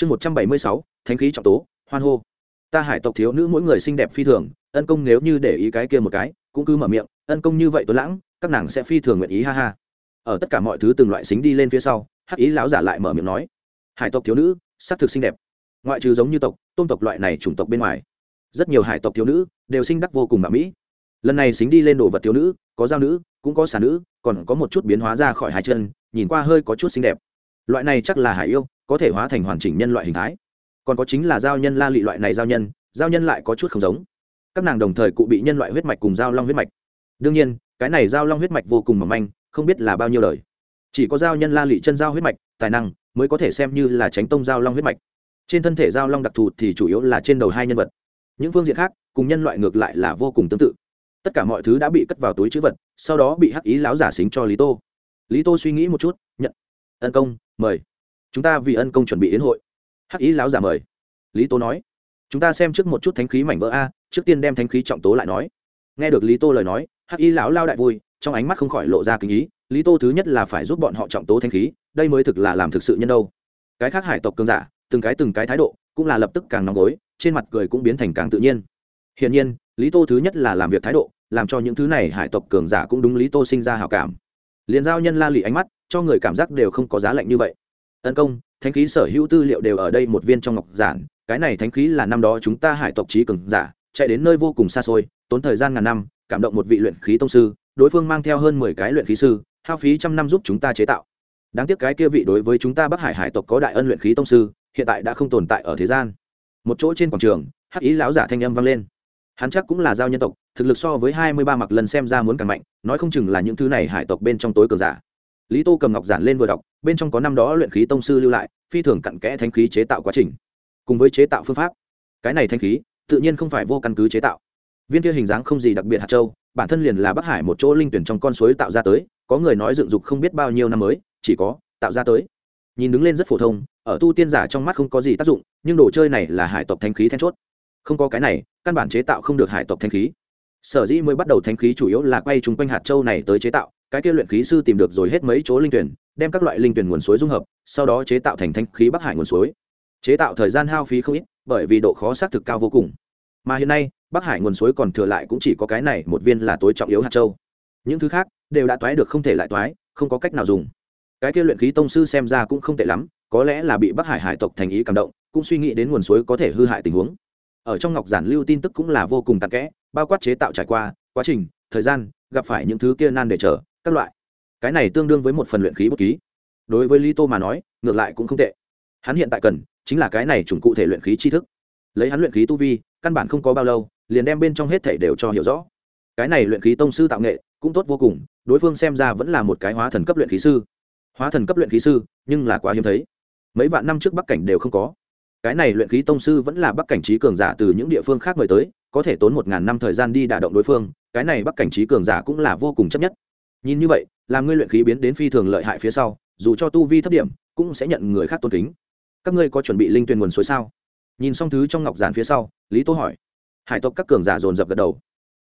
chương một trăm bảy mươi sáu, thánh khí trọng tố, hoan hô. Ta hải tộc thiếu nữ mỗi người xinh đẹp phi thường, ân công nếu như để ý cái kia một cái, cũng cứ mở miệng, ân công như vậy tuấn lãng, các nàng sẽ phi thường nguyện ý, ha ha. Ở tất cả mọi thứ từng loại xính đi lên phía sau, hắc ý lão giả lại mở miệng nói, hải tộc thiếu nữ, sắc thực xinh đẹp. Ngoại trừ giống như tộc, tôn tộc loại này chủng tộc bên ngoài, rất nhiều hải tộc thiếu nữ đều sinh đắc vô cùng mà mỹ. Lần này xính đi lên đồ vật thiếu nữ, có giao nữ, cũng có xà nữ, còn có một chút biến hóa ra khỏi hai chân, nhìn qua hơi có chút xinh đẹp loại này chắc là hải yêu, có thể hóa thành hoàn chỉnh nhân loại hình thái. Còn có chính là giao nhân la lị loại này giao nhân giao nhân lại có chút không giống. Các nàng đồng thời cụ bị nhân loại huyết mạch cùng giao long huyết mạch. Đương nhiên, cái này giao long huyết mạch vô cùng mỏng manh, không biết là bao nhiêu đời. Chỉ có giao nhân la lị chân giao huyết mạch, tài năng, mới có thể xem như là tránh tông giao long huyết mạch. Trên thân thể giao long đặc thù thì chủ yếu là trên đầu hai nhân vật. Những phương diện khác, cùng nhân loại ngược lại là vô cùng tương tự. Tất cả mọi thứ đã bị cất vào túi chữ vật, sau đó bị hắc ý láo giả xính cho lý tô. Lý tô suy nghĩ một chút ân công, mời. Chúng ta vì ân công chuẩn bị yến hội. Hắc ý láo giả mời. Lý tô nói. Chúng ta xem trước một chút thánh khí mảnh vỡ a, trước tiên đem thánh khí trọng tố lại nói. Nghe được lý tô lời nói, hắc ý lão lao đại vui, trong ánh mắt không khỏi lộ ra kinh ý. Lý tô thứ nhất là phải giúp bọn họ trọng tố thánh khí, đây mới thực là làm thực sự nhân đâu. Cái khác hải tộc cương giả, từng cái từng cái thái độ, cũng là lập tức càng nóng gối, trên mặt cười cũng biến thành càng tự nhiên. Hiển nhiên, lý tô thứ nhất là làm việc thái độ, làm cho những thứ này hải tộc cường giả cũng đúng lý tô sinh ra hào cảm. Liền giao nhân la lị ánh mắt cho người cảm giác đều không có giá lạnh như vậy. Tấn công, thánh khí sở hữu tư liệu đều ở đây một viên trong ngọc giản, cái này thánh khí là năm đó chúng ta hải tộc trí cường giả, chạy đến nơi vô cùng xa xôi, tốn thời gian ngàn năm, cảm động một vị luyện khí tông sư, đối phương mang theo hơn mười cái luyện khí sư, hao phí trăm năm giúp chúng ta chế tạo. Đáng tiếc cái kia vị đối với chúng ta bắc hải hải tộc có đại ân luyện khí tông sư, hiện tại đã không tồn tại ở thế gian. Một chỗ trên quảng trường, hắc ý lão giả thanh âm vang lên. Hắn chắc cũng là giao nhân tộc, thực lực so với hai mươi ba mặc lần xem ra muốn càng mạnh, nói không chừng là những thứ này hải tộc bên trong tối cường giả lý tô cầm ngọc giản lên vừa đọc, bên trong có năm đó luyện khí tông sư lưu lại, phi thường cặn kẽ thanh khí chế tạo quá trình. Cùng với chế tạo phương pháp, cái này thanh khí tự nhiên không phải vô căn cứ chế tạo. Viên kia hình dáng không gì đặc biệt hạt châu, bản thân liền là bắc hải một chỗ linh tuyển trong con suối tạo ra tới, có người nói dựng dục không biết bao nhiêu năm mới, chỉ có tạo ra tới. Nhìn đứng lên rất phổ thông, ở tu tiên giả trong mắt không có gì tác dụng, nhưng đồ chơi này là hải tộc thanh khí then chốt. Không có cái này, căn bản chế tạo không được hải tộc thanh khí. Sở dĩ mới bắt đầu thanh khí chủ yếu là quay chung quanh hạt châu này tới chế tạo cái kia luyện khí sư tìm được rồi hết mấy chỗ linh tuyển, đem các loại linh tuyển nguồn suối dung hợp, sau đó chế tạo thành thanh khí bắc hải nguồn suối. Chế tạo thời gian hao phí không ít, bởi vì độ khó xác thực cao vô cùng. Mà hiện nay, bắc hải nguồn suối còn thừa lại cũng chỉ có cái này một viên là tối trọng yếu hạt châu. Những thứ khác, đều đã toái được không thể lại toái, không có cách nào dùng. Cái kia luyện khí tông sư xem ra cũng không tệ lắm, có lẽ là bị bắc hải hải tộc thành ý cảm động, cũng suy nghĩ đến nguồn suối có thể hư hại tình huống. Ở trong ngọc giản lưu tin tức cũng là vô cùng tạc kẽ, bao quát chế tạo trải qua, quá trình, thời gian, gặp phải những thứ kia nan để chờ các loại. Cái này tương đương với một phần luyện khí bút ký. Đối với lý tô mà nói, ngược lại cũng không tệ. Hắn hiện tại cần chính là cái này chủng cụ thể luyện khí tri thức. Lấy hắn luyện khí tu vi, căn bản không có bao lâu, liền đem bên trong hết thể đều cho hiểu rõ. Cái này luyện khí tông sư tạo nghệ cũng tốt vô cùng, đối phương xem ra vẫn là một cái hóa thần cấp luyện khí sư. Hóa thần cấp luyện khí sư, nhưng là quá hiếm thấy. Mấy vạn năm trước bắc cảnh đều không có. Cái này luyện khí tông sư vẫn là bắc cảnh trí cường giả từ những địa phương khác mời tới, có thể tốn một ngàn năm thời gian đi đả động đối phương, cái này bắc cảnh trí cường giả cũng là vô cùng chấp nhất nhìn như vậy, làm ngươi luyện khí biến đến phi thường lợi hại phía sau, dù cho tu vi thấp điểm, cũng sẽ nhận người khác tôn kính. Các ngươi có chuẩn bị linh tuyền nguồn suối sao? Nhìn xong thứ trong ngọc giản phía sau, lý tố hỏi. Hải tộc các cường giả dồn dập gật đầu.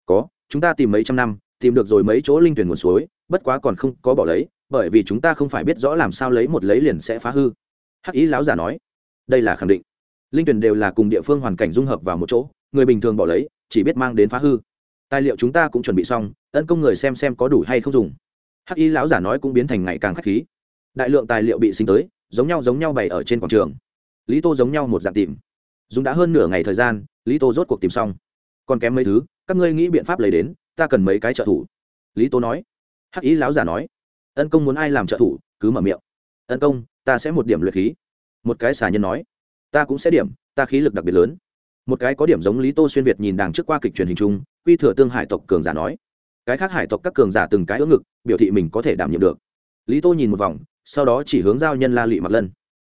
Có, chúng ta tìm mấy trăm năm, tìm được rồi mấy chỗ linh tuyển nguồn suối, bất quá còn không có bỏ lấy, bởi vì chúng ta không phải biết rõ làm sao lấy một lấy liền sẽ phá hư. Hắc ý lão giả nói. Đây là khẳng định. Linh tuyển đều là cùng địa phương hoàn cảnh dung hợp vào một chỗ, người bình thường bỏ lấy, chỉ biết mang đến phá hư tài liệu chúng ta cũng chuẩn bị xong, tấn công người xem xem có đủ hay không dùng. Hắc ý lão giả nói cũng biến thành ngày càng k h á c h khí. Đại lượng tài liệu bị sinh tới, giống nhau giống nhau bày ở trên quảng trường. Lý tô giống nhau một dạng tìm. Dùng đã hơn nửa ngày thời gian, lý tô rốt cuộc tìm xong. Còn kém mấy thứ, các ngươi nghĩ biện pháp lấy đến, ta cần mấy cái trợ thủ. Lý tô nói. Hắc ý lão giả nói. Ân công muốn ai làm trợ thủ, cứ mở miệng. Ân công, ta sẽ một điểm luyện khí. Một cái xà nhân nói. Ta cũng sẽ điểm, ta khí lực đặc biệt lớn. Một cái có điểm giống lý tô xuyên việt nhìn đàng trước qua kịch truyền hình chung quy thừa tương hải tộc cường giả nói. Cái khác hải tộc các cường giả từng cái ưỡng ngực, biểu thị mình có thể đảm nhiệm được. Lý tô nhìn một vòng, sau đó chỉ hướng giao nhân la lị mặt lân.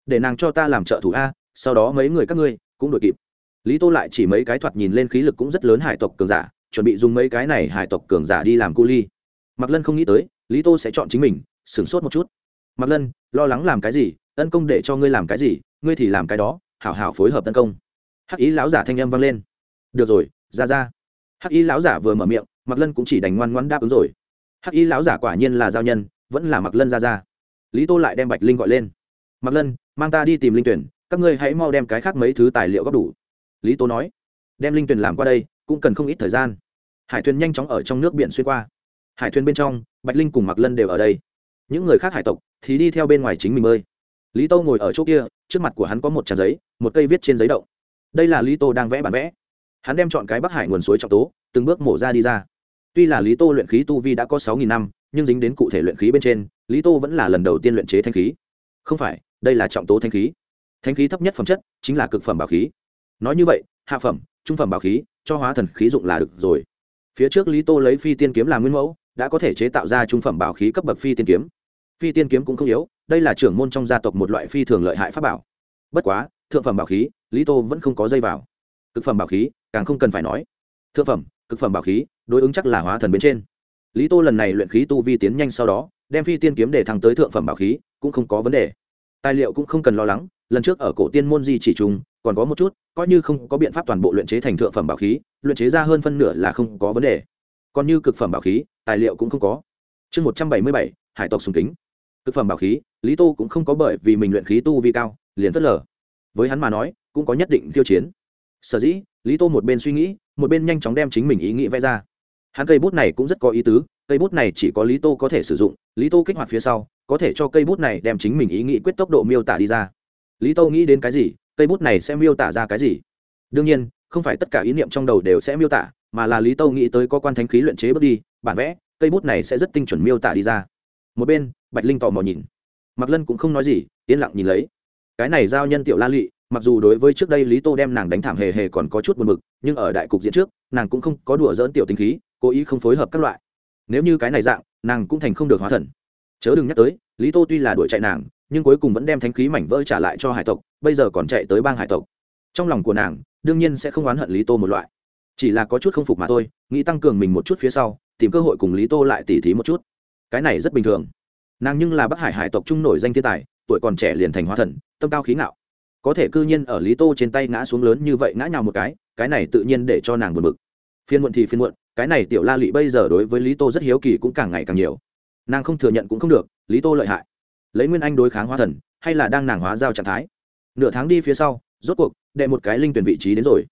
Để nàng cho ta làm trợ thủ a, sau đó mấy người các ngươi cũng đội kịp. Lý tô lại chỉ mấy cái thoạt nhìn lên khí lực cũng rất lớn hải tộc cường giả, chuẩn bị dùng mấy cái này hải tộc cường giả đi làm cu ly. Mặc lân không nghĩ tới, lý tô sẽ chọn chính mình, sửng sốt một chút. Mặc lân, lo lắng làm cái gì? Tấn công để cho ngươi làm cái gì? Ngươi thì làm cái đó, hảo hảo phối hợp tấn công. Hắc ý lão giả thanh âm vang lên. Được rồi, ra ra hắc Y lão giả vừa mở miệng mặc lân cũng chỉ đành ngoan ngoan đáp ứng rồi. Hắc Y lão giả quả nhiên là giao nhân, vẫn là mặc lân ra ra. Lý tô lại đem bạch linh gọi lên. Mặc lân, mang ta đi tìm linh tuyển, các ngươi hãy mau đem cái khác mấy thứ tài liệu góp đủ. Lý Tô nói. Đem linh tuyền làm qua đây, cũng cần không ít thời gian. Hải thuyền nhanh chóng ở trong nước biển xuyên qua. Hải thuyền bên trong, bạch linh cùng mặc lân đều ở đây. Những người khác hải tộc thì đi theo bên ngoài chính mình bơi. Lý tô ngồi ở chỗ kia, trước mặt của hắn có một tràn giấy, một cây viết trên giấy đậu đây là lý tô đang vẽ bản vẽ hắn đem chọn cái bắc hải nguồn suối trọng tố, từng bước mổ ra đi ra. Tuy là lý tô luyện khí tu vi đã có sáu nghìn năm, nhưng dính đến cụ thể luyện khí bên trên, lý tô vẫn là lần đầu tiên luyện chế thanh khí. Không phải, đây là trọng tố thanh khí. Thanh khí thấp nhất phẩm chất chính là cực phẩm bảo khí. Nói như vậy, hạ phẩm, trung phẩm bảo khí, cho hóa thần khí dụng là được rồi. Phía trước lý tô lấy phi tiên kiếm làm nguyên mẫu, đã có thể chế tạo ra trung phẩm bảo khí cấp bậc phi tiên kiếm. Phi tiên kiếm cũng không yếu, đây là trưởng môn trong gia tộc một loại phi thường lợi hại pháp bảo. Bất quá, thượng phẩm bảo khí, lý tô vẫn không có dây vào. Cực phẩm bảo khí càng không cần phải nói. Thượng phẩm, cực phẩm bảo khí, đối ứng chắc là hóa thần bên trên. Lý tô lần này luyện khí tu vi tiến nhanh sau đó, đem phi tiên kiếm để thăng tới thượng phẩm bảo khí, cũng không có vấn đề. Tài liệu cũng không cần lo lắng, lần trước ở cổ tiên môn di chỉ trùng, còn có một chút, coi như không có biện pháp toàn bộ luyện chế thành thượng phẩm bảo khí, luyện chế ra hơn phân nửa là không có vấn đề. Còn như cực phẩm bảo khí, tài liệu cũng không có. Chương một trăm bảy mươi bảy, hải tộc sùng kính. Cực phẩm bảo khí, lý tô cũng không có bởi vì mình luyện khí tu vi cao, liền phớt lờ. Với hắn mà nói, cũng có nhất định tiêu chiến sở dĩ, lý tô một bên suy nghĩ, một bên nhanh chóng đem chính mình ý nghĩ vẽ ra. Hắn cây bút này cũng rất có ý tứ, cây bút này chỉ có lý tô có thể sử dụng, lý tô kích hoạt phía sau, có thể cho cây bút này đem chính mình ý nghĩ quyết tốc độ miêu tả đi ra. Lý tô nghĩ đến cái gì, cây bút này sẽ miêu tả ra cái gì? Đương nhiên, không phải tất cả ý niệm trong đầu đều sẽ miêu tả, mà là lý tô nghĩ tới có quan thánh khí luyện chế bước đi, bản vẽ, cây bút này sẽ rất tinh chuẩn miêu tả đi ra. Một bên, bạch linh tò mò nhìn. Mặc lân cũng không nói gì, yên lặng nhìn lấy. Cái này giao nhân tiểu la lụy mặc dù đối với trước đây lý tô đem nàng đánh thảm hề hề còn có chút buồn b ự c nhưng ở đại cục diễn trước, nàng cũng không có đùa dỡn tiểu tinh khí, cố ý không phối hợp các loại. Nếu như cái này dạng, nàng cũng thành không được hóa thần. Chớ đừng nhắc tới, lý tô tuy là đuổi chạy nàng, nhưng cuối cùng vẫn đem thánh khí mảnh vỡ trả lại cho hải tộc, bây giờ còn chạy tới bang hải tộc. Trong lòng của nàng, đương nhiên sẽ không oán hận lý tô một loại. Chỉ là có chút không phục mà thôi, nghĩ tăng cường mình một chút phía sau, tìm cơ hội cùng lý tô lại tỉ thí một chút. Cái này rất bình thường. Nàng nhưng là bắc hải hải tộc trung nổi danh thiên tài, tuổi còn trẻ liền thành hóa thần, tâm cao khí ngạo có thể cư nhiên ở lý tô trên tay ngã xuống lớn như vậy ngã nhào một cái cái này tự nhiên để cho nàng buồn bực. Phiên muộn thì phiên muộn, cái này tiểu la lị bây giờ đối với lý tô rất hiếu kỳ cũng càng ngày càng nhiều. Nàng không thừa nhận cũng không được, lý tô lợi hại. Lấy nguyên anh đối kháng hóa thần, hay là đang nàng hóa giao trạng thái? Nửa tháng đi phía sau, rốt cuộc, đệ một cái linh tuyển vị trí đến rồi.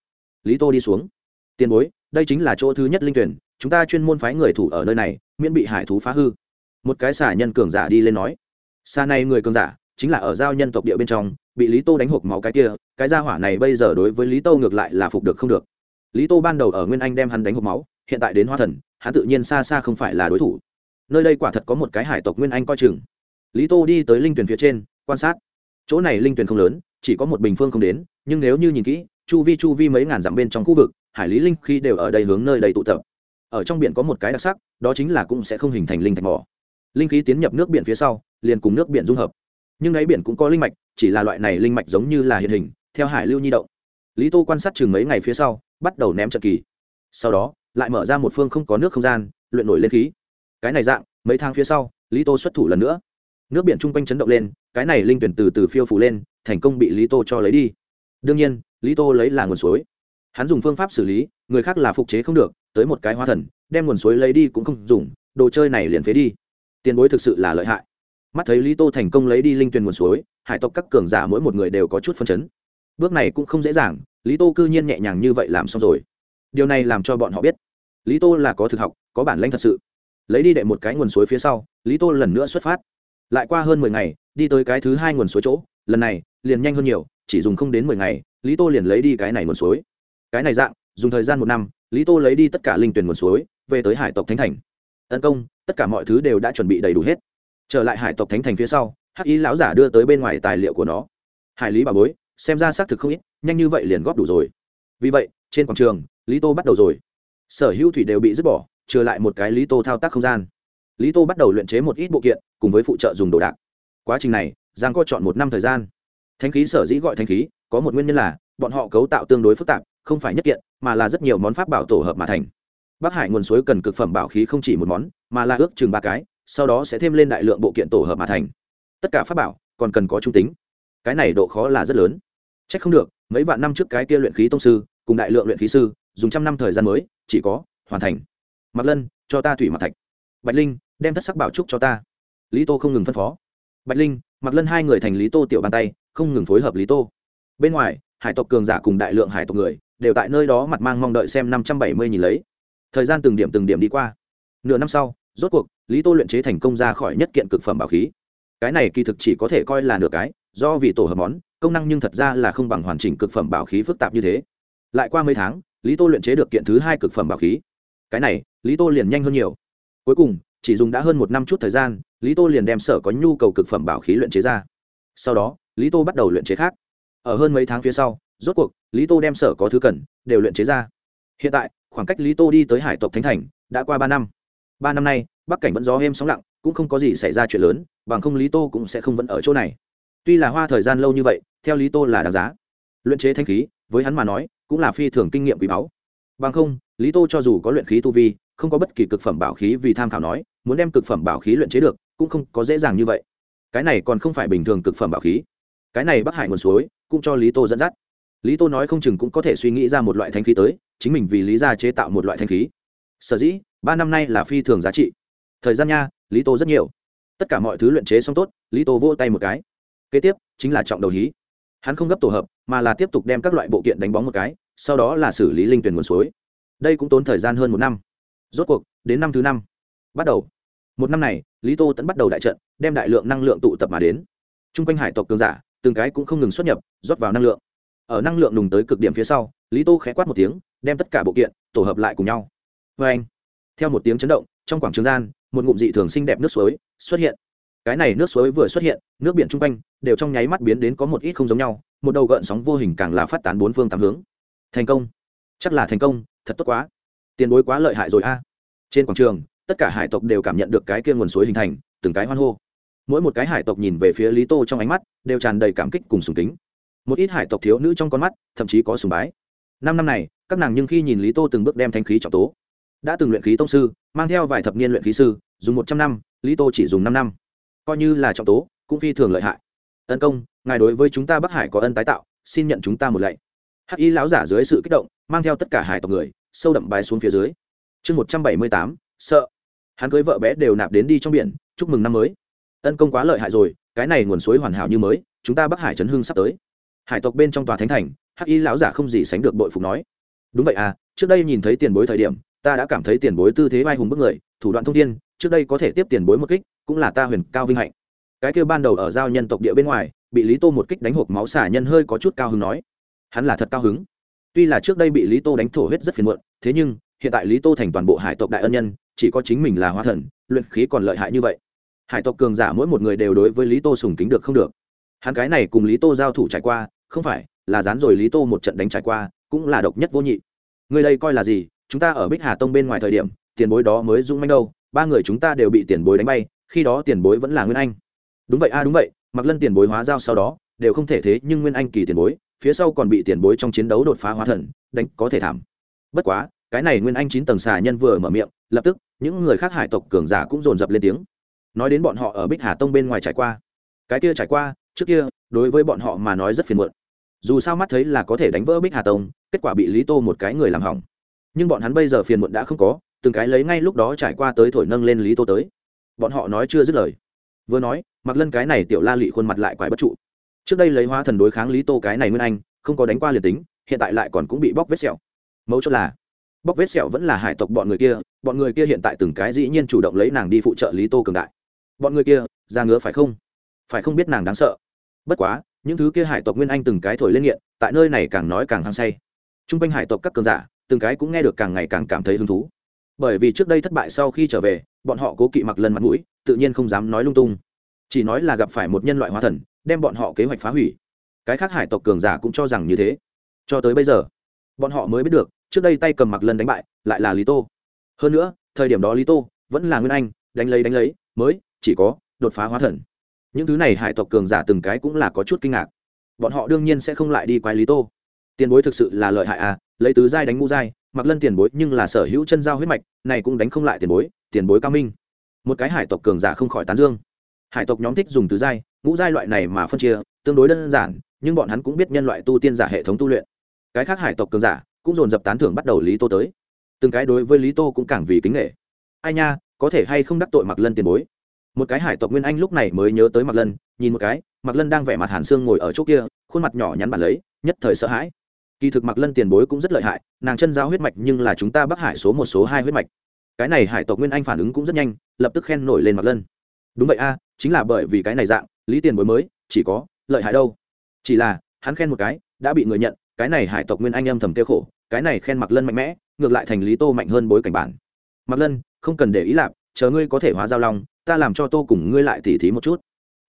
Lý tô đi xuống. Tiền bối, đây chính là chỗ thứ nhất linh tuyển, chúng ta chuyên môn phái người thủ ở nơi này, miễn bị hải thú phá hư. Một cái xả nhân cường giả đi lên nói. Xa này người cường giả chính là ở giao nhân tộc địa bên trong, bị lý tô đánh hộp máu cái kia, cái gia hỏa này bây giờ đối với lý tô ngược lại là phục được không được. Lý tô ban đầu ở nguyên anh đem hắn đánh hộp máu, hiện tại đến hoa thần, hắn tự nhiên xa xa không phải là đối thủ. Nơi đây quả thật có một cái hải tộc nguyên anh coi chừng. Lý tô đi tới linh tuyển phía trên, quan sát. Chỗ này linh tuyển không lớn, chỉ có một bình phương không đến, nhưng nếu như nhìn kỹ, chu vi chu vi mấy ngàn dặm bên trong khu vực, hải lý linh khi đều ở đây hướng nơi đây tụ tập. Ở trong biển có một cái đặc sắc, đó chính là cũng sẽ không hình thành linh thạch mỏ. Linh khí tiến nhập nước biển phía sau, liền cùng nước biển dung hợp nhưng đáy biển cũng có linh mạch, chỉ là loại này linh mạch giống như là hiện hình, theo hải lưu nhi động. Lý tô quan sát chừng mấy ngày phía sau, bắt đầu ném trận kỳ. Sau đó, lại mở ra một phương không có nước không gian, luyện nổi lên khí. Cái này dạng, mấy tháng phía sau, lý tô xuất thủ lần nữa. Nước biển chung quanh chấn động lên, cái này linh tuyển từ từ phiêu phủ lên, thành công bị lý tô cho lấy đi. Đương nhiên, lý tô lấy là nguồn suối. Hắn dùng phương pháp xử lý, người khác là phục chế không được, tới một cái hoa thần, đem nguồn suối lấy đi cũng không dùng, đồ chơi này liền phế đi. Tiền bối thực sự là lợi hại mắt thấy lý tô thành công lấy đi linh tuyền nguồn suối, hải tộc các cường giả mỗi một người đều có chút phân chấn. Bước này cũng không dễ dàng, lý tô cư nhiên nhẹ nhàng như vậy làm xong rồi. Điều này làm cho bọn họ biết, lý tô là có thực học, có bản lãnh thật sự. Lấy đi đệ một cái nguồn suối phía sau, lý tô lần nữa xuất phát. Lại qua hơn mười ngày, đi tới cái thứ hai nguồn suối chỗ, lần này, liền nhanh hơn nhiều, chỉ dùng không đến mười ngày, lý tô liền lấy đi cái này nguồn suối. Cái này dạng, dùng thời gian một năm, lý tô lấy đi tất cả linh tuyển nguồn suối, về tới hải tộc thánh thành. Tấn công, tất cả mọi thứ đều đã chuẩn bị đầy đủ hết trở lại hải tộc thánh thành phía sau, hắc ý lão giả đưa tới bên ngoài tài liệu của nó. Hải lý bà bối, xem ra xác thực không ít, nhanh như vậy liền góp đủ rồi. Vì vậy, trên quảng trường, lý tô bắt đầu rồi. Sở hữu thủy đều bị dứt bỏ, trừ lại một cái lý tô thao tác không gian. Lý tô bắt đầu luyện chế một ít bộ kiện, cùng với phụ trợ dùng đồ đạc. Quá trình này, giang co chọn một năm thời gian. Thanh khí sở dĩ gọi thanh khí, có một nguyên nhân là, bọn họ cấu tạo tương đối phức tạp, không phải nhất kiện, mà là rất nhiều món pháp bảo tổ hợp mà thành. Bắc hải nguồn suối cần cực phẩm bảo khí không chỉ một món, mà là ước chừng ba cái sau đó sẽ thêm lên đại lượng bộ kiện tổ hợp mà thành. Tất cả pháp bảo còn cần có trung tính. Cái này độ khó là rất lớn. C h ắ c không được, mấy vạn năm trước cái kia luyện khí tông sư, cùng đại lượng luyện khí sư, dùng trăm năm thời gian mới, chỉ có hoàn thành. Mặt lân, cho ta thủy mặt thạch. Bạch linh, đem thất sắc bảo trúc cho ta. Lý tô không ngừng phân phó. Bạch linh mặt lân hai người thành lý tô tiểu bàn tay, không ngừng phối hợp lý tô. Bên ngoài, hải tộc cường giả cùng đại lượng hải tộc người, đều tại nơi đó mặt mang mong đợi xem năm trăm bảy mươi nhìn lấy. Thời gian từng điểm từng điểm đi qua. Nửa năm sau rốt cuộc, lý tô luyện chế thành công ra khỏi nhất kiện cực phẩm bảo khí. Cái này kỳ thực chỉ có thể coi là nửa cái, do vì tổ hợp món, công năng nhưng thật ra là không bằng hoàn chỉnh cực phẩm bảo khí phức tạp như thế. Lại qua mấy tháng, lý tô luyện chế được kiện thứ hai cực phẩm bảo khí. Cái này, lý tô liền nhanh hơn nhiều. Cuối cùng, chỉ dùng đã hơn một năm chút thời gian, lý tô liền đem sở có nhu cầu cực phẩm bảo khí luyện chế ra. Sau đó, lý tô bắt đầu luyện chế khác. Ở hơn mấy tháng phía sau, rốt cuộc, lý tô đem sở có thứ cần, đều luyện chế ra. Hiện tại, khoảng cách lý tô đi tới hải tộc thánh thành, đã qua ba năm ba năm nay, bắc cảnh vẫn gió êm sóng lặng, cũng không có gì xảy ra chuyện lớn, bằng không lý tô cũng sẽ không vẫn ở chỗ này. Tuy là hoa thời gian lâu như vậy, theo lý tô là đáng giá. Luyện chế thanh khí, với hắn mà nói, cũng là phi thường kinh nghiệm quý báu. Bằng không, lý tô cho dù có luyện khí tu vi, không có bất kỳ cực phẩm bảo khí vì tham khảo nói, muốn đem cực phẩm bảo khí luyện chế được, cũng không có dễ dàng như vậy. Cái này còn không phải bình thường cực phẩm bảo khí. Cái này bắc hải nguồn suối, cũng cho lý tô dẫn dắt. Lý tô nói không chừng cũng có thể suy nghĩ ra một loại thanh khí tới, chính mình vì lý ra chế tạo một loại thanh khí. Sở dĩ ba năm nay là phi thường giá trị. Thời gian nha, lý tô rất nhiều. Tất cả mọi thứ luyện chế xong tốt, lý tô vỗ tay một cái. Kế tiếp, chính là trọng đầu hí. Hắn không gấp tổ hợp, mà là tiếp tục đem các loại bộ kiện đánh bóng một cái, sau đó là xử lý linh tuyển nguồn suối. Đây cũng tốn thời gian hơn một năm. Rốt cuộc, đến năm thứ năm. Bắt đầu. Một năm này, lý tô tẫn bắt đầu đại trận, đem đại lượng năng lượng tụ tập mà đến. T r u n g quanh hải tộc cường giả, từng cái cũng không ngừng xuất nhập, rót vào năng lượng. Ở năng lượng nùng tới cực điểm phía sau, lý tô khẽ quát một tiếng, đem tất cả bộ kiện tổ hợp lại cùng nhau. Vê anh theo một tiếng chấn động, trong quảng trường gian, một ngụm dị thường xinh đẹp nước suối xuất hiện. Cái này nước suối vừa xuất hiện, nước biển chung quanh đều trong nháy mắt biến đến có một ít không giống nhau, một đầu gợn sóng vô hình càng là phát tán bốn phương tám hướng. Thành công. Chắc là thành công, thật tốt quá. Tiền bối quá lợi hại rồi a. Trên quảng trường, tất cả hải tộc đều cảm nhận được cái kia nguồn suối hình thành, từng cái hoan hô. Mỗi một cái hải tộc nhìn về phía lý tô trong ánh mắt đều tràn đầy cảm kích cùng sùng kính. Một ít hải tộc thiếu nữ trong con mắt thậm chí có sùng bái. Năm năm này, các nàng nhưng khi nhìn lý tô từng bước đem thanh khí trọng tố đã từng luyện khí tông sư, mang theo vài thập niên luyện khí sư, dùng một trăm năm, lý tô chỉ dùng năm năm. Coi như là trọng tố, cũng phi thường lợi hại. Tấn công, ngài đối với chúng ta bắc hải có ân tái tạo, xin nhận chúng ta một lạy hắc y lão giả dưới sự kích động, mang theo tất cả hải tộc người, sâu đậm bài xuống phía dưới. Chương một trăm bảy mươi tám, sợ. Hắn cưới vợ bé đều nạp đến đi trong biển, chúc mừng năm mới. Ân công quá lợi hại rồi, cái này nguồn suối hoàn hảo như mới, chúng ta bắc hải chấn hưng sắp tới. Hải tộc bên trong tòa thánh thành, hắc y lão giả không gì sánh được bội phục nói. Đúng vậy à trước đây nhìn thấy tiền bối thời điểm ta đã cảm thấy tiền bối tư thế vai hùng bức người, thủ đoạn thông thiên, trước đây có thể tiếp tiền bối một kích, cũng là ta huyền cao vinh hạnh. Cái kêu ban đầu ở giao nhân tộc địa bên ngoài, bị lý tô một kích đánh hộp máu xả nhân hơi có chút cao hứng nói. Hắn là thật cao hứng. Tuy là trước đây bị lý tô đánh thổ huyết rất phiền muộn, thế nhưng, hiện tại lý tô thành toàn bộ hải tộc đại ân nhân, chỉ có chính mình là hoa thần, luyện khí còn lợi hại như vậy. Hải tộc cường giả mỗi một người đều đối với lý tô sùng kính được không được. Hắn cái này cùng lý tô giao thủ trải qua, không phải là dán rồi lý tô một trận đánh trải qua, cũng là độc nhất vô nhị. Người đây coi là gì? Chúng ta ở bích hà tông bên ngoài thời điểm, tiền bối đó mới rung manh đâu, ba người chúng ta đều bị tiền bối đánh bay, khi đó tiền bối vẫn là nguyên anh. Đúng vậy a đúng vậy mặc lân tiền bối hóa giao sau đó, đều không thể thế nhưng nguyên anh kỳ tiền bối, phía sau còn bị tiền bối trong chiến đấu đột phá hóa thần, đánh có thể thảm. Bất quá, cái này nguyên anh chín tầng xà nhân vừa mở miệng, lập tức, những người khác hải tộc cường giả cũng dồn dập lên tiếng. Nói đến bọn họ ở bích hà tông bên ngoài trải qua, cái kia trải qua, trước kia, đối với bọn họ mà nói rất phiền muộn. Dù sao mắt thấy là có thể đánh vỡ bích hà tông, kết quả bị lý tô một cái người làm hỏng nhưng bọn hắn bây giờ phiền muộn đã không có, từng cái lấy ngay lúc đó trải qua tới thổi nâng lên lý tô tới. Bọn họ nói chưa dứt lời. Vừa nói mặc lân cái này tiểu la lị khuôn mặt lại quái bất trụ. Trước đây lấy hóa thần đối kháng lý tô cái này nguyên anh, không có đánh qua liền tính, hiện tại lại còn cũng bị bóc vết sẹo. Mấu chốt là bóc vết sẹo vẫn là hải tộc bọn người kia, bọn người kia hiện tại từng cái dĩ nhiên chủ động lấy nàng đi phụ trợ lý tô cường đại. Bọn người kia, ra ngứa phải không? Phải không biết nàng đáng sợ. Bất quá, những thứ kia hải tộc nguyên anh từng cái thổi lên nghiện, tại nơi này càng nói càng hăng say. T r u n g quanh hải tộc các cường giả từng cái cũng nghe được càng ngày càng cảm thấy hứng thú. Bởi vì trước đây thất bại sau khi trở về, bọn họ cố kỵ mặc lần mặt mũi, tự nhiên không dám nói lung tung. Chỉ nói là gặp phải một nhân loại hóa thần, đem bọn họ kế hoạch phá hủy. Cái khác hải tộc cường giả cũng cho rằng như thế. Cho tới bây giờ, bọn họ mới biết được, trước đây tay cầm mặc lần đánh bại, lại là lý tô. Hơn nữa, thời điểm đó lý tô vẫn là nguyên anh, đánh lấy đánh lấy, mới chỉ có đột phá hóa thần. Những thứ này hải tộc cường giả từng cái cũng là có chút kinh ngạc. Bọn họ đương nhiên sẽ không lại đi quái lý tô. Tiền bối thực sự là lợi hại à lấy tứ giai đánh ngũ giai, mặc lân tiền bối nhưng là sở hữu chân giao huyết mạch, này cũng đánh không lại tiền bối tiền bối cao minh. Một cái hải tộc cường giả không khỏi tán dương. Hải tộc nhóm thích dùng tứ giai, ngũ giai loại này mà phân chia, tương đối đơn giản, nhưng bọn hắn cũng biết nhân loại tu tiên giả hệ thống tu luyện. Cái khác hải tộc cường giả cũng dồn dập tán thưởng bắt đầu lý tô tới. Từng cái đối với lý tô cũng càng vì kính nghệ ai nha, có thể hay không đắc tội mặc lân tiền bối? Một cái hải tộc nguyên anh lúc này mới nhớ tới mặc lân, nhìn một cái, mặc lân đang vẻ mặt hàn xương ngồi ở chỗ kia, khuôn mặt nhỏ nhắn bản lấy, nhất thời sợ hãi kỳ thực mặc lân tiền bối cũng rất lợi hại, nàng chân giao huyết mạch nhưng là chúng ta bắc hải số một số hai huyết mạch. Cái này hải tộc nguyên anh phản ứng cũng rất nhanh, lập tức khen nổi lên mặc lân. Đúng vậy a, chính là bởi vì cái này dạng, lý tiền bối mới, chỉ có lợi hại đâu. Chỉ là, hắn khen một cái, đã bị người nhận, cái này hải tộc nguyên anh âm thầm kêu khổ, cái này khen mặc lân mạnh mẽ, ngược lại thành lý tô mạnh hơn bối cảnh bản. Mặc lân, không cần để ý lạp, chờ ngươi có thể hóa giao long, ta làm cho tô cùng ngươi lại tỉ thí một chút.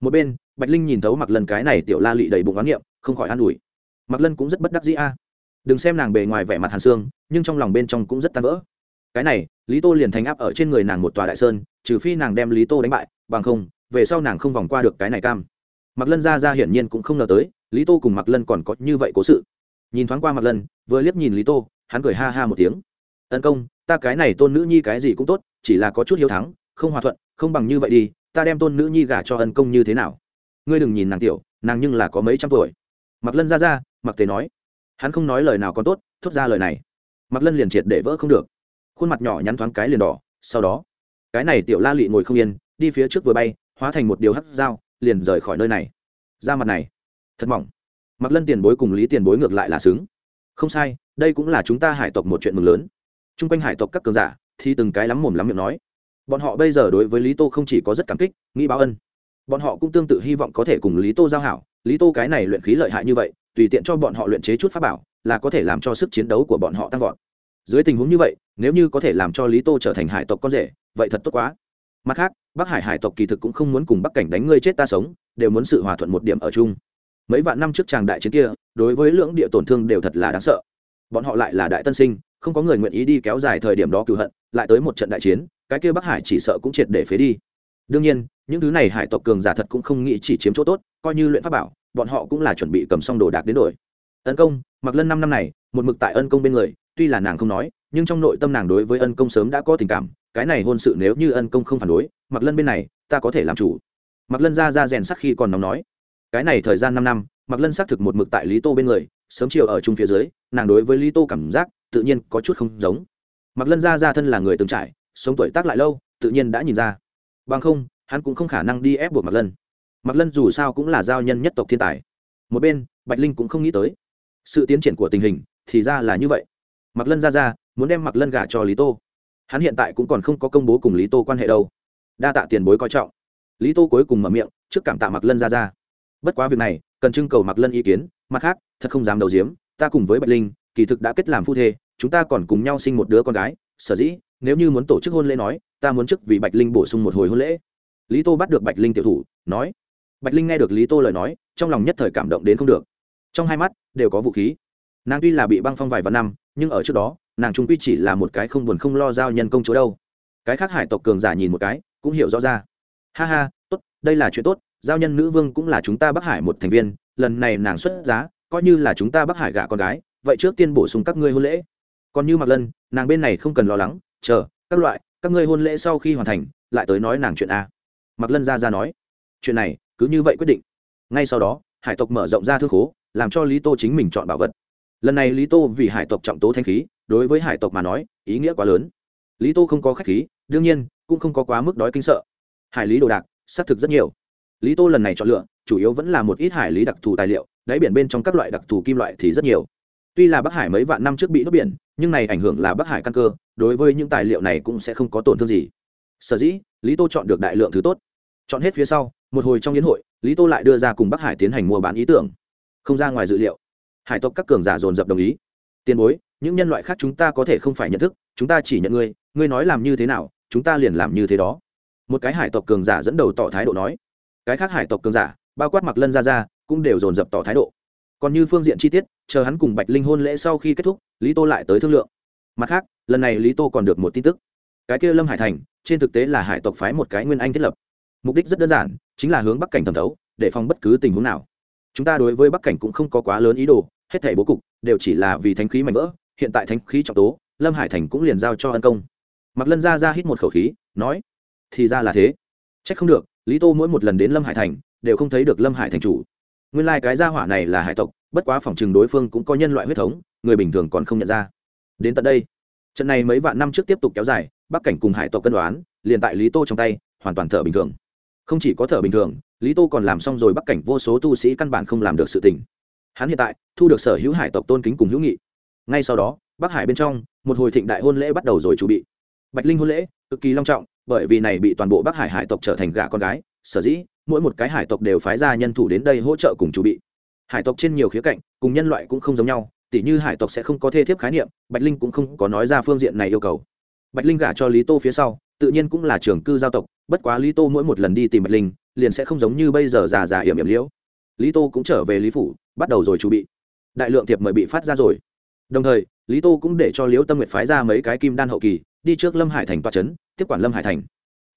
Một bên, bạch linh nhìn thấu mặc lân cái này tiểu la lị đầy bụng oán niệm, không khỏi an ủi mặc lân cũng rất bất đắc dĩ a. Đừng xem nàng bề ngoài vẻ mặt hàn xương, nhưng trong lòng bên trong cũng rất tan vỡ. Cái này, lý tô liền thành áp ở trên người nàng một tòa đại sơn, trừ phi nàng đem lý tô đánh bại, bằng không, về sau nàng không vòng qua được cái này cam. Mặc lân ra ra hiển nhiên cũng không ngờ tới, lý tô cùng mặc lân còn có như vậy cố sự. Nhìn thoáng qua mặc lân, vừa liếc nhìn lý tô, hắn cười ha ha một tiếng. Tấn công, ta cái này tôn nữ nhi cái gì cũng tốt, chỉ là có chút hiếu thắng, không hòa thuận, không bằng như vậy đi, ta đem tôn nữ nhi gả cho ân công như thế nào? Ngươi đừng nhìn nàng tiểu, nàng nhưng là có mấy trăm tuổi. Mặc lân ra ra mặc tế nói, hắn không nói lời nào còn tốt, thốt ra lời này. Mặc lân liền triệt để vỡ không được. Khuôn mặt nhỏ nhắn thoáng cái liền đỏ, sau đó, cái này tiểu la lị ngồi không yên, đi phía trước vừa bay, hóa thành một điều hắt dao, liền rời khỏi nơi này. Ra mặt này, thật mỏng. Mặc lân tiền bối cùng lý tiền bối ngược lại là xứng. Không sai, đây cũng là chúng ta hải tộc một chuyện mừng lớn. T r u n g quanh hải tộc các cường giả, thì từng cái lắm mồm lắm miệng nói. Bọn họ bây giờ đối với lý tô không chỉ có rất cảm kích, nghĩ báo ân. Bọn họ cũng tương tự hy vọng có thể cùng lý tô giao hảo. Lý tô cái này luyện khí lợi hại như vậy tùy tiện cho bọn họ luyện chế chút pháp bảo, là có thể làm cho sức chiến đấu của bọn họ tăng vọt. Dưới tình huống như vậy, nếu như có thể làm cho lý tô trở thành hải tộc con rể, vậy thật tốt quá. Mặt khác, bắc hải hải tộc kỳ thực cũng không muốn cùng bắc cảnh đánh ngươi chết ta sống, đều muốn sự hòa thuận một điểm ở chung. Mấy vạn năm trước tràng đại chiến kia, đối với lưỡng địa tổn thương đều thật là đáng sợ. Bọn họ lại là đại tân sinh, không có người nguyện ý đi kéo dài thời điểm đó cựu hận, lại tới một trận đại chiến, cái kia bắc hải chỉ sợ cũng triệt để phế đi. Đương nhiên, những thứ này hải tộc cường giả thật cũng không nghĩ chỉ chiếm chỗ tốt, coi như luyện pháp bảo bọn họ cũng là chuẩn bị cầm xong đồ đạc đến đổi. Ân công mặc lân năm năm này, một mực tại ân công bên người, tuy là nàng không nói, nhưng trong nội tâm nàng đối với ân công sớm đã có tình cảm, cái này hôn sự nếu như ân công không phản đối mặc lân bên này, ta có thể làm chủ. Mặc lân ra ra rèn sắc khi còn nóng nói. Cái này thời gian năm năm mặc lân xác thực một mực tại lý tô bên người, sớm chiều ở chung phía dưới, nàng đối với lý tô cảm giác, tự nhiên có chút không giống. Mặc lân ra ra thân là người từng trải, sống tuổi tác lại lâu, tự nhiên đã nhìn ra. Bằng không, hắn cũng không khả năng đi ép buộc mặc lân mặc lân dù sao cũng là giao nhân nhất tộc thiên tài. Một bên, bạch linh cũng không nghĩ tới. Sự tiến triển của tình hình thì ra là như vậy. Mặc lân ra ra, muốn đem mặc lân gả cho lý tô. Hắn hiện tại cũng còn không có công bố cùng lý tô quan hệ đâu. Đa tạ tiền bối coi trọng. Lý tô cuối cùng mở miệng, trước cảm tạ mặc lân ra ra. Bất quá việc này, cần trưng cầu mặc lân ý kiến, mặt khác, thật không dám đầu diếm ta cùng với bạch linh, kỳ thực đã kết làm phu thê, chúng ta còn cùng nhau sinh một đứa con gái, sở dĩ, nếu như muốn tổ chức hôn lễ nói, ta muốn trước vì bạch linh bổ sung một hồi hôn lễ. Lý tô bắt được bạch linh tiểu thủ, nói bạch linh nghe được lý tô lời nói, trong lòng nhất thời cảm động đến không được. Trong hai mắt, đều có vũ khí. Nàng tuy là bị băng phong vài vạn năm, nhưng ở trước đó, nàng trung quy chỉ là một cái không buồn không lo giao nhân công chúa đâu. Cái khác hải tộc cường giả nhìn một cái, cũng hiểu rõ ra. Ha ha, tốt, đây là chuyện tốt, giao nhân nữ vương cũng là chúng ta bắc hải một thành viên, lần này nàng xuất giá, coi như là chúng ta bắc hải gả con gái, vậy trước tiên bổ sung các ngươi hôn lễ. Còn như mặc lân, nàng bên này không cần lo lắng, chờ, các loại, các ngươi hôn lễ sau khi hoàn thành, lại tới nói nàng chuyện a. Mặc lân ra ra nói, chuyện này cứ như vậy quyết định. Ngay sau đó, hải tộc mở rộng ra thương khố, làm cho lý tô chính mình chọn bảo vật. Lần này lý tô vì hải tộc trọng tố thanh khí, đối với hải tộc mà nói, ý nghĩa quá lớn. Lý tô không có khách khí, đương nhiên, cũng không có quá mức đói kinh sợ. Hải lý đồ đạc, xác thực rất nhiều. Lý tô lần này chọn lựa, chủ yếu vẫn là một ít hải lý đặc thù tài liệu, đáy biển bên trong các loại đặc thù kim loại thì rất nhiều. Tuy là bắc hải mấy vạn năm trước bị đốt biển, nhưng này ảnh hưởng là bắc hải căn cơ, đối với những tài liệu này cũng sẽ không có tổn thương gì. Sở dĩ, lý tô chọn được đại lượng thứ tốt. Chọn hết phía sau một hồi trong yến hội, lý tô lại đưa ra cùng bắc hải tiến hành mua bán ý tưởng. Không ra ngoài dự liệu, hải tộc các cường giả dồn dập đồng ý. Tiền bối, những nhân loại khác chúng ta có thể không phải nhận thức, chúng ta chỉ nhận ngươi ngươi nói làm như thế nào, chúng ta liền làm như thế đó. Một cái hải tộc cường giả dẫn đầu tỏ thái độ nói. Cái khác hải tộc cường giả, bao quát mặc lân ra ra cũng đều dồn dập tỏ thái độ. Còn như phương diện chi tiết, chờ hắn cùng bạch linh hôn lễ sau khi kết thúc, lý tô lại tới thương lượng. Mặt khác, lần này lý tô còn được một tin tức. Cái kia lâm hải thành, trên thực tế là hải tộc phái một cái nguyên anh thiết lập. Mục đích rất đơn giản chính là hướng bắc cảnh thẩm thấu, để phòng bất cứ tình huống nào. Chúng ta đối với bắc cảnh cũng không có quá lớn ý đồ, hết thảy bố cục đều chỉ là vì thánh khí mạnh vỡ, hiện tại thánh khí trọng tố, lâm hải thành cũng liền giao cho ân công. Mặc lân ra ra hít một khẩu khí, nói, thì ra là thế. C h ắ c không được, lý tô mỗi một lần đến lâm hải thành, đều không thấy được lâm hải thành chủ. Nguyên lai、like、cái gia hỏa này là hải tộc, bất quá phòng chừng đối phương cũng có nhân loại huyết thống, người bình thường còn không nhận ra. Đến tận đây, trận này mấy vạn năm trước tiếp tục kéo dài, bắc cảnh cùng hải tộc cân đoán, liền tại lý tô trong tay, hoàn toàn thở bình thường không chỉ có thở bình thường, lý tô còn làm xong rồi bắc cảnh vô số tu sĩ căn bản không làm được sự tình. Hắn hiện tại thu được sở hữu hải tộc tôn kính cùng hữu nghị. Ngay sau đó, bắc hải bên trong, một hồi thịnh đại hôn lễ bắt đầu rồi chuẩn bị. Bạch linh hôn lễ, cực kỳ long trọng, bởi vì này bị toàn bộ bắc hải hải tộc trở thành gả con gái, sở dĩ, mỗi một cái hải tộc đều phái ra nhân thủ đến đây hỗ trợ cùng chuẩn bị. Hải tộc trên nhiều khía cạnh, cùng nhân loại cũng không giống nhau, tỉ như hải tộc sẽ không có thê thiếp khái niệm, bạch linh cũng không có nói ra phương diện này yêu cầu. Bạch linh gả cho lý tô phía sau, tự nhiên cũng là trưởng cư giao tộc bất quá lý tô mỗi một lần đi tìm bạch linh, liền sẽ không giống như bây giờ già già hiểm hiểm liễu. Lý tô cũng trở về lý phủ, bắt đầu rồi chuẩn bị. Đại lượng thiệp mời bị phát ra rồi. Đồng thời, lý tô cũng để cho liễu tâm nguyệt phái ra mấy cái kim đan hậu kỳ, đi trước lâm hải thành toa trấn tiếp quản lâm hải thành.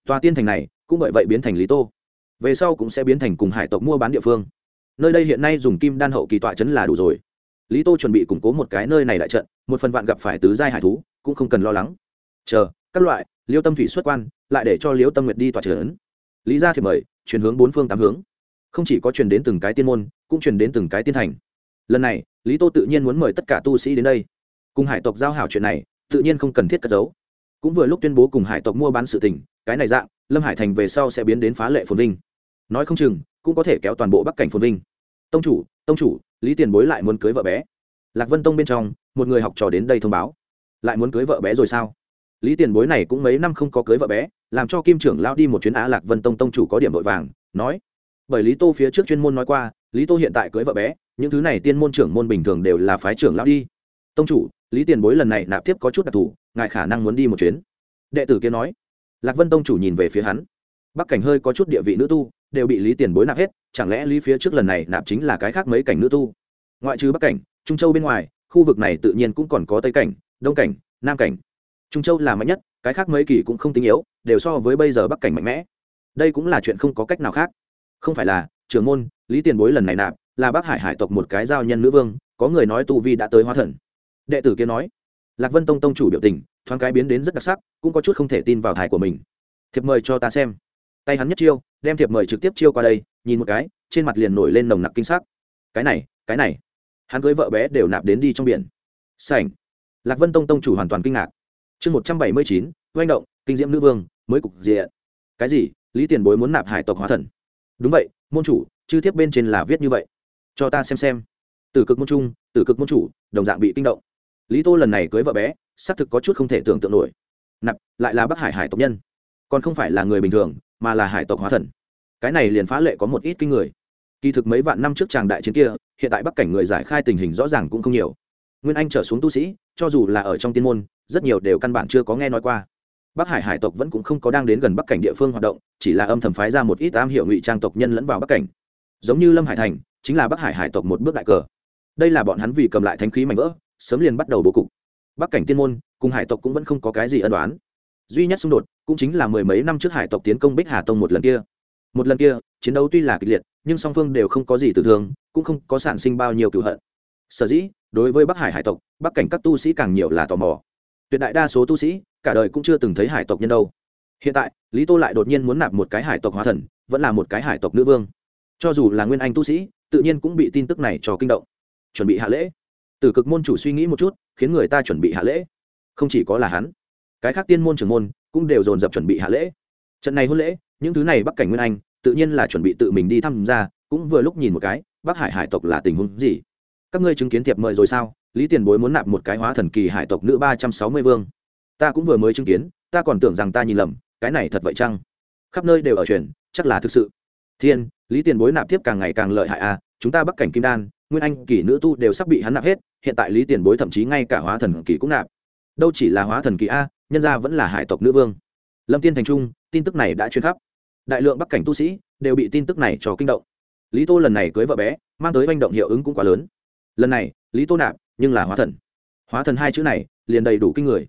Tòa tiên thành này cũng bởi vậy biến thành lý tô. Về sau cũng sẽ biến thành cùng hải tộc mua bán địa phương. Nơi đây hiện nay dùng kim đan hậu kỳ tọa trấn là đủ rồi. Lý tô chuẩn bị củng cố một cái nơi này đại trận, một phần vạn gặp phải tứ giai hải thú, cũng không cần lo lắng. Chờ các loại, liêu tâm thủy xuất quan, lại để cho liêu tâm nguyệt đi tòa trưởng lý gia thì mời, chuyển hướng bốn phương tám hướng. Không chỉ có chuyển đến từng cái tiên môn, cũng chuyển đến từng cái tiên thành. Lần này, lý tô tự nhiên muốn mời tất cả tu sĩ đến đây. Cùng hải tộc giao hảo chuyện này, tự nhiên không cần thiết cất giấu. Cũng vừa lúc tuyên bố cùng hải tộc mua bán sự tình, cái này dạng, lâm hải thành về sau sẽ biến đến phá lệ phồn vinh. Nói không chừng, cũng có thể kéo toàn bộ bắc cảnh phồn vinh. Tông chủ tông chủ, lý tiền bối lại muốn cưới vợ bé. Lạc vân tông bên trong, một người học trò đến đây thông báo. Lại muốn cưới vợ bé rồi sao? Lý tiền bối này cũng mấy năm không có cưới vợ bé, làm cho kim trưởng lao đi một chuyến á lạc vân tông tông chủ có điểm vội vàng, nói. Bởi lý tô phía trước chuyên môn nói qua, lý tô hiện tại cưới vợ bé, những thứ này tiên môn trưởng môn bình thường đều là phái trưởng lao đi. Tông chủ, lý tiền bối lần này nạp tiếp có chút đặc thù, ngài khả năng muốn đi một chuyến. Đệ tử kia nói. Lạc vân tông chủ nhìn về phía hắn. Bắc cảnh hơi có chút địa vị nữ tu, đều bị lý tiền bối nạp hết, chẳng lẽ lý phía trước lần này nạp chính là cái khác mấy cảnh nữ tu? Ngoại trừ bắc cảnh, trung châu bên ngoài, khu vực này tự nhiên cũng còn có tây cảnh, đông cảnh, nam cảnh trung châu là mạnh nhất, cái khác mấy kỳ cũng không tinh yếu, đều so với bây giờ bắc cảnh mạnh mẽ. Đây cũng là chuyện không có cách nào khác. Không phải là, trưởng môn, lý tiền bối lần này nạp, là bắc hải hải tộc một cái giao nhân nữ vương, có người nói tu vi đã tới hóa thần. Đệ tử kia nói, lạc vân tông tông chủ biểu tình, thoáng cái biến đến rất đặc sắc, cũng có chút không thể tin vào thải của mình. Thiệp mời cho ta xem. Tay hắn nhất chiêu, đem thiệp mời trực tiếp chiêu qua đây, nhìn một cái, trên mặt liền nổi lên nồng nặc kinh sắc. Cái này cái này. Hắn cưới vợ bé đều nạp đến đi trong biển. Sảnh. Lạc vân tông tông chủ hoàn toàn kinh ngạc chương một trăm bảy mươi chín, oanh động, kinh diễm nữ vương, mới cục diện. Cái gì? Lý tiền bối muốn nạp hải tộc hóa thần. Đúng vậy, môn chủ, chư thiếp bên trên là viết như vậy. Cho ta xem xem. Từ cực môn trung từ cực môn chủ, đồng dạng bị kinh động. Lý tô lần này cưới vợ bé, xác thực có chút không thể tưởng tượng nổi. Nạp, lại là bắc hải hải tộc nhân. Còn không phải là người bình thường, mà là hải tộc hóa thần. Cái này liền phá lệ có một ít kinh người. Kỳ thực mấy vạn năm trước tràng đại chiến kia, hiện tại bắc cảnh người giải khai tình hình rõ ràng cũng không nhiều nguyên anh trở xuống tu sĩ, cho dù là ở trong tiên môn, rất nhiều đều căn bản chưa có nghe nói qua. Bắc hải hải tộc vẫn cũng không có đang đến gần bắc cảnh địa phương hoạt động, chỉ là âm thầm phái ra một ít am hiểu ngụy trang tộc nhân lẫn vào bắc cảnh. Giống như lâm hải thành, chính là bắc hải hải tộc một bước đại cờ. Đây là bọn hắn vì cầm lại thánh khí mạnh vỡ, sớm liền bắt đầu bố cục. Bắc cảnh tiên môn, cùng hải tộc cũng vẫn không có cái gì ân đoán duy nhất xung đột, cũng chính là mười mấy năm trước hải tộc tiến công bích hà tông một lần kia. Một lần kia, chiến đấu tuy là kịch liệt, nhưng song phương đều không có gì tử thương, cũng không có sản sinh bao nhiêu cựu hận. Sở dĩ đối với bắc hải hải tộc, bắc cảnh các tu sĩ càng nhiều là tò mò. Tuyệt đại đa số tu sĩ, cả đời cũng chưa từng thấy hải tộc nhân đâu. Hiện tại, lý tô lại đột nhiên muốn nạp một cái hải tộc hóa thần, vẫn là một cái hải tộc nữ vương. Cho dù là nguyên anh tu sĩ, tự nhiên cũng bị tin tức này cho kinh động. Chuẩn bị hạ lễ. Từ cực môn chủ suy nghĩ một chút, khiến người ta chuẩn bị hạ lễ. Không chỉ có là hắn, cái khác tiên môn trưởng môn cũng đều dồn dập chuẩn bị hạ lễ. Trận này hôn lễ, những thứ này bắc cảnh nguyên anh, tự nhiên là chuẩn bị tự mình đi tham gia, cũng vừa lúc nhìn một cái, bắc hải hải tộc là tình huống gì? Các ngươi chứng kiến thiệp mời rồi sao? Lý tiền bối muốn nạp một cái hóa thần kỳ hải tộc nữ ba trăm sáu mươi vương. Ta cũng vừa mới chứng kiến, ta còn tưởng rằng ta nhìn lầm, cái này thật vậy chăng? Khắp nơi đều ở truyền, chắc là thực sự. Thiên, lý tiền bối nạp tiếp càng ngày càng lợi hại à chúng ta bắc cảnh kim đan, nguyên anh kỳ nữ tu đều sắp bị hắn nạp hết, hiện tại lý tiền bối thậm chí ngay cả hóa thần kỳ cũng nạp. Đâu chỉ là hóa thần kỳ a, nhân ra vẫn là hải tộc nữ vương. Lâm tiên thành trung, tin tức này đã truyền khắp. Đại lượng bắc cảnh tu sĩ đều bị tin tức này cho kinh động. Lý tô lần này cưới vợ bé, mang tới manh động hiệu ứng cũng quá lớn lần này, lý tô nạp, nhưng là hóa thần. Hóa thần hai chữ này, liền đầy đủ kinh người.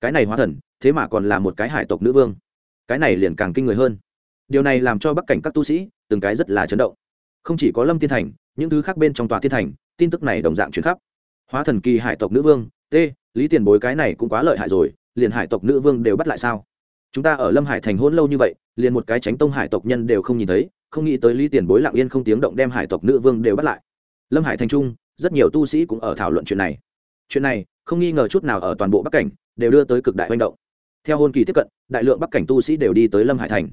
Cái này hóa thần, thế mà còn là một cái hải tộc nữ vương. Cái này liền càng kinh người hơn. Điều này làm cho bắc cảnh các tu sĩ, từng cái rất là chấn động. Không chỉ có lâm tiên thành, những thứ khác bên trong tòa tiên thành, tin tức này đồng dạng chuyển khắp. Hóa thần kỳ hải tộc nữ vương t lý tiền bối cái này cũng quá lợi hại rồi, liền hải tộc nữ vương đều bắt lại sao? Chúng ta ở lâm hải thành hôn lâu như vậy, liền một cái tránh tông hải tộc nhân đều không nhìn thấy, không nghĩ tới lý tiền bối lặng yên không tiếng động đem hải tộc nữ vương đều bắt lại. Lâm hải thành trung rất nhiều tu sĩ cũng ở thảo luận chuyện này. Chuyện này, không nghi ngờ chút nào ở toàn bộ bắc cảnh, đều đưa tới cực đại manh động. Theo hôn kỳ tiếp cận, đại lượng bắc cảnh tu sĩ đều đi tới lâm hải thành.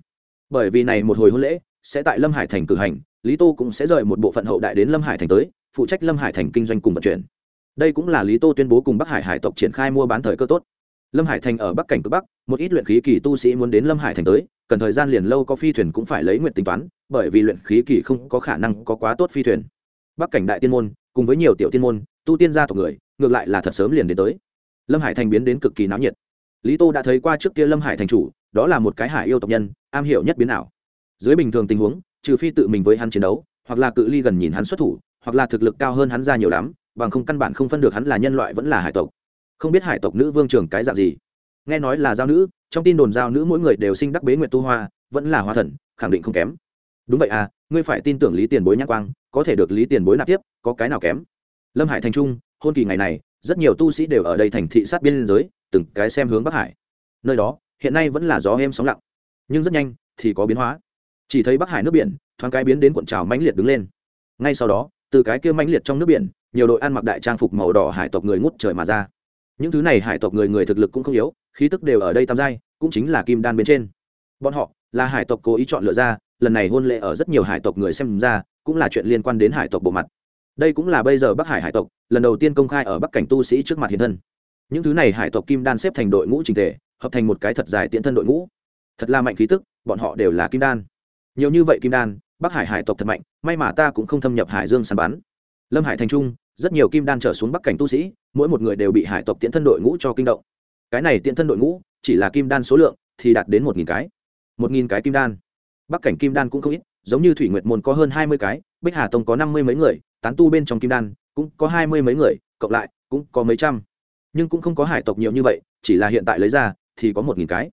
Bởi vì này một hồi hôn lễ, sẽ tại lâm hải thành cử hành, lý tô cũng sẽ rời một bộ phận hậu đại đến lâm hải thành tới, phụ trách lâm hải thành kinh doanh cùng vận chuyển. Đây cũng là lý tô tuyên bố cùng bắc hải hải tộc triển khai mua bán thời cơ tốt. Lâm hải thành ở bắc cảnh cực bắc, một ít luyện khí kỳ tu sĩ muốn đến lâm hải thành tới, cần thời gian liền lâu có phi thuyền cũng phải lấy nguyện tính toán, bởi vì luyện khí kỳ không có khả năng có quá tốt phi thuyền. Bắc cảnh đại tiên môn cùng với nhiều tiểu tiên môn, tu tiên gia tộc người, ngược lại là thật sớm liền đến tới. Lâm hải thành biến đến cực kỳ náo nhiệt. Lý tô đã thấy qua trước kia lâm hải thành chủ, đó là một cái hải yêu tộc nhân, am hiểu nhất biến ảo. Dưới bình thường tình huống, trừ phi tự mình với hắn chiến đấu, hoặc là cự ly gần nhìn hắn xuất thủ, hoặc là thực lực cao hơn hắn ra nhiều lắm, bằng không căn bản không phân được hắn là nhân loại vẫn là hải tộc. Không biết hải tộc nữ vương trưởng cái dạng gì. Nghe nói là giao nữ, trong tin đồn giao nữ mỗi người đều sinh đắc bế nguyện tu hoa, vẫn là hoa thần, khẳng định không kém đúng vậy à ngươi phải tin tưởng lý tiền bối nhắc quang, có thể được lý tiền bối nạp tiếp, có cái nào kém? Lâm hải thành trung, hôn kỳ ngày này, rất nhiều tu sĩ đều ở đây thành thị sát biên giới, từng cái xem hướng bắc hải. Nơi đó, hiện nay vẫn là gió êm sóng lặng, nhưng rất nhanh thì có biến hóa. Chỉ thấy bắc hải nước biển, thoáng cái biến đến cuộn trào mãnh liệt đứng lên. Ngay sau đó, từ cái kia mãnh liệt trong nước biển, nhiều đội ăn mặc đại trang phục màu đỏ hải tộc người ngút trời mà ra. Những thứ này hải tộc người người thực lực cũng không yếu, khí tức đều ở đây tam giai, cũng chính là kim đan bên trên. Bọn họ là hải tộc cố ý chọn lựa ra lần này hôn lễ ở rất nhiều hải tộc người xem ra cũng là chuyện liên quan đến hải tộc bộ mặt. Đây cũng là bây giờ bắc hải hải tộc lần đầu tiên công khai ở bắc cảnh tu sĩ trước mặt hiện thân. Những thứ này hải tộc kim đan xếp thành đội ngũ trình thể, hợp thành một cái thật dài tiễn thân đội ngũ. Thật là mạnh khí tức, bọn họ đều là kim đan. Nhiều như vậy kim đan, bắc hải hải tộc thật mạnh, may mà ta cũng không thâm nhập hải dương săn bắn. Lâm hải thành trung, rất nhiều kim đan trở xuống bắc cảnh tu sĩ, mỗi một người đều bị hải tộc tiễn thân đội ngũ cho kinh động. Cái này tiễn thân đội ngũ, chỉ là kim đan số lượng thì đạt đến một nghìn cái. Một nghìn cái kim đan bắc cảnh kim đan cũng không ít, giống như thủy nguyệt môn có hơn hai mươi cái, bích hà tông có năm mươi mấy người, tán tu bên trong kim đan cũng có hai mươi mấy người, cộng lại cũng có mấy trăm. Nhưng cũng không có hải tộc nhiều như vậy, chỉ là hiện tại lấy ra thì có một nghìn cái.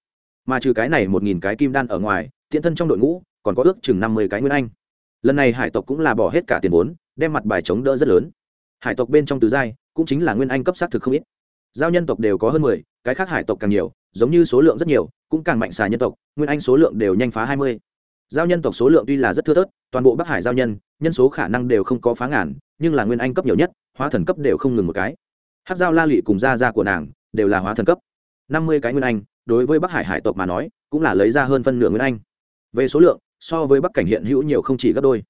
Mà trừ cái này một nghìn cái kim đan ở ngoài, thiện thân trong đội ngũ còn có ước chừng năm mươi cái nguyên anh. Lần này hải tộc cũng là bỏ hết cả tiền vốn, đem mặt bài chống đỡ rất lớn. Hải tộc bên trong tứ giai cũng chính là nguyên anh cấp xác thực không ít. Giao nhân tộc đều có hơn mười, cái khác hải tộc càng nhiều, giống như số lượng rất nhiều, cũng càng mạnh xà nhân tộc, nguyên anh số lượng đều nhanh phá hai mươi giao nhân tộc số lượng tuy là rất thưa thớt, toàn bộ bắc hải giao nhân nhân số khả năng đều không có phá ngàn, nhưng là nguyên anh cấp nhiều nhất, hóa thần cấp đều không ngừng một cái. Hát giao la lụy cùng gia gia của nàng đều là hóa thần cấp. Năm mươi cái nguyên anh, đối với bắc hải hải tộc mà nói, cũng là lấy ra hơn phân nửa nguyên anh. Về số lượng, so với bắc cảnh hiện hữu nhiều không chỉ gấp đôi.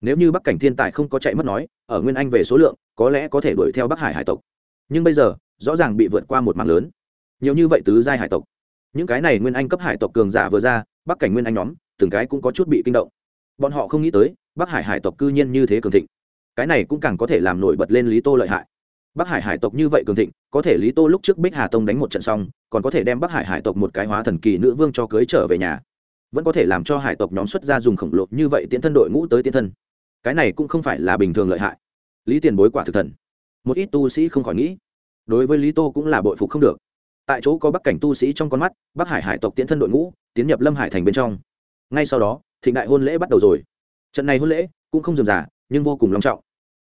Nếu như bắc cảnh thiên tài không có chạy mất nói, ở nguyên anh về số lượng, có lẽ có thể đuổi theo bắc hải hải tộc. Nhưng bây giờ, rõ ràng bị vượt qua một mạng lớn. Nhiều như vậy tứ giai hải tộc. Những cái này nguyên anh cấp hải tộc cường giả vừa ra, bắc cảnh nguyên anh nhóm từng cái cũng có chút bị kinh động. Bọn họ không nghĩ tới, bắc hải hải tộc cư nhiên như thế cường thịnh. Cái này cũng càng có thể làm nổi bật lên lý tô lợi hại. Bắc hải hải tộc như vậy cường thịnh, có thể lý tô lúc trước bích hà tông đánh một trận xong, còn có thể đem bắc hải hải tộc một cái hóa thần kỳ nữ vương cho cưới trở về nhà. Vẫn có thể làm cho hải tộc nhóm xuất ra dùng khổng lồ như vậy tiễn thân đội ngũ tới tiễn thân. Cái này cũng không phải là bình thường lợi hại. Lý tiền bối quả thực thần. Một ít tu sĩ không khỏi nghĩ, đối với lý tô cũng là bội phục không được. Tại chỗ có bắc cảnh tu sĩ trong con mắt, bắc hải hải tộc tiễn thân đội ngũ, tiến nhập lâm hải thành bên trong ngay sau đó, thịnh đại hôn lễ bắt đầu rồi. Trận này hôn lễ cũng không dườm giả nhưng vô cùng long trọng.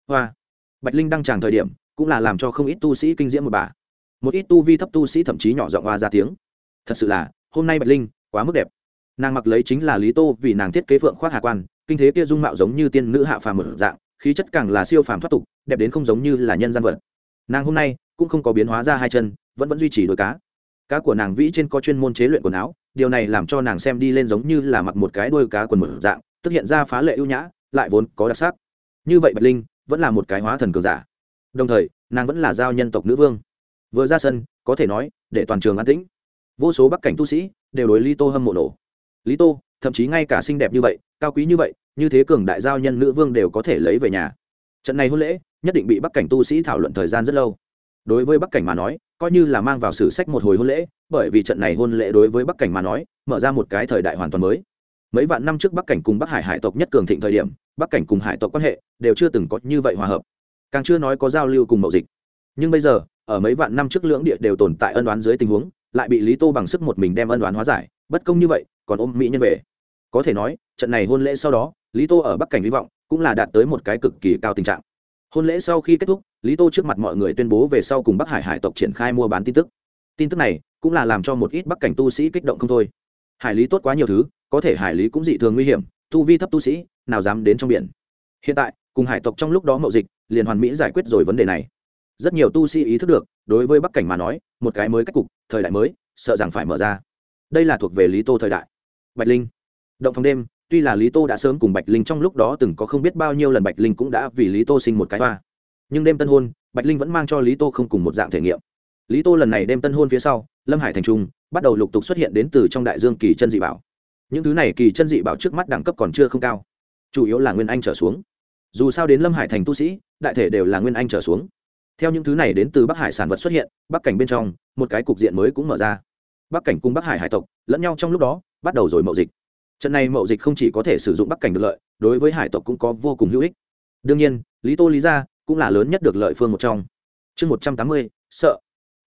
Hoa. Bạch linh đăng tràng thời điểm, cũng là làm cho không ít tu sĩ kinh diễm một bà. Một ít tu vi thấp tu sĩ thậm chí nhỏ giọng hoa ra tiếng. Thật sự là, hôm nay bạch linh quá mức đẹp. Nàng mặc lấy chính là lý tô vì nàng thiết kế phượng khoác hạ quan, kinh thế kia dung mạo giống như tiên nữ hạ phàm mở dạng, khí chất càng là siêu phàm thoát tục, đẹp đến không giống như là nhân gian vật. Nàng hôm nay cũng không có biến hóa ra hai chân, vẫn vẫn duy trì đôi cá. Cá của nàng vĩ trên có chuyên môn chế luyện quần áo điều này làm cho nàng xem đi lên giống như là mặc một cái đuôi cá quần mở dạng, tức hiện ra phá lệ ưu nhã, lại vốn có đặc sắc. Như vậy bạch linh vẫn là một cái hóa thần cường giả. Đồng thời, nàng vẫn là giao nhân tộc nữ vương. Vừa ra sân, có thể nói, để toàn trường an tĩnh. Vô số bắc cảnh tu sĩ đều đối lý tô hâm mộ nổ. Lý tô, thậm chí ngay cả xinh đẹp như vậy, cao quý như vậy, như thế cường đại giao nhân nữ vương đều có thể lấy về nhà. Trận này hôn lễ nhất định bị bắc cảnh tu sĩ thảo luận thời gian rất lâu. Đối với bắc cảnh mà nói coi như là mang vào sử sách một hồi hôn lễ, bởi vì trận này hôn lễ đối với bắc cảnh mà nói, mở ra một cái thời đại hoàn toàn mới. Mấy vạn năm trước bắc cảnh cùng bắc hải hải tộc nhất cường thịnh thời điểm, bắc cảnh cùng hải tộc quan hệ đều chưa từng có như vậy hòa hợp, càng chưa nói có giao lưu cùng mậu dịch. Nhưng bây giờ, ở mấy vạn năm trước lưỡng địa đều tồn tại ân đoán dưới tình huống, lại bị lý tô bằng sức một mình đem ân đoán hóa giải, bất công như vậy, còn ôm mỹ nhân về. Có thể nói, trận này hôn lễ sau đó, lý tô ở bắc cảnh hy vọng cũng là đạt tới một cái cực kỳ cao tình trạng. Hôn lễ sau khi kết thúc lý tô trước mặt mọi người tuyên bố về sau cùng bắc hải hải tộc triển khai mua bán tin tức. Tin tức này cũng là làm cho một ít bắc cảnh tu sĩ kích động không thôi. Hải lý tốt quá nhiều thứ, có thể hải lý cũng dị thường nguy hiểm, tu vi thấp tu sĩ, nào dám đến trong biển. Hiện tại, cùng hải tộc trong lúc đó mậu dịch, liền hoàn mỹ giải quyết rồi vấn đề này. Rất nhiều tu sĩ ý thức được, đối với bắc cảnh mà nói, một cái mới cách cục, thời đại mới, sợ rằng phải mở ra. Đây là thuộc về lý tô thời đại. Bạch linh. Động phòng đêm, tuy là lý tô đã sớm cùng bạch linh trong lúc đó từng có không biết bao nhiêu lần bạch linh cũng đã vì lý tô sinh một cái hoa nhưng đêm tân hôn, bạch linh vẫn mang cho lý tô không cùng một dạng thể nghiệm. Lý tô lần này đêm tân hôn phía sau, lâm hải thành trung, bắt đầu lục tục xuất hiện đến từ trong đại dương kỳ chân dị bảo. Những thứ này kỳ chân dị bảo trước mắt đẳng cấp còn chưa không cao, chủ yếu là nguyên anh trở xuống. Dù sao đến lâm hải thành tu sĩ, đại thể đều là nguyên anh trở xuống. Theo những thứ này đến từ bắc hải sản vật xuất hiện, bắc cảnh bên trong, một cái cục diện mới cũng mở ra. Bắc cảnh cùng bắc hải hải tộc, lẫn nhau trong lúc đó, bắt đầu rồi mậu dịch. Trận này mậu dịch không chỉ có thể sử dụng bắc cảnh được lợi, đối với hải tộc cũng có vô cùng hữu ích. Đương nhiên, lý tô lý gia cũng là lớn nhất được lợi phương một trong. Chương một trăm tám mươi, sợ.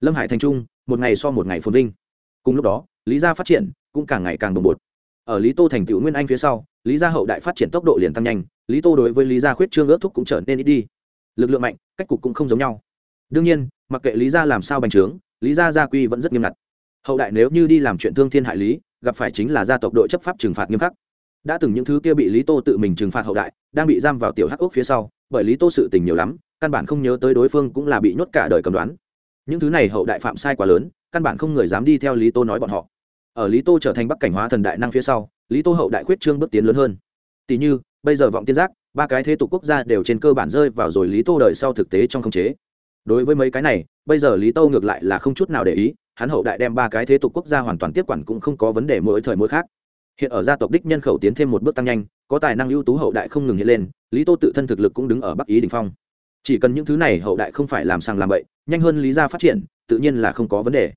Lâm hải thành trung, một ngày so một ngày phồn vinh. Cùng lúc đó, lý gia phát triển cũng càng ngày càng đồng bột. Ở lý tô thành tựu nguyên anh phía sau, lý gia hậu đại phát triển tốc độ liền tăng nhanh, lý tô đối với lý gia khuyết trương ước thúc cũng trở nên ít đi. Lực lượng mạnh, cách cục cũng không giống nhau. Đương nhiên, mặc kệ lý gia làm sao bành trướng, lý gia gia quy vẫn rất nghiêm ngặt. Hậu đại nếu như đi làm chuyện thương thiên hại lý, gặp phải chính là gia tộc đội chấp pháp trừng phạt nghiêm khắc. Đã từng những thứ kia bị lý tô tự mình trừng phạt hậu đại, đang bị giam vào tiểu hắc ốc phía sau bởi lý tô sự tình nhiều lắm, căn bản không nhớ tới đối phương cũng là bị nhốt cả đời cầm đoán. Những thứ này hậu đại phạm sai quá lớn, căn bản không người dám đi theo lý tô nói bọn họ. Ở lý tô trở thành bắc cảnh hóa thần đại năng phía sau, lý tô hậu đại khuyết trương bước tiến lớn hơn. Tỷ như, bây giờ vọng tiên giác, ba cái thế tục quốc gia đều trên cơ bản rơi vào rồi lý tô đời sau thực tế trong khống chế. Đối với mấy cái này, bây giờ lý tô ngược lại là không chút nào để ý, hắn hậu đại đem ba cái thế tục quốc gia hoàn toàn tiếp quản cũng không có vấn đề mỗi thời mỗi khác. Hiện ở gia tộc đích nhân khẩu tiến thêm một bước tăng nhanh có tài năng ưu tú hậu đại không ngừng hiện lên, lý tô tự thân thực lực cũng đứng ở bắc ý đình phong. Chỉ cần những thứ này hậu đại không phải làm sàng làm bậy, nhanh hơn lý gia phát triển, tự nhiên là không có vấn đề.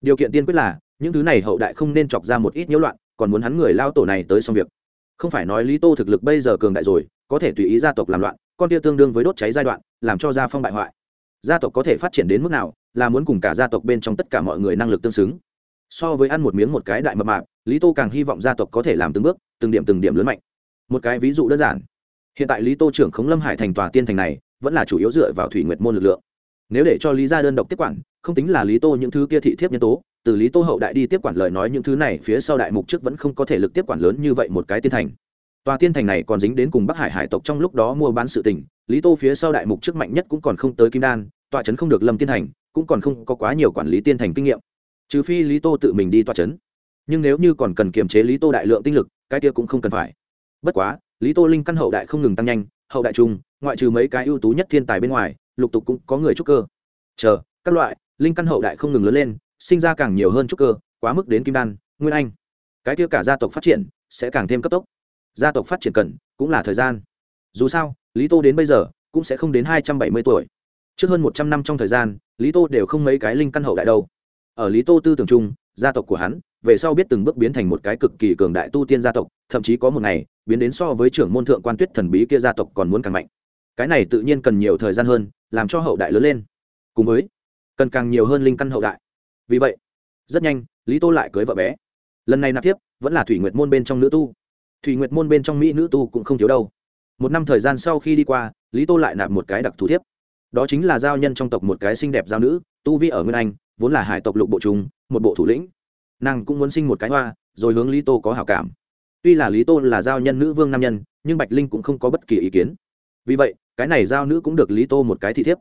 Điều kiện tiên quyết là, những thứ này hậu đại không nên chọc ra một ít nhiễu loạn, còn muốn hắn người lao tổ này tới xong việc. Không phải nói lý tô thực lực bây giờ cường đại rồi, có thể tùy ý gia tộc làm loạn, con tia tương đương với đốt cháy giai đoạn, làm cho gia phong bại hoại. Gia tộc có thể phát triển đến mức nào, là muốn cùng cả gia tộc bên trong tất cả mọi người năng lực tương xứng. So với ăn một miếng một cái đại mập mạp, lý tô càng hy vọng gia tộc có thể làm từng bước, từng điểm từng điểm lớn mạnh một cái ví dụ đơn giản. Hiện tại lý tô trưởng khống lâm hải thành tòa tiên thành này, vẫn là chủ yếu dựa vào thủy nguyệt môn lực lượng. Nếu để cho lý gia đơn độc tiếp quản, không tính là lý tô những thứ kia thị thiếp nhân tố, từ lý tô hậu đại đi tiếp quản lời nói những thứ này, phía sau đại mục trước vẫn không có thể lực tiếp quản lớn như vậy một cái tiên thành. Tòa tiên thành này còn dính đến cùng bắc hải hải tộc trong lúc đó mua bán sự tình, lý tô phía sau đại mục trước mạnh nhất cũng còn không tới kim đan, tòa trấn không được lâm tiên thành, cũng còn không có quá nhiều quản lý tiên thành kinh nghiệm. Trừ phi lý tô tự mình đi tòa trấn. Nhưng nếu như còn cần kiềm chế lý tô đại lượng tinh lực, cái kia cũng không cần phải bất quá, lý tô linh căn hậu đại không ngừng tăng nhanh, hậu đại trung ngoại trừ mấy cái ưu tú nhất thiên tài bên ngoài, lục tục cũng có người trúc cơ. Chờ, các loại, linh căn hậu đại không ngừng lớn lên, sinh ra càng nhiều hơn trúc cơ, quá mức đến kim đan, nguyên anh. Cái kia cả gia tộc phát triển, sẽ càng thêm cấp tốc. Gia tộc phát triển cần, cũng là thời gian. Dù sao, lý tô đến bây giờ, cũng sẽ không đến hai trăm bảy mươi tuổi. Trước hơn một trăm năm trong thời gian, lý tô đều không mấy cái linh căn hậu đại đâu. Ở lý tô tư tưởng chung gia tộc của hắn, về sau biết từng bước biến thành một cái cực kỳ cường đại tu tiên gia tộc, thậm chí có một ngày, biến đến so với trưởng môn thượng quan tuyết thần bí kia gia tộc còn muốn càng mạnh. Cái này tự nhiên cần nhiều thời gian hơn, làm cho hậu đại lớn lên. Cùng với, cần càng nhiều hơn linh căn hậu đại. Vì vậy, rất nhanh, lý tô lại cưới vợ bé. Lần này nạp tiếp vẫn là thủy nguyệt môn bên trong nữ tu. Thủy nguyệt môn bên trong mỹ nữ tu cũng không thiếu đâu. Một năm thời gian sau khi đi qua, lý tô lại nạp một cái đặc thù thiếp. Đó chính là giao nhân trong tộc một cái xinh đẹp giao nữ, tu vi ở nguyên anh vốn là hải tộc lục bộ trung, một bộ thủ lĩnh. Nàng cũng muốn sinh một cái hoa, rồi hướng lý tô có hảo cảm. Tuy là lý tô là giao nhân nữ vương nam nhân, nhưng bạch linh cũng không có bất kỳ ý kiến. Vì vậy, cái này giao nữ cũng được lý tô một cái thị thiếp.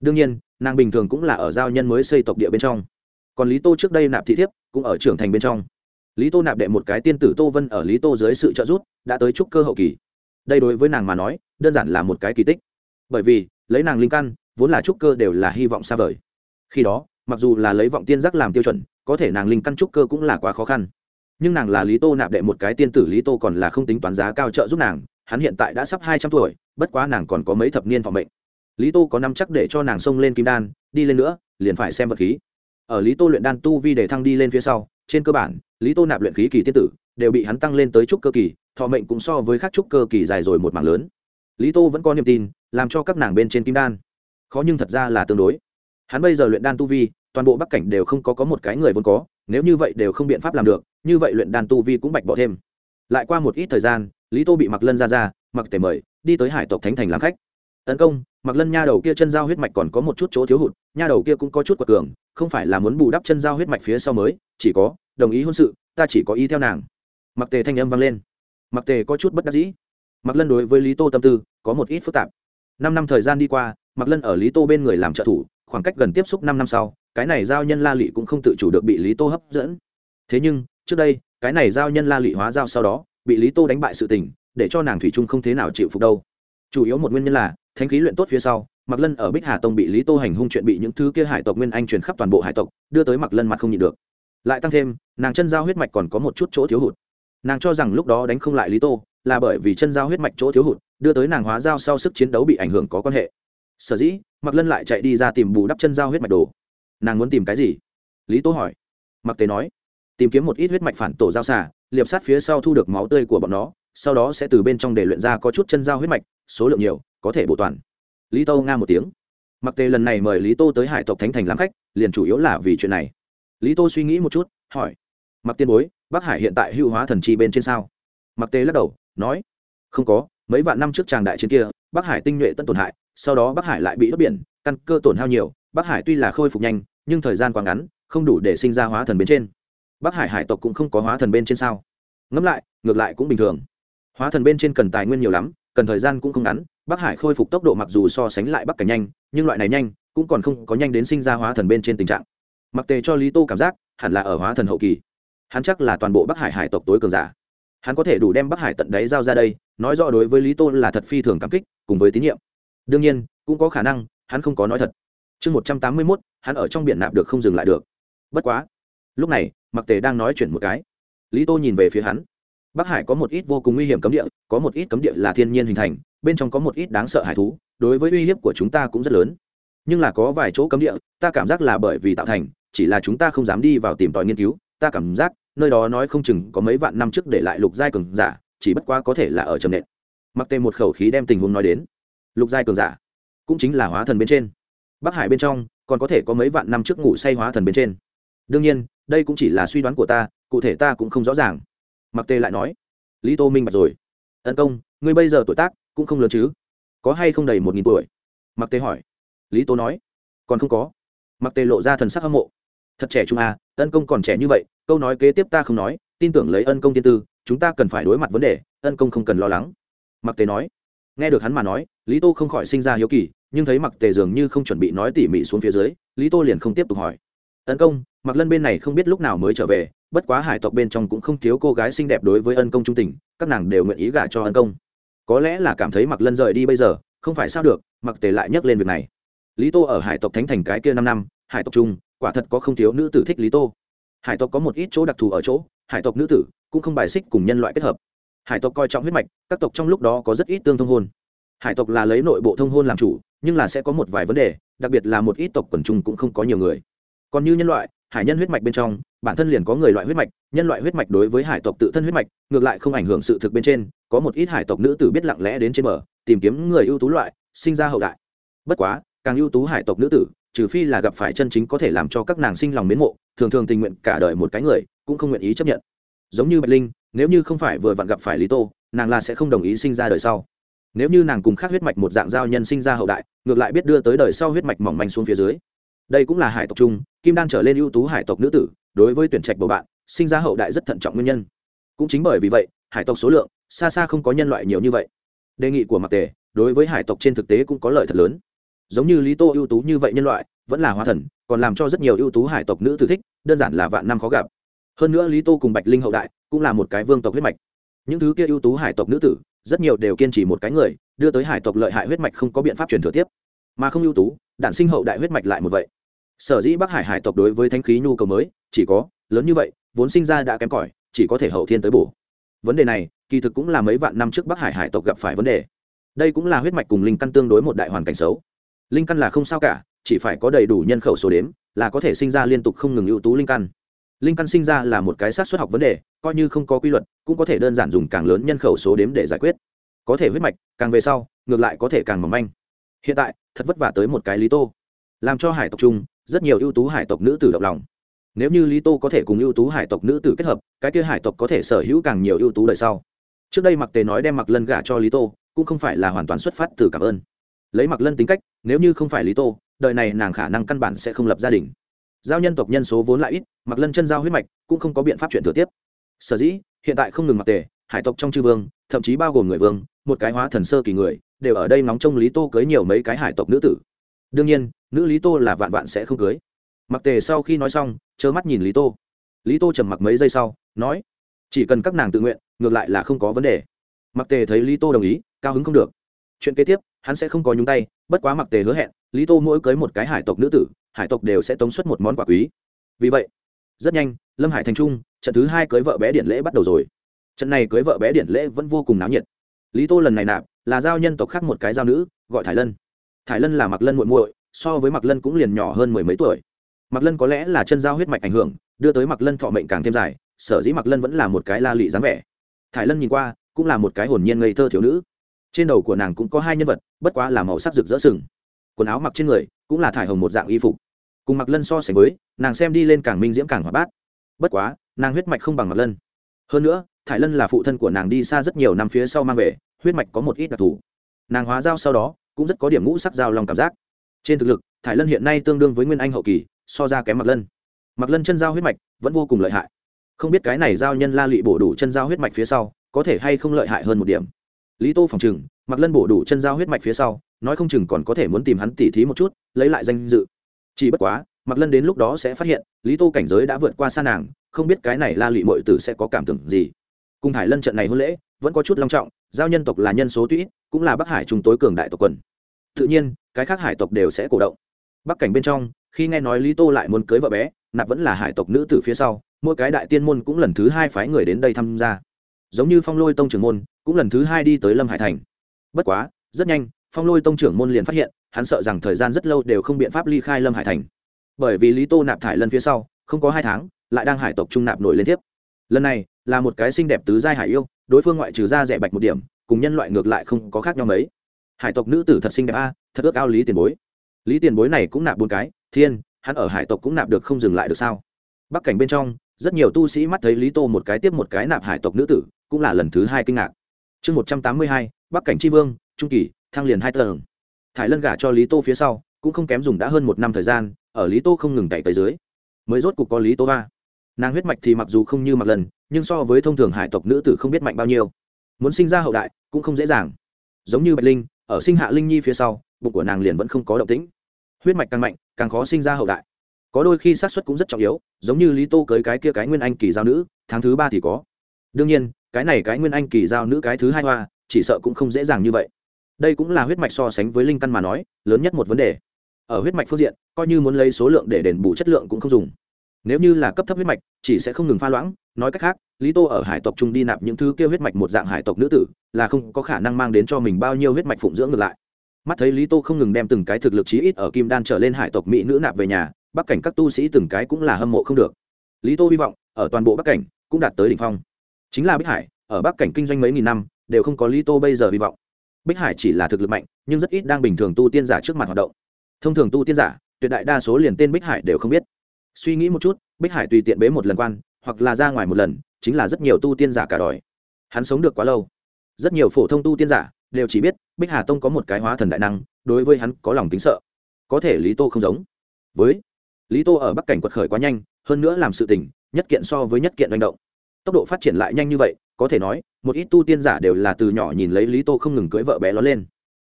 Đương nhiên, nàng bình thường cũng là ở giao nhân mới xây tộc địa bên trong. Còn lý tô trước đây nạp thị thiếp, cũng ở trưởng thành bên trong. Lý tô nạp đệ một cái tiên tử tô vân ở lý tô dưới sự trợ giúp, đã tới trúc cơ hậu kỳ. Đây đối với nàng mà nói, đơn giản là một cái kỳ tích. Bởi vì, lấy nàng linh căn, vốn là trúc cơ đều là hy vọng xa vời. Khi đó mặc dù là lấy vọng tiên giác làm tiêu chuẩn, có thể nàng linh căn trúc cơ cũng là quá khó khăn. Nhưng nàng là lý tô nạp đệ một cái tiên tử, lý tô còn là không tính toán giá cao trợ giúp nàng, hắn hiện tại đã sắp hai trăm tuổi, bất quá nàng còn có mấy thập niên phòng bệnh. lý tô có năm chắc để cho nàng xông lên kim đan, đi lên nữa, liền phải xem vật khí. Ở lý tô luyện đan tu vi để thăng đi lên phía sau, trên cơ bản, lý tô nạp luyện khí kỳ tiên tử, đều bị hắn tăng lên tới trúc cơ kỳ, thọ mệnh cũng so với các trúc cơ kỳ dài rồi một mảng lớn. Lý tô vẫn có niềm tin, làm cho các nàng bên trên kim đan. Khó nhưng thật ra là tương đối. Hắn bây giờ luyện đan tu vi toàn bộ bắc cảnh đều không có có một cái người vốn có, nếu như vậy đều không biện pháp làm được, như vậy luyện đan tu vi cũng bạch bỏ thêm. Lại qua một ít thời gian, lý tô bị mặc lân ra ra mặc tể mời, đi tới hải tộc thánh thành làm khách. Tấn công mặc lân nha đầu kia chân giao huyết mạch còn có một chút chỗ thiếu hụt, nha đầu kia cũng có chút quật cường, không phải là muốn bù đắp chân giao huyết mạch phía sau mới, chỉ có, đồng ý hôn sự, ta chỉ có ý theo nàng. Mặc tề thanh âm vang lên. Mặc tề có chút bất đắc dĩ. Mặc lân đối với lý tô tâm tư có một ít phức tạp. Năm năm thời gian đi qua mặc lân ở lý tô bên người làm trợ thủ, khoảng cách gần tiếp xúc năm năm sau cái này giao nhân la lị cũng không tự chủ được bị lý tô hấp dẫn. Thế nhưng, trước đây, cái này giao nhân la lị hóa giao sau đó, bị lý tô đánh bại sự tình, để cho nàng thủy trung không thế nào chịu phục đâu. Chủ yếu một nguyên nhân là, thánh khí luyện tốt phía sau mặc lân ở bích hà tông bị lý tô hành hung chuyện bị những thứ kia hải tộc nguyên anh truyền khắp toàn bộ hải tộc, đưa tới mặc lân mặt không nhịn được. Lại tăng thêm, nàng chân giao huyết mạch còn có một chút chỗ thiếu hụt. Nàng cho rằng lúc đó đánh không lại lý tô, là bởi vì chân giao huyết mạch chỗ thiếu hụt, đưa tới nàng hóa giao sau sức chiến đấu bị ảnh hưởng có quan hệ. Sở dĩ mặc lân lại chạy đi ra tìm bù đắp chân giao huyết mạch đồ nàng muốn tìm cái gì? Lý tô hỏi. Mặc tế nói, tìm kiếm một ít huyết mạch phản tổ giao xả liệp sát phía sau thu được máu tươi của bọn nó, sau đó sẽ từ bên trong để luyện ra có chút chân giao huyết mạch, số lượng nhiều, có thể bổ toàn. Lý tô nga một tiếng. Mặc tề lần này mời lý tô tới hải tộc thánh thành làm khách, liền chủ yếu là vì chuyện này. Lý tô suy nghĩ một chút, hỏi. Mặc tiên bối, bắc hải hiện tại hữu hóa thần chi bên trên sao? Mặc tề lắc đầu, nói. Không có, mấy vạn năm trước tràng đại chiến kia, bắc hải tinh nhuệ tân tổn hại, sau đó bắc hải lại bị đốt biển, căn cơ tổn hao nhiều bắc hải tuy là khôi phục nhanh, nhưng thời gian quá ngắn, không đủ để sinh ra hóa thần bên trên. Bắc hải hải tộc cũng không có hóa thần bên trên sao? Ngẫm lại, ngược lại cũng bình thường. Hóa thần bên trên cần tài nguyên nhiều lắm, cần thời gian cũng không ngắn, bắc hải khôi phục tốc độ mặc dù so sánh lại bắc cảnh nhanh, nhưng loại này nhanh cũng còn không có nhanh đến sinh ra hóa thần bên trên tình trạng. Mặc tề cho lý tô cảm giác, hẳn là ở hóa thần hậu kỳ. Hắn chắc là toàn bộ bắc hải hải tộc tối cường giả. Hắn có thể đủ đem bắc hải tận đáy giao ra đây, nói rõ đối với lý tô là thật phi thường cảm kích, cùng với tín nhiệm. Đương nhiên, cũng có khả năng, hắn không có nói thật chương một trăm tám mươi mốt, hắn ở trong biển nạp được không dừng lại được. Bất quá, lúc này, mặc tề đang nói chuyện một cái. Lý tô nhìn về phía hắn. Bắc hải có một ít vô cùng nguy hiểm cấm địa, có một ít cấm địa là thiên nhiên hình thành, bên trong có một ít đáng sợ hải thú, đối với uy hiếp của chúng ta cũng rất lớn. Nhưng là có vài chỗ cấm địa, ta cảm giác là bởi vì tạo thành, chỉ là chúng ta không dám đi vào tìm tòi nghiên cứu. Ta cảm giác, nơi đó nói không chừng có mấy vạn năm trước để lại lục giai cường giả, chỉ bất quá có thể là ở trầm nện. Mặc tề một khẩu khí đem tình huống nói đến. Lục giai cường giả cũng chính là hóa thần bên trên bắc hải bên trong, còn có thể có mấy vạn năm trước ngủ say hóa thần bên trên. Đương nhiên, đây cũng chỉ là suy đoán của ta, cụ thể ta cũng không rõ ràng. Mặc tề lại nói, lý tô minh bạch rồi. Ân công, ngươi bây giờ tuổi tác cũng không lớn chứ? Có hay không đầy một nghìn tuổi? Mặc tề hỏi. Lý tô nói, còn không có. Mặc tề lộ ra thần sắc hâm mộ. Thật trẻ trung à ân công còn trẻ như vậy, câu nói kế tiếp ta không nói, tin tưởng lấy ân công tiên tư, chúng ta cần phải đối mặt vấn đề, ân công không cần lo lắng. Mặc tề nói nghe được hắn mà nói, lý tô không khỏi sinh ra hiếu kỳ, nhưng thấy mặc tề dường như không chuẩn bị nói tỉ mỉ xuống phía dưới, lý tô liền không tiếp tục hỏi. Ân công mặc lân bên này không biết lúc nào mới trở về, bất quá hải tộc bên trong cũng không thiếu cô gái xinh đẹp đối với ân công trung tình, các nàng đều nguyện ý gả cho ân công. Có lẽ là cảm thấy mặc lân rời đi bây giờ, không phải sao được mặc tề lại nhắc lên việc này. Lý tô ở hải tộc thánh thành cái kia năm năm, hải tộc trung, quả thật có không thiếu nữ tử thích lý tô. Hải tộc có một ít chỗ đặc thù ở chỗ, hải tộc nữ tử cũng không bài xích cùng nhân loại kết hợp hải tộc coi trọng huyết mạch, các tộc trong lúc đó có rất ít tương thông hôn. Hải tộc là lấy nội bộ thông hôn làm chủ, nhưng là sẽ có một vài vấn đề, đặc biệt là một ít tộc quần chúng cũng không có nhiều người. Còn như nhân loại, hải nhân huyết mạch bên trong, bản thân liền có người loại huyết mạch, nhân loại huyết mạch đối với hải tộc tự thân huyết mạch, ngược lại không ảnh hưởng sự thực bên trên, có một ít hải tộc nữ tử biết lặng lẽ đến trên bờ, tìm kiếm người ưu tú loại, sinh ra hậu đại. Bất quá, càng ưu tú hải tộc nữ tử, trừ phi là gặp phải chân chính có thể làm cho các nàng sinh lòng mến mộ, thường thường tình nguyện cả đời một cái người, cũng không nguyện ý chấp nhận. Giống như bạch linh nếu như không phải vừa vặn gặp phải lý tô, nàng là sẽ không đồng ý sinh ra đời sau. Nếu như nàng cùng khác huyết mạch một dạng giao nhân sinh ra hậu đại, ngược lại biết đưa tới đời sau huyết mạch mỏng manh xuống phía dưới. Đây cũng là hải tộc chung, kim đan trở lên ưu tú hải tộc nữ tử, đối với tuyển trạch bầu bạn, sinh ra hậu đại rất thận trọng nguyên nhân. Cũng chính bởi vì vậy, hải tộc số lượng, xa xa không có nhân loại nhiều như vậy. Đề nghị của mặc tề, đối với hải tộc trên thực tế cũng có lợi thật lớn. Giống như lý tô ưu tú như vậy nhân loại, vẫn là hóa thần, còn làm cho rất nhiều ưu tú hải tộc nữ tử thích, đơn giản là vạn năm khó gặp. Hơn nữa lý tô cùng bạch linh hậu đại cũng là một cái vương tộc huyết mạch. Những thứ kia ưu tú hải tộc nữ tử, rất nhiều đều kiên trì một cái người, đưa tới hải tộc lợi hại huyết mạch không có biện pháp truyền thừa tiếp. Mà không ưu tú, đản sinh hậu đại huyết mạch lại một vậy. Sở dĩ bắc hải hải tộc đối với thanh khí nhu cầu mới, chỉ có, lớn như vậy, vốn sinh ra đã kém cỏi, chỉ có thể hậu thiên tới bổ. Vấn đề này, kỳ thực cũng là mấy vạn năm trước bắc hải hải tộc gặp phải vấn đề. Đây cũng là huyết mạch cùng linh căn tương đối một đại hoàn cảnh xấu. Linh căn là không sao cả, chỉ phải có đầy đủ nhân khẩu số đếm, là có thể sinh ra liên tục không ngừng ưu tú linh căn linh căn sinh ra là một cái sát xuất học vấn đề, coi như không có quy luật, cũng có thể đơn giản dùng càng lớn nhân khẩu số đếm để giải quyết. Có thể huyết mạch, càng về sau, ngược lại có thể càng mỏng manh. Hiện tại, thật vất vả tới một cái lý tô. Làm cho hải tộc chung, rất nhiều ưu tú hải tộc nữ tử động lòng. Nếu như lý tô có thể cùng ưu tú hải tộc nữ tử kết hợp, cái kia hải tộc có thể sở hữu càng nhiều ưu tú đời sau. Trước đây mặc tề nói đem mặc lân gả cho lý tô, cũng không phải là hoàn toàn xuất phát từ cảm ơn. Lấy mặc lân tính cách, nếu như không phải lý tô, đời này nàng khả năng căn bản sẽ không lập gia đình giao nhân tộc nhân số vốn lại ít, mặc lân chân giao huyết mạch, cũng không có biện pháp chuyển thừa tiếp. Sở dĩ, hiện tại không ngừng mặc tề, hải tộc trong chư vương, thậm chí bao gồm người vương, một cái hóa thần sơ kỳ người, đều ở đây nóng trông lý tô cưới nhiều mấy cái hải tộc nữ tử. Đương nhiên, nữ lý tô là vạn vạn sẽ không cưới. Mặc tề sau khi nói xong, trơ mắt nhìn lý tô. Lý tô trầm mặc mấy giây sau, nói, chỉ cần các nàng tự nguyện, ngược lại là không có vấn đề. Mặc tề thấy lý tô đồng ý, cao hứng không được chuyện kế tiếp, hắn sẽ không có nhúng tay, bất quá mặc tề hứa hẹn, lý tô mỗi cưới một cái hải tộc nữ tử, hải tộc đều sẽ tống xuất một món quà quý. Vì vậy, rất nhanh, lâm hải thành trung, trận thứ hai cưới vợ bé điện lễ bắt đầu rồi. Trận này cưới vợ bé điện lễ vẫn vô cùng náo nhiệt. Lý tô lần này nạp, là giao nhân tộc khác một cái giao nữ, gọi thải lân. Thải lân là mặc lân muội muội, so với mặc lân cũng liền nhỏ hơn mười mấy tuổi. Mặc lân có lẽ là chân giao huyết mạch ảnh hưởng, đưa tới mặc lân thọ mệnh càng thêm dài, sở dĩ mặc lân vẫn là một cái la lị dáng vẻ. Thải lân nhìn qua, cũng là một cái hồn nhiên ngây thơ thiếu nữ trên đầu của nàng cũng có hai nhân vật, bất quá là màu sắc rực rỡ sừng. Quần áo mặc trên người cũng là thải hồng một dạng y phục. Cùng mặc lân so sánh với, nàng xem đi lên càng minh diễm càng hoạt bát. Bất quá, nàng huyết mạch không bằng mặc lân. Hơn nữa, thải lân là phụ thân của nàng đi xa rất nhiều năm phía sau mang về, huyết mạch có một ít đặc thù. Nàng hóa dao sau đó cũng rất có điểm ngũ sắc dao lòng cảm giác. Trên thực lực, thải lân hiện nay tương đương với nguyên anh hậu kỳ, so ra kém mặc lân. Mặc lân chân dao huyết mạch vẫn vô cùng lợi hại. Không biết cái này giao nhân la lụy bổ đủ chân dao huyết mạch phía sau, có thể hay không lợi hại hơn một điểm lý tô phòng chừng mặc lân bổ đủ chân giao huyết mạch phía sau, nói không chừng còn có thể muốn tìm hắn tỉ thí một chút, lấy lại danh dự. Chỉ bất quá mặc lân đến lúc đó sẽ phát hiện, lý tô cảnh giới đã vượt qua xa nàng, không biết cái này la lụy mội tử sẽ có cảm tưởng gì. Cùng thải lân trận này hôn lễ, vẫn có chút long trọng, giao nhân tộc là nhân số tuy cũng là bắc hải chúng tối cường đại tộc quần. Tự nhiên, cái khác hải tộc đều sẽ cổ động. Bắc cảnh bên trong, khi nghe nói lý tô lại muốn cưới vợ bé, nạp vẫn là hải tộc nữ từ phía sau, mỗi cái đại tiên môn cũng lần thứ hai phái người đến đây tham gia giống như phong lôi tông trưởng môn, cũng lần thứ hai đi tới lâm hải thành. Bất quá, rất nhanh, phong lôi tông trưởng môn liền phát hiện, hắn sợ rằng thời gian rất lâu đều không biện pháp ly khai lâm hải thành. Bởi vì lý tô nạp thải lần phía sau, không có hai tháng, lại đang hải tộc trung nạp nổi lên tiếp. Lần này, là một cái xinh đẹp tứ giai hải yêu, đối phương ngoại trừ ra rẻ bạch một điểm, cùng nhân loại ngược lại không có khác nhau mấy. Hải tộc nữ tử thật xinh đẹp a, thật ước ao lý tiền bối. Lý tiền bối này cũng nạp bốn cái, thiên, hắn ở hải tộc cũng nạp được không dừng lại được sao? Bắc cảnh bên trong, rất nhiều tu sĩ mắt thấy lý tô một cái tiếp một cái nạp hải tộc nữ tử cũng là lần thứ hai kinh ngạc. Chương một trăm tám mươi hai, bắc cảnh tri vương, trung kỳ thăng liền hai tầng. Thải lân gả cho lý tô phía sau, cũng không kém dùng đã hơn một năm thời gian, ở lý tô không ngừng cày tới dưới, mới rốt cục có lý tô ba. Nàng huyết mạch thì mặc dù không như mặc lần, nhưng so với thông thường hải tộc nữ tử không biết mạnh bao nhiêu. Muốn sinh ra hậu đại, cũng không dễ dàng. Giống như bạch linh, ở sinh hạ linh nhi phía sau, bụng của nàng liền vẫn không có động tĩnh. Huyết mạch càng mạnh, càng khó sinh ra hậu đại. Có đôi khi xác suất cũng rất trọng yếu, giống như lý tô cưới cái kia cái nguyên anh kỳ giao nữ, tháng thứ ba thì có. Đương nhiên cái này cái nguyên anh kỳ giao nữ cái thứ hai hoa, chỉ sợ cũng không dễ dàng như vậy. Đây cũng là huyết mạch so sánh với linh căn mà nói, lớn nhất một vấn đề. Ở huyết mạch phương diện, coi như muốn lấy số lượng để đền bù chất lượng cũng không dùng. Nếu như là cấp thấp huyết mạch, chỉ sẽ không ngừng pha loãng, nói cách khác, lý tô ở hải tộc trung đi nạp những thứ kêu huyết mạch một dạng hải tộc nữ tử, là không có khả năng mang đến cho mình bao nhiêu huyết mạch phụng dưỡng ngược lại. Mắt thấy lý tô không ngừng đem từng cái thực lực chí ít ở kim đan trở lên hải tộc mỹ nữ nạp về nhà, bắc cảnh các tu sĩ từng cái cũng là hâm mộ không được. Lý tô hy vọng, ở toàn bộ bắc cảnh, cũng đạt tới đỉnh phong chính là bích hải, ở bắc cảnh kinh doanh mấy nghìn năm, đều không có lý tô bây giờ hy vọng. Bích hải chỉ là thực lực mạnh, nhưng rất ít đang bình thường tu tiên giả trước mặt hoạt động. Thông thường tu tiên giả, tuyệt đại đa số liền tên bích hải đều không biết. Suy nghĩ một chút, bích hải tùy tiện bế một lần quan, hoặc là ra ngoài một lần, chính là rất nhiều tu tiên giả cả đòi hắn sống được quá lâu. Rất nhiều phổ thông tu tiên giả đều chỉ biết bích hà tông có một cái hóa thần đại năng, đối với hắn có lòng tính sợ. Có thể lý tô không giống. Với lý tô ở bắc cảnh quật khởi quá nhanh, hơn nữa làm sự tình, nhất kiện so với nhất kiện manh động tốc độ phát triển lại nhanh như vậy, có thể nói, một ít tu tiên giả đều là từ nhỏ nhìn lấy lý tô không ngừng cưới vợ bé nó lên.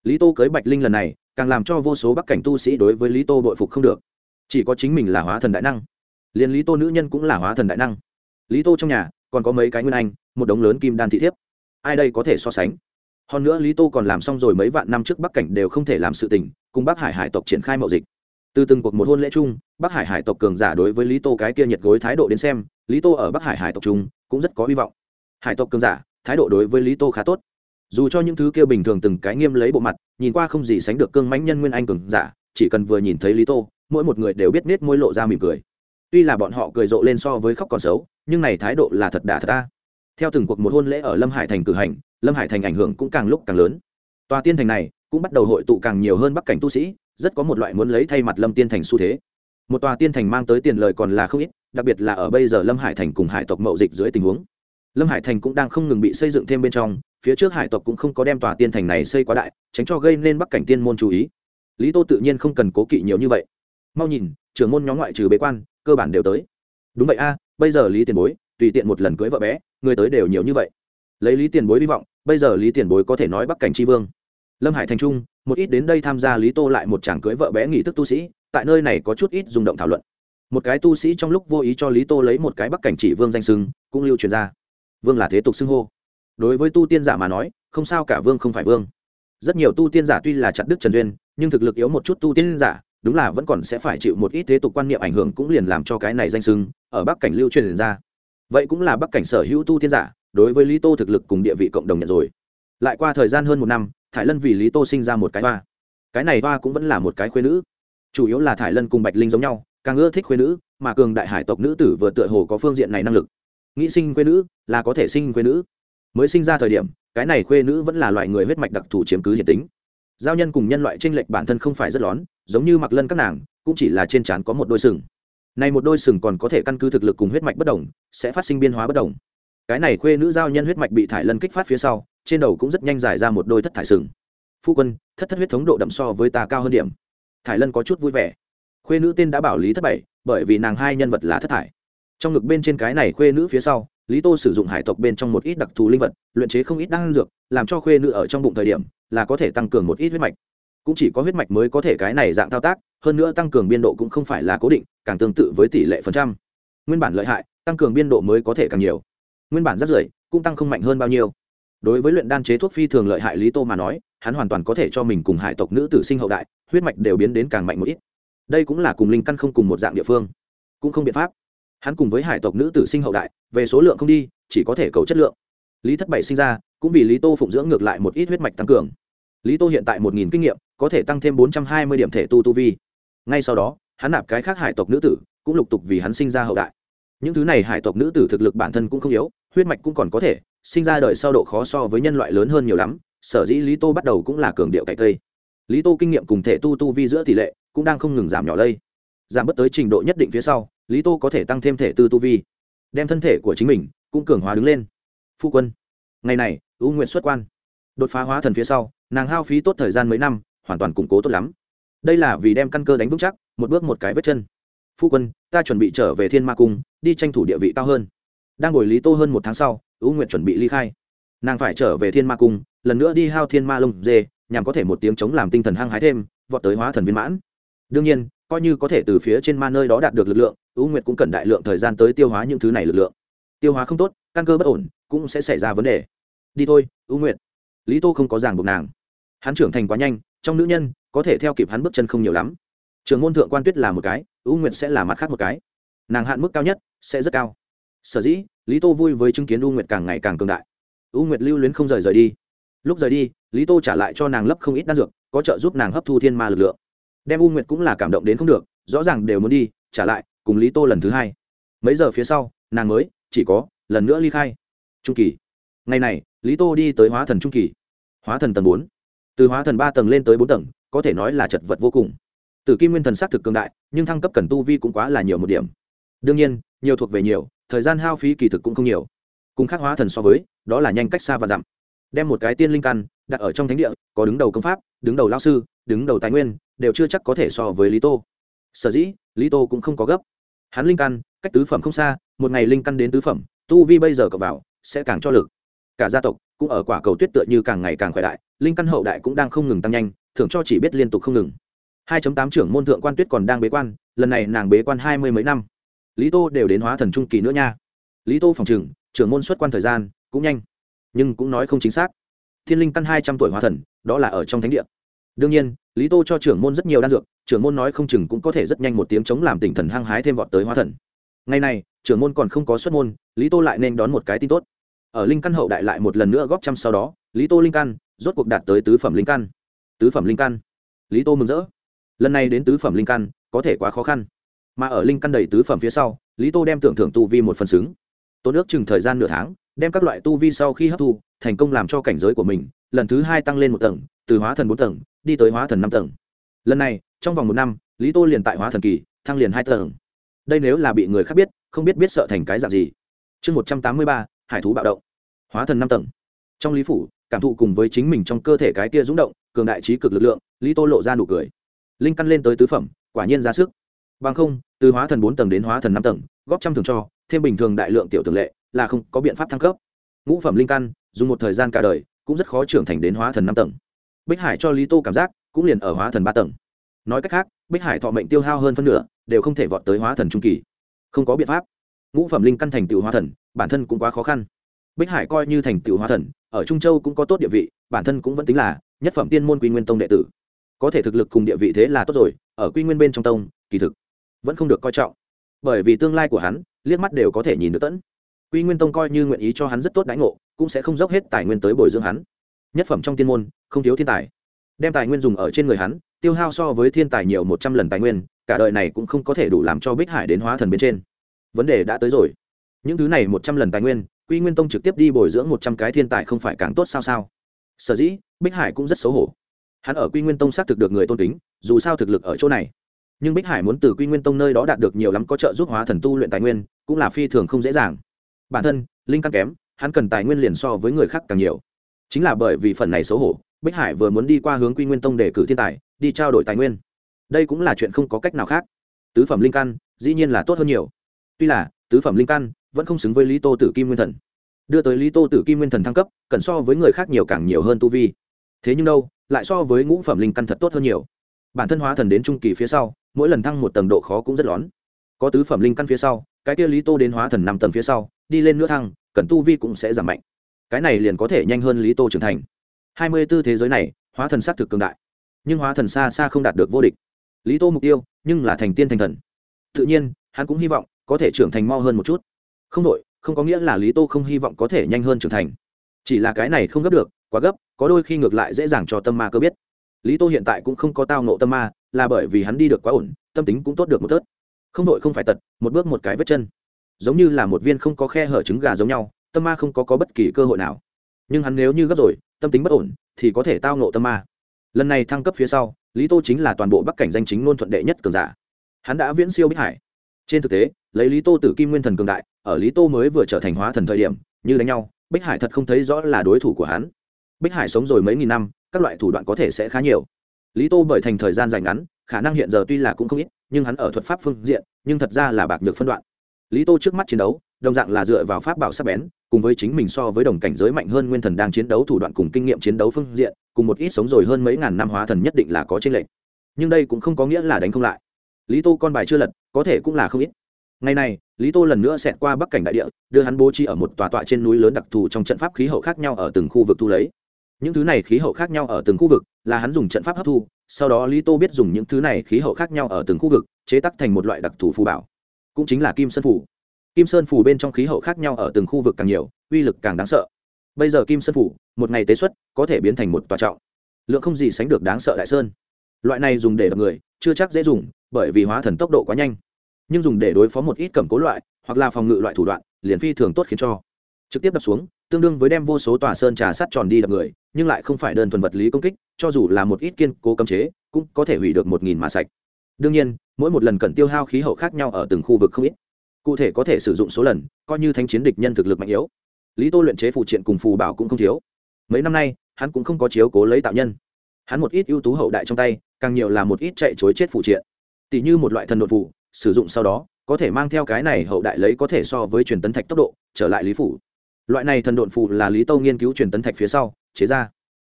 Lý tô cưới bạch linh lần này, càng làm cho vô số bắc cảnh tu sĩ đối với lý tô bội phục không được. Chỉ có chính mình là hóa thần đại năng. Liền lý tô nữ nhân cũng là hóa thần đại năng. Lý tô trong nhà, còn có mấy cái nguyên anh, một đống lớn kim đan thị thiếp. Ai đây có thể so sánh? Hơn nữa lý tô còn làm xong rồi mấy vạn năm trước bắc cảnh đều không thể làm sự tình, cùng bắc hải hải tộc triển khai mậu dịch. Từ từng cuộc một hôn lễ chung, bắc hải hải tộc cường giả đối với lý tô cái kia nhiệt gối thái độ đến xem, lý tô ở bắc hải hải tộc chung cũng rất có hy vọng. Hải tộc cường giả, thái độ đối với lý tô khá tốt. Dù cho những thứ kia bình thường từng cái nghiêm lấy bộ mặt, nhìn qua không gì sánh được cương mãnh nhân nguyên anh cường giả, chỉ cần vừa nhìn thấy lý tô, mỗi một người đều biết nết môi lộ ra mỉm cười. Tuy là bọn họ cười rộ lên so với khóc còn xấu, nhưng này thái độ là thật đà thật ta. Theo từng cuộc một hôn lễ ở lâm hải thành cử hành, lâm hải thành ảnh hưởng cũng càng lúc càng lớn. Tòa tiên thành này cũng bắt đầu hội tụ càng nhiều hơn bắc cảnh tu sĩ, rất có một loại muốn lấy thay mặt lâm tiên thành xu thế một tòa tiên thành mang tới tiền lời còn là không ít, đặc biệt là ở bây giờ lâm hải thành cùng hải tộc mậu dịch dưới tình huống. Lâm hải thành cũng đang không ngừng bị xây dựng thêm bên trong, phía trước hải tộc cũng không có đem tòa tiên thành này xây quá đại, tránh cho gây nên bắc cảnh tiên môn chú ý. Lý tô tự nhiên không cần cố kỵ nhiều như vậy. Mau nhìn, trưởng môn nhóm ngoại trừ bế quan, cơ bản đều tới. Đúng vậy a, bây giờ lý tiền bối, tùy tiện một lần cưới vợ bé, người tới đều nhiều như vậy. Lấy lý tiền bối hy vọng, bây giờ lý tiền bối có thể nói bắc cảnh tri vương. Lâm hải thành trung, một ít đến đây tham gia lý tô lại một chàng cưới vợ bé nghị thức tu sĩ tại nơi này có chút ít rung động thảo luận. Một cái tu sĩ trong lúc vô ý cho lý tô lấy một cái bắc cảnh chỉ vương danh sưng cũng lưu truyền ra. Vương là thế tục xưng hô. Đối với tu tiên giả mà nói, không sao cả vương không phải vương. Rất nhiều tu tiên giả tuy là chặt đức trần duyên, nhưng thực lực yếu một chút tu tiên giả, đúng là vẫn còn sẽ phải chịu một ít thế tục quan niệm ảnh hưởng cũng liền làm cho cái này danh sưng ở bắc cảnh lưu truyền ra. Vậy cũng là bắc cảnh sở hữu tu tiên giả, đối với lý tô thực lực cùng địa vị cộng đồng nhận rồi. Lại qua thời gian hơn một năm, thải lân vì lý tô sinh ra một cái hoa. Cái này hoa cũng vẫn là một cái khuyên nữ chủ yếu là thải lân cùng bạch linh giống nhau, càng ưa thích khuê nữ, mà cường đại hải tộc nữ tử vừa tựa hồ có phương diện này năng lực. Nghĩ sinh quê nữ là có thể sinh quê nữ. Mới sinh ra thời điểm, cái này khuê nữ vẫn là loại người huyết mạch đặc thù chiếm cứ hiện tính. Giao nhân cùng nhân loại tranh lệch bản thân không phải rất lón giống như mặc lân các nàng, cũng chỉ là trên trán có một đôi sừng. Này một đôi sừng còn có thể căn cứ thực lực cùng huyết mạch bất đồng, sẽ phát sinh biên hóa bất đồng. Cái này khuê nữ giao nhân huyết mạch bị thải lân kích phát phía sau, trên đầu cũng rất nhanh dài ra một đôi thất thải sừng. Phu quân, thất thất huyết thống độ đậm so với ta cao hơn điểm thải lân có chút vui vẻ. Khuê nữ tên đã bảo lý thất bảy, bởi vì nàng hai nhân vật là thất thải. Trong ngực bên trên cái này khuê nữ phía sau, lý tô sử dụng hải tộc bên trong một ít đặc thù linh vật, luyện chế không ít đan dược, làm cho khuê nữ ở trong bụng thời điểm là có thể tăng cường một ít huyết mạch. Cũng chỉ có huyết mạch mới có thể cái này dạng thao tác, hơn nữa tăng cường biên độ cũng không phải là cố định, càng tương tự với tỷ lệ phần trăm. Nguyên bản lợi hại, tăng cường biên độ mới có thể càng nhiều. Nguyên bản rất rưỡi, cũng tăng không mạnh hơn bao nhiêu. Đối với luyện đan chế thuốc phi thường lợi hại lý tô mà nói hắn hoàn toàn có thể cho mình cùng hải tộc nữ tử sinh hậu đại, huyết mạch đều biến đến càng mạnh một ít. Đây cũng là cùng linh căn không cùng một dạng địa phương, cũng không biện pháp. Hắn cùng với hải tộc nữ tử sinh hậu đại, về số lượng không đi, chỉ có thể cầu chất lượng. Lý thất bảy sinh ra, cũng vì lý tô phụng dưỡng ngược lại một ít huyết mạch tăng cường. Lý tô hiện tại một nghìn kinh nghiệm, có thể tăng thêm bốn trăm hai mươi điểm thể tu tu vi. Ngay sau đó, hắn nạp cái khác hải tộc nữ tử, cũng lục tục vì hắn sinh ra hậu đại. Những thứ này hải tộc nữ tử thực lực bản thân cũng không yếu, huyết mạch cũng còn có thể, sinh ra đời sau độ khó so với nhân loại lớn hơn nhiều lắm sở dĩ lý tô bắt đầu cũng là cường điệu cải cây. Lý tô kinh nghiệm cùng thể tu tu vi giữa tỷ lệ cũng đang không ngừng giảm nhỏ lây. Giảm bớt tới trình độ nhất định phía sau, lý tô có thể tăng thêm thể tư tu vi, đem thân thể của chính mình cũng cường hóa đứng lên. Phu quân, ngày này ưu nguyện xuất quan. Đột phá hóa thần phía sau, nàng hao phí tốt thời gian mấy năm, hoàn toàn củng cố tốt lắm. Đây là vì đem căn cơ đánh vững chắc, một bước một cái vết chân. Phu quân, ta chuẩn bị trở về thiên ma cung, đi tranh thủ địa vị cao hơn. Đang ngồi lý tô hơn một tháng sau ưu nguyện chuẩn bị ly khai. Nàng phải trở về thiên ma cung lần nữa đi hao thiên ma lông dê, nhằm có thể một tiếng chống làm tinh thần hăng hái thêm, vọt tới hóa thần viên mãn. Đương nhiên, coi như có thể từ phía trên ma nơi đó đạt được lực lượng ưu nguyệt cũng cần đại lượng thời gian tới tiêu hóa những thứ này lực lượng. Tiêu hóa không tốt, căn cơ bất ổn, cũng sẽ xảy ra vấn đề. Đi thôi ưu nguyệt. Lý tô không có ràng buộc nàng. Hắn trưởng thành quá nhanh, trong nữ nhân, có thể theo kịp hắn bước chân không nhiều lắm. Trường môn thượng quan tuyết là một cái ưu nguyệt sẽ là mặt khác một cái. Nàng hạn mức cao nhất, sẽ rất cao. Sở dĩ, lý tô vui với chứng kiến ưu nguyệt càng ngày càng cường đại. Ưu nguyệt lưu luyến không rời rời đi lúc rời đi, lý tô trả lại cho nàng lấp không ít đan dược, có trợ giúp nàng hấp thu thiên ma lực lượng. Đem u nguyệt cũng là cảm động đến không được, rõ ràng đều muốn đi, trả lại, cùng lý tô lần thứ hai. Mấy giờ phía sau, nàng mới, chỉ có, lần nữa ly khai. Trung kỳ. Ngày này, lý tô đi tới hóa thần trung kỳ. Hóa thần tầng bốn. Từ hóa thần ba tầng lên tới bốn tầng, có thể nói là chật vật vô cùng. Từ kim nguyên thần s á c thực cường đại, nhưng thăng cấp cần tu vi cũng quá là nhiều một điểm. Đương nhiên, nhiều thuộc về nhiều, thời gian hao phí kỳ thực cũng không nhiều. Cùng khác hóa thần so với, đó là nhanh cách xa và dặm đem một cái tiên linh căn đặt ở trong thánh địa, có đứng đầu công pháp, đứng đầu lao sư, đứng đầu tài nguyên, đều chưa chắc có thể so với lý tô. Sở dĩ, lý tô cũng không có gấp. Hắn linh căn, cách tứ phẩm không xa, một ngày linh căn đến tứ phẩm, tu vi bây giờ cập vào, sẽ càng cho lực. Cả gia tộc cũng ở quả cầu tuyết tựa như càng ngày càng khỏe đại, linh căn hậu đại cũng đang không ngừng tăng nhanh, thưởng cho chỉ biết liên tục không ngừng. 2 tám trưởng môn thượng quan tuyết còn đang bế quan, lần này nàng bế quan hai mươi mấy năm. Lý tô đều đến hóa thần trung kỳ nữa nha. Lý tô phòng trừng, trưởng môn xuất quan thời gian cũng nhanh nhưng cũng nói không chính xác. Thiên linh căn hai trăm tuổi hóa thần, đó là ở trong thánh địa. Đương nhiên, lý tô cho trưởng môn rất nhiều đan dược, trưởng môn nói không chừng cũng có thể rất nhanh một tiếng chống làm tỉnh thần hăng hái thêm vọt tới hóa thần. Ngày này, trưởng môn còn không có xuất môn, lý tô lại nên đón một cái tin tốt. Ở linh căn hậu đại lại một lần nữa góp trăm sau đó, lý tô linh căn rốt cuộc đạt tới tứ phẩm linh căn. Tứ phẩm linh căn. Lý tô mừng rỡ. Lần này đến tứ phẩm linh căn, có thể quá khó khăn. Mà ở linh căn đầy tứ phẩm phía sau, lý tô đem tưởng thưởng tu vi một phần xứng. Tốn ước chừng thời gian nửa tháng đem các loại tu vi sau khi hấp thu, thành công làm cho cảnh giới của mình, lần thứ hai tăng lên một tầng, từ hóa thần bốn tầng, đi tới hóa thần năm tầng. Lần này, trong vòng một năm, lý tô liền tại hóa thần kỳ, thăng liền hai tầng. Đây nếu là bị người khác biết, không biết biết sợ thành cái dạng gì. Chương một trăm tám mươi ba, hải thú bạo động. Hóa thần năm tầng. Trong lý phủ, cảm thụ cùng với chính mình trong cơ thể cái kia rúng động, cường đại trí cực lực lượng, lý tô lộ ra nụ cười. Linh căn lên tới tứ phẩm, quả nhiên ra sức. Bằng không, từ hóa thần bốn tầng đến hóa thần năm tầng, góp trăm thường cho, thêm bình thường đại lượng tiểu thường lệ là không có biện pháp thăng cấp. Ngũ phẩm linh căn, dùng một thời gian cả đời, cũng rất khó trưởng thành đến hóa thần năm tầng. Bích hải cho lý tô cảm giác, cũng liền ở hóa thần ba tầng. Nói cách khác, bích hải thọ mệnh tiêu hao hơn phân nửa, đều không thể vọt tới hóa thần trung kỳ. Không có biện pháp. Ngũ phẩm linh căn thành tựu hóa thần, bản thân cũng quá khó khăn. Bích hải coi như thành tựu hóa thần, ở trung châu cũng có tốt địa vị, bản thân cũng vẫn tính là nhất phẩm tiên môn quy nguyên tông đệ tử. Có thể thực lực cùng địa vị thế là tốt rồi, ở quy nguyên bên trong tông, kỳ thực vẫn không được coi trọng. Bởi vì tương lai của hắn, liếc mắt đều có thể nhìn được tẫn quy nguyên tông coi như nguyện ý cho hắn rất tốt đãi ngộ, cũng sẽ không dốc hết tài nguyên tới bồi dưỡng hắn. Nhất phẩm trong tiên môn, không thiếu thiên tài. Đem tài nguyên dùng ở trên người hắn, tiêu hao so với thiên tài nhiều một trăm lần tài nguyên, cả đời này cũng không có thể đủ làm cho bích hải đến hóa thần bên trên. Vấn đề đã tới rồi. Những thứ này một trăm lần tài nguyên, quy nguyên tông trực tiếp đi bồi dưỡng một trăm cái thiên tài không phải càng tốt sao sao? Sở dĩ, bích hải cũng rất xấu hổ. Hắn ở quy nguyên tông xác thực được người tôn kính, dù sao thực lực ở chỗ này. Nhưng bích hải muốn từ quy nguyên tông nơi đó đạt được nhiều lắm có trợ giúp hóa thần tu luyện tài nguyên, cũng là phi thường không dễ dàng bản thân, linh căn kém, hắn cần tài nguyên liền so với người khác càng nhiều. Chính là bởi vì phần này xấu hổ, bích hải vừa muốn đi qua hướng quy nguyên tông để cử thiên tài, đi trao đổi tài nguyên. Đây cũng là chuyện không có cách nào khác. Tứ phẩm linh căn, dĩ nhiên là tốt hơn nhiều. Tuy là, tứ phẩm linh căn vẫn không xứng với lý tô tử kim nguyên thần. Đưa tới lý tô tử kim nguyên thần thăng cấp, cần so với người khác nhiều càng nhiều hơn tu vi. Thế nhưng đâu, lại so với ngũ phẩm linh căn thật tốt hơn nhiều. Bản thân hóa thần đến trung kỳ phía sau, mỗi lần thăng một tầng độ khó cũng rất lón. Có tứ phẩm linh căn phía sau, cái kia lý tô đến hóa thần năm tầng phía sau đi lên nữa thăng, cần tu vi cũng sẽ giảm mạnh. Cái này liền có thể nhanh hơn lý tô trưởng thành. Hai mươi b ố thế giới này, hóa thần s á t thực cường đại. Nhưng hóa thần xa xa không đạt được vô địch. Lý tô mục tiêu, nhưng là thành tiên thành thần. Tự nhiên, hắn cũng hy vọng có thể trưởng thành mo hơn một chút. Không đội không có nghĩa là lý tô không hy vọng có thể nhanh hơn trưởng thành. Chỉ là cái này không gấp được, quá gấp, có đôi khi ngược lại dễ dàng cho tâm ma cơ biết. Lý tô hiện tại cũng không có tao nộ tâm ma, là bởi vì hắn đi được quá ổn, tâm tính cũng tốt được một tớt. Không đội không phải tật, một bước một cái vết chân giống như là một viên không có khe hở trứng gà giống nhau tâm ma không có, có bất kỳ cơ hội nào. Nhưng hắn nếu như gấp rồi tâm tính bất ổn thì có thể tao nộ tâm ma. Lần này thăng cấp phía sau lý tô chính là toàn bộ bắc cảnh danh chính ngôn thuận đệ nhất cường giả. Hắn đã viễn siêu bích hải. Trên thực tế lấy lý tô tử kim nguyên thần cường đại ở lý tô mới vừa trở thành hóa thần thời điểm như đánh nhau bích hải thật không thấy rõ là đối thủ của hắn. Bích hải sống rồi mấy nghìn năm các loại thủ đoạn có thể sẽ khá nhiều. Lý tô bởi thành thời gian dài ngắn khả năng hiện giờ tuy là cũng không ít nhưng hắn ở thuật pháp phương diện nhưng thật ra là bạc nhược phân đoạn lý tô trước mắt chiến đấu, đồng dạng là dựa vào pháp bảo sắc bén, cùng với chính mình so với đồng cảnh giới mạnh hơn nguyên thần đang chiến đấu thủ đoạn cùng kinh nghiệm chiến đấu phương diện, cùng một ít sống rồi hơn mấy ngàn năm hóa thần nhất định là có trên lệnh nhưng đây cũng không có nghĩa là đánh không lại. Lý tô con bài chưa lật, có thể cũng là không ít. Ngày này, lý tô lần nữa xẹt qua bắc cảnh đại địa, đưa hắn bố trí ở một tòa tọa trên núi lớn đặc thù trong trận pháp khí hậu khác nhau ở từng khu vực thu lấy. Những thứ này khí hậu khác nhau ở từng khu vực, là hắn dùng trận pháp hấp thu, sau đó lý tô biết dùng những thứ này khí hậu khác nhau ở từng khu vực, chế tắc thành một loại đặc thù phù bảo cũng chính là kim sơn phủ. Kim sơn phủ bên trong khí hậu khác nhau ở từng khu vực càng nhiều, uy lực càng đáng sợ. Bây giờ kim sơn phủ, một ngày tế xuất, có thể biến thành một tòa trọng. Lượng không gì sánh được đáng sợ đại sơn. Loại này dùng để đập người, chưa chắc dễ dùng, bởi vì hóa thần tốc độ quá nhanh. Nhưng dùng để đối phó một ít cầm cố loại, hoặc là phòng ngự loại thủ đoạn, liền phi thường tốt khiến cho. Trực tiếp đập xuống, tương đương với đem vô số tòa sơn trà sắt tròn đi đập người, nhưng lại không phải đơn thuần vật lý công kích, cho dù là một ít kiên cố cấm chế, cũng có thể hủy được một nghìn mà sạch đương nhiên, mỗi một lần cần tiêu hao khí hậu khác nhau ở từng khu vực không ít. Cụ thể có thể sử dụng số lần, coi như thanh chiến địch nhân thực lực mạnh yếu. Lý tô luyện chế phụ triện cùng phù bảo cũng không thiếu. Mấy năm nay, hắn cũng không có chiếu cố lấy tạo nhân. Hắn một ít ưu tú hậu đại trong tay, càng nhiều là một ít chạy chối chết phụ triện. Tỷ như một loại thần đột phụ sử dụng sau đó, có thể mang theo cái này hậu đại lấy có thể so với truyền tấn thạch tốc độ, trở lại lý phủ. Loại này thần độn phụ là lý tô nghiên cứu truyền tấn thạch phía sau, chế ra.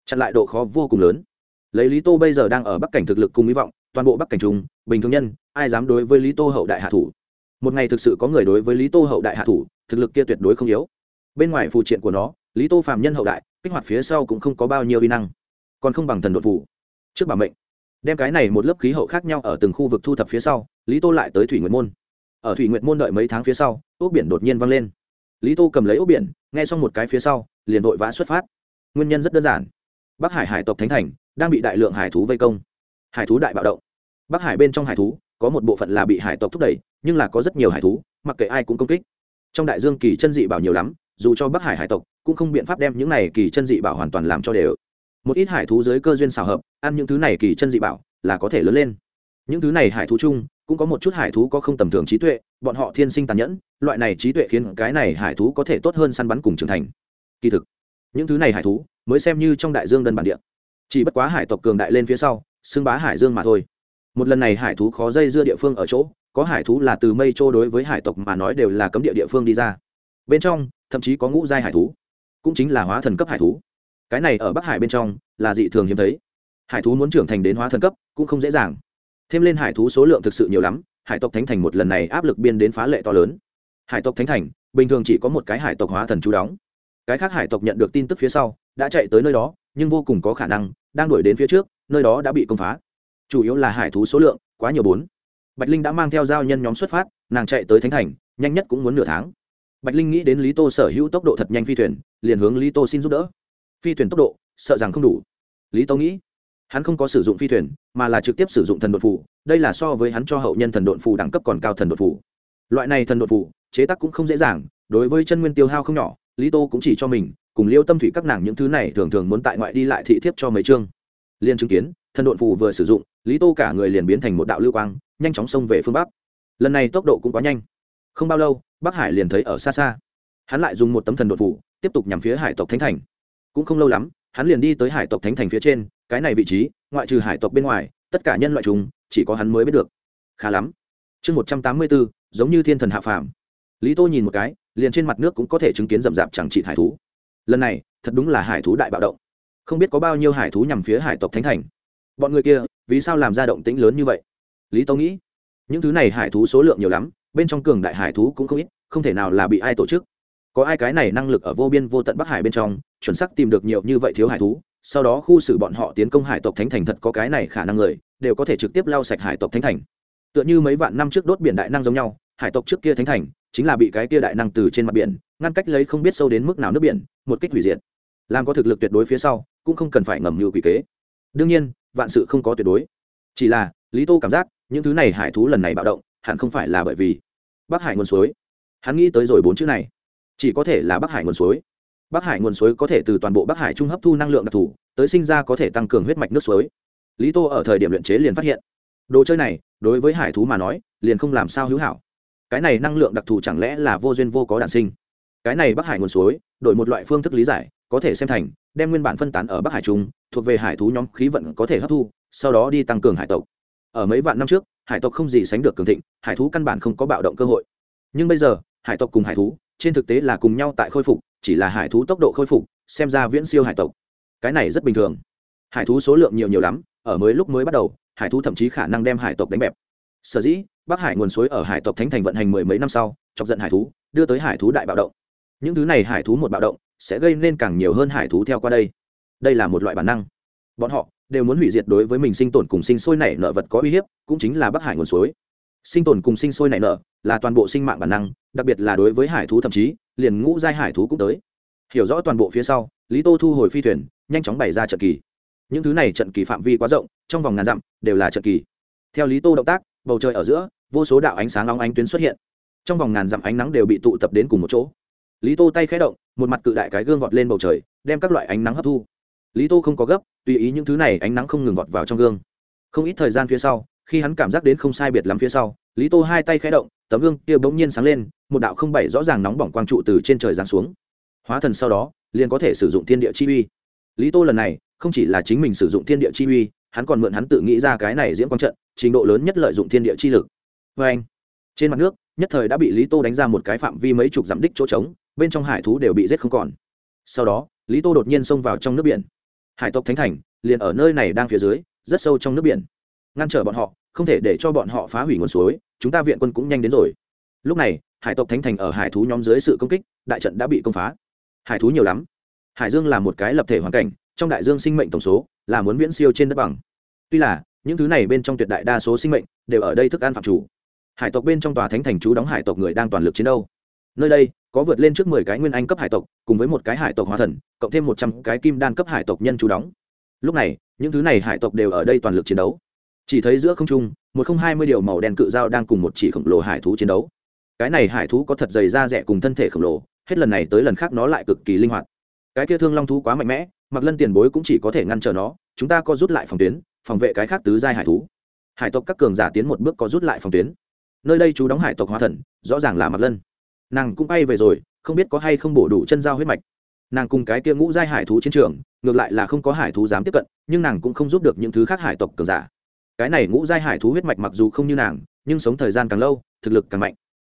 Chặn lại độ khó vô cùng lớn. Lấy lý tô bây giờ đang ở bắc cảnh thực lực cùng hy vọng, toàn bộ bắc cảnh trung bình thường nhân, ai dám đối với lý tô hậu đại hạ thủ? Một ngày thực sự có người đối với lý tô hậu đại hạ thủ, thực lực kia tuyệt đối không yếu. Bên ngoài phù triện của nó, lý tô phạm nhân hậu đại, kích hoạt phía sau cũng không có bao nhiêu uy năng. Còn không bằng thần đột phủ trước bảo mệnh. Đem cái này một lớp khí hậu khác nhau ở từng khu vực thu thập phía sau, lý tô lại tới thủy nguyệt môn. Ở thủy nguyệt môn đợi mấy tháng phía sau, ốc biển đột nhiên văng lên. Lý tô cầm lấy ốc biển, nghe xong một cái phía sau, liền vội vã xuất phát. Nguyên nhân rất đơn giản. Bắc hải hải tộc thánh thành, đang bị đại lượng hải thú vây công. Hải thú đại bạo động bắc hải bên trong hải thú, có một bộ phận là bị hải tộc thúc đẩy, nhưng là có rất nhiều hải thú, mặc kệ ai cũng công kích. Trong đại dương kỳ chân dị bảo nhiều lắm, dù cho bắc hải hải tộc cũng không biện pháp đem những này kỳ chân dị bảo hoàn toàn làm cho đều. Một ít hải thú dưới cơ duyên xào hợp, ăn những thứ này kỳ chân dị bảo là có thể lớn lên. Những thứ này hải thú chung, cũng có một chút hải thú có không tầm thường trí tuệ, bọn họ thiên sinh tàn nhẫn, loại này trí tuệ khiến cái này hải thú có thể tốt hơn săn bắn cùng trưởng thành. Kỳ thực, những thứ này hải thú mới xem như trong đại dương đơn bản địa. Chỉ bất quá hải tộc cường đại lên phía sau, xưng bá hải dương mà thôi một lần này hải thú khó dây dưa địa phương ở chỗ, có hải thú là từ mây trô đối với hải tộc mà nói đều là cấm địa địa phương đi ra. Bên trong, thậm chí có ngũ giai hải thú, cũng chính là hóa thần cấp hải thú. Cái này ở bắc hải bên trong, là dị thường hiếm thấy. Hải thú muốn trưởng thành đến hóa thần cấp, cũng không dễ dàng. Thêm lên hải thú số lượng thực sự nhiều lắm, hải tộc thánh thành một lần này áp lực biên đến phá lệ to lớn. Hải tộc thánh thành, bình thường chỉ có một cái hải tộc hóa thần chú đóng. Cái khác hải tộc nhận được tin tức phía sau, đã chạy tới nơi đó, nhưng vô cùng có khả năng, đang đuổi đến phía trước, nơi đó đã bị công phá chủ yếu là hải thú số lượng, quá nhiều bốn. Bạch linh đã mang theo giao nhân nhóm xuất phát, nàng chạy tới thánh thành, nhanh nhất cũng muốn nửa tháng. Bạch linh nghĩ đến lý tô sở hữu tốc độ thật nhanh phi thuyền, liền hướng lý tô xin giúp đỡ. Phi thuyền tốc độ, sợ rằng không đủ. Lý tô nghĩ, hắn không có sử dụng phi thuyền, mà là trực tiếp sử dụng thần đột phủ đây là so với hắn cho hậu nhân thần đột phủ đẳng cấp còn cao thần đột phủ loại này thần đột phủ chế tác cũng không dễ dàng, đối với chân nguyên tiêu hao không nhỏ, lý tô cũng chỉ cho mình, cùng liêu tâm thủy các nàng những thứ này thường thường muốn tại ngoại đi lại thị thiếp cho mấy chương. Liên chứng kiến thần độn phù vừa sử dụng, lý tô cả người liền biến thành một đạo lưu quang, nhanh chóng xông về phương bắc. Lần này tốc độ cũng quá nhanh. Không bao lâu, bắc hải liền thấy ở xa xa. Hắn lại dùng một tấm thần đột phủ tiếp tục nhằm phía hải tộc thánh thành. Cũng không lâu lắm, hắn liền đi tới hải tộc thánh thành phía trên, cái này vị trí, ngoại trừ hải tộc bên ngoài, tất cả nhân loại chúng, chỉ có hắn mới biết được. Khá lắm. Chương một trăm tám mươi bốn, giống như thiên thần hạ phàm. Lý tô nhìn một cái, liền trên mặt nước cũng có thể chứng kiến rậm rạp chẳng trị hải thú. Lần này, thật đúng là hải thú đại bạo động. Không biết có bao nhiêu hải thú nhằm phía hải tộc thánh thành bọn người kia, vì sao làm ra động tĩnh lớn như vậy? Lý tô nghĩ, những thứ này hải thú số lượng nhiều lắm, bên trong cường đại hải thú cũng không ít, không thể nào là bị ai tổ chức. Có ai cái này năng lực ở vô biên vô tận bắc hải bên trong, chuẩn xác tìm được nhiều như vậy thiếu hải thú, sau đó khu xử bọn họ tiến công hải tộc thánh thành thật có cái này khả năng người, đều có thể trực tiếp lau sạch hải tộc thánh thành. Tựa như mấy vạn năm trước đốt biển đại năng giống nhau, hải tộc trước kia thánh thành, chính là bị cái kia đại năng từ trên mặt biển, ngăn cách lấy không biết sâu đến mức nào nước biển, một kích hủy diệt. Làm có thực lực tuyệt đối phía sau, cũng không cần phải ngầm như quỷ kế. Đương nhiên vạn sự không có tuyệt đối. Chỉ là, lý tô cảm giác, những thứ này hải thú lần này bạo động, hẳn không phải là bởi vì bắc hải nguồn suối. Hắn nghĩ tới rồi bốn chữ này. Chỉ có thể là bắc hải nguồn suối. Bắc hải nguồn suối có thể từ toàn bộ bắc hải trung hấp thu năng lượng đặc thù, tới sinh ra có thể tăng cường huyết mạch nước suối. Lý tô ở thời điểm luyện chế liền phát hiện, đồ chơi này, đối với hải thú mà nói, liền không làm sao hữu hảo. Cái này năng lượng đặc thù chẳng lẽ là vô duyên vô có đản sinh? Cái này bắc hải nguồn suối, đổi một loại phương thức lý giải, có thể xem thành đem nguyên bản phân tán ở bắc hải trung, thuộc về hải thú nhóm khí vận có thể hấp thu, sau đó đi tăng cường hải tộc. Ở mấy vạn năm trước, hải tộc không gì sánh được cường thịnh, hải thú căn bản không có bạo động cơ hội. Nhưng bây giờ, hải tộc cùng hải thú, trên thực tế là cùng nhau tại khôi phục, chỉ là hải thú tốc độ khôi phục, xem ra viễn siêu hải tộc. Cái này rất bình thường. Hải thú số lượng nhiều nhiều lắm, ở mới lúc mới bắt đầu, hải thú thậm chí khả năng đem hải tộc đánh bẹp. Sở dĩ, bắc hải nguồn suối ở hải tộc thánh thành vận hành mười mấy năm sau, chọc giận hải thú, đưa tới hải thú đại bạo động. Những thứ này hải thú một bạo động sẽ gây nên càng nhiều hơn hải thú theo qua đây. Đây là một loại bản năng. Bọn họ đều muốn hủy diệt đối với mình sinh tồn cùng sinh sôi nảy nợ vật có uy hiếp, cũng chính là bắc hải nguồn suối. Sinh tồn cùng sinh sôi nảy nở là toàn bộ sinh mạng bản năng, đặc biệt là đối với hải thú thậm chí, liền ngũ giai hải thú cũng tới. Hiểu rõ toàn bộ phía sau, lý tô thu hồi phi thuyền, nhanh chóng bày ra trận kỳ. Những thứ này trận kỳ phạm vi quá rộng, trong vòng ngàn dặm đều là trận kỳ. Theo lý tô động tác, bầu trời ở giữa, vô số đạo ánh sáng long ánh tuyến xuất hiện. Trong vòng ngàn dặm ánh nắng đều bị tụ tập đến cùng một chỗ lý tô tay khẽ động, một mặt cự đại cái gương vọt lên bầu trời, đem các loại ánh nắng hấp thu. Lý tô không có gấp, tùy ý những thứ này ánh nắng không ngừng vọt vào trong gương. Không ít thời gian phía sau, khi hắn cảm giác đến không sai biệt lắm phía sau, lý tô hai tay khẽ động, tấm gương kia bỗng nhiên sáng lên, một đạo không bảy rõ ràng nóng bỏng quang trụ từ trên trời giáng xuống. Hóa thần sau đó, liền có thể sử dụng thiên địa chi uy. Lý tô lần này, không chỉ là chính mình sử dụng thiên địa chi uy, hắn còn mượn hắn tự nghĩ ra cái này diễn quang trận, trình độ lớn nhất lợi dụng thiên địa chi lực. Vê anh trên mặt nước, nhất thời đã bị lý tô đánh ra một cái phạm vi mấy chục dặm đích chỗ trống bên trong hải thú đều bị giết không còn. Sau đó, lý tô đột nhiên xông vào trong nước biển. Hải tộc thánh thành liền ở nơi này đang phía dưới, rất sâu trong nước biển. Ngăn trở bọn họ, không thể để cho bọn họ phá hủy nguồn suối, chúng ta viện quân cũng nhanh đến rồi. Lúc này, hải tộc thánh thành ở hải thú nhóm dưới sự công kích, đại trận đã bị công phá. Hải thú nhiều lắm. Hải dương là một cái lập thể hoàn cảnh, trong đại dương sinh mệnh tổng số là muốn viễn siêu trên đất bằng. Tuy là, những thứ này bên trong tuyệt đại đa số sinh mệnh đều ở đây thức ăn phạm chủ. Hải tộc bên trong tòa thánh thành chú đóng hải tộc người đang toàn lực chiến đấu nơi đây có vượt lên trước mười cái nguyên anh cấp hải tộc, cùng với một cái hải tộc hóa thần, cộng thêm một trăm cái kim đan cấp hải tộc nhân chú đóng. Lúc này, những thứ này hải tộc đều ở đây toàn lực chiến đấu. Chỉ thấy giữa không trung, một không hai mươi điều màu đen cự dao đang cùng một chỉ khổng lồ hải thú chiến đấu. Cái này hải thú có thật dày da rẻ cùng thân thể khổng lồ, hết lần này tới lần khác nó lại cực kỳ linh hoạt. Cái kia thương long thú quá mạnh mẽ, mặc lân tiền bối cũng chỉ có thể ngăn trở nó, chúng ta có rút lại phòng tuyến, phòng vệ cái khác tứ giai hải thú. Hải tộc các cường giả tiến một bước có rút lại phòng tuyến. Nơi đây chú đóng hải tộc hóa thần, rõ ràng là mặc lân nàng cũng bay về rồi, không biết có hay không bổ đủ chân dao huyết mạch. Nàng cùng cái kia ngũ giai hải thú chiến trường, ngược lại là không có hải thú dám tiếp cận, nhưng nàng cũng không giúp được những thứ khác hải tộc cường giả. Cái này ngũ giai hải thú huyết mạch mặc dù không như nàng, nhưng sống thời gian càng lâu, thực lực càng mạnh.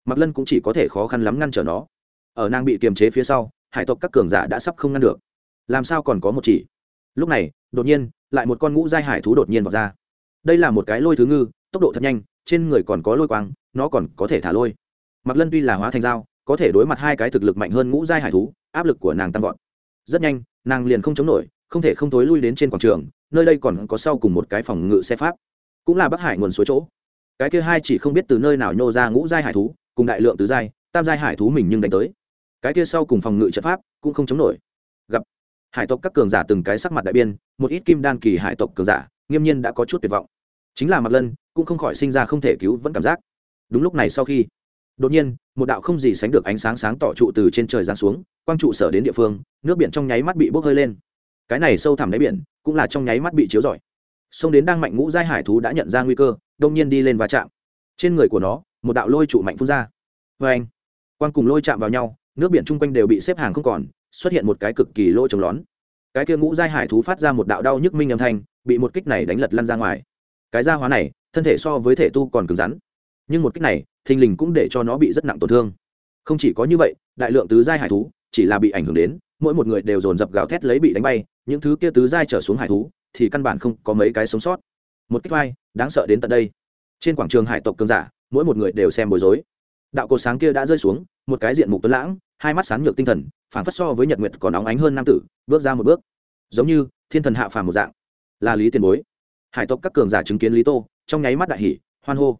Mặc lân cũng chỉ có thể khó khăn lắm ngăn trở nó. Ở nàng bị kiềm chế phía sau, hải tộc các cường giả đã sắp không ngăn được. Làm sao còn có một chỉ? Lúc này, đột nhiên, lại một con ngũ giai hải thú đột nhiên vào ra. Đây là một cái lôi thứ ngư, tốc độ thật nhanh, trên người còn có lôi quang, nó còn có thể thả lôi mặc lân tuy là hóa thành dao, có thể đối mặt hai cái thực lực mạnh hơn ngũ giai hải thú, áp lực của nàng tăng vọt. Rất nhanh, nàng liền không chống nổi, không thể không thối lui đến trên quảng trường, nơi đây còn có sau cùng một cái phòng ngự xe pháp, cũng là bắc hải nguồn suối chỗ. Cái kia hai chỉ không biết từ nơi nào nhô ra ngũ giai hải thú, cùng đại lượng tứ giai, tam giai hải thú mình nhưng đánh tới. Cái kia sau cùng phòng ngự trận pháp cũng không chống nổi. Gặp hải tộc các cường giả từng cái sắc mặt đại biên một ít kim đan kỳ hải tộc cường giả, nghiêm nhiên đã có chút tuyệt vọng. Chính là mặt lân cũng không khỏi sinh ra không thể cứu vẫn cảm giác. Đúng lúc này sau khi đột nhiên, một đạo không gì sánh được ánh sáng sáng tỏ trụ từ trên trời giáng xuống, quang trụ sở đến địa phương, nước biển trong nháy mắt bị bốc hơi lên. Cái này sâu thẳm đáy biển, cũng là trong nháy mắt bị chiếu rọi. Sông đến đang mạnh ngũ giai hải thú đã nhận ra nguy cơ, đông nhiên đi lên và chạm. Trên người của nó, một đạo lôi trụ mạnh phun ra. Vê anh quang cùng lôi chạm vào nhau, nước biển chung quanh đều bị xếp hàng không còn, xuất hiện một cái cực kỳ lỗ trồng lón. Cái kia ngũ giai hải thú phát ra một đạo đau nhức minh âm thanh, bị một kích này đánh lật lăn ra ngoài. Cái gia hóa này, thân thể so với thể tu còn cứng rắn. Nhưng một kích này thình lình cũng để cho nó bị rất nặng tổn thương. Không chỉ có như vậy, đại lượng tứ giai hải thú chỉ là bị ảnh hưởng đến, mỗi một người đều dồn dập gào thét lấy bị đánh bay, những thứ kia tứ giai trở xuống hải thú thì căn bản không có mấy cái sống sót. Một kích vai, đáng sợ đến tận đây. Trên quảng trường hải tộc cường giả, mỗi một người đều xem bối rối. Đạo cột sáng kia đã rơi xuống, một cái diện mục tuấn lãng, hai mắt sáng nhược tinh thần phản phất so với nhật nguyệt còn óng ánh hơn nam tử, bước ra một bước. Giống như thiên thần hạ phàm một dạng. Là lý tiền bối. Hải tộc các cường giả chứng kiến lý tô, trong nháy mắt đại hỷ hoan hô.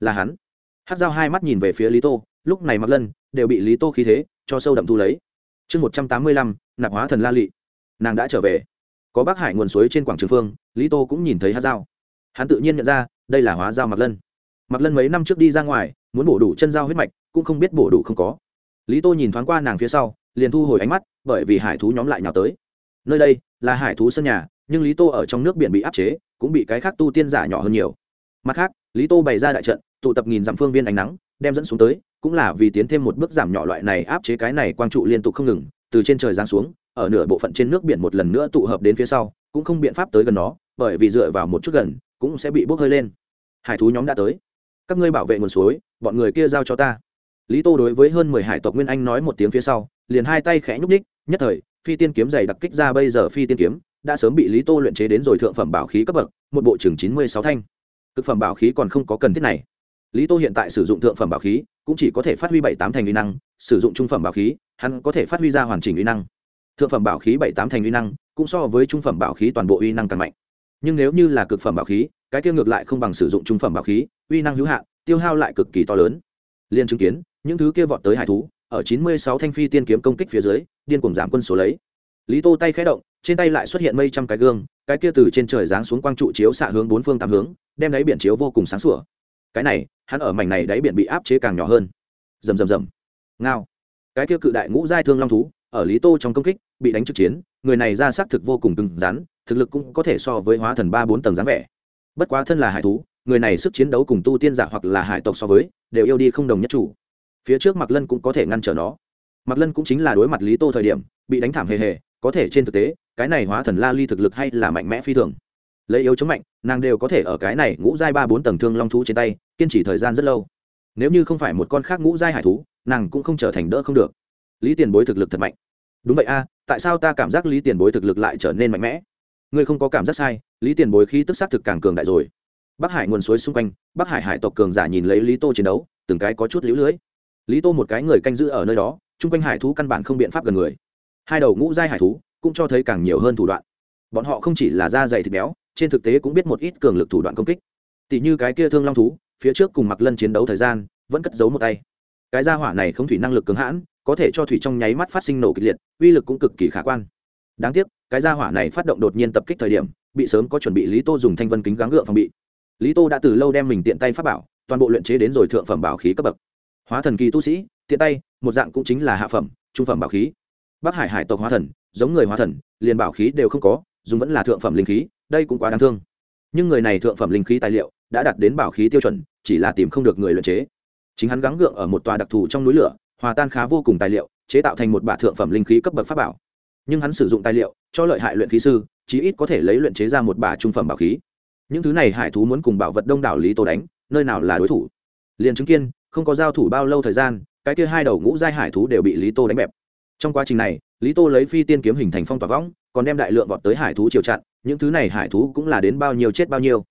Là hắn hát dao hai mắt nhìn về phía lý tô lúc này mặc lân đều bị lý tô khí thế cho sâu đậm thu lấy chương một trăm tám mươi lăm, nạp hóa thần la lị. nàng đã trở về có bác hải nguồn suối trên quảng trường phương lý tô cũng nhìn thấy hát dao hắn tự nhiên nhận ra đây là hóa dao mặc lân mặc lân mấy năm trước đi ra ngoài muốn bổ đủ chân dao huyết mạch cũng không biết bổ đủ không có lý tô nhìn thoáng qua nàng phía sau liền thu hồi ánh mắt bởi vì hải thú nhóm lại nhào tới nơi đây là hải thú sân nhà nhưng lý tô ở trong nước biển bị áp chế cũng bị cái khác tu tiên giả nhỏ hơn nhiều mặt khác lý tô bày ra đại trận tụ tập nghìn dặm phương viên ánh nắng, đem dẫn xuống tới, cũng là vì tiến thêm một bước giảm nhỏ loại này áp chế cái này quang trụ liên tục không ngừng, từ trên trời giáng xuống, ở nửa bộ phận trên nước biển một lần nữa tụ hợp đến phía sau, cũng không biện pháp tới gần nó, bởi vì dựa vào một chút gần, cũng sẽ bị bốc hơi lên. Hải thú nhóm đã tới. Các ngươi bảo vệ nguồn suối, bọn người kia giao cho ta. Lý tô đối với hơn mười hải tộc nguyên anh nói một tiếng phía sau, liền hai tay khẽ nhúc ních nhất thời, phi tiên kiếm dày đặc kích ra bây giờ phi tiên kiếm, đã sớm bị lý tô luyện chế đến rồi thượng phẩm bảo khí cấp bậc, một bộ trưởng chín mươi sáu thanh. Cực phẩm bảo khí còn không có cần thiết này lý tô hiện tại sử dụng thượng phẩm bảo khí, cũng chỉ có thể phát huy bảy tám thành uy năng, sử dụng trung phẩm bảo khí, hắn có thể phát huy ra hoàn chỉnh uy năng. Thượng phẩm bảo khí bảy tám thành uy năng, cũng so với trung phẩm bảo khí toàn bộ uy năng càng mạnh. Nhưng nếu như là cực phẩm bảo khí, cái kia ngược lại không bằng sử dụng trung phẩm bảo khí, uy năng hữu hạn, tiêu hao lại cực kỳ to lớn. Liên chứng kiến, những thứ kia vọt tới hải thú, ở chín mươi sáu thanh phi tiên kiếm công kích phía dưới, điên cuồng giảm quân số lấy. Lý tô tay khẽ động, trên tay lại xuất hiện mây trăm cái gương, cái kia từ trên trời giáng xuống quang trụ chiếu xạ hướng bốn phương tám hướng, đem đáy biển chiếu vô cùng sáng sủa cái này, hắn ở mảnh này đáy biển bị áp chế càng nhỏ hơn. Rầm rầm rầm. Ngao. Cái kia cự đại ngũ giai thương long thú, ở lý tô trong công kích, bị đánh trực chiến, người này ra xác thực vô cùng cứng rắn, thực lực cũng có thể so với hóa thần ba bốn tầng dáng vẻ. Bất quá thân là hải thú, người này sức chiến đấu cùng tu tiên giả hoặc là hải tộc so với, đều yêu đi không đồng nhất chủ. Phía trước mặc lân cũng có thể ngăn trở nó. Mặc lân cũng chính là đối mặt lý tô thời điểm, bị đánh thảm hề hề, có thể trên thực tế, cái này hóa thần la ly thực lực hay là mạnh mẽ phi thường. Lấy yếu chống mạnh, nàng đều có thể ở cái này ngũ giai ba bốn tầng thương long thú trên tay kiên trì thời gian rất lâu. Nếu như không phải một con khác ngũ giai hải thú, nàng cũng không trở thành đỡ không được. Lý tiền bối thực lực thật mạnh. Đúng vậy a, tại sao ta cảm giác lý tiền bối thực lực lại trở nên mạnh mẽ? Ngươi không có cảm giác sai, lý tiền bối khi tức xác thực càng cường đại rồi. Bắc hải nguồn suối xung quanh, bắc hải hải tộc cường giả nhìn lấy lý tô chiến đấu, từng cái có chút lũ lưới. Lý tô một cái người canh giữ ở nơi đó, chung quanh hải thú căn bản không biện pháp gần người. Hai đầu ngũ giai hải thú cũng cho thấy càng nhiều hơn thủ đoạn. Bọn họ không chỉ là da dày thịt béo, trên thực tế cũng biết một ít cường lực thủ đoạn công kích. Tỷ như cái kia thương long thú phía trước cùng mặc lân chiến đấu thời gian vẫn cất giấu một tay. Cái gia hỏa này không thủy năng lực cứng hãn, có thể cho thủy trong nháy mắt phát sinh nổ kịch liệt, uy lực cũng cực kỳ khả quan. Đáng tiếc, cái gia hỏa này phát động đột nhiên tập kích thời điểm, bị sớm có chuẩn bị lý tô dùng thanh vân kính gắng gượng phòng bị. Lý tô đã từ lâu đem mình tiện tay phát bảo, toàn bộ luyện chế đến rồi thượng phẩm bảo khí cấp bậc. Hóa thần kỳ tu sĩ, tiện tay, một dạng cũng chính là hạ phẩm, trung phẩm bảo khí. Bắc hải hải tộc hóa thần, giống người hóa thần, liền bảo khí đều không có, dùng vẫn là thượng phẩm linh khí, đây cũng quá đáng thương. Nhưng người này thượng phẩm linh khí tài liệu đã đạt đến bảo khí tiêu chuẩn, chỉ là tìm không được người luyện chế. Chính hắn gắng gượng ở một tòa đặc thù trong núi lửa, hòa tan khá vô cùng tài liệu, chế tạo thành một bả thượng phẩm linh khí cấp bậc pháp bảo. Nhưng hắn sử dụng tài liệu, cho lợi hại luyện khí sư, chí ít có thể lấy luyện chế ra một bả trung phẩm bảo khí. Những thứ này hải thú muốn cùng bảo vật đông đảo lý tô đánh, nơi nào là đối thủ? Liền chứng kiên không có giao thủ bao lâu thời gian, cái kia hai đầu ngũ giai hải thú đều bị lý tô đánh bẹp. Trong quá trình này, lý tô lấy phi tiên kiếm hình thành phong tỏa võng, còn đem đại lượng vọt tới hải thú chiều chặn, những thứ này hải thú cũng là đến bao nhiêu chết bao nhiêu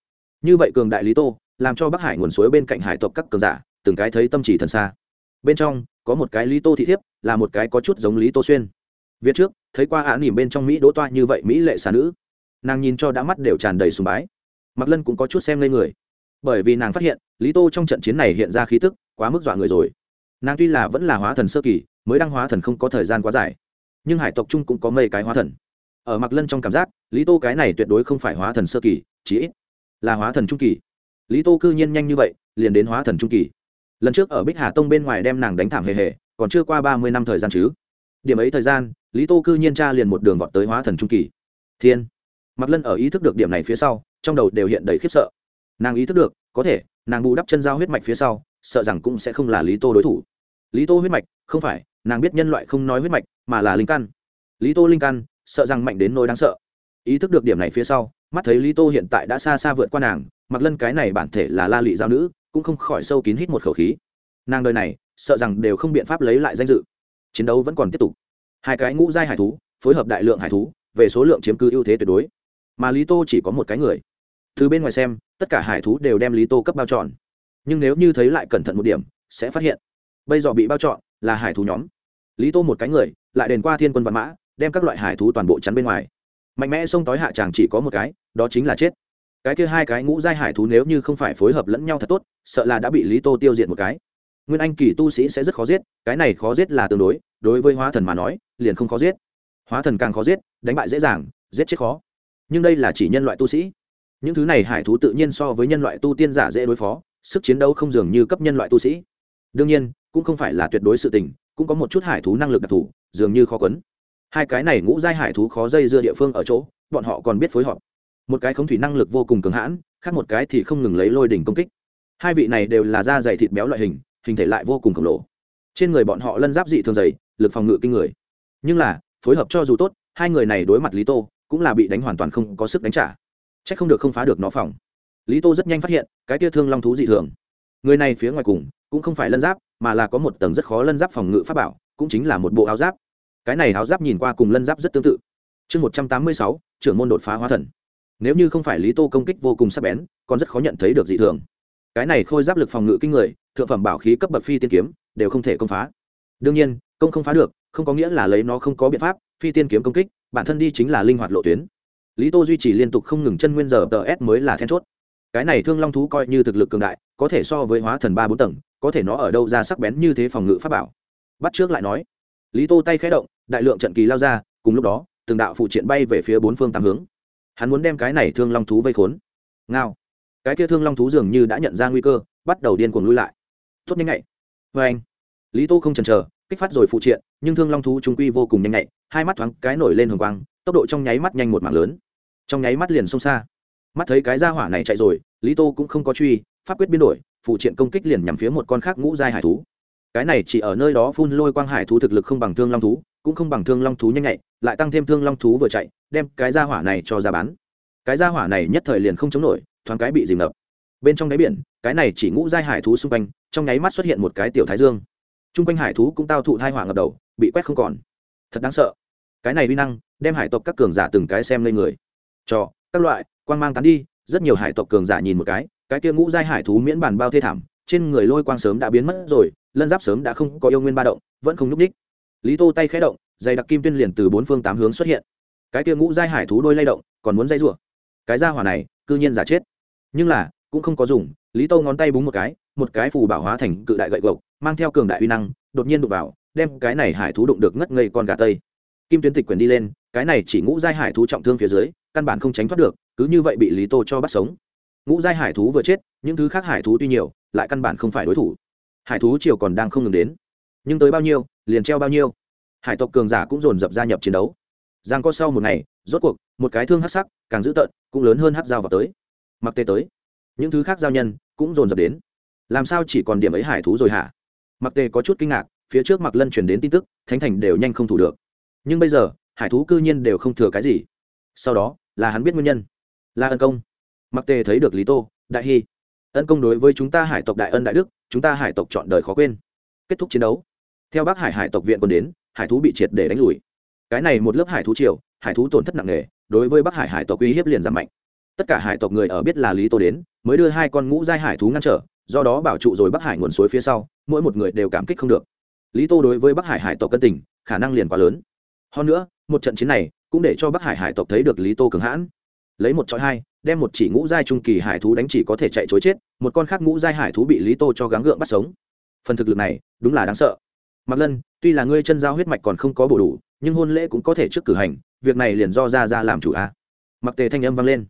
như vậy cường đại lý tô, làm cho bắc hải nguồn suối bên cạnh hải tộc các cường giả, từng cái thấy tâm chỉ thần xa. Bên trong, có một cái lý tô thị thiếp, là một cái có chút giống lý tô xuyên. Viết trước, thấy qua ả nỉm bên trong mỹ đỗ toa như vậy mỹ lệ xà nữ. Nàng nhìn cho đã mắt đều tràn đầy sùng bái. Mặc lân cũng có chút xem lên người. Bởi vì nàng phát hiện, lý tô trong trận chiến này hiện ra khí tức, quá mức dọa người rồi. Nàng tuy là vẫn là hóa thần sơ kỳ, mới đăng hóa thần không có thời gian quá dài. Nhưng hải tộc trung cũng có mấy cái hóa thần. Ở mặc lân trong cảm giác, lý tô cái này tuyệt đối không phải hóa thần sơ kỳ chỉ ít là hóa thần trung kỳ. Lý tô cư nhiên nhanh như vậy, liền đến hóa thần trung kỳ. Lần trước ở bích hà tông bên ngoài đem nàng đánh thảm hề hề, còn chưa qua ba mươi năm thời gian chứ. Điểm ấy thời gian, lý tô cư nhiên tra liền một đường vọt tới hóa thần trung kỳ. Thiên! Mặt lân ở ý thức được điểm này phía sau, trong đầu đều hiện đầy khiếp sợ. Nàng ý thức được, có thể, nàng bù đắp chân giao huyết mạch phía sau, sợ rằng cũng sẽ không là lý tô đối thủ. Lý tô huyết mạch, không phải, nàng biết nhân loại không nói huyết mạch, mà là linh căn. Lý tô linh căn, sợ rằng mạnh đến nỗi đáng sợ ý thức được điểm này phía sau, mắt thấy lý tô hiện tại đã xa xa vượt qua nàng, mặc lân cái này bản thể là la lị giao nữ, cũng không khỏi sâu kín hít một khẩu khí. Nàng đời này, sợ rằng đều không biện pháp lấy lại danh dự. Chiến đấu vẫn còn tiếp tục. Hai cái ngũ giai hải thú, phối hợp đại lượng hải thú, về số lượng chiếm cứ ưu thế tuyệt đối. Mà lý tô chỉ có một cái người. Từ bên ngoài xem, tất cả hải thú đều đem lý tô cấp bao trọn. Nhưng nếu như thấy lại cẩn thận một điểm, sẽ phát hiện. Bây giờ bị bao trọn là hải thú nhóm. Lý tô một cái người, lại đền qua thiên quân văn mã, đem các loại hải thú toàn bộ chắn bên ngoài mạnh mẽ xông tối hạ chàng chỉ có một cái, đó chính là chết. Cái kia hai cái ngũ giai hải thú nếu như không phải phối hợp lẫn nhau thật tốt, sợ là đã bị lý tô tiêu diệt một cái. Nguyên anh kỳ tu sĩ sẽ rất khó giết, cái này khó giết là tương đối đối với hóa thần mà nói, liền không khó giết. Hóa thần càng khó giết, đánh bại dễ dàng, giết chết khó. Nhưng đây là chỉ nhân loại tu sĩ. Những thứ này hải thú tự nhiên so với nhân loại tu tiên giả dễ đối phó, sức chiến đấu không dường như cấp nhân loại tu sĩ. Đương nhiên, cũng không phải là tuyệt đối sự tình, cũng có một chút hải thú năng lực đặc thù, dường như khó quấn hai cái này ngũ giai hải thú khó dây dưa địa phương ở chỗ, bọn họ còn biết phối hợp. Một cái khống thủy năng lực vô cùng cường hãn, khác một cái thì không ngừng lấy lôi đỉnh công kích. Hai vị này đều là da dày thịt béo loại hình hình thể lại vô cùng khổng lồ. Trên người bọn họ lân giáp dị thường dày, lực phòng ngự kinh người. Nhưng là, phối hợp cho dù tốt, hai người này đối mặt lý tô, cũng là bị đánh hoàn toàn không có sức đánh trả. C h ắ c không được không phá được nó phòng. Lý tô rất nhanh phát hiện, cái tia thương long thú dị thường. Người này phía ngoài cùng, cũng không phải lân giáp, mà là có một tầng rất khó lân giáp phòng ngự pháp bảo, cũng chính là một bộ áo giáp cái này áo giáp nhìn qua cùng lân giáp rất tương tự. Chương một trăm tám mươi sáu, trưởng môn đột phá hóa thần. Nếu như không phải lý tô công kích vô cùng sắc bén, còn rất khó nhận thấy được dị thường. Cái này khôi giáp lực phòng ngự kinh người, thượng phẩm bảo khí cấp bậc phi tiên kiếm, đều không thể công phá. Đương nhiên, công không phá được, không có nghĩa là lấy nó không có biện pháp, phi tiên kiếm công kích, bản thân đi chính là linh hoạt lộ tuyến. Lý tô duy trì liên tục không ngừng chân nguyên giờ tờ s mới là then chốt. Cái này thương long thú coi như thực lực cường đại, có thể so với hóa thần ba bốn tầng, có thể nó ở đâu ra sắc bén như thế phòng ngự pháp bảo. Bắt trước lại nói lý tô tay khẽ động, đại lượng trận kỳ lao ra, cùng lúc đó, từng đạo phụ triện bay về phía bốn phương tám hướng. Hắn muốn đem cái này thương long thú vây khốn. Ngao. Cái kia thương long thú dường như đã nhận ra nguy cơ, bắt đầu điên cuồng lui lại. Tốt nhanh nhạy. Vê anh. Lý tô không chần chờ, kích phát rồi phụ triện, nhưng thương long thú trung quy vô cùng nhanh nhạy, hai mắt thoáng cái nổi lên hồng quang, tốc độ trong nháy mắt nhanh một mạng lớn. Trong nháy mắt liền xông xa. Mắt thấy cái ra hỏa này chạy rồi, lý tô cũng không có truy, pháp quyết biến đổi, phụ triện công kích liền nhằm phía một con khác ngũ giai hải thú cái này chỉ ở nơi đó phun lôi quang hải thú thực lực không bằng thương long thú, cũng không bằng thương long thú nhanh nhạy, lại tăng thêm thương long thú vừa chạy, đem cái ra hỏa này cho ra bán. Cái ra hỏa này nhất thời liền không chống nổi, thoáng cái bị dìm ngập. Bên trong đáy biển, cái này chỉ ngũ giai hải thú xung quanh, trong nháy mắt xuất hiện một cái tiểu thái dương. T r u n g quanh hải thú cũng tao thụ thai hỏa ngập đầu, bị quét không còn. Thật đáng sợ. Cái này uy năng, đem hải tộc các cường giả từng cái xem lên người. Cho, các loại quan g mang tán đi, rất nhiều hải tộc cường giả nhìn một cái cái kia ngũ giai hải thú miễn bàn bao thê thảm trên người lôi quang sớm đã biến mất rồi, lân giáp sớm đã không có yêu nguyên ba động, vẫn không n ú c ních lý tô tay khé động, dày đặc kim tuyên liền từ bốn phương tám hướng xuất hiện. Cái kia ngũ giai hải thú đôi lay động, còn muốn dây rủa. Cái ra hỏa này, cư nhiên giả chết. Nhưng là, cũng không có dùng, lý tô ngón tay búng một cái một cái phù bảo hóa thành cự đại gậy gộc, mang theo cường đại uy năng, đột nhiên đụng vào, đem cái này hải thú đụng được ngất ngây con gà tây. Kim tuyến tịch quyền đi lên, cái này chỉ ngũ giai hải thú trọng thương phía dưới, căn bản không tránh thoát được, cứ như vậy bị lý tô cho bắt sống. Ngũ giai hải thú vừa chết, những thứ khác hải thú tuy nhiều lại căn bản không phải đối thủ. Hải thú triều còn đang không ngừng đến. Nhưng tới bao nhiêu, liền treo bao nhiêu. Hải tộc cường giả cũng dồn dập gia nhập chiến đấu. Giang có sau một ngày, rốt cuộc, một cái thương hắc sắc, càng dữ tợn, cũng lớn hơn hắc dao vào tới. Mặc tê tới. Những thứ khác giao nhân cũng dồn dập đến. Làm sao chỉ còn điểm ấy hải thú rồi hả? Mặc tê có chút kinh ngạc, phía trước mặc lân chuyển đến tin tức, thánh thành đều nhanh không thủ được. Nhưng bây giờ, hải thú cư nhiên đều không thừa cái gì. Sau đó, là hắn biết nguyên nhân. Là ân công. Mặc tê thấy được lý tô, đại hy ân công đối với chúng ta hải tộc đại ân đại đức, chúng ta hải tộc chọn đời khó quên. Kết thúc chiến đấu. Theo bác hải hải tộc viện còn đến, hải thú bị triệt để đánh lùi. Cái này một lớp hải thú triều, hải thú tổn thất nặng nề, đối với bắc hải hải tộc uy hiếp liền giảm mạnh. Tất cả hải tộc người ở biết là lý tô đến, mới đưa hai con ngũ giai hải thú ngăn trở, do đó bảo trụ rồi bắc hải nguồn suối phía sau, mỗi một người đều cảm kích không được. Lý tô đối với bắc hải hải tộc cân tình, khả năng liền quá lớn. Hơn nữa, một trận chiến này cũng để cho bắc hải hải tộc thấy được lý tô cường hãn. Lấy một trọi hai đem một chỉ ngũ giai trung kỳ hải thú đánh chỉ có thể chạy chối chết một con khác ngũ giai hải thú bị lý tô cho gắng gượng bắt sống. Phần thực lực này đúng là đáng sợ. Mặc lân tuy là ngươi chân giao huyết mạch còn không có bổ đủ nhưng hôn lễ cũng có thể trước cử hành việc này liền do ra ra làm chủ a. Mặc tề thanh âm vang lên.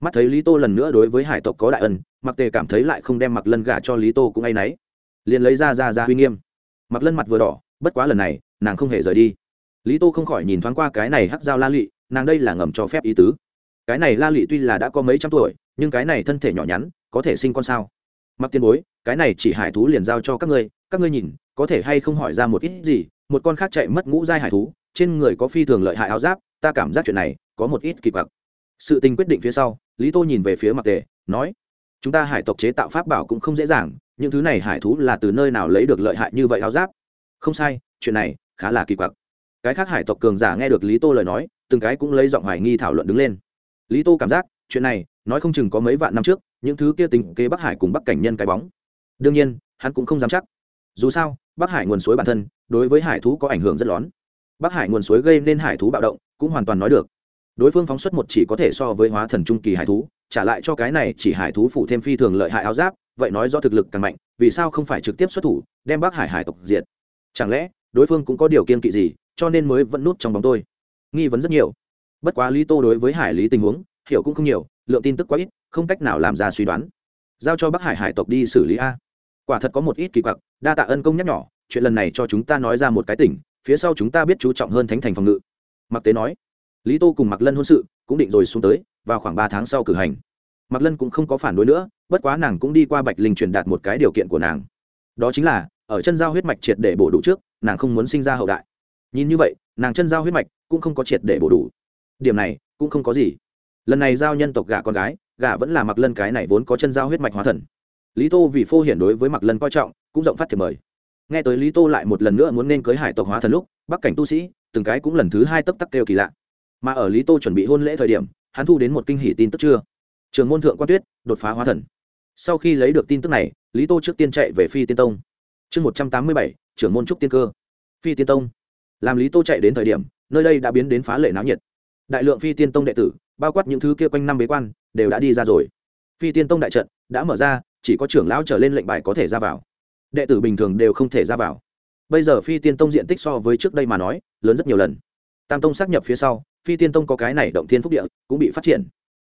Mắt thấy lý tô lần nữa đối với hải tộc có đại ân mặc tề cảm thấy lại không đem mặc lân gả cho lý tô cũng a nấy, náy liền lấy ra ra ra uy nghiêm. Mặc lân mặt vừa đỏ bất quá lần này nàng không hề rời đi. Lý tô không khỏi nhìn thoáng qua cái này hắc dao la lị nàng đây là ngầm cho phép ý tứ cái này la lị tuy là đã có mấy trăm tuổi, nhưng cái này thân thể nhỏ nhắn, có thể sinh con sao? Mặc tiền bối, cái này chỉ hải thú liền giao cho các ngươi các ngươi nhìn, có thể hay không hỏi ra một ít gì? Một con khác chạy mất ngũ giai hải thú, trên người có phi thường lợi hại áo giáp, ta cảm giác chuyện này có một ít kỳ quặc. Sự tình quyết định phía sau, lý tô nhìn về phía mặc tề, nói, chúng ta hải tộc chế tạo pháp bảo cũng không dễ dàng, những thứ này hải thú là từ nơi nào lấy được lợi hại như vậy áo giáp? Không sai, chuyện này khá là kỳ quặc. Cái khác hải tộc cường giả nghe được lý tô lời nói, từng cái cũng lấy giọng hoài nghi thảo luận đứng lên lý tô cảm giác, chuyện này, nói không chừng có mấy vạn năm trước, những thứ kia tình kế bắc hải cùng bắc cảnh nhân cái bóng. Đương nhiên, hắn cũng không dám chắc. Dù sao, bắc hải nguồn suối bản thân, đối với hải thú có ảnh hưởng rất lớn. Bắc hải nguồn suối gây nên hải thú bạo động, cũng hoàn toàn nói được. Đối phương phóng xuất một chỉ có thể so với hóa thần trung kỳ hải thú, trả lại cho cái này chỉ hải thú phụ thêm phi thường lợi hại áo giáp, vậy nói do thực lực càng mạnh, vì sao không phải trực tiếp xuất thủ, đem bắc hải hải tộc diệt? Chẳng lẽ, đối phương cũng có điều kiên kỵ gì, cho nên mới vẫn nút trong bóng tôi? Nghi vấn rất nhiều bất quá lý tô đối với hải lý tình huống, hiểu cũng không nhiều, lượng tin tức quá ít, không cách nào làm ra suy đoán. Giao cho bắc hải hải tộc đi xử lý a. Quả thật có một ít kỳ quặc, đa tạ ân công nhắc nhỏ chuyện lần này cho chúng ta nói ra một cái tỉnh, phía sau chúng ta biết chú trọng hơn thánh thành phòng ngự. Mặc tế nói. Lý tô cùng mặc lân hôn sự, cũng định rồi xuống tới, vào khoảng ba tháng sau cử hành. Mặc lân cũng không có phản đối nữa, bất quá nàng cũng đi qua bạch linh truyền đạt một cái điều kiện của nàng. Đó chính là, ở chân giao huyết mạch triệt để bổ đủ trước, nàng không muốn sinh ra hậu đại. Nhìn như vậy, nàng chân giao huyết mạch cũng không có triệt để bổ đủ điểm này cũng không có gì. Lần này giao nhân tộc gả con gái, gả vẫn là mặc lân cái này vốn có chân giao huyết mạch hóa thần. Lý tô vì phô hiển đối với mặc lân coi trọng, cũng rộng phát thiệp mời. Nghe tới lý tô lại một lần nữa muốn nên cưới hải tộc hóa thần lúc, bắc cảnh tu sĩ, từng cái cũng lần thứ hai tấp tắc kêu kỳ lạ. Mà ở lý tô chuẩn bị hôn lễ thời điểm, hắn thu đến một kinh hỷ tin tức chưa? Trường môn thượng quan tuyết, đột phá hóa thần. Sau khi lấy được tin tức này, lý tô trước tiên chạy về phi tiên tông. Chương một trăm tám mươi bảy, trưởng môn trúc tiên cơ. Phi tiên tông. Làm lý tô chạy đến thời điểm, nơi đây đã biến đến phá lệ náo nhiệt đại lượng phi tiên tông đệ tử, bao quát những thứ kia quanh năm bế quan, đều đã đi ra rồi. Phi tiên tông đại trận đã mở ra, chỉ có trưởng lão trở lên lệnh bài có thể ra vào. Đệ tử bình thường đều không thể ra vào. Bây giờ phi tiên tông diện tích so với trước đây mà nói, lớn rất nhiều lần. Tam tông xác nhập phía sau, phi tiên tông có cái này động thiên phúc địa, cũng bị phát triển.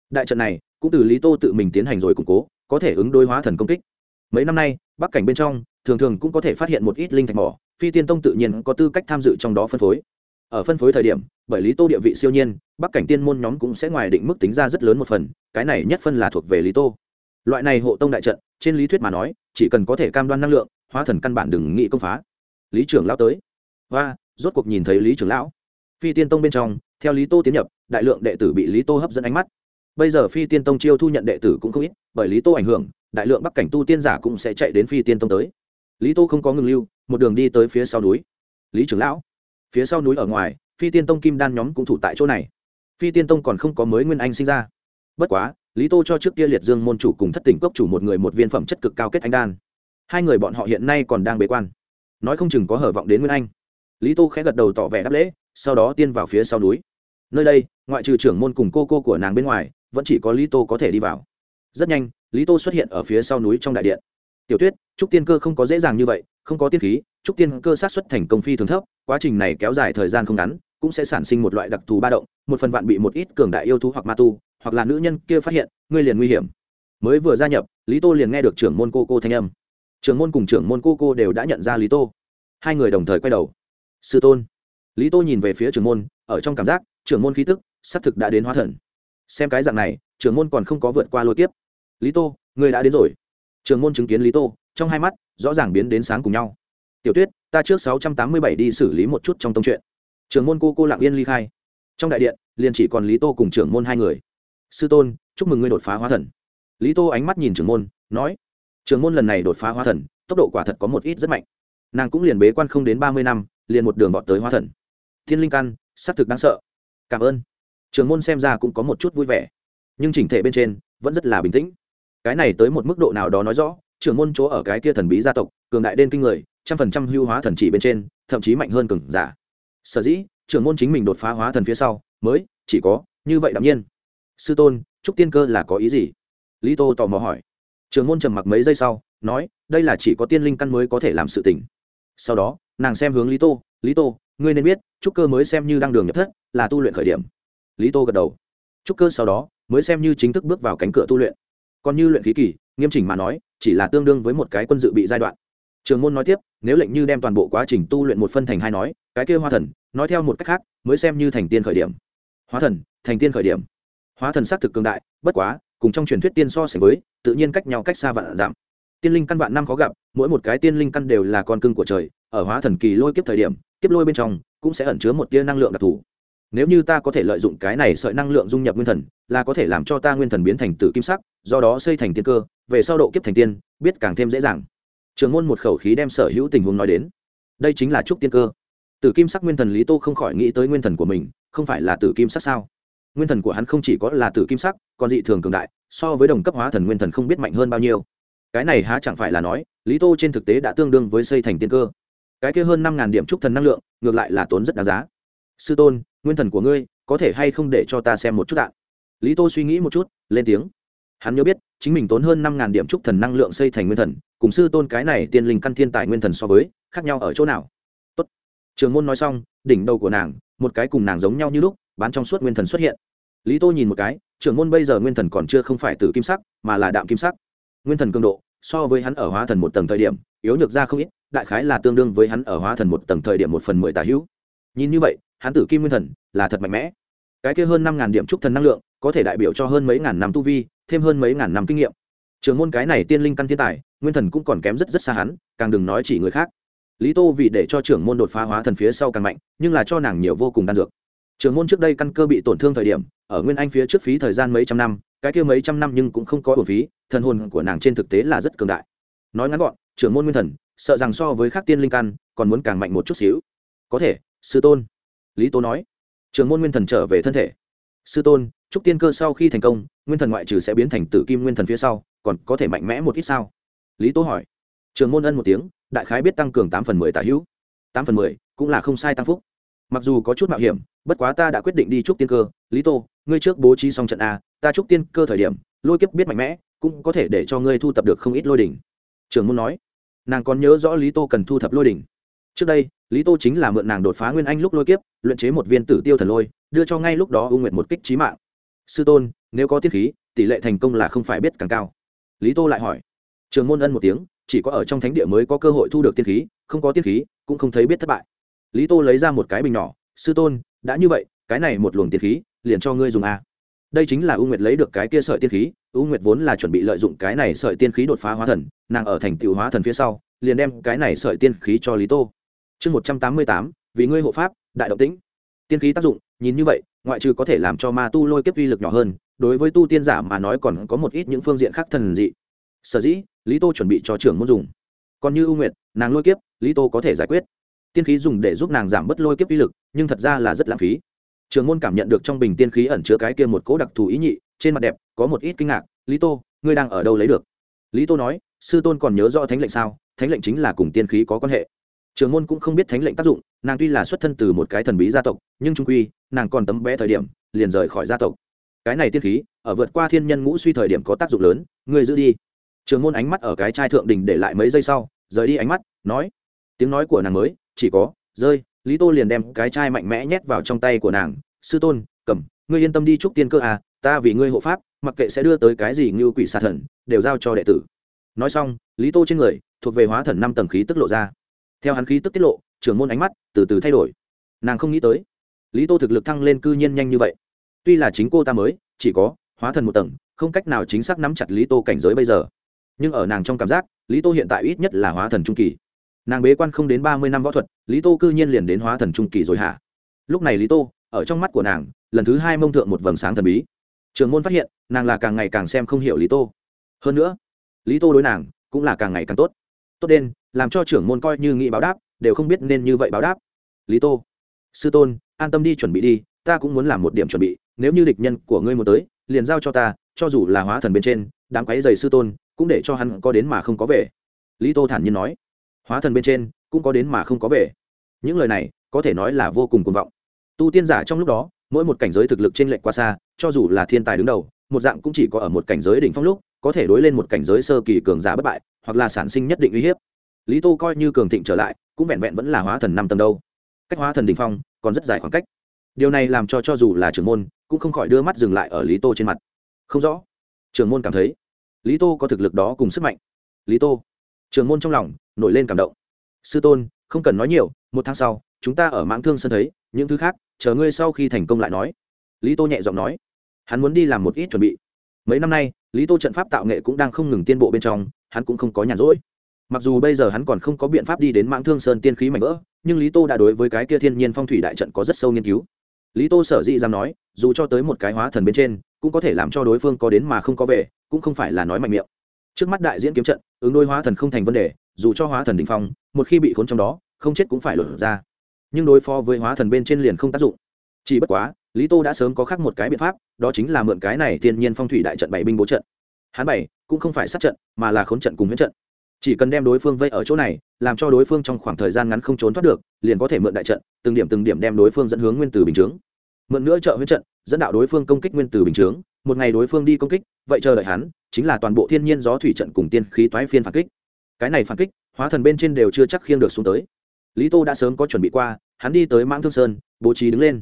Đại trận này, cũng từ lý tô tự mình tiến hành rồi củng cố, có thể ứng đối hóa thần công kích. Mấy năm nay, bắc cảnh bên trong, thường thường cũng có thể phát hiện một ít linh thạch mỏ, phi tiên tông tự nhiên có tư cách tham dự trong đó phân phối ở phân phối thời điểm, bởi lý tô địa vị siêu nhiên, bắc cảnh tiên môn nhóm cũng sẽ ngoài định mức tính ra rất lớn một phần, cái này nhất phân là thuộc về lý tô. Loại này hộ tông đại trận, trên lý thuyết mà nói, chỉ cần có thể cam đoan năng lượng, hóa thần căn bản đừng nghĩ công phá. Lý trưởng lão tới. Và rốt cuộc nhìn thấy lý trưởng lão. Phi tiên tông bên trong, theo lý tô tiến nhập, đại lượng đệ tử bị lý tô hấp dẫn ánh mắt. Bây giờ phi tiên tông chiêu thu nhận đệ tử cũng không ít, bởi lý tô ảnh hưởng, đại lượng bắc cảnh tu tiên giả cũng sẽ chạy đến phi tiên tông tới. Lý tô không có ngừng lưu, một đường đi tới phía sau núi. Lý trưởng lão phía sau núi ở ngoài, phi tiên tông kim đan nhóm cũng thủ tại chỗ này. Phi tiên tông còn không có mới nguyên anh sinh ra. Bất quá, lý tô cho trước kia liệt dương môn chủ cùng thất tỉnh cốc chủ một người một viên phẩm chất cực cao kết anh đan. Hai người bọn họ hiện nay còn đang bế quan. Nói không chừng có hở vọng đến nguyên anh. Lý tô khẽ gật đầu tỏ vẻ đáp lễ, sau đó tiên vào phía sau núi. Nơi đây, ngoại trừ trưởng môn cùng cô cô của nàng bên ngoài, vẫn chỉ có lý tô có thể đi vào. Rất nhanh, lý tô xuất hiện ở phía sau núi trong đại điện tiểu tuyết trúc tiên cơ không có dễ dàng như vậy, không có tiên khí, trúc tiên cơ sát xuất thành công phi thường thấp, quá trình này kéo dài thời gian không ngắn, cũng sẽ sản sinh một loại đặc thù ba động, một phần vạn bị một ít cường đại yêu thú hoặc ma tu, hoặc là nữ nhân kia phát hiện, ngươi liền nguy hiểm. Mới vừa gia nhập, lý tô liền nghe được trưởng môn cô cô thanh âm. Trưởng môn cùng trưởng môn cô cô đều đã nhận ra lý tô. Hai người đồng thời quay đầu. Sư tôn. Lý tô nhìn về phía trưởng môn, ở trong cảm giác, trưởng môn khí tức, xác thực đã đến hóa thần. Xem cái dạng này, trưởng môn còn không có vượt qua lôi kiếp. Lý tô người đã đến rồi trưởng môn chứng kiến lý tô, trong hai mắt, rõ ràng biến đến sáng cùng nhau. Tiểu tuyết, ta trước sáu trăm tám mươi bảy đi xử lý một chút trong tông chuyện. Trưởng môn cô cô lặng yên ly khai. Trong đại điện, liền chỉ còn lý tô cùng trưởng môn hai người. Sư tôn, chúc mừng ngươi đột phá hóa thần. Lý tô ánh mắt nhìn trưởng môn, nói, trưởng môn lần này đột phá hóa thần, tốc độ quả thật có một ít rất mạnh. Nàng cũng liền bế quan không đến ba mươi năm, liền một đường vọt tới hóa thần. Thiên linh căn s ắ c thực đáng sợ. Cảm ơn. Trưởng môn xem ra cũng có một chút vui vẻ, nhưng chỉnh thể bên trên vẫn rất là bình tĩnh cái này tới một mức độ nào đó nói rõ, trưởng môn chỗ ở cái kia thần bí gia tộc, cường đại đến kinh người, trăm phần trăm hưu hóa thần chỉ bên trên, thậm chí mạnh hơn cường giả. Sở dĩ, trưởng môn chính mình đột phá hóa thần phía sau, mới chỉ có như vậy đạm nhiên. Sư tôn, trúc tiên cơ là có ý gì? Lý tô tò mò hỏi. Trưởng môn trầm mặc mấy giây sau, nói, đây là chỉ có tiên linh căn mới có thể làm sự tình. Sau đó, nàng xem hướng lý tô lý tô, ngươi nên biết, trúc cơ mới xem như đang đường nhập thất, là tu luyện khởi điểm. Lý tô gật đầu. Trúc cơ sau đó, mới xem như chính thức bước vào cánh cửa tu luyện còn như luyện khí kỳ, nghiêm chỉnh mà nói, chỉ là tương đương với một cái quân dự bị giai đoạn. Trường môn nói tiếp, nếu lệnh như đem toàn bộ quá trình tu luyện một phân thành hai nói, cái kêu hoa thần, nói theo một cách khác, mới xem như thành tiên khởi điểm. Hóa thần, thành tiên khởi điểm. Hóa thần xác thực cường đại, bất quá, cùng trong truyền thuyết tiên so sánh với, tự nhiên cách nhau cách xa vạn giảm. Tiên linh căn vạn năm khó gặp, mỗi một cái tiên linh căn đều là con cưng của trời, ở hóa thần kỳ lôi kiếp thời điểm, kiếp lôi bên trong, cũng sẽ ẩn chứa một tia năng lượng đặc thù nếu như ta có thể lợi dụng cái này sợi năng lượng dung nhập nguyên thần, là có thể làm cho ta nguyên thần biến thành tử kim sắc, do đó xây thành tiên cơ, về sau độ kiếp thành tiên, biết càng thêm dễ dàng. Trường môn một khẩu khí đem sở hữu tình huống nói đến. Đây chính là trúc tiên cơ. Tử kim sắc nguyên thần lý tô không khỏi nghĩ tới nguyên thần của mình, không phải là tử kim sắc sao? Nguyên thần của hắn không chỉ có là tử kim sắc, còn dị thường cường đại, so với đồng cấp hóa thần nguyên thần không biết mạnh hơn bao nhiêu. Cái này há chẳng phải là nói, lý tô trên thực tế đã tương đương với xây thành tiên cơ. Cái kia hơn năm ngàn điểm trúc thần năng lượng, ngược lại là tốn rất đáng giá. Sư tôn nguyên thần của ngươi có thể hay không để cho ta xem một chút đạn? lý tô suy nghĩ một chút, lên tiếng. Hắn nhớ biết, chính mình tốn hơn năm ngàn điểm trúc thần năng lượng xây thành nguyên thần, cùng sư tôn cái này tiên linh căn thiên tài nguyên thần so với, khác nhau ở chỗ nào? Tốt. trường môn nói xong, đỉnh đầu của nàng, một cái cùng nàng giống nhau như lúc, bán trong suốt nguyên thần xuất hiện. Lý tô nhìn một cái trưởng môn bây giờ nguyên thần còn chưa không phải từ kim sắc, mà là đạm kim sắc. Nguyên thần cường độ, so với hắn ở hóa thần một tầng thời điểm, yếu nhược ra không ít, đại khái là tương đương với hắn ở hóa thần một tầng thời điểm một phần mười tà hữu. Nhìn như vậy hắn tử kim nguyên thần là thật mạnh mẽ. Cái kia hơn năm ngàn điểm trúc thần năng lượng, có thể đại biểu cho hơn mấy ngàn năm tu vi, thêm hơn mấy ngàn năm kinh nghiệm. Trường môn cái này tiên linh căn thiên tài, nguyên thần cũng còn kém rất rất xa hắn, càng đừng nói chỉ người khác. Lý tô vì để cho trưởng môn đột phá hóa thần phía sau càng mạnh, nhưng là cho nàng nhiều vô cùng đan dược. Trường môn trước đây căn cơ bị tổn thương thời điểm, ở nguyên anh phía trước phí thời gian mấy trăm năm, cái kia mấy trăm năm nhưng cũng không có bổn phí, thần hồn của nàng trên thực tế là rất cường đại. Nói ngắn gọn, trưởng môn nguyên thần, sợ rằng so với các tiên linh căn, còn muốn càng mạnh một chút xíu. Có thể, sư tôn lý tố nói. Trường môn nguyên thần trở về thân thể. Sư tôn, trúc tiên cơ sau khi thành công, nguyên thần ngoại trừ sẽ biến thành tử kim nguyên thần phía sau, còn có thể mạnh mẽ một ít sao? Lý tố hỏi. Trường môn ân một tiếng, đại khái biết tăng cường tám phần mười tả hữu. Tám phần mười, cũng là không sai tăng phúc. Mặc dù có chút mạo hiểm, bất quá ta đã quyết định đi trúc tiên cơ. Lý tô, ngươi trước bố trí xong trận a, ta trúc tiên cơ thời điểm, lôi kiếp biết mạnh mẽ, cũng có thể để cho ngươi thu thập được không ít lôi đỉnh. Trường môn nói. Nàng còn nhớ rõ lý tô cần thu thập lôi đỉnh. Trước đây lý tô chính là mượn nàng đột phá nguyên anh lúc lôi kiếp, luyện chế một viên tử tiêu thần lôi, đưa cho ngay lúc đó u nguyệt một kích trí mạng. Sư tôn, nếu có tiết khí, tỷ lệ thành công là không phải biết càng cao. Lý tô lại hỏi. Trường môn ân một tiếng, chỉ có ở trong thánh địa mới có cơ hội thu được tiên khí, không có tiên khí, cũng không thấy biết thất bại. Lý tô lấy ra một cái bình nhỏ, sư tôn, đã như vậy, cái này một luồng tiên khí, liền cho ngươi dùng a. Đây chính là u nguyệt lấy được cái kia sợi tiên khí, u nguyệt vốn là chuẩn bị lợi dụng cái này sợi tiên khí đột phá hóa thần, nàng ở thành tựu hóa thần phía sau, liền đem cái này sợi tiên khí cho lý tô chương một trăm tám mươi tám, vì ngươi hộ pháp, đại động tĩnh. Tiên khí tác dụng, nhìn như vậy, ngoại trừ có thể làm cho ma tu lôi kiếp uy lực nhỏ hơn, đối với tu tiên giả mà nói còn có một ít những phương diện khác thần dị. Sở dĩ, lý tô chuẩn bị cho trưởng môn dùng. Còn như ưu nguyệt, nàng lôi kiếp, lý tô có thể giải quyết. Tiên khí dùng để giúp nàng giảm bớt lôi kiếp uy lực, nhưng thật ra là rất lãng phí. Trường môn cảm nhận được trong bình tiên khí ẩn chứa cái kia một cố đặc thù ý nhị, trên mặt đẹp, có một ít kinh ngạc, lý tô, ngươi đang ở đâu lấy được? Lý tô nói, sư tôn còn nhớ rõ thánh lệnh sao? Thánh lệnh chính là cùng tiên khí có quan hệ trường môn cũng không biết thánh lệnh tác dụng, nàng tuy là xuất thân từ một cái thần bí gia tộc, nhưng trung quy, nàng còn tấm bé thời điểm, liền rời khỏi gia tộc. Cái này tiên khí, ở vượt qua thiên nhân ngũ suy thời điểm có tác dụng lớn người giữ đi. Trường môn ánh mắt ở cái trai thượng đình để lại mấy giây sau, rời đi ánh mắt, nói. Tiếng nói của nàng mới, chỉ có, rơi, lý tô liền đem cái chai mạnh mẽ nhét vào trong tay của nàng. Sư tôn, cầm, ngươi yên tâm đi chúc tiên cơ à ta vì ngươi hộ pháp, mặc kệ sẽ đưa tới cái gì như quỷ xà thần, đều giao cho đệ tử. Nói xong, lý tô trên người, thuộc về hóa thần năm tầng khí tức lộ ra theo hắn khí tức tiết lộ, trưởng môn ánh mắt từ từ thay đổi. Nàng không nghĩ tới, lý tô thực lực thăng lên cư nhiên nhanh như vậy. Tuy là chính cô ta mới, chỉ có hóa thần một tầng, không cách nào chính xác nắm chặt lý tô cảnh giới bây giờ. Nhưng ở nàng trong cảm giác, lý tô hiện tại ít nhất là hóa thần trung kỳ. Nàng bế quan không đến ba mươi năm võ thuật, lý tô cư nhiên liền đến hóa thần trung kỳ rồi hả? Lúc này lý tô, ở trong mắt của nàng, lần thứ hai mông thượng một vầng sáng thần bí. Trường môn phát hiện, nàng là càng ngày càng xem không hiểu lý tô. Hơn nữa, lý tô đối nàng cũng là càng ngày càng tốt tốt đen làm cho trưởng môn coi như nghị báo đáp, đều không biết nên như vậy báo đáp. Lý tô, sư tôn, an tâm đi chuẩn bị đi, ta cũng muốn làm một điểm chuẩn bị, nếu như địch nhân của ngươi muốn tới, liền giao cho ta, cho dù là hóa thần bên trên, đám quáy dày sư tôn, cũng để cho hắn có đến mà không có về. Lý tô thản nhiên nói, hóa thần bên trên, cũng có đến mà không có về. Những lời này, có thể nói là vô cùng cuồng vọng. Tu tiên giả trong lúc đó, mỗi một cảnh giới thực lực trên lệnh quá xa, cho dù là thiên tài đứng đầu, một dạng cũng chỉ có ở một cảnh giới đỉnh phong lúc có thể đối lên một cảnh giới sơ kỳ cường giả bất bại, hoặc là sản sinh nhất định uy hiếp. Lý tô coi như cường thịnh trở lại, cũng vẹn vẹn vẫn là hóa thần năm tầng đâu. Cách hóa thần đỉnh phong, còn rất dài khoảng cách. Điều này làm cho cho dù là trưởng môn, cũng không khỏi đưa mắt dừng lại ở lý tô trên mặt. Không rõ. Trưởng môn cảm thấy, lý tô có thực lực đó cùng sức mạnh. Lý tô. Trưởng môn trong lòng, nổi lên cảm động. Sư tôn, không cần nói nhiều, một tháng sau, chúng ta ở mãng thương sân thấy, những thứ khác, chờ ngươi sau khi thành công lại nói. Lý tô nhẹ giọng nói. Hắn muốn đi làm một ít chuẩn bị mấy năm nay, lý tô trận pháp tạo nghệ cũng đang không ngừng tiến bộ bên trong, hắn cũng không có nhàn rỗi. Mặc dù bây giờ hắn còn không có biện pháp đi đến mãng thương sơn tiên khí mạnh vỡ, nhưng lý tô đã đối với cái kia thiên nhiên phong thủy đại trận có rất sâu nghiên cứu. Lý tô sở dĩ dám nói, dù cho tới một cái hóa thần bên trên, cũng có thể làm cho đối phương có đến mà không có về, cũng không phải là nói mạnh miệng. Trước mắt đại diễn kiếm trận, ứng đôi hóa thần không thành vấn đề, dù cho hóa thần định phong, một khi bị khốn trong đó, không chết cũng phải lột ra. Nhưng đối phó với hóa thần bên trên liền không tác dụng. Chỉ bất quá lý tô đã sớm có khác một cái biện pháp, đó chính là mượn cái này thiên nhiên phong thủy đại trận bảy binh bố trận. Hắn bảy, cũng không phải sát trận, mà là khốn trận cùng huyết trận. Chỉ cần đem đối phương vây ở chỗ này, làm cho đối phương trong khoảng thời gian ngắn không trốn thoát được, liền có thể mượn đại trận, từng điểm từng điểm đem đối phương dẫn hướng nguyên tử bình chướng. Mượn nữa trợ huyết trận, dẫn đạo đối phương công kích nguyên tử bình chướng. Một ngày đối phương đi công kích, vậy chờ đợi hắn, chính là toàn bộ thiên nhiên gió thủy trận cùng tiên khí toái phiên phản kích. Cái này phản kích, hóa thần bên trên đều chưa chắc khiêng được xuống tới. Lý tô đã sớm có chuẩn bị qua, hắn đi tới mãng thương sơn, bố trí đứng lên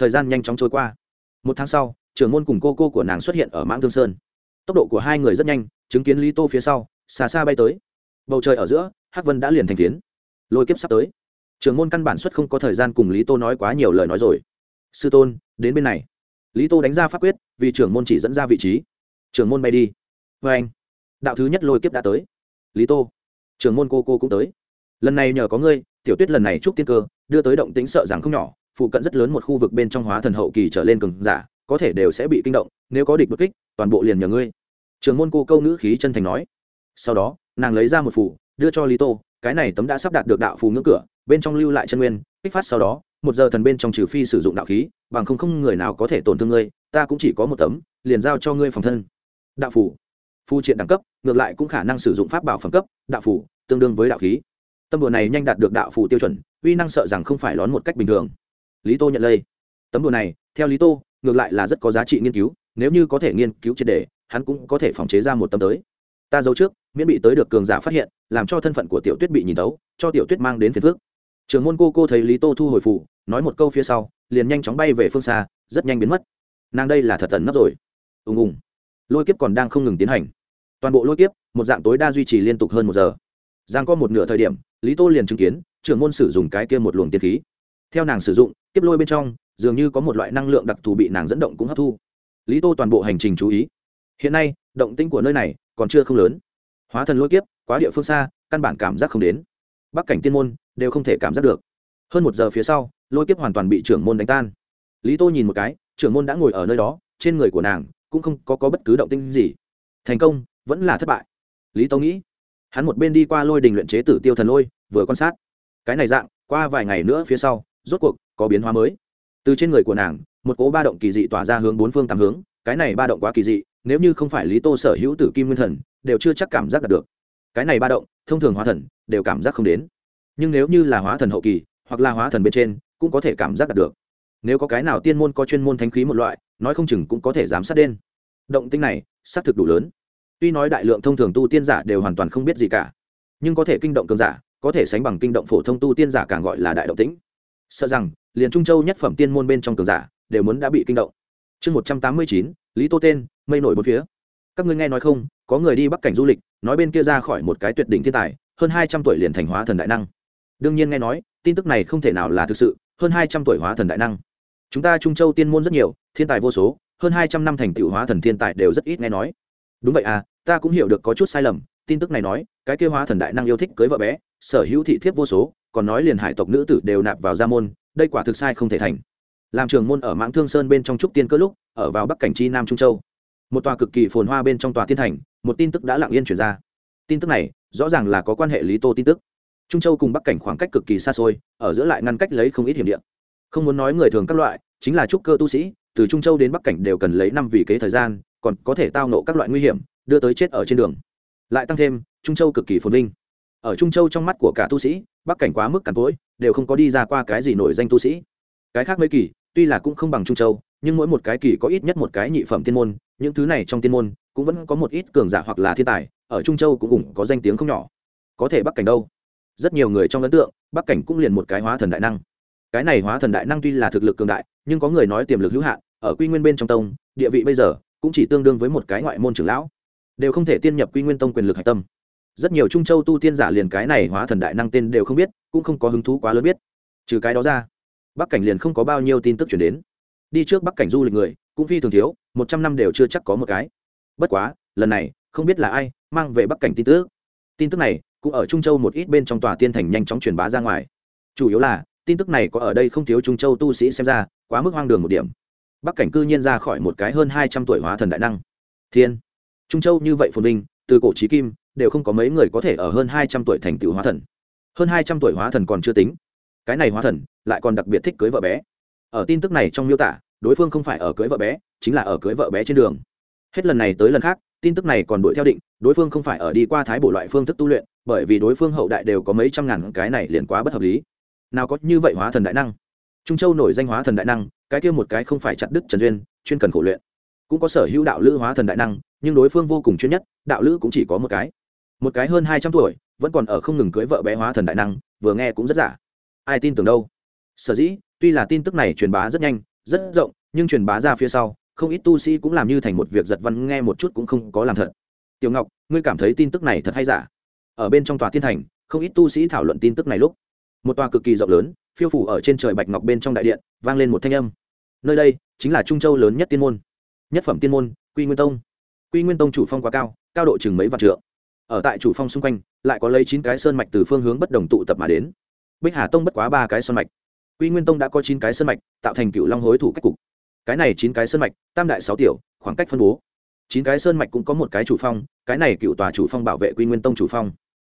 thời gian nhanh chóng trôi qua. Một tháng sau, trưởng môn cùng cô cô của nàng xuất hiện ở mãng thương sơn. Tốc độ của hai người rất nhanh, chứng kiến lý tô phía sau, xa xa bay tới. Bầu trời ở giữa, hắc vân đã liền thành tiến lôi kiếp sắp tới. Trưởng môn căn bản xuất không có thời gian cùng lý tô nói quá nhiều lời nói rồi. Sư tôn, đến bên này. Lý tô đánh ra pháp quyết, vì trưởng môn chỉ dẫn ra vị trí. Trưởng môn bay đi. Vê anh, đạo thứ nhất lôi kiếp đã tới. Lý tô, trưởng môn cô cô cũng tới. Lần này nhờ có ngươi, tiểu tuyết lần này chúc tiên cơ, đưa tới động tính sợ rằng không nhỏ phụ cận rất lớn một khu vực bên trong hóa thần hậu kỳ trở lên cường giả, có thể đều sẽ bị kinh động, nếu có địch bất kích, toàn bộ liền nhờ ngươi. Trường môn cô câu nữ khí chân thành nói. Sau đó, nàng lấy ra một phủ, đưa cho lý tô, cái này tấm đã sắp đạt được đạo phù ngưỡng cửa, bên trong lưu lại chân nguyên, kích phát sau đó, một giờ thần bên trong trừ phi sử dụng đạo khí, bằng không không người nào có thể tổn thương ngươi, ta cũng chỉ có một tấm, liền giao cho ngươi phòng thân. Đạo phủ phu triện đẳng cấp, ngược lại cũng khả năng sử dụng pháp bảo phẩm cấp, đạo phủ tương đương với đạo khí. Tâm đùa này nhanh đạt được đạo phủ tiêu chuẩn, uy năng sợ rằng không phải lón một cách bình thường lý tô nhận lây. Tấm đồ này, theo lý tô, ngược lại là rất có giá trị nghiên cứu, nếu như có thể nghiên cứu triệt đề hắn cũng có thể phòng chế ra một tấm tới. Ta giấu trước, miễn bị tới được cường giả phát hiện, làm cho thân phận của tiểu tuyết bị nhìn tấu cho tiểu tuyết mang đến phiền phước trường môn cô cô thấy lý tô thu hồi phủ, nói một câu phía sau, liền nhanh chóng bay về phương xa, rất nhanh biến mất. Nàng đây là thật tần nấp rồi. Ùng ùng. Lôi kiếp còn đang không ngừng tiến hành. Toàn bộ lôi kiếp, một dạng tối đa duy trì liên tục hơn một giờ. Giang có một nửa thời điểm, lý tô liền chứng kiến, trưởng môn sử dụng cái kia một luồng tiên khí. Theo nàng sử dụng kiếp lôi bên trong dường như có một loại năng lượng đặc thù bị nàng dẫn động cũng hấp thu. Lý tô toàn bộ hành trình chú ý. Hiện nay động tĩnh của nơi này còn chưa không lớn. Hóa thần lôi kiếp quá địa phương xa căn bản cảm giác không đến. Bắc cảnh tiên môn đều không thể cảm giác được. Hơn một giờ phía sau lôi kiếp hoàn toàn bị trưởng môn đánh tan. Lý tô nhìn một cái trưởng môn đã ngồi ở nơi đó trên người của nàng cũng không có, có bất cứ động tinh gì. Thành công vẫn là thất bại. Lý tô nghĩ hắn một bên đi qua lôi đình luyện chế tử tiêu thần lôi vừa quan sát. Cái này dạng qua vài ngày nữa phía sau rốt cuộc có biến hóa mới. Từ trên người của nàng, một cỗ ba động kỳ dị tỏa ra hướng bốn phương tám hướng, cái này ba động quá kỳ dị, nếu như không phải lý tô sở hữu tử kim nguyên thần, đều chưa chắc cảm giác đạt được. Cái này ba động, thông thường hóa thần, đều cảm giác không đến. Nhưng nếu như là hóa thần hậu kỳ, hoặc là hóa thần bên trên, cũng có thể cảm giác đạt được. Nếu có cái nào tiên môn có chuyên môn thánh khí một loại, nói không chừng cũng có thể giám sát đen động tinh này, xác thực đủ lớn. Tuy nói đại lượng thông thường tu tiên giả đều hoàn toàn không biết gì cả, nhưng có thể kinh động cường giả, có thể sánh bằng kinh động phổ thông tu tiên giả càng gọi là đại động tĩnh. Sợ rằng liền trung châu nhất phẩm tiên môn bên trong cường giả đều muốn đã bị kinh động. Chương một trăm tám mươi chín, lý tô tên, mây nổi bốn phía. Các ngươi nghe nói không, có người đi bắc cảnh du lịch, nói bên kia ra khỏi một cái tuyệt đỉnh thiên tài, hơn hai trăm tuổi liền thành hóa thần đại năng. Đương nhiên nghe nói, tin tức này không thể nào là thực sự, hơn hai trăm tuổi hóa thần đại năng. Chúng ta trung châu tiên môn rất nhiều, thiên tài vô số, hơn hai trăm năm thành tựu hóa thần thiên tài đều rất ít nghe nói. Đúng vậy à ta cũng hiểu được có chút sai lầm, tin tức này nói, cái kêu hóa thần đại năng yêu thích cưới vợ bé, sở hữu thị thiếp vô số, còn nói liền hải tộc nữ tử đều nạp vào gia môn đây quả thực sai không thể thành. Làm trường môn ở mãng thương sơn bên trong trúc tiên cơ lúc, ở vào bắc cảnh chi nam trung châu, một tòa cực kỳ phồn hoa bên trong tòa tiên thành, một tin tức đã lặng yên chuyển ra. Tin tức này, rõ ràng là có quan hệ lý tô tin tức. Trung châu cùng bắc cảnh khoảng cách cực kỳ xa xôi, ở giữa lại ngăn cách lấy không ít hiểm điện không muốn nói người thường các loại, chính là trúc cơ tu sĩ, từ trung châu đến bắc cảnh đều cần lấy năm vì kế thời gian, còn có thể tao nộ các loại nguy hiểm, đưa tới chết ở trên đường. Lại tăng thêm, trung châu cực kỳ phồn vinh. Ở trung châu trong mắt của cả tu sĩ bắc cảnh quá mức cằn cỗi, đều không có đi ra qua cái gì nổi danh tu sĩ. Cái khác mấy kỳ, tuy là cũng không bằng trung châu, nhưng mỗi một cái kỳ có ít nhất một cái nhị phẩm tiên môn, những thứ này trong tiên môn, cũng vẫn có một ít cường giả hoặc là thiên tài, ở trung châu cũng cũng có danh tiếng không nhỏ. Có thể bắc cảnh đâu? Rất nhiều người trong ấn tượng, bắc cảnh cũng liền một cái hóa thần đại năng. Cái này hóa thần đại năng tuy là thực lực cường đại, nhưng có người nói tiềm lực hữu hạn, ở quy nguyên bên trong tông, địa vị bây giờ cũng chỉ tương đương với một cái ngoại môn trưởng lão. Đều không thể tiên nhập quy nguyên tông quyền lực hạch tâm rất nhiều trung châu tu tiên giả liền cái này hóa thần đại năng tên đều không biết, cũng không có hứng thú quá lớn biết. Trừ cái đó ra, bắc cảnh liền không có bao nhiêu tin tức chuyển đến. Đi trước bắc cảnh du lịch người, cũng phi thường thiếu, một trăm năm đều chưa chắc có một cái. Bất quá, lần này, không biết là ai mang về bắc cảnh tin tức. Tin tức này cũng ở trung châu một ít bên trong tòa tiên thành nhanh chóng truyền bá ra ngoài. Chủ yếu là, tin tức này có ở đây không thiếu trung châu tu sĩ xem ra, quá mức hoang đường một điểm. Bắc cảnh cư nhiên ra khỏi một cái hơn hai trăm tuổi hóa thần đại năng. Thiên! Trung châu như vậy phồn vinh, từ cổ trí kim đều không có mấy người có thể ở hơn hai trăm tuổi thành tựu hóa thần. Hơn hai trăm tuổi hóa thần còn chưa tính. Cái này hóa thần lại còn đặc biệt thích cưới vợ bé. Ở tin tức này trong miêu tả, đối phương không phải ở cưới vợ bé, chính là ở cưới vợ bé trên đường. Hết lần này tới lần khác, tin tức này còn đuổi theo định, đối phương không phải ở đi qua thái bổ loại phương thức tu luyện, bởi vì đối phương hậu đại đều có mấy trăm ngàn, cái này liền quá bất hợp lý. Nào có như vậy hóa thần đại năng? Trung châu nổi danh hóa thần đại năng, cái kia một cái không phải chặt đứt trần duyên, chuyên cần khổ luyện. Cũng có sở hữu đạo lữ hóa thần đại năng, nhưng đối phương vô cùng chuyên nhất, đạo lữ cũng chỉ có một cái một cái hơn hai trăm tuổi, vẫn còn ở không ngừng cưới vợ bé hóa thần đại năng, vừa nghe cũng rất giả. Ai tin tưởng đâu? Sở dĩ, tuy là tin tức này truyền bá rất nhanh, rất rộng, nhưng truyền bá ra phía sau, không ít tu sĩ cũng làm như thành một việc giật văn, nghe một chút cũng không có làm thật. Tiểu ngọc, ngươi cảm thấy tin tức này thật hay giả? Ở bên trong tòa thiên thành, không ít tu sĩ thảo luận tin tức này lúc, một tòa cực kỳ rộng lớn, phiêu phủ ở trên trời bạch ngọc bên trong đại điện, vang lên một thanh âm. Nơi đây chính là trung châu lớn nhất tiên môn, nhất phẩm tiên môn, quy nguyên tông. Quy nguyên tông chủ phong quá cao cao độ chừng mấy vạn trượng ở tại chủ phong xung quanh, lại có lấy chín cái sơn mạch từ phương hướng bất đồng tụ tập mà đến. Bích hà tông bất quá ba cái sơn mạch. Quy nguyên tông đã có chín cái sơn mạch, tạo thành cựu long hối thủ cách cục. Cái này chín cái sơn mạch, tam đại sáu tiểu, khoảng cách phân bố. Chín cái sơn mạch cũng có một cái chủ phong, cái này cựu tòa chủ phong bảo vệ quy nguyên tông chủ phong.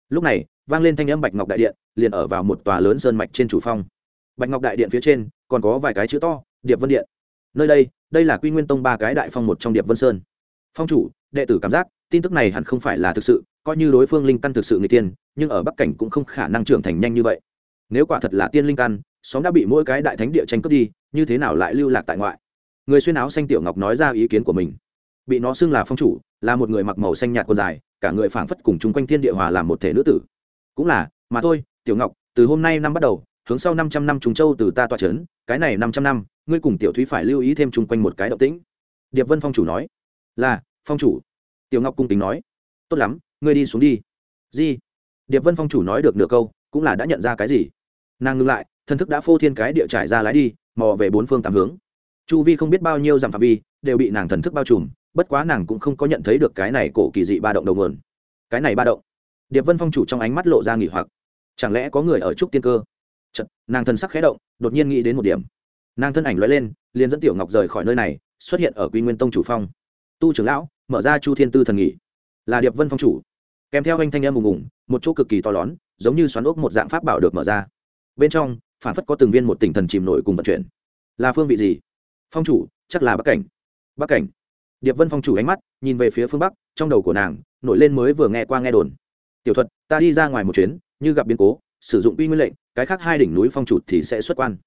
Lúc này, vang lên thanh âm bạch ngọc đại điện, liền ở vào một tòa lớn sơn mạch trên chủ phong. Bạch ngọc đại điện phía trên, còn có vài cái chữ to, điệp vân điện. Nơi đây đây là quy nguyên tông ba cái đại phong một trong điệp vân sơn. Phong chủ, đệ tử cảm giác tin tức này hẳn không phải là thực sự, coi như đối phương linh căn thực sự người tiên, nhưng ở bắc cảnh cũng không khả năng trưởng thành nhanh như vậy. Nếu quả thật là tiên linh căn, xóm đã bị mỗi cái đại thánh địa tranh cướp đi, như thế nào lại lưu lạc tại ngoại? Người xuyên áo xanh tiểu ngọc nói ra ý kiến của mình. Bị nó xưng là phong chủ, là một người mặc màu xanh nhạt quần dài, cả người phảng phất cùng chung quanh thiên địa hòa làm một thể nữ tử. Cũng là, mà thôi, tiểu ngọc, từ hôm nay năm bắt đầu, hướng sau năm trăm năm trùng châu từ ta tọa trấn, cái này năm trăm năm, ngươi cùng tiểu thúy phải lưu ý thêm chung quanh một cái động tĩnh. Điệp vân phong chủ nói, là, phong chủ tiểu ngọc cung kính nói tốt lắm ngươi đi xuống đi. Di điệp vân phong chủ nói được nửa câu cũng là đã nhận ra cái gì. Nàng ngưng lại thần thức đã phô thiên cái địa trải ra lái đi mò về bốn phương tám hướng. Chu vi không biết bao nhiêu dặm phạm vi đều bị nàng thần thức bao trùm bất quá nàng cũng không có nhận thấy được cái này cổ kỳ dị ba động đầu nguồn. Cái này ba động? Điệp vân phong chủ trong ánh mắt lộ ra nghỉ hoặc. Chẳng lẽ có người ở trúc tiên cơ? Chật, nàng thần sắc khẽ động đột nhiên nghĩ đến một điểm. Nàng thân ảnh loay lên liền dẫn tiểu ngọc rời khỏi nơi này xuất hiện ở quy nguyên tông chủ phong. Tu trưởng lão mở ra chu thiên tư thần nghỉ. Là điệp vân phong chủ. Kèm theo anh thanh em ùng ùng, một chỗ cực kỳ to lớn, giống như xoắn ốc một dạng pháp bảo được mở ra. Bên trong, phản phất có từng viên một tỉnh thần chìm nổi cùng vận chuyển. Là phương vị gì? Phong chủ, chắc là bắc cảnh. Bắc cảnh. Điệp vân phong chủ ánh mắt, nhìn về phía phương bắc, trong đầu của nàng, nổi lên mới vừa nghe qua nghe đồn. Tiểu thuật, ta đi ra ngoài một chuyến, như gặp biến cố, sử dụng uy nguyên lệnh, cái khác hai đỉnh núi phong chủ thì sẽ xuất quan.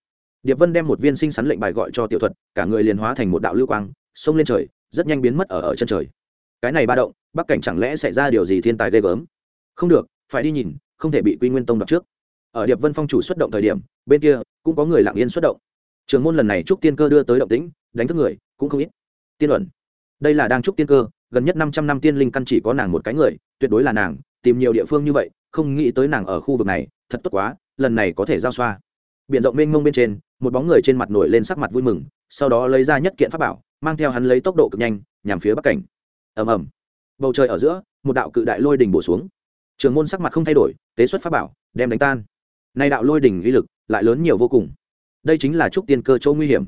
Điệp vân đem một viên sinh sắn lệnh bài gọi cho tiểu thuật, cả người liền hóa thành một đạo lưu quang, xông lên trời rất nhanh biến mất ở ở chân trời. Cái này ba động, bắc cảnh chẳng lẽ xảy ra điều gì thiên tài ghê gớm? Không được, phải đi nhìn, không thể bị quy nguyên tông đập trước. Ở điệp vân phong chủ xuất động thời điểm, bên kia cũng có người lặng yên xuất động. Trường môn lần này trúc tiên cơ đưa tới động tĩnh, đánh thức người, cũng không ít. Tiên luận. Đây là đang trúc tiên cơ, gần nhất năm trăm năm tiên linh căn chỉ có nàng một cái người, tuyệt đối là nàng, tìm nhiều địa phương như vậy, không nghĩ tới nàng ở khu vực này, thật tốt quá, lần này có thể giao xoa. Biển rộng mênh mông bên trên, một bóng người trên mặt nổi lên sắc mặt vui mừng, sau đó lấy ra nhất kiện pháp bảo mang theo hắn lấy tốc độ cực nhanh, nhằm phía bắc cảnh. Ầm ầm. Bầu trời ở giữa, một đạo cự đại lôi đỉnh bổ xuống. Trường môn sắc mặt không thay đổi, tế xuất pháp bảo, đem đánh tan. Nay đạo lôi đỉnh uy lực lại lớn nhiều vô cùng. Đây chính là trúc tiên cơ chỗ nguy hiểm.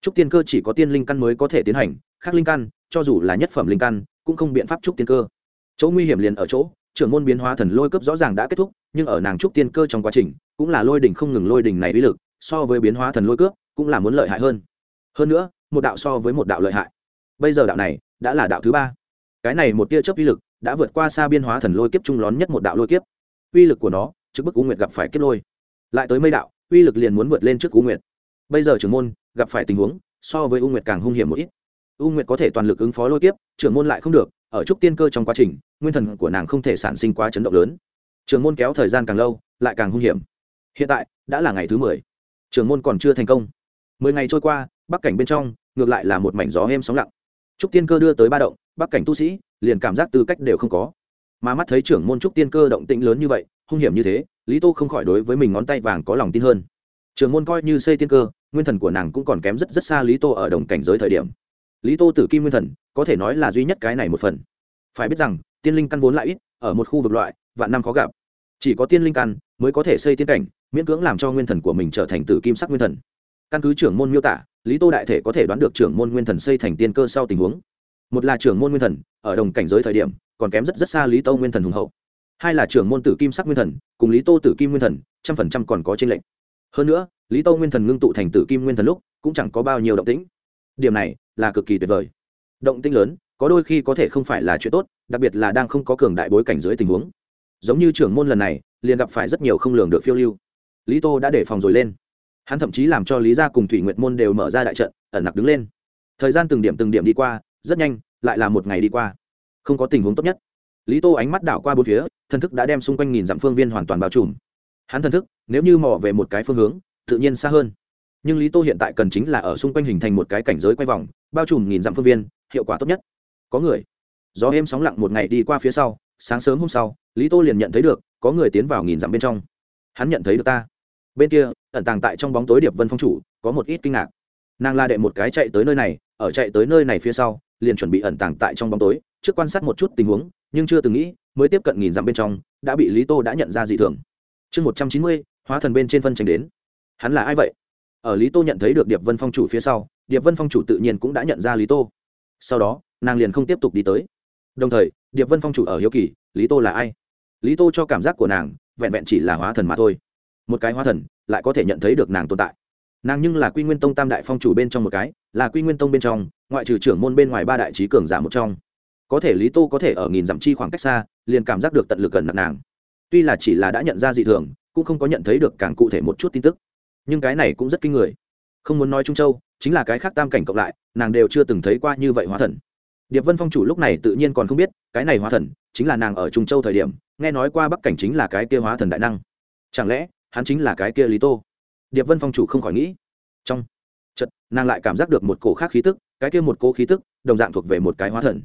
Trúc tiên cơ chỉ có tiên linh căn mới có thể tiến hành, khác linh căn, cho dù là nhất phẩm linh căn, cũng không biện pháp trúc tiên cơ. Chỗ nguy hiểm liền ở chỗ, trưởng môn biến hóa thần lôi cấp rõ ràng đã kết thúc, nhưng ở nàng trúc tiên cơ trong quá trình, cũng là lôi đỉnh không ngừng lôi đỉnh này uy lực, so với biến hóa thần lôi cướp cũng là muốn lợi hại hơn. Hơn nữa một đạo so với một đạo lợi hại. Bây giờ đạo này đã là đạo thứ ba. Cái này một tia chớp uy lực đã vượt qua xa biên hóa thần lôi kiếp trung lón nhất một đạo lôi kiếp. Uy lực của nó trước bức u nguyệt gặp phải kiếp lôi. Lại tới mây đạo, uy lực liền muốn vượt lên trước u nguyệt. Bây giờ trưởng môn gặp phải tình huống so với u nguyệt càng hung hiểm một ít. U nguyệt có thể toàn lực ứng phó lôi kiếp, trưởng môn lại không được, ở trúc tiên cơ trong quá trình, nguyên thần của nàng không thể sản sinh quá chấn động lớn. Trưởng môn kéo thời gian càng lâu, lại càng hung hiểm. Hiện tại đã là ngày thứ mười. Trưởng môn còn chưa thành công. Mười ngày trôi qua bắc cảnh bên trong, ngược lại là một mảnh gió êm sóng lặng. Trúc tiên cơ đưa tới ba động, bắc cảnh tu sĩ, liền cảm giác tư cách đều không có. Mà mắt thấy trưởng môn trúc tiên cơ động tĩnh lớn như vậy, hung hiểm như thế, lý tô không khỏi đối với mình ngón tay vàng có lòng tin hơn. Trưởng môn coi như xây tiên cơ, nguyên thần của nàng cũng còn kém rất rất xa lý tô ở đồng cảnh giới thời điểm. Lý tô tử kim nguyên thần, có thể nói là duy nhất cái này một phần. Phải biết rằng, tiên linh căn vốn lại ít, ở một khu vực loại, vạn năm khó gặp. Chỉ có tiên linh căn mới có thể xây tiên cảnh, miễn cưỡng làm cho nguyên thần của mình trở thành tử kim sắc nguyên thần căn cứ trưởng môn miêu tả, lý tô đại thể có thể đoán được trưởng môn nguyên thần xây thành tiên cơ sau tình huống. Một là trưởng môn nguyên thần, ở đồng cảnh giới thời điểm, còn kém rất rất xa lý tô nguyên thần hùng hậu. Hai là trưởng môn tử kim sắc nguyên thần, cùng lý tô tử kim nguyên thần, trăm phần trăm còn có trên lệnh hơn nữa, lý tô nguyên thần ngưng tụ thành tử kim nguyên thần lúc, cũng chẳng có bao nhiêu động tĩnh. Điểm này là cực kỳ tuyệt vời. Động tĩnh lớn, có đôi khi có thể không phải là chuyện tốt, đặc biệt là đang không có cường đại bối cảnh dưới tình huống. Giống như trưởng môn lần này, liền gặp phải rất nhiều không lường được phiêu lưu. Lý tô đã để phòng rồi lên hắn thậm chí làm cho lý gia cùng thủy nguyệt môn đều mở ra đại trận, ẩn nặc đứng lên. Thời gian từng điểm từng điểm đi qua, rất nhanh, lại là một ngày đi qua. Không có tình huống tốt nhất. Lý tô ánh mắt đảo qua bốn phía, thần thức đã đem xung quanh nghìn dặm phương viên hoàn toàn bao trùm. Hắn thần thức, nếu như mò về một cái phương hướng, tự nhiên xa hơn. Nhưng lý tô hiện tại cần chính là ở xung quanh hình thành một cái cảnh giới quay vòng, bao trùm nghìn dặm phương viên, hiệu quả tốt nhất. Có người. Gió êm sóng lặng một ngày đi qua phía sau, sáng sớm hôm sau, lý tô liền nhận thấy được, có người tiến vào nghìn dặm bên trong. Hắn nhận thấy được ta bên kia, ẩn tàng tại trong bóng tối điệp vân phong chủ, có một ít kinh ngạc. Nàng la đệ một cái chạy tới nơi này, ở chạy tới nơi này phía sau, liền chuẩn bị ẩn tàng tại trong bóng tối, trước quan sát một chút tình huống, nhưng chưa từng nghĩ, mới tiếp cận nghìn dặm bên trong, đã bị lý tô đã nhận ra dị thường. Chương một trăm chín mươi, hóa thần bên trên phân tranh đến. Hắn là ai vậy? Ở lý tô nhận thấy được điệp vân phong chủ phía sau, điệp vân phong chủ tự nhiên cũng đã nhận ra lý tô. Sau đó, nàng liền không tiếp tục đi tới. Đồng thời, điệp vân phong chủ ở hiếu kỳ, lý tô là ai? Lý tô cho cảm giác của nàng, vẹn vẹn chỉ là hóa thần mà thôi một cái hóa thần, lại có thể nhận thấy được nàng tồn tại. Nàng nhưng là quy nguyên tông tam đại phong chủ bên trong một cái, là quy nguyên tông bên trong, ngoại trừ trưởng môn bên ngoài ba đại trí cường giả một trong. Có thể lý tô có thể ở nghìn dặm chi khoảng cách xa, liền cảm giác được tận lực gần nặng nàng. Tuy là chỉ là đã nhận ra dị thường, cũng không có nhận thấy được càng cụ thể một chút tin tức. Nhưng cái này cũng rất kinh người. Không muốn nói trung châu, chính là cái khác tam cảnh cộng lại, nàng đều chưa từng thấy qua như vậy hóa thần. Điệp vân phong chủ lúc này tự nhiên còn không biết, cái này hóa thần, chính là nàng ở trung châu thời điểm, nghe nói qua bắc cảnh chính là cái kia hóa thần đại năng. Chẳng lẽ hắn chính là cái kia lý tô. Điệp vân phong chủ không khỏi nghĩ. Trong chật nàng lại cảm giác được một cổ khác khí tức, cái kia một cổ khí tức, đồng dạng thuộc về một cái hóa thần.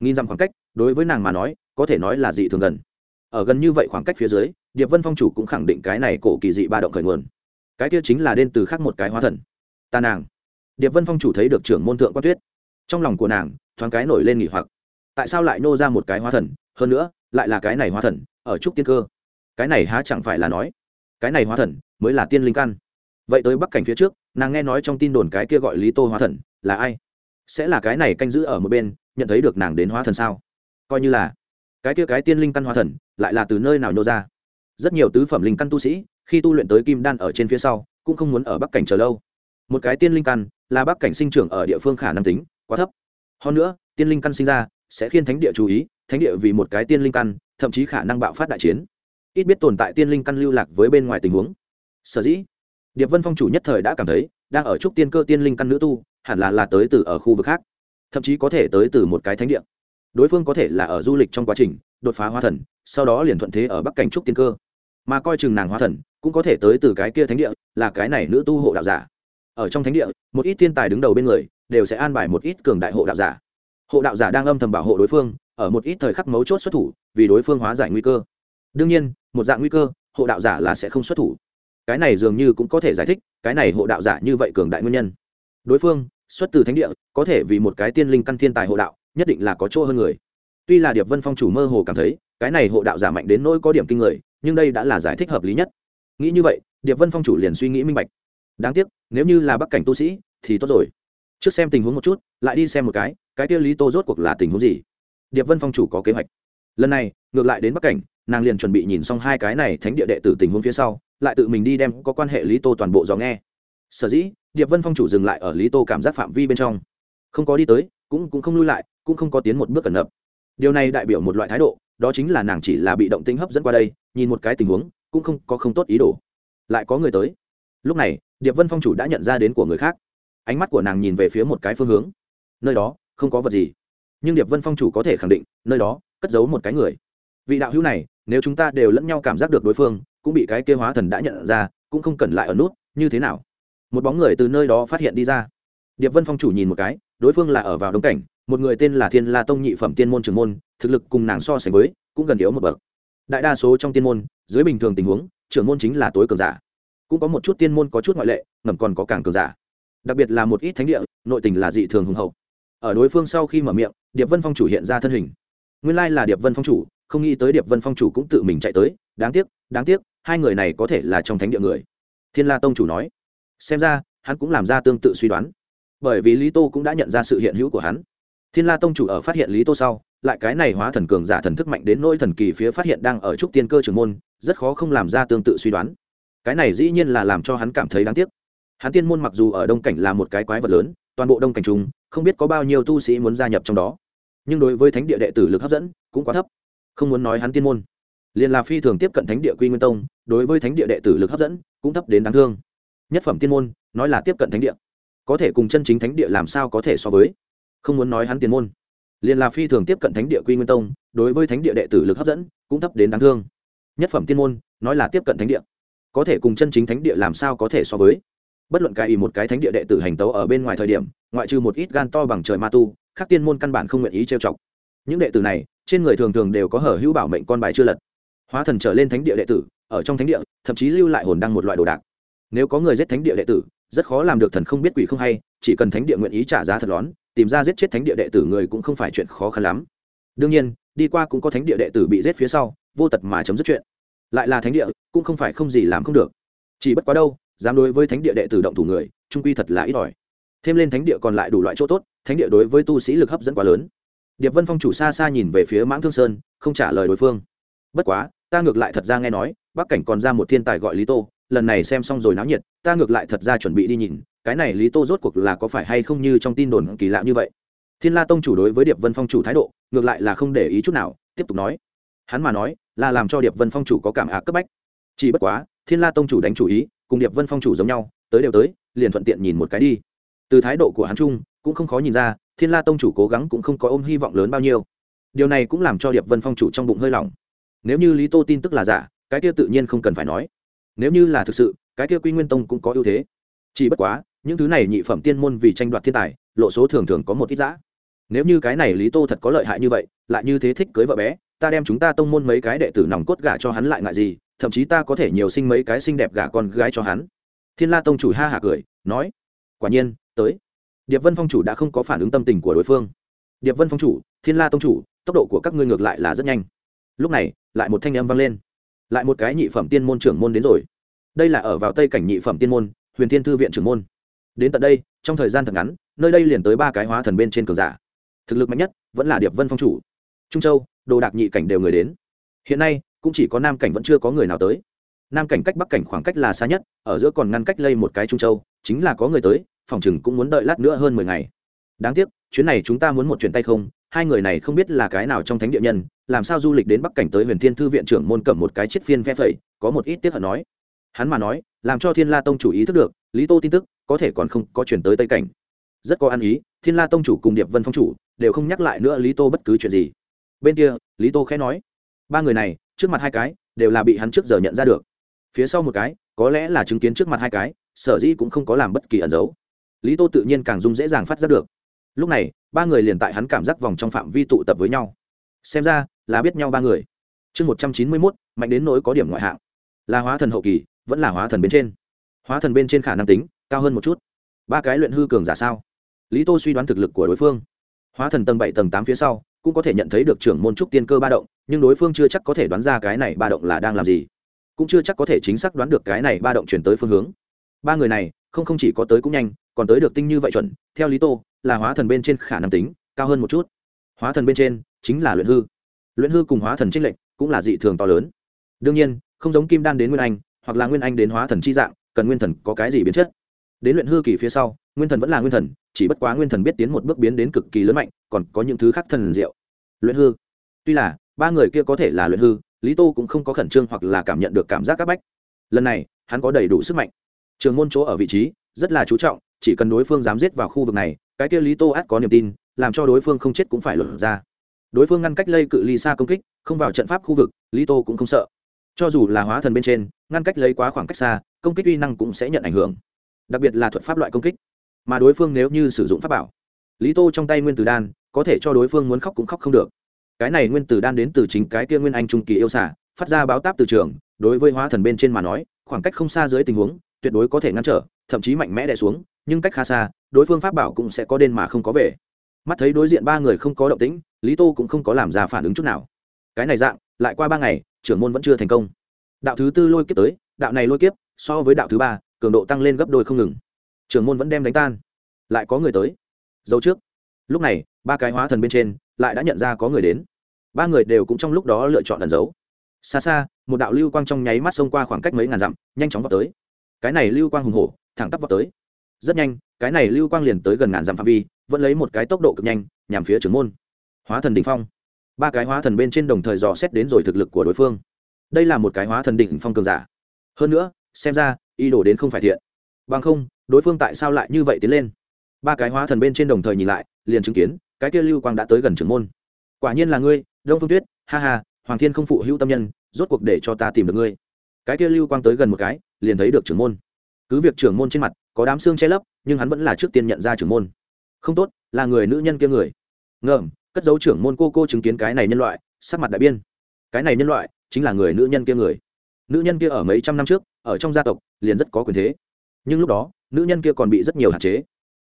Nghìn dặm khoảng cách, đối với nàng mà nói, có thể nói là dị thường gần. Ở gần như vậy khoảng cách phía dưới, điệp vân phong chủ cũng khẳng định cái này cổ kỳ dị ba động khởi nguồn. Cái kia chính là đen từ khác một cái hóa thần. Ta nàng. Điệp vân phong chủ thấy được trưởng môn thượng quan tuyết. Trong lòng của nàng, thoáng cái nổi lên nghỉ hoặc. Tại sao lại nô ra một cái hóa thần? Hơn nữa, lại là cái này hóa thần, ở trúc tiên cơ. Cái này há chẳng phải là nói cái này hóa thần mới là tiên linh căn. Vậy tới bắc cảnh phía trước, nàng nghe nói trong tin đồn cái kia gọi lý tô hóa thần là ai? Sẽ là cái này canh giữ ở một bên, nhận thấy được nàng đến hóa thần sao? Coi như là cái kia cái tiên linh căn hóa thần lại là từ nơi nào nhô ra? Rất nhiều tứ phẩm linh căn tu sĩ, khi tu luyện tới kim đan ở trên phía sau, cũng không muốn ở bắc cảnh chờ lâu. Một cái tiên linh căn là bắc cảnh sinh trưởng ở địa phương khả năng tính quá thấp. Hơn nữa, tiên linh căn sinh ra sẽ khiến thánh địa chú ý, thánh địa vì một cái tiên linh căn, thậm chí khả năng bạo phát đại chiến ít biết tồn tại tiên linh căn lưu lạc với bên ngoài tình huống. Sở dĩ, điệp vân phong chủ nhất thời đã cảm thấy, đang ở trúc tiên cơ tiên linh căn nữ tu, hẳn là là tới từ ở khu vực khác. Thậm chí có thể tới từ một cái thánh địa. Đối phương có thể là ở du lịch trong quá trình, đột phá hóa thần, sau đó liền thuận thế ở bắc cảnh trúc tiên cơ. Mà coi chừng nàng hóa thần, cũng có thể tới từ cái kia thánh địa, là cái này nữ tu hộ đạo giả. Ở trong thánh địa, một ít thiên tài đứng đầu bên người, đều sẽ an bài một ít cường đại hộ đạo giả. Hộ đạo giả đang âm thầm bảo hộ đối phương, ở một ít thời khắc mấu chốt xuất thủ, vì đối phương hóa giải nguy cơ. Đương nhiên một dạng nguy cơ, hộ đạo giả là sẽ không xuất thủ. Cái này dường như cũng có thể giải thích, cái này hộ đạo giả như vậy cường đại nguyên nhân. Đối phương, xuất từ thánh địa, có thể vì một cái tiên linh căn thiên tài hộ đạo, nhất định là có chỗ hơn người. Tuy là điệp vân phong chủ mơ hồ cảm thấy, cái này hộ đạo giả mạnh đến nỗi có điểm kinh người, nhưng đây đã là giải thích hợp lý nhất. Nghĩ như vậy, điệp vân phong chủ liền suy nghĩ minh bạch. Đáng tiếc, nếu như là bắc cảnh tu sĩ, thì tốt rồi. Trước xem tình huống một chút, lại đi xem một cái cái kia lý tô rốt cuộc là tình huống gì? Điệp vân phong chủ có kế hoạch. Lần này, ngược lại đến bắc cảnh nàng liền chuẩn bị nhìn xong hai cái này thánh địa đệ tử tình huống phía sau, lại tự mình đi đem có quan hệ lý tô toàn bộ dò nghe. Sở dĩ, điệp vân phong chủ dừng lại ở lý tô cảm giác phạm vi bên trong. Không có đi tới, cũng cũng không lui lại, cũng không có tiến một bước cẩn nập. Điều này đại biểu một loại thái độ, đó chính là nàng chỉ là bị động tính hấp dẫn qua đây, nhìn một cái tình huống, cũng không có không tốt ý đồ. Lại có người tới. Lúc này, điệp vân phong chủ đã nhận ra đến của người khác. Ánh mắt của nàng nhìn về phía một cái phương hướng. Nơi đó, không có vật gì. Nhưng điệp vân phong chủ có thể khẳng định, nơi đó, cất giấu một cái người vị đạo hữu này, nếu chúng ta đều lẫn nhau cảm giác được đối phương, cũng bị cái kêu hóa thần đã nhận ra, cũng không cần lại ở nút, như thế nào? Một bóng người từ nơi đó phát hiện đi ra. Điệp vân phong chủ nhìn một cái, đối phương là ở vào đông cảnh, một người tên là thiên la tông nhị phẩm tiên môn trường môn, thực lực cùng nàng so sánh với, cũng gần yếu một bậc. Đại đa số trong tiên môn, dưới bình thường tình huống, trưởng môn chính là tối cường giả. Cũng có một chút tiên môn có chút ngoại lệ, ngầm còn có càng cường giả. Đặc biệt là một ít thánh địa, nội tình là dị thường hùng hậu. Ở đối phương sau khi mở miệng, điệp vân phong chủ hiện ra thân hình. Nguyên lai là điệp vân phong chủ không nghĩ tới điệp vân phong chủ cũng tự mình chạy tới, đáng tiếc đáng tiếc, hai người này có thể là trong thánh địa người. Thiên la tông chủ nói. Xem ra, hắn cũng làm ra tương tự suy đoán. Bởi vì lý tô cũng đã nhận ra sự hiện hữu của hắn. Thiên la tông chủ ở phát hiện lý tô sau, lại cái này hóa thần cường giả thần thức mạnh đến nỗi thần kỳ phía phát hiện đang ở trúc tiên cơ trường môn, rất khó không làm ra tương tự suy đoán. Cái này dĩ nhiên là làm cho hắn cảm thấy đáng tiếc. Hắn tiên môn mặc dù ở đông cảnh là một cái quái vật lớn, toàn bộ đông cảnh trung không biết có bao nhiêu tu sĩ muốn gia nhập trong đó. Nhưng đối với thánh địa đệ tử lực hấp dẫn, cũng quá thấp không muốn nói hắn tiên môn. Liền là phi thường tiếp cận thánh địa quy nguyên tông, đối với thánh địa đệ tử lực hấp dẫn, cũng thấp đến đáng thương. Nhất phẩm tiên môn, nói là tiếp cận thánh địa. Có thể cùng chân chính thánh địa làm sao có thể so với? Không muốn nói hắn tiên môn. Liền là phi thường tiếp cận thánh địa quy nguyên tông, đối với thánh địa đệ tử lực hấp dẫn, cũng thấp đến đáng thương. Nhất phẩm tiên môn, nói là tiếp cận thánh địa. Có thể cùng chân chính thánh địa làm sao có thể so với? Bất luận cái ý một cái thánh địa đệ tử hành tấu ở bên ngoài thời điểm, ngoại trừ một ít gan to bằng trời ma tu, khác tiên môn căn bản không nguyện ý trêu chọc. Những đệ tử này trên người thường thường đều có hở hữu bảo mệnh con bài chưa lật. Hóa thần trở lên thánh địa đệ tử, ở trong thánh địa, thậm chí lưu lại hồn đăng một loại đồ đạc. Nếu có người giết thánh địa đệ tử, rất khó làm được thần không biết quỷ không hay, chỉ cần thánh địa nguyện ý trả giá thật lón, tìm ra giết chết thánh địa đệ tử người cũng không phải chuyện khó khăn lắm. Đương nhiên, đi qua cũng có thánh địa đệ tử bị giết phía sau, vô tật mà chấm dứt chuyện. Lại là thánh địa, cũng không phải không gì làm không được. Chỉ bất quá đâu, dám đối với thánh địa đệ tử động thủ người, trung quy thật là ít ỏi. Thêm lên thánh địa còn lại đủ loại chỗ tốt, thánh địa đối với tu sĩ lực hấp dẫn quá lớn điệp vân phong chủ xa xa nhìn về phía mãng thương sơn, không trả lời đối phương. Bất quá, ta ngược lại thật ra nghe nói, bắc cảnh còn ra một thiên tài gọi lý tô, lần này xem xong rồi náo nhiệt, ta ngược lại thật ra chuẩn bị đi nhìn, cái này lý tô rốt cuộc là có phải hay không như trong tin đồn kỳ lạ như vậy. Thiên la tông chủ đối với điệp vân phong chủ thái độ, ngược lại là không để ý chút nào, tiếp tục nói. Hắn mà nói, là làm cho điệp vân phong chủ có cảm ạ cấp bách. Chỉ bất quá, thiên la tông chủ đánh chủ ý, cùng điệp vân phong chủ giống nhau, tới đều tới, liền thuận tiện nhìn một cái đi. Từ thái độ của hắn trung cũng không khó nhìn ra thiên la tông chủ cố gắng cũng không có ôm hy vọng lớn bao nhiêu. Điều này cũng làm cho điệp vân phong chủ trong bụng hơi lỏng. Nếu như lý tô tin tức là giả, cái kia tự nhiên không cần phải nói. Nếu như là thực sự, cái kia quy nguyên tông cũng có ưu thế. Chỉ bất quá, những thứ này nhị phẩm tiên môn vì tranh đoạt thiên tài, lộ số thường thường có một ít giã nếu như cái này lý tô thật có lợi hại như vậy, lại như thế thích cưới vợ bé, ta đem chúng ta tông môn mấy cái đệ tử nòng cốt gả cho hắn lại ngại gì, thậm chí ta có thể nhiều sinh mấy cái xinh đẹp gả con gái cho hắn. Thiên la tông chủ ha hả cười, nói, quả nhiên, tới điệp vân phong chủ đã không có phản ứng tâm tình của đối phương. Điệp vân phong chủ, thiên la tông chủ, tốc độ của các ngươi ngược lại là rất nhanh. Lúc này, lại một thanh âm vang lên. Lại một cái nhị phẩm tiên môn trưởng môn đến rồi. Đây là ở vào tây cảnh nhị phẩm tiên môn, huyền thiên thư viện trưởng môn. Đến tận đây, trong thời gian thật ngắn, nơi đây liền tới ba cái hóa thần bên trên cường giả. Thực lực mạnh nhất vẫn là điệp vân phong chủ. Trung châu, đồ đạc nhị cảnh đều người đến. Hiện nay, cũng chỉ có nam cảnh vẫn chưa có người nào tới. Nam cảnh cách bắc cảnh khoảng cách là xa nhất, ở giữa còn ngăn cách lây một cái trung châu, chính là có người tới phòng chừng cũng muốn đợi lát nữa hơn mười ngày. Đáng tiếc, chuyến này chúng ta muốn một chuyển tay không, hai người này không biết là cái nào trong thánh địa nhân, làm sao du lịch đến bắc cảnh tới huyền thiên thư viện trưởng môn cầm một cái chiếc phiên phe phẩy, có một ít tiếc hận nói. Hắn mà nói, làm cho thiên la tông chủ ý thức được, lý tô tin tức, có thể còn không có chuyển tới tây cảnh. Rất có ăn ý, thiên la tông chủ cùng điệp vân phong chủ, đều không nhắc lại nữa lý tô bất cứ chuyện gì. Bên kia, lý tô khẽ nói, ba người này, trước mặt hai cái, đều là bị hắn trước giờ nhận ra được. Phía sau một cái, có lẽ là chứng kiến trước mặt hai cái, sở dĩ cũng không có làm bất kỳ ẩn giấu lý tô tự nhiên càng dung dễ dàng phát giác được lúc này ba người liền tại hắn cảm giác vòng trong phạm vi tụ tập với nhau xem ra là biết nhau ba người chương một trăm chín mươi mốt mạnh đến nỗi có điểm ngoại hạng là hóa thần hậu kỳ vẫn là hóa thần bên trên hóa thần bên trên khả năng tính cao hơn một chút ba cái luyện hư cường giả sao lý tô suy đoán thực lực của đối phương hóa thần tầng bảy tầng tám phía sau cũng có thể nhận thấy được trưởng môn trúc tiên cơ ba động nhưng đối phương chưa chắc có thể đoán ra cái này ba động là đang làm gì cũng chưa chắc có thể chính xác đoán được cái này ba động chuyển tới phương hướng ba người này không không chỉ có tới cũng nhanh còn tới được tinh như vậy chuẩn, theo lý tô, là hóa thần bên trên khả năng tính, cao hơn một chút. Hóa thần bên trên chính là luyện hư. Luyện hư cùng hóa thần trích lệnh cũng là dị thường to lớn. Đương nhiên, không giống kim đan đến nguyên anh, hoặc là nguyên anh đến hóa thần chi dạng, cần nguyên thần có cái gì biến chất. Đến luyện hư kỳ phía sau, nguyên thần vẫn là nguyên thần, chỉ bất quá nguyên thần biết tiến một bước biến đến cực kỳ lớn mạnh, còn có những thứ khác thần diệu. Luyện hư. Tuy là, ba người kia có thể là luyện hư, lý tô cũng không có khẩn trương hoặc là cảm nhận được cảm giác áp bách. Lần này, hắn có đầy đủ sức mạnh. Trường môn chỗ ở vị trí, rất là chú trọng chỉ cần đối phương dám giết vào khu vực này, cái kia lý tô át có niềm tin, làm cho đối phương không chết cũng phải lột ra. Đối phương ngăn cách lây cự ly xa công kích, không vào trận pháp khu vực, lý tô cũng không sợ. Cho dù là hóa thần bên trên, ngăn cách lấy quá khoảng cách xa, công kích uy năng cũng sẽ nhận ảnh hưởng. Đặc biệt là thuật pháp loại công kích. Mà đối phương nếu như sử dụng pháp bảo, lý tô trong tay nguyên tử đan, có thể cho đối phương muốn khóc cũng khóc không được. Cái này nguyên tử đan đến từ chính cái kia nguyên anh trung kỳ yêu xả phát ra báo táp từ trường, đối với hóa thần bên trên mà nói, khoảng cách không xa dưới tình huống, tuyệt đối có thể ngăn trở thậm chí mạnh mẽ đè xuống, nhưng cách khá xa, đối phương pháp bảo cũng sẽ có đen mà không có về. Mắt thấy đối diện ba người không có động tĩnh, lý tô cũng không có làm ra phản ứng chút nào. Cái này dạng, lại qua ba ngày, trưởng môn vẫn chưa thành công. Đạo thứ tư lôi kiếp tới, đạo này lôi kiếp, so với đạo thứ ba, cường độ tăng lên gấp đôi không ngừng. Trưởng môn vẫn đem đánh tan. Lại có người tới. Dấu trước. Lúc này, ba cái hóa thần bên trên, lại đã nhận ra có người đến. Ba người đều cũng trong lúc đó lựa chọn ẩn giấu xa xa, một đạo lưu quang trong nháy mắt xông qua khoảng cách mấy ngàn dặm, nhanh chóng vào tới cái này lưu quang hùng hổ, thẳng tắp vào tới. Rất nhanh, cái này lưu quang liền tới gần ngàn dặm phạm vi, vẫn lấy một cái tốc độ cực nhanh, nhằm phía trưởng môn. Hóa thần đ ỉ n h phong. Ba cái hóa thần bên trên đồng thời dò xét đến rồi thực lực của đối phương. Đây là một cái hóa thần đỉnh phong cường giả. Hơn nữa, xem ra, ý đồ đến không phải thiện. Bằng không, đối phương tại sao lại như vậy tiến lên? Ba cái hóa thần bên trên đồng thời nhìn lại, liền chứng kiến, cái kia lưu quang đã tới gần trưởng môn. Quả nhiên là ngươi, đông phương tuyết, ha ha, hoàng thiên không phụ hữu tâm nhân, rốt cuộc để cho ta tìm được ngươi. Cái kia lưu quang tới gần một cái liền thấy được trưởng môn. Cứ việc trưởng môn trên mặt có đám xương che lấp, nhưng hắn vẫn là trước tiên nhận ra trưởng môn. Không tốt, là người nữ nhân kia người. Ngợm cất dấu trưởng môn cô cô chứng kiến cái này nhân loại, sắc mặt đại biên cái này nhân loại chính là người nữ nhân kia người. Nữ nhân kia ở mấy trăm năm trước, ở trong gia tộc, liền rất có quyền thế. Nhưng lúc đó, nữ nhân kia còn bị rất nhiều hạn chế.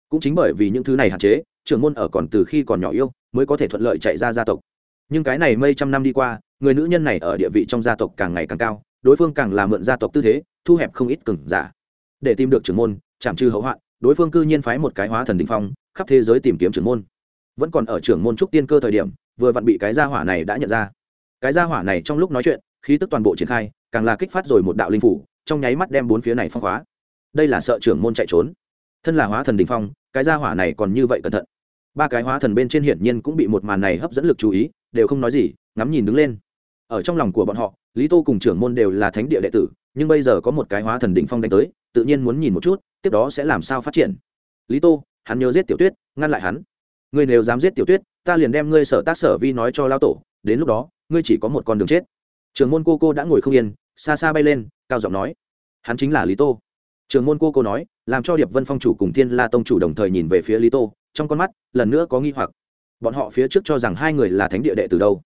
Cũng chính bởi vì những thứ này hạn chế, trưởng môn ở còn từ khi còn nhỏ yêu, mới có thể thuận lợi chạy ra gia tộc. Nhưng cái này mấy trăm năm đi qua, người nữ nhân này ở địa vị trong gia tộc càng ngày càng cao đối phương càng là mượn gia tộc tư thế, thu hẹp không ít cừng giả. Để tìm được trưởng môn, chạm trừ hậu hoạn, đối phương cư nhiên phái một cái hóa thần đình phong, khắp thế giới tìm kiếm trưởng môn. Vẫn còn ở trưởng môn trúc tiên cơ thời điểm, vừa vặn bị cái gia hỏa này đã nhận ra. Cái gia hỏa này trong lúc nói chuyện, khí tức toàn bộ triển khai, càng là kích phát rồi một đạo linh phủ, trong nháy mắt đem bốn phía này phong hóa. Đây là sợ trưởng môn chạy trốn. Thân là hóa thần đình phong, cái gia hỏa này còn như vậy cẩn thận. Ba cái hóa thần bên trên hiển nhiên cũng bị một màn này hấp dẫn lực chú ý, đều không nói gì, ngắm nhìn đứng lên ở trong lòng của bọn họ, lý tô cùng trưởng môn đều là thánh địa đệ tử, nhưng bây giờ có một cái hóa thần đỉnh phong đánh tới, tự nhiên muốn nhìn một chút, tiếp đó sẽ làm sao phát triển. Lý tô, hắn nhớ giết tiểu tuyết, ngăn lại hắn. Ngươi nếu dám giết tiểu tuyết, ta liền đem ngươi sở tác sở vi nói cho lao tổ, đến lúc đó, ngươi chỉ có một con đường chết. Trưởng môn cô cô đã ngồi không yên, xa xa bay lên, cao giọng nói. Hắn chính là lý tô. Trưởng môn cô cô nói, làm cho điệp vân phong chủ cùng thiên la tông chủ đồng thời nhìn về phía lý tô, trong con mắt, lần nữa có nghi hoặc. Bọn họ phía trước cho rằng hai người là thánh địa đệ từ đâu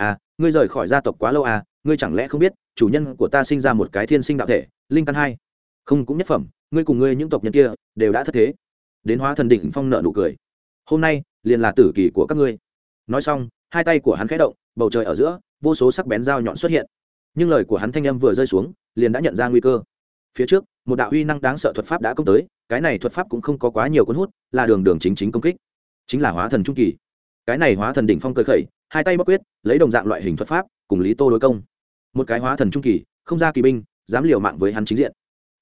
à ngươi rời khỏi gia tộc quá lâu à ngươi chẳng lẽ không biết, chủ nhân của ta sinh ra một cái thiên sinh đạo thể, linh căn hai. Không, cũng nhất phẩm, ngươi cùng ngươi những tộc nhân kia, đều đã thất thế. Đến hóa thần đỉnh phong nợ nụ cười. Hôm nay, liền là tử kỳ của các ngươi. Nói xong, hai tay của hắn khẽ động, bầu trời ở giữa, vô số sắc bén dao nhọn xuất hiện. Nhưng lời của hắn thanh âm vừa rơi xuống, liền đã nhận ra nguy cơ. Phía trước, một đạo uy năng đáng sợ thuật pháp đã công tới, cái này thuật pháp cũng không có quá nhiều cuốn hút, là đường đường chính chính công kích. Chính là hóa thần trung kỳ. Cái này hóa thần đỉnh phong cơ khẩy hai tay bắc quyết, lấy đồng dạng loại hình thuật pháp, cùng lý tô đối công. Một cái hóa thần trung kỳ, không ra kỳ binh, dám liều mạng với hắn chính diện.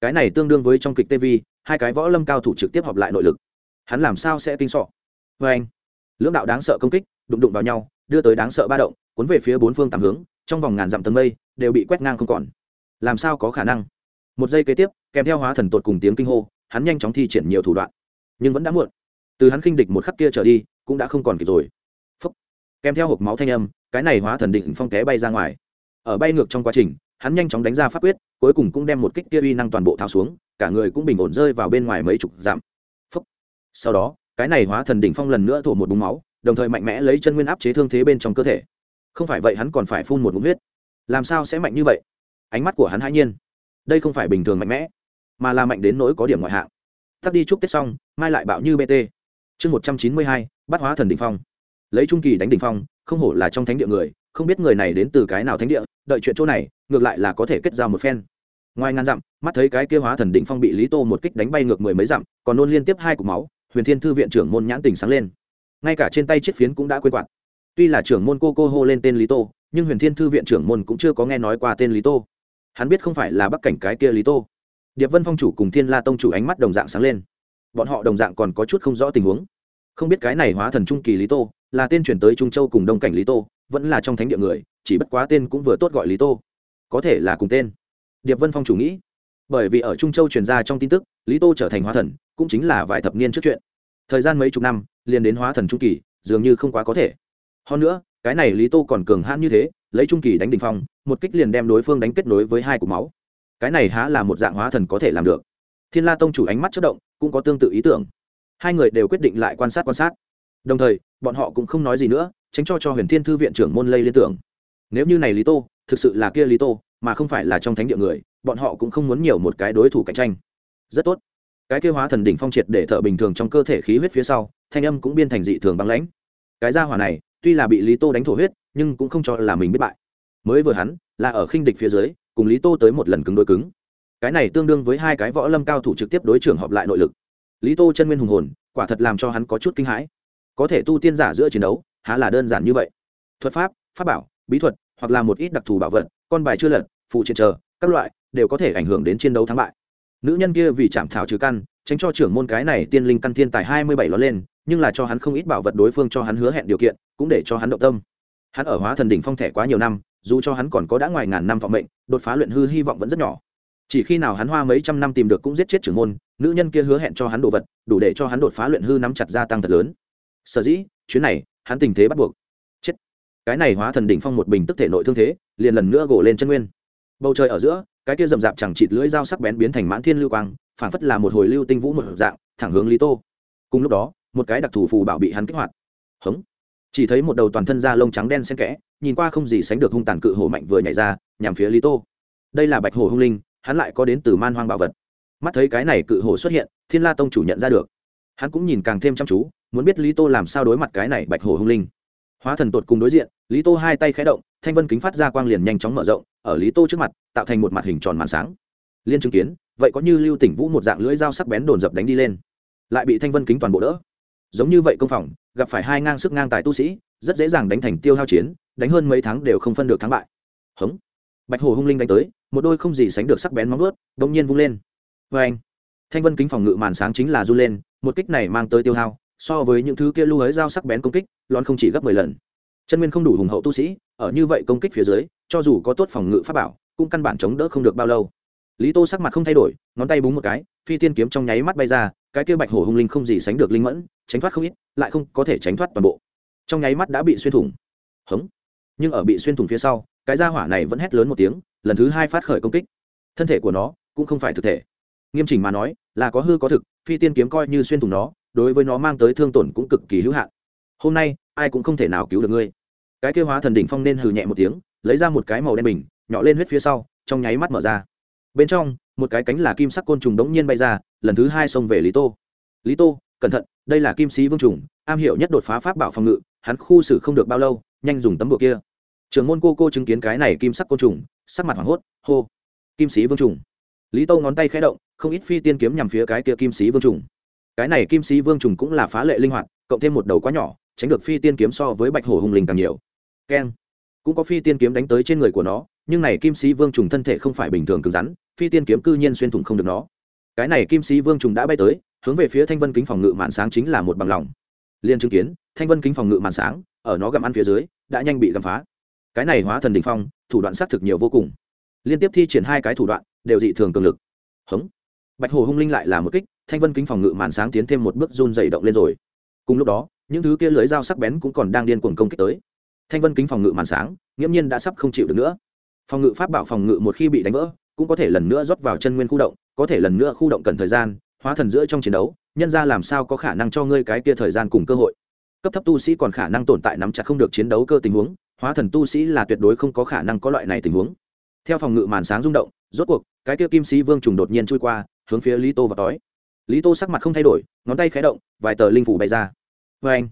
Cái này tương đương với trong kịch tv, hai cái võ lâm cao thủ trực tiếp họp lại nội lực. Hắn làm sao sẽ kinh sọ vê anh, lưỡng đạo đáng sợ công kích, đụng đụng vào nhau, đưa tới đáng sợ ba động, cuốn về phía bốn phương tám hướng, trong vòng ngàn dặm tầng mây, đều bị quét ngang không còn. Làm sao có khả năng? Một giây kế tiếp, kèm theo hóa thần tột cùng tiếng kinh hô, hắn nhanh chóng thi triển nhiều thủ đoạn. Nhưng vẫn đã muộn. Từ hắn khinh địch một khắc kia trở đi, cũng đã không còn kịp rồi kèm theo hộp máu thanh âm, cái này hóa thần định phong té bay ra ngoài. Ở bay ngược trong quá trình, hắn nhanh chóng đánh ra pháp quyết, cuối cùng cũng đem một kích kia uy năng toàn bộ tháo xuống, cả người cũng bình ổn rơi vào bên ngoài mấy chục dặm. Phúc. sau đó, cái này hóa thần đỉnh phong lần nữa thổ một búng máu, đồng thời mạnh mẽ lấy chân nguyên áp chế thương thế bên trong cơ thể. Không phải vậy hắn còn phải phun một ngụm huyết. Làm sao sẽ mạnh như vậy? Ánh mắt của hắn hãi nhiên. Đây không phải bình thường mạnh mẽ, mà là mạnh đến nỗi có điểm ngoại hạng. Tắt đi chúc tết xong, mai lại bạo như bt chương một trăm chín mươi hai, bắt hóa thần đỉnh phong lấy trung kỳ đánh đ ỉ n h phong, không hổ là trong thánh địa người, không biết người này đến từ cái nào thánh địa, đợi chuyện chỗ này, ngược lại là có thể kết giao một phen. Ngoài ngàn dặm, mắt thấy cái kia hóa thần đỉnh phong bị lý tô một kích đánh bay ngược mười mấy dặm, còn nôn liên tiếp hai cục máu, huyền thiên thư viện trưởng môn nhãn tình sáng lên. Ngay cả trên tay chiếc phiến cũng đã quên quạt. Tuy là trưởng môn cô cô hô lên tên lý tô, nhưng huyền thiên thư viện trưởng môn cũng chưa có nghe nói qua tên lý tô. Hắn biết không phải là bắc cảnh cái kia lý tô. Điệp vân phong chủ cùng thiên la tông chủ ánh mắt đồng dạng sáng lên. Bọn họ đồng dạng còn có chút không rõ tình huống. Không biết cái này hóa thần trung kỳ lý tô là tên chuyển tới trung châu cùng đông cảnh lý tô, vẫn là trong thánh địa người, chỉ bất quá tên cũng vừa tốt gọi lý tô. Có thể là cùng tên. Điệp vân phong chủ nghĩ. Bởi vì ở trung châu truyền ra trong tin tức, lý tô trở thành hóa thần, cũng chính là vài thập niên trước chuyện. Thời gian mấy chục năm, liền đến hóa thần trung kỳ, dường như không quá có thể. Hơn nữa, cái này lý tô còn cường hãn như thế, lấy trung kỳ đánh đ ỉ n h phong, một kích liền đem đối phương đánh kết nối với hai cục máu. Cái này há là một dạng hóa thần có thể làm được. Thiên la tông chủ ánh mắt chất động, cũng có tương tự ý tưởng. Hai người đều quyết định lại quan sát quan sát. Đồng thời bọn họ cũng không nói gì nữa, tránh cho cho huyền thiên thư viện trưởng môn lây liên tưởng. Nếu như này lý tô, thực sự là kia lý tô, mà không phải là trong thánh địa người, bọn họ cũng không muốn nhiều một cái đối thủ cạnh tranh. Rất tốt. Cái kêu hóa thần đỉnh phong triệt để thở bình thường trong cơ thể khí huyết phía sau, thanh âm cũng biên thành dị thường băng lãnh. Cái gia hỏa này, tuy là bị lý tô đánh thổ huyết, nhưng cũng không cho là mình biết bại. Mới vừa hắn, là ở khinh địch phía dưới, cùng lý tô tới một lần cứng đối cứng. Cái này tương đương với hai cái võ lâm cao thủ trực tiếp đối trưởng họp lại nội lực. Lý tô chân nguyên hùng hồn, quả thật làm cho hắn có chút kinh hãi có thể tu tiên giả giữa chiến đấu, há là đơn giản như vậy. Thuật pháp pháp bảo, bí thuật, hoặc là một ít đặc thù bảo vật, con bài chưa lật, phụ triện chờ, các loại, đều có thể ảnh hưởng đến chiến đấu thắng bại. Nữ nhân kia vì chạm thảo trừ căn, tránh cho trưởng môn cái này tiên linh căn thiên tài hai mươi bảy ló lên, nhưng là cho hắn không ít bảo vật đối phương cho hắn hứa hẹn điều kiện, cũng để cho hắn động tâm. Hắn ở hóa thần đỉnh phong thẻ quá nhiều năm, dù cho hắn còn có đã ngoài ngàn năm vọng mệnh, đột phá luyện hư hy vọng vẫn rất nhỏ. Chỉ khi nào hắn hoa mấy trăm năm tìm được cũng giết chết trưởng môn, nữ nhân kia hứa hẹn cho hắn đồ vật, đủ để cho hắn đột phá luyện hư nắm chặt gia tăng thật lớn sở dĩ, chuyến này, hắn tình thế bắt buộc. Chết. Cái này hóa thần đỉnh phong một bình tức thể nội thương thế, liền lần nữa gổ lên chân nguyên. Bầu trời ở giữa, cái kia rậm rạp chẳng chịt lưỡi dao sắc bén biến thành mãn thiên lưu quang phản phất là một hồi lưu tinh vũ một dạng, thẳng hướng lý tô. Cùng lúc đó, một cái đặc thù phù bảo bị hắn kích hoạt. Hống. Chỉ thấy một đầu toàn thân da lông trắng đen xen kẽ, nhìn qua không gì sánh được hung tàn cự hổ mạnh vừa nhảy ra, nhằm phía lý tô. Đây là bạch hổ hung linh, hắn lại có đến từ man hoang bảo vật. Mắt thấy cái này cự hổ xuất hiện, thiên la tông chủ nhận ra được hắn cũng nhìn càng thêm chăm chú, muốn biết lý tô làm sao đối mặt cái này bạch hổ hung linh. Hóa thần tột cùng đối diện, lý tô hai tay khé động, thanh vân kính phát ra quang liền nhanh chóng mở rộng, ở lý tô trước mặt, tạo thành một mặt hình tròn màn sáng. Liên chứng kiến, vậy có như lưu tỉnh vũ một dạng lưỡi dao sắc bén đồn dập đánh đi lên. Lại bị thanh vân kính toàn bộ đỡ. Giống như vậy công phòng, gặp phải hai ngang sức ngang tài tu sĩ, rất dễ dàng đánh thành tiêu hao chiến, đánh hơn mấy tháng đều không phân được thắng bại. Hống. Bạch hồ hung linh đánh tới, một đôi không gì sánh được sắc bén móng ướt đông nhiên vung lên. Vê anh thanh vân kính phòng ngự màn sáng chính là du lên một kích này mang tới tiêu hao, so với những thứ kia lưu hới dao sắc bén công kích, lon không chỉ gấp mười lần. Chân nguyên không đủ hùng hậu tu sĩ, ở như vậy công kích phía dưới, cho dù có tốt phòng ngự pháp bảo, cũng căn bản chống đỡ không được bao lâu. Lý tô sắc mặt không thay đổi, ngón tay búng một cái, phi tiên kiếm trong nháy mắt bay ra, cái kia bạch hổ hung linh không gì sánh được linh mẫn, tránh thoát không ít, lại không có thể tránh thoát toàn bộ. Trong nháy mắt đã bị xuyên thủng. Hống. Nhưng ở bị xuyên thủng phía sau, cái da hỏa này vẫn hét lớn một tiếng, lần thứ hai phát khởi công kích. Thân thể của nó cũng không phải thực thể nghiêm chỉnh mà nói, là có hư có thực, phi tiên kiếm coi như xuyên thủng nó, đối với nó mang tới thương tổn cũng cực kỳ hữu hạn. Hôm nay, ai cũng không thể nào cứu được ngươi. Cái kêu hóa thần đỉnh phong nên hừ nhẹ một tiếng, lấy ra một cái màu đen bình, nhỏ lên huyết phía sau, trong nháy mắt mở ra. Bên trong, một cái cánh là kim sắc côn trùng đống nhiên bay ra, lần thứ hai xông về lý tô. Lý tô, cẩn thận, đây là kim sĩ vương trùng, am hiểu nhất đột phá pháp bảo phòng ngự, hắn khu xử không được bao lâu, nhanh dùng tấm bùa kia. Trường môn cô cô chứng kiến cái này kim sắc côn trùng, sắc mặt hoảng hốt, hô. Kim sĩ vương trùng lý tô ngón tay khẽ động, không ít phi tiên kiếm nhằm phía cái kia kim sĩ vương trùng. Cái này kim sĩ vương trùng cũng là phá lệ linh hoạt, cộng thêm một đầu quá nhỏ, tránh được phi tiên kiếm so với bạch hổ hùng linh càng nhiều. Keng. Cũng có phi tiên kiếm đánh tới trên người của nó, nhưng này kim sĩ vương trùng thân thể không phải bình thường cứng rắn, phi tiên kiếm cư nhiên xuyên thủng không được nó. Cái này kim sĩ vương trùng đã bay tới, hướng về phía thanh vân kính phòng ngự màn sáng chính là một bằng lòng. Liên chứng kiến, thanh vân kính phòng ngự màn sáng, ở nó gặm ăn phía dưới, đã nhanh bị gặm phá. Cái này hóa thần đình phong, thủ đoạn xác thực nhiều vô cùng. Liên tiếp thi triển hai cái thủ đoạn đều dị thường cường lực. Hống. Bạch hồ hung linh lại là một kích, thanh vân kính phòng ngự màn sáng tiến thêm một bước run dày động lên rồi. Cùng lúc đó, những thứ kia lưới dao sắc bén cũng còn đang điên cuồng công kích tới. Thanh vân kính phòng ngự màn sáng, nghiễm nhiên đã sắp không chịu được nữa. Phòng ngự pháp bảo phòng ngự một khi bị đánh vỡ, cũng có thể lần nữa rót vào chân nguyên khu động, có thể lần nữa khu động cần thời gian, hóa thần giữa trong chiến đấu, nhân ra làm sao có khả năng cho ngươi cái kia thời gian cùng cơ hội. Cấp thấp tu sĩ còn khả năng tồn tại nắm chặt không được chiến đấu cơ tình huống, hóa thần tu sĩ là tuyệt đối không có khả năng có loại này tình huống theo phòng ngự màn sáng rung động, rốt cuộc, cái kia kim sĩ vương trùng đột nhiên trôi qua, hướng phía lý tô vào tói. Lý tô sắc mặt không thay đổi, ngón tay khé động, vài tờ linh phủ bay ra. Vê anh,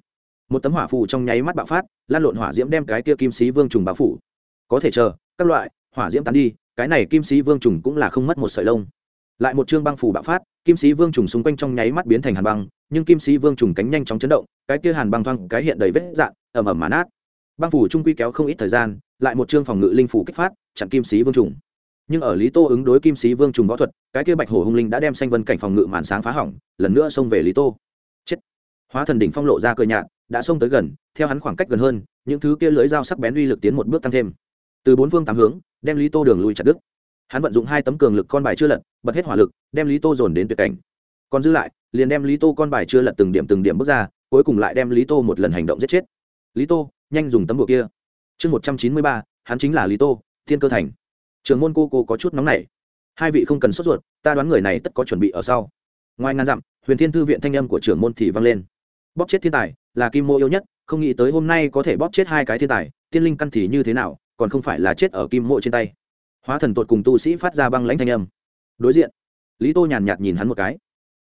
một tấm hỏa phù trong nháy mắt bạo phát, lan lộn hỏa diễm đem cái kia kim sĩ vương trùng bạo phủ. Có thể chờ, các loại, hỏa diễm tán đi, cái này kim sĩ vương trùng cũng là không mất một sợi lông. Lại một chương băng phủ bạo phát, kim sĩ vương trùng xung quanh trong nháy mắt biến thành hàn băng, nhưng kim sĩ vương trùng cánh nhanh chóng chấn động, cái kia hàn băng thoang cái hiện đầy vết dạn ẩm ẩm mán át băng phủ trung quy kéo không ít thời gian lại một chương phòng ngự linh phủ kích phát, chặn kim sĩ vương trùng. Nhưng ở lý tô ứng đối kim sĩ vương trùng võ thuật, cái kia bạch hổ hung linh đã đem xanh vân cảnh phòng ngự màn sáng phá hỏng, lần nữa xông về lý tô. Chết! Hóa thần đỉnh phong lộ ra cơ nhạt, đã xông tới gần, theo hắn khoảng cách gần hơn, những thứ kia lưới dao sắc bén uy lực tiến một bước tăng thêm. Từ bốn phương tám hướng, đem lý tô đường lui chặt đứt. Hắn vận dụng hai tấm cường lực con bài chưa lật, bật hết hỏa lực, đem lý tô dồn đến tuyệt cảnh. Còn dư lại, liền đem lý tô con bài chưa lật từng điểm từng điểm bước ra, cuối cùng lại đem lý tô một lần hành động giết chết. Lý tô, nhanh dùng tấm bùa kia chương một trăm chín mươi ba, hắn chính là lý tô, thiên cơ thành. Trường môn cô cô có chút nóng nảy. Hai vị không cần sốt ruột, ta đoán người này tất có chuẩn bị ở sau. Ngoài ngàn dặm, huyền thiên thư viện thanh âm của trưởng môn thì vang lên. Bóp chết thiên tài, là kim mô yêu nhất, không nghĩ tới hôm nay có thể bóp chết hai cái thiên tài, tiên linh căn thì như thế nào, còn không phải là chết ở kim mộ trên tay. Hóa thần tột cùng tu sĩ phát ra băng lãnh thanh âm. Đối diện, lý tô nhàn nhạt nhìn hắn một cái.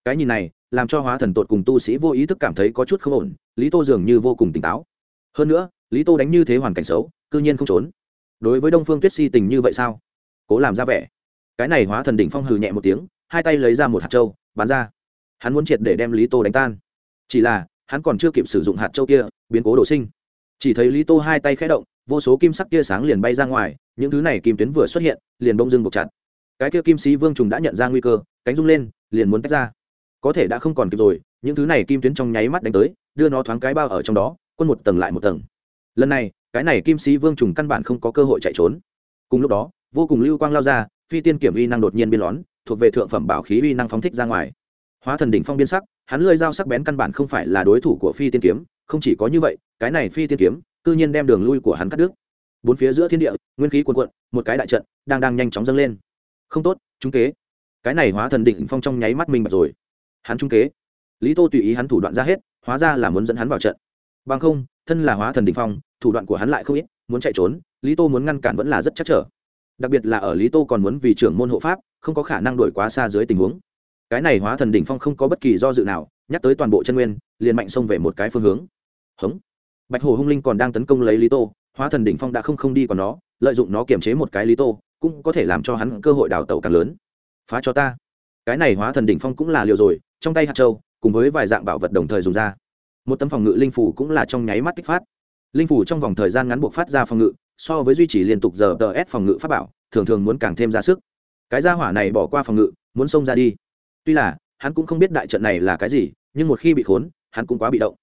Cái nhìn này, làm cho hóa thần tột cùng tu sĩ vô ý thức cảm thấy có chút không ổn, lý tô dường như vô cùng tỉnh táo. Hơn nữa lý tô đánh như thế hoàn cảnh xấu, cư nhiên không trốn. Đối với đông phương tuyết si tình như vậy sao? Cố làm ra vẻ. Cái này hóa thần đỉnh phong hừ nhẹ một tiếng, hai tay lấy ra một hạt trâu bán ra. Hắn muốn triệt để đem lý tô đánh tan. Chỉ là, hắn còn chưa kịp sử dụng hạt trâu kia, biến cố đổ sinh. Chỉ thấy lý tô hai tay khẽ động, vô số kim sắc tia sáng liền bay ra ngoài, những thứ này kim tuyến vừa xuất hiện, liền bông dưng buộc chặt. Cái kia kim sĩ vương trùng đã nhận ra nguy cơ, cánh rung lên, liền muốn tách ra. Có thể đã không còn kịp rồi, những thứ này kim tuyến trong nháy mắt đánh tới, đưa nó thoáng cái bao ở trong đó, quân một tầng lại một tầng lần này, cái này kim sĩ vương trùng căn bản không có cơ hội chạy trốn. Cùng lúc đó, vô cùng lưu quang lao ra, phi tiên kiểm uy năng đột nhiên biên lón, thuộc về thượng phẩm bảo khí uy năng phóng thích ra ngoài. Hóa thần đỉnh phong biên sắc, hắn lưỡi dao sắc bén căn bản không phải là đối thủ của phi tiên kiếm, không chỉ có như vậy, cái này phi tiên kiếm, cư nhiên đem đường lui của hắn cắt đứt. Bốn phía giữa thiên địa, nguyên khí cuồn cuộn, một cái đại trận, đang đang nhanh chóng dâng lên. Không tốt trung kế. Cái này hóa thần đỉnh phong trong nháy mắt mình bật rồi. Hắn trung kế. Lý tô tùy ý hắn thủ đoạn ra hết, hóa ra là muốn dẫn hắn vào trận. Bằng không thân là hóa thần đỉnh phong, thủ đoạn của hắn lại không ít, muốn chạy trốn, lý tô muốn ngăn cản vẫn là rất chắc trở. Đặc biệt là ở lý tô còn muốn vì trưởng môn hộ pháp, không có khả năng đổi quá xa dưới tình huống. Cái này hóa thần đỉnh phong không có bất kỳ do dự nào, nhắc tới toàn bộ chân nguyên, liền mạnh xông về một cái phương hướng. Hống. Bạch hồ hung linh còn đang tấn công lấy lý tô, hóa thần đỉnh phong đã không không đi còn nó, lợi dụng nó kiềm chế một cái lý tô, cũng có thể làm cho hắn cơ hội đào tẩu càng lớn. Phá cho ta. Cái này hóa thần đỉnh phong cũng là liều rồi, trong tay hạt châu, cùng với vài dạng bảo vật đồng thời dùng ra một tấm phòng ngự linh phủ cũng là trong nháy mắt kích phát. Linh phủ trong vòng thời gian ngắn buộc phát ra phòng ngự, so với duy trì liên tục giờ tờ ép phòng ngự pháp bảo, thường thường muốn càng thêm ra sức. Cái gia hỏa này bỏ qua phòng ngự, muốn xông ra đi. Tuy là, hắn cũng không biết đại trận này là cái gì, nhưng một khi bị khốn, hắn cũng quá bị động.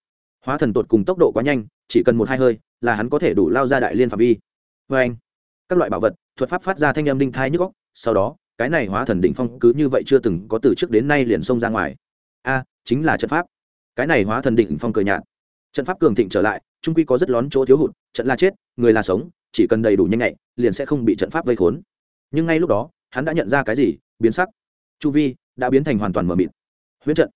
Hóa thần tột cùng tốc độ quá nhanh, chỉ cần một hai hơi là hắn có thể đủ lao ra đại liên phạm vi. Vê anh, các loại bảo vật, thuật pháp phát ra thanh âm đinh thai nhức góc sau đó, cái này hóa thần đỉnh phong cứ như vậy chưa từng có từ trước đến nay liền xông ra ngoài. A, chính là trận pháp cái này hóa thần đỉnh phong cờ nhạt. Trận pháp cường thịnh trở lại, trung quy có rất lón chỗ thiếu hụt, trận là chết, người là sống, chỉ cần đầy đủ nhanh nhạy, liền sẽ không bị trận pháp vây khốn. Nhưng ngay lúc đó, hắn đã nhận ra cái gì, biến sắc. Chu vi đã biến thành hoàn toàn mờ mịt. Huyễn trận.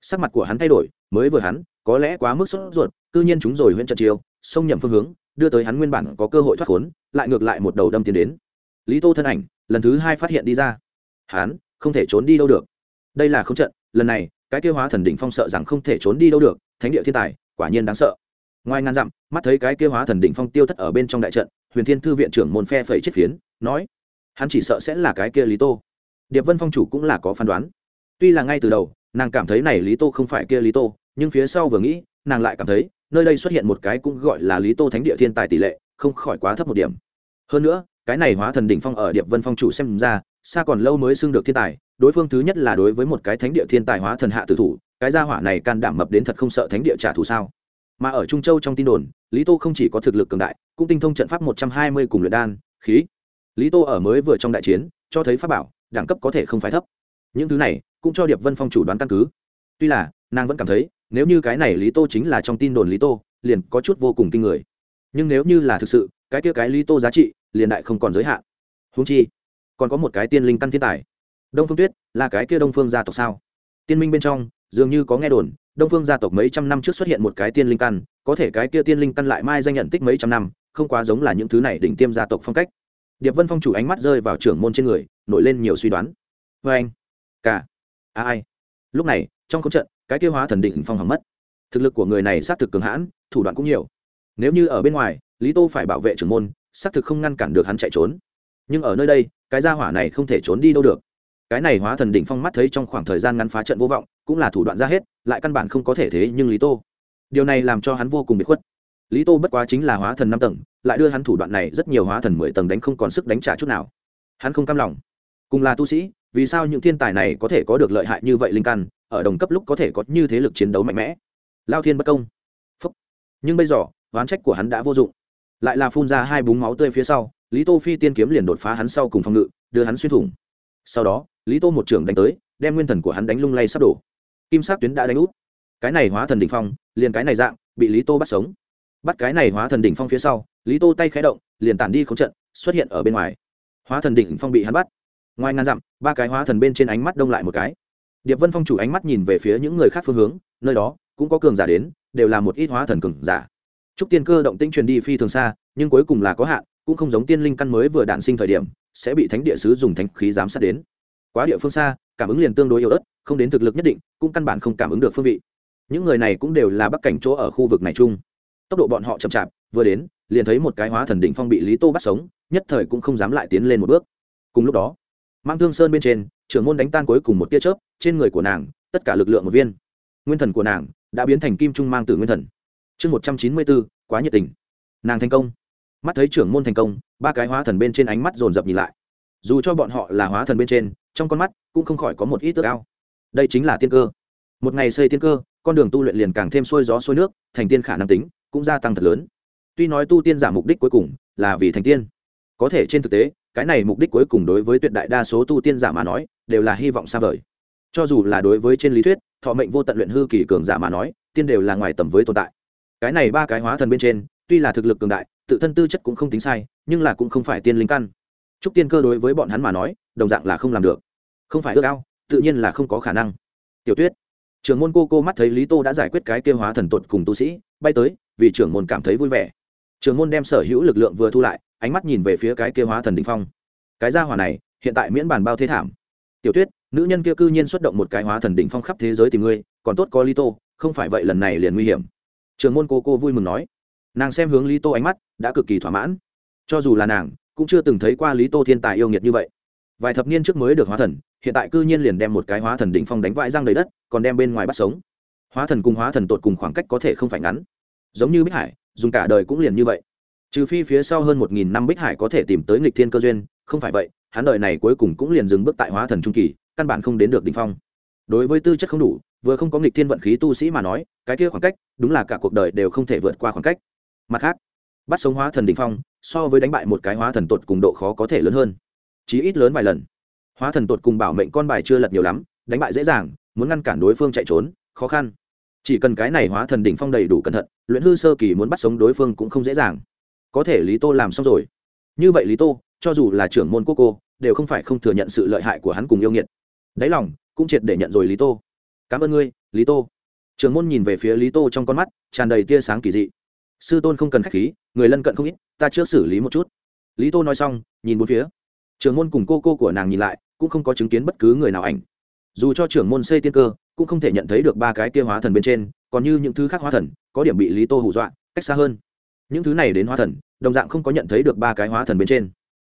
Sắc mặt của hắn thay đổi, mới vừa hắn, có lẽ quá mức sốt ruột, cư nhiên chúng rồi huyễn trận chiêu, xông nhầm phương hướng, đưa tới hắn nguyên bản có cơ hội thoát khốn, lại ngược lại một đầu đâm tiến đến. Lý tô thân ảnh, lần thứ hai phát hiện đi ra. Hắn, không thể trốn đi đâu được. Đây là không trận, lần này cái kia hóa thần đỉnh phong sợ rằng không thể trốn đi đâu được, thánh địa thiên tài, quả nhiên đáng sợ. Ngoài ngàn dặm, mắt thấy cái kia hóa thần đỉnh phong tiêu thất ở bên trong đại trận, huyền thiên thư viện trưởng môn phe phẩy chết phiến, nói, hắn chỉ sợ sẽ là cái kia lý tô. Điệp vân phong chủ cũng là có phán đoán. Tuy là ngay từ đầu, nàng cảm thấy này lý tô không phải kia lý tô, nhưng phía sau vừa nghĩ, nàng lại cảm thấy, nơi đây xuất hiện một cái cũng gọi là lý tô thánh địa thiên tài tỷ lệ, không khỏi quá thấp một điểm. Hơn nữa, cái này hóa thần đỉnh phong ở điệp vân phong chủ xem ra, xa còn lâu mới xưng được thiên tài đối phương thứ nhất là đối với một cái thánh địa thiên tài hóa thần hạ tử thủ, cái gia hỏa này can đảm mập đến thật không sợ thánh địa trả thù sao? Mà ở trung châu trong tin đồn, lý tô không chỉ có thực lực cường đại, cũng tinh thông trận pháp một trăm hai mươi cùng luyện đan, khí. Lý tô ở mới vừa trong đại chiến, cho thấy pháp bảo, đẳng cấp có thể không phải thấp. Những thứ này, cũng cho điệp vân phong chủ đoán căn cứ. Tuy là, nàng vẫn cảm thấy, nếu như cái này lý tô chính là trong tin đồn lý tô, liền có chút vô cùng kinh người. Nhưng nếu như là thực sự, cái kia cái lý tô giá trị, liền đại không còn giới hạn. Húng chi, còn có một cái tiên linh căn thiên tài đông phương tuyết, là cái kia đông phương gia tộc sao? Tiên minh bên trong, dường như có nghe đồn, đông phương gia tộc mấy trăm năm trước xuất hiện một cái tiên linh căn, có thể cái kia tiên linh căn lại mai danh nhận tích mấy trăm năm, không quá giống là những thứ này đỉnh tiêm gia tộc phong cách. Điệp vân phong chủ ánh mắt rơi vào trưởng môn trên người, nổi lên nhiều suy đoán. Vê anh, cả, a ai? Lúc này, trong câu trận, cái kia hóa thần đỉnh phong hỏng mất. Thực lực của người này xác thực cường hãn, thủ đoạn cũng nhiều. Nếu như ở bên ngoài, lý tô phải bảo vệ trưởng môn, xác thực không ngăn cản được hắn chạy trốn. Nhưng ở nơi đây, cái gia hỏa này không thể trốn đi đâu được cái này hóa thần đỉnh phong mắt thấy trong khoảng thời gian ngắn phá trận vô vọng, cũng là thủ đoạn ra hết, lại căn bản không có thể thế nhưng lý tô. Điều này làm cho hắn vô cùng bị khuất. Lý tô bất quá chính là hóa thần năm tầng, lại đưa hắn thủ đoạn này rất nhiều hóa thần mười tầng đánh không còn sức đánh trả chút nào. Hắn không cam lòng. Cùng là tu sĩ, vì sao những thiên tài này có thể có được lợi hại như vậy linh căn, ở đồng cấp lúc có thể có như thế lực chiến đấu mạnh mẽ? Lao thiên bất công. Phúc. nhưng bây giờ, oán trách của hắn đã vô dụng. Lại là phun ra hai búng máu tươi phía sau, lý tô phi tiên kiếm liền đột phá hắn sau cùng phòng ngự, đưa hắn xuyên thủng. Sau đó lý tô một trưởng đánh tới, đem nguyên thần của hắn đánh lung lay sắp đổ. Kim sắc tuyến đã đánh út cái này hóa thần đỉnh phong, liền cái này dạng, bị lý tô bắt sống. Bắt cái này hóa thần đỉnh phong phía sau, lý tô tay khẽ động, liền tản đi không trận, xuất hiện ở bên ngoài. Hóa thần đỉnh phong bị hắn bắt. Ngoài ngàn dặm, ba cái hóa thần bên trên ánh mắt đông lại một cái. Điệp vân phong chủ ánh mắt nhìn về phía những người khác phương hướng, nơi đó cũng có cường giả đến, đều là một ít hóa thần cường giả. Trúc tiên cơ động tĩnh truyền đi phi thường xa, nhưng cuối cùng là có hạn, cũng không giống tiên linh căn mới vừa đạn sinh thời điểm, sẽ bị thánh địa sứ dùng thánh khí giám sát đến quá địa phương xa, cảm ứng liền tương đối yếu ớt, không đến thực lực nhất định, cũng căn bản không cảm ứng được phương vị. Những người này cũng đều là bắc cảnh chỗ ở khu vực này chung. Tốc độ bọn họ chậm chạp, vừa đến, liền thấy một cái hóa thần đỉnh phong bị lý tô bắt sống, nhất thời cũng không dám lại tiến lên một bước. Cùng lúc đó mang thương sơn bên trên, trưởng môn đánh tan cuối cùng một tia chớp, trên người của nàng, tất cả lực lượng một viên. Nguyên thần của nàng đã biến thành kim trung mang từ nguyên thần. Chương một trăm chín mươi bốn, quá nhiệt tình. Nàng thành công. Mắt thấy trưởng môn thành công, ba cái hóa thần bên trên ánh mắt dồn dập nhìn lại dù cho bọn họ là hóa thần bên trên, trong con mắt cũng không khỏi có một ít tước ao. Đây chính là tiên cơ. Một ngày xây tiên cơ, con đường tu luyện liền càng thêm xuôi gió xuôi nước, thành tiên khả năng tính cũng gia tăng thật lớn. Tuy nói tu tiên giả mục đích cuối cùng là vì thành tiên, có thể trên thực tế, cái này mục đích cuối cùng đối với tuyệt đại đa số tu tiên giả mà nói, đều là hy vọng xa vời. Cho dù là đối với trên lý thuyết, thọ mệnh vô tận luyện hư kỳ cường giả mà nói, tiên đều là ngoài tầm với tồn tại. Cái này ba cái hóa thần bên trên, tuy là thực lực cường đại, tự thân tư chất cũng không tính sai, nhưng là cũng không phải tiên linh căn trúc tiên cơ đối với bọn hắn mà nói, đồng dạng là không làm được. Không phải ước ao, tự nhiên là không có khả năng. Tiểu tuyết, trưởng môn cô cô mắt thấy lý tô đã giải quyết cái kêu hóa thần tột cùng tu sĩ, bay tới, vì trưởng môn cảm thấy vui vẻ. Trưởng môn đem sở hữu lực lượng vừa thu lại, ánh mắt nhìn về phía cái kêu hóa thần đình phong. Cái gia hỏa này, hiện tại miễn bàn bao thế thảm. Tiểu tuyết, nữ nhân kia cư nhiên xuất động một cái hóa thần đỉnh phong khắp thế giới tìm ngươi, còn tốt có lý tô, không phải vậy lần này liền nguy hiểm. Trường môn cô cô vui mừng nói. Nàng xem hướng lý tô ánh mắt, đã cực kỳ thỏa mãn. Cho dù là nàng cũng chưa từng thấy qua lý tô thiên tài yêu nghiệt như vậy. Vài thập niên trước mới được hóa thần, hiện tại cư nhiên liền đem một cái hóa thần đỉnh phong đánh vãi răng đầy đất, còn đem bên ngoài bắt sống. Hóa thần cùng hóa thần tột cùng khoảng cách có thể không phải ngắn. Giống như bích hải, dùng cả đời cũng liền như vậy. Trừ phi phía sau hơn một nghìn năm bích hải có thể tìm tới nghịch thiên cơ duyên, không phải vậy, hắn đời này cuối cùng cũng liền dừng bước tại hóa thần trung kỳ, căn bản không đến được đỉnh phong. Đối với tư chất không đủ, vừa không có nghịch thiên vận khí tu sĩ mà nói, cái kia khoảng cách, đúng là cả cuộc đời đều không thể vượt qua khoảng cách. Mặt khác bắt sống hóa thần đỉnh phong, so với đánh bại một cái hóa thần tột cùng độ khó có thể lớn hơn. Chí ít lớn vài lần. Hóa thần tột cùng bảo mệnh con bài chưa lật nhiều lắm, đánh bại dễ dàng, muốn ngăn cản đối phương chạy trốn, khó khăn. Chỉ cần cái này hóa thần đỉnh phong đầy đủ cẩn thận, luyện hư sơ kỳ muốn bắt sống đối phương cũng không dễ dàng. Có thể lý tô làm xong rồi. Như vậy lý tô, cho dù là trưởng môn quốc cô, đều không phải không thừa nhận sự lợi hại của hắn cùng yêu nghiệt. Đáy lòng, cũng triệt để nhận rồi lý tô. Cảm ơn ngươi, lý tô. Trưởng môn nhìn về phía lý tô trong con mắt, tràn đầy tia sáng kỳ dị sư tôn không cần k h á c h khí, người lân cận không ít, ta chưa xử lý một chút. Lý tô nói xong, nhìn bốn phía. Trưởng môn cùng cô cô của nàng nhìn lại, cũng không có chứng kiến bất cứ người nào ảnh. Dù cho trưởng môn xây tiên cơ, cũng không thể nhận thấy được ba cái kia hóa thần bên trên, còn như những thứ khác hóa thần, có điểm bị lý tô hù dọa, cách xa hơn. Những thứ này đến hóa thần, đồng dạng không có nhận thấy được ba cái hóa thần bên trên.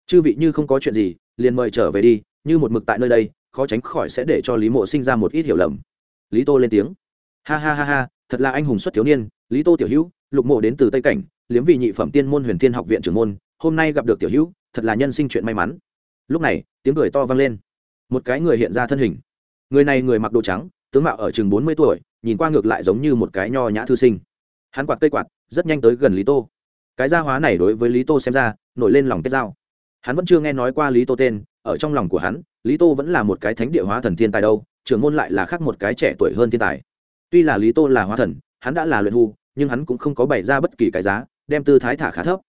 Chư vị như không có chuyện gì, liền mời trở về đi, như một mực tại nơi đây, khó tránh khỏi sẽ để cho lý mộ sinh ra một ít hiểu lầm. Lý tô lên tiếng. Ha ha ha ha, thật là anh hùng xuất thiếu niên lý tô tiểu hữu, lục mộ đến từ tây cảnh, liếm vị nhị phẩm tiên môn huyền thiên học viện trưởng môn, hôm nay gặp được tiểu hữu, thật là nhân sinh chuyện may mắn. Lúc này, tiếng cười to vang lên. Một cái người hiện ra thân hình. Người này người mặc đồ trắng, tướng mạo ở chừng bốn mươi tuổi, nhìn qua ngược lại giống như một cái nho nhã thư sinh. Hắn quạt cây quạt, rất nhanh tới gần lý tô. Cái gia hóa này đối với lý tô xem ra, nổi lên lòng kết giao. Hắn vẫn chưa nghe nói qua lý tô tên, ở trong lòng của hắn, lý tô vẫn là một cái thánh địa hóa thần thiên tài đâu, trưởng môn lại là khác một cái trẻ tuổi hơn thiên tài. Tuy là lý tô là hóa thần hắn đã là luyện hư, nhưng hắn cũng không có bày ra bất kỳ cái giá đem tư thái thả khá thấp.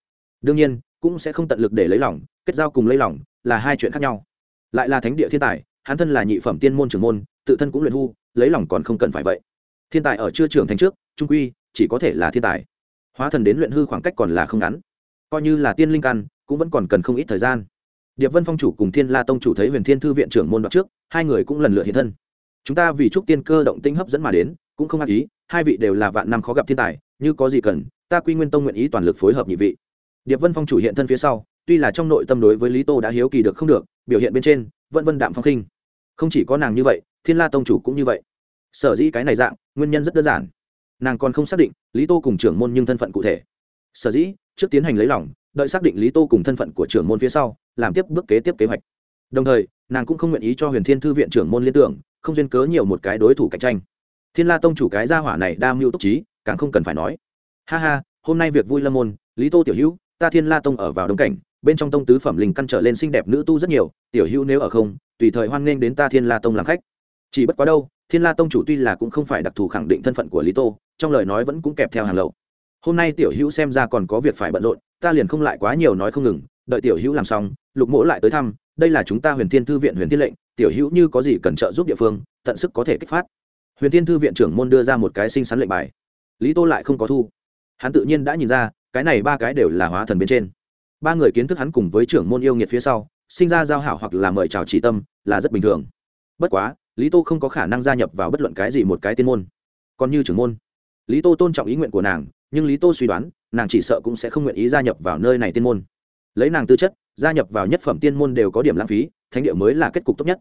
Đương nhiên cũng sẽ không tận lực để lấy lòng kết giao cùng lấy lòng là hai chuyện khác nhau. Lại là thánh địa thiên tài hắn thân là nhị phẩm tiên môn trưởng môn tự thân cũng luyện hư, lấy lòng còn không cần phải vậy. Thiên tài ở chưa trưởng thành trước trung quy chỉ có thể là thiên tài. Hóa thần đến luyện hư khoảng cách còn là không ngắn. Coi như là tiên linh căn cũng vẫn còn cần không ít thời gian. Điệp vân phong chủ cùng thiên la tông chủ thấy huyền thiên thư viện trưởng môn đoạn trước hai người cũng lần lượt hiện thân. Chúng ta vì chúc tiên cơ động tinh hấp dẫn mà đến cũng không ác ý hai vị đều là vạn năm khó gặp thiên tài, như có gì cần, ta quy nguyên tông nguyện ý toàn lực phối hợp nhị vị. Điệp vân phong chủ hiện thân phía sau, tuy là trong nội tâm đối với lý tô đã hiếu kỳ được không được, biểu hiện bên trên, vẫn vân đạm phong khinh. Không chỉ có nàng như vậy, thiên la tông chủ cũng như vậy. Sở dĩ cái này dạng, nguyên nhân rất đơn giản. Nàng còn không xác định lý tô cùng trưởng môn nhưng thân phận cụ thể. Sở dĩ, trước tiến hành lấy lòng, đợi xác định lý tô cùng thân phận của trưởng môn phía sau, làm tiếp bước kế tiếp kế hoạch. Đồng thời, nàng cũng không nguyện ý cho huyền thiên thư viện trưởng môn liên tưởng, không duyên cớ nhiều một cái đối thủ cạnh tranh thiên la tông chủ cái gia hỏa này đa mưu túc trí, càng không cần phải nói. Ha ha, hôm nay việc vui lâm môn, lý tô tiểu hữu, ta thiên la tông ở vào đông cảnh, bên trong tông tứ phẩm linh căn trở lên xinh đẹp nữ tu rất nhiều, tiểu hữu nếu ở không, tùy thời hoan nghênh đến ta thiên la tông làm khách. Chỉ bất quá đâu, thiên la tông chủ tuy là cũng không phải đặc thù khẳng định thân phận của lý tô, trong lời nói vẫn cũng kẹp theo hàng lậu. Hôm nay tiểu hữu xem ra còn có việc phải bận rộn, ta liền không lại quá nhiều nói không ngừng, đợi tiểu hữu làm xong, lục mỗ lại tới thăm, đây là chúng ta huyền thiên thư viện huyền thiên lệnh, tiểu hữu như có gì cần trợ giúp địa phương, tận sức có thể kích phát huyền thiên thư viện trưởng môn đưa ra một cái xinh xắn lệnh bài. Lý tô lại không có thu. Hắn tự nhiên đã nhìn ra, cái này ba cái đều là hóa thần bên trên. Ba người kiến thức hắn cùng với trưởng môn yêu nghiệt phía sau, sinh ra giao hảo hoặc là mời chào chỉ tâm, là rất bình thường. Bất quá, lý tô không có khả năng gia nhập vào bất luận cái gì một cái tiên môn. Còn như trưởng môn, lý tô tôn trọng ý nguyện của nàng, nhưng lý tô suy đoán, nàng chỉ sợ cũng sẽ không nguyện ý gia nhập vào nơi này tiên môn. Lấy nàng tư chất, gia nhập vào nhất phẩm tiên môn đều có điểm lãng phí, thánh địa mới là kết cục tốt nhất.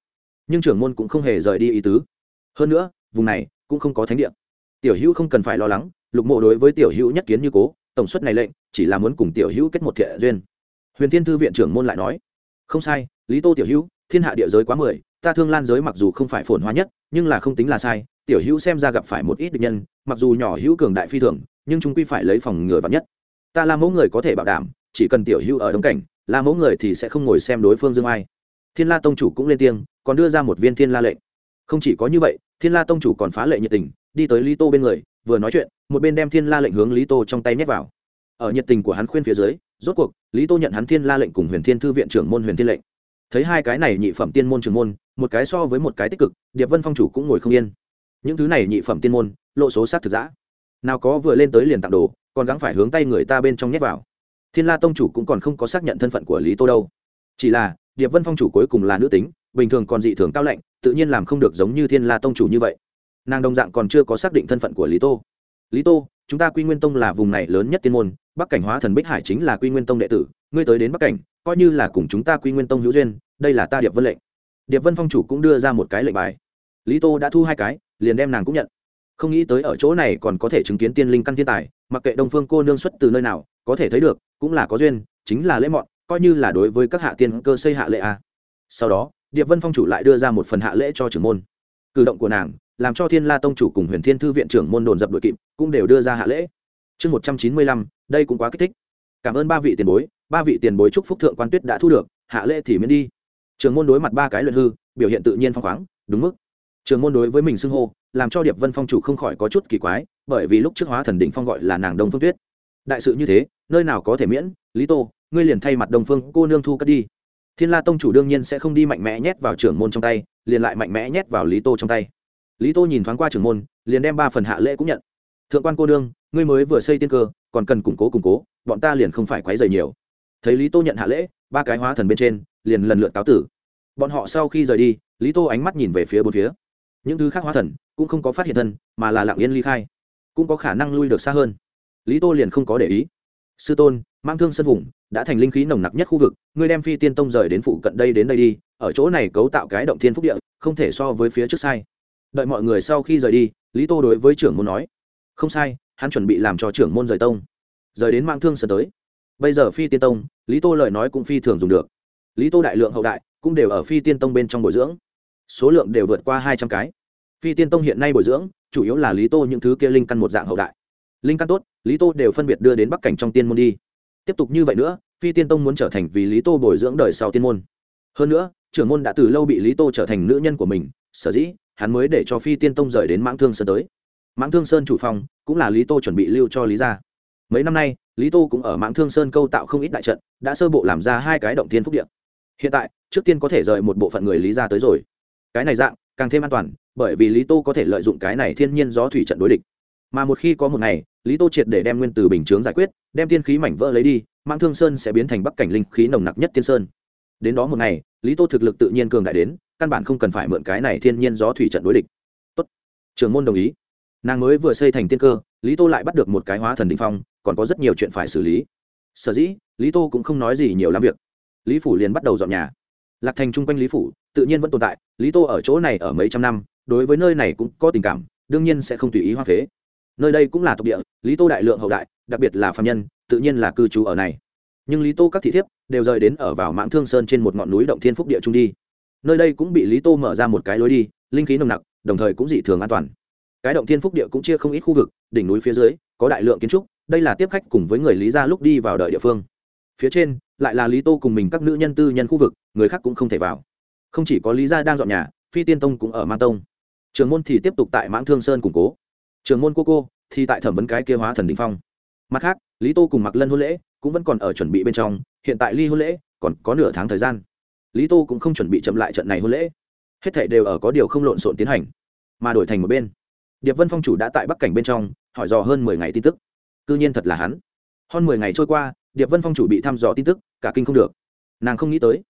Nhưng trưởng môn cũng không hề rời đi ý tứ. Hơn nữa vùng này cũng không có thánh địa. Tiểu hữu không cần phải lo lắng, lục mộ đối với tiểu hữu nhất kiến như cố, tổng suất này lệnh chỉ là muốn cùng tiểu hữu kết một thiện duyên. Huyền thiên thư viện trưởng môn lại nói, không sai, lý tô tiểu hữu, thiên hạ địa giới quá mười, ta thương lan giới mặc dù không phải phồn hoa nhất, nhưng là không tính là sai, tiểu hữu xem ra gặp phải một ít địch nhân, mặc dù nhỏ hữu cường đại phi thường, nhưng chúng quy phải lấy phòng ngừa vắn nhất. Ta là mẫu người có thể bảo đảm, chỉ cần tiểu hữu ở đông cảnh, là mẫu người thì sẽ không ngồi xem đối phương dương ai. Thiên la tông chủ cũng lên tiếng, còn đưa ra một viên thiên la lệnh. Không chỉ có như vậy thiên la tông chủ còn phá lệ nhiệt tình, đi tới lý tô bên người, vừa nói chuyện, một bên đem thiên la lệnh hướng lý tô trong tay nhét vào. Ở nhiệt tình của hắn khuyên phía dưới, rốt cuộc, lý tô nhận hắn thiên la lệnh cùng huyền thiên thư viện trưởng môn huyền thiên lệnh. Thấy hai cái này nhị phẩm tiên môn trưởng môn, một cái so với một cái tích cực, điệp vân phong chủ cũng ngồi không yên. Những thứ này nhị phẩm tiên môn, lộ số sát thực giã nào có vừa lên tới liền tặng đồ, còn gắng phải hướng tay người ta bên trong nhét vào. Thiên la tông chủ cũng còn không có xác nhận thân phận của lý tô đâu. Chỉ là, điệp vân phong chủ cuối cùng là nữ tính bình thường còn dị thường cao lạnh, tự nhiên làm không được giống như thiên la tông chủ như vậy. Nàng đồng dạng còn chưa có xác định thân phận của lý tô. Lý tô, chúng ta quy nguyên tông là vùng này lớn nhất tiên môn, bắc cảnh hóa thần bích hải chính là quy nguyên tông đệ tử, ngươi tới đến bắc cảnh, coi như là cùng chúng ta quy nguyên tông hữu duyên, đây là ta điệp vân lệnh. Điệp vân phong chủ cũng đưa ra một cái lệnh bài. Lý tô đã thu hai cái, liền đem nàng cũng nhận. Không nghĩ tới ở chỗ này còn có thể chứng kiến tiên linh căn thiên tài, mặc kệ đông phương cô nương xuất từ nơi nào, có thể thấy được, cũng là có duyên, chính là lễ mọn, coi như là đối với các hạ tiên cơ xây hạ lệ a. Sau đó điệp vân phong chủ lại đưa ra một phần hạ lễ cho trưởng môn. Cử động của nàng làm cho thiên la tông chủ cùng huyền thiên thư viện trưởng môn đồn dập đội kịp, cũng đều đưa ra hạ lễ. Chương một trăm chín mươi lăm, đây cũng quá kích thích. Cảm ơn ba vị tiền bối, ba vị tiền bối chúc phúc thượng quan tuyết đã thu được, hạ lễ thì miễn đi. Trường môn đối mặt ba cái luận hư, biểu hiện tự nhiên phong khoáng, đúng mức. Trường môn đối với mình xưng hô, làm cho điệp vân phong chủ không khỏi có chút kỳ quái, bởi vì lúc trước hóa thần đỉnh phong gọi là nàng đông phương tuyết. Đại sự như thế, nơi nào có thể miễn? Lý tô, ngươi liền thay mặt Đông phương cô nương thu cất đi thiên la tông chủ đương nhiên sẽ không đi mạnh mẽ nhét vào trưởng môn trong tay, liền lại mạnh mẽ nhét vào lý tô trong tay. Lý tô nhìn thoáng qua trưởng môn, liền đem ba phần hạ lễ cũng nhận. Thượng quan cô đương ngươi mới vừa xây tiên cơ, còn cần củng cố củng cố, bọn ta liền không phải quấy dày nhiều. Thấy lý tô nhận hạ lễ, ba cái hóa thần bên trên, liền lần lượt cáo tử. Bọn họ sau khi rời đi, lý tô ánh mắt nhìn về phía bốn phía. Những thứ khác hóa thần cũng không có phát hiện thân, mà là lặng yên ly khai. Cũng có khả năng lui được xa hơn. Lý tô liền không có để ý. Sư tôn mang thương sân vùng đã thành linh khí nồng nặc nhất khu vực, ngươi đem phi tiên tông rời đến phụ cận đây đến đây đi, ở chỗ này cấu tạo cái động thiên phúc địa, không thể so với phía trước sai. Đợi mọi người sau khi rời đi, lý tô đối với trưởng môn nói, không sai, hắn chuẩn bị làm cho trưởng môn rời tông. Rời đến mang thương sơn tới. Bây giờ phi tiên tông, lý tô lời nói cũng phi thường dùng được. Lý tô đại lượng hậu đại cũng đều ở phi tiên tông bên trong bồi dưỡng. Số lượng đều vượt qua hai trăm cái. Phi tiên tông hiện nay bồi dưỡng, chủ yếu là lý tô những thứ kia linh căn một dạng hậu đại. Linh căn tốt, lý tô đều phân biệt đưa đến bắc cảnh trong tiên môn đi tiếp tục như vậy nữa, phi tiên tông muốn trở thành vì lý tô bồi dưỡng đời sau tiên môn. Hơn nữa, trưởng môn đã từ lâu bị lý tô trở thành nữ nhân của mình, sở dĩ, hắn mới để cho phi tiên tông rời đến mãng thương sơn tới. Mãng thương sơn chủ phòng, cũng là lý tô chuẩn bị lưu cho lý gia. Mấy năm nay, lý tô cũng ở mãng thương sơn câu tạo không ít đại trận, đã sơ bộ làm ra hai cái động tiên phúc điện hiện tại, trước tiên có thể rời một bộ phận người lý gia tới rồi. Cái này dạng, càng thêm an toàn, bởi vì lý tô có thể lợi dụng cái này thiên nhiên gió thủy trận đối địch. Mà một khi có một ngày lý tô triệt để đem nguyên từ bình chướng giải quyết, đem tiên khí mảnh vỡ lấy đi Mang thương sơn sẽ biến thành bắc cảnh linh khí nồng nặc nhất tiên sơn. Đến đó một ngày, lý tô thực lực tự nhiên cường đại đến, căn bản không cần phải mượn cái này thiên nhiên gió thủy trận đối địch. Tốt. Trường môn đồng ý. Nàng mới vừa xây thành tiên cơ, lý tô lại bắt được một cái hóa thần định phong, còn có rất nhiều chuyện phải xử lý. Sở dĩ, lý tô cũng không nói gì nhiều làm việc. Lý phủ liền bắt đầu dọn nhà. Lạc thành chung quanh lý phủ, tự nhiên vẫn tồn tại, lý tô ở chỗ này ở mấy trăm năm, đối với nơi này cũng có tình cảm, đương nhiên sẽ không tùy ý hoa phế nơi đây cũng là tộc địa, lý tô đại lượng hậu đại, đặc biệt là phạm nhân, tự nhiên là cư trú ở này. Nhưng lý tô các thị thiếp đều rời đến ở vào mãng thương sơn trên một ngọn núi động thiên phúc địa trung đi. Nơi đây cũng bị lý tô mở ra một cái lối đi, linh khí nồng nặc, đồng thời cũng dị thường an toàn. Cái động thiên phúc địa cũng chia không ít khu vực, đỉnh núi phía dưới, có đại lượng kiến trúc, đây là tiếp khách cùng với người lý ra lúc đi vào đợi địa phương. Phía trên, lại là lý tô cùng mình các nữ nhân tư nhân khu vực, người khác cũng không thể vào. Không chỉ có lý gia đang dọn nhà, phi tiên tông cũng ở mang tông. Trường môn thì tiếp tục tại mãng thương sơn củng cố trường môn cô cô, thì tại thẩm vấn cái kia hóa thần đình phong. Mặt khác, lý tô cùng mặc lân hôn lễ cũng vẫn còn ở chuẩn bị bên trong, hiện tại ly hôn lễ còn có nửa tháng thời gian. Lý tô cũng không chuẩn bị chậm lại trận này hôn lễ. Hết thảy đều ở có điều không lộn xộn tiến hành, mà đổi thành một bên. Điệp vân phong chủ đã tại bắc cảnh bên trong, hỏi dò hơn mười ngày tin tức. Cư nhiên thật là hắn. Hơn mười ngày trôi qua, điệp vân phong chủ bị thăm dò tin tức, cả kinh không được. Nàng không nghĩ tới,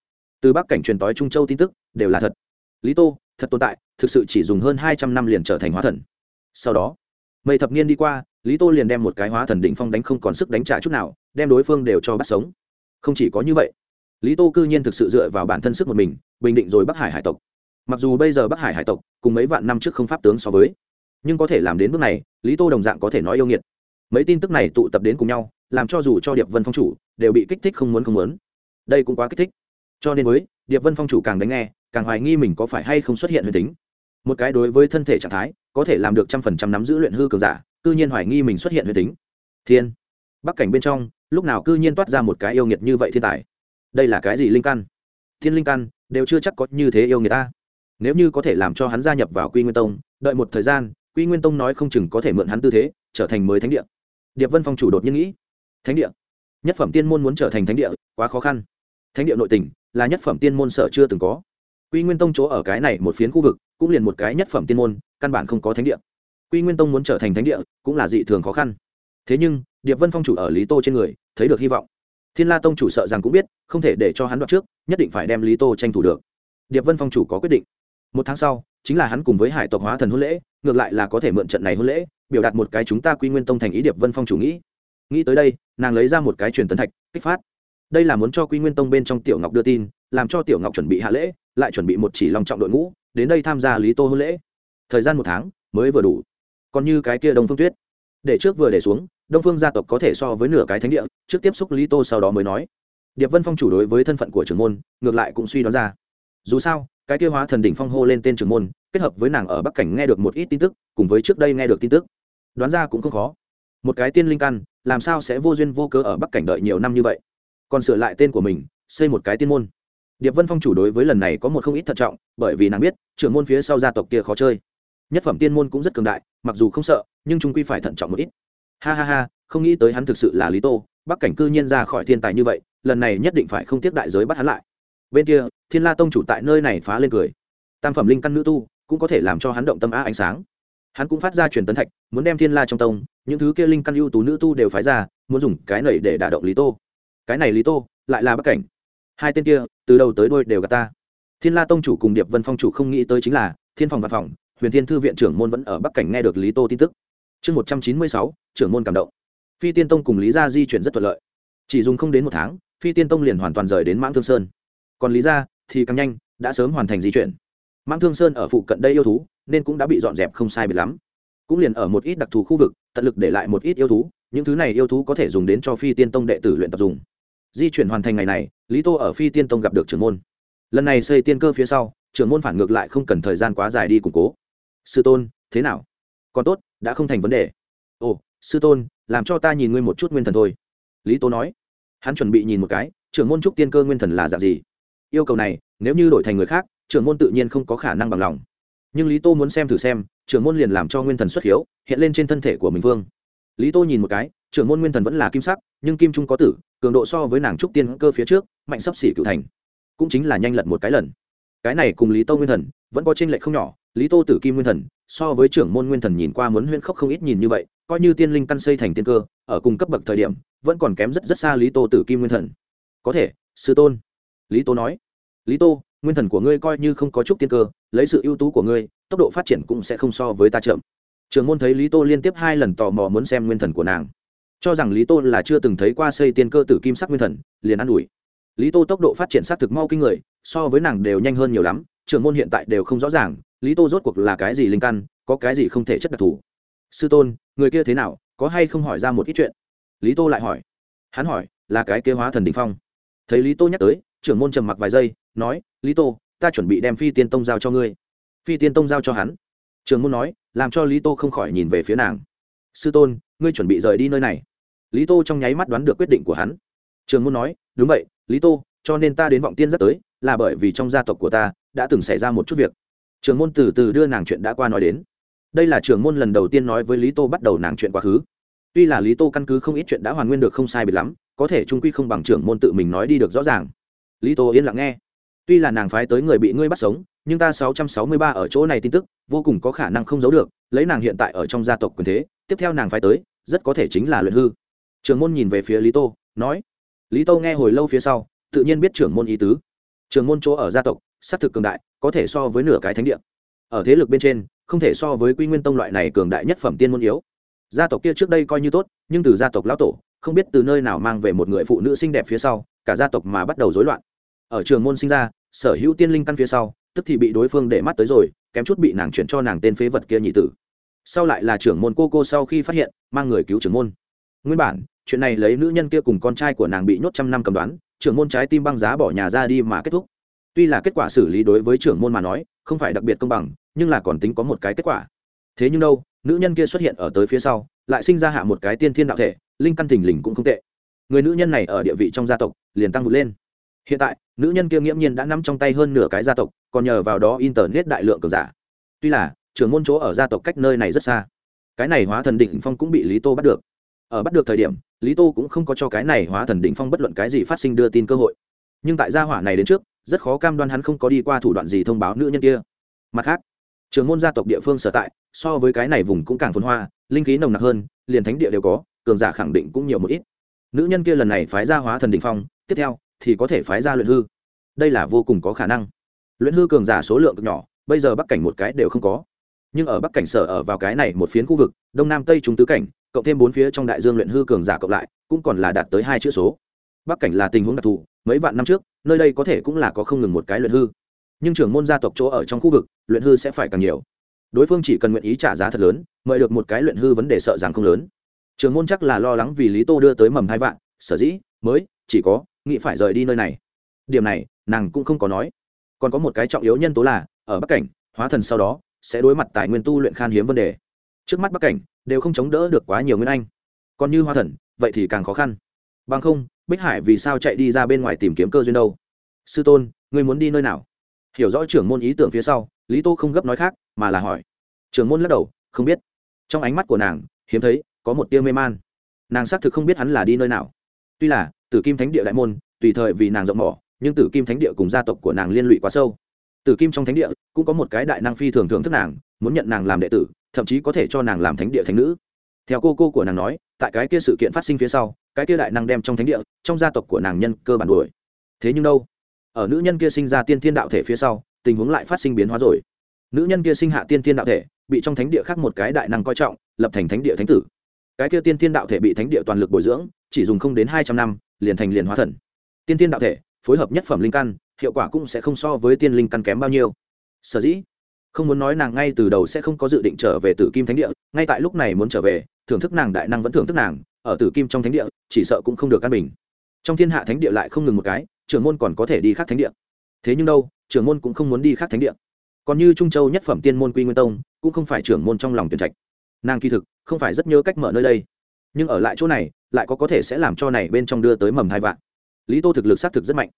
từ bắc cảnh truyền tói trung châu tin tức, đều là thật. Lý tô, thật tồn tại, thực sự chỉ dùng hơn hai trăm năm liền trở thành hóa thần. Sau đó mấy thập niên đi qua, lý tô liền đem một cái hóa thần định phong đánh không còn sức đánh trả chút nào, đem đối phương đều cho bắt sống. Không chỉ có như vậy, lý tô cư nhiên thực sự dựa vào bản thân sức một mình, bình định rồi bắc hải hải tộc. Mặc dù bây giờ bắc hải hải tộc cùng mấy vạn năm trước không pháp tướng so với, nhưng có thể làm đến bước này, lý tô đồng dạng có thể nói yêu nghiệt. Mấy tin tức này tụ tập đến cùng nhau, làm cho dù cho điệp vân phong chủ đều bị kích thích không muốn không muốn. Đây cũng quá kích thích. Cho nên với, điệp vân phong chủ càng đánh nghe, càng hoài nghi mình có phải hay không xuất hiện huyền tính một cái đối với thân thể trạng thái, có thể làm được trăm phần trăm nắm giữ luyện hư cường giả, cư nhiên hoài nghi mình xuất hiện huyền tính. Thiên. Bắc cảnh bên trong, lúc nào cư nhiên toát ra một cái yêu nghiệt như vậy thiên tài? Đây là cái gì linh căn? Thiên linh căn, đều chưa chắc có như thế yêu người ta. Nếu như có thể làm cho hắn gia nhập vào quy nguyên tông, đợi một thời gian, quy nguyên tông nói không chừng có thể mượn hắn tư thế, trở thành mới thánh địa. Điệp vân phong chủ đột nhiên nghĩ, thánh địa. Nhất phẩm tiên môn muốn trở thành thánh địa, quá khó khăn. Thánh địa nội tình, là nhất phẩm tiên môn sở chưa từng có quy nguyên tông chỗ ở cái này một phiến khu vực, cũng liền một cái nhất phẩm tiên môn, căn bản không có thánh địa. Quy nguyên tông muốn trở thành thánh địa, cũng là dị thường khó khăn. Thế nhưng, điệp vân phong chủ ở lý tô trên người, thấy được hy vọng. Thiên la tông chủ sợ rằng cũng biết, không thể để cho hắn đoạt trước, nhất định phải đem lý tô tranh thủ được. Điệp vân phong chủ có quyết định. Một tháng sau, chính là hắn cùng với hải tộc hóa thần hôn lễ, ngược lại là có thể mượn trận này hôn lễ, biểu đạt một cái chúng ta quy nguyên tông thành ý điệp vân phong chủ nghĩ. Nghĩ tới đây, nàng lấy ra một cái truyền tấn thạch, kích phát đây là muốn cho quy nguyên tông bên trong tiểu ngọc đưa tin, làm cho tiểu ngọc chuẩn bị hạ lễ, lại chuẩn bị một chỉ lòng trọng đội ngũ, đến đây tham gia lý tô hôn lễ. Thời gian một tháng, mới vừa đủ. Còn như cái kia đông phương tuyết. Để trước vừa để xuống, đông phương gia tộc có thể so với nửa cái thánh địa, trước tiếp xúc lý tô sau đó mới nói. Điệp vân phong chủ đối với thân phận của trưởng môn, ngược lại cũng suy đoán ra. Dù sao, cái kia hóa thần đỉnh phong hô lên tên trưởng môn, kết hợp với nàng ở bắc cảnh nghe được một ít tin tức, cùng với trước đây nghe được tin tức, đoán ra cũng không khó. Một cái tiên linh căn, làm sao sẽ vô duyên vô cớ ở bắc cảnh đợi nhiều năm như vậy? Còn sửa lại tên của mình, xây một cái tiên môn. Điệp vân phong chủ đối với lần này có một không ít thận trọng, bởi vì nàng biết, trưởng môn phía sau gia tộc kia khó chơi. Nhất phẩm tiên môn cũng rất cường đại, mặc dù không sợ, nhưng trung quy phải thận trọng một ít. Ha ha ha, không nghĩ tới hắn thực sự là lý tô, bắc cảnh cư nhiên ra khỏi thiên tài như vậy, lần này nhất định phải không tiếp đại giới bắt hắn lại. Bên kia, thiên la tông chủ tại nơi này phá lên cười. Tam phẩm linh căn nữ tu, cũng có thể làm cho hắn động tâm á ánh sáng. Hắn cũng phát ra truyền tấn thạch, muốn đem thiên la trong tông, những thứ kia linh căn ưu tú nữ tu đều phái ra, muốn dùng cái nầy để đả động lý tô cái này lý tô lại là bắc cảnh. Hai tên kia, từ đầu tới đôi đều gạt ta. Thiên la tông chủ cùng điệp vân phong chủ không nghĩ tới chính là, thiên phòng văn phòng, huyền thiên thư viện trưởng môn vẫn ở bắc cảnh nghe được lý tô tin tức. Chương một trăm chín mươi sáu, trưởng môn cảm động. Phi tiên tông cùng lý gia di chuyển rất thuận lợi. Chỉ dùng không đến một tháng, phi tiên tông liền hoàn toàn rời đến mãng thương sơn. Còn lý gia thì càng nhanh, đã sớm hoàn thành di chuyển. Mãng thương sơn ở phụ cận đây yêu thú, nên cũng đã bị dọn dẹp không sai biệt lắm. Cũng liền ở một ít đặc thù khu vực, tận lực để lại một ít yêu thú, những thứ này yêu thú có thể dùng đến cho phi tiên tông đệ tử luyện tập dùng di chuyển hoàn thành ngày này, lý tô ở phi tiên tông gặp được trưởng môn. Lần này xây tiên cơ phía sau, trưởng môn phản ngược lại không cần thời gian quá dài đi củng cố. Sư tôn, thế nào? Còn tốt, đã không thành vấn đề. Ồ, sư tôn, làm cho ta nhìn ngươi một chút nguyên thần thôi. Lý tô nói. Hắn chuẩn bị nhìn một cái, trưởng môn trúc tiên cơ nguyên thần là dạng gì? Yêu cầu này, nếu như đổi thành người khác, trưởng môn tự nhiên không có khả năng bằng lòng. Nhưng lý tô muốn xem thử xem, trưởng môn liền làm cho nguyên thần xuất hiếu, hiện lên trên thân thể của mình vương lý tô nhìn một cái, trưởng môn nguyên thần vẫn là kim sắc, nhưng kim trung có tử, cường độ so với nàng trúc tiên cơ phía trước, mạnh sấp xỉ cựu thành. Cũng chính là nhanh lật một cái lần. Cái này cùng lý tô nguyên thần, vẫn có tranh lệch không nhỏ. Lý tô tử kim nguyên thần, so với trưởng môn nguyên thần nhìn qua muốn huyễn khốc không ít nhìn như vậy, coi như tiên linh căn xây thành tiên cơ, ở cùng cấp bậc thời điểm, vẫn còn kém rất rất xa lý tô tử kim nguyên thần. Có thể, sư tôn. Lý tô nói. Lý tô, nguyên thần của ngươi coi như không có chút tiên cơ, lấy sự ưu tú của ngươi, tốc độ phát triển cũng sẽ không so với ta chậm trường môn thấy lý tô liên tiếp hai lần tò mò muốn xem nguyên thần của nàng. Cho rằng lý tô là chưa từng thấy qua xây tiên cơ tử kim sắc nguyên thần, liền an ủi. Lý tô tốc độ phát triển xác thực mau kinh người, so với nàng đều nhanh hơn nhiều lắm trường môn hiện tại đều không rõ ràng, lý tô rốt cuộc là cái gì linh căn, có cái gì không thể chất đặc thù. Sư tôn, người kia thế nào, có hay không hỏi ra một ít chuyện? Lý tô lại hỏi. Hắn hỏi, là cái kế hóa thần đình phong. Thấy lý tô nhắc tới, trưởng môn trầm mặc vài giây, nói, lý tô, ta chuẩn bị đem phi tiên tông giao cho ngươi. Phi tiên tông giao cho hắn? Trường môn nói, làm cho lý tô không khỏi nhìn về phía nàng. Sư tôn, ngươi chuẩn bị rời đi nơi này. Lý tô trong nháy mắt đoán được quyết định của hắn. Trường môn nói, đúng vậy, lý tô, cho nên ta đến vọng tiên rất tới, là bởi vì trong gia tộc của ta đã từng xảy ra một chút việc. Trường môn từ từ đưa nàng chuyện đã qua nói đến. Đây là trường môn lần đầu tiên nói với lý tô bắt đầu nàng chuyện quá khứ. Tuy là lý tô căn cứ không ít chuyện đã hoàn nguyên được không sai biệt lắm, có thể trung quy không bằng trưởng môn tự mình nói đi được rõ ràng. Lý tô yên lặng nghe. Tuy là nàng phái tới người bị ngươi bắt sống nhưng ta sáu trăm sáu mươi ba ở chỗ này tin tức, vô cùng có khả năng không giấu được, lấy nàng hiện tại ở trong gia tộc quyền thế, tiếp theo nàng phải tới, rất có thể chính là luyện hư. Trường môn nhìn về phía lý tô, nói. Lý tô nghe hồi lâu phía sau, tự nhiên biết trưởng môn ý tứ. Trường môn chỗ ở gia tộc xác thực cường đại, có thể so với nửa cái thánh địa. Ở thế lực bên trên, không thể so với quy nguyên tông loại này cường đại nhất phẩm tiên môn yếu. Gia tộc kia trước đây coi như tốt, nhưng từ gia tộc lão tổ, không biết từ nơi nào mang về một người phụ nữ xinh đẹp phía sau, cả gia tộc mà bắt đầu rối loạn. Ở trường môn sinh ra, sở hữu tiên linh căn phía sau tức thì bị đối phương để mắt tới rồi, kém chút bị nàng chuyển cho nàng tên phế vật kia nhị tử. Sau lại là trưởng môn cô cô sau khi phát hiện, mang người cứu trưởng môn. Nguyên bản, chuyện này lấy nữ nhân kia cùng con trai của nàng bị nhốt trăm năm cầm đoán, trưởng môn trái tim băng giá bỏ nhà ra đi mà kết thúc. Tuy là kết quả xử lý đối với trưởng môn mà nói, không phải đặc biệt công bằng, nhưng là còn tính có một cái kết quả. Thế nhưng đâu, nữ nhân kia xuất hiện ở tới phía sau, lại sinh ra hạ một cái tiên thiên đạo thể, linh căn thình lình cũng không tệ. Người nữ nhân này ở địa vị trong gia tộc, liền tăng vượt lên hiện tại, nữ nhân kia nghiễm nhiên đã nắm trong tay hơn nửa cái gia tộc, còn nhờ vào đó internet đại lượng cường giả. Tuy là, trưởng môn chỗ ở gia tộc cách nơi này rất xa. Cái này hóa thần đỉnh phong cũng bị lý tô bắt được. Ở bắt được thời điểm, lý tô cũng không có cho cái này hóa thần đỉnh phong bất luận cái gì phát sinh đưa tin cơ hội. Nhưng tại gia hỏa này đến trước, rất khó cam đoan hắn không có đi qua thủ đoạn gì thông báo nữ nhân kia. Mặt khác trường môn gia tộc địa phương sở tại, so với cái này vùng cũng càng phồn hoa, linh khí nồng nặc hơn, liền thánh địa đều có, cường giả khẳng định cũng nhiều một ít. Nữ nhân kia lần này phái ra hóa thần đỉnh phong, tiếp theo thì có thể phái ra luyện hư. Đây là vô cùng có khả năng. Luyện hư cường giả số lượng cực nhỏ, bây giờ bắc cảnh một cái đều không có. Nhưng ở bắc cảnh sở ở vào cái này một phiến khu vực, đông nam tây trung tứ cảnh, cộng thêm bốn phía trong đại dương luyện hư cường giả cộng lại, cũng còn là đạt tới hai chữ số. Bắc cảnh là tình huống đặc thù, mấy vạn năm trước, nơi đây có thể cũng là có không ngừng một cái luyện hư. Nhưng trưởng môn gia tộc chỗ ở trong khu vực, luyện hư sẽ phải càng nhiều. Đối phương chỉ cần nguyện ý trả giá thật lớn, mời được một cái luyện hư vấn đề sợ rằng không lớn. Trưởng môn chắc là lo lắng vì lý tô đưa tới mầm hai vạn, sở dĩ, mới, chỉ có nghĩ phải rời đi nơi này. Điểm này, nàng cũng không có nói. Còn có một cái trọng yếu nhân tố là, ở bắc cảnh, hóa thần sau đó, sẽ đối mặt tài nguyên tu luyện khan hiếm vấn đề. Trước mắt bắc cảnh, đều không chống đỡ được quá nhiều nguyên anh. Còn như hóa thần, vậy thì càng khó khăn. Bằng không, bích hải vì sao chạy đi ra bên ngoài tìm kiếm cơ duyên đâu? Sư tôn người muốn đi nơi nào? Hiểu rõ trưởng môn ý tưởng phía sau, lý tô không gấp nói khác, mà là hỏi. Trưởng môn lắc đầu, không biết. Trong ánh mắt của nàng, hiếm thấy, có một tia mê man. Nàng xác thực không biết hắn là đi nơi nào. Tuy là tử kim thánh địa đại môn, tùy thời vì nàng rộng mỏ nhưng tử kim thánh địa cùng gia tộc của nàng liên lụy quá sâu. Tử kim trong thánh địa cũng có một cái đại năng phi thường thưởng thức nàng, muốn nhận nàng làm đệ tử, thậm chí có thể cho nàng làm thánh địa thánh nữ. Theo cô cô của nàng nói, tại cái kia sự kiện phát sinh phía sau, cái kia đại năng đem trong thánh địa, trong gia tộc của nàng nhân cơ bản đuổi. Thế nhưng đâu? Ở nữ nhân kia sinh ra tiên thiên đạo thể phía sau, tình huống lại phát sinh biến hóa rồi. Nữ nhân kia sinh hạ tiên thiên đạo thể, bị trong thánh địa khác một cái đại năng coi trọng, lập thành thánh địa thánh tử. Cái kia tiên thiên đạo thể bị thánh địa toàn lực bồi dưỡng, chỉ dùng không đến hai trăm năm liền thành liền hóa thần. Tiên tiên đạo thể, phối hợp nhất phẩm linh căn, hiệu quả cũng sẽ không so với tiên linh căn kém bao nhiêu. Sở dĩ, không muốn nói nàng ngay từ đầu sẽ không có dự định trở về tử kim thánh địa, ngay tại lúc này muốn trở về, thưởng thức nàng đại năng vẫn thưởng thức nàng, ở tử kim trong thánh địa, chỉ sợ cũng không được căn bình. Trong thiên hạ thánh địa lại không ngừng một cái, trưởng môn còn có thể đi khác thánh địa. Thế nhưng đâu, trưởng môn cũng không muốn đi khác thánh địa. Còn như trung châu nhất phẩm tiên môn quy nguyên tông, cũng không phải trưởng môn trong lòng tuyển trạch. Nàng kỳ thực, không phải rất nhớ cách mở nơi đây. Nhưng ở lại chỗ này lại có có thể sẽ làm cho này bên trong đưa tới mầm hai vạn. Lý tô thực lực xác thực rất mạnh.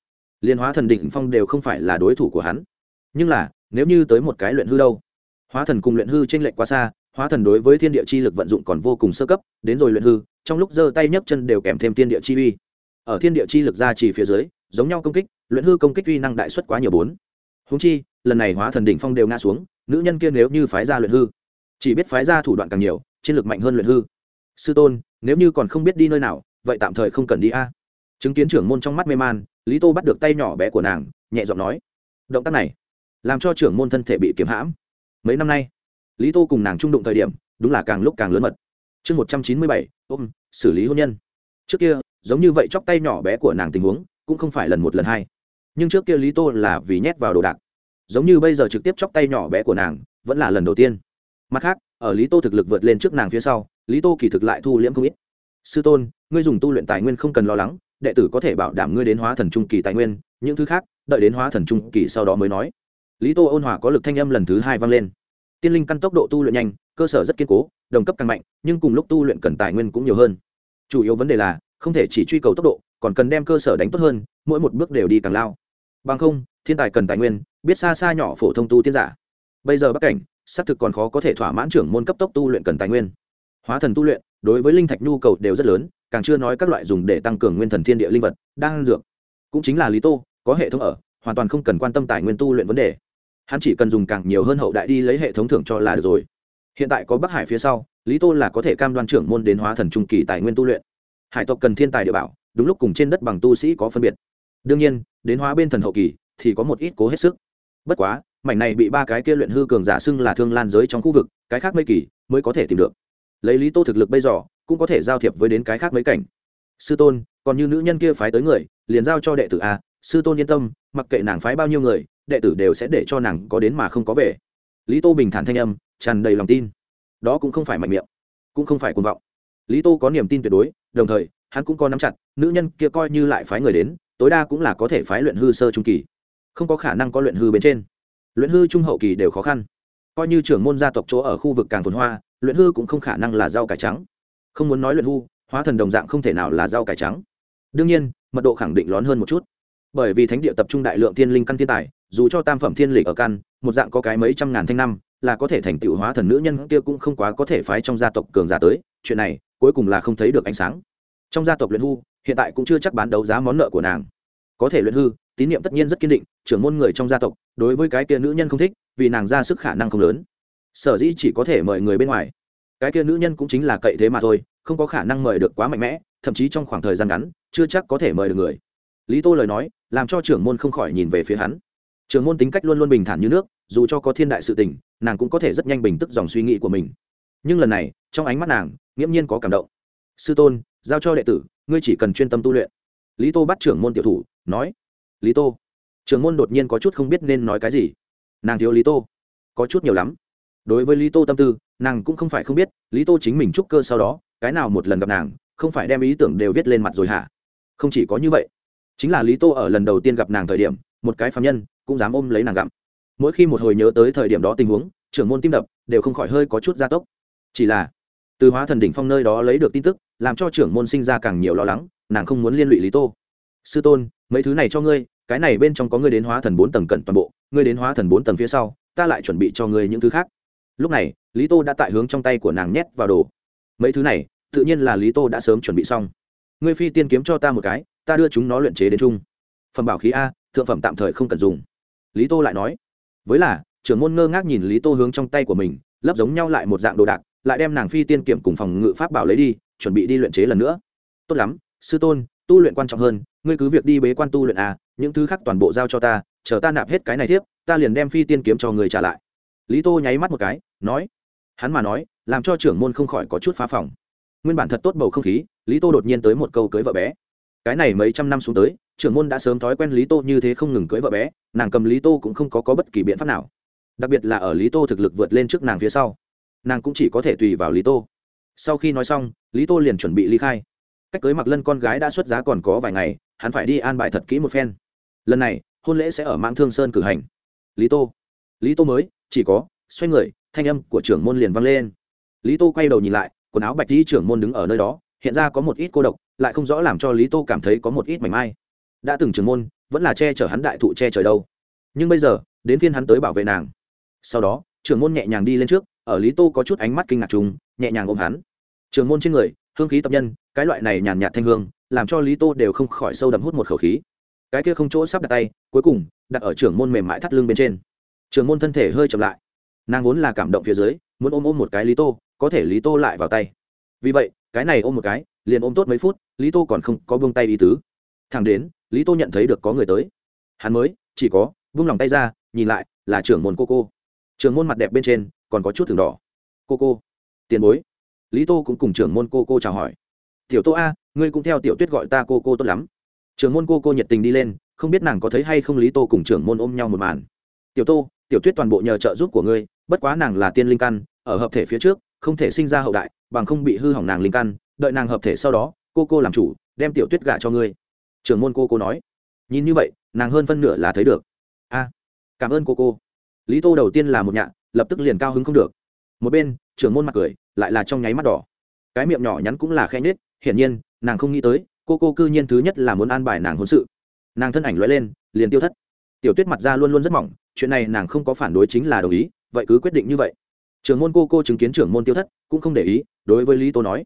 Liên hóa thần đỉnh phong đều không phải là đối thủ của hắn. Nhưng là, nếu như tới một cái luyện hư đâu? Hóa thần cùng luyện hư t r ê n lệch quá xa, hóa thần đối với thiên địa chi lực vận dụng còn vô cùng sơ cấp, đến rồi luyện hư, trong lúc giơ tay nhấc chân đều kèm thêm thiên địa chi uy. Ở thiên địa chi lực ra chỉ phía dưới, giống nhau công kích, luyện hư công kích uy năng đại xuất quá nhiều bốn. Húng chi, lần này hóa thần đỉnh phong đều ngã xuống, nữ nhân kia nếu như phái ra luyện hư, chỉ biết phái ra thủ đoạn càng nhiều, chiến lược mạnh hơn luyện hư. Sư tôn nếu như còn không biết đi nơi nào, vậy tạm thời không cần đi a. Chứng kiến trưởng môn trong mắt mê man, lý tô bắt được tay nhỏ bé của nàng, nhẹ giọng nói, động tác này, làm cho trưởng môn thân thể bị kiếm hãm. Mấy năm nay, lý tô cùng nàng trung đụng thời điểm, đúng là càng lúc càng lớn mật. Chương một trăm chín mươi bảy, ôm, xử lý hôn nhân. Trước kia, giống như vậy chóc tay nhỏ bé của nàng tình huống, cũng không phải lần một lần hai. Nhưng trước kia lý tô là vì nhét vào đồ đạc. Giống như bây giờ trực tiếp chóc tay nhỏ bé của nàng, vẫn là lần đầu tiên. Mặt khác ở lý tô thực lực vượt lên trước nàng phía sau, lý tô kỳ thực lại thu liễm không ít. Sư tôn, ngươi dùng tu luyện tài nguyên không cần lo lắng, đệ tử có thể bảo đảm ngươi đến hóa thần trung kỳ tài nguyên, những thứ khác, đợi đến hóa thần trung kỳ sau đó mới nói. Lý tô ôn hòa có lực thanh âm lần thứ hai vang lên. Tiên linh căn tốc độ tu luyện nhanh, cơ sở rất kiên cố, đồng cấp càng mạnh, nhưng cùng lúc tu luyện cần tài nguyên cũng nhiều hơn. Chủ yếu vấn đề là, không thể chỉ truy cầu tốc độ, còn cần đem cơ sở đánh tốt hơn, mỗi một bước đều đi càng lao. Bằng không, thiên tài cần tài nguyên, biết xa xa nhỏ phổ thông tu tiên giả. Bây giờ bắc cảnh xác thực còn khó có thể thỏa mãn trưởng môn cấp tốc tu luyện cần tài nguyên. Hóa thần tu luyện, đối với linh thạch nhu cầu đều rất lớn, càng chưa nói các loại dùng để tăng cường nguyên thần thiên địa linh vật đang dược. Cũng chính là lý tô, có hệ thống ở, hoàn toàn không cần quan tâm tài nguyên tu luyện vấn đề. Hắn chỉ cần dùng càng nhiều hơn hậu đại đi lấy hệ thống thưởng cho là được rồi. Hiện tại có bắc hải phía sau, lý tô là có thể cam đoan trưởng môn đến hóa thần trung kỳ tài nguyên tu luyện. Hải tộc cần thiên tài địa bảo, đúng lúc cùng trên đất bằng tu sĩ có phân biệt. Đương nhiên, đến hóa bên thần hậu kỳ thì có một ít cố hết sức. Bất quá mảnh này bị ba cái kia luyện hư cường giả xưng là thương lan giới trong khu vực, cái khác mấy kỳ mới có thể tìm được. Lấy lý tô thực lực bây giờ, cũng có thể giao thiệp với đến cái khác mấy cảnh. Sư tôn, còn như nữ nhân kia phái tới người, liền giao cho đệ tử a. Sư tôn yên tâm, mặc kệ nàng phái bao nhiêu người, đệ tử đều sẽ để cho nàng có đến mà không có về. Lý tô bình thản thanh âm, tràn đầy lòng tin. Đó cũng không phải mạnh miệng, cũng không phải cuồng vọng. Lý tô có niềm tin tuyệt đối, đồng thời, hắn cũng có nắm chặt, nữ nhân kia coi như lại phái người đến, tối đa cũng là có thể phái luyện hư sơ trung kỳ. Không có khả năng có luyện hư bên trên luyện hư trung hậu kỳ đều khó khăn. Coi như trưởng môn gia tộc chỗ ở khu vực càng phồn hoa, luyện hư cũng không khả năng là rau cải trắng. Không muốn nói luyện hư, hóa thần đồng dạng không thể nào là rau cải trắng. Đương nhiên, mật độ khẳng định lón hơn một chút. Bởi vì thánh địa tập trung đại lượng thiên linh căn thiên tài, dù cho tam phẩm thiên lịch ở căn, một dạng có cái mấy trăm ngàn thanh năm, là có thể thành tựu hóa thần nữ nhân kia cũng không quá có thể phái trong gia tộc cường giả tới, chuyện này cuối cùng là không thấy được ánh sáng. Trong gia tộc luyện hư, hiện tại cũng chưa chắc bán đấu giá món nợ của nàng có thể luyện hư, tín nhiệm tất nhiên rất kiên định, trưởng môn người trong gia tộc, đối với cái kia nữ nhân không thích, vì nàng ra sức khả năng không lớn. Sở dĩ chỉ có thể mời người bên ngoài. Cái kia nữ nhân cũng chính là cậy thế mà thôi, không có khả năng mời được quá mạnh mẽ, thậm chí trong khoảng thời gian ngắn, chưa chắc có thể mời được người. Lý tô lời nói, làm cho trưởng môn không khỏi nhìn về phía hắn. Trưởng môn tính cách luôn luôn bình thản như nước, dù cho có thiên đại sự tình, nàng cũng có thể rất nhanh bình tức dòng suy nghĩ của mình. Nhưng lần này, trong ánh mắt nàng, nghiễm nhiên có cảm động. Sư tôn, giao cho đệ tử, ngươi chỉ cần chuyên tâm tu luyện. Lý tô bắt trưởng môn tiểu thủ nói, lý tô. Trưởng môn đột nhiên có chút không biết nên nói cái gì. Nàng thiếu lý tô. Có chút nhiều lắm. Đối với lý tô tâm tư, nàng cũng không phải không biết, lý tô chính mình trúc cơ sau đó, cái nào một lần gặp nàng, không phải đem ý tưởng đều viết lên mặt rồi hả? Không chỉ có như vậy, chính là lý tô ở lần đầu tiên gặp nàng thời điểm, một cái phạm nhân cũng dám ôm lấy nàng gặm. Mỗi khi một hồi nhớ tới thời điểm đó tình huống, trưởng môn tim đập đều không khỏi hơi có chút gia tốc. Chỉ là, từ hóa thần đỉnh phong nơi đó lấy được tin tức, làm cho trưởng môn sinh ra càng nhiều lo lắng, nàng không muốn liên lụy lý tô. Sư tôn mấy thứ này cho ngươi, cái này bên trong có ngươi đến hóa thần bốn tầng cận toàn bộ, ngươi đến hóa thần bốn tầng phía sau, ta lại chuẩn bị cho ngươi những thứ khác. Lúc này, lý tô đã tại hướng trong tay của nàng nhét vào đồ. Mấy thứ này, tự nhiên là lý tô đã sớm chuẩn bị xong. Ngươi phi tiên kiếm cho ta một cái, ta đưa chúng nó luyện chế đến chung. Phẩm bảo khí a, thượng phẩm tạm thời không cần dùng. Lý tô lại nói. Với là, trưởng môn ngơ ngác nhìn lý tô hướng trong tay của mình, lấp giống nhau lại một dạng đồ đạc, lại đem nàng phi tiên kiểm cùng phòng ngự pháp bảo lấy đi, chuẩn bị đi luyện chế lần nữa. Tốt lắm, sư tôn, tu luyện quan trọng hơn ngươi cứ việc đi bế quan tu luyện à những thứ khác toàn bộ giao cho ta chờ ta nạp hết cái này tiếp ta liền đem phi tiên kiếm cho người trả lại. Lý tô nháy mắt một cái nói. Hắn mà nói làm cho trưởng môn không khỏi có chút phá phòng. Nguyên bản thật tốt bầu không khí lý tô đột nhiên tới một câu cưới vợ bé. Cái này mấy trăm năm xuống tới trưởng môn đã sớm thói quen lý tô như thế không ngừng cưới vợ bé nàng cầm lý tô cũng không có, có bất kỳ biện pháp nào. Đặc biệt là ở lý tô thực lực vượt lên trước nàng phía sau nàng cũng chỉ có thể tùy vào lý tô. Sau khi nói xong lý tô liền chuẩn bị ly khai. Cách cưới mặc lân con gái đã xuất giá còn có vài ngày hắn phải đi an bài thật kỹ một phen. Lần này, hôn lễ sẽ ở mạng thương sơn cử hành. Lý tô. Lý tô mới, chỉ có, xoay người, thanh âm của trưởng môn liền vang lên. Lý tô quay đầu nhìn lại, quần áo bạch di trưởng môn đứng ở nơi đó, hiện ra có một ít cô độc, lại không rõ làm cho lý tô cảm thấy có một ít mảnh mai. Đã từng trưởng môn, vẫn là che chở hắn đại thụ che trời đâu. Nhưng bây giờ, đến phiên hắn tới bảo vệ nàng. Sau đó, trưởng môn nhẹ nhàng đi lên trước, ở lý tô có chút ánh mắt kinh ngạc trùng, nhẹ nhàng ôm hắn. Trưởng môn trên người, hương khí tập nhân, cái loại này nhàn nhạt thanh hương làm cho lý tô đều không khỏi sâu đậm hút một khẩu khí. Cái kia không chỗ sắp đặt tay, cuối cùng, đặt ở trưởng môn mềm mại thắt lưng bên trên. Trưởng môn thân thể hơi chậm lại. Nàng vốn là cảm động phía dưới, muốn ôm ôm một cái lý tô, có thể lý tô lại vào tay. Vì vậy, cái này ôm một cái, liền ôm tốt mấy phút, lý tô còn không có buông tay ý tứ. Thẳng đến, lý tô nhận thấy được có người tới. Hắn mới, chỉ có vung lòng tay ra, nhìn lại, là trưởng môn cô cô. Trưởng môn mặt đẹp bên trên, còn có chút thường đỏ. Cô cô, tiền bối. Lý tô cũng cùng trưởng môn cô cô chào hỏi. Tiểu tô a ngươi cũng theo tiểu tuyết gọi ta cô cô tốt lắm. Trưởng môn cô cô nhiệt tình đi lên, không biết nàng có thấy hay không lý tô cùng trưởng môn ôm nhau một màn. Tiểu tô, tiểu tuyết toàn bộ nhờ trợ giúp của ngươi, bất quá nàng là tiên linh căn, ở hợp thể phía trước, không thể sinh ra hậu đại, bằng không bị hư hỏng nàng linh căn, đợi nàng hợp thể sau đó, cô cô làm chủ, đem tiểu tuyết gả cho ngươi. Trưởng môn cô cô nói. Nhìn như vậy, nàng hơn phân nửa là thấy được. A, cảm ơn cô cô. Lý tô đầu tiên là một nhạ lập tức liền cao hứng không được. Một bên, trưởng môn mặt cười, lại là trong nháy mắt đỏ. Cái miệng nhỏ nhắn cũng là khe nhết hiển nhiên nàng không nghĩ tới, cô cô cư nhiên thứ nhất là muốn an bài nàng hôn sự. Nàng thân ảnh l lên, liền tiêu thất. Tiểu tuyết mặt ra luôn luôn rất mỏng, chuyện này nàng không có phản đối chính là đồng ý, vậy cứ quyết định như vậy. Trưởng môn cô cô chứng kiến trưởng môn tiêu thất, cũng không để ý, đối với lý tô nói.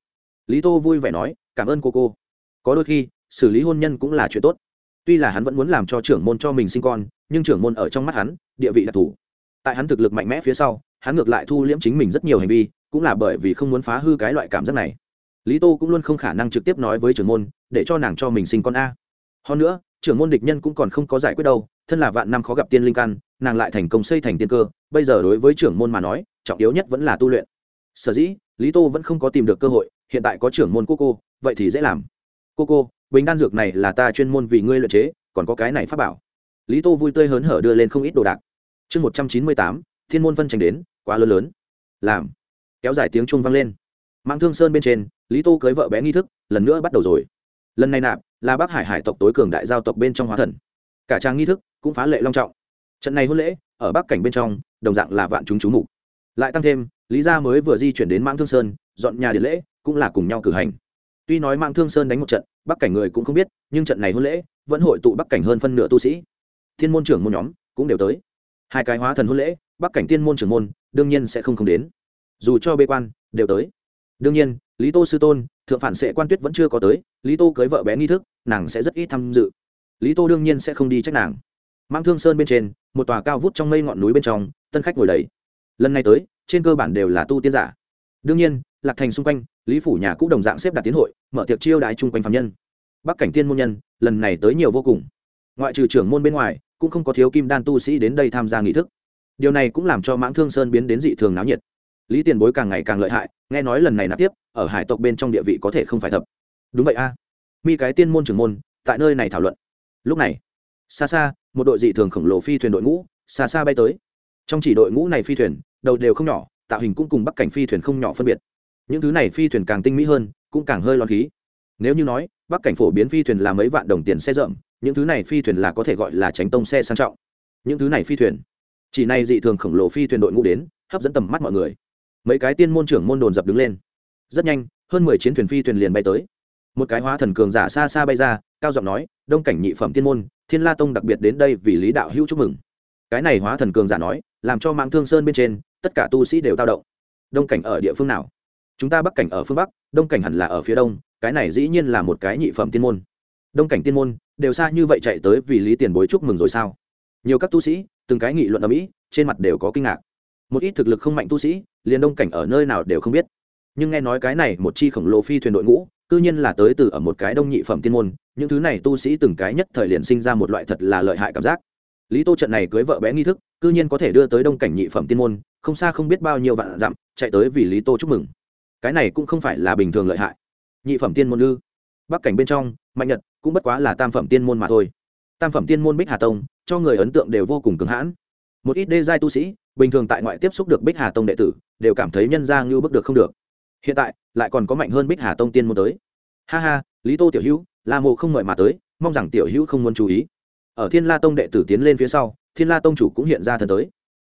Lý tô vui vẻ nói, cảm ơn cô cô. Có đôi khi, xử lý hôn nhân cũng là chuyện tốt. Tuy là hắn vẫn muốn làm cho trưởng môn cho mình sinh con, nhưng trưởng môn ở trong mắt hắn, địa vị đặc thù. Tại hắn thực lực mạnh mẽ phía sau, hắn ngược lại thu liễm chính mình rất nhiều hành vi, cũng là bởi vì không muốn phá hư cái loại cảm giác này lý tô cũng luôn không khả năng trực tiếp nói với trưởng môn, để cho nàng cho mình sinh con a. Hơn nữa, trưởng môn địch nhân cũng còn không có giải quyết đâu, thân là vạn năm khó gặp tiên linh căn, nàng lại thành công xây thành tiên cơ, bây giờ đối với trưởng môn mà nói, trọng yếu nhất vẫn là tu luyện. Sở dĩ, lý tô vẫn không có tìm được cơ hội, hiện tại có trưởng môn cô cô, vậy thì dễ làm. Cô cô, bình đan dược này là ta chuyên môn vì ngươi luyện chế, còn có cái này pháp bảo. Lý tô vui tươi hớn hở đưa lên không ít đồ đạc. Chương một trăm chín mươi tám, thiên môn phân tranh đến, quá lớn lớn. Làm. Kéo dài tiếng trung vang lên. Mang thương sơn bên trên lý tô cưới vợ bé nghi thức, lần nữa bắt đầu rồi. Lần này nạp, là bác hải hải tộc tối cường đại giao tộc bên trong hóa thần. Cả trang nghi thức cũng phá lệ long trọng. Trận này hôn lễ, ở bắc cảnh bên trong, đồng dạng là vạn chúng chú mục. Lại tăng thêm, lý gia mới vừa di chuyển đến mãng thương sơn, dọn nhà điện lễ, cũng là cùng nhau cử hành. Tuy nói mãng thương sơn đánh một trận, bắc cảnh người cũng không biết, nhưng trận này hôn lễ, vẫn hội tụ bắc cảnh hơn phân nửa tu sĩ. Thiên môn trưởng môn nhóm cũng đều tới. Hai cái hóa thần hôn lễ, bắc cảnh tiên môn trưởng môn, đương nhiên sẽ không không đến. Dù cho bê quan, đều tới. Đương nhiên lý tô sư tôn, thượng phản sẽ quan tuyết vẫn chưa có tới, lý tô cưới vợ bé nghi thức, nàng sẽ rất ít tham dự. Lý tô đương nhiên sẽ không đi trách nàng. Mang thương sơn bên trên, một tòa cao vút trong mây ngọn núi bên trong, tân khách ngồi đầy. Lần này tới, trên cơ bản đều là tu tiên giả. Đương nhiên, lạc thành xung quanh, lý phủ nhà cũng đồng dạng xếp đặt tiến hội, mở tiệc chiêu đái chung quanh phạm nhân. Bắc cảnh tiên môn nhân, lần này tới nhiều vô cùng. Ngoại trừ trưởng môn bên ngoài, cũng không có thiếu kim đan tu sĩ đến đây tham gia nghị thức. Điều này cũng làm cho mãng thương sơn biến đến dị thường náo nhiệt lý tiền bối càng ngày càng lợi hại, nghe nói lần này nạp tiếp, ở hải tộc bên trong địa vị có thể không phải thập. Đúng vậy a. Mi cái tiên môn trưởng môn, tại nơi này thảo luận. Lúc này, xa xa, một đội dị thường khổng lồ phi thuyền đội ngũ, xa xa bay tới. Trong chỉ đội ngũ này phi thuyền, đầu đều không nhỏ, tạo hình cũng cùng bắc cảnh phi thuyền không nhỏ phân biệt. Những thứ này phi thuyền càng tinh mỹ hơn, cũng càng hơi loạn khí. Nếu như nói, bắc cảnh phổ biến phi thuyền là mấy vạn đồng tiền xe rộng những thứ này phi thuyền là có thể gọi là tránh tông xe sang trọng. Những thứ này phi thuyền, chỉ này dị thường khổng lồ phi thuyền đội ngũ đến, hấp dẫn tầm mắt mọi người mấy cái tiên môn trưởng môn đồn dập đứng lên. Rất nhanh, hơn mười chiến thuyền phi thuyền liền bay tới. Một cái hóa thần cường giả xa xa bay ra, cao giọng nói, đông cảnh nhị phẩm tiên môn, thiên la tông đặc biệt đến đây vì lý đạo hữu chúc mừng. Cái này hóa thần cường giả nói, làm cho mạng thương sơn bên trên, tất cả tu sĩ đều tao động. Đông cảnh ở địa phương nào? Chúng ta bắc cảnh ở phương bắc, đông cảnh hẳn là ở phía đông, cái này dĩ nhiên là một cái nhị phẩm tiên môn. Đông cảnh tiên môn, đều xa như vậy chạy tới vì lý tiền bối chúc mừng rồi sao? Nhiều các tu sĩ, từng cái nghị luận ở mỹ, trên mặt đều có kinh ngạc một ít thực lực không mạnh tu sĩ, liền đông cảnh ở nơi nào đều không biết. Nhưng nghe nói cái này một chi khổng lồ phi thuyền đội ngũ, cư nhiên là tới từ ở một cái đông nhị phẩm tiên môn, những thứ này tu sĩ từng cái nhất thời liền sinh ra một loại thật là lợi hại cảm giác. Lý tô trận này cưới vợ bé nghi thức, cư nhiên có thể đưa tới đông cảnh nhị phẩm tiên môn, không xa không biết bao nhiêu vạn dặm, chạy tới vì lý tô chúc mừng. Cái này cũng không phải là bình thường lợi hại. Nhị phẩm tiên môn ư? Bắc cảnh bên trong, mạnh nhật, cũng bất quá là tam phẩm tiên môn mà thôi. Tam phẩm tiên môn bích hà tông, cho người ấn tượng đều vô cùng cứng hãn. Một ít đê giai tu sĩ bình thường tại ngoại tiếp xúc được bích hà tông đệ tử, đều cảm thấy nhân ra ngưu bức được không được. Hiện tại, lại còn có mạnh hơn bích hà tông tiên môn tới. Ha ha, lý tô tiểu hữu, la mộ không mời mà tới, mong rằng tiểu hữu không muốn chú ý. Ở thiên la tông đệ tử tiến lên phía sau, thiên la tông chủ cũng hiện ra thân tới.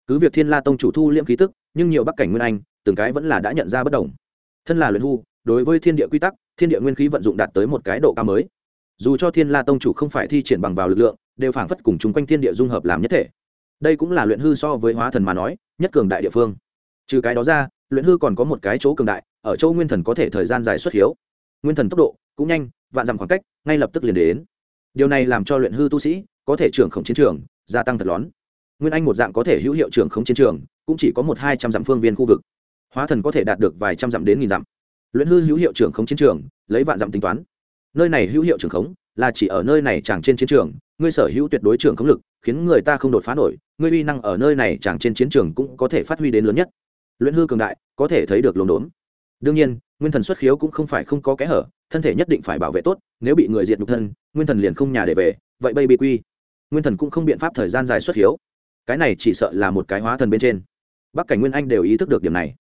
Cứ việc thiên la tông chủ thu liễm khí tức, nhưng nhiều bắc cảnh nguyên anh, từng cái vẫn là đã nhận ra bất đồng. Thân là luyện hưu, đối với thiên địa quy tắc, thiên địa nguyên khí vận dụng đạt tới một cái độ cao mới. Dù cho thiên la tông chủ không phải thi triển bằng vào lực lượng, đều phảng phất cùng chung quanh thiên địa dung hợp làm nhất thể đây cũng là luyện hư so với hóa thần mà nói, nhất cường đại địa phương. Trừ cái đó ra, luyện hư còn có một cái chỗ cường đại, ở châu nguyên thần có thể thời gian dài xuất hiếu. Nguyên thần tốc độ cũng nhanh, vạn dặm khoảng cách, ngay lập tức liền đến. Điều này làm cho luyện hư tu sĩ có thể trưởng khống chiến trường, gia tăng thật lón nguyên anh một dạng có thể hữu hiệu trưởng khống chiến trường, cũng chỉ có một hai trăm dặm phương viên khu vực. Hóa thần có thể đạt được vài trăm dặm đến nghìn dặm. Luyện hư hữu hiệu trưởng khống chiến trường, lấy vạn dặm tính toán. Nơi này hữu hiệu trưởng khống, là chỉ ở nơi này chẳng trên chiến trường, ngươi sở hữu tuyệt đối trưởng khống lực, khiến người ta không đột phá nổi ngươi uy năng ở nơi này chẳng trên chiến trường cũng có thể phát huy đến lớn nhất. Luyện hư cường đại, có thể thấy được lồn đốn. Đương nhiên, nguyên thần xuất khiếu cũng không phải không có kẽ hở, thân thể nhất định phải bảo vệ tốt, nếu bị người diệt nhục thân, nguyên thần liền không nhà để về, vậy bây bị quy. Nguyên thần cũng không biện pháp thời gian dài xuất khiếu. Cái này chỉ sợ là một cái hóa thần bên trên. Bắc cảnh nguyên anh đều ý thức được điểm này.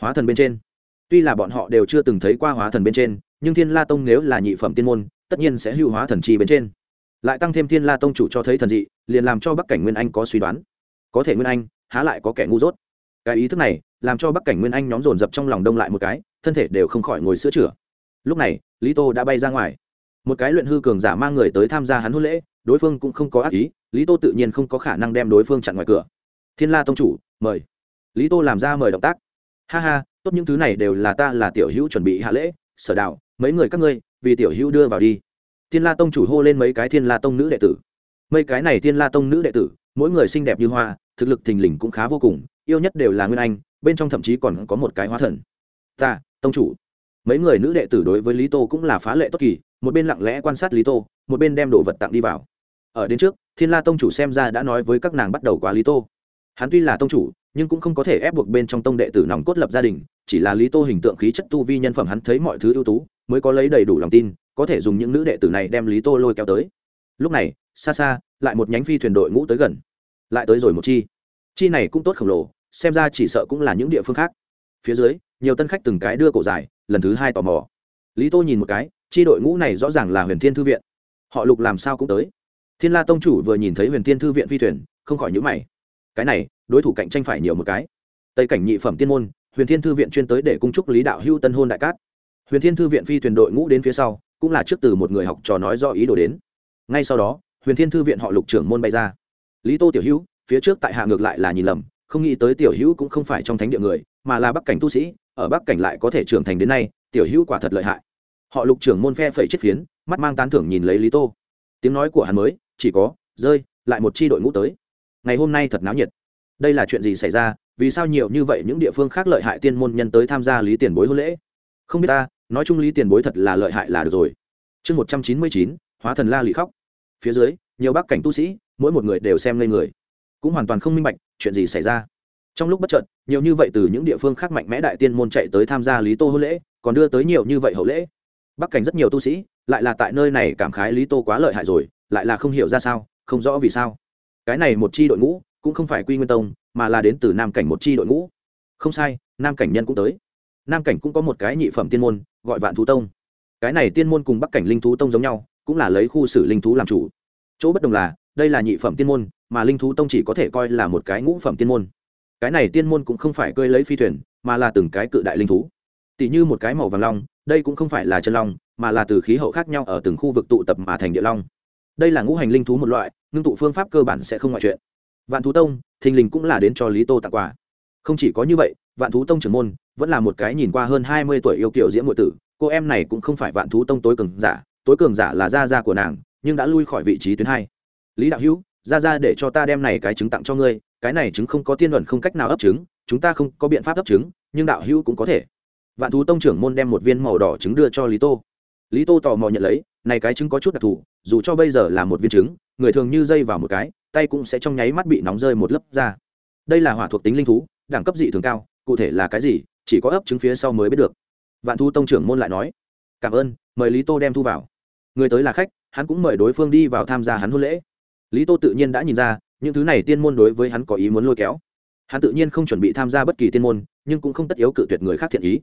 Hóa thần bên trên. Tuy là bọn họ đều chưa từng thấy qua hóa thần bên trên, nhưng thiên la tông nếu là nhị phẩm tiên môn, tất nhiên sẽ hưu hóa thần chi bên trên lại tăng thêm thiên la tông chủ cho thấy thần dị, liền làm cho bắc cảnh nguyên anh có suy đoán. Có thể nguyên anh, há lại có kẻ ngu dốt. Cái ý thức này, làm cho bắc cảnh nguyên anh nhóm dồn dập trong lòng đông lại một cái, thân thể đều không khỏi ngồi sữa chữa. Lúc này, lý tô đã bay ra ngoài. Một cái luyện hư cường giả mang người tới tham gia hắn hôn lễ, đối phương cũng không có ác ý, lý tô tự nhiên không có khả năng đem đối phương chặn ngoài cửa. Thiên la tông chủ, mời. Lý tô làm ra mời động tác. Ha ha, tốt những thứ này đều là ta là tiểu hữu chuẩn bị hạ lễ, sở đạo, mấy người các ngươi, vì tiểu hữu đưa vào đi thiên la tông chủ hô lên mấy cái thiên la tông nữ đệ tử. Mấy cái này thiên la tông nữ đệ tử, mỗi người xinh đẹp như hoa, thực lực thình lình cũng khá vô cùng, yêu nhất đều là nguyên anh, bên trong thậm chí còn có một cái hóa thần. Ta, tông chủ. Mấy người nữ đệ tử đối với lý tô cũng là phá lệ tốt kỳ, một bên lặng lẽ quan sát lý tô, một bên đem đồ vật tặng đi vào. Ở đến trước, thiên la tông chủ xem ra đã nói với các nàng bắt đầu quá lý tô. Hắn tuy là tông chủ, nhưng cũng không có thể ép buộc bên trong tông đệ tử nòng cốt lập gia đình, chỉ là lý tô hình tượng khí chất tu vi nhân phẩm hắn thấy mọi thứ ưu tú, mới có lấy đầy đủ lòng tin có thể dùng những nữ đệ tử này đem lý tô lôi kéo tới. Lúc này, xa xa, lại một nhánh phi thuyền đội ngũ tới gần. Lại tới rồi một chi. Chi này cũng tốt khổng lồ, xem ra chỉ sợ cũng là những địa phương khác. Phía dưới, nhiều tân khách từng cái đưa cổ dài, lần thứ hai tò mò. Lý tô nhìn một cái, chi đội ngũ này rõ ràng là huyền thiên thư viện. Họ lục làm sao cũng tới. Thiên la tông chủ vừa nhìn thấy huyền thiên thư viện phi thuyền, không khỏi nhữ mày. Cái này, đối thủ cạnh tranh phải nhiều một cái. Tây cảnh nhị phẩm tiên môn, huyền thiên thư viện chuyên tới để cung trúc lý đạo hưu tân hôn đại cát. Huyền thiên thư viện phi thuyền đội ngũ đến phía sau cũng là trước từ một người học trò nói do ý đồ đến. Ngay sau đó, huyền thiên thư viện họ lục trưởng môn bay ra. Lý tô tiểu hữu, phía trước tại hạ ngược lại là nhìn lầm, không nghĩ tới tiểu hữu cũng không phải trong thánh địa người, mà là bắc cảnh tu sĩ, ở bắc cảnh lại có thể trưởng thành đến nay, tiểu hữu quả thật lợi hại. Họ lục trưởng môn phe phẩy chết phiến, mắt mang tán thưởng nhìn lấy lý tô. Tiếng nói của hắn mới, chỉ có, rơi, lại một chi đội ngũ tới. Ngày hôm nay thật náo nhiệt. Đây là chuyện gì xảy ra? Vì sao nhiều như vậy những địa phương khác lợi hại tiên môn nhân tới tham gia lý tiền bối hôn lễ? Không biết ta nói chung lý tiền bối thật là lợi hại là được rồi. Chương một trăm chín mươi chín, hóa thần la lị khóc. Phía dưới, nhiều bác cảnh tu sĩ, mỗi một người đều xem lên người. Cũng hoàn toàn không minh bạch, chuyện gì xảy ra. Trong lúc bất chợt, nhiều như vậy từ những địa phương khác mạnh mẽ đại tiên môn chạy tới tham gia lý tô hôn lễ, còn đưa tới nhiều như vậy hậu lễ. Bắc cảnh rất nhiều tu sĩ, lại là tại nơi này cảm khái lý tô quá lợi hại rồi, lại là không hiểu ra sao, không rõ vì sao. Cái này một chi đội ngũ, cũng không phải quy nguyên tông, mà là đến từ nam cảnh một chi đội ngũ. Không sai, nam cảnh nhân cũng tới nam cảnh cũng có một cái nhị phẩm tiên môn, gọi vạn thú tông. Cái này tiên môn cùng bắc cảnh linh thú tông giống nhau, cũng là lấy khu xử linh thú làm chủ. Chỗ bất đồng là, đây là nhị phẩm tiên môn, mà linh thú tông chỉ có thể coi là một cái ngũ phẩm tiên môn. Cái này tiên môn cũng không phải cơi lấy phi thuyền, mà là từng cái cự đại linh thú. Tỷ như một cái màu vàng long, đây cũng không phải là chân long, mà là từ khí hậu khác nhau ở từng khu vực tụ tập mà thành địa long. Đây là ngũ hành linh thú một loại, ngưng tụ phương pháp cơ bản sẽ không ngoại chuyện. Vạn thú tông, thình lình cũng là đến cho lý tô tặng quà. Không chỉ có như vậy vạn thú tông trưởng môn vẫn là một cái nhìn qua hơn hai mươi tuổi yêu kiểu diễm ngụy tử, cô em này cũng không phải vạn thú tông tối cường giả, tối cường giả là gia gia của nàng, nhưng đã lui khỏi vị trí tuyến hai. Lý đạo hữu, gia gia để cho ta đem này cái chứng tặng cho ngươi, cái này chứng không có tiên luận không cách nào ấp trứng, chúng ta không có biện pháp ấp trứng, nhưng đạo hữu cũng có thể. Vạn thú tông trưởng môn đem một viên màu đỏ trứng đưa cho lý tô. Lý tô tò mò nhận lấy, này cái trứng có chút đặc thù, dù cho bây giờ là một viên trứng, người thường như dây vào một cái, tay cũng sẽ trong nháy mắt bị nóng rơi một lớp ra. Đây là hỏa thuộc tính linh thú, đẳng cấp dị thường cao cụ thể là cái gì, chỉ có ấp trứng phía sau mới biết được. Vạn thu tông trưởng môn lại nói, cảm ơn, mời lý tô đem thu vào. Người tới là khách, hắn cũng mời đối phương đi vào tham gia hắn hôn lễ. Lý tô tự nhiên đã nhìn ra, những thứ này tiên môn đối với hắn có ý muốn lôi kéo. Hắn tự nhiên không chuẩn bị tham gia bất kỳ tiên môn, nhưng cũng không tất yếu cự tuyệt người khác thiện ý.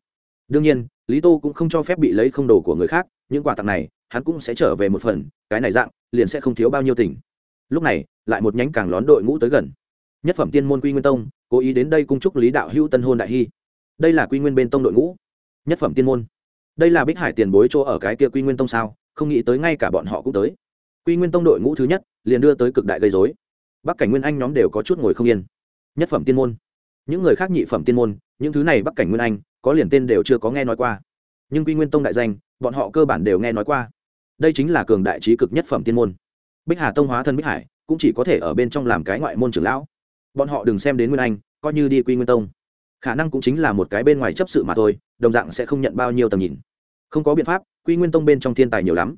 Đương nhiên, lý tô cũng không cho phép bị lấy không đồ của người khác, những quà tặng này, hắn cũng sẽ trở về một phần, cái này dạng, liền sẽ không thiếu bao nhiêu tình. Lúc này, lại một nhánh càng lón đội ngũ tới gần. Nhất phẩm tiên môn quy nguyên tông cố ý đến đây cung chúc lý đạo hữu tân hôn đại hy. Đây là quy nguyên bên tông đội ngũ, nhất phẩm tiên môn. Đây là bích hải tiền bối chỗ ở cái kia quy nguyên tông sao, không nghĩ tới ngay cả bọn họ cũng tới. Quy nguyên tông đội ngũ thứ nhất, liền đưa tới cực đại gây dối bắc cảnh nguyên anh nhóm đều có chút ngồi không yên. Nhất phẩm tiên môn. Những người khác nhị phẩm tiên môn, những thứ này bắc cảnh nguyên anh, có liền tên đều chưa có nghe nói qua. Nhưng quy nguyên tông đại danh, bọn họ cơ bản đều nghe nói qua. Đây chính là cường đại trí cực nhất phẩm tiên môn. Bích hà tông hóa thân bích hải, cũng chỉ có thể ở bên trong làm cái ngoại môn trưởng lão bọn họ đừng xem đến nguyên anh, coi như đi quy nguyên tông. Khả năng cũng chính là một cái bên ngoài chấp sự mà thôi, đồng dạng sẽ không nhận bao nhiêu tầm nhìn. Không có biện pháp, quy nguyên tông bên trong thiên tài nhiều lắm.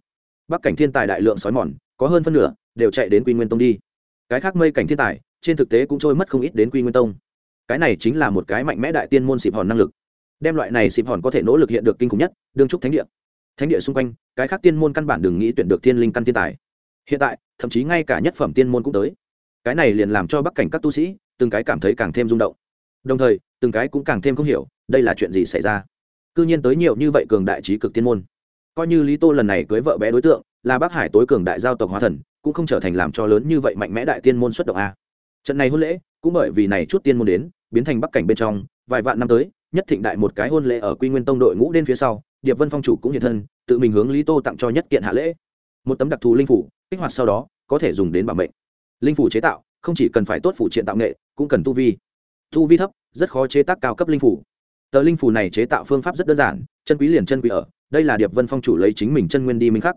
Bắc cảnh thiên tài đại lượng sói mòn, có hơn phân nửa đều chạy đến quy nguyên tông đi. Cái khác mây cảnh thiên tài, trên thực tế cũng trôi mất không ít đến quy nguyên tông. Cái này chính là một cái mạnh mẽ đại tiên môn xịp hòn năng lực. Đem loại này xịp hòn có thể nỗ lực hiện được kinh khủng nhất, đương trúc thánh địa. Thánh địa xung quanh, cái khác tiên môn căn bản đừng nghĩ tuyển được thiên linh căn thiên tài. Hiện tại, thậm chí ngay cả nhất phẩm tiên môn cũng tới cái này liền làm cho bắc cảnh các tu sĩ từng cái cảm thấy càng thêm rung động. Đồng thời, từng cái cũng càng thêm không hiểu, đây là chuyện gì xảy ra. C ư nhiên tới nhiều như vậy cường đại trí cực tiên môn. Coi như lý tô lần này cưới vợ bé đối tượng, là bác hải tối cường đại giao tộc hóa thần, cũng không trở thành làm cho lớn như vậy mạnh mẽ đại tiên môn xuất động a. Trận này hôn lễ, cũng bởi vì này chút tiên môn đến, biến thành bắc cảnh bên trong, vài vạn năm tới, nhất thịnh đại một cái hôn lễ ở quy nguyên tông đội ngũ đến phía sau, điệp vân phong chủ cũng hiện thân, tự mình hướng lý tô tặng cho nhất kiện hạ lễ. Một tấm đặc thù linh phủ, kích hoạt sau đó, có thể dùng đến bảo mệnh linh phủ chế tạo, không chỉ cần phải tốt phủ triện tạo nghệ, cũng cần tu vi. Tu vi thấp, rất khó chế tác cao cấp linh phủ. Tờ linh phủ này chế tạo phương pháp rất đơn giản, chân quý liền chân quý ở, đây là điệp vân phong chủ lấy chính mình chân nguyên đi minh khắc.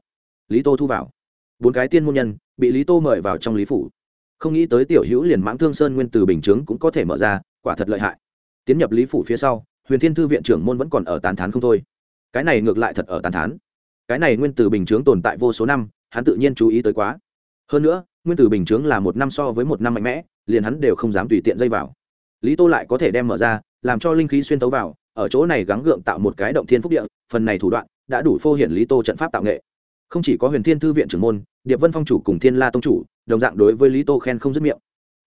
Lý tô thu vào. Bốn cái tiên môn nhân, bị lý tô mời vào trong lý phủ. Không nghĩ tới tiểu hữu liền mãng thương sơn nguyên từ bình chướng cũng có thể mở ra, quả thật lợi hại. Tiến nhập lý phủ phía sau, huyền thiên thư viện trưởng môn vẫn còn ở tàn thán không thôi. Cái này ngược lại thật ở tàn thán. Cái này nguyên từ bình chướng tồn tại vô số năm, hắn tự nhiên chú ý tới quá hơn nữa, nguyên tử bình chướng là một năm so với một năm mạnh mẽ, liền hắn đều không dám tùy tiện dây vào. Lý tô lại có thể đem mở ra, làm cho linh khí xuyên tấu vào, ở chỗ này gắng gượng tạo một cái động thiên phúc địa, phần này thủ đoạn đã đủ phô hiển lý tô trận pháp tạo nghệ. Không chỉ có huyền thiên thư viện trưởng môn, điệp vân phong chủ cùng thiên la tông chủ, đồng dạng đối với lý tô khen không dứt miệng.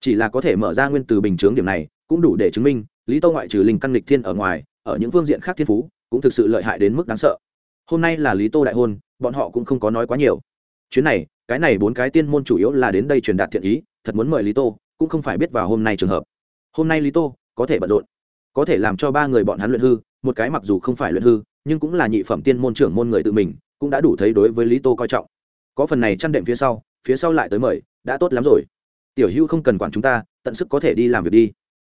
Chỉ là có thể mở ra nguyên từ bình chướng điểm này, cũng đủ để chứng minh lý tô ngoại trừ linh căn lịch thiên ở ngoài, ở những phương diện khác thiên phú, cũng thực sự lợi hại đến mức đáng sợ. Hôm nay là lý tô đại hôn, bọn họ cũng không có nói quá nhiều chuyến này, cái này bốn cái tiên môn chủ yếu là đến đây truyền đạt thiện ý, thật muốn mời lý tô, cũng không phải biết vào hôm nay trường hợp. Hôm nay lý tô, có thể bận rộn, có thể làm cho ba người bọn hắn luyện hư, một cái mặc dù không phải luyện hư, nhưng cũng là nhị phẩm tiên môn trưởng môn người tự mình, cũng đã đủ thấy đối với lý tô coi trọng. Có phần này chăn đệm phía sau phía sau lại tới mời, đã tốt lắm rồi. Tiểu hữu không cần quản chúng ta, tận sức có thể đi làm việc đi.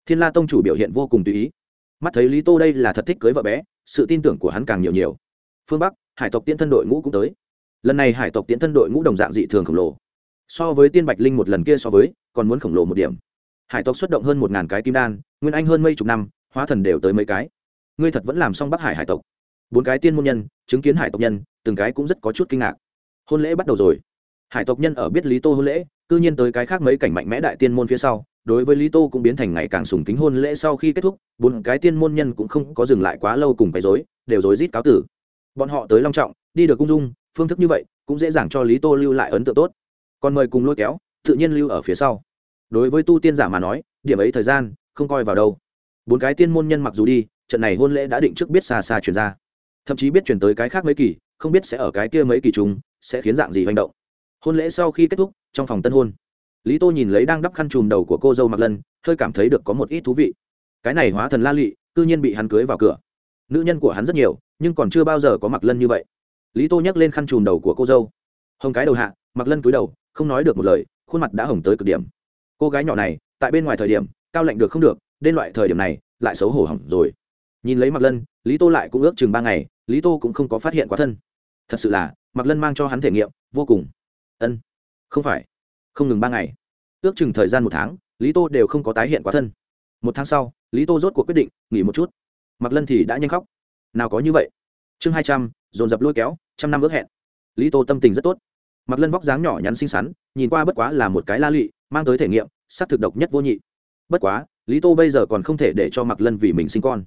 Thiên la tông chủ biểu hiện vô cùng tùy ý. Mắt thấy lý tô đây là thật thích cưới vợ bé, sự tin tưởng của hắn càng nhiều nhiều. Phương bắc, hải tộc Tiên thân đội ngũ cũng tới lần này hải tộc tiễn thân đội ngũ đồng dạng dị thường khổng lồ. So với tiên bạch linh một lần kia so với, còn muốn khổng lồ một điểm. Hải tộc xuất động hơn một ngàn cái kim đan, nguyên anh hơn mấy chục năm, hóa thần đều tới mấy cái. Ngươi thật vẫn làm xong bắc hải hải tộc. Bốn cái tiên môn nhân, chứng kiến hải tộc nhân, từng cái cũng rất có chút kinh ngạc. Hôn lễ bắt đầu rồi. Hải tộc nhân ở biết lý tô hôn lễ, cư nhiên tới cái khác mấy cảnh mạnh mẽ đại tiên môn phía sau, đối với lý tô cũng biến thành ngày càng sùng kính hôn lễ sau khi kết thúc, bốn cái tiên môn nhân cũng không có dừng lại quá lâu cùng cái dối đều dối rít cáo tử. Bọn họ tới long trọng, đi được cung dung phương thức như vậy cũng dễ dàng cho lý tô lưu lại ấn tượng tốt còn mời cùng lôi kéo tự nhiên lưu ở phía sau đối với tu tiên giả mà nói điểm ấy thời gian không coi vào đâu bốn cái tiên môn nhân mặc dù đi trận này hôn lễ đã định trước biết xa xa chuyển ra thậm chí biết chuyển tới cái khác mấy kỳ không biết sẽ ở cái kia mấy kỳ chúng sẽ khiến dạng gì hành động hôn lễ sau khi kết thúc trong phòng tân hôn lý tô nhìn lấy đang đắp khăn chùm đầu của cô dâu mặc lân hơi cảm thấy được có một ít thú vị cái này hóa thần la lị tự nhiên bị hắn cưới vào cửa nữ nhân của hắn rất nhiều nhưng còn chưa bao giờ có mặc lân như vậy lý tô nhắc lên khăn chùm đầu của cô dâu. Hồng cái đầu hạ, mặc lân cúi đầu, không nói được một lời, khuôn mặt đã hồng tới cực điểm. Cô gái nhỏ này, tại bên ngoài thời điểm, cao lạnh được không được, đến loại thời điểm này, lại xấu hổ hỏng rồi. Nhìn lấy mặc lân, lý tô lại cũng ước chừng ba ngày, lý tô cũng không có phát hiện quá thân. Thật sự là, mặc lân mang cho hắn thể nghiệm, vô cùng. Ân, không phải. Không ngừng ba ngày. Ước chừng thời gian một tháng, lý tô đều không có tái hiện quá thân. Một tháng sau, lý tô rốt cuộc quyết định, nghỉ một chút. Mặc lân thì đã nhanh khóc. Nào có như vậy. Chương hai trăm dồn dập lôi kéo, trăm năm ước hẹn. Lý tô tâm tình rất tốt. Mặc lân vóc dáng nhỏ nhắn xinh xắn, nhìn qua bất quá là một cái la lụy, mang tới thể nghiệm s ắ c thực độc nhất vô nhị. Bất quá, lý tô bây giờ còn không thể để cho mặc lân vì mình sinh con.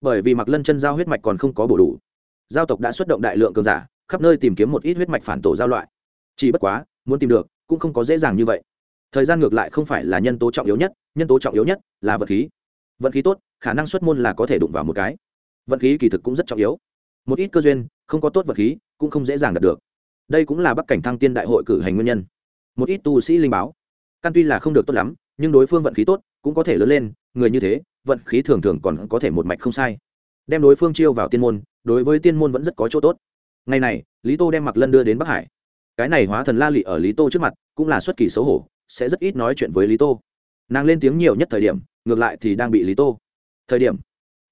Bởi vì mặc lân chân giao huyết mạch còn không có bổ đủ. Giao tộc đã xuất động đại lượng cường giả, khắp nơi tìm kiếm một ít huyết mạch phản tổ giao loại. Chỉ bất quá, muốn tìm được, cũng không có dễ dàng như vậy. Thời gian ngược lại không phải là nhân tố trọng yếu nhất, nhân tố trọng yếu nhất là vật khí. Vận khí tốt, khả năng xuất môn là có thể đụng vào một cái. Vận khí kỳ thực cũng rất trọng yếu một ít cơ duyên, không có tốt vật khí, cũng không dễ dàng đạt được. Đây cũng là bắc cảnh thăng tiên đại hội cử hành nguyên nhân. Một ít tu sĩ linh báo, căn tuy là không được tốt lắm, nhưng đối phương vận khí tốt, cũng có thể lớn lên, người như thế, vận khí thường thường còn có thể một mạch không sai. Đem đối phương chiêu vào tiên môn, đối với tiên môn vẫn rất có chỗ tốt. Ngày này, lý tô đem mặc lân đưa đến bắc hải. Cái này hóa thần la lị ở lý tô trước mặt, cũng là xuất kỳ xấu hổ, sẽ rất ít nói chuyện với lý tô. Nàng lên tiếng nhiều nhất thời điểm, ngược lại thì đang bị lý tô. Thời điểm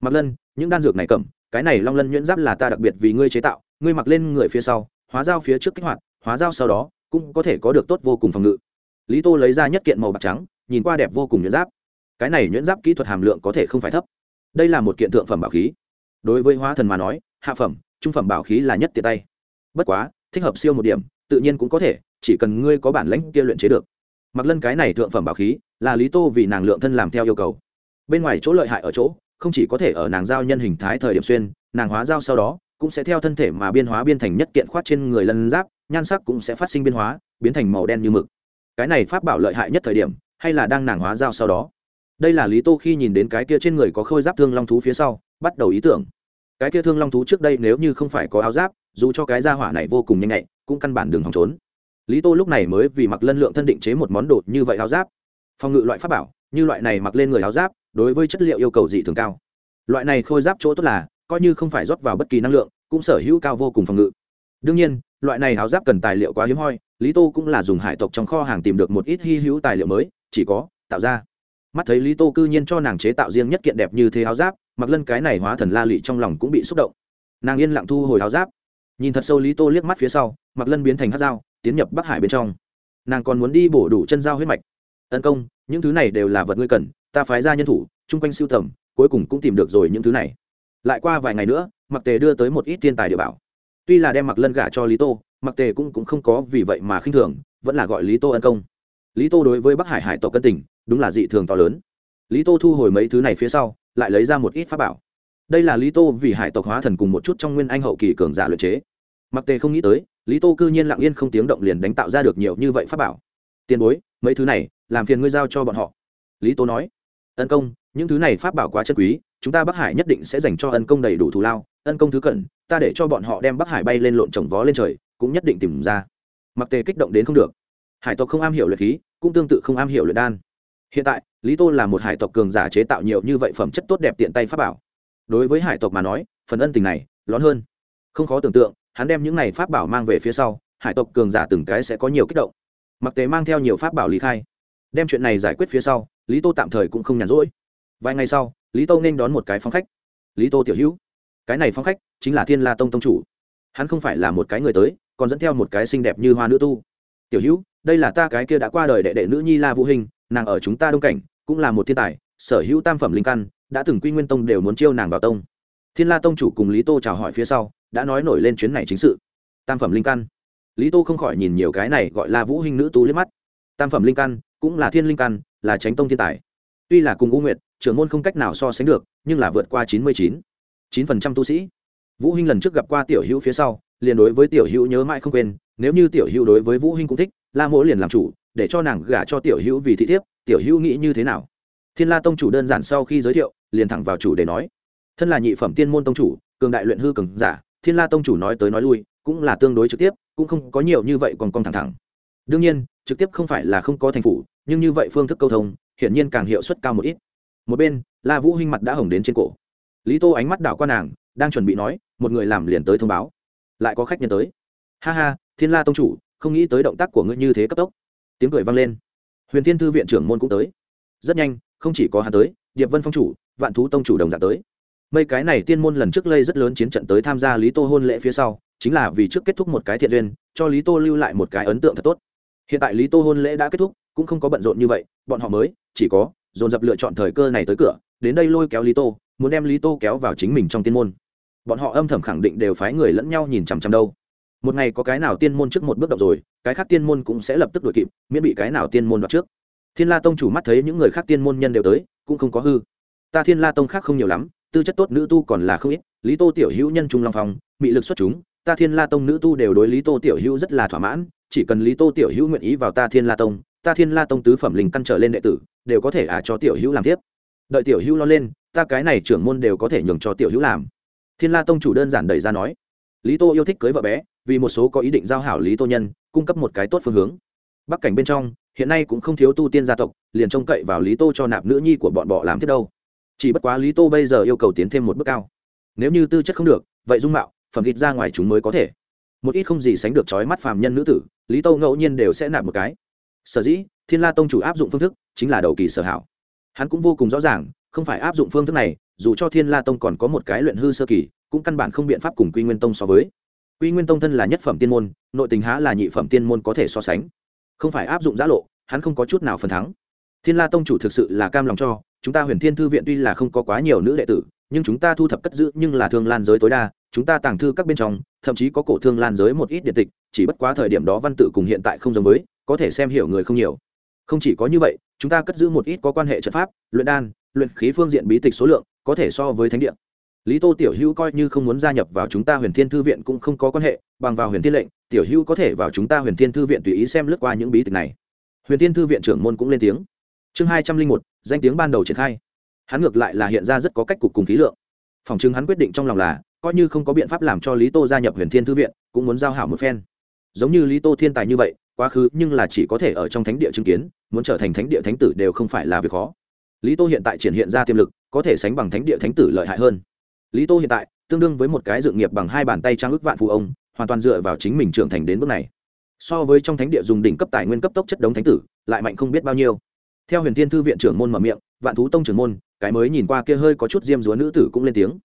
mặc lân, những đan dược này cầm cái này long lân nhuyễn giáp là ta đặc biệt vì ngươi chế tạo, ngươi mặc lên người phía sau, hóa dao phía trước kích hoạt, hóa dao sau đó, cũng có thể có được tốt vô cùng phòng ngự. Lý tô lấy ra nhất kiện màu bạc trắng, nhìn qua đẹp vô cùng nhuyễn giáp. Cái này nhuyễn giáp kỹ thuật hàm lượng có thể không phải thấp. Đây là một kiện thượng phẩm bảo khí. Đối với hóa thần mà nói, hạ phẩm, trung phẩm bảo khí là nhất tiện tay. Bất quá, thích hợp siêu một điểm, tự nhiên cũng có thể, chỉ cần ngươi có bản lãnh kia luyện chế được. Mặc lân cái này thượng phẩm bảo khí, là lý tô vì nàng lượng thân làm theo yêu cầu. Bên ngoài chỗ lợi hại ở chỗ không chỉ có thể ở nàng giao nhân hình thái thời điểm xuyên, nàng hóa giao sau đó, cũng sẽ theo thân thể mà biên hóa biên thành nhất kiện khoát trên người lân giáp, nhan sắc cũng sẽ phát sinh biên hóa, biến thành màu đen như mực. Cái này pháp bảo lợi hại nhất thời điểm, hay là đang nàng hóa giao sau đó. Đây là lý tô khi nhìn đến cái kia trên người có khôi giáp thương long thú phía sau, bắt đầu ý tưởng. Cái kia thương long thú trước đây nếu như không phải có áo giáp, dù cho cái gia hỏa này vô cùng nhanh nhạy, cũng căn bản đường hòng trốn. Lý tô lúc này mới vì mặc lân lượng thân định chế một món đồ như vậy áo giáp. Phòng ngự loại pháp bảo, như loại này mặc lên người áo giáp đối với chất liệu yêu cầu dị thường cao. Loại này khôi giáp chỗ tốt là, coi như không phải rót vào bất kỳ năng lượng, cũng sở hữu cao vô cùng phòng ngự. Đương nhiên, loại này áo giáp cần tài liệu quá hiếm hoi, lý tô cũng là dùng hải tộc trong kho hàng tìm được một ít hy hữu tài liệu mới, chỉ có tạo ra. Mắt thấy lý tô cư nhiên cho nàng chế tạo riêng nhất kiện đẹp như thế áo giáp, mặc lân cái này hóa thần la lị trong lòng cũng bị xúc động. Nàng yên lặng thu hồi áo giáp. Nhìn thật sâu lý tô liếc mắt phía sau, mặc lân biến thành hát dao, tiến nhập bắc hải bên trong. Nàng còn muốn đi bổ đủ chân dao huyết mạch. Tấn công, những thứ này đều là vật ngươi cần ta phái ra nhân thủ chung quanh siêu tầm cuối cùng cũng tìm được rồi những thứ này. Lại qua vài ngày nữa mặc tề đưa tới một ít thiên tài địa bảo. Tuy là đem mặc lân gả cho lý tô mặc tề cũng, cũng không có vì vậy mà khinh thường vẫn là gọi lý tô ân công. Lý tô đối với bắc hải hải tộc cân tình đúng là dị thường to lớn. Lý tô thu hồi mấy thứ này phía sau lại lấy ra một ít pháp bảo. Đây là lý tô vì hải tộc hóa thần cùng một chút trong nguyên anh hậu kỳ cường giả luyện chế. Mặc tề không nghĩ tới lý tô cư nhiên lặng yên không tiếng động liền đánh tạo ra được nhiều như vậy pháp bảo. Tiền bối mấy thứ này làm phiền ngươi giao cho bọn họ. Lý tô nói ân công, những thứ này pháp bảo quá chân quý, chúng ta bắc hải nhất định sẽ dành cho ân công đầy đủ thù lao, ân công thứ cận ta để cho bọn họ đem bắc hải bay lên lộn trồng vó lên trời, cũng nhất định tìm ra. Mặc tề kích động đến không được. Hải tộc không am hiểu luyện khí, cũng tương tự không am hiểu luyện đan. Hiện tại, lý tô là một hải tộc cường giả chế tạo nhiều như vậy phẩm chất tốt đẹp tiện tay pháp bảo. Đối với hải tộc mà nói, phần ân tình này lón hơn. Không khó tưởng tượng, hắn đem những này pháp bảo mang về phía sau, hải tộc cường giả từng cái sẽ có nhiều kích động. Mặc tế mang theo nhiều pháp bảo lý khai. Đem chuyện này giải quyết phía sau lý tô tạm thời cũng không nhàn rỗi. Vài ngày sau, lý tô nên đón một cái phong khách. Lý tô tiểu hữu, cái này phong khách chính là thiên la tông tông chủ. Hắn không phải là một cái người tới, còn dẫn theo một cái xinh đẹp như hoa nữ tu. Tiểu hữu, đây là ta cái kia đã qua đời đệ đệ nữ nhi la vũ hình, nàng ở chúng ta đông cảnh, cũng là một thiên tài, sở hữu tam phẩm linh căn, đã từng quy nguyên tông đều muốn chiêu nàng vào tông. Thiên la tông chủ cùng lý tô chào hỏi phía sau, đã nói nổi lên chuyến này chính sự. Tam phẩm linh căn. Lý tô không khỏi nhìn nhiều cái này gọi là vũ hình nữ tu liếc mắt. Tam phẩm linh căn, cũng là thiên linh căn là tránh tông thiên tài. Tuy là cùng u nguyệt, trưởng môn không cách nào so sánh được, nhưng là vượt qua chín mươi chín. Chín phần trăm tu sĩ. Vũ hinh lần trước gặp qua tiểu hữu phía sau, liền đối với tiểu hữu nhớ mãi không quên, nếu như tiểu hữu đối với vũ hinh cũng thích, la mỗ liền làm chủ, để cho nàng gả cho tiểu hữu vì thị thiếp, tiểu hữu nghĩ như thế nào? Thiên la tông chủ đơn giản sau khi giới thiệu, liền thẳng vào chủ để nói. Thân là nhị phẩm tiên môn tông chủ, cường đại luyện hư cường giả, thiên la tông chủ nói tới nói lui, cũng là tương đối trực tiếp, cũng không có nhiều như vậy còn con thẳng thẳng. Đương nhiên, trực tiếp không phải là không có thành phủ nhưng như vậy phương thức câu thông, hiển nhiên càng hiệu suất cao một ít. Một bên, la vũ hinh mặt đã hồng đến trên cổ. Lý tô ánh mắt đảo qua nàng, đang chuẩn bị nói, một người làm liền tới thông báo. Lại có khách nhân tới. Ha ha, thiên la tông chủ, không nghĩ tới động tác của ngươi như thế cấp tốc. Tiếng cười vang lên. Huyền thiên thư viện trưởng môn cũng tới. Rất nhanh, không chỉ có hắn tới, điệp vân phong chủ, vạn thú tông chủ đồng dạng tới. Mấy cái này tiên môn lần trước lây rất lớn chiến trận tới tham gia lý tô hôn lễ phía sau, chính là vì trước kết thúc một cái thiện duyên, cho lý tô lưu lại một cái ấn tượng thật tốt. Hiện tại lý tô hôn lễ đã kết thúc cũng không có bận rộn như vậy, bọn họ mới, chỉ có, dồn dập lựa chọn thời cơ này tới cửa, đến đây lôi kéo lý tô, muốn đem lý tô kéo vào chính mình trong tiên môn. Bọn họ âm thầm khẳng định đều phái người lẫn nhau nhìn chằm chằm đâu. Một ngày có cái nào tiên môn trước một bước động rồi, cái khác tiên môn cũng sẽ lập tức đuổi kịp, miễn bị cái nào tiên môn đoạt trước. Thiên la tông chủ mắt thấy những người khác tiên môn nhân đều tới, cũng không có hư. Ta thiên la tông khác không nhiều lắm, tư chất tốt nữ tu còn là không ít, lý tô tiểu hữu nhân trung long phong bị lực xuất chúng, ta thiên la tông nữ tu đều đối lý tô tiểu hữu rất là thỏa mãn, chỉ cần lý tô tiểu hữu nguyện ý vào ta thiên la tông ta thiên la tông tứ phẩm linh căn trở lên đệ tử, đều có thể ả cho tiểu hữu làm tiếp. Đợi tiểu hữu lo lên, ta cái này trưởng môn đều có thể nhường cho tiểu hữu làm. Thiên la tông chủ đơn giản đẩy ra nói. Lý tô yêu thích cưới vợ bé, vì một số có ý định giao hảo lý tô nhân, cung cấp một cái tốt phương hướng. Bắc cảnh bên trong, hiện nay cũng không thiếu tu tiên gia tộc, liền trông cậy vào lý tô cho nạp nữ nhi của bọn bọ làm tiếp đâu. Chỉ bất quá lý tô bây giờ yêu cầu tiến thêm một bước cao. Nếu như tư chất không được, vậy dung mạo, phẩm thịt ra ngoài chúng mới có thể. Một ít không gì sánh được trói mắt phàm nhân nữ tử, lý tô ngẫu nhiên đều sẽ nạp một cái sở dĩ, thiên la tông chủ áp dụng phương thức chính là đầu kỳ sở hảo. Hắn cũng vô cùng rõ ràng, không phải áp dụng phương thức này, dù cho thiên la tông còn có một cái luyện hư sơ kỳ, cũng căn bản không biện pháp cùng quy nguyên tông so với. Quy nguyên tông thân là nhất phẩm tiên môn, nội tình há là nhị phẩm tiên môn có thể so sánh. Không phải áp dụng giã lộ, hắn không có chút nào phần thắng. Thiên la tông chủ thực sự là cam lòng cho, chúng ta huyền thiên thư viện tuy là không có quá nhiều nữ đệ tử, nhưng chúng ta thu thập cất giữ nhưng là thương lan giới tối đa, chúng ta tàng thư các bên trong, thậm chí có cổ thương lan giới một ít điện tịch, chỉ bất quá thời điểm đó văn tự cùng hiện tại không giống với có thể xem hiểu người không nhiều. Không chỉ có như vậy, chúng ta cất giữ một ít có quan hệ trận pháp, luyện đan, luyện khí phương diện bí tịch số lượng, có thể so với thánh địa. Lý tô tiểu hữu coi như không muốn gia nhập vào chúng ta huyền thiên thư viện cũng không có quan hệ, bằng vào huyền thiên lệnh, tiểu hữu có thể vào chúng ta huyền thiên thư viện tùy ý xem lướt qua những bí tịch này. Huyền thiên thư viện trưởng môn cũng lên tiếng. Chương hai trăm linh một, danh tiếng ban đầu triển khai. Hắn ngược lại là hiện ra rất có cách cục cùng khí lượng. Phòng chứng hắn quyết định trong lòng là, coi như không có biện pháp làm cho lý tô gia nhập huyền thiên thư viện, cũng muốn giao hảo một phen. Giống như lý tô thiên tài như vậy quá khứ nhưng là chỉ có thể ở trong thánh địa chứng kiến, muốn trở thành thánh địa thánh tử đều không phải là việc khó. Lý tô hiện tại triển hiện ra tiềm lực, có thể sánh bằng thánh địa thánh tử lợi hại hơn. Lý tô hiện tại, tương đương với một cái dự nghiệp bằng hai bàn tay trang ước vạn phụ ông, hoàn toàn dựa vào chính mình trưởng thành đến bước này. So với trong thánh địa dùng đỉnh cấp tài nguyên cấp tốc chất đống thánh tử, lại mạnh không biết bao nhiêu. Theo huyền thiên thư viện trưởng môn mở miệng, vạn thú tông trưởng môn, cái mới nhìn qua kia hơi có chút diêm dúa nữ tử cũng lên tiếng.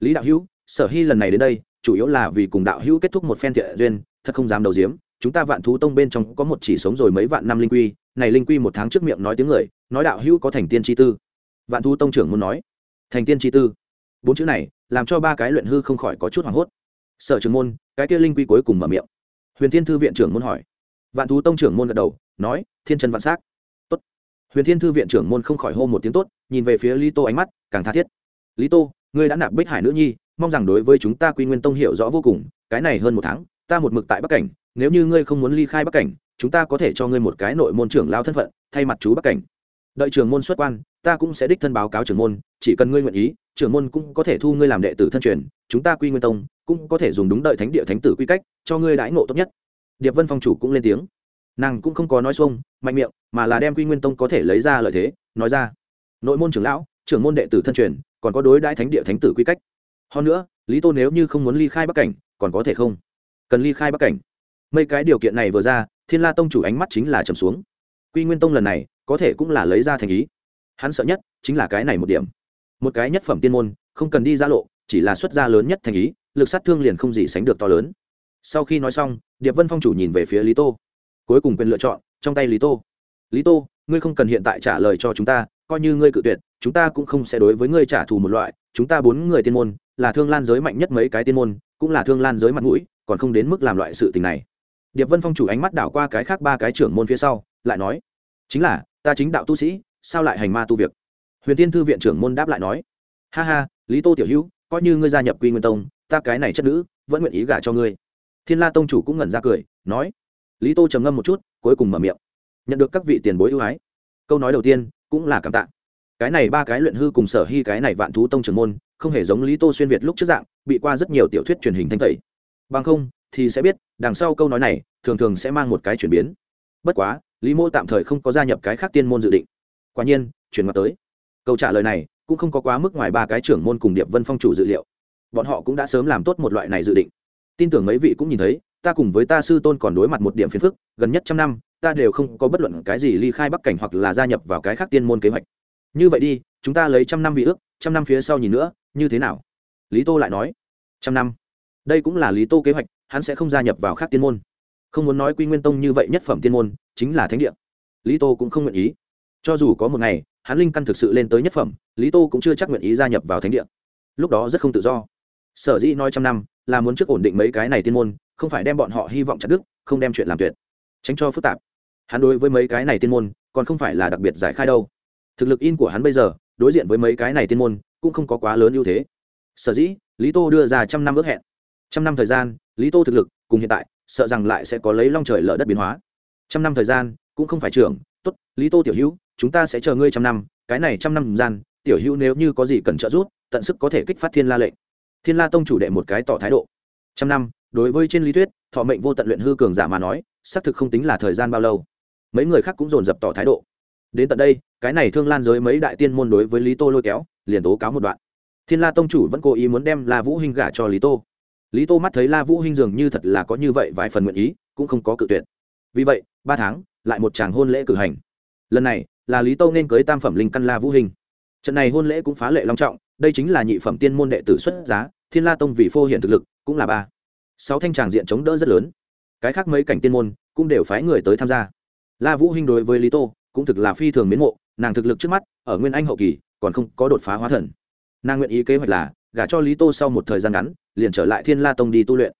Lý đạo hữu, sở hy lần này đến đây, chủ yếu là vì cùng đạo hữu kết thúc một phen thiện duyên, thật không dám đầu diếm chúng ta vạn thú tông bên trong có một chỉ sống rồi mấy vạn năm linh quy, này linh quy một tháng trước miệng nói tiếng người, nói đạo hữu có thành tiên chi tư. Vạn thú tông trưởng muốn nói, thành tiên chi tư. Bốn chữ này, làm cho ba cái luyện hư không khỏi có chút hoảng hốt. Sở trường môn, cái kia linh quy cuối cùng mở miệng. Huyền thiên thư viện trưởng môn hỏi. Vạn thú tông trưởng môn gật đầu, nói, thiên chân vạn s á c tốt. Huyền thiên thư viện trưởng môn không khỏi hô một tiếng tốt, nhìn về phía lý tô ánh mắt, càng tha thiết. Lý tô, ngươi đã nạp bích hải nữ nhi, mong rằng đối với chúng ta quy nguyên tông hiểu rõ vô cùng, cái này hơn một tháng, ta một mực tại bắc cảnh nếu như ngươi không muốn ly khai bắc cảnh, chúng ta có thể cho ngươi một cái nội môn trưởng lao thân phận, thay mặt chú bắc cảnh. Đợi trưởng môn xuất quan, ta cũng sẽ đích thân báo cáo trưởng môn, chỉ cần ngươi nguyện ý, trưởng môn cũng có thể thu ngươi làm đệ tử thân truyền, chúng ta quy nguyên tông cũng có thể dùng đúng đợi thánh địa thánh tử quy cách, cho ngươi đãi ngộ tốt nhất. Điệp vân phong chủ cũng lên tiếng. Nàng cũng không có nói xuông, mạnh miệng, mà là đem quy nguyên tông có thể lấy ra lợi thế, nói ra. Nội môn trưởng lão, trưởng môn đệ tử thân truyền, còn có đối đãi thánh địa thánh tử quy cách. Hơn nữa, lý tô nếu như không muốn ly khai bắc cảnh, còn có thể không? Cần ly khai bắc cảnh mấy cái điều kiện này vừa ra, thiên la tông chủ ánh mắt chính là trầm xuống. Quy nguyên tông lần này, có thể cũng là lấy ra thành ý. Hắn sợ nhất chính là cái này một điểm. Một cái nhất phẩm tiên môn, không cần đi ra lộ, chỉ là xuất gia lớn nhất thành ý, lực sát thương liền không gì sánh được to lớn. Sau khi nói xong, điệp vân phong chủ nhìn về phía lý tô. Cuối cùng quyền lựa chọn, trong tay lý tô. Lý tô, ngươi không cần hiện tại trả lời cho chúng ta, coi như ngươi cự tuyệt, chúng ta cũng không sẽ đối với ngươi trả thù một loại. Chúng ta bốn người tiên môn, là thương lan giới mạnh nhất mấy cái tiên môn, cũng là thương lan giới mặt mũi, còn không đến mức làm loại sự tình này điệp vân phong chủ ánh mắt đảo qua cái khác ba cái trưởng môn phía sau, lại nói, chính là, ta chính đạo tu sĩ, sao lại hành ma tu việc? Huyền tiên thư viện trưởng môn đáp lại nói, ha ha, lý tô tiểu hữu, coi như ngươi gia nhập quy nguyên tông, ta cái này chất nữ, vẫn nguyện ý gả cho ngươi. Thiên la tông chủ cũng ngẩn ra cười, nói, lý tô trầm ngâm một chút, cuối cùng mở miệng, nhận được các vị tiền bối ưu ái. Câu nói đầu tiên cũng là cảm tạ. Cái này ba cái luyện hư cùng sở hy cái này vạn thú tông trưởng môn, không hề giống lý tô xuyên việt lúc trước dạng, bị qua rất nhiều tiểu thuyết truyền hình thanh tẩy. Bằng không thì sẽ biết, đằng sau câu nói này, thường thường sẽ mang một cái chuyển biến. Bất quá, lý mô tạm thời không có gia nhập cái khác tiên môn dự định. Quả nhiên, chuyển mặt tới. Câu trả lời này, cũng không có quá mức ngoài ba cái trưởng môn cùng điệp vân phong chủ dự liệu. Bọn họ cũng đã sớm làm tốt một loại này dự định. Tin tưởng mấy vị cũng nhìn thấy, ta cùng với ta sư tôn còn đối mặt một điểm phiền phức, gần nhất trăm năm, ta đều không có bất luận cái gì ly khai bắc cảnh hoặc là gia nhập vào cái khác tiên môn kế hoạch. Như vậy đi, chúng ta lấy trăm năm vị ước, trăm năm phía sau nhìn nữa, như thế nào? Lý tô lại nói. Trăm năm. Đây cũng là lý tô kế hoạch hắn sẽ không gia nhập vào khác tiên môn. Không muốn nói quy nguyên tông như vậy nhất phẩm tiên môn, chính là thánh địa. Lý tô cũng không nguyện ý. Cho dù có một ngày, hắn linh căn thực sự lên tới nhất phẩm, lý tô cũng chưa chắc nguyện ý gia nhập vào thánh địa. Lúc đó rất không tự do. Sở dĩ nói trăm năm, là muốn trước ổn định mấy cái này tiên môn, không phải đem bọn họ hy vọng chặt đức không đem chuyện làm tuyệt. Tránh cho phức tạp. Hắn đối với mấy cái này tiên môn, còn không phải là đặc biệt giải khai đâu. Thực lực in của hắn bây giờ, đối diện với mấy cái này tiên môn, cũng không có quá lớn ưu thế. Sở dĩ, lý tô đưa ra trăm năm ước hẹn. Trăm năm thời gian lý tô thực lực cùng hiện tại, sợ rằng lại sẽ có lấy long trời lở đất biến hóa. Trăm năm thời gian, cũng không phải trưởng tốt, lý tô tiểu hữu, chúng ta sẽ chờ ngươi trăm năm. Cái này trăm năm gian, tiểu hữu nếu như có gì cần trợ giúp, tận sức có thể kích phát thiên la lệnh. Thiên la tông chủ đệ một cái tỏ thái độ. Trăm năm, đối với trên lý thuyết, thọ mệnh vô tận luyện hư cường giả mà nói, xác thực không tính là thời gian bao lâu. Mấy người khác cũng dồn dập tỏ thái độ. Đến tận đây, cái này thương lan giới mấy đại tiên môn đối với lý tô lôi kéo, liền tố cáo một đoạn. Thiên la tông chủ vẫn cố ý muốn đem la vũ hình gả cho lý tô lý tô mắt thấy la vũ hinh dường như thật là có như vậy vài phần nguyện ý, cũng không có cự tuyệt. Vì vậy, ba tháng, lại một tràng hôn lễ cử hành. Lần này, là lý tô nên cưới tam phẩm linh căn la vũ hinh. Trận này hôn lễ cũng phá lệ long trọng, đây chính là nhị phẩm tiên môn đệ tử xuất giá, thiên la tông vì phô hiện thực lực, cũng là ba. Sáu thanh tràng diện chống đỡ rất lớn. Cái khác mấy cảnh tiên môn, cũng đều phái người tới tham gia. La vũ hinh đối với lý tô, cũng thực là phi thường miến mộ, nàng thực lực trước mắt, ở nguyên anh hậu kỳ, còn không có đột phá hóa thần. Nàng nguyện ý kế hoạch là gả cho lý tô sau một thời gian ngắn, liền trở lại thiên la tông đi tu luyện.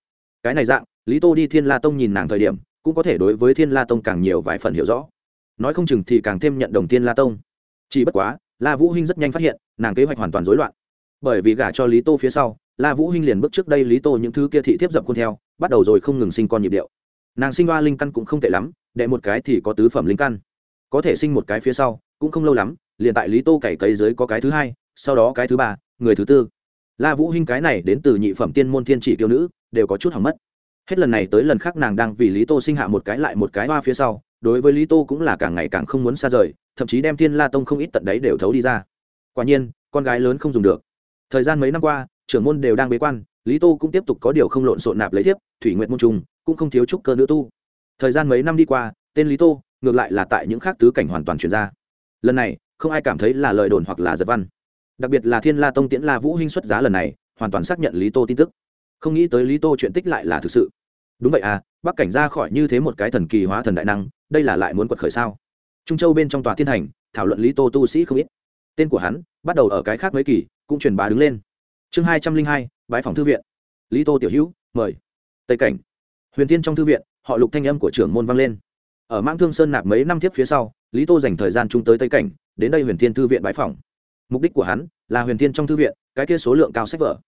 Cái này dạng, lý tô đi thiên la tông nhìn nàng thời điểm, cũng có thể đối với thiên la tông càng nhiều vài phần hiểu rõ. Nói không chừng thì càng thêm nhận đồng thiên la tông. Chỉ bất quá, la vũ hinh rất nhanh phát hiện, nàng kế hoạch hoàn toàn rối loạn. Bởi vì gả cho lý tô phía sau, la vũ hinh liền bước trước đây lý tô những thứ kia thị tiếp dập khuôn theo, bắt đầu rồi không ngừng sinh con nhịp điệu. Nàng sinh hoa linh căn cũng không tệ lắm, đệ một cái thì có tứ phẩm linh căn. Có thể sinh một cái phía sau, cũng không lâu lắm, liền tại lý tô cày cấy dưới có cái thứ hai, sau đó cái thứ ba, người thứ tư la vũ hinh cái này đến từ nhị phẩm tiên môn thiên chỉ tiêu nữ, đều có chút hỏng mất. Hết lần này tới lần khác nàng đang vì lý tô sinh hạ một cái lại một cái hoa phía sau, đối với lý tô cũng là càng ngày càng không muốn xa rời, thậm chí đem thiên la tông không ít tận đấy đều thấu đi ra. Quả nhiên, con gái lớn không dùng được. Thời gian mấy năm qua, trưởng môn đều đang bế quan, lý tô cũng tiếp tục có điều không lộn xộn nạp lấy thiếp, thủy nguyện môn trùng, cũng không thiếu trúc cơ nữ tu. Thời gian mấy năm đi qua, tên lý tô, ngược lại là tại những khác tứ cảnh hoàn toàn chuyển ra. Lần này, không ai cảm thấy là lời đồn hoặc là giật văn đặc biệt là thiên la tông tiễn la vũ hinh xuất giá lần này hoàn toàn xác nhận lý tô tin tức không nghĩ tới lý tô chuyện tích lại là thực sự đúng vậy à bắc cảnh ra khỏi như thế một cái thần kỳ hóa thần đại năng đây là lại muốn quật khởi sao trung châu bên trong tòa thiên thành thảo luận lý tô tu sĩ không ít tên của hắn bắt đầu ở cái khác mấy kỳ cũng truyền bá đứng lên chương hai trăm linh hai bãi phòng thư viện lý tô tiểu hữu mời tây cảnh huyền tiên trong thư viện họ lục thanh âm của trưởng môn vang lên ở mang thương sơn nạp mấy năm tiếp phía sau lý tô dành thời gian chung tới tây cảnh đến đây huyền thiên thư viện bãi phòng mục đích của hắn là huyền thiên trong thư viện, cái kia số lượng cao sách vở.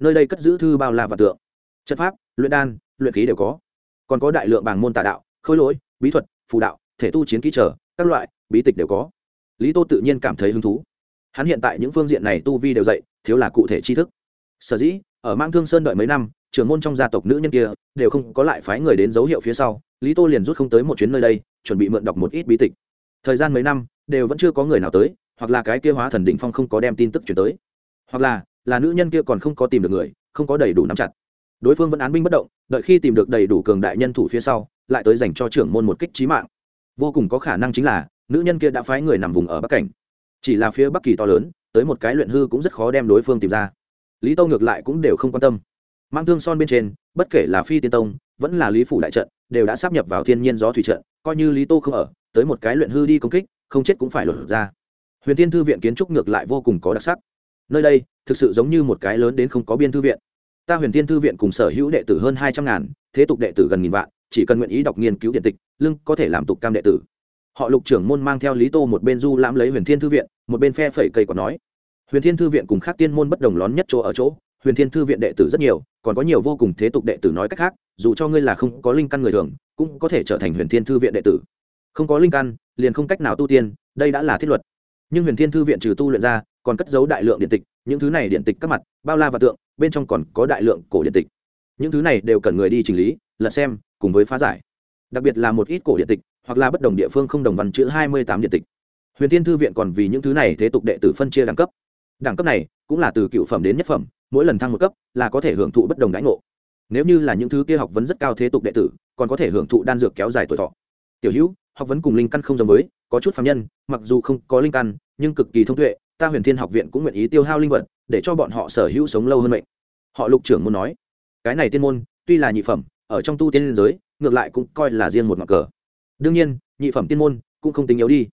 Nơi đây cất giữ thư bao la và tượng. Chất pháp, luyện đan, luyện khí đều có. Còn có đại lượng bảng môn tà đạo, khôi lỗi, bí thuật, phù đạo, thể tu chiến kỹ trở, các loại, bí tịch đều có. Lý tô tự nhiên cảm thấy hứng thú. Hắn hiện tại những phương diện này tu vi đều dạy thiếu là cụ thể tri thức. Sở dĩ, ở mang thương sơn đợi mấy năm, trưởng môn trong gia tộc nữ nhân kia đều không có lại phái người đến dấu hiệu phía sau, lý tô liền rút không tới một chuyến nơi đây, chuẩn bị mượn đọc một ít bí tịch. Thời gian mấy năm, đều vẫn chưa có người nào tới hoặc là cái kia hóa thần định phong không có đem tin tức chuyển tới. Hoặc là là nữ nhân kia còn không có tìm được người, không có đầy đủ nắm chặt. Đối phương vẫn án binh bất động, đợi khi tìm được đầy đủ cường đại nhân thủ phía sau, lại tới dành cho trưởng môn một kích trí mạng. Vô cùng có khả năng chính là, nữ nhân kia đã phái người nằm vùng ở bắc cảnh. Chỉ là phía bắc kỳ to lớn, tới một cái luyện hư cũng rất khó đem đối phương tìm ra. Lý tâu ngược lại cũng đều không quan tâm. Mang thương son bên trên, bất kể là phi tiên tông, vẫn là lý phủ đại trận, đều đã sắp nhập vào thiên nhiên gió thủy trận, coi như lý tô không ở, tới một cái luyện hư đi công kích, không chết cũng phải lột ra huyền thiên thư viện kiến trúc ngược lại vô cùng có đặc sắc. Nơi đây, thực sự giống như một cái lớn đến không có biên thư viện. Ta huyền thiên thư viện cùng sở hữu đệ tử hơn hai trăm ngàn, thế tục đệ tử gần nghìn vạn, chỉ cần nguyện ý đọc nghiên cứu điện tịch, lưng có thể làm tục cam đệ tử. Họ lục trưởng môn mang theo lý tô một bên du lãm lấy huyền thiên thư viện, một bên phe phẩy cây còn nói. Huyền thiên thư viện cùng khác tiên môn bất đồng lón nhất chỗ ở chỗ, huyền thiên thư viện đệ tử rất nhiều, còn có nhiều vô cùng thế tục đệ tử nói cách khác, dù cho ngươi là không có linh căn người thường, cũng có thể trở thành huyền thiên thư viện đệ tử. Không có linh căn, liền không cách nào tu tiên, đây đã là thiết luật nhưng huyền thiên thư viện trừ tu luyện ra, còn cất giấu đại lượng điện tịch, những thứ này điện tịch các mặt, bao la và tượng, bên trong còn có đại lượng cổ điện tịch. Những thứ này đều cần người đi chỉnh lý, lật xem, cùng với phá giải. Đặc biệt là một ít cổ điện tịch, hoặc là bất đồng địa phương không đồng văn chữ hai mươi tám điện tịch. Huyền thiên thư viện còn vì những thứ này thế tục đệ tử phân chia đẳng cấp. Đẳng cấp này, cũng là từ cựu phẩm đến nhất phẩm, mỗi lần thăng một cấp, là có thể hưởng thụ bất đồng đãi ngộ. Nếu như là những thứ kia học vấn rất cao thế tục đệ tử, còn có thể hưởng thụ đan dược kéo dài tuổi thọ. Tiểu hữu học vấn cùng linh căn không giống với, có chút phạm nhân, mặc dù không có linh căn, nhưng cực kỳ thông tuệ, ta huyền thiên học viện cũng nguyện ý tiêu hao linh vật, để cho bọn họ sở hữu sống lâu hơn mệnh. Họ lục trưởng muốn nói. Cái này tiên môn, tuy là nhị phẩm, ở trong tu tiên liên giới, ngược lại cũng coi là riêng một ngọn cờ. Đương nhiên, nhị phẩm tiên môn cũng không tính yếu đi.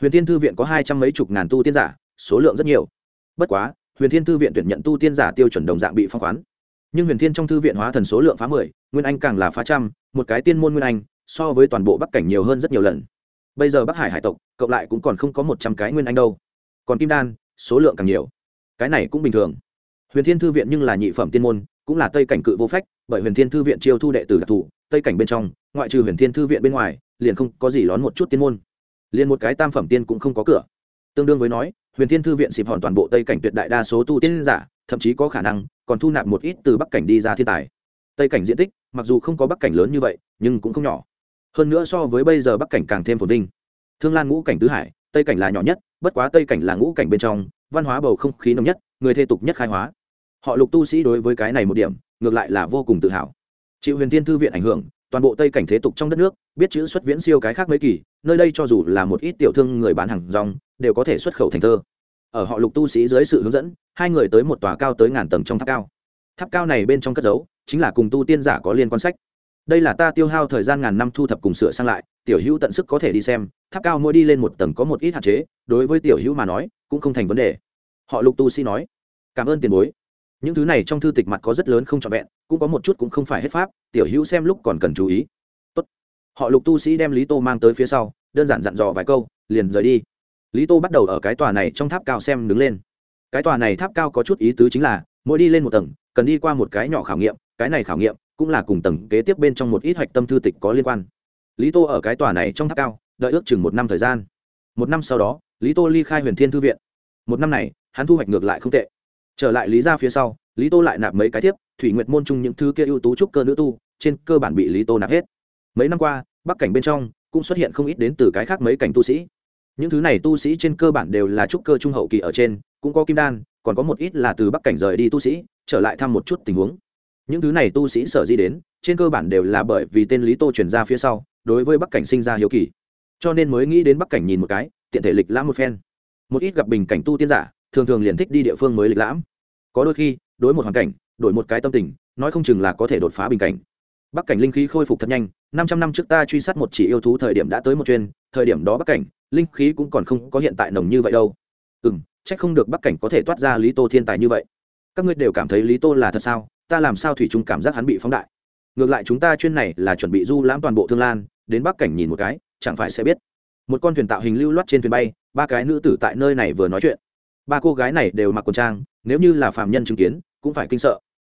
Huyền thiên thư viện có hai trăm mấy chục ngàn tu tiên giả, số lượng rất nhiều. Bất quá, huyền thiên thư viện tuyển nhận tu tiên giả tiêu chuẩn đồng dạng bị phong khoán. Nhưng huyền thiên trong thư viện hóa thần số lượng phá mười, nguyên anh càng là phá trăm, một cái tiên môn nguyên anh so với toàn bộ bắc cảnh nhiều hơn rất nhiều lần. Bây giờ bắc hải hải tộc, cộng lại cũng còn không có một trăm cái nguyên anh đâu. Còn kim đan, số lượng càng nhiều. Cái này cũng bình thường. Huyền thiên thư viện nhưng là nhị phẩm tiên môn, cũng là tây cảnh cự vô phách, bởi huyền thiên thư viện chiêu thu đệ tử đặc thù, tây cảnh bên trong, ngoại trừ huyền thiên thư viện bên ngoài, liền không có gì lón một chút tiên môn. Liền một cái tam phẩm tiên cũng không có cửa. Tương đương với nói, huyền thiên thư viện xịp hòn toàn bộ tây cảnh tuyệt đại đa số tu tiên giả, thậm chí có khả năng còn thu nạp một ít từ bắc cảnh đi ra thiên tài. Tây cảnh diện tích, mặc dù không có bắc cảnh lớn như vậy, nhưng cũng không nhỏ hơn nữa so với bây giờ bắc cảnh càng thêm phồn vinh. Thương lan ngũ cảnh tứ hải, tây cảnh là nhỏ nhất, bất quá tây cảnh là ngũ cảnh bên trong, văn hóa bầu không khí nồng nhất, người thê tục nhất khai hóa. Họ lục tu sĩ đối với cái này một điểm, ngược lại là vô cùng tự hào. Chịu huyền thiên thư viện ảnh hưởng, toàn bộ tây cảnh thế tục trong đất nước, biết chữ xuất viễn siêu cái khác mấy kỳ, nơi đây cho dù là một ít tiểu thương người bán hàng rong, đều có thể xuất khẩu thành thơ. Ở họ lục tu sĩ dưới sự hướng dẫn, hai người tới một tòa cao tới ngàn tầng trong tháp cao. Tháp cao này bên trong cất giấu, chính là cùng tu tiên giả có liên quan sách đây là ta tiêu hao thời gian ngàn năm thu thập cùng sửa sang lại, tiểu hữu tận sức có thể đi xem, tháp cao mỗi đi lên một tầng có một ít hạn chế, đối với tiểu hữu mà nói, cũng không thành vấn đề. Họ lục tu sĩ nói. Cảm ơn tiền bối. Những thứ này trong thư tịch mặt có rất lớn không trọn vẹn, cũng có một chút cũng không phải hết pháp, tiểu hữu xem lúc còn cần chú ý. Tốt. họ lục tu sĩ đem lý tô mang tới phía sau, đơn giản dặn dò vài câu, liền rời đi. Lý tô bắt đầu ở cái tòa này trong tháp cao xem đứng lên. Cái tòa này tháp cao có chút ý tứ chính là, mỗi đi lên một tầng, cần đi qua một cái nhỏ khảo nghiệm, cái này khảo nghiệm cũng là cùng tầng kế tiếp bên trong một ít hạch tâm thư tịch có liên quan. Lý tô ở cái tòa này trong tháp cao, đợi ước chừng một năm thời gian. Một năm sau đó, lý tô ly khai huyền thiên thư viện. Một năm này, hắn thu hoạch ngược lại không tệ. Trở lại lý ra phía sau, lý tô lại nạp mấy cái tiếp thủy nguyệt môn chung những thứ kia ưu tú trúc cơ nữ tu, trên cơ bản bị lý tô nạp hết. Mấy năm qua, bắc cảnh bên trong cũng xuất hiện không ít đến từ cái khác mấy cảnh tu sĩ. Những thứ này tu sĩ trên cơ bản đều là trúc cơ trung hậu kỳ ở trên, cũng có kim đan, còn có một ít là từ bắc cảnh rời đi tu sĩ, trở lại thăm một chút tình huống những thứ này tu sĩ sở di đến, trên cơ bản đều là bởi vì tên lý tô chuyển ra phía sau, đối với bắc cảnh sinh ra hiếu kỳ. Cho nên mới nghĩ đến bắc cảnh nhìn một cái, tiện thể lịch lãm một phen. Một ít gặp bình cảnh tu tiên giả, thường thường liền thích đi địa phương mới lịch lãm. Có đôi khi, đối một hoàn cảnh, đổi một cái tâm tình, nói không chừng là có thể đột phá bình cảnh. Bắc cảnh linh khí khôi phục thật nhanh, năm trăm năm trước ta truy sát một chỉ yêu thú thời điểm đã tới một chuyên, thời điểm đó bắc cảnh, linh khí cũng còn không có hiện tại nồng như vậy đâu. Ừ m c h ắ c không được bắc cảnh có thể toát ra lý tô thiên tài như vậy. Các ngươi đều cảm thấy lý tô là thật sao? Ta làm sao thủy chung cảm giác hắn bị phóng đại? Ngược lại chúng ta chuyên này là chuẩn bị du lãm toàn bộ thương lan, đến bắc cảnh nhìn một cái, chẳng phải sẽ biết. Một con thuyền tạo hình lưu loát trên thuyền bay, ba cái nữ tử tại nơi này vừa nói chuyện. Ba cô gái này đều mặc quần trang, nếu như là phàm nhân chứng kiến, cũng phải kinh sợ.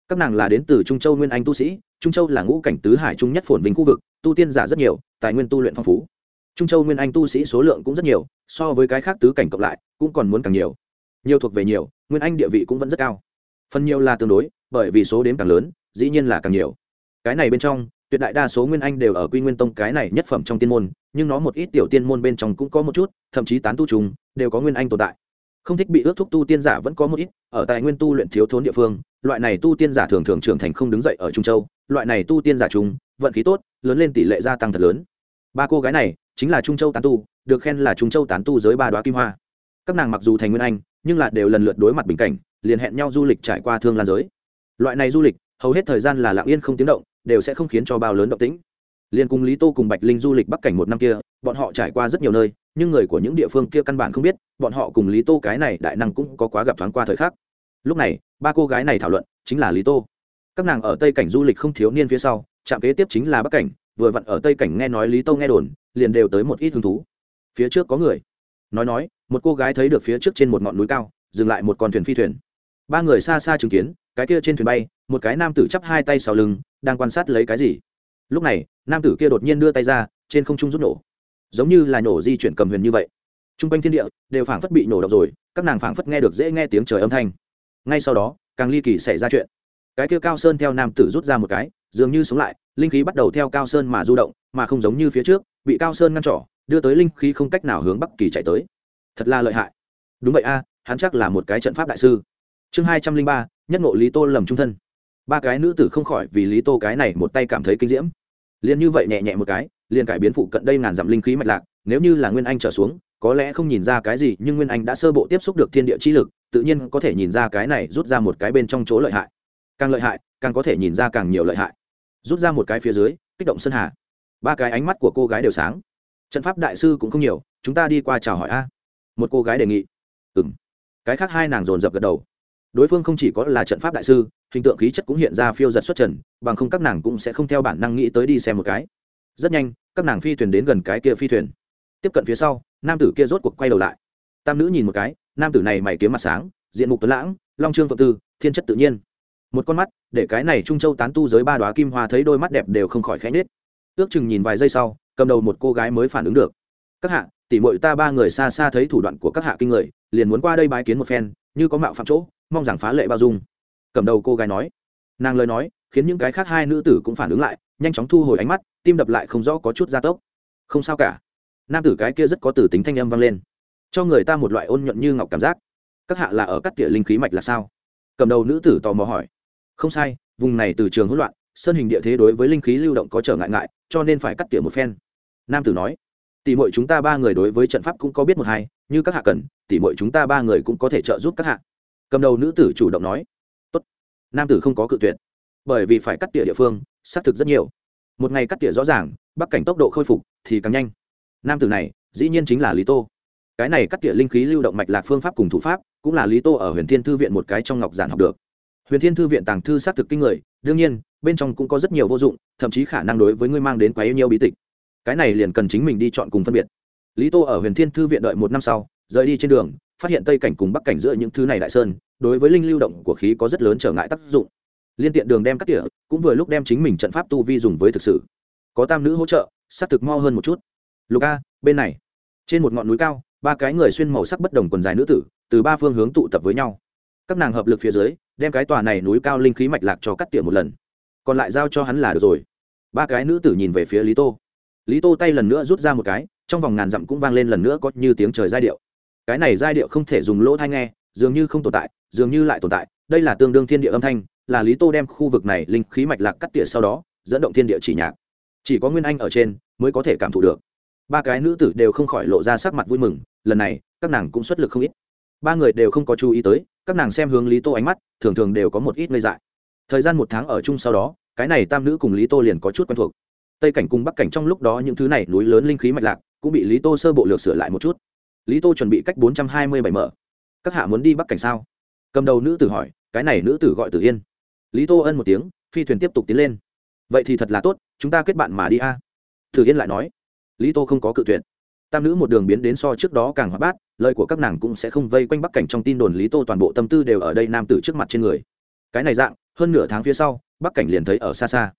Các nàng là đến từ trung châu nguyên anh tu sĩ, trung châu là ngũ cảnh tứ hải trung nhất phồn vinh khu vực, tu tiên giả rất nhiều, tài nguyên tu luyện phong phú. Trung châu nguyên anh tu sĩ số lượng cũng rất nhiều, so với cái khác tứ cảnh cộng lại, cũng còn muốn càng nhiều. Nhiều thuộc về nhiều, nguyên anh địa vị cũng vẫn rất cao. Phần nhiều là tương đối bởi vì số đếm càng lớn, dĩ nhiên là càng nhiều. Cái này bên trong, tuyệt đại đa số nguyên anh đều ở quy nguyên tông cái này nhất phẩm trong tiên môn, nhưng nó một ít tiểu tiên môn bên trong cũng có một chút, thậm chí tán tu trùng, đều có nguyên anh tồn tại. Không thích bị ước thúc tu tiên giả vẫn có một ít, ở tài nguyên tu luyện thiếu thốn địa phương, loại này tu tiên giả thường thường trưởng thành không đứng dậy ở trung châu, loại này tu tiên giả trùng, vận khí tốt, lớn lên tỷ lệ gia tăng thật lớn. Ba cô gái này, chính là trung châu tán tu, được khen là trung châu tán tu giới ba đoá kim hoa. Các nàng mặc dù thành nguyên anh, nhưng là đều lần lượt đối mặt bình cảnh, liền hẹn nhau du lịch trải qua thương lan giới loại này du lịch, hầu hết thời gian là lặng yên không tiếng động, đều sẽ không khiến cho bao lớn động tĩnh. Liên cùng lý tô cùng bạch linh du lịch bắc cảnh một năm kia, bọn họ trải qua rất nhiều nơi, nhưng người của những địa phương kia căn bản không biết, bọn họ cùng lý tô cái này đại năng cũng có quá gặp thoáng qua thời khắc. Lúc này, ba cô gái này thảo luận, chính là lý tô. Các nàng ở tây cảnh du lịch không thiếu niên phía sau, trạm kế tiếp chính là bắc cảnh, vừa vặn ở tây cảnh nghe nói lý tô nghe đồn, liền đều tới một ít hứng thú. Phía trước có người. Nói nói, một cô gái thấy được phía trước trên một ngọn núi cao, dừng lại một con thuyền phi thuyền ba người xa xa chứng kiến, cái kia trên thuyền bay, một cái nam tử chắp hai tay sau lưng, đang quan sát lấy cái gì. Lúc này, nam tử kia đột nhiên đưa tay ra, trên không trung rút nổ. Giống như là nổ di chuyển cầm huyền như vậy. T r u n g quanh thiên địa đều phảng phất bị nổ độc rồi, các nàng phảng phất nghe được dễ nghe tiếng trời âm thanh. Ngay sau đó, càng ly kỳ xảy ra chuyện. Cái kia cao sơn theo nam tử rút ra một cái, dường như sống lại, linh khí bắt đầu theo cao sơn mà du động, mà không giống như phía trước, bị cao sơn ngăn trỏ đưa tới linh khí không cách nào hướng bắc kỳ chạy tới. Thật là lợi hại. Đúng vậy a, hắn chắc là một cái trận pháp đại sư chương hai trăm linh ba, nhất ngộ lý tô lầm trung thân. Ba cái nữ tử không khỏi vì lý tô cái này một tay cảm thấy kinh diễm. Liền như vậy nhẹ nhẹ một cái, liền cải biến phụ cận đây ngàn dặm linh khí mạch lạc, nếu như là nguyên anh trở xuống, có lẽ không nhìn ra cái gì, nhưng nguyên anh đã sơ bộ tiếp xúc được thiên địa chi lực, tự nhiên có thể nhìn ra cái này rút ra một cái bên trong chỗ lợi hại. Càng lợi hại, càng có thể nhìn ra càng nhiều lợi hại. Rút ra một cái phía dưới, kích động sơn hà. Ba cái ánh mắt của cô gái đều sáng. Trận pháp đại sư cũng không nhiều, chúng ta đi qua chào hỏi a. Một cô gái đề nghị. Ừ m cái khác hai nàng dồn dập gật đầu đối phương không chỉ có là trận pháp đại sư, hình tượng khí chất cũng hiện ra phiêu giật xuất trần, bằng không các nàng cũng sẽ không theo bản năng nghĩ tới đi xem một cái. Rất nhanh, các nàng phi thuyền đến gần cái kia phi thuyền. Tiếp cận phía sau, nam tử kia rốt cuộc quay đầu lại. Tam nữ nhìn một cái, nam tử này mày kiếm mặt sáng, diện mục tuấn lãng, long trương phượng tư, thiên chất tự nhiên. Một con mắt, để cái này trung châu tán tu giới ba đoá kim hoa thấy đôi mắt đẹp đều không khỏi khẽ nết ước chừng nhìn vài giây sau, cầm đầu một cô gái mới phản ứng được. Các hạ tỉ mội ta ba người xa xa thấy thủ đoạn của các hạ kinh người, liền muốn qua đây bái kiến một phen, như có mạo phạm chỗ mong rằng phá lệ bao dung. Cầm đầu cô gái nói. Nàng lời nói, khiến những cái khác hai nữ tử cũng phản ứng lại, nhanh chóng thu hồi ánh mắt, tim đập lại không rõ có chút gia tốc. Không sao cả. Nam tử cái kia rất có tử tính thanh âm vang lên. Cho người ta một loại ôn nhuận như ngọc cảm giác. Các hạ là ở cắt tỉa linh khí mạch là sao? Cầm đầu nữ tử tò mò hỏi. Không sai, vùng này từ trường hỗn loạn, sơn hình địa thế đối với linh khí lưu động có trở ngại ngại, cho nên phải cắt tỉa một phen. Nam tử nói. Tỷ muội chúng ta ba người đối với trận pháp cũng có biết một hai, như các hạ cần, tỷ muội chúng ta ba người cũng có thể trợ giúp các hạ cầm đầu nữ tử chủ động nói, tốt, nam tử không có cự tuyệt, bởi vì phải cắt tỉa địa phương, xác thực rất nhiều. Một ngày cắt tỉa rõ ràng, bắc cảnh tốc độ khôi phục thì càng nhanh. Nam tử này, dĩ nhiên chính là lý tô. Cái này cắt tỉa linh khí lưu động mạch lạc phương pháp cùng thủ pháp, cũng là lý tô ở huyền thiên thư viện một cái trong ngọc giản học được. Huyền thiên thư viện tàng thư xác thực kinh người, đương nhiên, bên trong cũng có rất nhiều vô dụng, thậm chí khả năng đối với ngươi mang đến quá yêu nhiều bí tịch. Cái này liền cần chính mình đi chọn cùng phân biệt. Lý tô ở huyền thiên thư viện đợi một năm sau, rời đi trên đường phát hiện tây cảnh cùng bắc cảnh giữa những thứ này đại sơn, đối với linh lưu động của khí có rất lớn trở ngại tác dụng. Liên tiện đường đem cắt tỉa, cũng vừa lúc đem chính mình trận pháp tu vi dùng với thực sự. Có tam nữ hỗ trợ, xác thực mo hơn một chút. Lục a, bên này. Trên một ngọn núi cao, ba cái người xuyên màu sắc bất đồng quần dài nữ tử, từ ba phương hướng tụ tập với nhau. Các nàng hợp lực phía dưới, đem cái tòa này núi cao linh khí mạch lạc cho cắt tỉa một lần. Còn lại giao cho hắn là được rồi. Ba cái nữ tử nhìn về phía lý tô. Lý tô tay lần nữa rút ra một cái, trong vòng ngàn dặm cũng vang lên lần nữa có như tiếng trời giai điệu cái này giai điệu không thể dùng lỗ thai nghe, dường như không tồn tại, dường như lại tồn tại. Đây là tương đương thiên địa âm thanh, là lý tô đem khu vực này linh khí mạch lạc cắt tỉa sau đó, dẫn động thiên địa chỉ nhạc. Chỉ có nguyên anh ở trên mới có thể cảm thụ được. Ba cái nữ tử đều không khỏi lộ ra sắc mặt vui mừng, lần này, các nàng cũng xuất lực không ít. Ba người đều không có chú ý tới, các nàng xem hướng lý tô ánh mắt, thường thường đều có một ít ngây dại. Thời gian một tháng ở chung sau đó, cái này tam nữ cùng lý tô liền có chút quen thuộc. Tây cảnh cùng bắc cảnh trong lúc đó những thứ này núi lớn linh khí mạch lạc cũng bị lý tô sơ bộ lược sửa lại một chút lý tô chuẩn bị cách bốn trăm hai mươi bảy mở. Các hạ muốn đi bắc cảnh sao? Cầm đầu nữ tử hỏi, cái này nữ tử gọi tử yên. Lý tô ân một tiếng, phi thuyền tiếp tục tiến lên. Vậy thì thật là tốt, chúng ta kết bạn mà đi a. Tử yên lại nói. Lý tô không có cự tuyệt. Tam nữ một đường biến đến so trước đó càng hoạt bát, lời của các nàng cũng sẽ không vây quanh bắc cảnh trong tin đồn lý tô toàn bộ tâm tư đều ở đây nam tử trước mặt trên người. Cái này dạng, hơn nửa tháng phía sau, bắc cảnh liền thấy ở xa xa.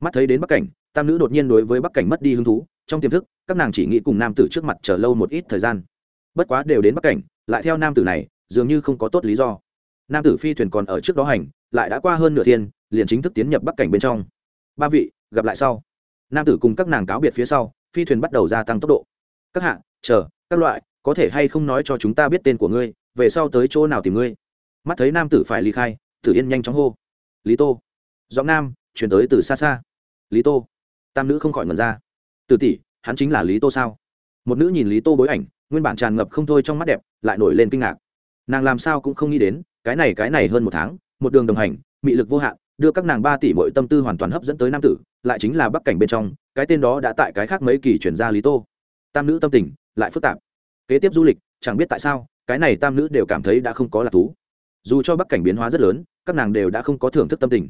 Mắt thấy đến bắc cảnh, tam nữ đột nhiên đối với bắc cảnh mất đi hứng thú. Trong tiềm thức, các nàng chỉ nghĩ cùng nam tử trước mặt chờ lâu một ít thời gian bất quá đều đến bắc cảnh lại theo nam tử này dường như không có tốt lý do. Nam tử phi thuyền còn ở trước đó hành lại đã qua hơn nửa thiên liền chính thức tiến nhập bắc cảnh bên trong. Ba vị gặp lại sau. Nam tử cùng các nàng cáo biệt phía sau phi thuyền bắt đầu gia tăng tốc độ. Các hạng, chờ các loại có thể hay không nói cho chúng ta biết tên của ngươi về sau tới chỗ nào tìm ngươi? Mắt thấy nam tử phải ly khai tử yên nhanh chóng hô. Lý tô. Giọng nam chuyển tới từ xa xa. Lý tô. Tam nữ không khỏi ngần ra. Từ tỷ hắn chính là lý tô sao? Một nữ nhìn lý tô bối ảnh nguyên bản tràn ngập không thôi trong mắt đẹp, lại nổi lên kinh ngạc. Nàng làm sao cũng không nghĩ đến, cái này cái này hơn một tháng, một đường đồng hành, mị lực vô hạn, đưa các nàng ba tỷ mỗi tâm tư hoàn toàn hấp dẫn tới nam tử, lại chính là bắc cảnh bên trong, cái tên đó đã tại cái khác mấy kỳ chuyển ra lý tô. Tam nữ tâm tình, lại phức tạp. Kế tiếp du lịch, chẳng biết tại sao, cái này tam nữ đều cảm thấy đã không có lạc thú. Dù cho bắc cảnh biến hóa rất lớn, các nàng đều đã không có thưởng thức tâm tình.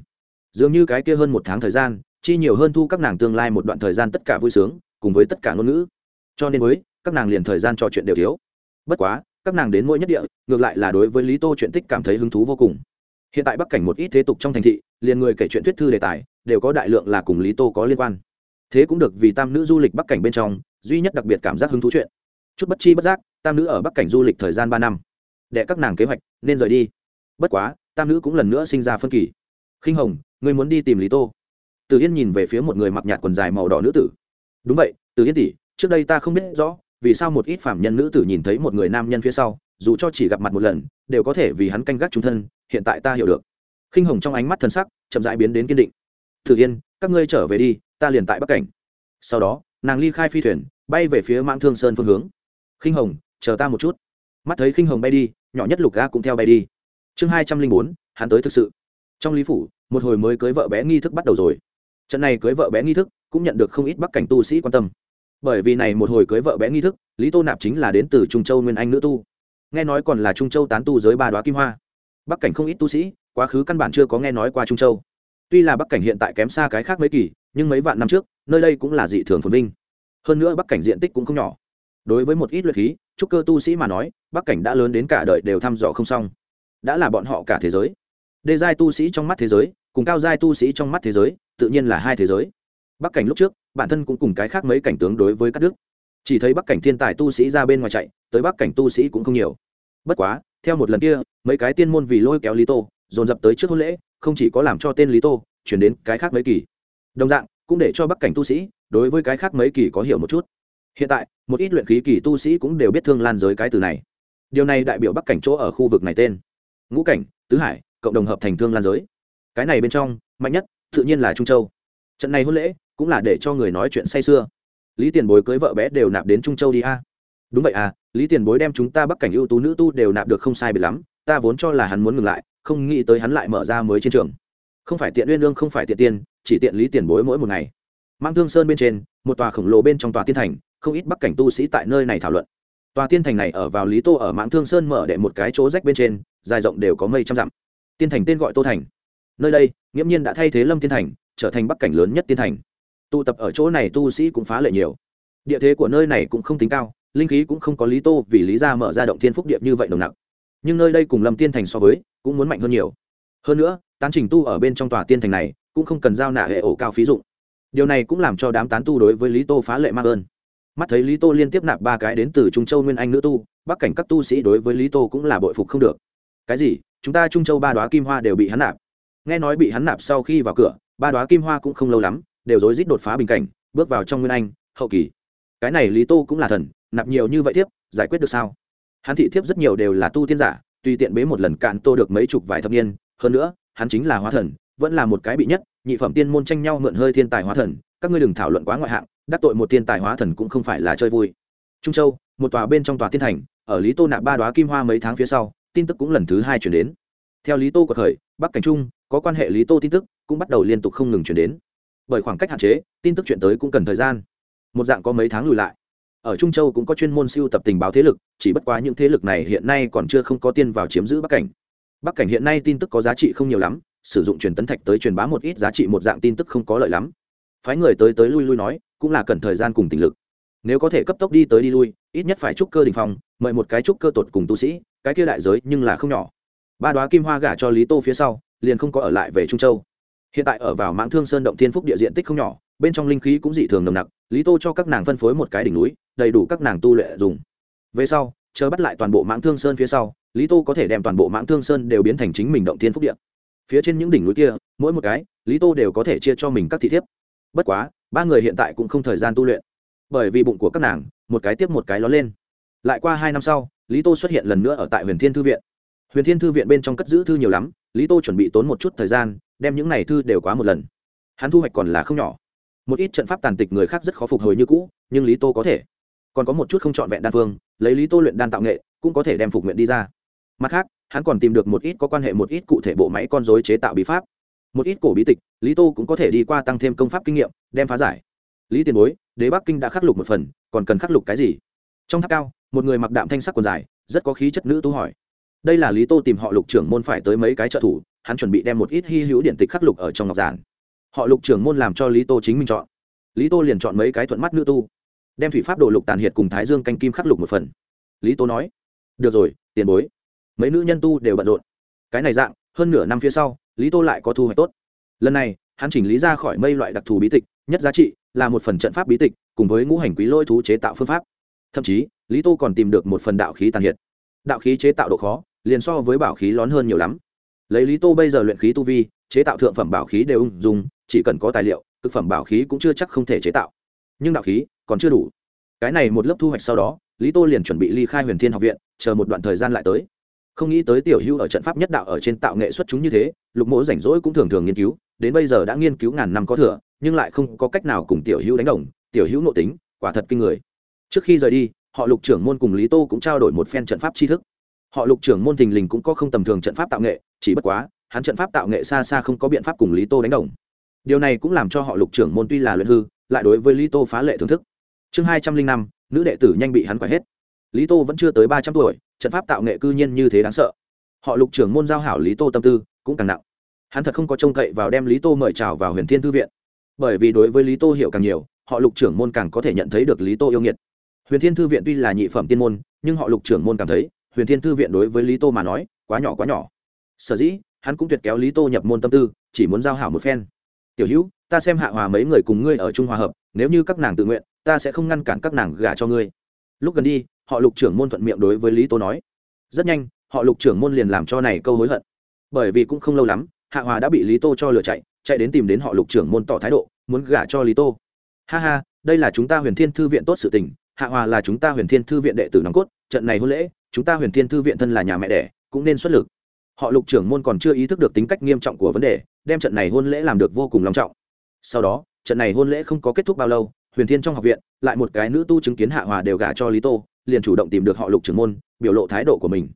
Dường như cái kia hơn một tháng thời gian, chi nhiều hơn thu các nàng tương lai một đoạn thời gian tất cả vui sướng, cùng với tất cả ngôn ngữ. Cho nên với các nàng liền thời gian trò chuyện đều thiếu. Bất quá, các nàng đến mỗi nhất địa, ngược lại là đối với lý tô chuyện tích cảm thấy hứng thú vô cùng. Hiện tại bắc cảnh một ít thế tục trong thành thị, liền người kể chuyện thuyết thư đề tài, đều có đại lượng là cùng lý tô có liên quan. Thế cũng được vì tam nữ du lịch bắc cảnh bên trong, duy nhất đặc biệt cảm giác hứng thú chuyện. Chút bất chi bất giác, tam nữ ở bắc cảnh du lịch thời gian ba năm. Để các nàng kế hoạch, nên rời đi. Bất quá, tam nữ cũng lần nữa sinh ra phân kỳ. Khinh hồng người muốn đi tìm lý tô. Từ yên nhìn về phía một người mặc nhạt quần dài màu đỏ nữ tử. Đúng vậy, từ yên tỷ, trước đây ta không biết rõ vì sao một ít phạm nhân nữ tử nhìn thấy một người nam nhân phía sau, dù cho chỉ gặp mặt một lần, đều có thể vì hắn canh gác trung thân, hiện tại ta hiểu được. Khinh hồng trong ánh mắt thân sắc chậm rãi biến đến kiên định. Thử yên, các ngươi trở về đi, ta liền tại bắc cảnh. Sau đó, nàng ly khai phi thuyền, bay về phía mãng thương sơn phương hướng. Khinh hồng, chờ ta một chút. Mắt thấy khinh hồng bay đi, nhỏ nhất lục ga cũng theo bay đi. Chương hai trăm linh bốn, hắn tới thực sự. Trong lý phủ, một hồi mới cưới vợ bé nghi thức bắt đầu rồi. Trận này cưới vợ bé nghi thức cũng nhận được không ít bắc cảnh tu sĩ quan tâm bởi vì này một hồi cưới vợ bé nghi thức, lý tô nạp chính là đến từ trung châu nguyên anh nữ tu. Nghe nói còn là trung châu tán tu giới ba đoá kim hoa. Bắc cảnh không ít tu sĩ, quá khứ căn bản chưa có nghe nói qua trung châu. Tuy là bắc cảnh hiện tại kém xa cái khác mấy kỳ, nhưng mấy vạn năm trước, nơi đây cũng là dị thường phồn vinh. Hơn nữa bắc cảnh diện tích cũng không nhỏ. Đối với một ít luyện khí, trúc cơ tu sĩ mà nói, bắc cảnh đã lớn đến cả đời đều thăm dò không xong. Đã là bọn họ cả thế giới. Đề giai tu sĩ trong mắt thế giới, cùng cao giai tu sĩ trong mắt thế giới, tự nhiên là hai thế giới. Bắc cảnh lúc trước bản thân cũng cùng cái khác mấy cảnh tướng đối với các đức chỉ thấy bắc cảnh thiên tài tu sĩ ra bên ngoài chạy, tới bắc cảnh tu sĩ cũng không nhiều. Bất quá, theo một lần kia, mấy cái tiên môn vì lôi kéo lý tô, dồn dập tới trước hôn lễ, không chỉ có làm cho tên lý tô, chuyển đến cái khác mấy kỳ. Đồng dạng, cũng để cho bắc cảnh tu sĩ, đối với cái khác mấy kỳ có hiểu một chút. Hiện tại, một ít luyện khí kỳ tu sĩ cũng đều biết thương lan giới cái từ này. Điều này đại biểu bắc cảnh chỗ ở khu vực này tên. Ngũ cảnh, tứ hải, cộng đồng hợp thành thương lan giới. Cái này bên trong, mạnh nhất, tự nhiên là trung châu. Trận này hôn lễ cũng là để cho người nói chuyện say sưa. Lý tiền bối cưới vợ bé đều nạp đến trung châu đi a. Đúng vậy à lý tiền bối đem chúng ta bắc cảnh ưu tú nữ tu đều nạp được không sai biệt lắm, ta vốn cho là hắn muốn ngừng lại, không nghĩ tới hắn lại mở ra mới chiến trường. Không phải tiện uyên lương không phải tiện tiên, chỉ tiện lý tiền bối mỗi một ngày. Mang thương sơn bên trên, một tòa khổng lồ bên trong tòa tiên thành, không ít bắc cảnh tu sĩ tại nơi này thảo luận. Tòa tiên thành này ở vào lý tô ở Mãng thương sơn mở để một cái chỗ rách bên trên, dài rộng đều có mây trăm dặm. Tiên thành tên gọi tô thành. Nơi đây, nghiễm nhiên đã thay thế lâm tiên thành, trở thành bắc cảnh lớn nhất tiên thành tụ tập ở chỗ này tu sĩ cũng phá lệ nhiều. Địa thế của nơi này cũng không tính cao, linh khí cũng không có lý tô vì lý ra mở ra động thiên phúc điệp như vậy nồng nặc. Nhưng nơi đây cùng lâm tiên thành so với, cũng muốn mạnh hơn nhiều. Hơn nữa, tán trình tu ở bên trong tòa tiên thành này, cũng không cần giao nạ hệ ổ cao phí dụng. Điều này cũng làm cho đám tán tu đối với lý tô phá lệ mắc ơn. Mắt thấy lý tô liên tiếp nạp ba cái đến từ trung châu nguyên anh nữ tu, bắc cảnh các tu sĩ đối với lý tô cũng là bội phục không được. Cái gì? Chúng ta trung châu ba đoá kim hoa đều bị hắn nạp. Nghe nói bị hắn nạp sau khi vào cửa, ba đoá kim hoa cũng không lâu lắm đều rối rít đột phá bình cảnh, bước vào trong nguyên anh, hậu kỳ. Cái này lý tô cũng là thần, nạp nhiều như vậy tiếp giải quyết được sao? Hắn thị thiếp rất nhiều đều là tu tiên giả, tùy tiện bế một lần cạn tô được mấy chục vài thập niên, hơn nữa, hắn chính là hóa thần, vẫn là một cái bị nhất, nhị phẩm tiên môn tranh nhau mượn hơi thiên tài hóa thần, các ngươi đừng thảo luận quá ngoại hạng, đắc tội một thiên tài hóa thần cũng không phải là chơi vui. Trung châu, một tòa bên trong tòa thiên thành, ở lý tô nạp ba đoá kim hoa mấy tháng phía sau, tin tức cũng lần thứ hai chuyển đến. Theo lý tô của thời bắc cảnh trung, có quan hệ lý tô tin tức, cũng bắt đầu liên tục không ngừng chuyển đến bởi khoảng cách hạn chế, tin tức chuyện tới cũng cần thời gian. Một dạng có mấy tháng lùi lại. Ở trung châu cũng có chuyên môn siêu tập tình báo thế lực, chỉ bất quá những thế lực này hiện nay còn chưa không có tiên vào chiếm giữ bắc cảnh. Bắc cảnh hiện nay tin tức có giá trị không nhiều lắm, sử dụng truyền tấn thạch tới truyền bá một ít giá trị một dạng tin tức không có lợi lắm. Phái người tới tới lui lui nói, cũng là cần thời gian cùng tình lực. Nếu có thể cấp tốc đi tới đi lui, ít nhất phải trúc cơ đình phòng mời một cái trúc cơ tột cùng tu sĩ, cái kia đại giới nhưng là không nhỏ. Ba đoá kim hoa gả cho lý tô phía sau, liền không có ở lại về trung châu hiện tại ở vào mãng thương sơn động thiên phúc địa diện tích không nhỏ, bên trong linh khí cũng dị thường nồng nặc, lý tô cho các nàng phân phối một cái đỉnh núi, đầy đủ các nàng tu luyện dùng. Về sau, chờ bắt lại toàn bộ mãng thương sơn phía sau, lý tô có thể đem toàn bộ mãng thương sơn đều biến thành chính mình động thiên phúc địa. Phía trên những đỉnh núi kia, mỗi một cái, lý tô đều có thể chia cho mình các thị thiếp. Bất quá, ba người hiện tại cũng không thời gian tu luyện. Bởi vì bụng của các nàng, một cái tiếp một cái ló lên. Lại qua hai năm sau, lý tô xuất hiện lần nữa ở tại huyền thiên thư viện. Huyền thiên thư viện bên trong cất giữ thư nhiều lắm, lý tô chuẩn bị tốn một chút thời gian đem những này thư đều quá một lần. Hắn thu hoạch còn là không nhỏ. Một ít trận pháp tàn tịch người khác rất khó phục hồi như cũ, nhưng lý tô có thể. Còn có một chút không trọn vẹn đan phương, lấy lý tô luyện đan tạo nghệ, cũng có thể đem phục nguyện đi ra. Mặt khác, hắn còn tìm được một ít có quan hệ một ít cụ thể bộ máy con dối chế tạo bí pháp. Một ít cổ bí tịch, lý tô cũng có thể đi qua tăng thêm công pháp kinh nghiệm, đem phá giải. Lý tiền bối, đế bắc kinh đã khắc lục một phần, còn cần khắc lục cái gì? Trong tháp cao, một người mặc đạm thanh sắc quần dài, rất có khí chất nữ tú hỏi. Đây là lý tô tìm họ lục trưởng môn phải tới mấy cái trợ thủ hắn chuẩn bị đem một ít hy hữu điện tịch khắc lục ở trong ngọc giản. Họ lục trưởng môn làm cho lý tô chính mình chọn. Lý tô liền chọn mấy cái thuận mắt nữ tu, đem thủy pháp đồ lục tàn hiệt cùng thái dương canh kim khắc lục một phần. Lý tô nói, được rồi, tiền bối. Mấy nữ nhân tu đều bận rộn. Cái này dạng, hơn nửa năm phía sau, lý tô lại có thu hoạch tốt. Lần này, hắn chỉnh lý ra khỏi mây loại đặc thù bí tịch, nhất giá trị là một phần trận pháp bí tịch, cùng với ngũ hành quý lôi thú chế tạo phương pháp. Thậm chí, lý tô còn tìm được một phần đạo khí tàn hiệt. Đạo khí chế tạo độ khó, liền so với bảo khí lón hơn nhiều lắm lấy lý tô bây giờ luyện khí tu vi, chế tạo thượng phẩm bảo khí đều ung dùng chỉ cần có tài liệu thực phẩm bảo khí cũng chưa chắc không thể chế tạo. Nhưng đạo khí còn chưa đủ. Cái này một lớp thu hoạch sau đó, lý tô liền chuẩn bị ly khai huyền thiên học viện, chờ một đoạn thời gian lại tới. Không nghĩ tới tiểu hưu ở trận pháp nhất đạo ở trên tạo nghệ xuất chúng như thế, lục mỗ rảnh rỗi cũng thường thường nghiên cứu, đến bây giờ đã nghiên cứu ngàn năm có thừa, nhưng lại không có cách nào cùng tiểu hữu đánh đồng, tiểu hữu nội tính, quả thật kinh người. Trước khi rời đi, họ lục trưởng môn cùng lý tô cũng trao đổi một phen trận pháp tri thức. Họ lục trưởng môn thình lình cũng có không tầm thường trận pháp tạo nghệ chỉ bất quá, hắn trận pháp tạo nghệ xa xa không có biện pháp cùng lý tô đánh đồng. Điều này cũng làm cho họ lục trưởng môn tuy là luyện hư, lại đối với lý tô phá lệ thưởng thức. Chương hai trăm linh năm, nữ đệ tử nhanh bị hắn quải hết. Lý tô vẫn chưa tới ba trăm tuổi, trận pháp tạo nghệ cư nhiên như thế đáng sợ. Họ lục trưởng môn giao hảo lý tô tâm tư, cũng càng nặng. Hắn thật không có trông cậy vào đem lý tô mời chào vào huyền thiên thư viện. Bởi vì đối với lý tô hiểu càng nhiều, họ lục trưởng môn càng có thể nhận thấy được lý tô yêu nghiệt. Huyền thiên thư viện tuy là nhị phẩm tiên môn, nhưng họ lục trưởng môn cảm thấy, huyền thiên thư viện đối với lý tô mà nói, quá nhỏ quá nhỏ sở dĩ, hắn cũng tuyệt kéo lý tô nhập môn tâm tư, chỉ muốn giao hảo một phen. Tiểu hữu, ta xem hạ hòa mấy người cùng ngươi ở trung hòa hợp, nếu như các nàng tự nguyện, ta sẽ không ngăn cản các nàng gả cho ngươi. Lúc gần đi, họ lục trưởng môn thuận miệng đối với lý tô nói. Rất nhanh, họ lục trưởng môn liền làm cho này câu hối hận. Bởi vì cũng không lâu lắm, hạ hòa đã bị lý tô cho lừa chạy chạy đến tìm đến họ lục trưởng môn tỏ thái độ, muốn gả cho lý tô. Ha ha, đây là chúng ta huyền thiên thư viện tốt sự tình, hạ hòa là chúng ta huyền thiên thư viện đệ tử nòng cốt, trận này hôn lễ, chúng ta huyền thiên thư viện thân là nhà mẹ đẻ, cũng nên xuất lực họ lục trưởng môn còn chưa ý thức được tính cách nghiêm trọng của vấn đề, đem trận này hôn lễ làm được vô cùng long trọng. Sau đó, trận này hôn lễ không có kết thúc bao lâu, huyền thiên trong học viện, lại một cái nữ tu chứng kiến hạ hòa đều gả cho lý tô, liền chủ động tìm được họ lục trưởng môn, biểu lộ thái độ của mình.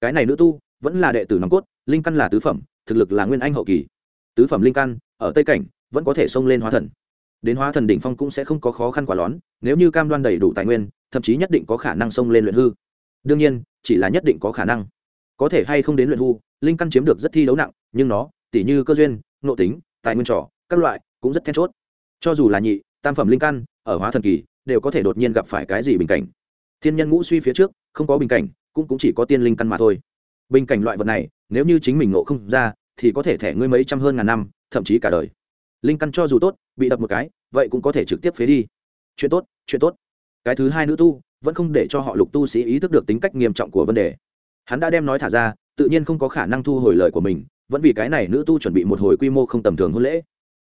Cái này nữ tu, vẫn là đệ tử nòng cốt, linh căn là tứ phẩm, thực lực là nguyên anh hậu kỳ. Tứ phẩm linh căn, ở tây cảnh, vẫn có thể xông lên hóa thần. Đến hóa thần đỉnh phong cũng sẽ không có khó khăn quả lón, nếu như cam đoan đầy đủ tài nguyên, thậm chí nhất định có khả năng xông lên luyện hư. Đương nhiên, chỉ là nhất định có khả năng có thể hay không đến luyện hư linh căn chiếm được rất thi đấu nặng nhưng nó tỉ như cơ duyên nội tính tài nguyên trò các loại cũng rất then chốt. Cho dù là nhị tam phẩm linh căn ở hóa thần kỳ đều có thể đột nhiên gặp phải cái gì bình cảnh. Thiên nhân ngũ suy phía trước không có bình cảnh cũng, cũng chỉ có tiên linh căn mà thôi. Bình cảnh loại vật này nếu như chính mình ngộ không ra thì có thể thẻ ngươi mấy trăm hơn ngàn năm thậm chí cả đời. Linh căn cho dù tốt bị đập một cái vậy cũng có thể trực tiếp phế đi. Chuyện tốt chuyện tốt. Cái thứ hai nữ tu vẫn không để cho họ lục tu sĩ ý thức được tính cách nghiêm trọng của vấn đề hắn đã đem nói thả ra, tự nhiên không có khả năng thu hồi lời của mình, vẫn vì cái này nữ tu chuẩn bị một hồi quy mô không tầm thường hôn lễ.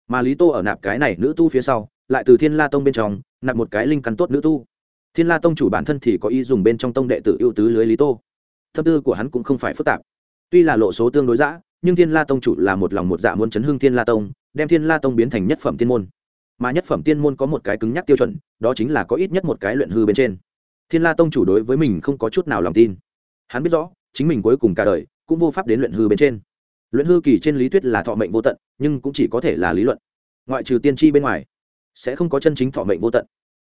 Mà lý tô ở nạp cái này nữ tu phía sau, lại từ thiên la tông bên trong, nạp một cái linh căn tốt nữ tu. Thiên la tông chủ bản thân thì có ý dùng bên trong tông đệ tử ưu tứ lưới lý tô. Tâm tư của hắn cũng không phải phức tạp. Tuy là lộ số tương đối giã nhưng thiên la tông chủ là một lòng một dạ muốn chấn hưng thiên la tông, đem thiên la tông biến thành nhất phẩm tiên môn. Mà nhất phẩm tiên môn có một cái cứng nhắc tiêu chuẩn, đó chính là có ít nhất một cái luyện hư bên trên. Thiên la tông chủ đối với mình không có chút nào lòng tin hắn biết rõ, chính mình cuối cùng cả đời cũng vô pháp đến luyện hư bên trên. Luyện hư kỳ trên lý thuyết là thọ mệnh vô tận, nhưng cũng chỉ có thể là lý luận. Ngoại trừ tiên tri bên ngoài, sẽ không có chân chính thọ mệnh vô tận.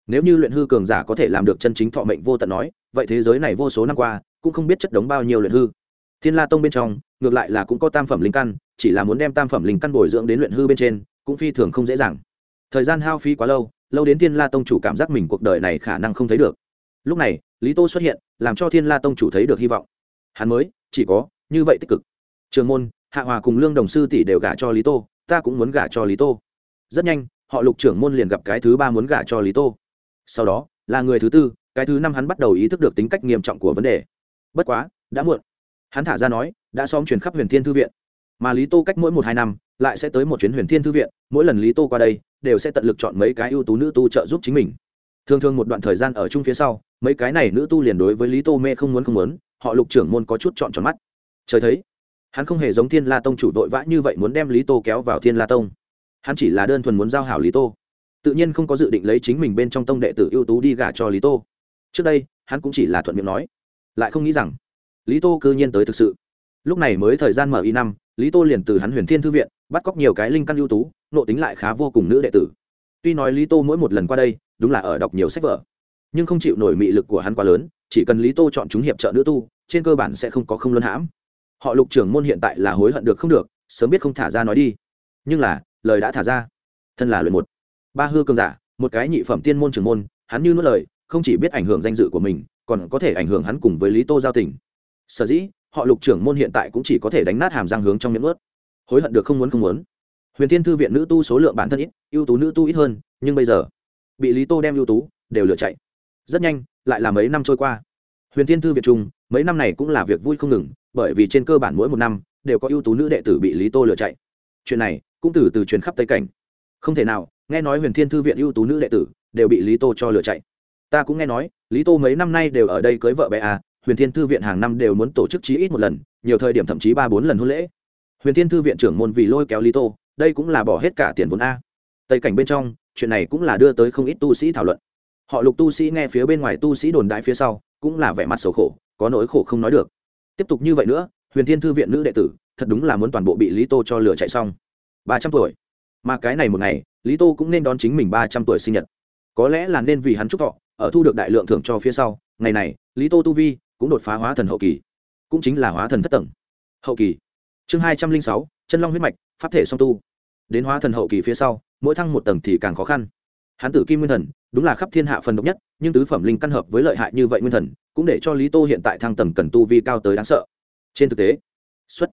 Nếu như luyện hư cường giả có thể làm được chân chính thọ mệnh vô tận nói, vậy thế giới này vô số năm qua cũng không biết chất đống bao nhiêu luyện hư. Thiên la tông bên trong, ngược lại là cũng có tam phẩm linh căn, chỉ là muốn đem tam phẩm linh căn bồi dưỡng đến luyện hư bên trên cũng phi thường không dễ dàng. Thời gian hao phí quá lâu lâu đến thiên la tông chủ cảm giác mình cuộc đời này khả năng không thấy được lúc này, lý tô xuất hiện, làm cho thiên la tông chủ thấy được hy vọng. Hắn mới, chỉ có, như vậy tích cực. Trường môn, hạ hòa cùng lương đồng sư tỷ đều gả cho lý tô, ta cũng muốn gả cho lý tô. Rất nhanh, họ lục trưởng môn liền gặp cái thứ ba muốn gả cho lý tô. Sau đó, là người thứ tư, cái thứ năm hắn bắt đầu ý thức được tính cách nghiêm trọng của vấn đề. Bất quá, đã muộn. Hắn thả ra nói, đã xóm chuyển khắp huyền thiên thư viện. Mà lý tô cách mỗi một hai năm, lại sẽ tới một chuyến huyền thiên thư viện, mỗi lần lý tô qua đây, đều sẽ tận lực chọn mấy cái ưu tú nữ tu trợ giúp chính mình. Thường thường một đoạn thời gian ở chung phía sau mấy cái này nữ tu liền đối với lý tô mê không muốn không muốn, họ lục trưởng môn có chút chọn tròn mắt. Trời thấy, hắn không hề giống thiên la tông chủ vội vã như vậy muốn đem lý tô kéo vào thiên la tông. Hắn chỉ là đơn thuần muốn giao hảo lý tô. Tự nhiên không có dự định lấy chính mình bên trong tông đệ tử ưu tú đi gả cho lý tô. Trước đây, hắn cũng chỉ là thuận miệng nói. Lại không nghĩ rằng, lý tô cư nhiên tới thực sự. Lúc này mới thời gian mở y năm, lý tô liền từ hắn huyền thiên thư viện, bắt cóc nhiều cái linh căn ưu tú nộ tính lại khá vô cùng nữ đệ tử. Tuy nói lý tô mỗi một lần qua đây, đúng là ở đọc nhiều sách vở nhưng không chịu nổi mị lực của hắn quá lớn, chỉ cần lý tô chọn chúng hiệp trợ nữ tu, trên cơ bản sẽ không có không luân hãm. Họ lục trưởng môn hiện tại là hối hận được không được, sớm biết không thả ra nói đi. Nhưng là, lời đã thả ra. Thân là luyện một. Ba hư cương giả, một cái nhị phẩm tiên môn trưởng môn, hắn như nuốt lời, không chỉ biết ảnh hưởng danh dự của mình, còn có thể ảnh hưởng hắn cùng với lý tô giao tình. Sở dĩ, họ lục trưởng môn hiện tại cũng chỉ có thể đánh nát hàm răng hướng trong miệng ướt hối hận được không muốn không muốn. Huyền thiên thư viện nữ tu số lượng bản thân ít, ưu tú nữ tu ít hơn, nhưng bây giờ, bị lý tô đem ưu tú, đều lựa chạy rất nhanh, lại là mấy năm trôi qua. Huyền thiên thư viện trung, mấy năm này cũng là việc vui không ngừng, bởi vì trên cơ bản mỗi một năm, đều có ưu tú nữ đệ tử bị lý tô lừa chạy. Chuyện này cũng từ từ truyền khắp tây cảnh. Không thể nào, nghe nói huyền thiên thư viện ưu tú nữ đệ tử đều bị lý tô cho lừa chạy. Ta cũng nghe nói, lý tô mấy năm nay đều ở đây cưới vợ bé à huyền thiên thư viện hàng năm đều muốn tổ chức chí ít một lần, nhiều thời điểm thậm chí ba bốn lần hôn lễ. Huyền thiên thư viện trưởng môn vì lôi kéo lý tô, đây cũng là bỏ hết cả tiền vốn a. Tây cảnh bên trong, chuyện này cũng là đưa tới không ít tu sĩ thảo luận họ lục tu sĩ nghe phía bên ngoài tu sĩ đồn đại phía sau, cũng là vẻ mặt sầu khổ, có nỗi khổ không nói được. Tiếp tục như vậy nữa, huyền thiên thư viện nữ đệ tử, thật đúng là muốn toàn bộ bị lý tô cho lửa chạy xong. Ba trăm tuổi. Mà cái này một ngày, lý tô cũng nên đón chính mình ba trăm tuổi sinh nhật. Có lẽ là nên vì hắn chúc thọ, ở thu được đại lượng thưởng cho phía sau. Ngày này, lý tô tu vi cũng đột phá hóa thần hậu kỳ. Cũng chính là hóa thần thất tầng. Hậu kỳ. Chương hai trăm linh sáu, chân long huyết mạch, pháp thể song tu. Đến hóa thần hậu kỳ phía sau, mỗi thăng một tầng thì càng khó khăn hán tử kim nguyên thần, đúng là khắp thiên hạ phần độc nhất, nhưng tứ phẩm linh căn hợp với lợi hại như vậy nguyên thần, cũng để cho lý tô hiện tại thăng tầng cần tu vi cao tới đáng sợ. Trên thực tế, xuất,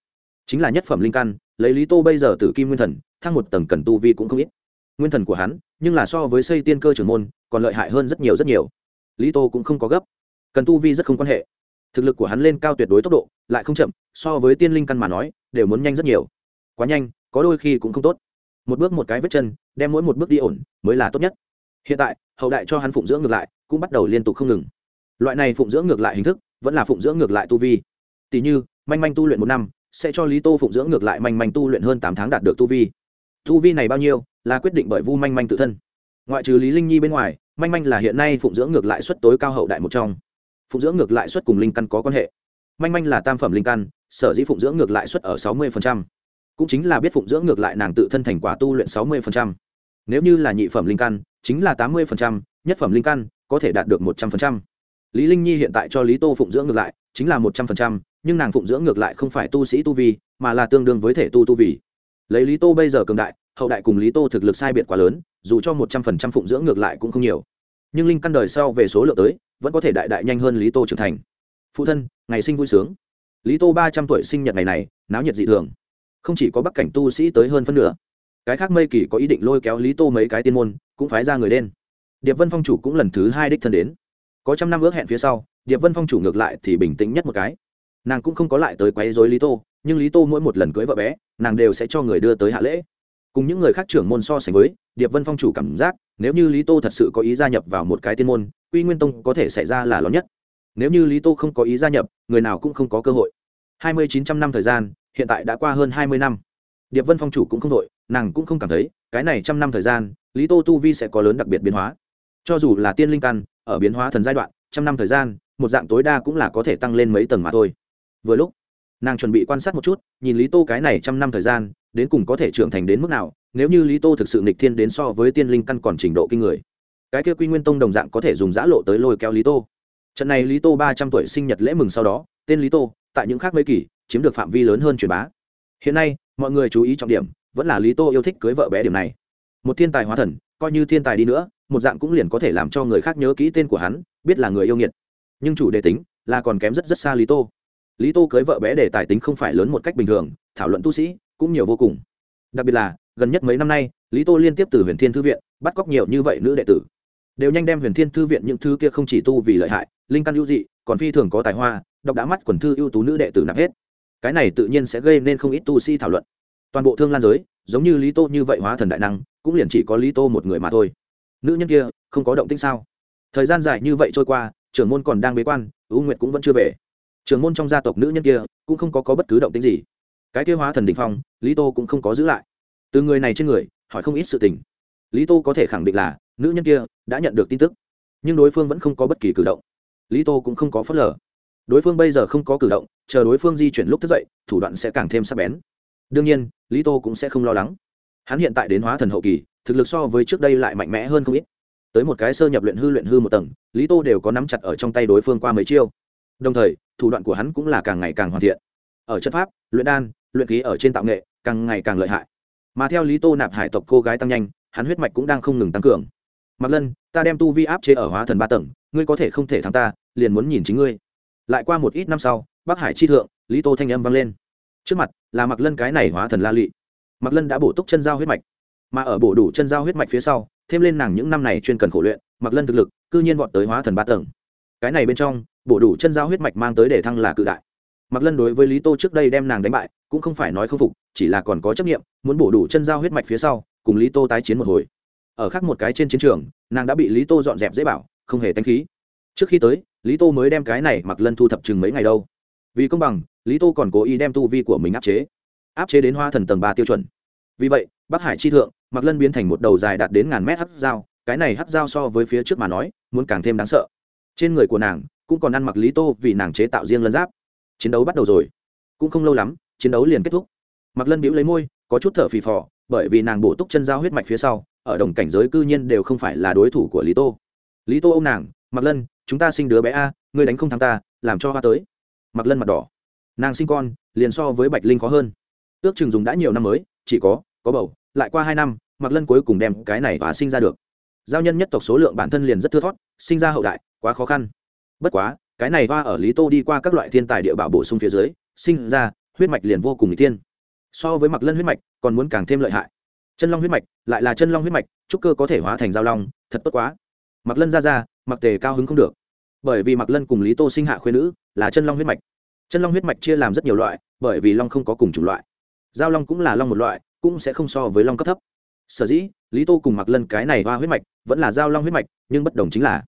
chính là nhất phẩm linh căn, lấy lý tô bây giờ tử kim nguyên thần, thăng một tầng cần tu vi cũng không ít. Nguyên thần của hắn, nhưng là so với xây tiên cơ trưởng môn, còn lợi hại hơn rất nhiều rất nhiều. Lý tô cũng không có gấp. Cần tu vi rất không quan hệ. Thực lực của hắn lên cao tuyệt đối tốc độ, lại không chậm, so với tiên linh căn mà nói, đều muốn nhanh rất nhiều. Quá nhanh, có đôi khi cũng không tốt một bước một cái vết chân, đem mỗi một bước đi ổn, mới là tốt nhất. Hiện tại, hậu đại cho hắn phụng dưỡng ngược lại, cũng bắt đầu liên tục không ngừng. Loại này phụng dưỡng ngược lại hình thức, vẫn là phụng dưỡng ngược lại tu vi. Tỷ như, manh manh tu luyện một năm, sẽ cho lý tô phụng dưỡng ngược lại manh manh tu luyện hơn tám tháng đạt được tu vi. Tu vi này bao nhiêu, là quyết định bởi vu manh manh tự thân. Ngoại trừ lý linh nhi bên ngoài, manh manh là hiện nay phụng dưỡng ngược lại suất tối cao hậu đại một trong. Phụng dưỡng ngược lại suất cùng linh căn có quan hệ. Manh manh là tam phẩm linh căn, sở dĩ phụng dưỡng ngược lại suất ở sáu mươi cũng chính là biết phụng dưỡng ngược lại nàng tự thân thành quả tu luyện sáu mươi nếu như là nhị phẩm linh căn, chính là tám mươi nhất phẩm linh căn, có thể đạt được một trăm linh lý linh nhi hiện tại cho lý tô phụng dưỡng ngược lại, chính là một trăm linh nhưng nàng phụng dưỡng ngược lại không phải tu sĩ tu vi, mà là tương đương với thể tu tu vi. Lấy lý tô bây giờ cường đại, hậu đại cùng lý tô thực lực sai biệt quá lớn, dù cho một trăm phần trăm phụng dưỡng ngược lại cũng không nhiều. Nhưng linh căn đời sau về số lượng tới, vẫn có thể đại đại nhanh hơn lý tô trưởng thành. Phụ thân, ngày sinh vui sướng. Lý tô ba trăm tuổi sinh nhật ngày này, náo nhiệt dị thường không chỉ có bắc cảnh tu sĩ tới hơn phân nửa, cái khác mây kỳ có ý định lôi kéo lý tô mấy cái tiên môn, cũng phái ra người đen điệp vân phong chủ cũng lần thứ hai đích thân đến. Có trăm năm ước hẹn phía sau, điệp vân phong chủ ngược lại thì bình tĩnh nhất một cái. Nàng cũng không có lại tới quấy dối lý tô, nhưng lý tô mỗi một lần cưới vợ bé, nàng đều sẽ cho người đưa tới hạ lễ. Cùng những người khác trưởng môn so sánh với, điệp vân phong chủ cảm giác, nếu như lý tô thật sự có ý gia nhập vào một cái tiên môn, quy nguyên tông có thể xảy ra là lớn nhất. Nếu như lý tô không có ý gia nhập, người nào cũng không có cơ hội. Hai mươi chín trăm năm thời gian hiện tại đã qua hơn hai mươi năm. Điệp vân phong chủ cũng không đội, nàng cũng không cảm thấy, cái này trăm năm thời gian, lý tô tu vi sẽ có lớn đặc biệt biến hóa. Cho dù là tiên linh căn, ở biến hóa thần giai đoạn, trăm năm thời gian, một dạng tối đa cũng là có thể tăng lên mấy tầng mà thôi. Vừa lúc, nàng chuẩn bị quan sát một chút, nhìn lý tô cái này trăm năm thời gian, đến cùng có thể trưởng thành đến mức nào, nếu như lý tô thực sự nghịch thiên đến so với tiên linh căn còn trình độ kinh người. Cái kia quy nguyên tông đồng dạng có thể dùng giã lộ tới lôi kéo lý tô. Trận này lý tô ba trăm tuổi sinh nhật lễ mừng sau đó, tên lý tô, tại những khác mấy kỳ chiếm được phạm vi lớn hơn truyền bá. Hiện nay, mọi người chú ý trọng điểm vẫn là lý tô yêu thích cưới vợ bé điểm này. Một thiên tài hóa thần, coi như thiên tài đi nữa, một dạng cũng liền có thể làm cho người khác nhớ kỹ tên của hắn, biết là người yêu nghiệt. Nhưng chủ đề tính là còn kém rất rất xa lý tô. Lý tô cưới vợ bé để tài tính không phải lớn một cách bình thường, thảo luận tu sĩ cũng nhiều vô cùng. Đặc biệt là, gần nhất mấy năm nay, lý tô liên tiếp từ huyền thiên thư viện bắt cóc nhiều như vậy nữ đệ tử. Đều nhanh đem huyền thiên thư viện những thứ kia không chỉ tu vì lợi hại, linh căn ưu dị, còn phi thường có tài hoa đọc đã mắt quần thư ưu tú nữ đệ tử nạp hết cái này tự nhiên sẽ gây nên không ít tu sĩ thảo luận. Toàn bộ thương lan giới giống như lý tô như vậy hóa thần đại năng cũng liền chỉ có lý tô một người mà thôi. Nữ nhân kia không có động tĩnh sao? Thời gian dài như vậy trôi qua trưởng môn còn đang bế quan ưu nguyệt cũng vẫn chưa về. Trưởng môn trong gia tộc nữ nhân kia cũng không có, có bất cứ động tĩnh gì. Cái kia hóa thần đình phong lý tô cũng không có giữ lại. Từ người này trên người hỏi không ít sự tình. Lý tô có thể khẳng định là nữ nhân kia đã nhận được tin tức nhưng đối phương vẫn không có bất kỳ cử động. Lý tô cũng không có phớt lờ đối phương bây giờ không có cử động, chờ đối phương di chuyển lúc thức dậy, thủ đoạn sẽ càng thêm sắc bén. Đương nhiên, lý tô cũng sẽ không lo lắng. Hắn hiện tại đến hóa thần hậu kỳ, thực lực so với trước đây lại mạnh mẽ hơn không ít. Tới một cái sơ nhập luyện hư luyện hư một tầng, lý tô đều có nắm chặt ở trong tay đối phương qua mấy chiêu. Đồng thời, thủ đoạn của hắn cũng là càng ngày càng hoàn thiện. Ở chất pháp, luyện đan, luyện khí ở trên tạo nghệ, càng ngày càng lợi hại. Mà theo lý tô nạp hải tộc cô gái tăng nhanh, hắn huyết mạch cũng đang không ngừng tăng cường. Mặc lân, ta đem tu vi áp chế ở hóa thần ba tầng, ngươi có thể không thể thắng ta, liền muốn nhìn chính ngươi lại qua một ít năm sau, bắc hải chi thượng, lý tô thanh âm vang lên. Trước mặt, là mặc lân cái này hóa thần la lụy mặc lân đã bổ túc chân giao huyết mạch. Mà ở bổ đủ chân giao huyết mạch phía sau, thêm lên nàng những năm này chuyên cần khổ luyện mặc lân thực lực, cư nhiên vọt tới hóa thần ba tầng. Cái này bên trong, bổ đủ chân giao huyết mạch mang tới để thăng là cự đại. Mặc lân đối với lý tô trước đây đem nàng đánh bại, cũng không phải nói không phục, chỉ là còn có trách nhiệm muốn bổ đủ chân giao huyết mạch phía sau, cùng lý tô tái chiến một hồi. Ở khác một cái trên chiến trường, nàng đã bị lý tô dọn dẹp dễ bảo, không hề tanh khí. Trước khi tới lý tô mới đem cái này mặc lân thu thập chừng mấy ngày đâu. Vì công bằng, lý tô còn cố ý đem tu vi của mình áp chế. Áp chế đến hoa thần tầng ba tiêu chuẩn. Vì vậy, bắc hải chi thượng, mặc lân biến thành một đầu dài đạt đến ngàn mét hắt dao, cái này hắt dao so với phía trước mà nói, muốn càng thêm đáng sợ. Trên người của nàng, cũng còn ăn mặc lý tô vì nàng chế tạo riêng lân giáp. Chiến đấu bắt đầu rồi. Cũng không lâu lắm, chiến đấu liền kết thúc. Mặc lân bĩu lấy môi, có chút thở phì phò, bởi vì nàng bổ túc chân dao huyết mạch phía sau, ở đồng cảnh giới cư nhiên đều không phải là đối thủ của lý tô. Lý tô ô m nàng mặc lân, chúng ta sinh đứa bé a, ngươi đánh không thắng ta, làm cho hoa tới. Mặc lân mặt đỏ. Nàng sinh con, liền so với bạch linh khó hơn. Ước chừng dùng đã nhiều năm mới, chỉ có có bầu, lại qua hai năm mặc lân cuối cùng đem cái này và sinh ra được. Giao nhân nhất tộc số lượng bản thân liền rất thưa thót sinh ra hậu đại, quá khó khăn. Bất quá, cái này hoa ở lý tô đi qua các loại thiên tài địa bảo bổ sung phía dưới, sinh ra, huyết mạch liền vô cùng n tiên so với mặc lân huyết mạch, còn muốn càng thêm lợi hại. Chân long huyết mạch, lại là chân long huyết mạch, trúc cơ có thể hóa thành giao long, thật tốt quá mặc lân ra ra mặc tề cao hứng không được. Bởi vì mặc lân cùng lý tô sinh hạ khuyên nữ là chân long huyết mạch. Chân long huyết mạch chia làm rất nhiều loại, bởi vì long không có cùng chủng loại. Giao long cũng là long một loại, cũng sẽ không so với long cấp thấp. Sở dĩ, lý tô cùng mặc lân cái này hoa huyết mạch vẫn là giao long huyết mạch, nhưng bất đồng chính là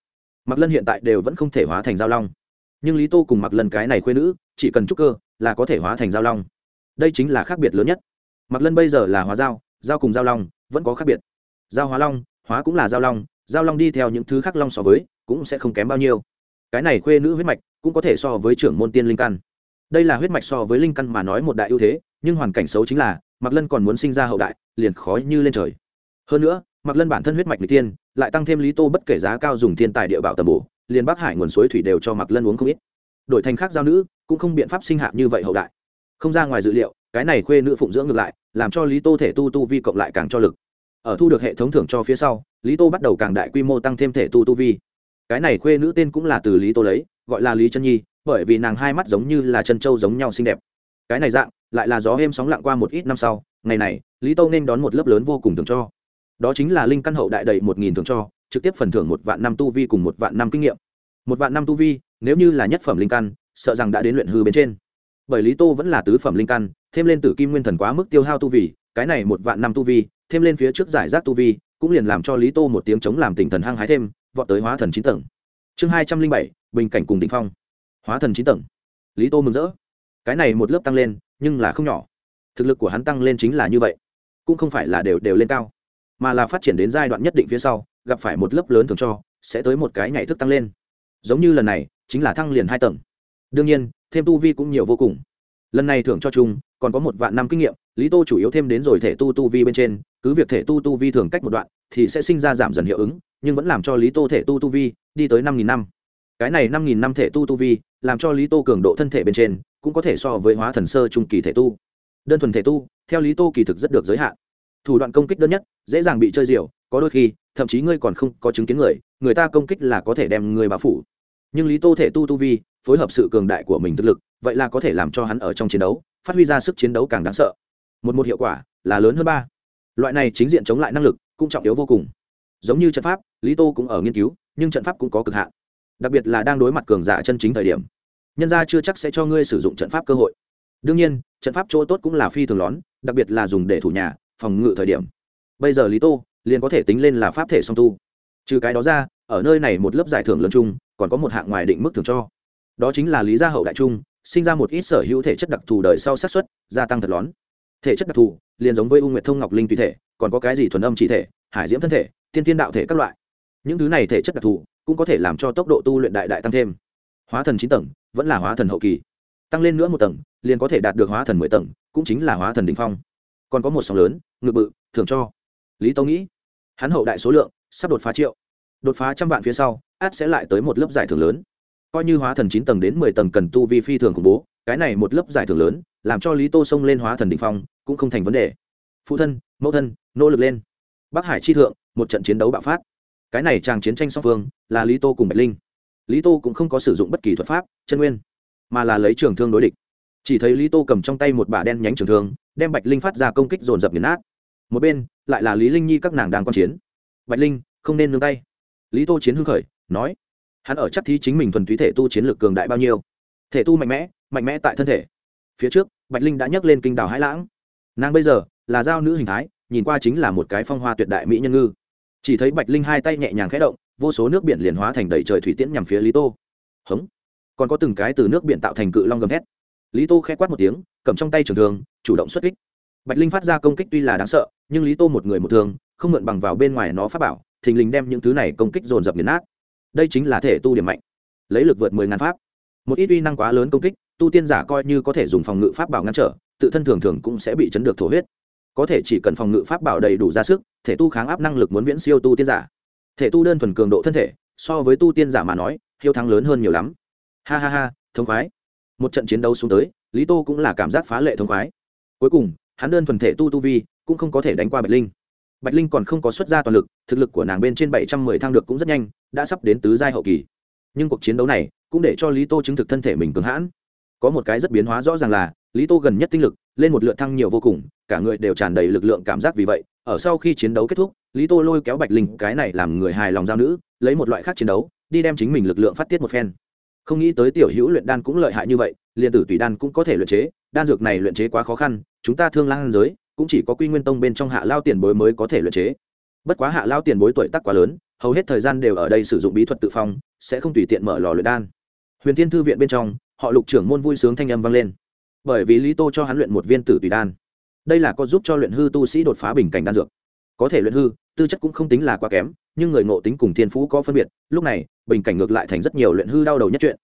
mặc lân hiện tại đều vẫn không thể hóa thành giao long. Nhưng lý tô cùng mặc lân cái này khuyên nữ, chỉ cần trúc cơ là có thể hóa thành giao long. Đây chính là khác biệt lớn nhất. Mặc lân bây giờ là hóa giao giao cùng giao long vẫn có khác biệt. Giao hóa long, hóa cũng là giao long giao long đi theo những thứ khác long so với, cũng sẽ không kém bao nhiêu. Cái này khuê nữ huyết mạch cũng có thể so với trưởng môn tiên linh căn. Đây là huyết mạch so với linh căn mà nói một đại ưu thế, nhưng hoàn cảnh xấu chính là mặc lân còn muốn sinh ra hậu đại, liền khó như lên trời. Hơn nữa mặc lân bản thân huyết mạch n tiên lại tăng thêm lý tô bất kể giá cao dùng thiên tài địa bảo tầm bổ, liền bắc hải nguồn suối thủy đều cho mặc lân uống không ít. Đổi thành khác giao nữ, cũng không biện pháp sinh hạ như vậy hậu đại. Không ra ngoài dự liệu, cái này khuê nữ phụng dưỡng ngược lại, làm cho lý tô thể tu tu vi cộng lại càng cho lực ở thu được hệ thống thưởng cho phía sau, lý tô bắt đầu càng đại quy mô tăng thêm thể tu tu vi. Cái này khuê nữ tên cũng là từ lý tô lấy, gọi là lý chân nhi, bởi vì nàng hai mắt giống như là chân trâu giống nhau xinh đẹp. Cái này dạng, lại là gió êm sóng lặng qua một ít năm sau, ngày này, lý tô nên đón một lớp lớn vô cùng thường cho. Đó chính là linh căn hậu đại đầy một nghìn thường cho, trực tiếp phần thưởng một vạn năm tu vi cùng một vạn năm kinh nghiệm. Một vạn năm tu vi, nếu như là nhất phẩm linh căn, sợ rằng đã đến luyện hư bên trên. Bởi lý tô vẫn là tứ phẩm linh căn, thêm lên tử kim nguyên thần quá mức tiêu hao tu vi, cái này một vạn năm tu vi thêm lên phía trước giải rác tu vi, cũng liền làm cho lý tô một tiếng chống làm tỉnh thần hăng hái thêm, vọt tới hóa thần chín tầng. Chương hai trăm linh bảy, bình cảnh cùng đ ỉ n h phong. Hóa thần chín tầng. Lý tô mừng rỡ. Cái này một lớp tăng lên, nhưng là không nhỏ. Thực lực của hắn tăng lên chính là như vậy. Cũng không phải là đều đều lên cao, mà là phát triển đến giai đoạn nhất định phía sau, gặp phải một lớp lớn thường cho, sẽ tới một cái nhảy thức tăng lên. Giống như lần này, chính là thăng liền hai tầng. Đương nhiên, thêm tu vi cũng nhiều vô cùng. Lần này thưởng cho chung, còn có một vạn năm kinh nghiệm, lý tô chủ yếu thêm đến rồi thể tu tu vi bên trên cứ việc thể tu tu vi thường cách một đoạn, thì sẽ sinh ra giảm dần hiệu ứng, nhưng vẫn làm cho lý tô thể tu tu vi đi tới năm nghìn năm. Cái này năm nghìn năm thể tu tu vi, làm cho lý tô cường độ thân thể bên trên cũng có thể so với hóa thần sơ trung kỳ thể tu. Đơn thuần thể tu, theo lý tô kỳ thực rất được giới hạn. Thủ đoạn công kích đơn nhất, dễ dàng bị chơi diều, có đôi khi, thậm chí ngươi còn không có chứng kiến người người ta công kích là có thể đem người bao phủ. Nhưng lý tô thể tu tu vi, phối hợp sự cường đại của mình thực lực, vậy là có thể làm cho hắn ở trong chiến đấu, phát huy ra sức chiến đấu càng đáng sợ. Một một hiệu quả là lớn hơn ba loại này chính diện chống lại năng lực cũng trọng yếu vô cùng. Giống như trận pháp, lý tô cũng ở nghiên cứu, nhưng trận pháp cũng có cực hạn. Đặc biệt là đang đối mặt cường giả chân chính thời điểm. Nhân ra chưa chắc sẽ cho ngươi sử dụng trận pháp cơ hội. Đương nhiên, trận pháp chỗ tốt cũng là phi thường lón, đặc biệt là dùng để thủ nhà, phòng ngự thời điểm. Bây giờ lý tô liền có thể tính lên là pháp thể song tu. Trừ cái đó ra, ở nơi này một lớp giải thưởng lớn chung, còn có một hạng ngoài định mức thưởng cho. Đó chính là lý gia hậu đại trung, sinh ra một ít sở hữu thể chất đặc thù đời sau sát xuất gia tăng thật lón thể chất đặc thù, liền giống với u nguyệt thông ngọc linh tùy thể, còn có cái gì thuần âm chỉ thể, hải diễm thân thể, tiên tiên đạo thể các loại. Những thứ này thể chất đặc thù, cũng có thể làm cho tốc độ tu luyện đại đại tăng thêm. Hóa thần chín tầng, vẫn là hóa thần hậu kỳ. Tăng lên nữa một tầng, liền có thể đạt được hóa thần mười tầng, cũng chính là hóa thần đ ỉ n h phong. Còn có một sóng lớn, ngự bự thường cho. Lý tâu nghĩ, hắn hậu đại số lượng, sắp đột phá triệu. Đột phá trăm vạn phía sau, át sẽ lại tới một lớp giải thưởng lớn. Coi như hóa thần chín tầng đến mười tầng cần tu vi phi thường khủng bố cái này một lớp giải thưởng lớn, làm cho lý tô xông lên hóa thần đ ỉ n h phong, cũng không thành vấn đề. Phụ thân, mẫu thân, nỗ lực lên. Bắc hải chi thượng, một trận chiến đấu bạo phát. Cái này chàng chiến tranh song phương, là lý tô cùng bạch linh. Lý tô cũng không có sử dụng bất kỳ thuật pháp, chân nguyên, mà là lấy trường thương đối địch. Chỉ thấy lý tô cầm trong tay một bả đen nhánh trường thương, đem bạch linh phát ra công kích dồn dập nghiền nát. Một bên, lại là lý linh nhi các nàng đang quan chiến. Bạch linh, không nên nương tay. Lý tô chiến hưng khởi, nói, hắn ở chắc thí chính mình thuần túy thể tu chiến lược cường đại bao nhiêu? Thể tu mạnh mẽ mạnh mẽ tại thân thể. Phía trước, bạch linh đã nhấc lên kinh đảo hải lãng. Nàng bây giờ là giao nữ hình thái, nhìn qua chính là một cái phong hoa tuyệt đại mỹ nhân ngư. Chỉ thấy bạch linh hai tay nhẹ nhàng khẽ động, vô số nước biển liền hóa thành đầy trời thủy tiễn nhằm phía lý tô. Hống! Còn có từng cái từ nước biển tạo thành cự long gầm hét lý tô khẽ quát một tiếng, cầm trong tay trường thường chủ động xuất kích. Bạch linh phát ra công kích tuy là đáng sợ, nhưng lý tô một người một thương, không mượn bằng vào bên ngoài nó phát bảo, thình lình đem những thứ này công kích dồn dập nghiền nát. Đây chính là thể tu điểm mạnh. Lấy lực vượt mười ngàn pháp một ít uy năng quá lớn công kích, tu tiên giả coi như có thể dùng phòng ngự pháp bảo ngăn trở, tự thân thường thường cũng sẽ bị chấn được thổ huyết. Có thể chỉ cần phòng ngự pháp bảo đầy đủ ra sức, thể tu kháng áp năng lực muốn viễn siêu tu tiên giả. Thể tu đơn thuần cường độ thân thể, so với tu tiên giả mà nói, hiếu thắng lớn hơn nhiều lắm. Ha ha ha, thông khoái. Một trận chiến đấu xuống tới, lý tô cũng là cảm giác phá lệ thông khoái. Cuối cùng, hắn đơn thuần thể tu tu vi, cũng không có thể đánh qua bạch linh. Bạch linh còn không có xuất ra toàn lực, thực lực của nàng bên trên bảy trăm mười thang được cũng rất nhanh, đã sắp đến tứ giai hậu kỳ. Nhưng cuộc chiến đấu này cũng để cho lý tô chứng thực thân thể mình cường hãn. Có một cái rất biến hóa rõ ràng là, lý tô gần nhất tinh lực, lên một lượt thăng nhiều vô cùng, cả người đều tràn đầy lực lượng cảm giác vì vậy, ở sau khi chiến đấu kết thúc, lý tô lôi kéo bạch linh, cái này làm người hài lòng giao nữ, lấy một loại khác chiến đấu, đi đem chính mình lực lượng phát tiết một phen. Không nghĩ tới tiểu hữu luyện đan cũng lợi hại như vậy, liền tử tùy đan cũng có thể luyện chế, đan dược này luyện chế quá khó khăn, chúng ta thương lang giới, cũng chỉ có quy nguyên tông bên trong hạ lao tiền bối mới có thể luyện chế. Bất quá hạ lao tiền bối tuổi tác quá lớn, hầu hết thời gian đều ở đây sử dụng bí thuật tự phong, sẽ không tùy tiện mở lò luyện đan huyền thiên thư viện bên trong, họ lục trưởng môn vui sướng thanh âm vang lên. Bởi vì lý tô cho hắn luyện một viên tử tùy đan. Đây là có giúp cho luyện hư tu sĩ đột phá bình cảnh đan dược. Có thể luyện hư, tư chất cũng không tính là quá kém, nhưng người ngộ tính cùng thiên phú có phân biệt, lúc này, bình cảnh ngược lại thành rất nhiều luyện hư đau đầu nhất chuyện.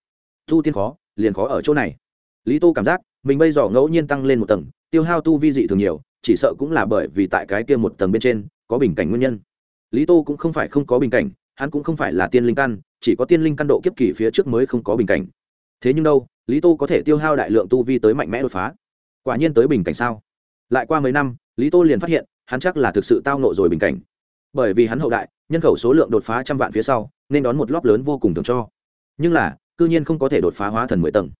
Tu tiên khó, liền khó ở chỗ này. Lý tô cảm giác, mình bây giờ ngẫu nhiên tăng lên một tầng, tiêu hao tu vi dị thường nhiều, chỉ sợ cũng là bởi vì tại cái kia một tầng bên trên, có bình cảnh nguyên nhân. Lý tô cũng không phải không có bình cảnh, hắn cũng không phải là tiên linh căn chỉ có tiên linh căn độ kiếp kỳ phía trước mới không có bình cảnh. Thế nhưng đâu, lý tô có thể tiêu hao đại lượng tu vi tới mạnh mẽ đột phá? Quả nhiên tới bình cảnh sao? Lại qua mấy năm, lý tô liền phát hiện, hắn chắc là thực sự tao nộ rồi bình cảnh. Bởi vì hắn hậu đại, nhân khẩu số lượng đột phá trăm vạn phía sau, nên đón một lóp lớn vô cùng thường cho. Nhưng là, cư nhiên không có thể đột phá hóa thần mười tầng.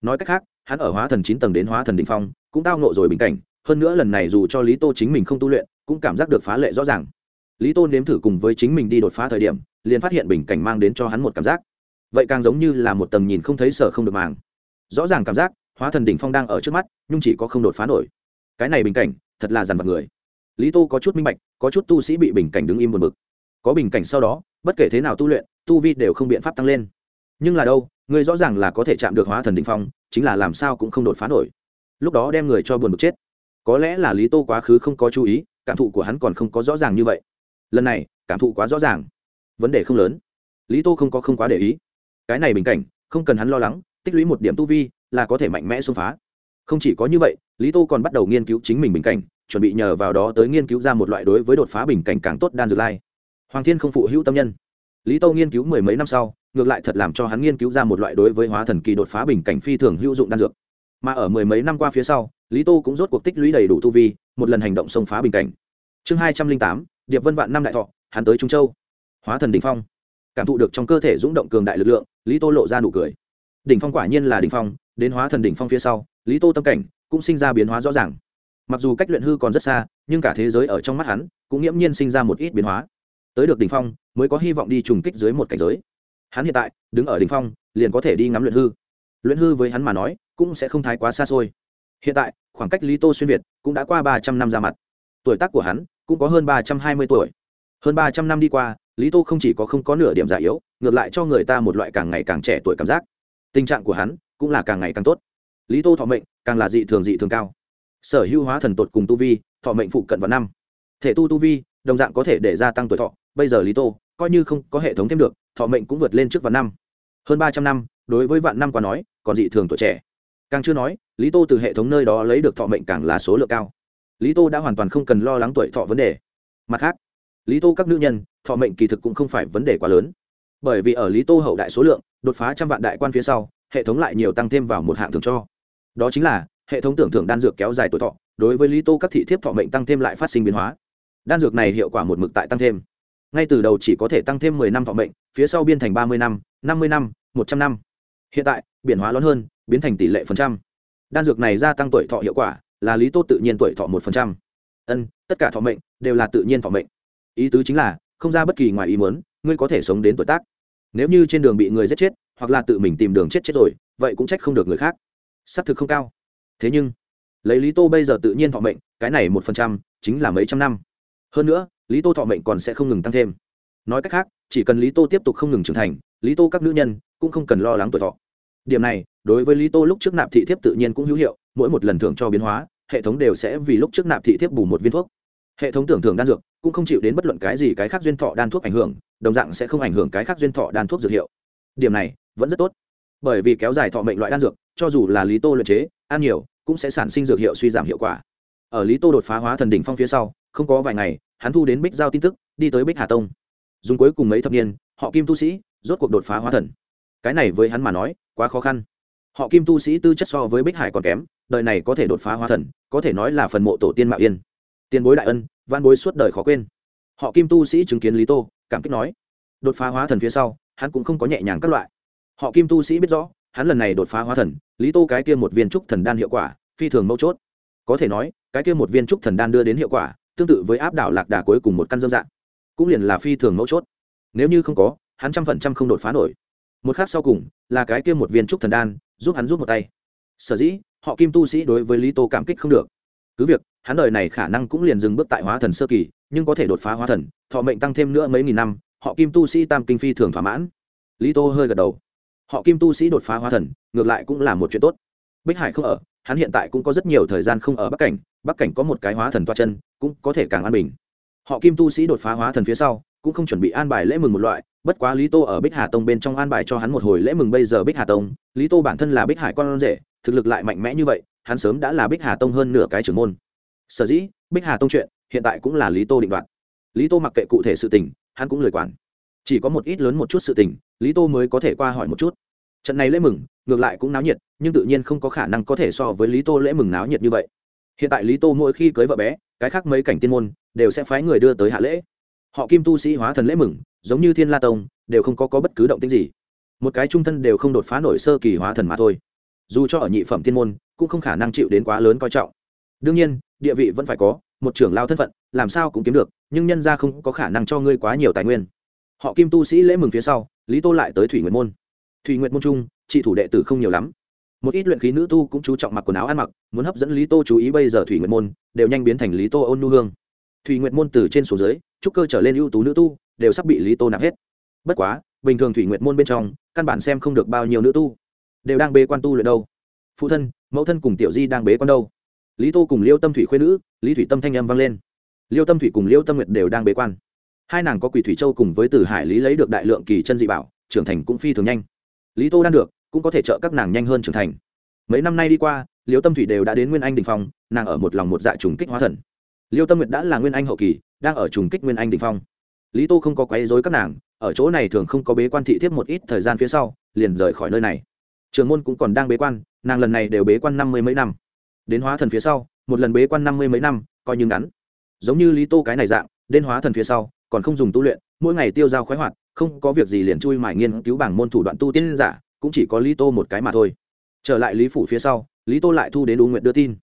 Nói cách khác, hắn ở hóa thần chín tầng đến hóa thần đỉnh phong, cũng tao nộ rồi bình cảnh. Hơn nữa lần này dù cho lý tô chính mình không tu luyện, cũng cảm giác được phá lệ rõ ràng. Lý tô nếm thử cùng với chính mình đi đột phá thời điểm liền phát hiện bình cảnh mang đến cho hắn một cảm giác. Vậy càng giống như là một tầng nhìn không thấy sở không được màng. Rõ ràng cảm giác, hóa thần đỉnh phong đang ở trước mắt, nhưng chỉ có không đột phá nổi. Cái này bình cảnh, thật là dằn vặt người. Lý tô có chút minh bạch, có chút tu sĩ bị bình cảnh đứng im một mực có bình cảnh sau đó, bất kể thế nào tu luyện, tu vi đều không biện pháp tăng lên. Nhưng là đâu, người rõ ràng là có thể chạm được hóa thần đ ỉ n h phong, chính là làm sao cũng không đột phá nổi. Lúc đó đem người cho buồn bực chết. Có lẽ là lý tô quá khứ không có chú ý, cảm thụ của hắn còn không có rõ ràng như vậy. Lần này, cảm thụ quá rõ ràng vấn đề không lớn. Lý tô không có không quá để ý. Cái này bình cảnh, không cần hắn lo lắng, tích lũy một điểm tu vi là có thể mạnh mẽ xông phá. Không chỉ có như vậy, lý tô còn bắt đầu nghiên cứu chính mình bình cảnh, chuẩn bị nhờ vào đó tới nghiên cứu ra một loại đối với đột phá bình cảnh càng tốt đan dược lai. Hoàng thiên không phụ hữu tâm nhân. Lý tô nghiên cứu mười mấy năm sau, ngược lại thật làm cho hắn nghiên cứu ra một loại đối với hóa thần kỳ đột phá bình cảnh phi thường hữu dụng đan dược. Mà ở mười mấy năm qua phía sau, lý tô cũng rốt cuộc tích lũy đầy đủ tu vi, một lần hành động xông phá bình cảnh. Chương hai trăm linh tám, điệp vân vạn năm đại thọ, hắn tới trung châu hóa thần đỉnh phong. Cảm thụ được trong cơ thể rung động cường đại lực lượng, lý tô lộ ra nụ cười. Đỉnh phong quả nhiên là đỉnh phong, đến hóa thần đỉnh phong phía sau, lý tô tâm cảnh cũng sinh ra biến hóa rõ ràng. Mặc dù cách luyện hư còn rất xa, nhưng cả thế giới ở trong mắt hắn cũng nghiễm nhiên sinh ra một ít biến hóa. Tới được đỉnh phong, mới có hy vọng đi trùng kích dưới một cảnh giới. Hắn hiện tại, đứng ở đỉnh phong, liền có thể đi ngắm luyện hư. Luyện hư với hắn mà nói, cũng sẽ không thái quá xa xôi. Hiện tại, khoảng cách lý tô xuyên việt cũng đã qua ba trăm năm ra mặt. Tuổi tác của hắn cũng có hơn ba trăm hai mươi tuổi. Hơn ba trăm năm đi qua lý tô không chỉ có không có nửa điểm già yếu, ngược lại cho người ta một loại càng ngày càng trẻ tuổi cảm giác. Tình trạng của hắn cũng là càng ngày càng tốt. Lý tô thọ mệnh càng là dị thường dị thường cao. Sở hữu hóa thần tột cùng tu vi, thọ mệnh phụ cận vào năm. Thể tu tu vi, đồng dạng có thể để gia tăng tuổi thọ. Bây giờ lý tô coi như không có hệ thống thêm được, thọ mệnh cũng vượt lên trước vạn năm. Hơn ba trăm năm, đối với vạn năm quá nói, còn dị thường tuổi trẻ. Càng chưa nói, lý tô từ hệ thống nơi đó lấy được thọ mệnh càng là số lượng cao. Lý tô đã hoàn toàn không cần lo lắng tuổi thọ vấn đề. Mặt khác lý tô các nữ nhân, thọ mệnh kỳ thực cũng không phải vấn đề quá lớn. Bởi vì ở lý tô hậu đại số lượng, đột phá trăm vạn đại quan phía sau, hệ thống lại nhiều tăng thêm vào một hạng thường cho. Đó chính là, hệ thống tưởng thưởng đan dược kéo dài tuổi thọ, đối với lý tô các thị thiếp thọ mệnh tăng thêm lại phát sinh biến hóa. Đan dược này hiệu quả một mực tại tăng thêm. Ngay từ đầu chỉ có thể tăng thêm mười năm thọ mệnh, phía sau biên thành ba mươi năm năm mươi năm, một trăm năm. Hiện tại, biển hóa lớn hơn, biến thành tỷ lệ phần trăm. Đan dược này gia tăng tuổi thọ hiệu quả, là lý tô tự nhiên tuổi thọ một phần trăm. Ân, tất cả thọ mệnh đều là tự nhiên thọ mệnh ý tứ chính là, không ra bất kỳ ngoài ý muốn, ngươi có thể sống đến tuổi tác. Nếu như trên đường bị người giết chết, hoặc là tự mình tìm đường chết chết rồi, vậy cũng trách không được người khác. Xác thực không cao. Thế nhưng, lấy lý tô bây giờ tự nhiên thọ mệnh, cái này một phần trăm, chính là mấy trăm năm. Hơn nữa, lý tô thọ mệnh còn sẽ không ngừng tăng thêm. Nói cách khác, chỉ cần lý tô tiếp tục không ngừng trưởng thành, lý tô các nữ nhân cũng không cần lo lắng tuổi thọ. Điểm này, đối với lý tô lúc trước nạp thị thiếp tự nhiên cũng hữu hiệu, mỗi một lần thưởng cho biến hóa, hệ thống đều sẽ vì lúc trước nạp thị thiếp bù một viên thuốc hệ thống tưởng thưởng đan dược cũng không chịu đến bất luận cái gì cái khác duyên thọ đan thuốc ảnh hưởng, đồng dạng sẽ không ảnh hưởng cái khác duyên thọ đan thuốc dược hiệu. Điểm này vẫn rất tốt. Bởi vì kéo dài thọ mệnh loại đan dược, cho dù là lý tô luyện chế, ăn nhiều, cũng sẽ sản sinh dược hiệu suy giảm hiệu quả. Ở lý tô đột phá hóa thần đỉnh phong phía sau, không có vài ngày, hắn thu đến bích giao tin tức, đi tới bích hà tông. Dùng cuối cùng mấy thập niên, họ kim tu sĩ rốt cuộc đột phá hóa thần. Cái này với hắn mà nói, quá khó khăn. Họ kim tu sĩ tư chất so với bích hải còn kém, đời này có thể đột phá hóa thần, có thể nói là phần mộ tổ tiên mạo yên. Tiền bối đại ân văn bối suốt đời khó quên. Họ kim tu sĩ chứng kiến lý tô, cảm kích nói, đột phá hóa thần phía sau, hắn cũng không có nhẹ nhàng các loại. Họ kim tu sĩ biết rõ, hắn lần này đột phá hóa thần, lý tô cái kia một viên trúc thần đan hiệu quả, phi thường mấu chốt. Có thể nói, cái kia một viên trúc thần đan đưa đến hiệu quả, tương tự với áp đảo lạc đà cuối cùng một căn dâm dạng, cũng liền là phi thường mấu chốt. Nếu như không có, hắn trăm phần trăm không đột phá nổi. Một khác sau cùng, là cái kia một viên trúc thần đan, giúp hắn giúp một tay. Sở dĩ, họ kim tu sĩ đối với lý tô cảm kích không được cứ việc, hắn đời này khả năng cũng liền dừng bước tại hóa thần sơ kỳ, nhưng có thể đột phá hóa thần, thọ mệnh tăng thêm nữa mấy nghìn năm, họ kim tu sĩ tam kinh phi thường thỏa mãn. Lý tô hơi gật đầu. Họ kim tu sĩ đột phá hóa thần, ngược lại cũng là một chuyện tốt. Bích hải không ở, hắn hiện tại cũng có rất nhiều thời gian không ở bắc cảnh bắc cảnh có một cái hóa thần toa chân, cũng có thể càng an bình. Họ kim tu sĩ đột phá hóa thần phía sau, cũng không chuẩn bị an bài lễ mừng một loại, bất quá lý tô ở bích hà tông bên trong an bài cho hắn một hồi lễ mừng bây giờ bích hà tông. Lý tô bản thân là bích hải con rể, thực lực lại mạnh mẽ như vậy hắn sớm đã là bích hà tông hơn nửa cái trưởng môn. Sở dĩ bích hà tông chuyện hiện tại cũng là lý tô định đoạt. Lý tô mặc kệ cụ thể sự tình hắn cũng lười quản. Chỉ có một ít lớn một chút sự tình lý tô mới có thể qua hỏi một chút. Trận này lễ mừng ngược lại cũng náo nhiệt nhưng tự nhiên không có khả năng có thể so với lý tô lễ mừng náo nhiệt như vậy. Hiện tại lý tô mỗi khi cưới vợ bé cái khác mấy cảnh tiên môn đều sẽ phái người đưa tới hạ lễ. Họ kim tu sĩ hóa thần lễ mừng giống như thiên la tông đều không có, có bất cứ động tích gì. Một cái trung thân đều không đột phá nổi sơ kỳ hóa thần mà thôi dù cho ở nhị phẩm tiên môn, cũng không khả năng chịu đến quá lớn coi trọng. Đương nhiên, địa vị vẫn phải có, một trưởng lao thân phận, làm sao cũng kiếm được, nhưng nhân ra không có khả năng cho ngươi quá nhiều tài nguyên. Họ kim tu sĩ lễ mừng phía sau, lý tô lại tới thủy nguyện môn. Thủy nguyện môn trung trị thủ đệ tử không nhiều lắm. Một ít luyện khí nữ tu cũng chú trọng mặc quần áo ăn mặc, muốn hấp dẫn lý tô chú ý bây giờ thủy nguyện môn, đều nhanh biến thành lý tô ôn nu hương. Thủy nguyện môn từ trên xuống dưới, trúc cơ trở lên ưu tú nữ tu, đều sắp bị lý tô nạp hết. Bất quá, bình thường thủy nguyện môn bên trong, căn bản xem không được bao nhiêu nữ tu đều đang bế quan tu luyện đâu. Phụ thân, mẫu thân cùng tiểu di đang bế quan đâu? Lý tô cùng liêu tâm thủy khuyên nữ, lý thủy tâm thanh âm vang lên. Liêu tâm thủy cùng liêu tâm nguyệt đều đang bế quan. Hai nàng có quỷ thủy châu cùng với từ hải lý lấy được đại lượng kỳ chân dị bảo, trưởng thành cũng phi thường nhanh. Lý tô đang được, cũng có thể trợ các nàng nhanh hơn trưởng thành. Mấy năm nay đi qua, liêu tâm thủy đều đã đến nguyên anh đình phong, nàng ở một lòng một dạ trùng kích hóa thần. Liêu tâm nguyệt đã là nguyên anh hậu kỳ, đang ở trùng kích nguyên anh đình phong. Lý tô không có quấy dối các nàng, ở chỗ này thường không có bế quan thị thiếp một ít thời gian phía sau, liền rời khỏi nơi này trường môn cũng còn đang bế quan, nàng lần này đều bế quan năm mươi mấy năm. Đến hóa thần phía sau, một lần bế quan năm mươi mấy năm, coi như ngắn. Giống như lý tô cái này dạng, đến hóa thần phía sau, còn không dùng tu luyện, mỗi ngày tiêu dao khoái hoạt, không có việc gì liền chui mải nghiên cứu bảng môn thủ đoạn tu tiên giả, cũng chỉ có lý tô một cái mà thôi. Trở lại lý phủ phía sau, lý tô lại thu đến u nguyệt đưa tin.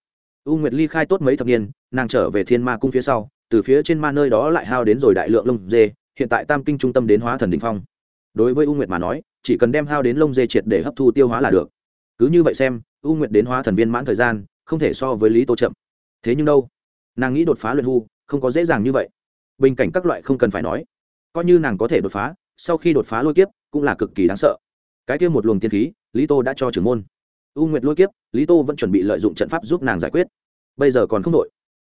U nguyệt ly khai tốt mấy thập niên, nàng trở về thiên ma cung phía sau, từ phía trên ma nơi đó lại hao đến rồi đại lượng lông dê, hiện tại tam kinh trung tâm đến hóa thần đình phong đối với u nguyệt mà nói, chỉ cần đem hao đến lông dê triệt để hấp thu tiêu hóa là được. Cứ như vậy xem, u nguyệt đến hóa thần viên mãn thời gian, không thể so với lý tô chậm. Thế nhưng đâu? Nàng nghĩ đột phá luyện hư, không có dễ dàng như vậy. Bình cảnh các loại không cần phải nói. Coi như nàng có thể đột phá, sau khi đột phá lôi kiếp, cũng là cực kỳ đáng sợ. Cái kia một luồng tiên khí, lý tô đã cho trưởng môn. U nguyệt lôi kiếp, lý tô vẫn chuẩn bị lợi dụng trận pháp giúp nàng giải quyết. Bây giờ còn không đội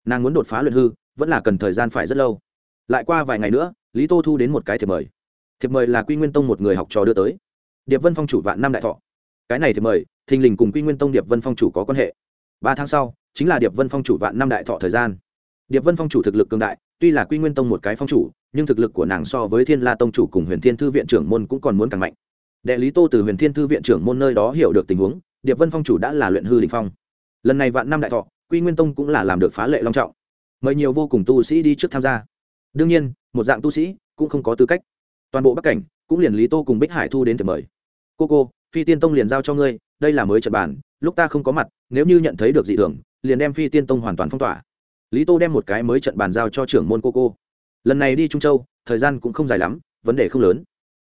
nàng muốn đột phá luyện hư, vẫn là cần thời gian phải rất lâu. Lại qua vài ngày nữa, lý tô thu đến một cái thiệp mời thiệp mời là quy nguyên tông một người học trò đưa tới. Điệp vân phong chủ vạn năm đại thọ. Cái này thiệp mời, thình lình cùng quy nguyên tông điệp vân phong chủ có quan hệ. Ba tháng sau, chính là điệp vân phong chủ vạn năm đại thọ thời gian. Điệp vân phong chủ thực lực cường đại, tuy là quy nguyên tông một cái phong chủ, nhưng thực lực của nàng so với thiên la tông chủ cùng huyền thiên thư viện trưởng môn cũng còn muốn càng mạnh. Đệ lý tô từ huyền thiên thư viện trưởng môn nơi đó hiểu được tình huống, điệp vân phong chủ đã là luyện hư đình phong. Lần này vạn năm đại thọ, quy nguyên tông cũng là làm được phá lệ long trọng. Mời nhiều vô cùng tu sĩ đi trước tham gia. Đương nhiên, một dạng tu sĩ cũng không có tư cách toàn bộ bắc cảnh cũng liền lý tô cùng bích hải thu đến thiệp mời cô cô phi tiên tông liền giao cho ngươi đây là mới trật bản lúc ta không có mặt nếu như nhận thấy được dị thường liền đem phi tiên tông hoàn toàn phong tỏa lý tô đem một cái mới trận bàn giao cho trưởng môn cô cô lần này đi trung châu thời gian cũng không dài lắm vấn đề không lớn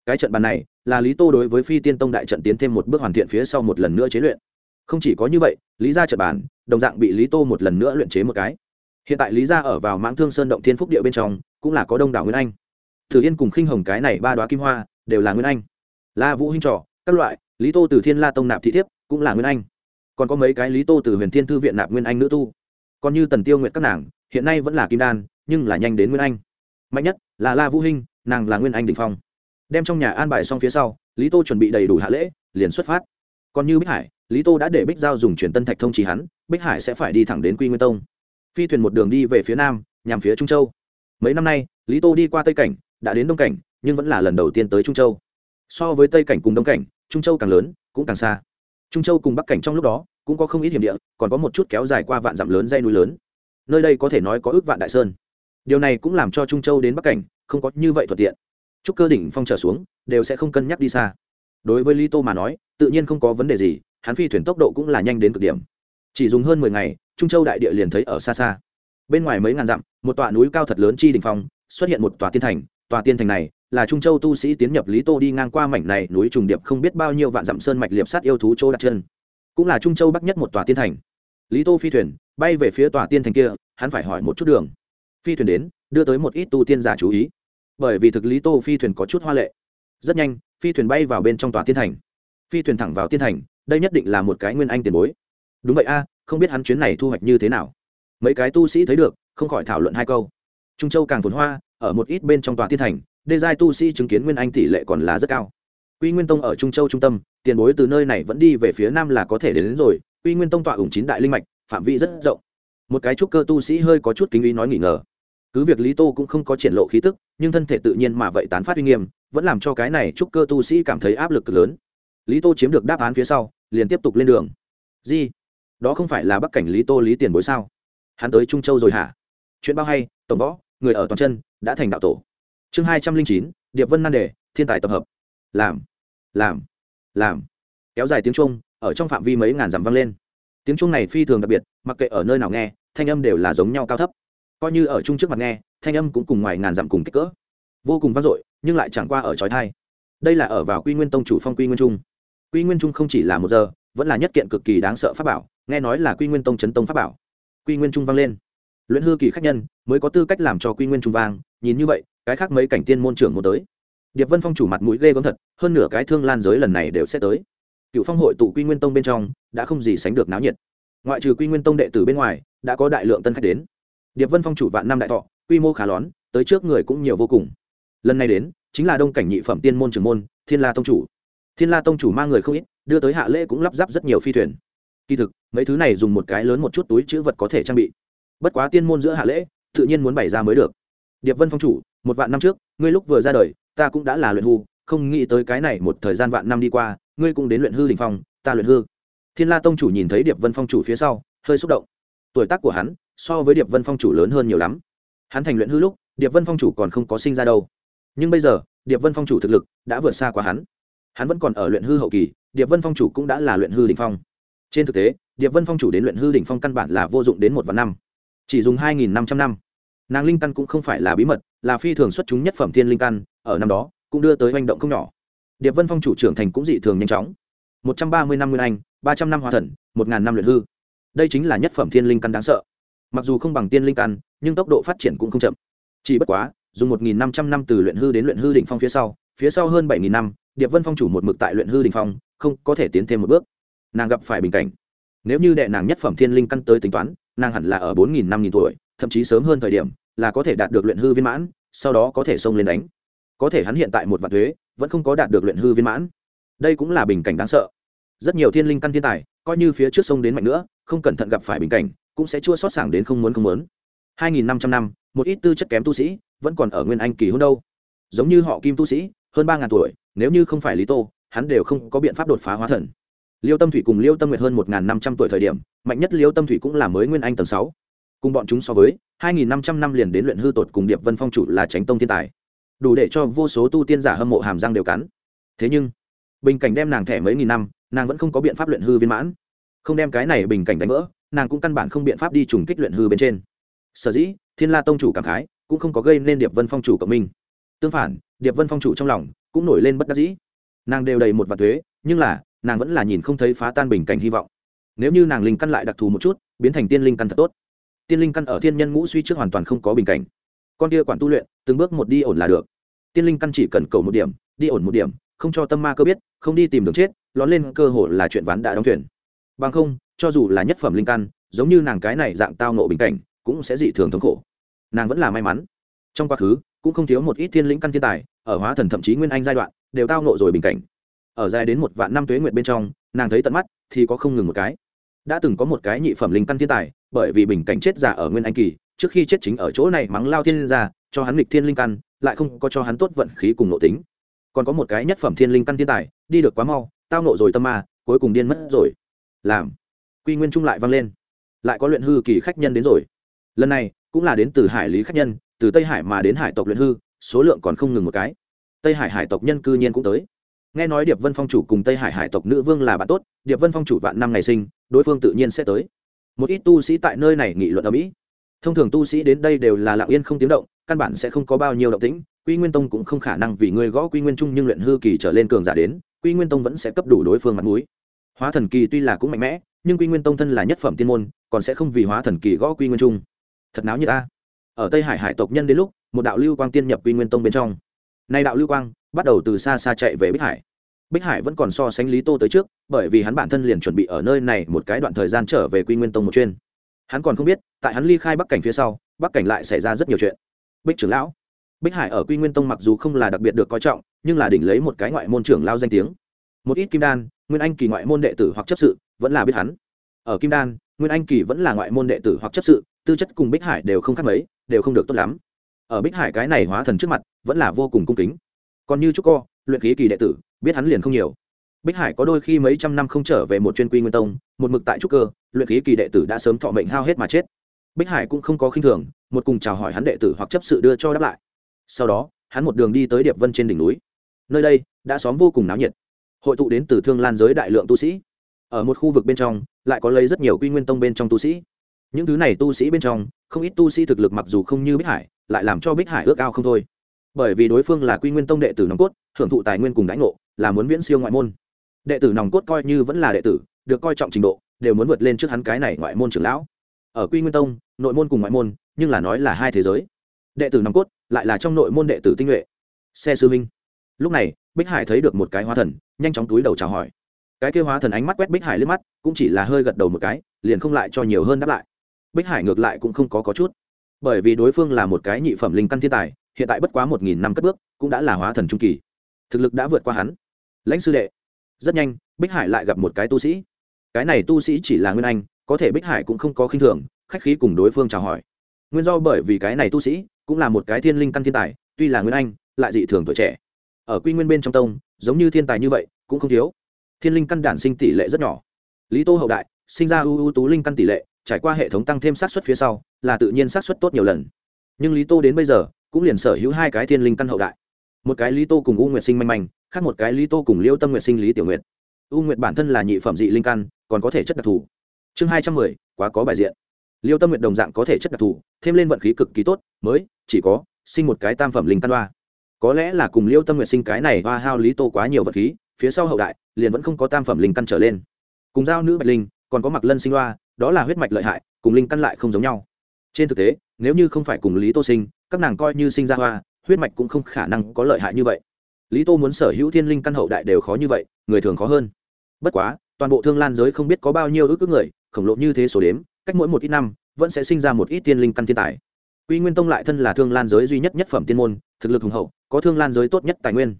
cái trận bàn này là lý tô đối với phi tiên tông đại trận tiến thêm một bước hoàn thiện phía sau một lần nữa chế luyện không chỉ có như vậy lý ra trận bàn đồng dạng bị lý tô một lần nữa luyện chế một cái hiện tại lý ra ở vào mãng thương sơn động thiên phúc địa bên trong cũng là có đông đảo nguyên anh thử yên cùng khinh hồng cái này ba đoá kim hoa, đều là nguyên anh. La vũ hinh trò, các loại, lý tô từ thiên la tông nạp thị thiếp, cũng là nguyên anh. Còn có mấy cái lý tô từ huyền thiên thư viện nạp nguyên anh nữ tu. Còn như tần tiêu nguyện các nàng, hiện nay vẫn là kim đan, nhưng là nhanh đến nguyên anh. Mạnh nhất là la vũ hinh, nàng là nguyên anh đỉnh phong. Đem trong nhà an bài xong phía sau, lý tô chuẩn bị đầy đủ hạ lễ, liền xuất phát. Còn như bích hải, lý tô đã để bích giao dùng truyền tân thạch thông trì hắn, bích hải sẽ phải đi thẳng đến quy nguyên tông. Phi thuyền một đường đi về phía nam, nhằm phía trung châu. Mấy năm nay, lý tô đi qua tây cảnh đã đến đông cảnh, nhưng vẫn là lần đầu tiên tới trung châu. So với tây cảnh cùng đông cảnh, trung châu càng lớn, cũng càng xa. Trung châu cùng bắc cảnh trong lúc đó, cũng có không ít hiểm địa, còn có một chút kéo dài qua vạn dặm lớn dây núi lớn. Nơi đây có thể nói có ước vạn đại sơn. Điều này cũng làm cho trung châu đến bắc cảnh, không có như vậy thuận tiện. Chúc cơ đỉnh phong trở xuống, đều sẽ không cân nhắc đi xa. Đối với lý tô mà nói, tự nhiên không có vấn đề gì, hắn phi thuyền tốc độ cũng là nhanh đến cực điểm. Chỉ dùng hơn mười ngày, trung châu đại địa liền thấy ở xa xa. Bên ngoài mấy ngàn dặm, một tọa núi cao thật lớn chi đình phong, xuất hiện một tòa tiên thành tòa tiên thành này, là trung châu tu sĩ tiến nhập lý tô đi ngang qua mảnh này núi trùng điệp không biết bao nhiêu vạn dặm sơn mạch liệp sát yêu thú chỗ đặt chân. Cũng là trung châu bắc nhất một tòa tiên thành. Lý tô phi thuyền, bay về phía tòa tiên thành kia, hắn phải hỏi một chút đường. Phi thuyền đến, đưa tới một ít tu tiên giả chú ý. Bởi vì thực lý tô phi thuyền có chút hoa lệ. Rất nhanh, phi thuyền bay vào bên trong tòa tiên thành. Phi thuyền thẳng vào tiên thành, đây nhất định là một cái nguyên anh tiền bối. Đúng vậy a, không biết hắn chuyến này thu hoạch như thế nào. Mấy cái tu sĩ thấy được, không khỏi thảo luận hai câu. Trung châu càng phồn hoa ở một ít bên trong tòa tiên thành đê giai tu sĩ chứng kiến nguyên anh tỷ lệ còn là rất cao. Quy nguyên tông ở trung châu trung tâm tiền bối từ nơi này vẫn đi về phía nam là có thể đến, đến rồi. Quy nguyên tông tọa ủng chín đại linh mạch phạm vi rất rộng. Một cái trúc cơ tu sĩ hơi có chút kính ý nói nghỉ ngờ. Cứ việc lý tô cũng không có triển lộ khí tức nhưng thân thể tự nhiên mà vậy tán phát uy nghiêm vẫn làm cho cái này trúc cơ tu sĩ cảm thấy áp lực cực lớn. Lý tô chiếm được đáp án phía sau liền tiếp tục lên đường. Di đó không phải là bắc cảnh lý tô lý tiền bối sao? Hắn tới trung châu rồi hả? Chuyện bao hay tổng võ người ở toàn chân, đã thành đạo tổ. Chương hai trăm linh chín, điệp vân nan đề, thiên tài tập hợp. Làm làm làm. Kéo dài tiếng trung, ở trong phạm vi mấy ngàn dặm vang lên. Tiếng trung này phi thường đặc biệt, mặc kệ ở nơi nào nghe, thanh âm đều là giống nhau cao thấp. Coi như ở chung trước mặt nghe, thanh âm cũng cùng ngoài ngàn dặm cùng kích cỡ. Vô cùng vang dội, nhưng lại chẳng qua ở trói thai đây là ở vào quy nguyên tông chủ phong quy nguyên trung. Quy nguyên trung không chỉ là một giờ, vẫn là nhất kiện cực kỳ đáng sợ pháp bảo, nghe nói là quy nguyên tông chấn tông pháp bảo. Quy nguyên trung vang lên luyện hư kỳ khách nhân mới có tư cách làm cho quy nguyên trung vang, nhìn như vậy, cái khác mấy cảnh tiên môn trưởng một tới. Điệp vân phong chủ mặt mũi ghê gớm thật, hơn nửa cái thương lan giới lần này đều sẽ tới. Cựu phong hội tụ quy nguyên tông bên trong, đã không gì sánh được náo nhiệt. Ngoại trừ quy nguyên tông đệ tử bên ngoài, đã có đại lượng tân khách đến. Điệp vân phong chủ vạn năm đại thọ, quy mô khá lón, tới trước người cũng nhiều vô cùng. Lần này đến, chính là đông cảnh nhị phẩm tiên môn trưởng môn, thiên la tông chủ. Thiên la tông chủ mang người không ít, đưa tới hạ lễ cũng lắp ráp rất nhiều phi thuyền. Kỳ thực, mấy thứ này dùng một cái lớn một chút túi chữ vật có thể trang bị bất quá tiên môn giữa hạ lễ, tự nhiên muốn bày ra mới được. Điệp vân phong chủ, một vạn năm trước, ngươi lúc vừa ra đời, ta cũng đã là luyện hư, không nghĩ tới cái này một thời gian vạn năm đi qua, ngươi cũng đến luyện hư đình phong, ta luyện hư. Thiên la tông chủ nhìn thấy điệp vân phong chủ phía sau, hơi xúc động. Tuổi tác của hắn, so với điệp vân phong chủ lớn hơn nhiều lắm. Hắn thành luyện hư lúc, điệp vân phong chủ còn không có sinh ra đâu. Nhưng bây giờ, điệp vân phong chủ thực lực đã vượt xa quá hắn. Hắn vẫn còn ở luyện hư hậu kỳ, điệp vân phong chủ cũng đã là luyện hư đ ỉ n h phong. Trên thực tế, điệp vân phong chủ đến luyện hư đ ỉ n h phong căn bản là vô dụng đến một vạn năm chỉ dùng hai nghìn năm trăm năm. Nàng linh căn cũng không phải là bí mật, là phi thường xuất chúng nhất phẩm thiên linh căn, ở năm đó, cũng đưa tới hành động không nhỏ. Điệp vân phong chủ trưởng thành cũng dị thường nhanh chóng. Một trăm ba mươi năm nguyên anh, ba trăm năm hòa thần, một ngàn năm luyện hư. Đây chính là nhất phẩm thiên linh căn đáng sợ. Mặc dù không bằng tiên linh căn, nhưng tốc độ phát triển cũng không chậm. Chỉ bất quá, dùng một nghìn năm trăm năm từ luyện hư đến luyện hư đỉnh phong phía sau phía sau hơn bảy nghìn năm, điệp vân phong chủ một mực tại luyện hư đỉnh phong, không có thể tiến thêm một bước. Nàng gặp phải bình cảnh. Nếu như đệ nàng nhất phẩm thiên linh căn tới tính toán nàng hẳn là ở bốn nghìn năm nghìn tuổi, thậm chí sớm hơn thời điểm, là có thể đạt được luyện hư viên mãn, sau đó có thể xông lên đánh. Có thể hắn hiện tại một vạn thuế, vẫn không có đạt được luyện hư viên mãn. Đây cũng là bình cảnh đáng sợ. Rất nhiều thiên linh căn thiên tài, coi như phía trước sông đến mạnh nữa, không cẩn thận gặp phải bình cảnh, cũng sẽ chua xót sảng đến không muốn không muốn. Hai nghìn năm trăm năm, một ít tư chất kém tu sĩ, vẫn còn ở nguyên anh kỳ hôn đâu. Giống như họ kim tu sĩ, hơn ba ngàn tuổi, nếu như không phải lý tô, hắn đều không có biện pháp đột phá hóa thần liêu tâm thủy cùng liêu tâm nguyệt hơn một năm trăm tuổi thời điểm, mạnh nhất liêu tâm thủy cũng là mới nguyên anh tầng sáu. Cùng bọn chúng so với, hai nghìn năm trăm năm liền đến luyện hư tột cùng điệp vân phong chủ là tránh tông thiên tài. Đủ để cho vô số tu tiên giả hâm mộ hàm răng đều cắn. Thế nhưng, bình cảnh đem nàng thẻ mấy nghìn năm, nàng vẫn không có biện pháp luyện hư viên mãn. Không đem cái này bình cảnh đánh vỡ, nàng cũng căn bản không biện pháp đi trùng kích luyện hư bên trên. Sở dĩ, thiên la tông chủ cảm khái, cũng không có gây nên điệp vân phong chủ cộng minh. Tương phản, điệp vân phong chủ trong lòng cũng nổi lên bất đắc dĩ. Nàng đều đầy một vạt thuế, nhưng là nàng vẫn là nhìn không thấy phá tan bình cảnh hy vọng. Nếu như nàng linh căn lại đặc thù một chút, biến thành tiên linh căn thật tốt. Tiên linh căn ở thiên nhân ngũ suy trước hoàn toàn không có bình cảnh. Con kia quản tu luyện, từng bước một đi ổn là được. Tiên linh căn chỉ cần cầu một điểm, đi ổn một điểm, không cho tâm ma cơ biết, không đi tìm đường chết, lón lên cơ hội là chuyện ván đã đóng thuyền. Bằng không, cho dù là nhất phẩm linh căn, giống như nàng cái này dạng tao nộ bình cảnh, cũng sẽ dị thường thống khổ. Nàng vẫn là may mắn. Trong quá khứ, cũng không thiếu một ít thiên lĩnh căn thiên tài, ở hóa thần thậm chí nguyên anh giai đoạn, đều tao nộ rồi bình cảnh ở dài đến một vạn năm tuế nguyệt bên trong, nàng thấy tận mắt, thì có không ngừng một cái. Đã từng có một cái nhị phẩm linh căn thiên tài, bởi vì bình cảnh chết giả ở nguyên anh kỳ, trước khi chết chính ở chỗ này mắng lao thiên ra cho hắn nghịch thiên linh căn, lại không có cho hắn tốt vận khí cùng nội tính. Còn có một cái nhất phẩm thiên linh căn thiên tài, đi được quá mau, tao nộ rồi tâm ma, cuối cùng điên mất rồi. Làm. Quy nguyên trung lại vang lên. Lại có luyện hư kỳ khách nhân đến rồi. Lần này, cũng là đến từ hải lý khách nhân, từ tây hải mà đến hải tộc luyện hư, số lượng còn không ngừng một cái. Tây hải hải tộc nhân cư nhiên cũng tới nghe nói điệp vân phong chủ cùng tây hải hải tộc nữ vương là bạn tốt, điệp vân phong chủ vạn năm ngày sinh, đối phương tự nhiên sẽ tới. Một ít tu sĩ tại nơi này nghị luận ở mỹ. Thông thường tu sĩ đến đây đều là lặng yên không tiếng động, căn bản sẽ không có bao nhiêu động tĩnh, quy nguyên tông cũng không khả năng vì người gõ quy nguyên trung nhưng luyện hư kỳ trở lên cường giả đến, quy nguyên tông vẫn sẽ cấp đủ đối phương mặt mũi. Hóa thần kỳ tuy là cũng mạnh mẽ, nhưng quy nguyên tông thân là nhất phẩm tiên môn, còn sẽ không vì hóa thần kỳ gõ quy nguyên trung. Thật náo như ta ở tây hải hải tộc nhân đến lúc, một đạo lưu quang tiên nhập quy nguyên tông bên trong. Nay đạo lưu quang bắt đầu từ xa xa chạy về bích hải bích hải vẫn còn so sánh lý tô tới trước, bởi vì hắn bản thân liền chuẩn bị ở nơi này một cái đoạn thời gian trở về quy nguyên tông một chuyên hắn còn không biết, tại hắn ly khai bắc cảnh phía sau, bắc cảnh lại xảy ra rất nhiều chuyện. Bích trưởng lão. Bích hải ở quy nguyên tông mặc dù không là đặc biệt được coi trọng, nhưng là đỉnh lấy một cái ngoại môn trưởng lao danh tiếng. Một ít kim đan, nguyên anh kỳ ngoại môn đệ tử hoặc chấp sự, vẫn là biết hắn. Ở kim đan, nguyên anh kỳ vẫn là ngoại môn đệ tử hoặc chấp sự, tư chất cùng bích hải đều không khác mấy, đều không được tốt lắm. Ở bích hải cái này hóa thần trước mặt, vẫn là vô cùng cung kính. Còn như trúc co luyện khí kỳ đệ tử biết hắn liền không nhiều. Bích hải có đôi khi mấy trăm năm không trở về một chuyên quy nguyên tông, một mực tại trúc cơ, luyện khí kỳ đệ tử đã sớm thọ mệnh hao hết mà chết. Bích hải cũng không có khinh thường, một cùng chào hỏi hắn đệ tử hoặc chấp sự đưa cho đáp lại. Sau đó, hắn một đường đi tới điệp vân trên đỉnh núi. Nơi đây, đã xóm vô cùng náo nhiệt. Hội tụ đến từ thương lan giới đại lượng tu sĩ. Ở một khu vực bên trong, lại có lấy rất nhiều quy nguyên tông bên trong tu sĩ. Những thứ này tu sĩ bên trong, không ít tu sĩ thực lực mặc dù không như bích hải, lại làm cho bích hải ước ao không thôi. Bởi vì đối phương là quy nguyên tông đệ tử nòng cốt, hưởng thụ tài nguyên cùng đãi ngộ là muốn viễn siêu ngoại môn. Đệ tử nòng cốt coi như vẫn là đệ tử được coi trọng trình độ đều muốn vượt lên trước hắn cái này ngoại môn trưởng lão. Ở quy nguyên tông nội môn cùng ngoại môn nhưng là nói là hai thế giới. Đệ tử nòng cốt lại là trong nội môn đệ tử tinh nhuệ. Xe sư minh lúc này bích hải thấy được một cái hóa thần nhanh chóng túi đầu chào hỏi. Cái kêu hóa thần ánh mắt quét bích hải lên mắt cũng chỉ là hơi gật đầu một cái liền không lại cho nhiều hơn đáp lại. Bích hải ngược lại cũng không có, có chút. Bởi vì đối phương là một cái nhị phẩm linh căn thiên tài hiện tại bất quá một nghìn năm cất bước cũng đã là hóa thần trung kỳ. Thực lực đã vượt qua hắn lãnh sư đệ. Rất nhanh, bích hải lại gặp một cái tu sĩ. Cái này tu sĩ chỉ là nguyên anh, có thể bích hải cũng không có khinh thường, khách khí cùng đối phương chào hỏi. Nguyên do bởi vì cái này tu sĩ, cũng là một cái thiên linh căn thiên tài, tuy là nguyên anh, lại dị thường tuổi trẻ. Ở quy nguyên bên trong tông, giống như thiên tài như vậy, cũng không thiếu. Thiên linh căn đản sinh tỷ lệ rất nhỏ. Lý tô hậu đại, sinh ra ưu ưu tú linh căn tỷ lệ, trải qua hệ thống tăng thêm sát xuất phía sau, là tự nhiên sát xuất tốt nhiều lần. Nhưng lý tô đến bây giờ, cũng liền sở hữu hai cái thiên linh căn hậu đại một cái lý tô cùng u nguyệt sinh manh manh, khác một cái lý tô cùng liêu tâm nguyệt sinh lý tiểu nguyệt. u nguyệt bản thân là nhị phẩm dị linh căn, còn có thể chất đặc thù. chương hai trăm mười, quá có bài diện. liêu tâm nguyệt đồng dạng có thể chất đặc thù, thêm lên vận khí cực kỳ tốt, mới, chỉ có, sinh một cái tam phẩm linh căn hoa. có lẽ là cùng liêu tâm nguyệt sinh cái này hoa hao lý tô quá nhiều vật khí, phía sau hậu đại, liền vẫn không có tam phẩm linh căn trở lên. cùng giao nữ bạch linh, còn có mặc lân sinh hoa, đó là huyết mạch lợi hại, cùng linh căn lại không giống nhau. trên thực tế, nếu như không phải cùng lý tô sinh, các nàng coi như sinh ra hoa huyết mạch cũng không khả năng có lợi hại như vậy. Lý tô muốn sở hữu thiên linh căn hậu đại đều khó như vậy, người thường khó hơn. Bất quá, toàn bộ thương lan giới không biết có bao nhiêu ước ước người, khổng lồ như thế số đếm, cách mỗi một ít năm, vẫn sẽ sinh ra một ít tiên linh căn thiên tài. Quy nguyên tông lại thân là thương lan giới duy nhất nhất phẩm tiên môn, thực lực hùng hậu, có thương lan giới tốt nhất tài nguyên.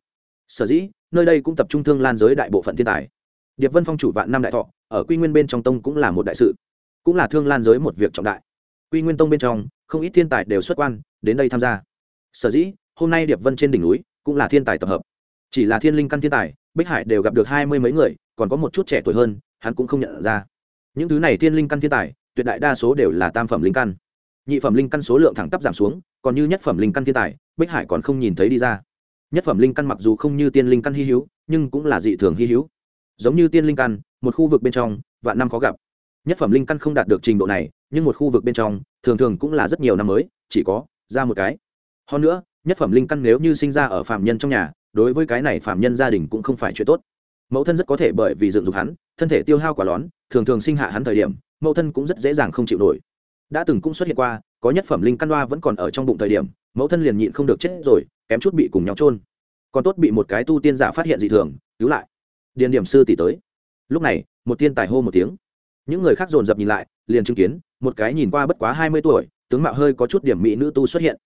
Sở dĩ, nơi đây cũng tập trung thương lan giới đại bộ phận thiên tài. Điệp vân phong chủ vạn năm đại thọ, ở quy nguyên bên trong tông cũng là một đại sự, cũng là thương lan giới một việc trọng đại. Quy nguyên tông bên trong, không ít thiên tài đều xuất quan, đến đây tham gia sở dĩ, hôm nay điệp vân trên đỉnh núi cũng là thiên tài tập hợp. Chỉ là thiên linh căn thiên tài, bích hải đều gặp được hai mươi mấy người, còn có một chút trẻ tuổi hơn, hắn cũng không nhận ra. Những thứ này thiên linh căn thiên tài, tuyệt đại đa số đều là tam phẩm linh căn. Nhị phẩm linh căn số lượng thẳng tắp giảm xuống, còn như nhất phẩm linh căn thiên tài, bích hải còn không nhìn thấy đi ra. Nhất phẩm linh căn mặc dù không như tiên linh căn hy hữu, nhưng cũng là dị thường hy hữu. Giống như tiên linh căn, một khu vực bên trong, vạn năm khó gặp. Nhất phẩm linh căn không đạt được trình độ này, nhưng một khu vực bên trong, thường thường cũng là rất nhiều năm mới, chỉ có ra một cái hơn nữa, nhất phẩm linh căn nếu như sinh ra ở phạm nhân trong nhà, đối với cái này phạm nhân gia đình cũng không phải chuyện tốt. Mẫu thân rất có thể bởi vì dựng dục hắn, thân thể tiêu hao quả lón, thường thường sinh hạ hắn thời điểm, mẫu thân cũng rất dễ dàng không chịu nổi. Đã từng cũng xuất hiện qua, có nhất phẩm linh căn đoa vẫn còn ở trong bụng thời điểm, mẫu thân liền nhịn không được chết rồi, kém chút bị cùng nhau trôn còn tốt bị một cái tu tiên giả phát hiện dị thường, cứu lại. Điền điểm sư tỷ tới. Lúc này, một tiên tài hô một tiếng. Những người khác dồn dập nhìn lại, liền chứng kiến, một cái nhìn qua bất quá hai mươi tuổi, tướng mạo hơi có chút điểm mỹ nữ tu xuất hiện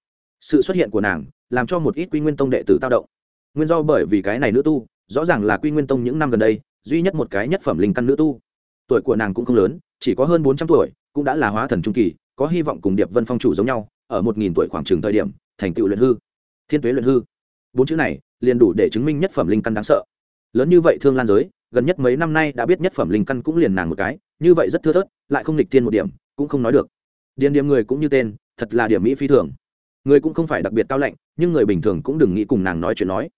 sự xuất hiện của nàng làm cho một ít quy nguyên tông đệ tử tao động. Nguyên do bởi vì cái này nữ tu, rõ ràng là quy nguyên tông những năm gần đây, duy nhất một cái nhất phẩm linh căn nữ tu. Tuổi của nàng cũng không lớn, chỉ có hơn bốn trăm tuổi, cũng đã là hóa thần trung kỳ, có hy vọng cùng điệp vân phong chủ giống nhau, ở một nghìn tuổi khoảng trường thời điểm, thành tựu luyện hư. Thiên tuế luyện hư. Bốn chữ này, liền đủ để chứng minh nhất phẩm linh căn đáng sợ. Lớn như vậy thương lan giới, gần nhất mấy năm nay đã biết nhất phẩm linh căn cũng liền nàng một cái, như vậy rất thưa thớt, lại không lịch tiên một điểm, cũng không nói được. Điền điểm người cũng như tên, thật là điểm mỹ phi thường người cũng không phải đặc biệt cao lạnh, nhưng người bình thường cũng đừng nghĩ cùng nàng nói chuyện nói.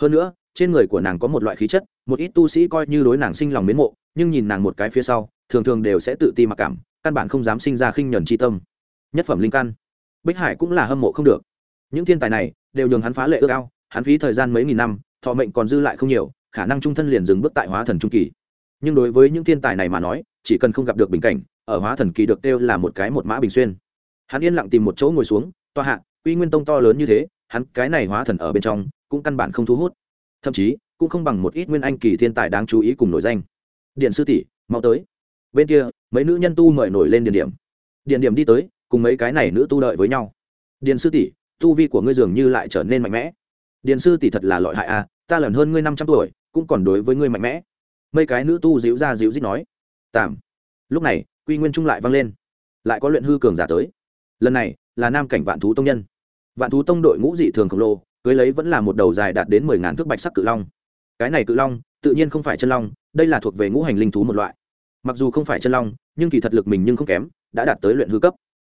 Hơn nữa, trên người của nàng có một loại khí chất, một ít tu sĩ coi như đối nàng sinh lòng mến mộ, nhưng nhìn nàng một cái phía sau, thường thường đều sẽ tự ti mặc cảm, căn bản không dám sinh ra khinh nhuần c tâm. Nhất phẩm linh căn. Bích hải cũng là hâm mộ không được. Những thiên tài này, đều nhường hắn phá lệ ước ao, hắn phí thời gian mấy nghìn năm, thọ mệnh còn dư lại không nhiều, khả năng trung thân liền dừng bước tại hóa thần trung kỳ. Nhưng đối với những thiên tài này mà nói, chỉ cần không gặp được bình cảnh, ở hóa thần kỳ được kêu là một cái một mã bình xuyên. Hắn yên lặng tìm một chỗ ngồi xuống toa hạ uy nguyên tông to lớn như thế, hắn cái này hóa thần ở bên trong, cũng căn bản không thu hút. Thậm chí, cũng không bằng một ít nguyên anh kỳ thiên tài đáng chú ý cùng nổi danh. Điện sư tỷ, mau tới. Bên kia, mấy nữ nhân tu mời nổi lên điện điểm. Điện điểm đi tới, cùng mấy cái này nữ tu đợi với nhau. Điện sư tỷ, tu vi của ngươi dường như lại trở nên mạnh mẽ. Điện sư tỷ thật là lợi hại à ta lần hơn ngươi năm trăm tuổi, cũng còn đối với ngươi mạnh mẽ. Mấy cái nữ tu dịu ra dịu dít nói. Tạm. Lúc này, quy nguyên trung lại vang lên. Lại có luyện hư cường giả tới. Lần này, là nam cảnh vạn thú tông nhân vạn thú tông đội ngũ dị thường khổng lồ, cưới lấy vẫn là một đầu dài đạt đến mười ngàn thước bạch sắc cự long. Cái này cự long, tự nhiên không phải chân long, đây là thuộc về ngũ hành linh thú một loại. Mặc dù không phải chân long, nhưng kỳ thật lực mình nhưng không kém, đã đạt tới luyện hư cấp.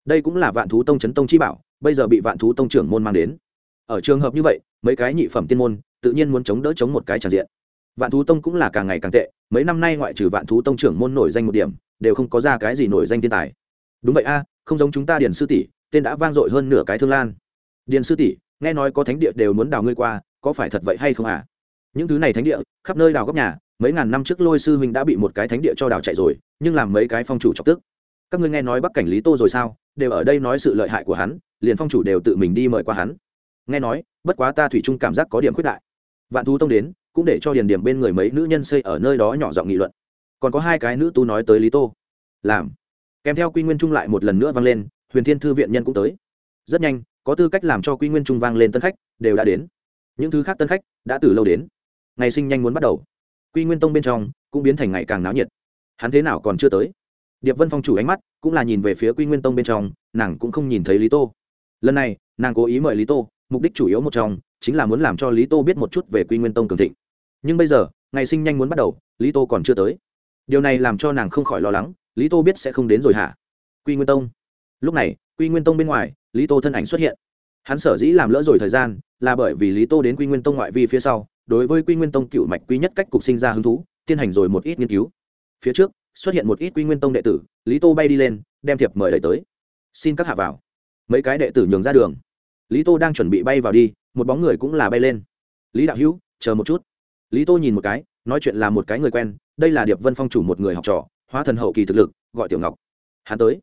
Đây cũng là vạn thú tông chấn tông chi bảo, bây giờ bị vạn thú tông trưởng môn mang đến. Ở trường hợp như vậy, mấy cái nhị phẩm tiên môn, tự nhiên muốn chống đỡ chống một cái tràn diện. Vạn thú tông cũng là càng ngày càng tệ, mấy năm nay ngoại trừ vạn thú tông trưởng môn nổi danh một điểm, đều không có ra cái gì nổi danh thiên tài. Đúng vậy a, không giống chúng ta điển sư tỷ, tên đã vang dội hơn nửa cái thương lan điền sư tỷ, nghe nói có thánh địa đều muốn đào ngươi qua, có phải thật vậy hay không à? Những thứ này thánh địa, khắp nơi đào góc nhà, mấy ngàn năm trước lôi sư huynh đã bị một cái thánh địa cho đào chạy rồi, nhưng làm mấy cái phong chủ chọc tức. Các ngươi nghe nói bắc cảnh lý tô rồi sao? Đều ở đây nói sự lợi hại của hắn, liền phong chủ đều tự mình đi mời qua hắn. Nghe nói, bất quá ta thủy chung cảm giác có điểm khuyết đại. Vạn thú tông đến, cũng để cho điền điểm bên người mấy nữ nhân xây ở nơi đó nhỏ giọng nghị luận. Còn có hai cái nữ tu nói tới lý tô. Làm. Kèm theo quy nguyên trung lại một lần nữa vang lên, huyền thiên thư viện nhân cũng tới. Rất nhanh có tư cách làm cho quy nguyên trung vang lên tân khách, đều đã đến. Những thứ khác tân khách đã từ lâu đến. Ngày sinh nhanh muốn bắt đầu. Quy nguyên tông bên trong cũng biến thành ngày càng náo nhiệt. Hắn thế nào còn chưa tới? Điệp vân phong chủ ánh mắt cũng là nhìn về phía quy nguyên tông bên trong, nàng cũng không nhìn thấy lý tô. Lần này, nàng cố ý mời lý tô, mục đích chủ yếu một trong chính là muốn làm cho lý tô biết một chút về quy nguyên tông cường thịnh. Nhưng bây giờ, ngày sinh nhanh muốn bắt đầu, lý tô còn chưa tới. Điều này làm cho nàng không khỏi lo lắng, lý tô biết sẽ không đến rồi hả? Quy nguyên tông. Lúc này, quy nguyên tông bên ngoài lý tô thân ảnh xuất hiện. Hắn sở dĩ làm lỡ rồi thời gian là bởi vì lý tô đến quy nguyên tông ngoại vi phía sau, đối với quy nguyên tông cựu mạch quy nhất cách cục sinh ra hứng thú, tiến hành rồi một ít nghiên cứu. Phía trước, xuất hiện một ít quy nguyên tông đệ tử, lý tô bay đi lên, đem thiệp mời đẩy tới. Xin các hạ vào. Mấy cái đệ tử nhường ra đường. Lý tô đang chuẩn bị bay vào đi, một bóng người cũng là bay lên. Lý đạo hữu, chờ một chút. Lý tô nhìn một cái, nói chuyện là một cái người quen, đây là điệp vân phong chủ một người học trò, hóa thần hậu kỳ thực lực, gọi tiểu ngọc. Hắn tới.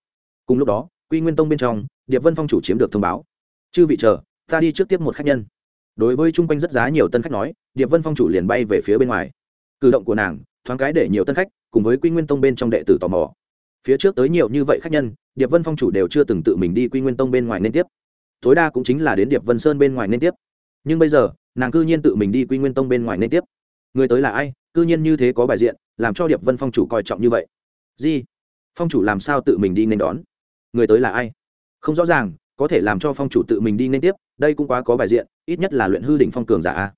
Cùng lúc đó, quy nguyên tông bên trong điệp vân phong chủ chiếm được thông báo. Chư vị chờ, ta đi trước tiếp một khách nhân. Đối với chung quanh rất giá nhiều tân khách nói, điệp vân phong chủ liền bay về phía bên ngoài. Cử động của nàng, thoáng cái để nhiều tân khách, cùng với quy nguyên tông bên trong đệ tử tò mò. Phía trước tới nhiều như vậy khách nhân, điệp vân phong chủ đều chưa từng tự mình đi quy nguyên tông bên ngoài nên tiếp. Tối đa cũng chính là đến điệp vân sơn bên ngoài nên tiếp. Nhưng bây giờ, nàng cư nhiên tự mình đi quy nguyên tông bên ngoài nên tiếp. Người tới là ai? Cư nhiên như thế có bài diện, làm cho điệp vân phong chủ coi trọng như vậy. Di phong chủ làm sao tự mình đi nên đón? Người tới là ai? Không rõ ràng, có thể làm cho phong chủ tự mình đi nên tiếp, đây cũng quá có bài diện, ít nhất là luyện hư đỉnh phong cường giả a.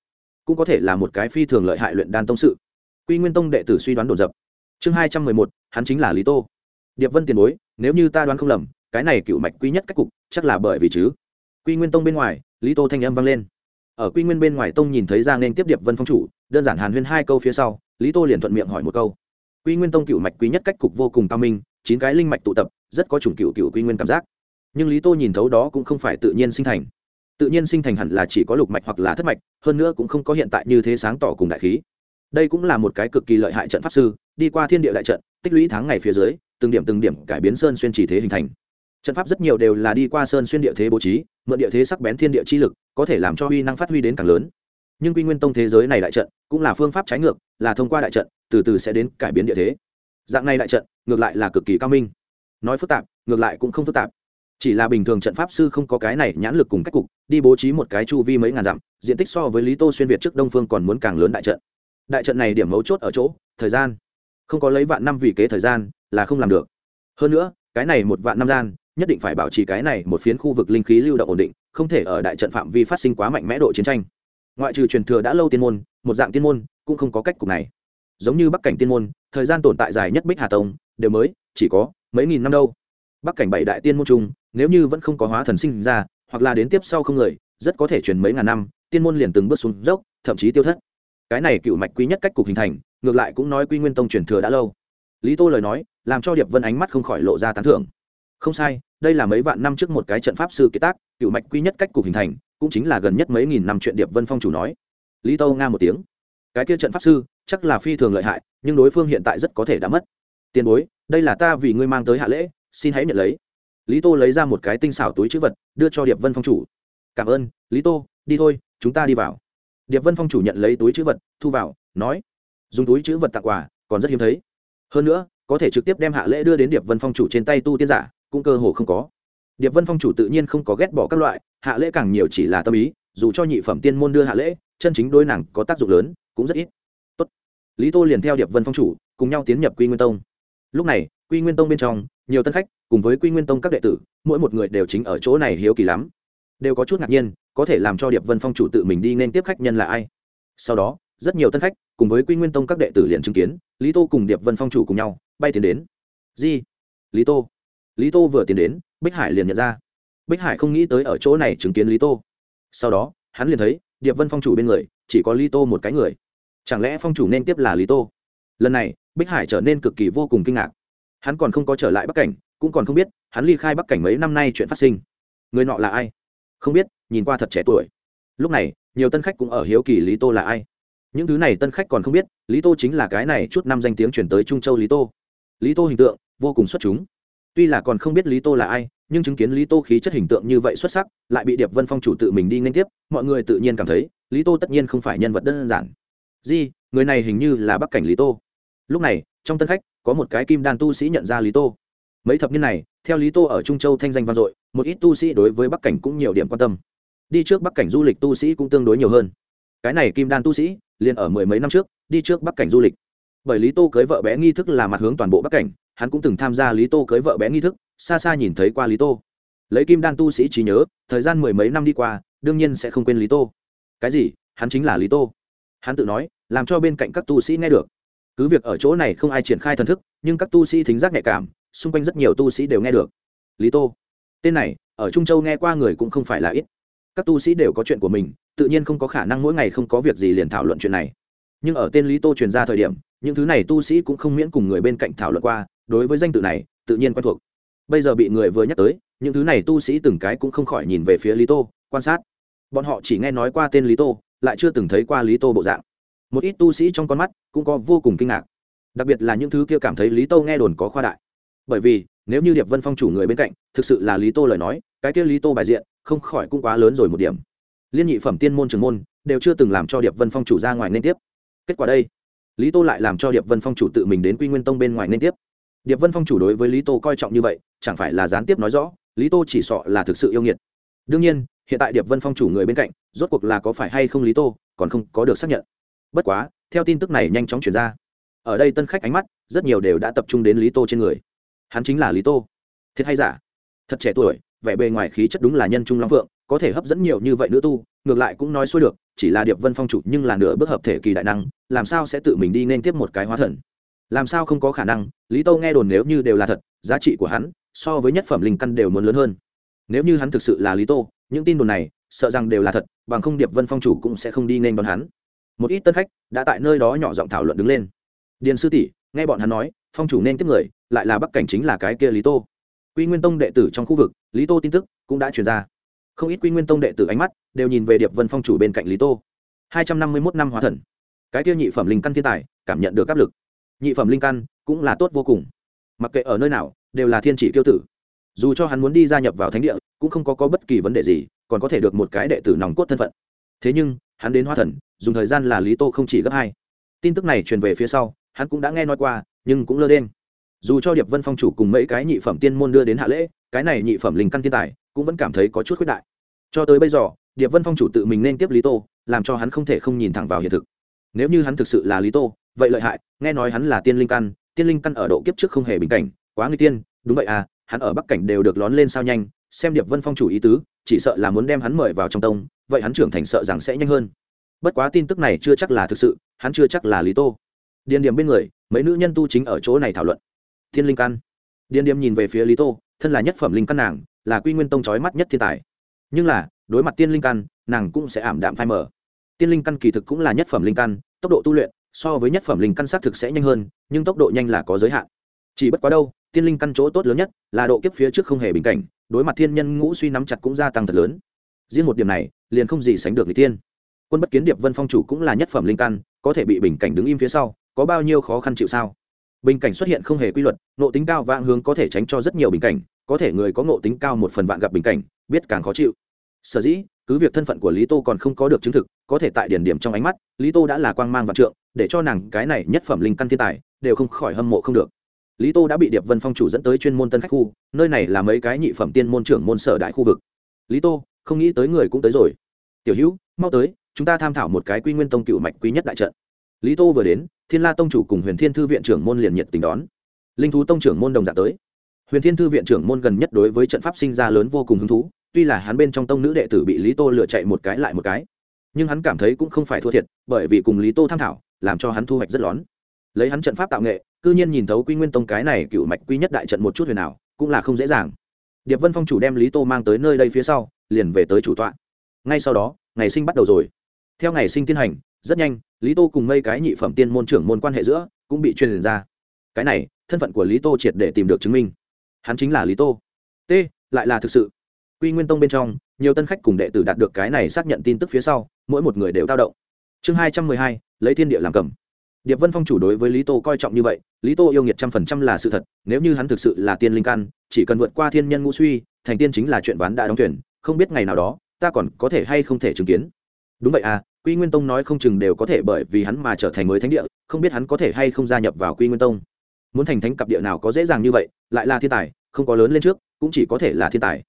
Cũng có thể là một cái phi thường lợi hại luyện đan tông sự. Quy nguyên tông đệ tử suy đoán đổ dập. Chương hai trăm mười một, hắn chính là lý tô. Điệp vân tiền bối, nếu như ta đoán không lầm, cái này cựu mạch quý nhất cách cục, chắc là bởi vì chứ? Quy nguyên tông bên ngoài, lý tô thanh âm vang lên. Ở quy nguyên bên ngoài tông nhìn thấy ra nên tiếp điệp vân phong chủ, đơn giản hàn huyên hai câu phía sau, lý tô liền thuận miệng hỏi một câu. Quy nguyên tông cựu mạch quý nhất cách cục vô cùng cao minh, chín cái linh mạch tụ tập, rất có chủng cựu cựu quy nguyên cảm giác nhưng lý tô nhìn thấu đó cũng không phải tự nhiên sinh thành. Tự nhiên sinh thành hẳn là chỉ có lục mạch hoặc là thất mạch, hơn nữa cũng không có hiện tại như thế sáng tỏ cùng đại khí. Đây cũng là một cái cực kỳ lợi hại trận pháp sư, đi qua thiên địa đại trận, tích lũy tháng ngày phía dưới, từng điểm từng điểm cải biến sơn xuyên chỉ thế hình thành. Trận pháp rất nhiều đều là đi qua sơn xuyên địa thế bố trí, mượn địa thế sắc bén thiên địa chi lực, có thể làm cho uy năng phát huy đến càng lớn. Nhưng quy nguyên tông thế giới này đại trận, cũng là phương pháp trái ngược, là thông qua đại trận, từ từ sẽ đến cải biến địa thế. Dạng này đại trận, ngược lại là cực kỳ cao minh. Nói phức tạp, ngược lại cũng không phức tạp chỉ là bình thường trận pháp sư không có cái này nhãn lực cùng cách cục, đi bố trí một cái chu vi mấy ngàn dặm, diện tích so với lý tô xuyên việt trước đông phương còn muốn càng lớn đại trận. Đại trận này điểm mấu chốt ở chỗ, thời gian. Không có lấy vạn năm vì kế thời gian là không làm được. Hơn nữa, cái này một vạn năm gian, nhất định phải bảo trì cái này một phiến khu vực linh khí lưu động ổn định, không thể ở đại trận phạm vi phát sinh quá mạnh mẽ độ chiến tranh. Ngoại trừ truyền thừa đã lâu tiên môn, một dạng tiên môn cũng không có cách cục này. Giống như bắc cảnh tiên môn, thời gian tồn tại dài nhất bích hà tông, đều mới chỉ có mấy nghìn năm đâu. Bắc cảnh bảy đại tiên môn chung nếu như vẫn không có hóa thần sinh ra, hoặc là đến tiếp sau không người, rất có thể truyền mấy ngàn năm, tiên môn liền từng bước xuống dốc, thậm chí tiêu thất. Cái này cựu mạch quý nhất cách cục hình thành, ngược lại cũng nói quy nguyên tông truyền thừa đã lâu. Lý tô lời nói, làm cho điệp vân ánh mắt không khỏi lộ ra tán thưởng. Không sai, đây là mấy vạn năm trước một cái trận pháp sư kế tác, cựu mạch quý nhất cách cục hình thành, cũng chính là gần nhất mấy nghìn năm chuyện điệp vân phong chủ nói. Lý tô nga một tiếng. Cái kia trận pháp sư, chắc là phi thường lợi hại, nhưng đối phương hiện tại rất có thể đã mất. Tiền bối, đây là ta vì ngươi mang tới hạ lễ, xin hãy nhận lấy lý tô lấy ra một cái tinh xảo túi chữ vật, đưa cho điệp vân phong chủ. Cảm ơn, lý tô, đi thôi, chúng ta đi vào. Điệp vân phong chủ nhận lấy túi chữ vật, thu vào, nói, dùng túi chữ vật tặng quà, còn rất hiếm thấy. Hơn nữa, có thể trực tiếp đem hạ lễ đưa đến điệp vân phong chủ trên tay tu tiên giả, cũng cơ hồ không có. Điệp vân phong chủ tự nhiên không có ghét bỏ các loại, hạ lễ càng nhiều chỉ là tâm ý, dù cho nhị phẩm tiên môn đưa hạ lễ, chân chính đôi nàng có tác dụng lớn, cũng rất ít. Tốt. lý tô liền theo điệp vân phong chủ, cùng nhau tiến nhập quy nguyên tông. Lúc này quy nguyên tông bên trong, nhiều tân khách, cùng với quy nguyên tông các đệ tử, mỗi một người đều chính ở chỗ này hiếu kỳ lắm. Đều có chút ngạc nhiên, có thể làm cho điệp vân phong chủ tự mình đi nên tiếp khách nhân là ai. Sau đó, rất nhiều tân khách, cùng với quy nguyên tông các đệ tử liền chứng kiến, lý tô cùng điệp vân phong chủ cùng nhau, bay tiến đến. Di lý tô. Lý tô vừa tiến đến, bích hải liền nhận ra. Bích hải không nghĩ tới ở chỗ này chứng kiến lý tô. Sau đó, hắn liền thấy, điệp vân phong chủ bên người, chỉ có lý tô một cái người. Chẳng lẽ phong chủ nên tiếp là lý tô? Lần này, bích hải trở nên cực kỳ vô cùng kinh ngạc hắn còn không có trở lại bắc cảnh, cũng còn không biết, hắn ly khai bắc cảnh mấy năm nay chuyện phát sinh. Người nọ là ai? Không biết, nhìn qua thật trẻ tuổi. Lúc này, nhiều tân khách cũng ở hiếu kỳ lý tô là ai. Những thứ này tân khách còn không biết, lý tô chính là cái này chút năm danh tiếng chuyển tới trung châu lý tô. Lý tô hình tượng, vô cùng xuất chúng. Tuy là còn không biết lý tô là ai, nhưng chứng kiến lý tô khí chất hình tượng như vậy xuất sắc, lại bị điệp vân phong chủ tự mình đi nên tiếp, mọi người tự nhiên cảm thấy, lý tô tất nhiên không phải nhân vật đơn giản. Di, người này hình như là bắc cảnh lý tô. Lúc này, trong tân khách có một cái kim đan tu sĩ nhận ra lý tô. Mấy thập niên này, theo lý tô ở trung châu thanh danh vang dội, một ít tu sĩ đối với bắc cảnh cũng nhiều điểm quan tâm. Đi trước bắc cảnh du lịch tu sĩ cũng tương đối nhiều hơn. Cái này kim đan tu sĩ, liền ở mười mấy năm trước, đi trước bắc cảnh du lịch. Bởi lý tô cưới vợ bé nghi thức là mặt hướng toàn bộ bắc cảnh, hắn cũng từng tham gia lý tô cưới vợ bé nghi thức, xa xa nhìn thấy qua lý tô. Lấy kim đan tu sĩ trí nhớ, thời gian mười mấy năm đi qua, đương nhiên sẽ không quên lý tô. Cái gì? Hắn chính là lý tô. Hắn tự nói, làm cho bên cạnh các tu sĩ nghe được cứ việc ở chỗ này không ai triển khai thần thức, nhưng các tu sĩ thính giác nhạy cảm, xung quanh rất nhiều tu sĩ đều nghe được. Lý tô, tên này, ở trung châu nghe qua người cũng không phải là ít. Các tu sĩ đều có chuyện của mình, tự nhiên không có khả năng mỗi ngày không có việc gì liền thảo luận chuyện này. Nhưng ở tên lý tô truyền ra thời điểm, những thứ này tu sĩ cũng không miễn cùng người bên cạnh thảo luận qua, đối với danh tự này, tự nhiên quen thuộc. Bây giờ bị người vừa nhắc tới, những thứ này tu sĩ từng cái cũng không khỏi nhìn về phía lý tô, quan sát. Bọn họ chỉ nghe nói qua tên lý tô, lại chưa từng thấy qua lý tô bộ dạng một ít tu sĩ trong con mắt cũng có vô cùng kinh ngạc. Đặc biệt là những thứ kia cảm thấy lý tô nghe đồn có khoa đại. Bởi vì, nếu như điệp vân phong chủ người bên cạnh, thực sự là lý tô lời nói, cái kia lý tô bài diện, không khỏi cũng quá lớn rồi một điểm. Liên nhị phẩm tiên môn trường môn, đều chưa từng làm cho điệp vân phong chủ ra ngoài nên tiếp. Kết quả đây, lý tô lại làm cho điệp vân phong chủ tự mình đến quy nguyên tông bên ngoài nên tiếp. Điệp vân phong chủ đối với lý tô coi trọng như vậy, chẳng phải là gián tiếp nói rõ, lý tô chỉ sọ là thực sự yêu nghiệt. Đương nhiên, hiện tại điệp vân phong chủ người bên cạnh, rốt cuộc là có phải hay không lý tô, còn không có được xác nhận bất quá, theo tin tức này nhanh chóng chuyển ra. Ở đây tân khách ánh mắt, rất nhiều đều đã tập trung đến lý tô trên người. Hắn chính là lý tô. Thiệt hay giả? Thật trẻ tuổi, vẻ bề ngoài khí chất đúng là nhân trung long phượng, có thể hấp dẫn nhiều như vậy nữ tu, ngược lại cũng nói xuôi được, chỉ là điệp vân phong chủ nhưng là nửa bước hợp thể kỳ đại năng, làm sao sẽ tự mình đi nên tiếp một cái hóa thần? Làm sao không có khả năng? Lý tô nghe đồn nếu như đều là thật, giá trị của hắn so với nhất phẩm linh căn đều muốn lớn hơn. Nếu như hắn thực sự là lý tô, những tin đồn này, sợ rằng đều là thật, bằng không điệp vân phong chủ cũng sẽ không đi nên đón hắn một ít tân khách đã tại nơi đó nhỏ giọng thảo luận đứng lên. Điền sư tỷ nghe bọn hắn nói phong chủ nên tiếp người lại là bắc cảnh chính là cái kia lý tô. Quy nguyên tông đệ tử trong khu vực lý tô tin tức cũng đã truyền ra. Không ít quy nguyên tông đệ tử ánh mắt đều nhìn về điệp vân phong chủ bên cạnh lý tô. Hai trăm năm mươi mốt năm hóa thần. Cái kia nhị phẩm linh căn thiên tài cảm nhận được áp lực. Nhị phẩm linh căn cũng là tốt vô cùng. Mặc kệ ở nơi nào đều là thiên chỉ kiêu tử. Dù cho hắn muốn đi gia nhập vào thánh địa cũng không có, có bất kỳ vấn đề gì còn có thể được một cái đệ tử nòng cốt thân phận. Thế nhưng hắn đến hoa thần, dùng thời gian là lý tô không chỉ gấp hai. Tin tức này truyền về phía sau, hắn cũng đã nghe nói qua, nhưng cũng lơ đen. Dù cho điệp vân phong chủ cùng mấy cái nhị phẩm tiên môn đưa đến hạ lễ, cái này nhị phẩm linh căn thiên tài, cũng vẫn cảm thấy có chút khuyết đại. Cho tới bây giờ, điệp vân phong chủ tự mình nên tiếp lý tô, làm cho hắn không thể không nhìn thẳng vào hiện thực. Nếu như hắn thực sự là lý tô, vậy lợi hại, nghe nói hắn là tiên linh căn, tiên linh căn ở độ kiếp trước không hề bình cảnh, quá người tiên, đúng vậy à hắn ở bắc cảnh đều được lón lên sao nhanh xem điệp vân phong chủ ý tứ, chỉ sợ là muốn đem hắn mời vào trong tông, vậy hắn trưởng thành sợ rằng sẽ nhanh hơn. Bất quá tin tức này chưa chắc là thực sự, hắn chưa chắc là lý tô. Điền điểm bên người, mấy nữ nhân tu chính ở chỗ này thảo luận. Thiên linh căn. Điền điểm nhìn về phía lý tô, thân là nhất phẩm linh căn nàng, là quy nguyên tông trói mắt nhất thiên tài. Nhưng là, đối mặt tiên linh căn, nàng cũng sẽ ảm đạm phai mờ. Tiên linh căn kỳ thực cũng là nhất phẩm linh căn, tốc độ tu luyện so với nhất phẩm linh căn xác thực sẽ nhanh hơn, nhưng tốc độ nhanh là có giới hạn. Chỉ bất quá đâu, tiên linh căn chỗ tốt lớn nhất là độ kiếp phía trước không hề bình cảnh đối mặt thiên nhân ngũ suy nắm chặt cũng gia tăng thật lớn. Riêng một điểm này, liền không gì sánh được người tiên quân bất kiến điệp vân phong chủ cũng là nhất phẩm linh căn, có thể bị bình cảnh đứng im phía sau, có bao nhiêu khó khăn chịu sao? Bình cảnh xuất hiện không hề quy luật nộ tính cao vạn hướng có thể tránh cho rất nhiều bình cảnh, có thể người có ngộ tính cao một phần vạn gặp bình cảnh, biết càng khó chịu. Sở dĩ, cứ việc thân phận của lý tô còn không có được chứng thực, có thể tại điển điểm trong ánh mắt, lý tô đã là quang mang vạn trượng, để cho nàng cái này nhất phẩm linh căn thiên tài, đều không khỏi hâm mộ không được lý tô đã bị điệp vân phong chủ dẫn tới chuyên môn tân khách khu, nơi này là mấy cái nhị phẩm tiên môn trưởng môn sở đại khu vực. Lý tô, không nghĩ tới người cũng tới rồi. Tiểu hữu, mau tới, chúng ta tham thảo một cái quy nguyên tông cựu mạch quý nhất đại trận. Lý tô vừa đến, thiên la tông chủ cùng huyền thiên thư viện trưởng môn liền nhiệt tình đón. Linh thú tông trưởng môn đồng giả tới. Huyền thiên thư viện trưởng môn gần nhất đối với trận pháp sinh ra lớn vô cùng hứng thú, tuy là hắn bên trong tông nữ đệ tử bị lý tô lựa chạy một cái lại một cái. Nhưng hắn cảm thấy cũng không phải thua thiệt, bởi vì cùng lý tô tham thảo, làm cho hắn thu hoạch rất lón lấy hắn trận pháp tạo nghệ cư nhiên nhìn thấu quy nguyên tông cái này cựu mạch quy nhất đại trận một chút huyền nào, cũng là không dễ dàng. Điệp vân phong chủ đem lý tô mang tới nơi đây phía sau, liền về tới chủ tọa. Ngay sau đó, ngày sinh bắt đầu rồi. Theo ngày sinh tiến hành, rất nhanh, lý tô cùng mấy cái nhị phẩm tiên môn trưởng môn quan hệ giữa cũng bị truyền ra. Cái này, thân phận của lý tô triệt để tìm được chứng minh. Hắn chính là lý tô. T, lại là thực sự. Quy nguyên tông bên trong, nhiều tân khách cùng đệ tử đạt được cái này xác nhận tin tức phía sau, mỗi một người đều tao động. Chương hai trăm mười hai, lấy thiên địa làm cầm điệp vân phong chủ đối với lý tô coi trọng như vậy, lý tô yêu nghiệt trăm phần trăm là sự thật, nếu như hắn thực sự là tiên linh căn, chỉ cần vượt qua thiên nhân ngũ suy, thành tiên chính là chuyện ván đã đóng thuyền, không biết ngày nào đó, ta còn có thể hay không thể chứng kiến. Đúng vậy à quy nguyên tông nói không chừng đều có thể bởi vì hắn mà trở thành mới thánh địa, không biết hắn có thể hay không gia nhập vào quy nguyên tông. Muốn thành thánh cặp địa nào có dễ dàng như vậy, lại là thiên tài, không có lớn lên trước, cũng chỉ có thể là thiên tài.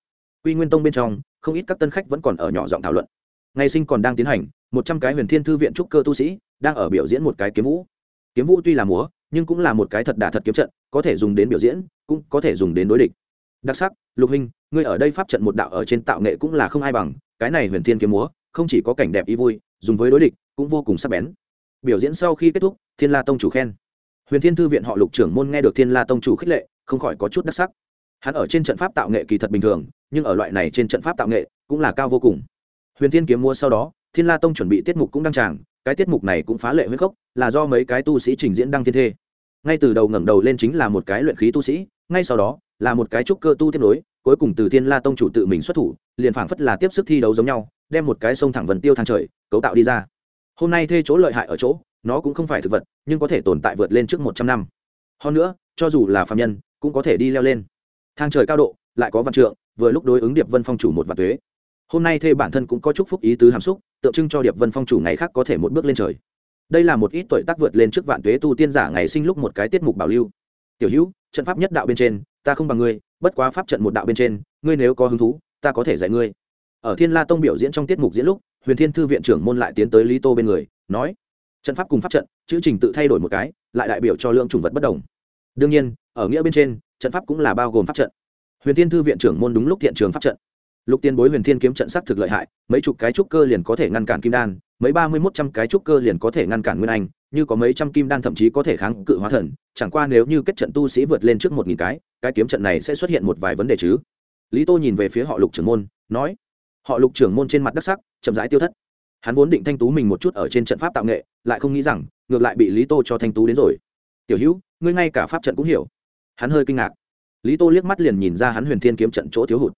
Quy nguyên tông bên trong, không ít các tân khách vẫn còn ở nhỏ giọng thảo luận. Ngày sinh còn đang tiến hành một trăm cái huyền thiên thư viện trúc cơ tu sĩ đang ở biểu diễn một cái kiếm vũ. Kiếm vũ tuy là múa, nhưng cũng là một cái thật đà thật kiếm trận, có thể dùng đến biểu diễn, cũng có thể dùng đến đối địch. Đặc sắc, lục hình, ngươi ở đây pháp trận một đạo ở trên tạo nghệ cũng là không ai bằng, cái này huyền thiên kiếm múa, không chỉ có cảnh đẹp ý vui, dùng với đối địch, cũng vô cùng sắc bén. Biểu diễn sau khi kết thúc, thiên la tông chủ khen. Huyền thiên thư viện họ lục trưởng môn nghe được thiên la tông chủ khích lệ, không khỏi có chút đắc sắc. Hắn ở trên trận pháp tạo nghệ kỳ thật bình thường, nhưng ở loại này trên trận pháp tạo nghệ cũng là cao vô cùng. Huyền thiên kiếm mua sau đó thiên la tông chuẩn bị tiết mục cũng đăng tràng, cái tiết mục này cũng phá lệ huyết gốc, là do mấy cái tu sĩ trình diễn đăng thiên thê. Ngay từ đầu ngẩng đầu lên chính là một cái luyện khí tu sĩ, ngay sau đó là một cái trúc cơ tu tiếp nối, cuối cùng từ thiên la tông chủ tự mình xuất thủ, liền phảng phất là tiếp sức thi đấu giống nhau, đem một cái sông thẳng vần tiêu thang trời, cấu tạo đi ra. Hôm nay thê chỗ lợi hại ở chỗ, nó cũng không phải thực vật, nhưng có thể tồn tại vượt lên trước một trăm năm. Hơn nữa, cho dù là phạm nhân, cũng có thể đi leo lên. Thang trời cao độ, lại có văn trượng, vừa lúc đối ứng điệp vân phong chủ một vạn tuế hôm nay thê bản thân cũng có chúc phúc ý tứ hàm xúc, tượng trưng cho điệp vân phong chủ ngày khác có thể một bước lên trời. Đây là một ít tuổi tác vượt lên trước vạn tuế tu tiên giả ngày sinh lúc một cái tiết mục bảo lưu. Tiểu hữu, trận pháp nhất đạo bên trên, ta không bằng ngươi, bất quá pháp trận một đạo bên trên, ngươi nếu có hứng thú, ta có thể dạy ngươi. Ở thiên la tông biểu diễn trong tiết mục diễn lúc, huyền thiên thư viện trưởng môn lại tiến tới lý tô bên người, nói, trận pháp cùng pháp trận, chữ trình tự thay đổi một cái, lại đại biểu cho lượng chủng vật bất đồng. Đương nhiên, ở nghĩa bên trên, trận pháp cũng là bao gồm pháp trận. Huyền thiên thư viện trưởng môn đúng lúc thiện trường pháp trận lục tiên bối huyền thiên kiếm trận sắc thực lợi hại, mấy chục cái trúc cơ liền có thể ngăn cản kim đan, mấy ba mươi mốt trăm cái trúc cơ liền có thể ngăn cản nguyên anh, như có mấy trăm kim đan thậm chí có thể kháng cự hóa thần, chẳng qua nếu như kết trận tu sĩ vượt lên trước một nghìn cái cái kiếm trận này sẽ xuất hiện một vài vấn đề chứ. Lý tô nhìn về phía họ lục trưởng môn, nói, họ lục trưởng môn trên mặt đắc sắc, chậm rãi tiêu thất. Hắn vốn định thanh tú mình một chút ở trên trận pháp tạo nghệ, lại không nghĩ rằng, ngược lại bị lý tô cho thanh tú đến rồi. Tiểu hữu, ngươi ngay cả pháp trận cũng hiểu. Hắn hơi kinh ngạc. Lý tô liếc mắt liền nhìn ra hắn huyền thiên kiếm trận chỗ thiếu hụt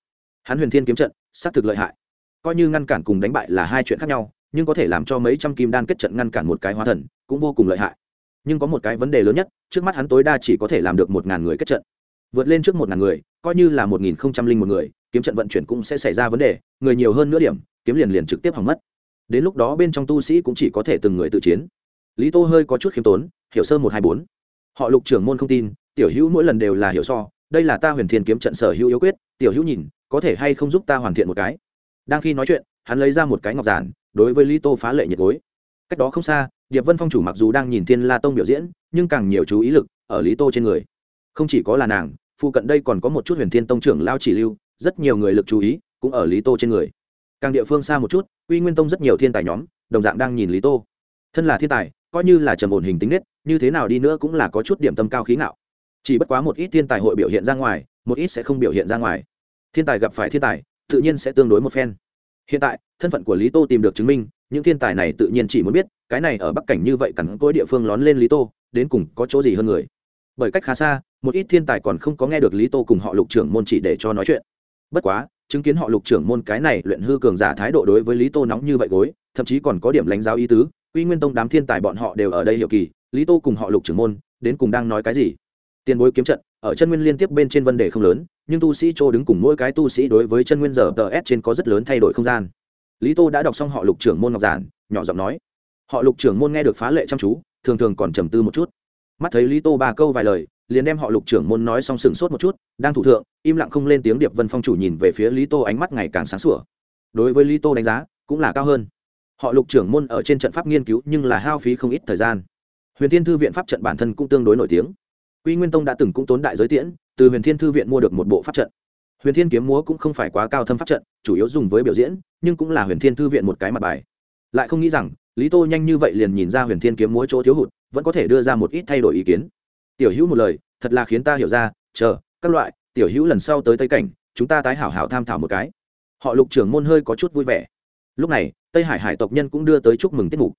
hắn huyền thiên kiếm trận, xác thực lợi hại. Coi như ngăn cản cùng đánh bại là hai chuyện khác nhau, nhưng có thể làm cho mấy trăm kim đan kết trận ngăn cản một cái hóa thần, cũng vô cùng lợi hại. Nhưng có một cái vấn đề lớn nhất, trước mắt hắn tối đa chỉ có thể làm được một ngàn người kết trận. Vượt lên trước một ngàn người, coi như là một nghìn không trăm linh một người, kiếm trận vận chuyển cũng sẽ xảy ra vấn đề, người nhiều hơn nữa điểm, kiếm liền liền trực tiếp hỏng mất. Đến lúc đó bên trong tu sĩ cũng chỉ có thể từng người tự chiến. Lý tô hơi có chút khiêm tốn, hiểu sơ một hai bốn. Họ lục trưởng môn không tin, tiểu hữu mỗi lần đều là hiểu so, đây là ta huyền thiên kiếm trận sở hữu yếu quyết, tiểu hữu nhìn có thể hay không giúp ta hoàn thiện một cái? Đang khi nói chuyện, hắn lấy ra một cái ngọc giản, đối với lý tô phá lệ nhiệt gối. Cách đó không xa, điệp vân phong chủ mặc dù đang nhìn thiên la tông biểu diễn, nhưng càng nhiều chú ý lực ở lý tô trên người. Không chỉ có là nàng, phụ cận đây còn có một chút huyền thiên tông trưởng lao chỉ lưu, rất nhiều người lực chú ý cũng ở lý tô trên người. Càng địa phương xa một chút, uy nguyên tông rất nhiều thiên tài nhóm, đồng dạng đang nhìn lý tô. Thân là thiên tài, coi như là trầm ổn hình tính nết, như thế nào đi nữa cũng là có chút điểm tâm cao khí ngạo. Chỉ bất quá một ít thiên tài hội biểu hiện ra ngoài, một ít sẽ không biểu hiện ra ngoài thiên tài gặp phải thiên tài, tự nhiên sẽ tương đối một phen. Hiện tại, thân phận của lý tô tìm được chứng minh, những thiên tài này tự nhiên chỉ muốn biết, cái này ở bắc cảnh như vậy cẳng cối địa phương lón lên lý tô, đến cùng có chỗ gì hơn người. Bởi cách khá xa, một ít thiên tài còn không có nghe được lý tô cùng họ lục trưởng môn chỉ để cho nói chuyện. Bất quá, chứng kiến họ lục trưởng môn cái này luyện hư cường giả thái độ đối với lý tô nóng như vậy gối, thậm chí còn có điểm lãnh giáo ý tứ uy nguyên tông đám thiên tài bọn họ đều ở đây hiệu kỳ, lý tô cùng họ lục trưởng môn đến cùng đang nói cái gì? Tiền bối kiếm trận, ở chân nguyên liên tiếp bên trên vấn đề không lớn, nhưng tu sĩ chỗ đứng cùng mỗi cái tu sĩ đối với chân nguyên giờ tờ s trên có rất lớn thay đổi không gian. Lý tô đã đọc xong họ lục trưởng môn ngọc giản, nhỏ giọng nói, họ lục trưởng môn nghe được phá lệ chăm chú, thường thường còn trầm tư một chút. Mắt thấy lý tô ba câu vài lời, liền đem họ lục trưởng môn nói xong sừng sốt một chút, đang thủ thượng, im lặng không lên tiếng điệp vân phong chủ nhìn về phía lý tô ánh mắt ngày càng sáng sủa. Đối với lý tô đánh giá, cũng là cao hơn. Họ lục trưởng môn ở trên trận pháp nghiên cứu nhưng là hao phí không ít thời gian. Huyền thiên thư viện pháp trận bản thân cũng tương đối nổi tiếng quy nguyên tông đã từng cũng tốn đại giới tiễn, từ huyền thiên thư viện mua được một bộ pháp trận. Huyền thiên kiếm múa cũng không phải quá cao thâm pháp trận, chủ yếu dùng với biểu diễn, nhưng cũng là huyền thiên thư viện một cái mặt bài. Lại không nghĩ rằng, lý tô nhanh như vậy liền nhìn ra huyền thiên kiếm múa chỗ thiếu hụt, vẫn có thể đưa ra một ít thay đổi ý kiến. Tiểu hữu một lời, thật là khiến ta hiểu ra, chờ, các loại, tiểu hữu lần sau tới tây cảnh, chúng ta tái hảo hảo tham thảo một cái. Họ lục trưởng môn hơi có chút vui vẻ. Lúc này, tây hải hải tộc nhân cũng đưa tới chúc mừng tiết mục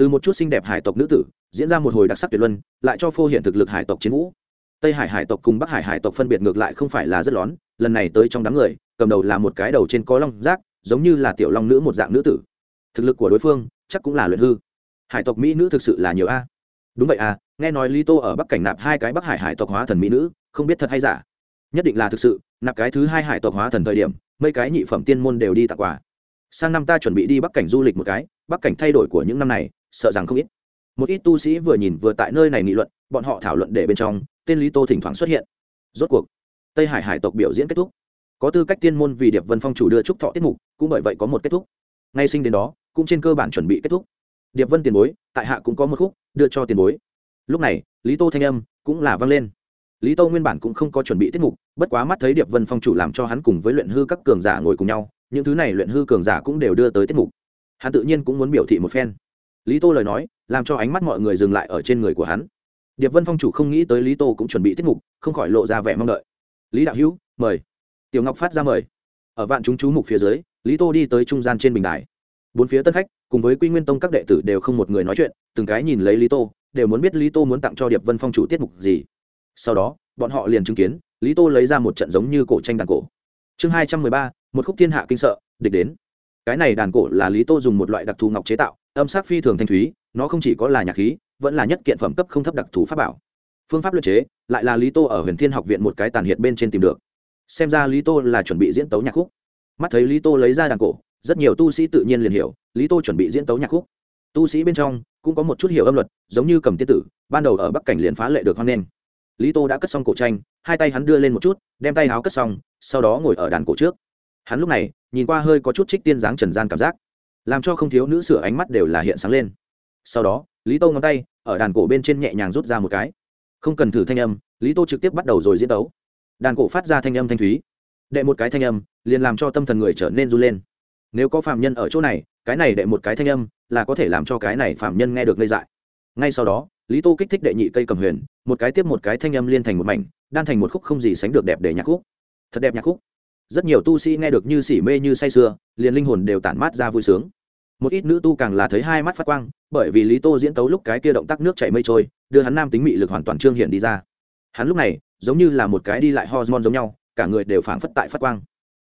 từ một chút xinh đẹp hải tộc nữ tử, diễn ra một hồi đặc sắc tuyệt luân, lại cho phô hiện thực lực hải tộc chiến vũ. Tây hải hải tộc cùng bắc hải hải tộc phân biệt ngược lại không phải là rất lón, lần này tới trong đám người, cầm đầu là một cái đầu trên có long rác giống như là tiểu long nữ một dạng nữ tử. Thực lực của đối phương, chắc cũng là luyện hư. Hải tộc mỹ nữ thực sự là nhiều a. Đúng vậy à nghe nói lý tô ở bắc cảnh nạp hai cái bắc hải hải tộc hóa thần mỹ nữ, không biết thật hay giả. Nhất định là thực sự, nạp cái thứ hai hải tộc hóa thần thời điểm, mấy cái nhị phẩm tiên môn đều đi tặng quà. Sang năm ta chuẩn bị đi bắc cảnh du lịch một cái, bắc cảnh thay đổi của những năm này sợ rằng không ít. Một ít tu sĩ vừa nhìn vừa tại nơi này nghị luận, bọn họ thảo luận để bên trong, tên lý tô thỉnh thoảng xuất hiện. Rốt cuộc, tây hải hải tộc biểu diễn kết thúc. Có tư cách tiên môn vì điệp vân phong chủ đưa trúc thọ tiết mục, cũng bởi vậy có một kết thúc. Ngay sinh đến đó, cũng trên cơ bản chuẩn bị kết thúc. Điệp vân tiền bối, tại hạ cũng có một khúc, đưa cho tiền bối. Lúc này, lý tô thanh âm cũng là vang lên. Lý tô nguyên bản cũng không có chuẩn bị tiết mục, bất quá mắt thấy điệp vân phong chủ làm cho hắn cùng với luyện hư các cường giả ngồi cùng nhau, những thứ này luyện hư cường giả cũng đều đưa tới tiết mục. Hắn tự nhiên cũng muốn biểu thị một phen lý tô lời nói, làm cho ánh mắt mọi người dừng lại ở trên người của hắn. Điệp vân phong chủ không nghĩ tới lý tô cũng chuẩn bị tiết mục, không khỏi lộ ra vẻ mong đợi. Lý đạo hữu, mời. Tiểu ngọc phát ra mời. Ở vạn chúng chú mục phía dưới, lý tô đi tới trung gian trên bình đài. Bốn phía tân khách, cùng với quy nguyên tông các đệ tử đều không một người nói chuyện, từng cái nhìn lấy lý tô, đều muốn biết lý tô muốn tặng cho điệp vân phong chủ tiết mục gì. Sau đó, bọn họ liền chứng kiến, lý tô lấy ra một trận giống như cổ tranh đàn cổ. Chương hai trăm mười ba, một khúc thiên hạ kinh sợ, địch đến cái này đàn cổ là lý tô dùng một loại đặc thù ngọc chế tạo, âm sắc phi thường thanh thúy, nó không chỉ có là nhạc khí, vẫn là nhất kiện phẩm cấp không thấp đặc thù pháp bảo. Phương pháp luật chế, lại là lý tô ở huyền thiên học viện một cái tàn hiện bên trên tìm được. Xem ra lý tô là chuẩn bị diễn tấu nhạc khúc. Mắt thấy lý tô lấy ra đàn cổ, rất nhiều tu sĩ tự nhiên liền hiểu, lý tô chuẩn bị diễn tấu nhạc khúc. Tu sĩ bên trong, cũng có một chút hiểu âm luật, giống như cầm tiết tử, ban đầu ở bắc cảnh liền phá lệ được hoan nghênh. Lý tô đã cất xong cổ tranh, hai tay hắn đưa lên một chút, đem tay áo cất xong, sau đó ngồi ở đàn cổ trước hắn lúc này nhìn qua hơi có chút trích tiên dáng trần gian cảm giác, làm cho không thiếu nữ sửa ánh mắt đều là hiện sáng lên. Sau đó, lý tô ngón tay ở đàn cổ bên trên nhẹ nhàng rút ra một cái. Không cần thử thanh âm, lý tô trực tiếp bắt đầu rồi diễn tấu. Đàn cổ phát ra thanh âm thanh thúy. Đệ một cái thanh âm liền làm cho tâm thần người trở nên run lên. Nếu có phạm nhân ở chỗ này, cái này đệ một cái thanh âm là có thể làm cho cái này phạm nhân nghe được ngây dại. Ngay sau đó, lý tô kích thích đệ nhị cây cầm huyền, một cái tiếp một cái thanh âm liên thành một mảnh, đan thành một khúc không gì sánh được đẹp để nhạc khúc. Thật đẹp nhạc khúc rất nhiều tu sĩ nghe được như xỉ mê như say sưa, liền linh hồn đều tản mát ra vui sướng. Một ít nữ tu càng là thấy hai mắt phát quang, bởi vì lý tô diễn tấu lúc cái kia động tác nước chảy mây trôi, đưa hắn nam tính mị lực hoàn toàn trương hiện đi ra. Hắn lúc này, giống như là một cái đi lại hormone giống nhau, cả người đều phảng phất tại phát quang.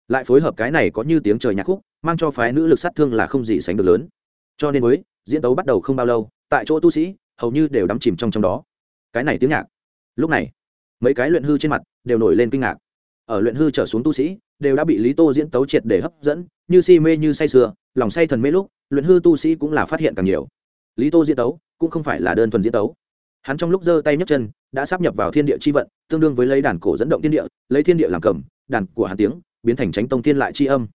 Lại phối hợp cái này có như tiếng trời nhạc khúc, mang cho phái nữ lực sát thương là không gì sánh được lớn. Cho nên với, diễn tấu bắt đầu không bao lâu, tại chỗ tu sĩ, hầu như đều đắm chìm trong trong đó. Cái này tiếng nhạc. Lúc này, mấy cái luyện hư trên mặt đều nổi lên kinh ngạc ở luyện hư trở xuống tu sĩ, đều đã bị lý tô diễn tấu triệt để hấp dẫn, như si mê như say sưa, lòng say thần mê lúc, luyện hư tu sĩ cũng là phát hiện càng nhiều. Lý tô diễn tấu cũng không phải là đơn thuần diễn tấu. Hắn trong lúc giơ tay nhấc chân, đã sắp nhập vào thiên địa chi vận, tương đương với lấy đàn cổ dẫn động thiên địa, lấy thiên địa làm cầm, đàn của hàn tiếng, biến thành tránh tông thiên lại chi âm.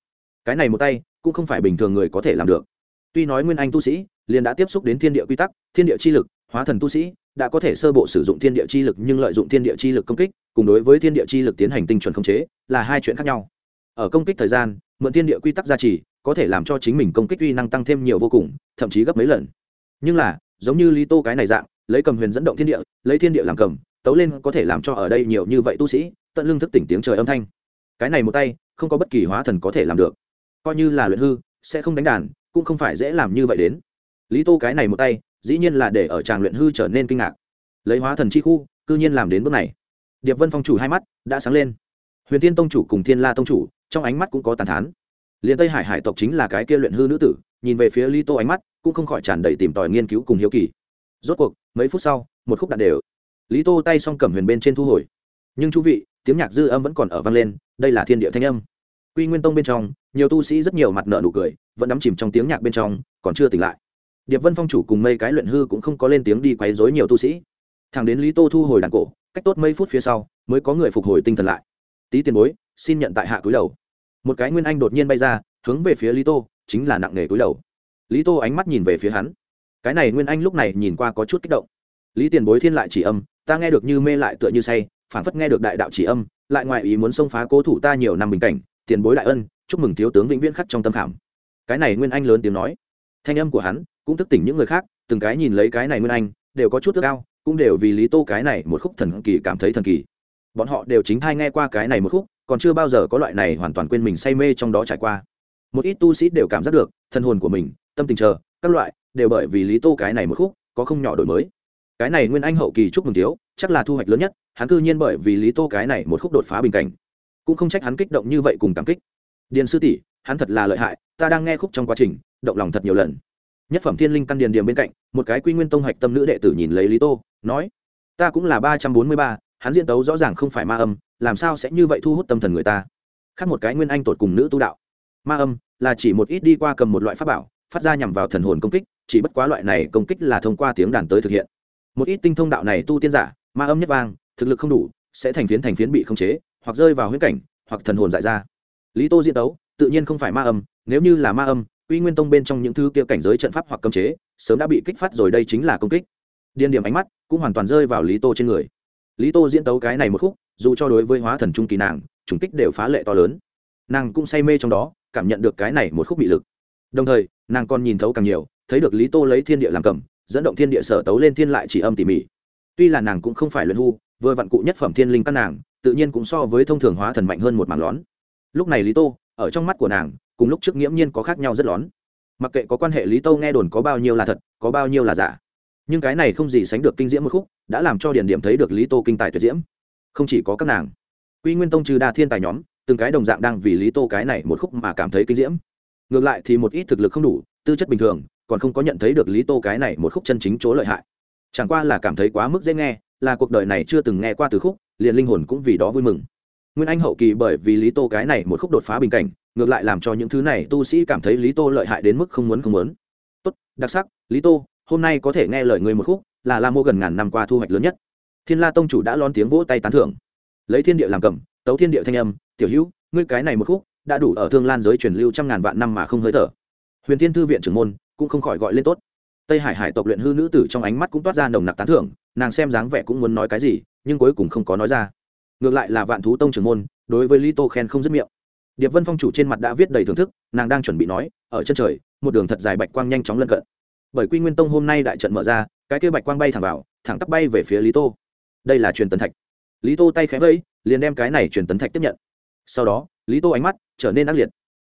Cái này một tay, cũng không phải bình thường người có thể làm được. Tuy nói nguyên anh tu sĩ, liền đã tiếp xúc đến thiên địa quy tắc, thiên địa chi lực hóa thần tu sĩ, đã có thể sơ bộ sử dụng thiên địa chi lực nhưng lợi dụng thiên địa chi lực công kích, cùng đối với thiên địa chi lực tiến hành tinh chuẩn khống chế, là hai chuyện khác nhau. Ở công kích thời gian, mượn thiên địa quy tắc gia trì, có thể làm cho chính mình công kích uy năng tăng thêm nhiều vô cùng, thậm chí gấp mấy lần. Nhưng là, giống như lý tô cái này dạng, lấy cầm huyền dẫn động thiên địa, lấy thiên địa làm cầm, tấu lên có thể làm cho ở đây nhiều như vậy tu sĩ, tận lương thức tỉnh tiếng trời âm thanh. Cái này một tay, không có bất kỳ hóa thần có thể làm được. Coi như là luyện hư, sẽ không đánh đàn, cũng không phải dễ làm như vậy đến. Lý tô cái này một tay dĩ nhiên là để ở tràng luyện hư trở nên kinh ngạc. Lấy hóa thần chi khu, cư nhiên làm đến bước này. Điệp vân phong chủ hai mắt đã sáng lên. Huyền thiên tông chủ cùng thiên la tông chủ, trong ánh mắt cũng có tàn thán. Liền tây hải hải tộc chính là cái kia luyện hư nữ tử, nhìn về phía lý tô ánh mắt cũng không khỏi tràn đầy tìm tòi nghiên cứu cùng hiếu kỳ. Rốt cuộc, mấy phút sau, một khúc đạn đều. Lý tô tay s o n g cầm huyền bên trên thu hồi. Nhưng chú vị, tiếng nhạc dư âm vẫn còn ở vang lên, đây là thiên địa thanh âm. Quy nguyên tông bên trong, nhiều tu sĩ rất nhiều mặt nợ nụ cười, vẫn đắm chìm trong tiếng nhạc bên trong, còn chưa tỉnh lại điệp vân phong chủ cùng mây cái luyện hư cũng không có lên tiếng đi quấy dối nhiều tu sĩ. Thẳng đến lý tô thu hồi đàn cổ, cách tốt mấy phút phía sau, mới có người phục hồi tinh thần lại. Tí tiền bối, xin nhận tại hạ túi đầu. Một cái nguyên anh đột nhiên bay ra, hướng về phía lý tô, chính là nặng nề túi đầu. Lý tô ánh mắt nhìn về phía hắn. Cái này nguyên anh lúc này nhìn qua có chút kích động. Lý tiền bối thiên lại chỉ âm, ta nghe được như mê lại tựa như say, phản phất nghe được đại đạo chỉ âm, lại ngoại ý muốn xông phá cố thủ ta nhiều năm bình cảnh, tiền bối đại ân, chúc mừng thiếu tướng vĩnh viễn khắc trong tâm khảm. Cái này nguyên anh lớn tiếng nói. Thanh âm của hắn cũng thức tỉnh những người khác, từng cái nhìn lấy cái này nguyên anh, đều có chút thức ao, cũng đều vì lý tô cái này một khúc thần kỳ cảm thấy thần kỳ. Bọn họ đều chính thai nghe qua cái này một khúc, còn chưa bao giờ có loại này hoàn toàn quên mình say mê trong đó trải qua. Một ít tu sĩ đều cảm giác được, thân hồn của mình, tâm tình chờ, các loại, đều bởi vì lý tô cái này một khúc, có không nhỏ đổi mới. Cái này nguyên anh hậu kỳ chúc mừng thiếu, chắc là thu hoạch lớn nhất, hắn cư nhiên bởi vì lý tô cái này một khúc đột phá bình cảnh. Cũng không trách hắn kích động như vậy cùng cảm kích. Điền sư tỷ, hắn thật là lợi hại, ta đang nghe khúc trong quá trình, động lòng thật nhiều lần nhất phẩm thiên linh căn điền điểm bên cạnh, một cái quy nguyên tông hạch tâm nữ đệ tử nhìn lấy lý tô, nói, ta cũng là ba trăm bốn mươi ba, hắn diễn tấu rõ ràng không phải ma âm, làm sao sẽ như vậy thu hút tâm thần người ta? Khác một cái nguyên anh tột cùng nữ tu đạo, ma âm là chỉ một ít đi qua cầm một loại pháp bảo, phát ra nhằm vào thần hồn công kích, chỉ bất quá loại này công kích là thông qua tiếng đàn tới thực hiện. Một ít tinh thông đạo này tu tiên giả, ma âm nhất vang, thực lực không đủ, sẽ thành phiến thành phiến bị khống chế, hoặc rơi vào huyết cảnh, hoặc thần hồn dại ra. Lý tô diễn tấu, tự nhiên không phải ma âm, nếu như là ma âm uy nguyên tông bên trong những thứ kia cảnh giới trận pháp hoặc cấm chế sớm đã bị kích phát rồi đây chính là công kích. Điên điểm ánh mắt cũng hoàn toàn rơi vào lý tô trên người. Lý tô diễn tấu cái này một khúc dù cho đối với hóa thần trung kỳ nàng trùng kích đều phá lệ to lớn. Nàng cũng say mê trong đó cảm nhận được cái này một khúc bị lực. Đồng thời nàng còn nhìn thấu càng nhiều thấy được lý tô lấy thiên địa làm cầm dẫn động thiên địa sở tấu lên thiên lại chỉ âm tỉ mỉ. Tuy là nàng cũng không phải luyện hư, vừa vặn cụ nhất phẩm thiên linh căn nàng tự nhiên cũng so với thông thường hóa thần mạnh hơn một mảng lón lúc này lý tô ở trong mắt của nàng cùng lúc trước nghiễm nhiên có khác nhau rất lón. Mặc kệ có quan hệ lý tô nghe đồn có bao nhiêu là thật, có bao nhiêu là giả. Nhưng cái này không gì sánh được kinh diễm một khúc, đã làm cho điển điểm thấy được lý tô kinh tài tuyệt diễm. Không chỉ có các nàng, quy nguyên tông trừ đa thiên tài nhóm, từng cái đồng dạng đang vì lý tô cái này một khúc mà cảm thấy kinh diễm. Ngược lại thì một ít thực lực không đủ, tư chất bình thường, còn không có nhận thấy được lý tô cái này một khúc chân chính chỗ lợi hại. Chẳng qua là cảm thấy quá mức dễ nghe, là cuộc đời này chưa từng nghe qua từ khúc, liền linh hồn cũng vì đó vui mừng. Nguyên anh hậu kỳ bởi vì lý tô cái này một khúc đột phá bình cảnh ngược lại làm cho những thứ này tu sĩ cảm thấy lý tô lợi hại đến mức không muốn không muốn. Tốt, đặc sắc, lý tô, hôm nay có thể nghe lời người một khúc, là la mô gần ngàn năm qua thu hoạch lớn nhất. Thiên la tông chủ đã lon tiếng vỗ tay tán thưởng. Lấy thiên địa làm cầm tấu thiên địa thanh âm, tiểu hữu, ngươi cái này một khúc, đã đủ ở thương lan giới truyền lưu trăm ngàn vạn năm mà không hơi thở. Huyền thiên thư viện trưởng môn cũng không khỏi gọi lên tốt. Tây hải hải tộc luyện hư nữ tử trong ánh mắt cũng toát ra nồng nặc tán thưởng, nàng xem dáng vẻ cũng muốn nói cái gì, nhưng cuối cùng không có nói ra. Ngược lại là vạn thú tông trưởng môn, đối với lý tô khen không dứt miệng điệp vân phong chủ trên mặt đã viết đầy thưởng thức, nàng đang chuẩn bị nói, ở chân trời, một đường thật dài bạch quang nhanh chóng lân cận. Bởi quy nguyên tông hôm nay đại trận mở ra, cái kia bạch quang bay thẳng vào, thẳng tắp bay về phía lý tô. Đây là truyền tấn thạch. Lý tô tay khẽ vẫy, liền đem cái này truyền tấn thạch tiếp nhận. Sau đó, lý tô ánh mắt trở nên ác liệt.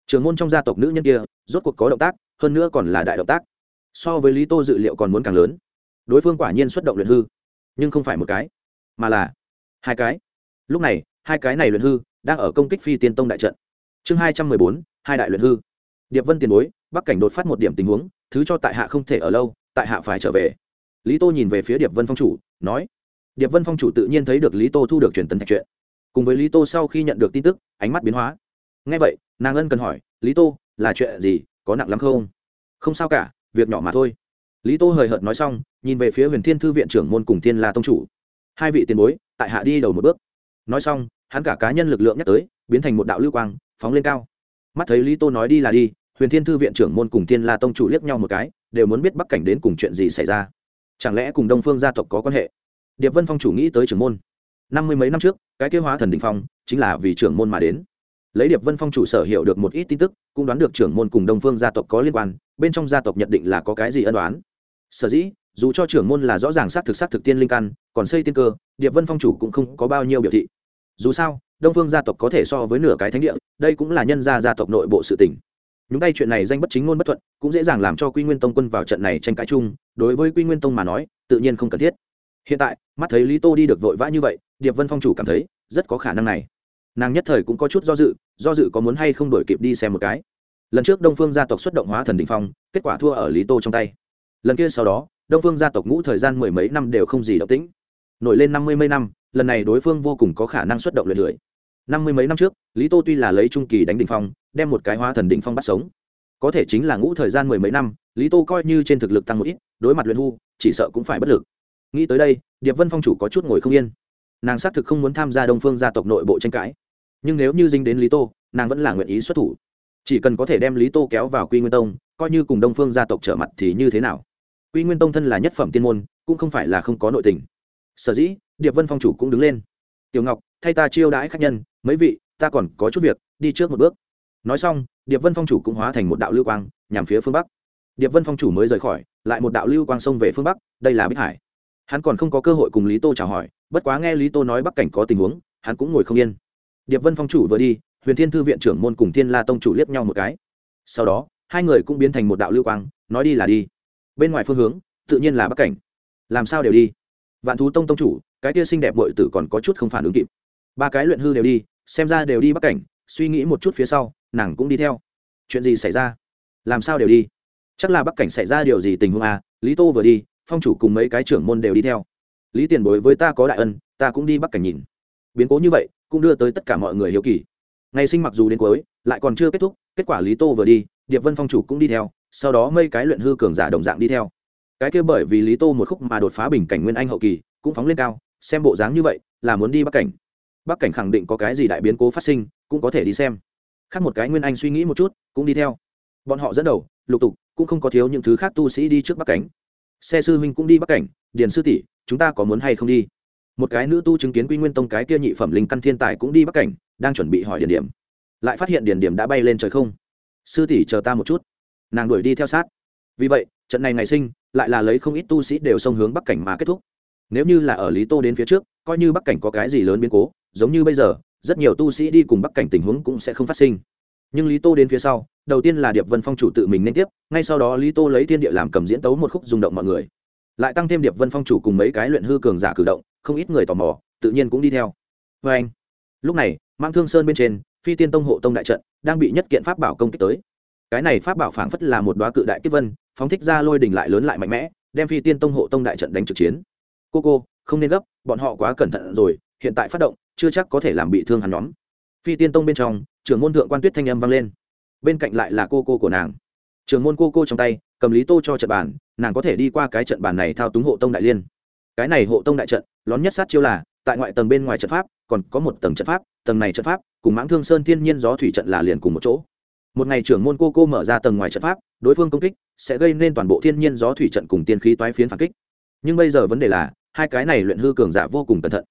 Trường môn trong gia tộc nữ nhân kia, rốt cuộc có động tác, hơn nữa còn là đại động tác. So với lý tô dự liệu còn muốn càng lớn. Đối phương quả nhiên xuất động luyện hư. Nhưng không phải một cái, mà là hai cái. Lúc này, hai cái này luyện hư đang ở công kích phi tiên tông đại trận chương hai trăm mười bốn, hai đại luyện hư. Điệp vân tiền bối, bắc cảnh đột phát một điểm tình huống, thứ cho tại hạ không thể ở lâu, tại hạ phải trở về. Lý tô nhìn về phía điệp vân phong chủ, nói. Điệp vân phong chủ tự nhiên thấy được lý tô thu được truyền tấn thạch chuyện cùng với lý tô sau khi nhận được tin tức, ánh mắt biến hóa. Ngay vậy, nàng ân cần hỏi, lý tô, là chuyện gì, có nặng lắm không? Không sao cả, việc nhỏ mà thôi. Lý tô hời hợt nói xong, nhìn về phía huyền thiên thư viện trưởng môn cùng thiên la tông chủ. Hai vị tiền bối, tại hạ đi đầu một bước. Nói xong, hắn cả cá nhân lực lượng nhắc tới, biến thành một đạo lưu quang phóng lên cao. Mắt thấy lý tô nói đi là đi, huyền thiên thư viện trưởng môn cùng thiên la tông chủ liếc nhau một cái, đều muốn biết bắc cảnh đến cùng chuyện gì xảy ra. Chẳng lẽ cùng đông phương gia tộc có quan hệ? Điệp vân phong chủ nghĩ tới trưởng môn. Năm mươi mấy năm trước, cái kế hóa thần đình phong, chính là vì trưởng môn mà đến. Lấy điệp vân phong chủ sở hiểu được một ít tin tức, cũng đoán được trưởng môn cùng đông phương gia tộc có liên quan, bên trong gia tộc nhận định là có cái gì ân đoán sở dĩ, dù cho trưởng môn là rõ ràng xác thực xác thực tiên linh căn, còn xây tiên cơ, điệp vân phong chủ cũng không có bao nhiêu biểu thị. Dù sao, đông phương gia tộc có thể so với nửa cái thánh địa đây cũng là nhân gia gia tộc nội bộ sự tình. nhúng tay chuyện này danh bất chính ngôn bất thuận, cũng dễ dàng làm cho quy nguyên tông quân vào trận này tranh cãi chung, đối với quy nguyên tông mà nói, tự nhiên không cần thiết. Hiện tại, mắt thấy lý tô đi được vội vã như vậy, điệp vân phong chủ cảm thấy, rất có khả năng này. Nàng nhất thời cũng có chút do dự do dự có muốn hay không đổi kịp đi xem một cái. Lần trước đông phương gia tộc xuất động hóa thần đình phong, kết quả thua ở lý tô trong tay. Lần kia sau đó, đông phương gia tộc ngũ thời gian mười mấy năm đều không gì động tĩnh. Nổi lên năm mươi mấy năm, lần này đối phương vô cùng có khả năng xuất động luyện lưỡi năm mươi mấy năm trước, lý tô tuy là lấy trung kỳ đánh đình phong, đem một cái hóa thần đình phong bắt sống. Có thể chính là ngũ thời gian mười mấy năm, lý tô coi như trên thực lực tăng một ít, đối mặt luyện hu chỉ sợ cũng phải bất lực. Nghĩ tới đây, điệp vân phong chủ có chút ngồi không yên. Nàng xác thực không muốn tham gia đông phương gia tộc nội bộ tranh cãi. Nhưng nếu như dính đến lý tô, nàng vẫn là nguyện ý xuất thủ. Chỉ cần có thể đem lý tô kéo vào quy nguyên tông, coi như cùng đông phương gia tộc trở mặt thì như thế nào? Quy nguyên tông thân là nhất phẩm tiên môn, cũng không phải là không có nội tình. Sở dĩ, điệp vân phong chủ cũng đứng lên. Tiểu ngọc, thay ta chiêu đãi khách nhân mấy vị, ta còn có chút việc, đi trước một bước. Nói xong, điệp vân phong chủ cũng hóa thành một đạo lưu quang, nhằm phía phương bắc. Điệp vân phong chủ mới rời khỏi, lại một đạo lưu quang xông về phương bắc, đây là bích hải. Hắn còn không có cơ hội cùng lý tô chào hỏi, bất quá nghe lý tô nói bắc cảnh có tình huống, hắn cũng ngồi không yên. Điệp vân phong chủ vừa đi, huyền thiên thư viện trưởng môn cùng thiên la tông chủ liếc nhau một cái. Sau đó, hai người cũng biến thành một đạo lưu quang, nói đi là đi. Bên ngoài phương hướng, tự nhiên là bắc cảnh. Làm sao đều đi? Vạn thú tông tông chủ, cái tia xinh đẹp bội tử còn có chút không phản ứng kịp. Ba cái luyện hư đều đi xem ra đều đi bắc cảnh, suy nghĩ một chút phía sau, nàng cũng đi theo. Chuyện gì xảy ra? Làm sao đều đi? Chắc là bắc cảnh xảy ra điều gì tình huống à? Lý tô vừa đi, phong chủ cùng mấy cái trưởng môn đều đi theo. Lý tiền bối với ta có đại ân, ta cũng đi bắc cảnh nhìn. Biến cố như vậy, cũng đưa tới tất cả mọi người hiếu kỳ. Ngày sinh mặc dù đến cuối, lại còn chưa kết thúc, kết quả lý tô vừa đi, điệp vân phong chủ cũng đi theo, sau đó mây cái luyện hư cường giả đồng dạng đi theo. Cái kia bởi vì lý tô một khúc mà đột phá bình cảnh nguyên anh hậu kỳ, cũng phóng lên cao, xem bộ dáng như vậy, là muốn đi bắc cảnh bắc cảnh khẳng định có cái gì đại biến cố phát sinh, cũng có thể đi xem. Khác một cái nguyên anh suy nghĩ một chút, cũng đi theo. Bọn họ dẫn đầu, lục tục, cũng không có thiếu những thứ khác tu sĩ đi trước bắc cảnh. Xe sư huynh cũng đi bắc cảnh, điền sư tỷ, chúng ta có muốn hay không đi? Một cái nữ tu chứng kiến quy nguyên tông cái kia nhị phẩm linh căn thiên tài cũng đi bắc cảnh, đang chuẩn bị hỏi điền điểm. Lại phát hiện điền điểm đã bay lên trời không? Sư tỷ chờ ta một chút. Nàng đuổi đi theo sát. Vì vậy, trận này ngày sinh, lại là lấy không ít tu sĩ đều xông hướng bắc cảnh mà kết thúc. Nếu như là ở lý tô đến phía trước coi như bắc cảnh có cái gì lớn biến cố, giống như bây giờ, rất nhiều tu sĩ đi cùng bắc cảnh tình huống cũng sẽ không phát sinh. Nhưng lý tô đến phía sau, đầu tiên là điệp vân phong chủ tự mình nên tiếp, ngay sau đó lý tô lấy thiên địa làm cầm diễn tấu một khúc rung động mọi người. Lại tăng thêm điệp vân phong chủ cùng mấy cái luyện hư cường giả cử động, không ít người tò mò, tự nhiên cũng đi theo. Vê anh, lúc này mang thương sơn bên trên, phi tiên tông hộ tông đại trận đang bị nhất kiện pháp bảo công kích tới. Cái này pháp bảo phảng phất là một đoá cự đại kiếp vân, phóng thích ra lôi đỉnh lại lớn lại mạnh mẽ, đem phi tiên tông hộ tông đại trận đánh trực chiến. Cô cô không nên gấp, bọn họ quá cẩn thận rồi, hiện tại phát động, chưa chắc có thể làm bị thương hắn nhóm. Phi tiên tông bên trong, trưởng môn thượng quan tuyết thanh âm vang lên. Bên cạnh lại là cô cô của nàng. Trưởng môn cô cô trong tay, cầm lý tô cho trận bàn, nàng có thể đi qua cái trận bàn này thao túng hộ tông đại liên. Cái này hộ tông đại trận, lón nhất sát chiêu là, tại ngoại tầng bên ngoài trận pháp, còn có một tầng trận pháp, tầng này trận pháp, cùng mãng thương sơn thiên nhiên gió thủy trận là liền cùng một chỗ. Một ngày trưởng môn cô cô mở ra tầng ngoài trận pháp, đối phương công kích, sẽ gây nên toàn bộ thiên nhiên gió thủy trận cùng tiên khí toái phiến phản kích. Nhưng bây giờ vấn đề là hai cái này luyện hư cường giả vô cùng cẩn thận.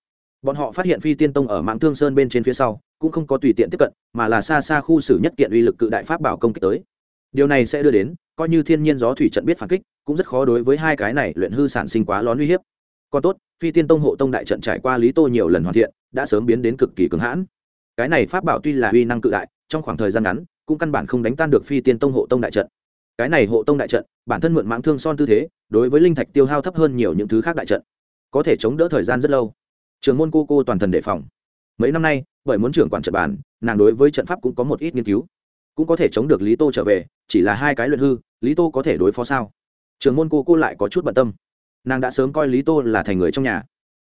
Bọn họ phát hiện phi tiên tông ở mạng thương sơn bên trên phía sau, cũng không có tùy tiện tiếp cận, mà là xa xa khu xử nhất kiện uy lực cự đại pháp bảo công kích tới. Điều này sẽ đưa đến, coi như thiên nhiên gió thủy trận biết phản kích, cũng rất khó đối với hai cái này luyện hư sản sinh quá lón uy hiếp. Còn tốt, phi tiên tông hộ tông đại trận trải qua lý tô nhiều lần hoàn thiện, đã sớm biến đến cực kỳ cứng hãn. Cái này pháp bảo tuy là uy năng cự đại, trong khoảng thời gian ngắn, cũng căn bản không đánh tan được phi tiên tông hộ tông đại trận. Cái này hộ tông đại trận, bản thân mượn mãng thương son tư thế, đối với linh thạch tiêu hao thấp hơn nhiều những thứ khác đại trận có thể chống đỡ thời gian rất lâu. Trường môn cô cô toàn thần đề phòng. Mấy năm nay, bởi muốn trưởng quản trận bản, nàng đối với trận pháp cũng có một ít nghiên cứu. Cũng có thể chống được lý tô trở về, chỉ là hai cái luyện hư, lý tô có thể đối phó sao? Trường môn cô cô lại có chút bận tâm. Nàng đã sớm coi lý tô là thành người trong nhà.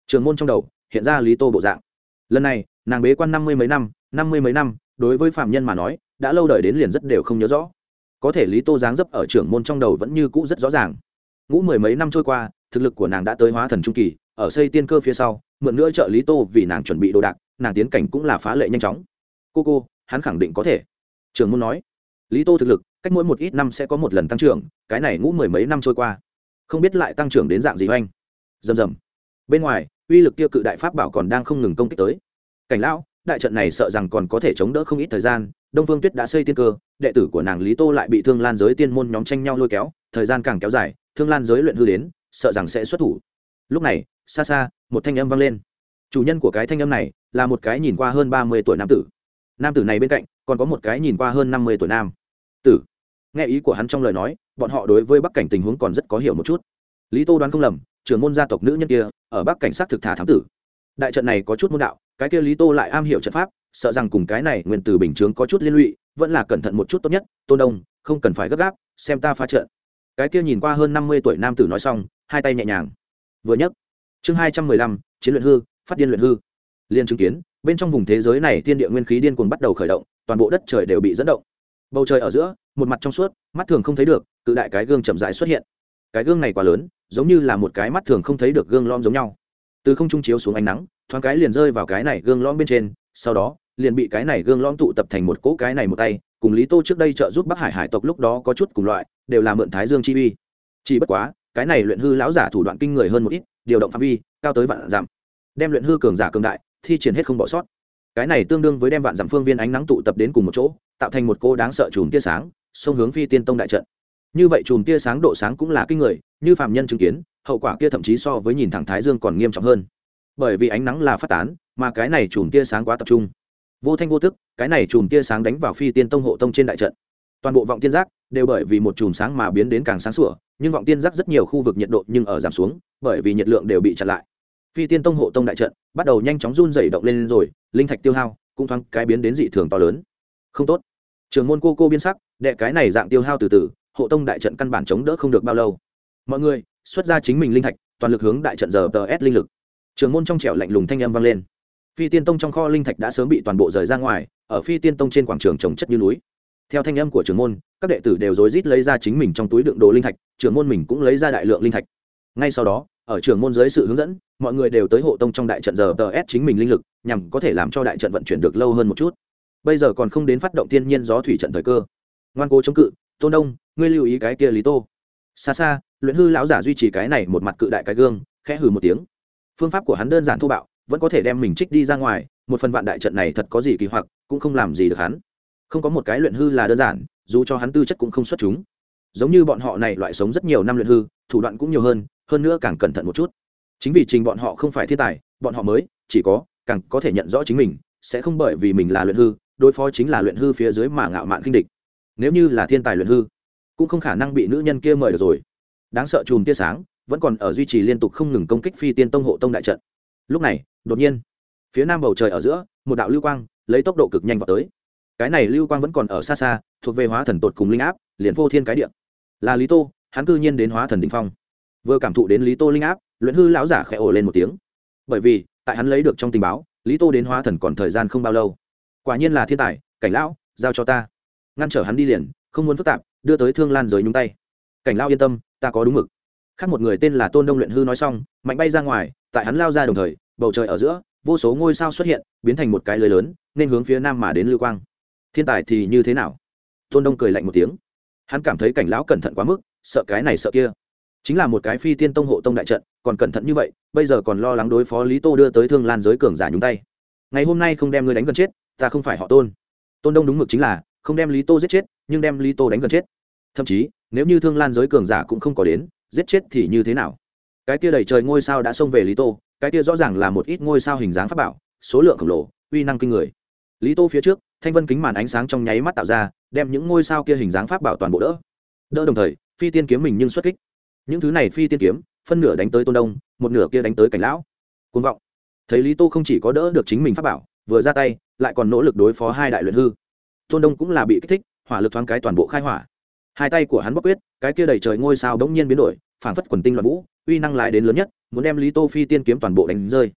Trường môn trong đầu, hiện ra lý tô bộ dạng. Lần này, nàng bế quan năm mươi mấy năm năm mươi mấy năm, đối với phạm nhân mà nói, đã lâu đời đến liền rất đều không nhớ rõ. Có thể lý tô giáng dấp ở trưởng môn trong đầu vẫn như cũ rất rõ ràng. Ngũ mười mấy năm trôi qua thực lực của nàng đã tới hóa thần trung kỳ, ở xây tiên cơ phía sau, mượn nữa trợ lý tô vì nàng chuẩn bị đồ đạc, nàng tiến cảnh cũng là phá lệ nhanh chóng. Cô cô, hắn khẳng định có thể. Trường môn nói. Lý tô thực lực, cách mỗi một ít năm sẽ có một lần tăng trưởng, cái này ngũ mười mấy năm trôi qua. Không biết lại tăng trưởng đến dạng gì oanh rầm rầm. Bên ngoài, uy lực tiêu cự đại pháp bảo còn đang không ngừng công kích tới. Cảnh lão, đại trận này sợ rằng còn có thể chống đỡ không ít thời gian, đông phương tuyết đã xây tiên cơ, đệ tử của nàng lý tô lại bị thương lan giới tiên môn nhóm tranh nhau lôi kéo, thời gian càng kéo dài, thương lan giới luyện hư đến sợ rằng sẽ xuất thủ. Lúc này, xa xa, một thanh âm vang lên. Chủ nhân của cái thanh âm này là một cái nhìn qua hơn ba mươi tuổi nam tử. Nam tử này bên cạnh còn có một cái nhìn qua hơn năm mươi tuổi nam tử. Nghe ý của hắn trong lời nói, bọn họ đối với bắc cảnh tình huống còn rất có hiểu một chút. Lý tô đoán không lầm, trưởng môn gia tộc nữ nhân kia ở bắc cảnh sát thực thả thám tử. Đại trận này có chút môn đạo, cái kia lý tô lại am hiểu trận pháp, sợ rằng cùng cái này nguyên từ bình chướng có chút liên lụy, vẫn là cẩn thận một chút tốt nhất, tôn đông, không cần phải gấp gáp, xem ta phá trận. Cái kia nhìn qua hơn năm mươi tuổi nam tử nói xong hai tay nhẹ nhàng. Vừa nhấc, chương hai trăm mười lăm, chiến luyện hư, phát điên luyện hư. Liên chứng kiến, bên trong vùng thế giới này thiên địa nguyên khí điên cuồng bắt đầu khởi động, toàn bộ đất trời đều bị dẫn động. Bầu trời ở giữa, một mặt trong suốt, mắt thường không thấy được, cự đại cái gương chậm rãi xuất hiện. Cái gương này quá lớn, giống như là một cái mắt thường không thấy được gương lom giống nhau. Từ không trung chiếu xuống ánh nắng, thoáng cái liền rơi vào cái này gương lõm bên trên, sau đó, liền bị cái này gương lõm tụ tập thành một cỗ cái này một tay, cùng lý tô trước đây trợ giúp bắc hải hải tộc lúc đó có chút cùng loại, đều là mượn thái dương chi uy. Chỉ bất quá cái này luyện hư lão giả thủ đoạn kinh người hơn một ít điều động phạm vi cao tới vạn giảm, đem luyện hư cường giả cường đại thi triển hết không bỏ sót. Cái này tương đương với đem vạn giảm phương viên ánh nắng tụ tập đến cùng một chỗ tạo thành một cô đáng sợ chùm tia sáng sông hướng phi tiên tông đại trận. Như vậy chùm tia sáng độ sáng cũng là kinh người như phạm nhân chứng kiến hậu quả kia thậm chí so với nhìn thẳng thái dương còn nghiêm trọng hơn. Bởi vì ánh nắng là phát tán mà cái này chùm tia sáng quá tập trung. Vô thanh vô tức cái này chùm tia sáng đánh vào phi tiên tông hộ tông trên đại trận. Toàn bộ vọng tiên giác đều bởi vì một chùm sáng mà biến đến càng sáng sủa nhưng vọng tiên giác rất nhiều khu vực nhiệt độ nhưng ở giảm xuống, bởi vì nhiệt lượng đều bị chặn lại. Phi tiên tông hộ tông đại trận bắt đầu nhanh chóng run dày động lên rồi, linh thạch tiêu hao cũng thoáng cái biến đến dị thường to lớn. Không tốt. Trường môn cô cô biên sắc, đệ cái này dạng tiêu hao từ từ, hộ tông đại trận căn bản chống đỡ không được bao lâu. Mọi người, xuất ra chính mình linh thạch, toàn lực hướng đại trận giờ tờ s linh lực. Trường môn trong trẻo lạnh lùng thanh âm vang lên. Phi tiên tông trong kho linh thạch đã sớm bị toàn bộ rời ra ngoài, ở phi tiên tông trên quảng trường trồng chất như núi theo thanh âm của trưởng môn, các đệ tử đều rối rít lấy ra chính mình trong túi đựng đồ linh thạch, trưởng môn mình cũng lấy ra đại lượng linh thạch. Ngay sau đó, ở trưởng môn dưới sự hướng dẫn, mọi người đều tới hộ tông trong đại trận giờ tờ ép chính mình linh lực, nhằm có thể làm cho đại trận vận chuyển được lâu hơn một chút. Bây giờ còn không đến phát động thiên nhiên gió thủy trận thời cơ. Ngoan cố chống cự, tôn đông, ngươi lưu ý cái kia lý tô. Xa xa, luyện hư lão giả duy trì cái này một mặt cự đại cái gương, khẽ hừ một tiếng. Phương pháp của hắn đơn giản thô bạo, vẫn có thể đem mình trích đi ra ngoài, một phần vạn đại trận này thật có gì kỳ hoặc, cũng không làm gì được hắn không có một cái luyện hư là đơn giản, dù cho hắn tư chất cũng không xuất chúng. Giống như bọn họ này loại sống rất nhiều năm luyện hư, thủ đoạn cũng nhiều hơn hơn nữa càng cẩn thận một chút. Chính vì trình bọn họ không phải thiên tài, bọn họ mới, chỉ có, càng có thể nhận rõ chính mình, sẽ không bởi vì mình là luyện hư, đối phó chính là luyện hư phía dưới mà ngạo mạn kinh địch. Nếu như là thiên tài luyện hư, cũng không khả năng bị nữ nhân kia mời được rồi. Đáng sợ chùm tia sáng, vẫn còn ở duy trì liên tục không ngừng công kích phi tiên tông hộ tông đại trận. Lúc này, đột nhiên, phía nam bầu trời ở giữa, một đạo lưu quang, lấy tốc độ cực nhanh vào tới cái này lưu quang vẫn còn ở xa xa, thuộc về hóa thần tột cùng linh áp, liền vô thiên cái điện là lý tô, hắn cư nhiên đến hóa thần đình phong. Vừa cảm thụ đến lý tô linh áp, luyện hư lão giả khẽ ổ lên một tiếng. Bởi vì, tại hắn lấy được trong tình báo, lý tô đến hóa thần còn thời gian không bao lâu. Quả nhiên là thiên tài, cảnh lão, giao cho ta. Ngăn trở hắn đi liền, không muốn phức tạp, đưa tới thương lan giới nhúng tay. Cảnh lão yên tâm, ta có đúng mực. Khác một người tên là tôn đông luyện hư nói xong, mạnh bay ra ngoài, tại hắn lao ra đồng thời, bầu trời ở giữa, vô số ngôi sao xuất hiện, biến thành một cái lưới lớn, nên hướng phía nam mà đến lưu quang thiên tài thì như thế nào? Tôn đông cười lạnh một tiếng. Hắn cảm thấy cảnh lão cẩn thận quá mức, sợ cái này sợ kia. Chính là một cái phi tiên tông hộ tông đại trận, còn cẩn thận như vậy, bây giờ còn lo lắng đối phó lý tô đưa tới thương lan giới cường giả nhúng tay. Ngày hôm nay không đem ngươi đánh gần chết, ta không phải họ tôn. Tôn đông đúng mực chính là, không đem lý tô giết chết, nhưng đem lý tô đánh gần chết. Thậm chí, nếu như thương lan giới cường giả cũng không có đến, giết chết thì như thế nào? Cái kia đầy trời ngôi sao đã xông về lý tô, cái kia rõ ràng là một ít ngôi sao hình dáng pháp bảo, số lượng khổng lồ, uy năng kinh người. Lý tô phía trước thanh vân kính màn ánh sáng trong nháy mắt tạo ra, đem những ngôi sao kia hình dáng pháp bảo toàn bộ đỡ. Đỡ đồng thời, phi tiên kiếm mình nhưng xuất kích. Những thứ này phi tiên kiếm, phân nửa đánh tới tôn đông, một nửa kia đánh tới cảnh lão. Côn vọng. Thấy lý tô không chỉ có đỡ được chính mình pháp bảo, vừa ra tay, lại còn nỗ lực đối phó hai đại luyện hư. Tôn đông cũng là bị kích thích, hỏa lực thoáng cái toàn bộ khai hỏa. Hai tay của hắn bóc quyết, cái kia đầy trời ngôi sao bỗng nhiên biến đổi phản phất quần tinh loạn vũ, uy năng lại đến lớn nhất, muốn đem lý tô phi tiên kiếm toàn bộ đánh rơi.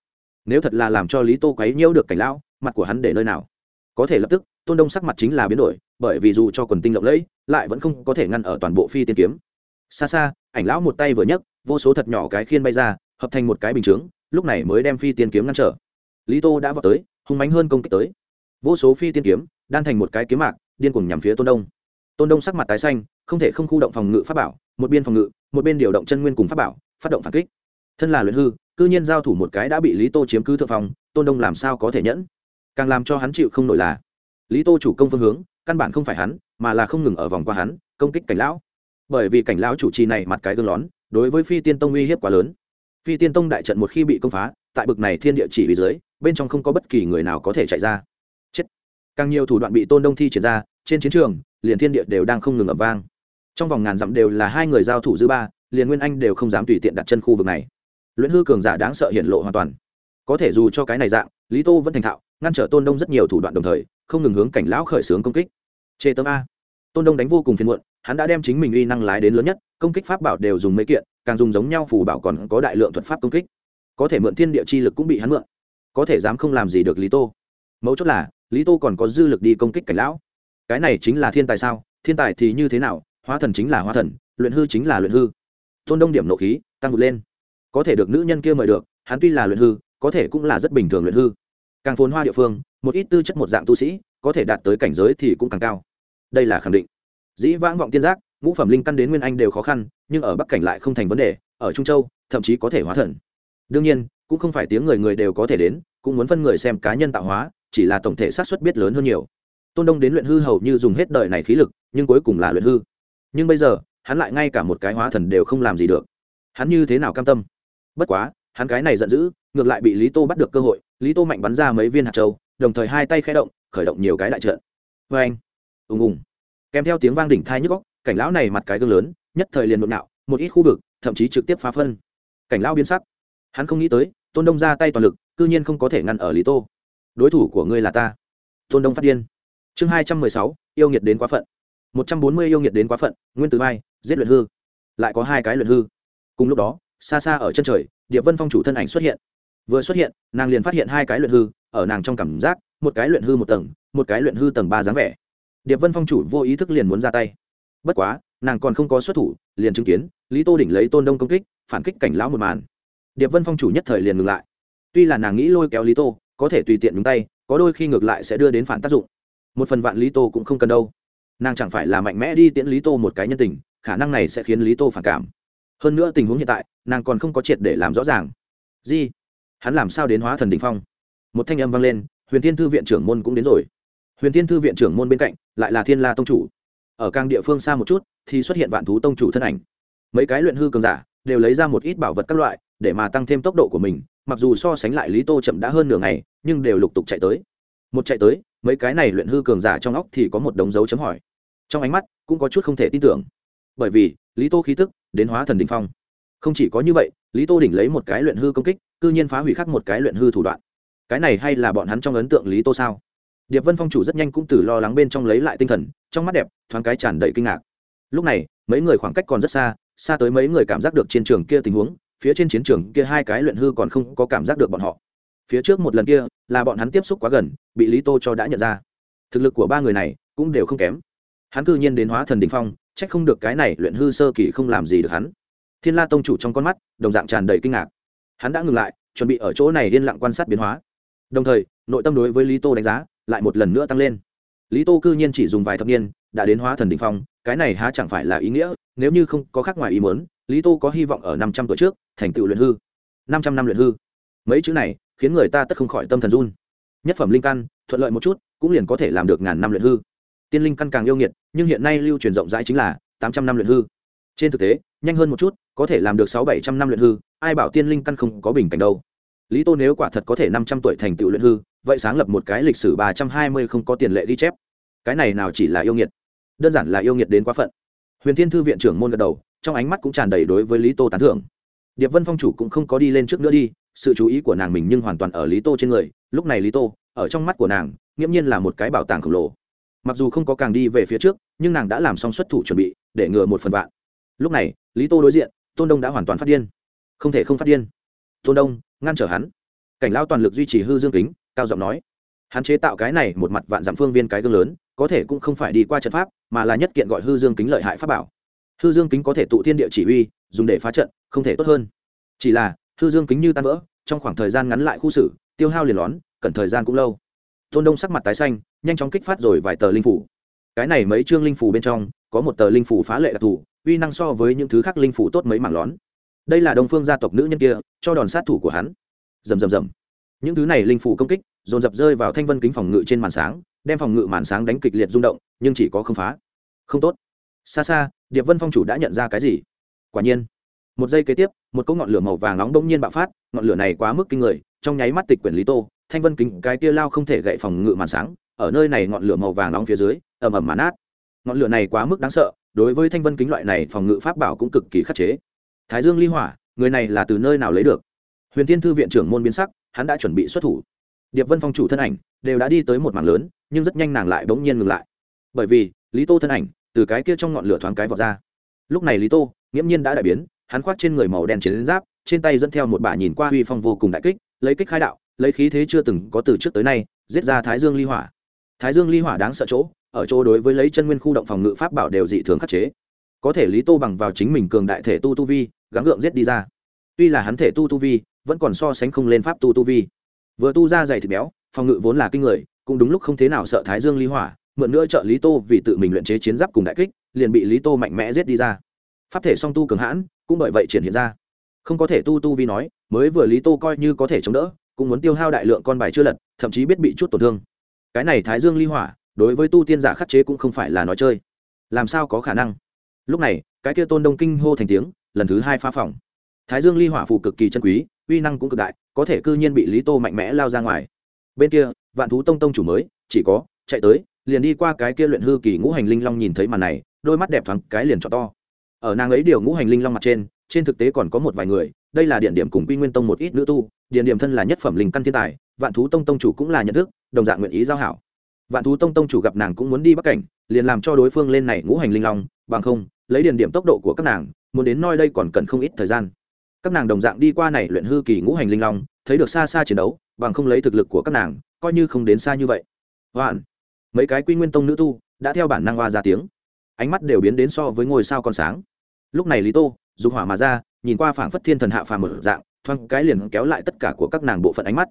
Nếu thật là làm cho lý tô quấy nhiễu được cảnh lão, mặt của hắn để nơi nào? Có thể lập tức, tôn đông sắc mặt chính là biến đổi, bởi vì dù cho quần tinh lộng lẫy, lại vẫn không có thể ngăn ở toàn bộ phi tiên kiếm. Xa xa, ảnh lão một tay vừa nhấc, vô số thật nhỏ cái khiên bay ra, hợp thành một cái bình chướng, lúc này mới đem phi tiên kiếm ngăn trở. Lý tô đã vào tới, hung mánh hơn công kích tới. Vô số phi tiên kiếm, đan thành một cái kiếm mạc, điên cuồng nhằm phía tôn đông. Tôn đông sắc mặt tái xanh, không thể không khu động phòng ngự pháp bảo, một bên phòng ngự, một bên điều động chân nguyên cùng pháp bảo, phát động phản kích. Thân là luyện hư, cư nhiên giao thủ một cái đã bị lý tô chiếm cứ thượng phòng tôn đông làm sao có thể nhẫn? Càng làm cho hắn chịu không nổi là, lý tô chủ công phương hướng, căn bản không phải hắn, mà là không ngừng ở vòng qua hắn, công kích cảnh lão. Bởi vì cảnh lão chủ trì này mặt cái gương lón, đối với phi tiên tông uy hiếp quá lớn. Phi tiên tông đại trận một khi bị công phá, tại bực này thiên địa chỉ vì dưới, bên trong không có bất kỳ người nào có thể chạy ra. Chết. Càng nhiều thủ đoạn bị tôn đông thi triển ra, trên chiến trường, liền thiên địa đều đang không ngừng ẩm vang. Trong vòng ngàn dặm đều là hai người giao thủ dư ba, liền nguyên anh đều không dám tùy tiện đặt chân khu vực này. Luyện hư cường giả đáng sợ hiện lộ hoàn toàn. Có thể dù cho cái này dạng lý tô vẫn thành thạo, ngăn trở tôn đông rất nhiều thủ đoạn đồng thời, không ngừng hướng cảnh lão khởi xướng công kích. Chê tâm a. Tôn đông đánh vô cùng phiền muộn, hắn đã đem chính mình uy năng lái đến lớn nhất, công kích pháp bảo đều dùng mấy kiện, càng dùng giống nhau phù bảo còn có đại lượng thuật pháp công kích. Có thể mượn thiên địa chi lực cũng bị hắn mượn. Có thể dám không làm gì được lý tô. Mấu chốt là, lý tô còn có dư lực đi công kích cảnh lão. Cái này chính là thiên tài sao? Thiên tài thì như thế nào? Hóa thần chính là hóa thần, luyện hư chính là luyện hư. Tôn đông điểm nộ khí, tăng vượt lên. Có thể được nữ nhân kia mời được, hắn tuy là luyện hư, có thể cũng là rất bình thường luyện hư càng phồn hoa địa phương, một ít tư chất một dạng tu sĩ, có thể đạt tới cảnh giới thì cũng càng cao. Đây là khẳng định. Dĩ vãng vọng tiên giác, ngũ phẩm linh căn đến nguyên anh đều khó khăn, nhưng ở bắc cảnh lại không thành vấn đề, ở trung châu, thậm chí có thể hóa thần. Đương nhiên, cũng không phải tiếng người người đều có thể đến, cũng muốn phân người xem cá nhân tạo hóa, chỉ là tổng thể xác suất biết lớn hơn nhiều. Tôn đông đến luyện hư hầu như dùng hết đời này khí lực, nhưng cuối cùng là luyện hư. Nhưng bây giờ, hắn lại ngay cả một cái hóa thần đều không làm gì được. Hắn như thế nào cam tâm? Bất quá, hắn cái này giận dữ ngược lại bị lý tô bắt được cơ hội, lý tô mạnh bắn ra mấy viên hạt châu, đồng thời hai tay khẽ động, khởi động nhiều cái đại trận. Vê anh, ùng ùng. Kèm theo tiếng vang đỉnh thai nhức góc cảnh lão này mặt cái gương lớn, nhất thời liền nội nạo, một ít khu vực, thậm chí trực tiếp phá phân. Cảnh lão biến sắc. Hắn không nghĩ tới, tôn đông ra tay toàn lực, cư nhiên không có thể ngăn ở lý tô. Đối thủ của ngươi là ta. Tôn đông phát điên. Chương hai trăm mười sáu, yêu nghiệt đến quá phận. Một trăm bốn mươi yêu nghiệt đến quá phận, nguyên tử vai giết luyện hư. Lại có hai cái luyện hư. Cùng lúc đó, xa xa ở chân trời địa vân phong chủ thân ảnh xuất hiện vừa xuất hiện, nàng liền phát hiện hai cái luyện hư, ở nàng trong cảm giác, một cái luyện hư một tầng, một cái luyện hư tầng ba dáng vẻ. Điệp vân phong chủ vô ý thức liền muốn ra tay. Bất quá, nàng còn không có xuất thủ, liền chứng kiến, lý tô đỉnh lấy tôn đông công kích, phản kích cảnh lão một màn. Điệp vân phong chủ nhất thời liền ngừng lại. Tuy là nàng nghĩ lôi kéo lý tô, có thể tùy tiện nhúng tay, có đôi khi ngược lại sẽ đưa đến phản tác dụng. Một phần vạn lý tô cũng không cần đâu. Nàng chẳng phải là mạnh mẽ đi tiễn lý tô một cái nhân tình, khả năng này sẽ khiến lý tô phản cảm. Hơn nữa tình huống hiện tại, nàng còn không có triệt để làm rõ ràng. Gì? Hắn làm sao đến hóa thần đ ỉ n h phong? Một thanh âm vang lên, huyền thiên thư viện trưởng môn cũng đến rồi. Huyền thiên thư viện trưởng môn bên cạnh, lại là thiên la tông chủ. Ở càng địa phương xa một chút, thì xuất hiện vạn thú tông chủ thân ảnh. Mấy cái luyện hư cường giả đều lấy ra một ít bảo vật các loại, để mà tăng thêm tốc độ của mình, mặc dù so sánh lại lý tô chậm đã hơn nửa ngày, nhưng đều lục tục chạy tới. Một chạy tới, mấy cái này luyện hư cường giả trong óc thì có một đống dấu chấm hỏi. Trong ánh mắt cũng có chút không thể tin tưởng. Bởi vì, lý tô khí tức đến hóa thần đình phong. Không chỉ có như vậy, lý tô đỉnh lấy một cái luyện hư công kích cư nhiên phá hủy khắc một cái luyện hư thủ đoạn. Cái này hay là bọn hắn trong ấn tượng lý tô sao? Điệp vân phong chủ rất nhanh cũng từ lo lắng bên trong lấy lại tinh thần, trong mắt đẹp, thoáng cái tràn đầy kinh ngạc. Lúc này, mấy người khoảng cách còn rất xa xa tới mấy người cảm giác được chiến trường kia tình huống, phía trên chiến trường kia hai cái luyện hư còn không có cảm giác được bọn họ. Phía trước một lần kia, là bọn hắn tiếp xúc quá gần, bị lý tô cho đã nhận ra. Thực lực của ba người này cũng đều không kém. Hắn cư nhiên đến hóa thần đình phong trách không được cái này luyện hư sơ kỳ không làm gì được hắn. Thiên la tông chủ trong con mắt, đồng dạng tràn đầy kinh ngạc hắn đã ngừng lại, chuẩn bị ở chỗ này yên lặng quan sát biến hóa. Đồng thời, nội tâm đối với lý tô đánh giá lại một lần nữa tăng lên. Lý tô cư nhiên chỉ dùng vài thập niên, đã đến hóa thần đình phong, cái này há chẳng phải là ý nghĩa, nếu như không có khác ngoài ý muốn, lý tô có hy vọng ở năm trăm tuổi trước, thành tựu luyện hư. Năm trăm năm luyện hư. Mấy chữ này khiến người ta tất không khỏi tâm thần run. Nhất phẩm linh căn, thuận lợi một chút, cũng liền có thể làm được ngàn năm luyện hư. Tiên linh căn càng yêu nghiệt, nhưng hiện nay lưu truyền rộng rãi chính là tám trăm năm luyện hư. Trên thực tế, nhanh hơn một chút, có thể làm được sáu bảy trăm năm luyện hư ai bảo tiên linh căn không có bình cảnh đâu. Lý tô nếu quả thật có thể năm trăm tuổi thành tựu luyện hư, vậy sáng lập một cái lịch sử ba trăm hai mươi không có tiền lệ ghi chép. Cái này nào chỉ là yêu nghiệt? Đơn giản là yêu nghiệt đến quá phận. Huyền thiên thư viện trưởng môn gật đầu, trong ánh mắt cũng tràn đầy đối với lý tô tán thưởng. Điệp vân phong chủ cũng không có đi lên trước nữa đi, sự chú ý của nàng mình nhưng hoàn toàn ở lý tô trên người. Lúc này lý tô, ở trong mắt của nàng, nghiễm nhiên là một cái bảo tàng khổng lồ. Mặc dù không có càng đi về phía trước, nhưng nàng đã làm xong xuất thủ chuẩn bị, để ngừa một phần vạn. Lúc này, lý tô đối diện, tôn đông đã hoàn toàn phát điên không thể không phát điên. Tôn đông, ngăn trở hắn. Cảnh lao toàn lực duy trì hư dương kính, cao giọng nói. Hắn chế tạo cái này một mặt vạn dặm phương viên cái gương lớn, có thể cũng không phải đi qua trận pháp, mà là nhất kiện gọi hư dương kính lợi hại pháp bảo. Hư dương kính có thể tụ thiên địa chỉ uy dùng để phá trận, không thể tốt hơn. Chỉ là, hư dương kính như tan vỡ, trong khoảng thời gian ngắn lại khu xử, tiêu hao liền lón, cần thời gian cũng lâu. Tôn đông sắc mặt tái xanh, nhanh chóng kích phát rồi vài tờ linh phủ. Cái này mấy chương linh phủ bên trong, có một tờ linh phủ phá lệ đặc thù, uy năng so với những thứ khác linh phủ tốt mấy mảng lón đây là đông phương gia tộc nữ nhân kia, cho đòn sát thủ của hắn. Rầm rầm rầm. Những thứ này linh phủ công kích, dồn dập rơi vào thanh vân kính phòng ngự trên màn sáng, đem phòng ngự màn sáng đánh kịch liệt rung động, nhưng chỉ có không phá. Không tốt. Xa xa, điệp vân phong chủ đã nhận ra cái gì? Quả nhiên. Một giây kế tiếp, một cỗ ngọn lửa màu vàng nóng bỗng nhiên bạo phát, ngọn lửa này quá mức kinh người, trong nháy mắt tịch quyển lý tô, thanh vân kính cái kia lao không thể gậy phòng ngự màn sáng, ở nơi này ngọn lửa màu vàng nóng phía dưới, ầm ầm màn át ngọn lửa này quá mức đáng sợ, đối với thanh vân kính loại này phòng ngự pháp bảo cũng cực kỳ khắc chế thái dương ly hỏa, người này là từ nơi nào lấy được? Huyền thiên thư viện trưởng môn biến sắc, hắn đã chuẩn bị xuất thủ. Điệp vân phong chủ thân ảnh đều đã đi tới một mảng lớn, nhưng rất nhanh nàng lại bỗng nhiên ngừng lại. Bởi vì, lý tô thân ảnh từ cái kia trong ngọn lửa thoáng cái vọt ra. Lúc này lý tô, nghiễm nhiên đã đại biến, hắn khoác trên người màu đen chiến giáp, trên tay dẫn theo một bả nhìn qua uy phong vô cùng đại kích, lấy kích khai đạo, lấy khí thế chưa từng có từ trước tới nay, giết ra thái dương ly hỏa. Thái dương ly hỏa đáng sợ chỗ, ở chỗ đối với lấy chân nguyên khu động phòng ngự pháp bảo đều dị thường khắc chế. Có thể lý tô bằng vào chính mình cường đại thể tu tu vi gắng gượng giết đi ra. Tuy là hắn thể tu tu vi, vẫn còn so sánh không lên pháp tu tu vi. Vừa tu ra dày thịt béo, phòng ngự vốn là kinh người, cũng đúng lúc không thế nào sợ thái dương ly hỏa, mượn nữa trợ lý tô vì tự mình luyện chế chiến giáp cùng đại kích, liền bị lý tô mạnh mẽ giết đi ra. Pháp thể song tu cường hãn, cũng bởi vậy triển hiện ra. Không có thể tu tu vi nói, mới vừa lý tô coi như có thể chống đỡ, cũng muốn tiêu hao đại lượng con bài chưa lật, thậm chí biết bị chút tổn thương. Cái này thái dương ly hỏa, đối với tu tiên giả khắc chế cũng không phải là nói chơi. Làm sao có khả năng? Lúc này, cái kia tôn đông kinh hô thành tiếng lần thứ hai phá phòng. Thái dương ly hỏa phù cực kỳ chân quý, uy năng cũng cực đại, có thể cư nhiên bị lý tô mạnh mẽ lao ra ngoài. Bên kia, vạn thú tông tông chủ mới, chỉ có, chạy tới, liền đi qua cái kia luyện hư kỳ ngũ hành linh long nhìn thấy màn này, đôi mắt đẹp thoáng cái liền cho to. Ở nàng ấy điều ngũ hành linh long mặt trên trên thực tế còn có một vài người, đây là điện điểm cùng quy nguyên tông một ít nữ tu, điện điểm thân là nhất phẩm linh căn thiên tài, vạn thú tông tông chủ cũng là nhận thức, đồng dạng nguyện ý giao hảo. Vạn thú tông tông chủ gặp nàng cũng muốn đi bắc cảnh, liền làm cho đối phương lên này ngũ hành linh long, bằng không, lấy điện điểm tốc độ của các nàng muốn đến nơi đây còn cần không ít thời gian. Các nàng đồng dạng đi qua này luyện hư kỳ ngũ hành linh long, thấy được xa xa chiến đấu, bằng không lấy thực lực của các nàng, coi như không đến xa như vậy. Hoạn, mấy cái quy nguyên tông nữ tu đã theo bản năng hoa ra tiếng. Ánh mắt đều biến đến so với ngôi sao còn sáng. Lúc này lý tô dùng hỏa mà ra, nhìn qua phảng phất thiên thần hạ phàm một dạng, thoáng cái liền kéo lại tất cả của các nàng bộ phận ánh mắt,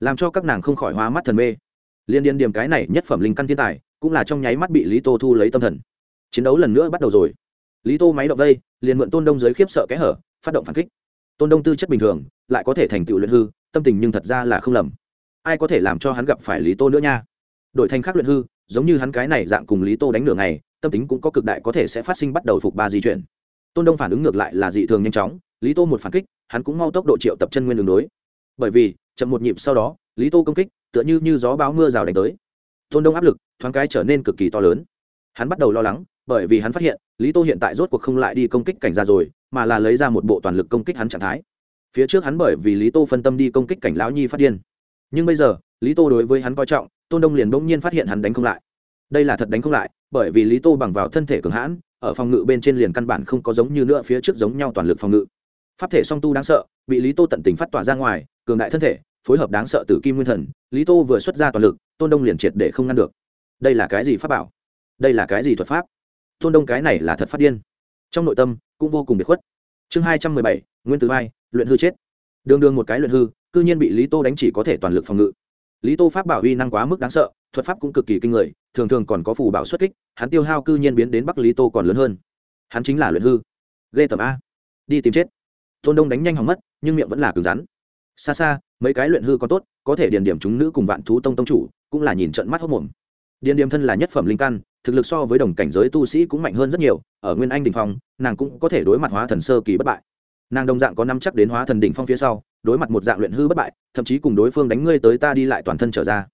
làm cho các nàng không khỏi hoa mắt thần mê. Liên điên điểm cái này nhất phẩm linh căn thiên tài, cũng là trong nháy mắt bị lý tô thu lấy tâm thần. Chiến đấu lần nữa bắt đầu rồi lý tô máy động vây liền mượn tôn đông giới khiếp sợ kẽ hở, phát động phản kích. Tôn đông tư chất bình thường, lại có thể thành tựu luyện hư, tâm tình nhưng thật ra là không lầm. Ai có thể làm cho hắn gặp phải lý tô nữa nha? Đổi thành khác luyện hư, giống như hắn cái này dạng cùng lý tô đánh nửa ngày, tâm tính cũng có cực đại có thể sẽ phát sinh bắt đầu phục ba di chuyển. Tôn đông phản ứng ngược lại là dị thường nhanh chóng, lý tô một phản kích, hắn cũng mau tốc độ triệu tập chân nguyên đường đối. Bởi vì, chậm một nhịp sau đó, lý tô công kích, tựa như như gió báo mưa rào đánh tới. Tôn đông áp lực, thoáng cái trở nên cực kỳ to lớn. Hắn bắt đầu lo lắng bởi vì hắn phát hiện, lý tô hiện tại rốt cuộc không lại đi công kích cảnh ra rồi, mà là lấy ra một bộ toàn lực công kích hắn trạng thái. Phía trước hắn bởi vì lý tô phân tâm đi công kích cảnh lão nhi phát điên. Nhưng bây giờ, lý tô đối với hắn coi trọng, tôn đông liền bỗng nhiên phát hiện hắn đánh không lại. Đây là thật đánh không lại, bởi vì lý tô bằng vào thân thể cường hãn, ở phòng ngự bên trên liền căn bản không có giống như nữa phía trước giống nhau toàn lực phòng ngự. Pháp thể song tu đáng sợ, bị lý tô tận tình phát tỏa ra ngoài, cường đại thân thể, phối hợp đáng sợ từ kim nguyên thần, lý tô vừa xuất ra toàn lực, tôn đông liền triệt để không ngăn được. Đây là cái gì pháp bảo? Đây là cái gì thuật pháp? Tôn đông cái này là thật phát điên. Trong nội tâm, cũng vô cùng biệt khuất. Chương hai trăm mười bảy, nguyên tử vai, luyện hư chết. Đường đường một cái luyện hư, cư nhiên bị lý tô đánh chỉ có thể toàn lực phòng ngự. Lý tô pháp bảo uy năng quá mức đáng sợ, thuật pháp cũng cực kỳ kinh người, thường thường còn có phù bảo xuất kích, hắn tiêu hao cư nhiên biến đến bắc lý tô còn lớn hơn. Hắn chính là luyện hư. Ghê tầm a. Đi tìm chết. Tôn đông đánh nhanh hỏng mất, nhưng miệng vẫn là cứng rắn. Xa xa, mấy cái luyện hư có tốt, có thể điền điểm chúng nữ cùng vạn thú tông tông chủ, cũng là nhìn trận mắt hốc mồm. Điền điểm thân là nhất phẩm linh căn thực lực so với đồng cảnh giới tu sĩ cũng mạnh hơn rất nhiều, ở nguyên anh đình phong, nàng cũng có thể đối mặt hóa thần sơ kỳ bất bại. Nàng đồng dạng có năm chắc đến hóa thần đỉnh phong phía sau, đối mặt một dạng luyện hư bất bại, thậm chí cùng đối phương đánh ngươi tới ta đi lại toàn thân trở ra.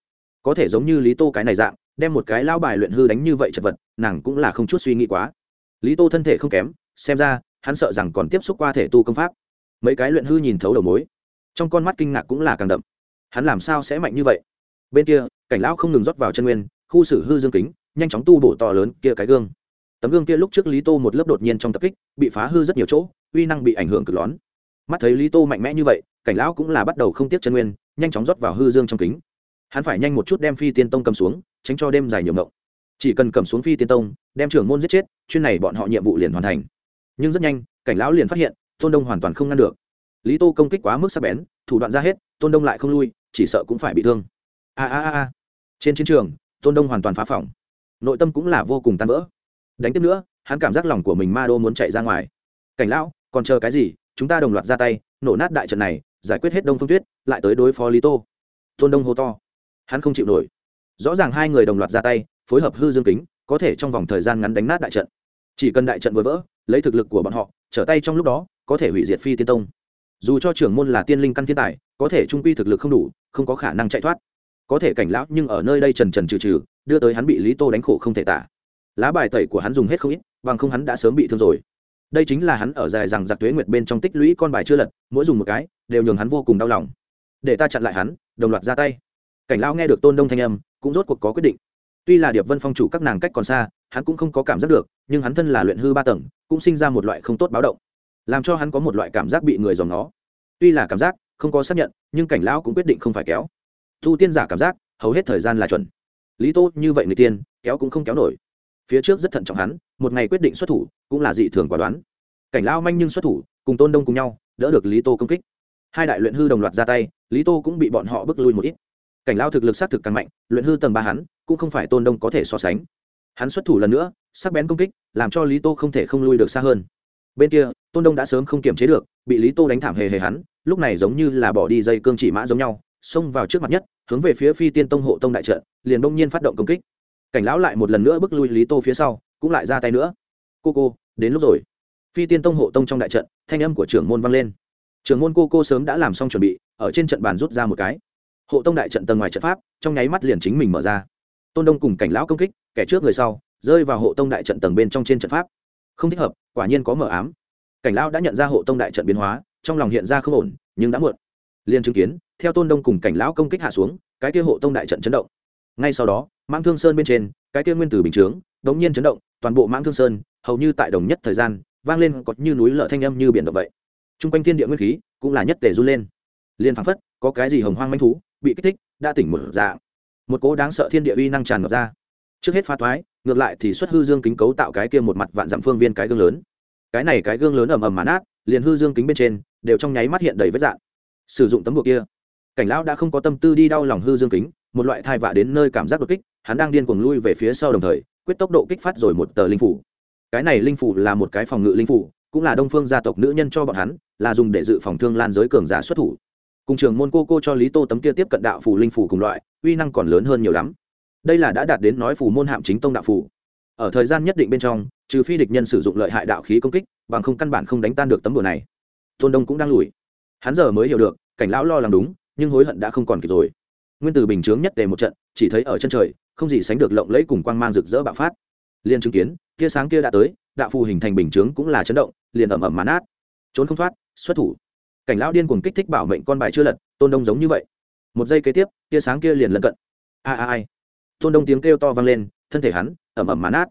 Có thể giống như lý tô cái này dạng, đem một cái lao bài luyện hư đánh như vậy chật vật, nàng cũng là không chút suy nghĩ quá. Lý tô thân thể không kém, xem ra, hắn sợ rằng còn tiếp xúc qua thể tu công pháp. Mấy cái luyện hư nhìn thấu đầu mối, trong con mắt kinh ngạc cũng là càng đậm. Hắn làm sao sẽ mạnh như vậy? Bên kia, cảnh lão không ngừng rót vào chân nguyên, khu xử hư dương kính nhanh chóng tu bổ to lớn kia cái gương. Tấm gương kia lúc trước lý tô một lớp đột nhiên trong tập kích, bị phá hư rất nhiều chỗ, uy năng bị ảnh hưởng cực lón mắt thấy lý tô mạnh mẽ như vậy, cảnh lão cũng là bắt đầu không tiếp chân nguyên, nhanh chóng rót vào hư dương trong kính. Hắn phải nhanh một chút đem phi tiên tông cầm xuống, tránh cho đêm dài nhiều ngộng. Chỉ cần cầm xuống phi tiên tông, đem trưởng môn giết chết, chuyên này bọn họ nhiệm vụ liền hoàn thành. Nhưng rất nhanh, cảnh lão liền phát hiện, tôn đông hoàn toàn không ngăn được. Lý tô công kích quá mức sắc bén, thủ đoạn ra hết, tôn đông lại không lui, chỉ sợ cũng phải bị thương. A a a a. Trên chiến trường, tôn đông hoàn toàn phá phỏng nội tâm cũng là vô cùng tan vỡ. Đánh tiếp nữa, hắn cảm giác lòng của mình ma đô muốn chạy ra ngoài. Cảnh lão, còn chờ cái gì? Chúng ta đồng loạt ra tay, nổ nát đại trận này, giải quyết hết đông phương tuyết, lại tới đối phó lý tô. Tôn đông hô to. Hắn không chịu nổi. Rõ ràng hai người đồng loạt ra tay, phối hợp hư dương kính, có thể trong vòng thời gian ngắn đánh nát đại trận. Chỉ cần đại trận vừa vỡ, lấy thực lực của bọn họ, trở tay trong lúc đó, có thể hủy diệt phi tiên tông. Dù cho trưởng môn là tiên linh căn thiên tài, có thể trung quy thực lực không đủ, không có khả năng chạy thoát có thể cảnh lão nhưng ở nơi đây trần trần trừ trừ, đưa tới hắn bị lý tô đánh khổ không thể tả. Lá bài tẩy của hắn dùng hết không ít, bằng không hắn đã sớm bị thương rồi. Đây chính là hắn ở dài rằng giặc tuế nguyệt bên trong tích lũy con bài chưa lật, mỗi dùng một cái, đều nhường hắn vô cùng đau lòng. Để ta chặn lại hắn, đồng loạt ra tay. Cảnh lão nghe được tôn đông thanh âm, cũng rốt cuộc có quyết định. Tuy là điệp vân phong chủ các nàng cách còn xa, hắn cũng không có cảm giác được, nhưng hắn thân là luyện hư ba tầng, cũng sinh ra một loại không tốt báo động. Làm cho hắn có một loại cảm giác bị người dòng nó tuy là cảm giác không có xác nhận, nhưng cảnh lão cũng quyết định không phải kéo thu tiên giả cảm giác, hầu hết thời gian là chuẩn. Lý tô như vậy người tiên, kéo cũng không kéo nổi. Phía trước rất thận trọng hắn, một ngày quyết định xuất thủ, cũng là dị thường quả đoán. Cảnh lao manh nhưng xuất thủ, cùng tôn đông cùng nhau, đỡ được lý tô công kích. Hai đại luyện hư đồng loạt ra tay, lý tô cũng bị bọn họ bước lui một ít. Cảnh lao thực lực xác thực càng mạnh, luyện hư tầng ba hắn, cũng không phải tôn đông có thể so sánh. Hắn xuất thủ lần nữa, sắc bén công kích, làm cho lý tô không thể không lui được xa hơn. Bên kia, tôn đông đã sớm không kiềm chế được, bị lý tô đánh thảm hề hề hắn, lúc này giống như là bỏ đi dây cương chỉ mã giống nhau xông vào trước mặt nhất, hướng về phía phi tiên tông hộ tông đại trận, liền đông nhiên phát động công kích. Cảnh lão lại một lần nữa bước lui lý tô phía sau, cũng lại ra tay nữa. Cô cô, đến lúc rồi. Phi tiên tông hộ tông trong đại trận, thanh âm của trưởng môn vang lên. Trưởng môn cô cô sớm đã làm xong chuẩn bị, ở trên trận bàn rút ra một cái. Hộ tông đại trận tầng ngoài trận pháp, trong nháy mắt liền chính mình mở ra. Tôn đông cùng cảnh lão công kích, kẻ trước người sau, rơi vào hộ tông đại trận tầng bên trong trên trận pháp. Không thích hợp, quả nhiên có mở ám. Cảnh lão đã nhận ra hộ tông đại trận biến hóa, trong lòng hiện ra không ổn, nhưng đã muộn liền chứng kiến, theo tôn đông cùng cảnh lão công kích hạ xuống, cái kia hộ tông đại trận chấn động. Ngay sau đó, mãng thương sơn bên trên, cái kia nguyên tử bình chướng, đống nhiên chấn động, toàn bộ mãng thương sơn, hầu như tại đồng nhất thời gian, vang lên có như núi lở thanh âm như biển động vậy. Trung quanh thiên địa nguyên khí cũng là nhất tề run lên. Liền phảng phất, có cái gì hồng hoang manh thú bị kích thích, đã tỉnh một dạng. Một cố đáng sợ thiên địa uy năng tràn ngập ra. Trước hết phá thoái, ngược lại thì xuất hư dương kính cấu tạo cái kia một mặt vạn dặm phương viên cái gương lớn. Cái này cái gương lớn ầm ầm mán át liền hư dương kính bên trên đều trong nháy mắt hiện đầy vết dạn sử dụng tấm buộc kia. Cảnh lão đã không có tâm tư đi đau lòng hư dương kính, một loại thai vạ đến nơi cảm giác đột kích, hắn đang điên cuồng lui về phía sau đồng thời, quyết tốc độ kích phát rồi một tờ linh phủ. Cái này linh phủ là một cái phòng ngự linh phủ, cũng là đông phương gia tộc nữ nhân cho bọn hắn, là dùng để dự phòng thương lan giới cường giả xuất thủ. Cùng trường môn cô cô cho lý tô tấm kia tiếp cận đạo phủ linh phủ cùng loại, uy năng còn lớn hơn nhiều lắm. Đây là đã đạt đến nói phủ môn hạm chính tông đạo phủ. Ở thời gian nhất định bên trong, trừ phi địch nhân sử dụng lợi hại đạo khí công kích, bằng không căn bản không đánh tan được tấm bùa này. Tôn đông cũng đang lùi hắn giờ mới hiểu được, cảnh lão lo lắng đúng, nhưng hối hận đã không còn kịp rồi. Nguyên tử bình chướng nhất tề một trận, chỉ thấy ở chân trời, không gì sánh được lộng lẫy cùng quang mang rực rỡ bạo phát. Liền chứng kiến, tia sáng kia đã tới, đạo phù hình thành bình chướng cũng là chấn động, liền ẩm ẩm mán át trốn không thoát, xuất thủ. Cảnh lão điên cuồng kích thích bảo mệnh con bài chưa lật, tôn đông giống như vậy. Một giây kế tiếp, tia sáng kia liền lân cận. A a ai tôn đông tiếng kêu to vang lên, thân thể hắn ẩm ẩm mán át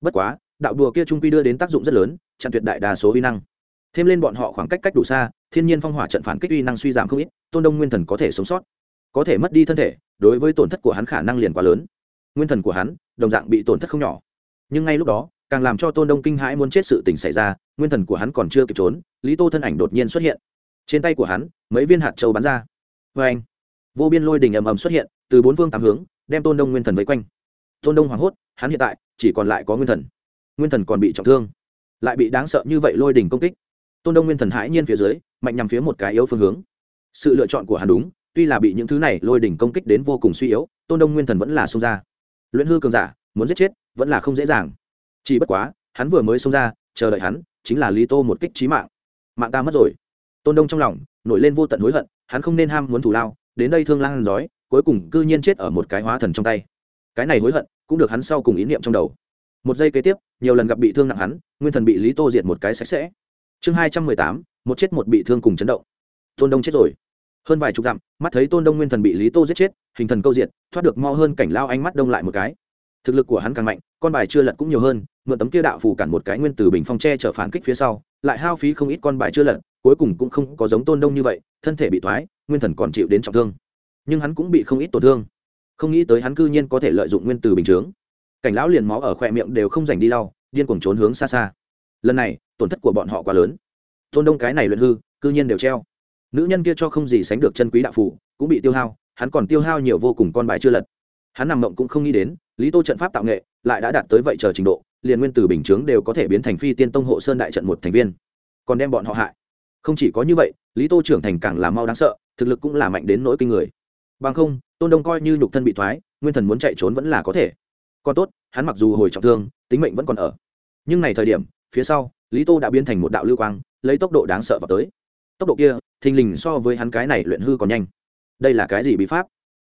bất quá, đạo đùa kia trung quy đưa đến tác dụng rất lớn, chặn tuyệt đại đa số uy năng. Thêm lên bọn họ khoảng cách cách đủ xa thiên nhiên phong hỏa trận phản kích uy năng suy giảm không ít, tôn đông nguyên thần có thể sống sót, có thể mất đi thân thể, đối với tổn thất của hắn khả năng liền quá lớn. Nguyên thần của hắn, đồng dạng bị tổn thất không nhỏ. Nhưng ngay lúc đó, càng làm cho tôn đông kinh hãi muốn chết sự tình xảy ra, nguyên thần của hắn còn chưa kịp trốn, lý tô thân ảnh đột nhiên xuất hiện. Trên tay của hắn, mấy viên hạt châu bắn ra. Vê anh vô biên lôi đình ầm ầm xuất hiện, từ bốn phương tám hướng, đem tôn đông nguyên thần vây quanh. Tôn đông hoảng hốt, hắn hiện tại chỉ còn lại có nguyên thần. Nguyên thần còn bị trọng thương, lại bị đáng sợ như vậy lôi đình công kích. Tôn đông nguyên thần hãi nhiên phía dưới mạnh nhằm phía một cái yếu phương hướng. Sự lựa chọn của hắn đúng, tuy là bị những thứ này lôi đỉnh công kích đến vô cùng suy yếu, tôn đông nguyên thần vẫn là xông ra. Luyện hư cường giả, muốn giết chết, vẫn là không dễ dàng. Chỉ bất quá, hắn vừa mới xông ra, chờ đợi hắn, chính là lý tô một kích trí mạng. Mạng ta mất rồi. Tôn đông trong lòng, nổi lên vô tận hối hận, hắn không nên ham muốn thủ lao, đến đây thương lan giói, cuối cùng cư nhiên chết ở một cái hóa thần trong tay. Cái này hối hận, cũng được hắn sau cùng ý niệm trong đầu. Một giây kế tiếp, nhiều lần gặp bị thương nặng hắn, nguyên thần bị lý tô diệt một cái sạch sẽ chương hai trăm mười tám, một chết một bị thương cùng chấn động. Tôn đông chết rồi. Hơn vài chục dặm, mắt thấy tôn đông nguyên thần bị lý tô giết chết, hình thần câu diệt, thoát được mau hơn cảnh lao ánh mắt đông lại một cái. Thực lực của hắn càng mạnh, con bài chưa lật cũng nhiều hơn, mượn tấm kia đạo phủ cản một cái nguyên từ bình phong tre chở phản kích phía sau, lại hao phí không ít con bài chưa lật, cuối cùng cũng không có giống tôn đông như vậy, thân thể bị thoái, nguyên thần còn chịu đến trọng thương. Nhưng hắn cũng bị không ít tổn thương. Không nghĩ tới hắn cư nhiên có thể lợi dụng nguyên từ bình chướng. Cảnh lão liền máu ở khoe miệng đều không dành đi lau, điên cuồng trốn hướng xa xa. Lần này tổn thất của bọn họ quá lớn. Tôn đông cái này luyện hư, cư nhiên đều treo. Nữ nhân kia cho không gì sánh được chân quý đạo phủ cũng bị tiêu hao, hắn còn tiêu hao nhiều vô cùng con bài chưa lật. Hắn nằm mộng cũng không nghĩ đến, lý tô trận pháp tạo nghệ lại đã đạt tới vậy chờ trình độ, liền nguyên tử bình chướng đều có thể biến thành phi tiên tông hộ sơn đại trận một thành viên. Còn đem bọn họ hại. Không chỉ có như vậy, lý tô trưởng thành càng là mau đáng sợ, thực lực cũng là mạnh đến nỗi kinh người. Bằng không, tôn đông coi như nhục thân bị thoái, nguyên thần muốn chạy trốn vẫn là có thể. Còn tốt, hắn mặc dù hồi trọng thương, tính mệnh vẫn còn ở. Nhưng này thời điểm phía sau, lý tô đã biến thành một đạo lưu quang, lấy tốc độ đáng sợ vào tới. Tốc độ kia, thình lình so với hắn cái này luyện hư còn nhanh. Đây là cái gì bí pháp?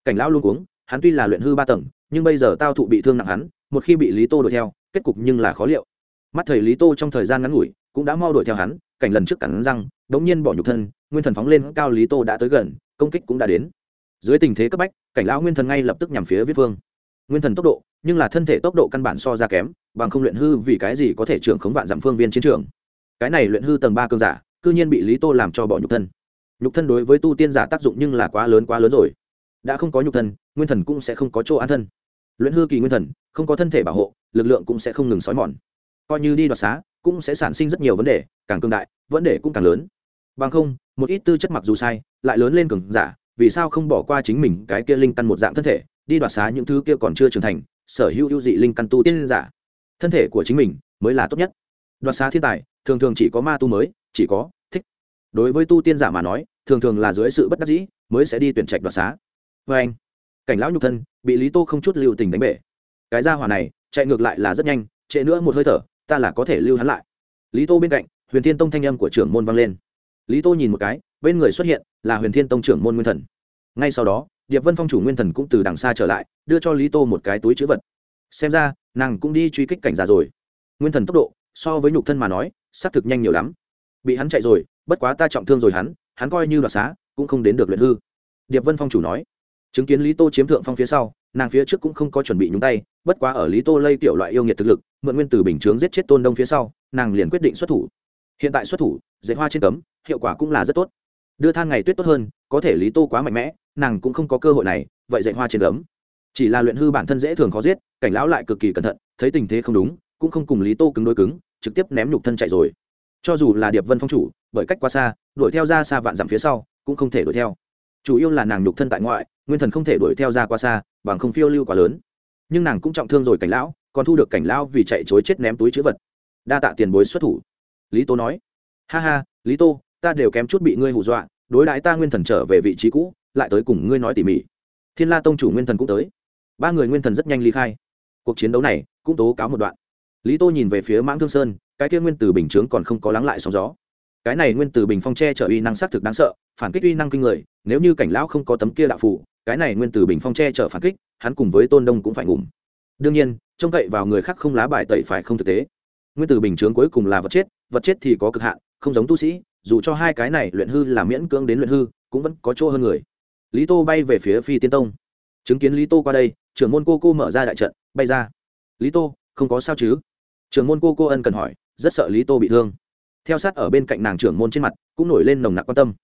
Cảnh lão luôn cuống, hắn tuy là luyện hư ba tầng, nhưng bây giờ tao thụ bị thương nặng hắn, một khi bị lý tô đuổi theo, kết cục nhưng là khó liệu. Mắt thầy lý tô trong thời gian ngắn ngủi, cũng đã mau đuổi theo hắn, cảnh lần trước cắn răng, đống nhiên bỏ nhục thân, nguyên thần phóng lên, cao lý tô đã tới gần, công kích cũng đã đến. Dưới tình thế cấp bách, cảnh lão nguyên thần ngay lập tức nhằm phía viết phương nguyên thần tốc độ, nhưng là thân thể tốc độ căn bản so ra kém, bằng không luyện hư vì cái gì có thể trưởng khống vạn dặm phương viên chiến trường. Cái này luyện hư tầng ba cơn giả, cư nhiên bị lý tô làm cho bỏ nhục thân. Nhục thân đối với tu tiên giả tác dụng nhưng là quá lớn quá lớn rồi. Đã không có nhục thân, nguyên thần cũng sẽ không có chỗ an thân. Luyện hư kỳ nguyên thần, không có thân thể bảo hộ, lực lượng cũng sẽ không ngừng xói mòn. Coi như đi đoạt xá, cũng sẽ sản sinh rất nhiều vấn đề, càng cương đại, vấn đề cũng càng lớn. Bằng không, một ít tư chất mặc dù sai, lại lớn lên cường giả, vì sao không bỏ qua chính mình cái kia linh căn một dạng thân thể đi đoạt xá những thứ kia còn chưa trưởng thành, sở hữu ưu dị linh căn tu tiên giả. Thân thể của chính mình mới là tốt nhất. Đoạt xá thiên tài, thường thường chỉ có ma tu mới, chỉ có thích. Đối với tu tiên giả mà nói, thường thường là dưới sự bất đắc dĩ mới sẽ đi tuyển trạch đoạt xá. Vê anh, cảnh lão nhục thân, bị lý tô không chút lưu tình đánh bể. Cái ra hỏa này, chạy ngược lại là rất nhanh, trễ nữa một hơi thở, ta là có thể lưu hắn lại. Lý tô bên cạnh, huyền thiên tông thanh âm của trưởng môn vang lên. Lý tô nhìn một cái, bên người xuất hiện là huyền thiên tông trưởng môn nguyên thần. Ngay sau đó điệp vân phong chủ nguyên thần cũng từ đằng xa trở lại, đưa cho lý tô một cái túi chữ vật. Xem ra, nàng cũng đi truy kích cảnh già rồi. Nguyên thần tốc độ, so với nhục thân mà nói, xác thực nhanh nhiều lắm. Bị hắn chạy rồi, bất quá ta trọng thương rồi hắn hắn coi như đoạt xá, cũng không đến được luyện hư. Điệp vân phong chủ nói. Chứng kiến lý tô chiếm thượng phong phía sau, nàng phía trước cũng không có chuẩn bị nhúng tay, bất quá ở lý tô lây tiểu loại yêu nghiệt thực lực, mượn nguyên từ bình chướng giết chết tôn đông phía sau, nàng liền quyết định xuất thủ. Hiện tại xuất thủ dạy hoa trên cấm hiệu quả cũng là rất tốt đưa than ngày tuyết tốt hơn có thể lý tô quá mạnh mẽ nàng cũng không có cơ hội này vậy dạy hoa trên gấm, chỉ là luyện hư bản thân dễ thường khó giết cảnh lão lại cực kỳ cẩn thận thấy tình thế không đúng cũng không cùng lý tô cứng đối cứng trực tiếp ném nhục thân chạy rồi. Cho dù là điệp vân phong chủ bởi cách quá xa đuổi theo ra xa vạn dặm phía sau cũng không thể đuổi theo. Chủ yếu là nàng nhục thân tại ngoại nguyên thần không thể đuổi theo ra quá xa bằng không phiêu lưu quá lớn. Nhưng nàng cũng trọng thương rồi cảnh lão còn thu được cảnh lão vì chạy chối chết ném túi chữ vật. Đa tạ tiền bối xuất thủ. Lý tô nói. Ha ha lý tô ta đều kém chút bị ngươi hù dọa, đối đãi ta nguyên thần trở về vị trí cũ, lại tới cùng ngươi nói tỉ mỉ. Thiên la tông chủ nguyên thần cũng tới. Ba người nguyên thần rất nhanh ly khai. Cuộc chiến đấu này cũng tố cáo một đoạn. Lý tô nhìn về phía mãng thương sơn, cái kia nguyên từ bình chướng còn không có lắng lại sóng gió. Cái này nguyên từ bình phong tre trở uy năng xác thực đáng sợ, phản kích uy năng kinh người, nếu như cảnh lão không có tấm kia đạo phủ cái này nguyên từ bình phong tre trở phản kích, hắn cùng với tôn đông cũng phải ngủm. Đương nhiên, trông cậy vào người khác không lá bài tẩy phải không thực tế. Nguyên từ bình chướng cuối cùng là vật chết vật chết thì có cực hạn, không giống tu sĩ dù cho hai cái này luyện hư là miễn cưỡng đến luyện hư, cũng vẫn có chỗ hơn người. Lý tô bay về phía phi tiên tông. Chứng kiến lý tô qua đây, trưởng môn cô cô mở ra đại trận, bay ra. Lý tô, không có sao chứ? Trưởng môn cô cô ân cần hỏi, rất sợ lý tô bị thương. Theo sát ở bên cạnh nàng trưởng môn trên mặt, cũng nổi lên nồng nặc quan tâm.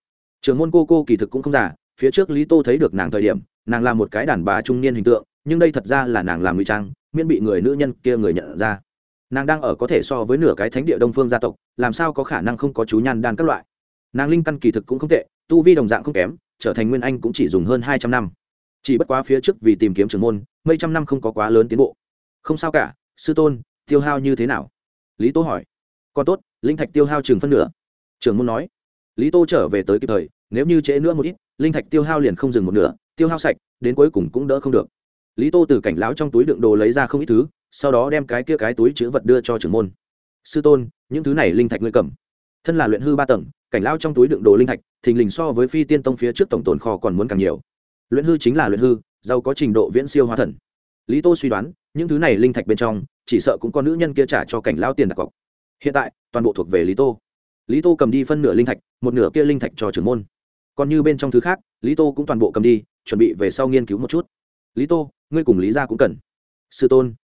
Trưởng môn cô cô kỳ thực cũng không giả phía trước lý tô thấy được nàng thời điểm, nàng là một cái đàn bà trung niên hình tượng, nhưng đây thật ra là nàng làm ngụy trang, miễn bị người nữ nhân kia người nhận ra nàng đang ở có thể so với nửa cái thánh địa đông phương gia tộc, làm sao có khả năng không có chú nhan đan các loại. Nàng linh căn kỳ thực cũng không tệ, tu vi đồng dạng không kém, trở thành nguyên anh cũng chỉ dùng hơn hai trăm năm. Chỉ bất quá phía trước vì tìm kiếm trưởng môn, mấy trăm năm không có quá lớn tiến bộ. Không sao cả, sư tôn, tiêu hao như thế nào? Lý tô hỏi. Còn tốt, linh thạch tiêu hao chừng phân nửa. Trưởng môn nói. Lý tô trở về tới kịp thời, nếu như trễ nữa một ít, linh thạch tiêu hao liền không dừng một nửa, tiêu hao sạch, đến cuối cùng cũng đỡ không được. Lý tô từ cảnh lão trong túi đựng đồ lấy ra không ít thứ sau đó đem cái kia cái túi chữ vật đưa cho trưởng môn. Sư tôn, những thứ này linh thạch ngươi cầm. Thân là luyện hư ba tầng, cảnh lao trong túi đựng đồ linh thạch, thình lình so với phi tiên tông phía trước tổng tồn kho còn muốn càng nhiều. Luyện hư chính là luyện hư, giàu có trình độ viễn siêu hóa thần. Lý tô suy đoán, những thứ này linh thạch bên trong, chỉ sợ cũng có nữ nhân kia trả cho cảnh lao tiền đặt cọc. Hiện tại, toàn bộ thuộc về lý tô. Lý tô cầm đi phân nửa linh thạch, một nửa kia linh thạch cho trưởng môn. Còn như bên trong thứ khác, lý tô cũng toàn bộ cầm đi, chuẩn bị về sau nghiên cứu một chút. Lý tô, ngươi cùng lý gia cũng cần. Sư tôn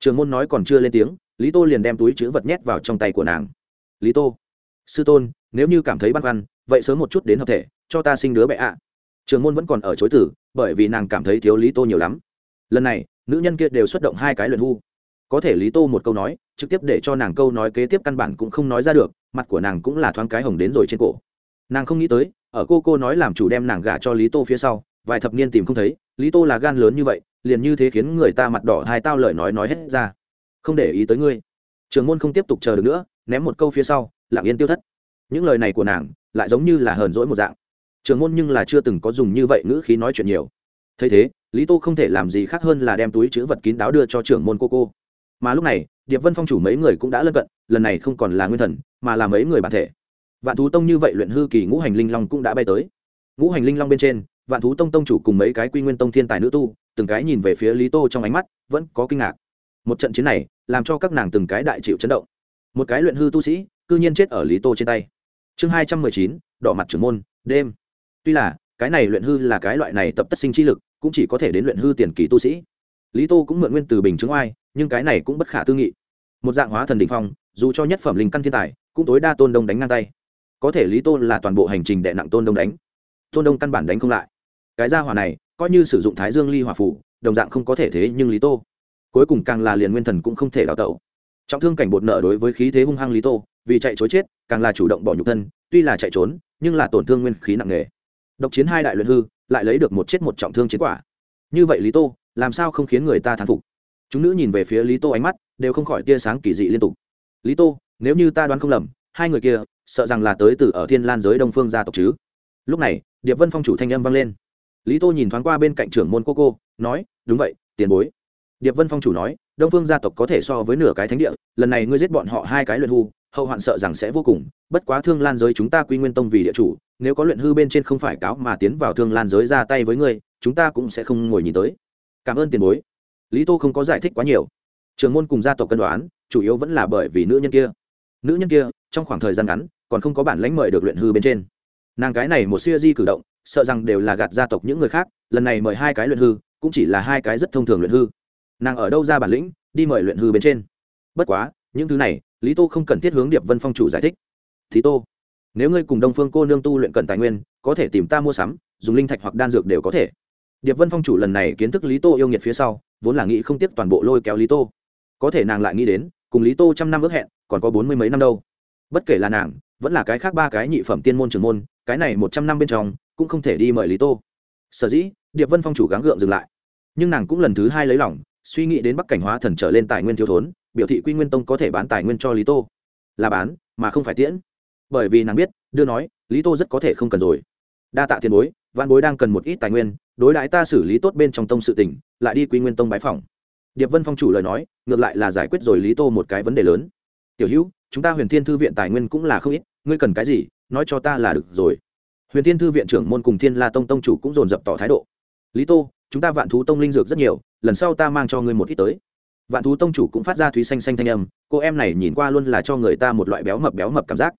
trường môn nói còn chưa lên tiếng, lý tô liền đem túi chữ vật nhét vào trong tay của nàng. Lý tô, sư tôn, nếu như cảm thấy băn khoăn, vậy sớm một chút đến hợp thể, cho ta sinh đứa bé ạ. Trường môn vẫn còn ở chối tử bởi vì nàng cảm thấy thiếu lý tô nhiều lắm. Lần này, nữ nhân kia đều xuất động hai cái luyện hưu có thể lý tô một câu nói, trực tiếp để cho nàng câu nói kế tiếp căn bản cũng không nói ra được, mặt của nàng cũng là thoáng cái hồng đến rồi trên cổ. Nàng không nghĩ tới, ở cô cô nói làm chủ đem nàng gả cho lý tô phía sau, vài thập niên tìm không thấy, lý tô là gan lớn như vậy liền như thế khiến người ta mặt đỏ hai tao lời nói nói hết ra. Không để ý tới ngươi. Trường môn không tiếp tục chờ được nữa, ném một câu phía sau, lặng yên tiêu thất. Những lời này của nàng lại giống như là hờn dỗi một dạng. Trường môn nhưng là chưa từng có dùng như vậy ngữ khí nói chuyện nhiều. Thấy thế, lý tô không thể làm gì khác hơn là đem túi chữ vật kín đáo đưa cho trưởng môn cô cô. Mà lúc này, điệp vân phong chủ mấy người cũng đã lân cận, lần này không còn là nguyên thần, mà là mấy người bản thể. Vạn thú tông như vậy luyện hư kỳ ngũ hành linh long cũng đã bay tới. Ngũ hành linh long bên trên, vạn thú tông tông chủ cùng mấy cái quy nguyên tông thiên tài nữ tu từng cái nhìn về phía lý tô trong ánh mắt, vẫn có kinh ngạc. Một trận chiến này, làm cho các nàng từng cái đại chịu chấn động. Một cái luyện hư tu sĩ, cư nhiên chết ở lý tô trên tay. Chương hai trăm mười chín, đỏ mặt trưởng môn, đêm. Tuy là, cái này luyện hư là cái loại này tập tất sinh chi lực, cũng chỉ có thể đến luyện hư tiền kỳ tu sĩ. Lý tô cũng mượn nguyên từ bình chứng oai, nhưng cái này cũng bất khả tư nghị. Một dạng hóa thần đ ỉ n h phong, dù cho nhất phẩm linh căn thiên tài, cũng tối đa tôn đông đánh ngang tay. Có thể lý tô là toàn bộ hành trình đệ nặng tôn đông đánh. Tôn đông căn bản đánh không lại. Cái gia hỏa này coi như sử dụng thái dương ly hỏa phủ đồng dạng không có thể thế nhưng lý tô. Cuối cùng càng là liền nguyên thần cũng không thể đào tẩu. Trọng thương cảnh bột nợ đối với khí thế hung hăng lý tô, vì chạy chối chết, càng là chủ động bỏ nhục thân, tuy là chạy trốn, nhưng là tổn thương nguyên khí nặng nề. Độc chiến hai đại luyện hư, lại lấy được một chết một trọng thương chiến quả. Như vậy lý tô, làm sao không khiến người ta thán phục? Chúng nữ nhìn về phía lý tô ánh mắt, đều không khỏi tia sáng kỳ dị liên tục. Lý tô, nếu như ta đoán không lầm, hai người kia, sợ rằng là tới từ ở thiên lan giới đông phương gia tộc chứ. Lúc này, điệp vân phong chủ thanh âm vang lên lý tô nhìn thoáng qua bên cạnh trưởng môn cô cô nói, đúng vậy, tiền bối. Điệp vân phong chủ nói, đông phương gia tộc có thể so với nửa cái thánh địa, lần này ngươi giết bọn họ hai cái luyện hư, hậu hoạn sợ rằng sẽ vô cùng, bất quá thương lan giới chúng ta quy nguyên tông vì địa chủ, nếu có luyện hư bên trên không phải cáo mà tiến vào thương lan giới ra tay với ngươi, chúng ta cũng sẽ không ngồi nhìn tới. Cảm ơn tiền bối. Lý tô không có giải thích quá nhiều. Trường môn cùng gia tộc cân đoán, chủ yếu vẫn là bởi vì nữ nhân kia. Nữ nhân kia, trong khoảng thời gian ngắn, còn không có bản lãnh mời được luyện hư bên trên. Nàng cái này một siêu di cử động sợ rằng đều là gạt gia tộc những người khác, lần này mời hai cái luyện hư, cũng chỉ là hai cái rất thông thường luyện hư. Nàng ở đâu ra bản lĩnh, đi mời luyện hư bên trên. Bất quá, những thứ này, lý tô không cần thiết hướng điệp vân phong chủ giải thích. Thì tô, nếu ngươi cùng đông phương cô nương tu luyện cần tài nguyên, có thể tìm ta mua sắm, dùng linh thạch hoặc đan dược đều có thể. Điệp vân phong chủ lần này kiến thức lý tô yêu nghiệt phía sau, vốn là nghĩ không tiếp toàn bộ lôi kéo lý tô. Có thể nàng lại nghĩ đến, cùng lý tô trăm năm ước hẹn, còn có bốn mươi mấy năm đâu. Bất kể là nàng, vẫn là cái khác ba cái nhị phẩm tiên môn trường môn, cái này một trăm năm bên trong cũng không thể đi mời lý tô. Sở dĩ, điệp vân phong chủ gắng gượng dừng lại. Nhưng nàng cũng lần thứ hai lấy lòng, suy nghĩ đến bắc cảnh hóa thần trở lên tài nguyên thiếu thốn, biểu thị quy nguyên tông có thể bán tài nguyên cho lý tô. Là bán, mà không phải tiễn. Bởi vì nàng biết, đưa nói, lý tô rất có thể không cần rồi. Đa tạ tiền bối văn bối đang cần một ít tài nguyên, đối đãi ta xử lý tốt bên trong tông sự tỉnh lại đi quy nguyên tông bái phòng điệp vân phong chủ lời nói, ngược lại là giải quyết rồi lý tô một cái vấn đề lớn. Tiểu hữu, chúng ta huyền thiên thư viện tài nguyên cũng là không ít, ngươi cần cái gì, nói cho ta là được rồi huyền thiên thư viện trưởng môn cùng thiên la tông tông chủ cũng dồn dập tỏ thái độ. Lý tô, chúng ta vạn thú tông linh dược rất nhiều, lần sau ta mang cho ngươi một ít tới. Vạn thú tông chủ cũng phát ra thúy xanh xanh thanh âm, cô em này nhìn qua luôn là cho người ta một loại béo mập béo mập cảm giác.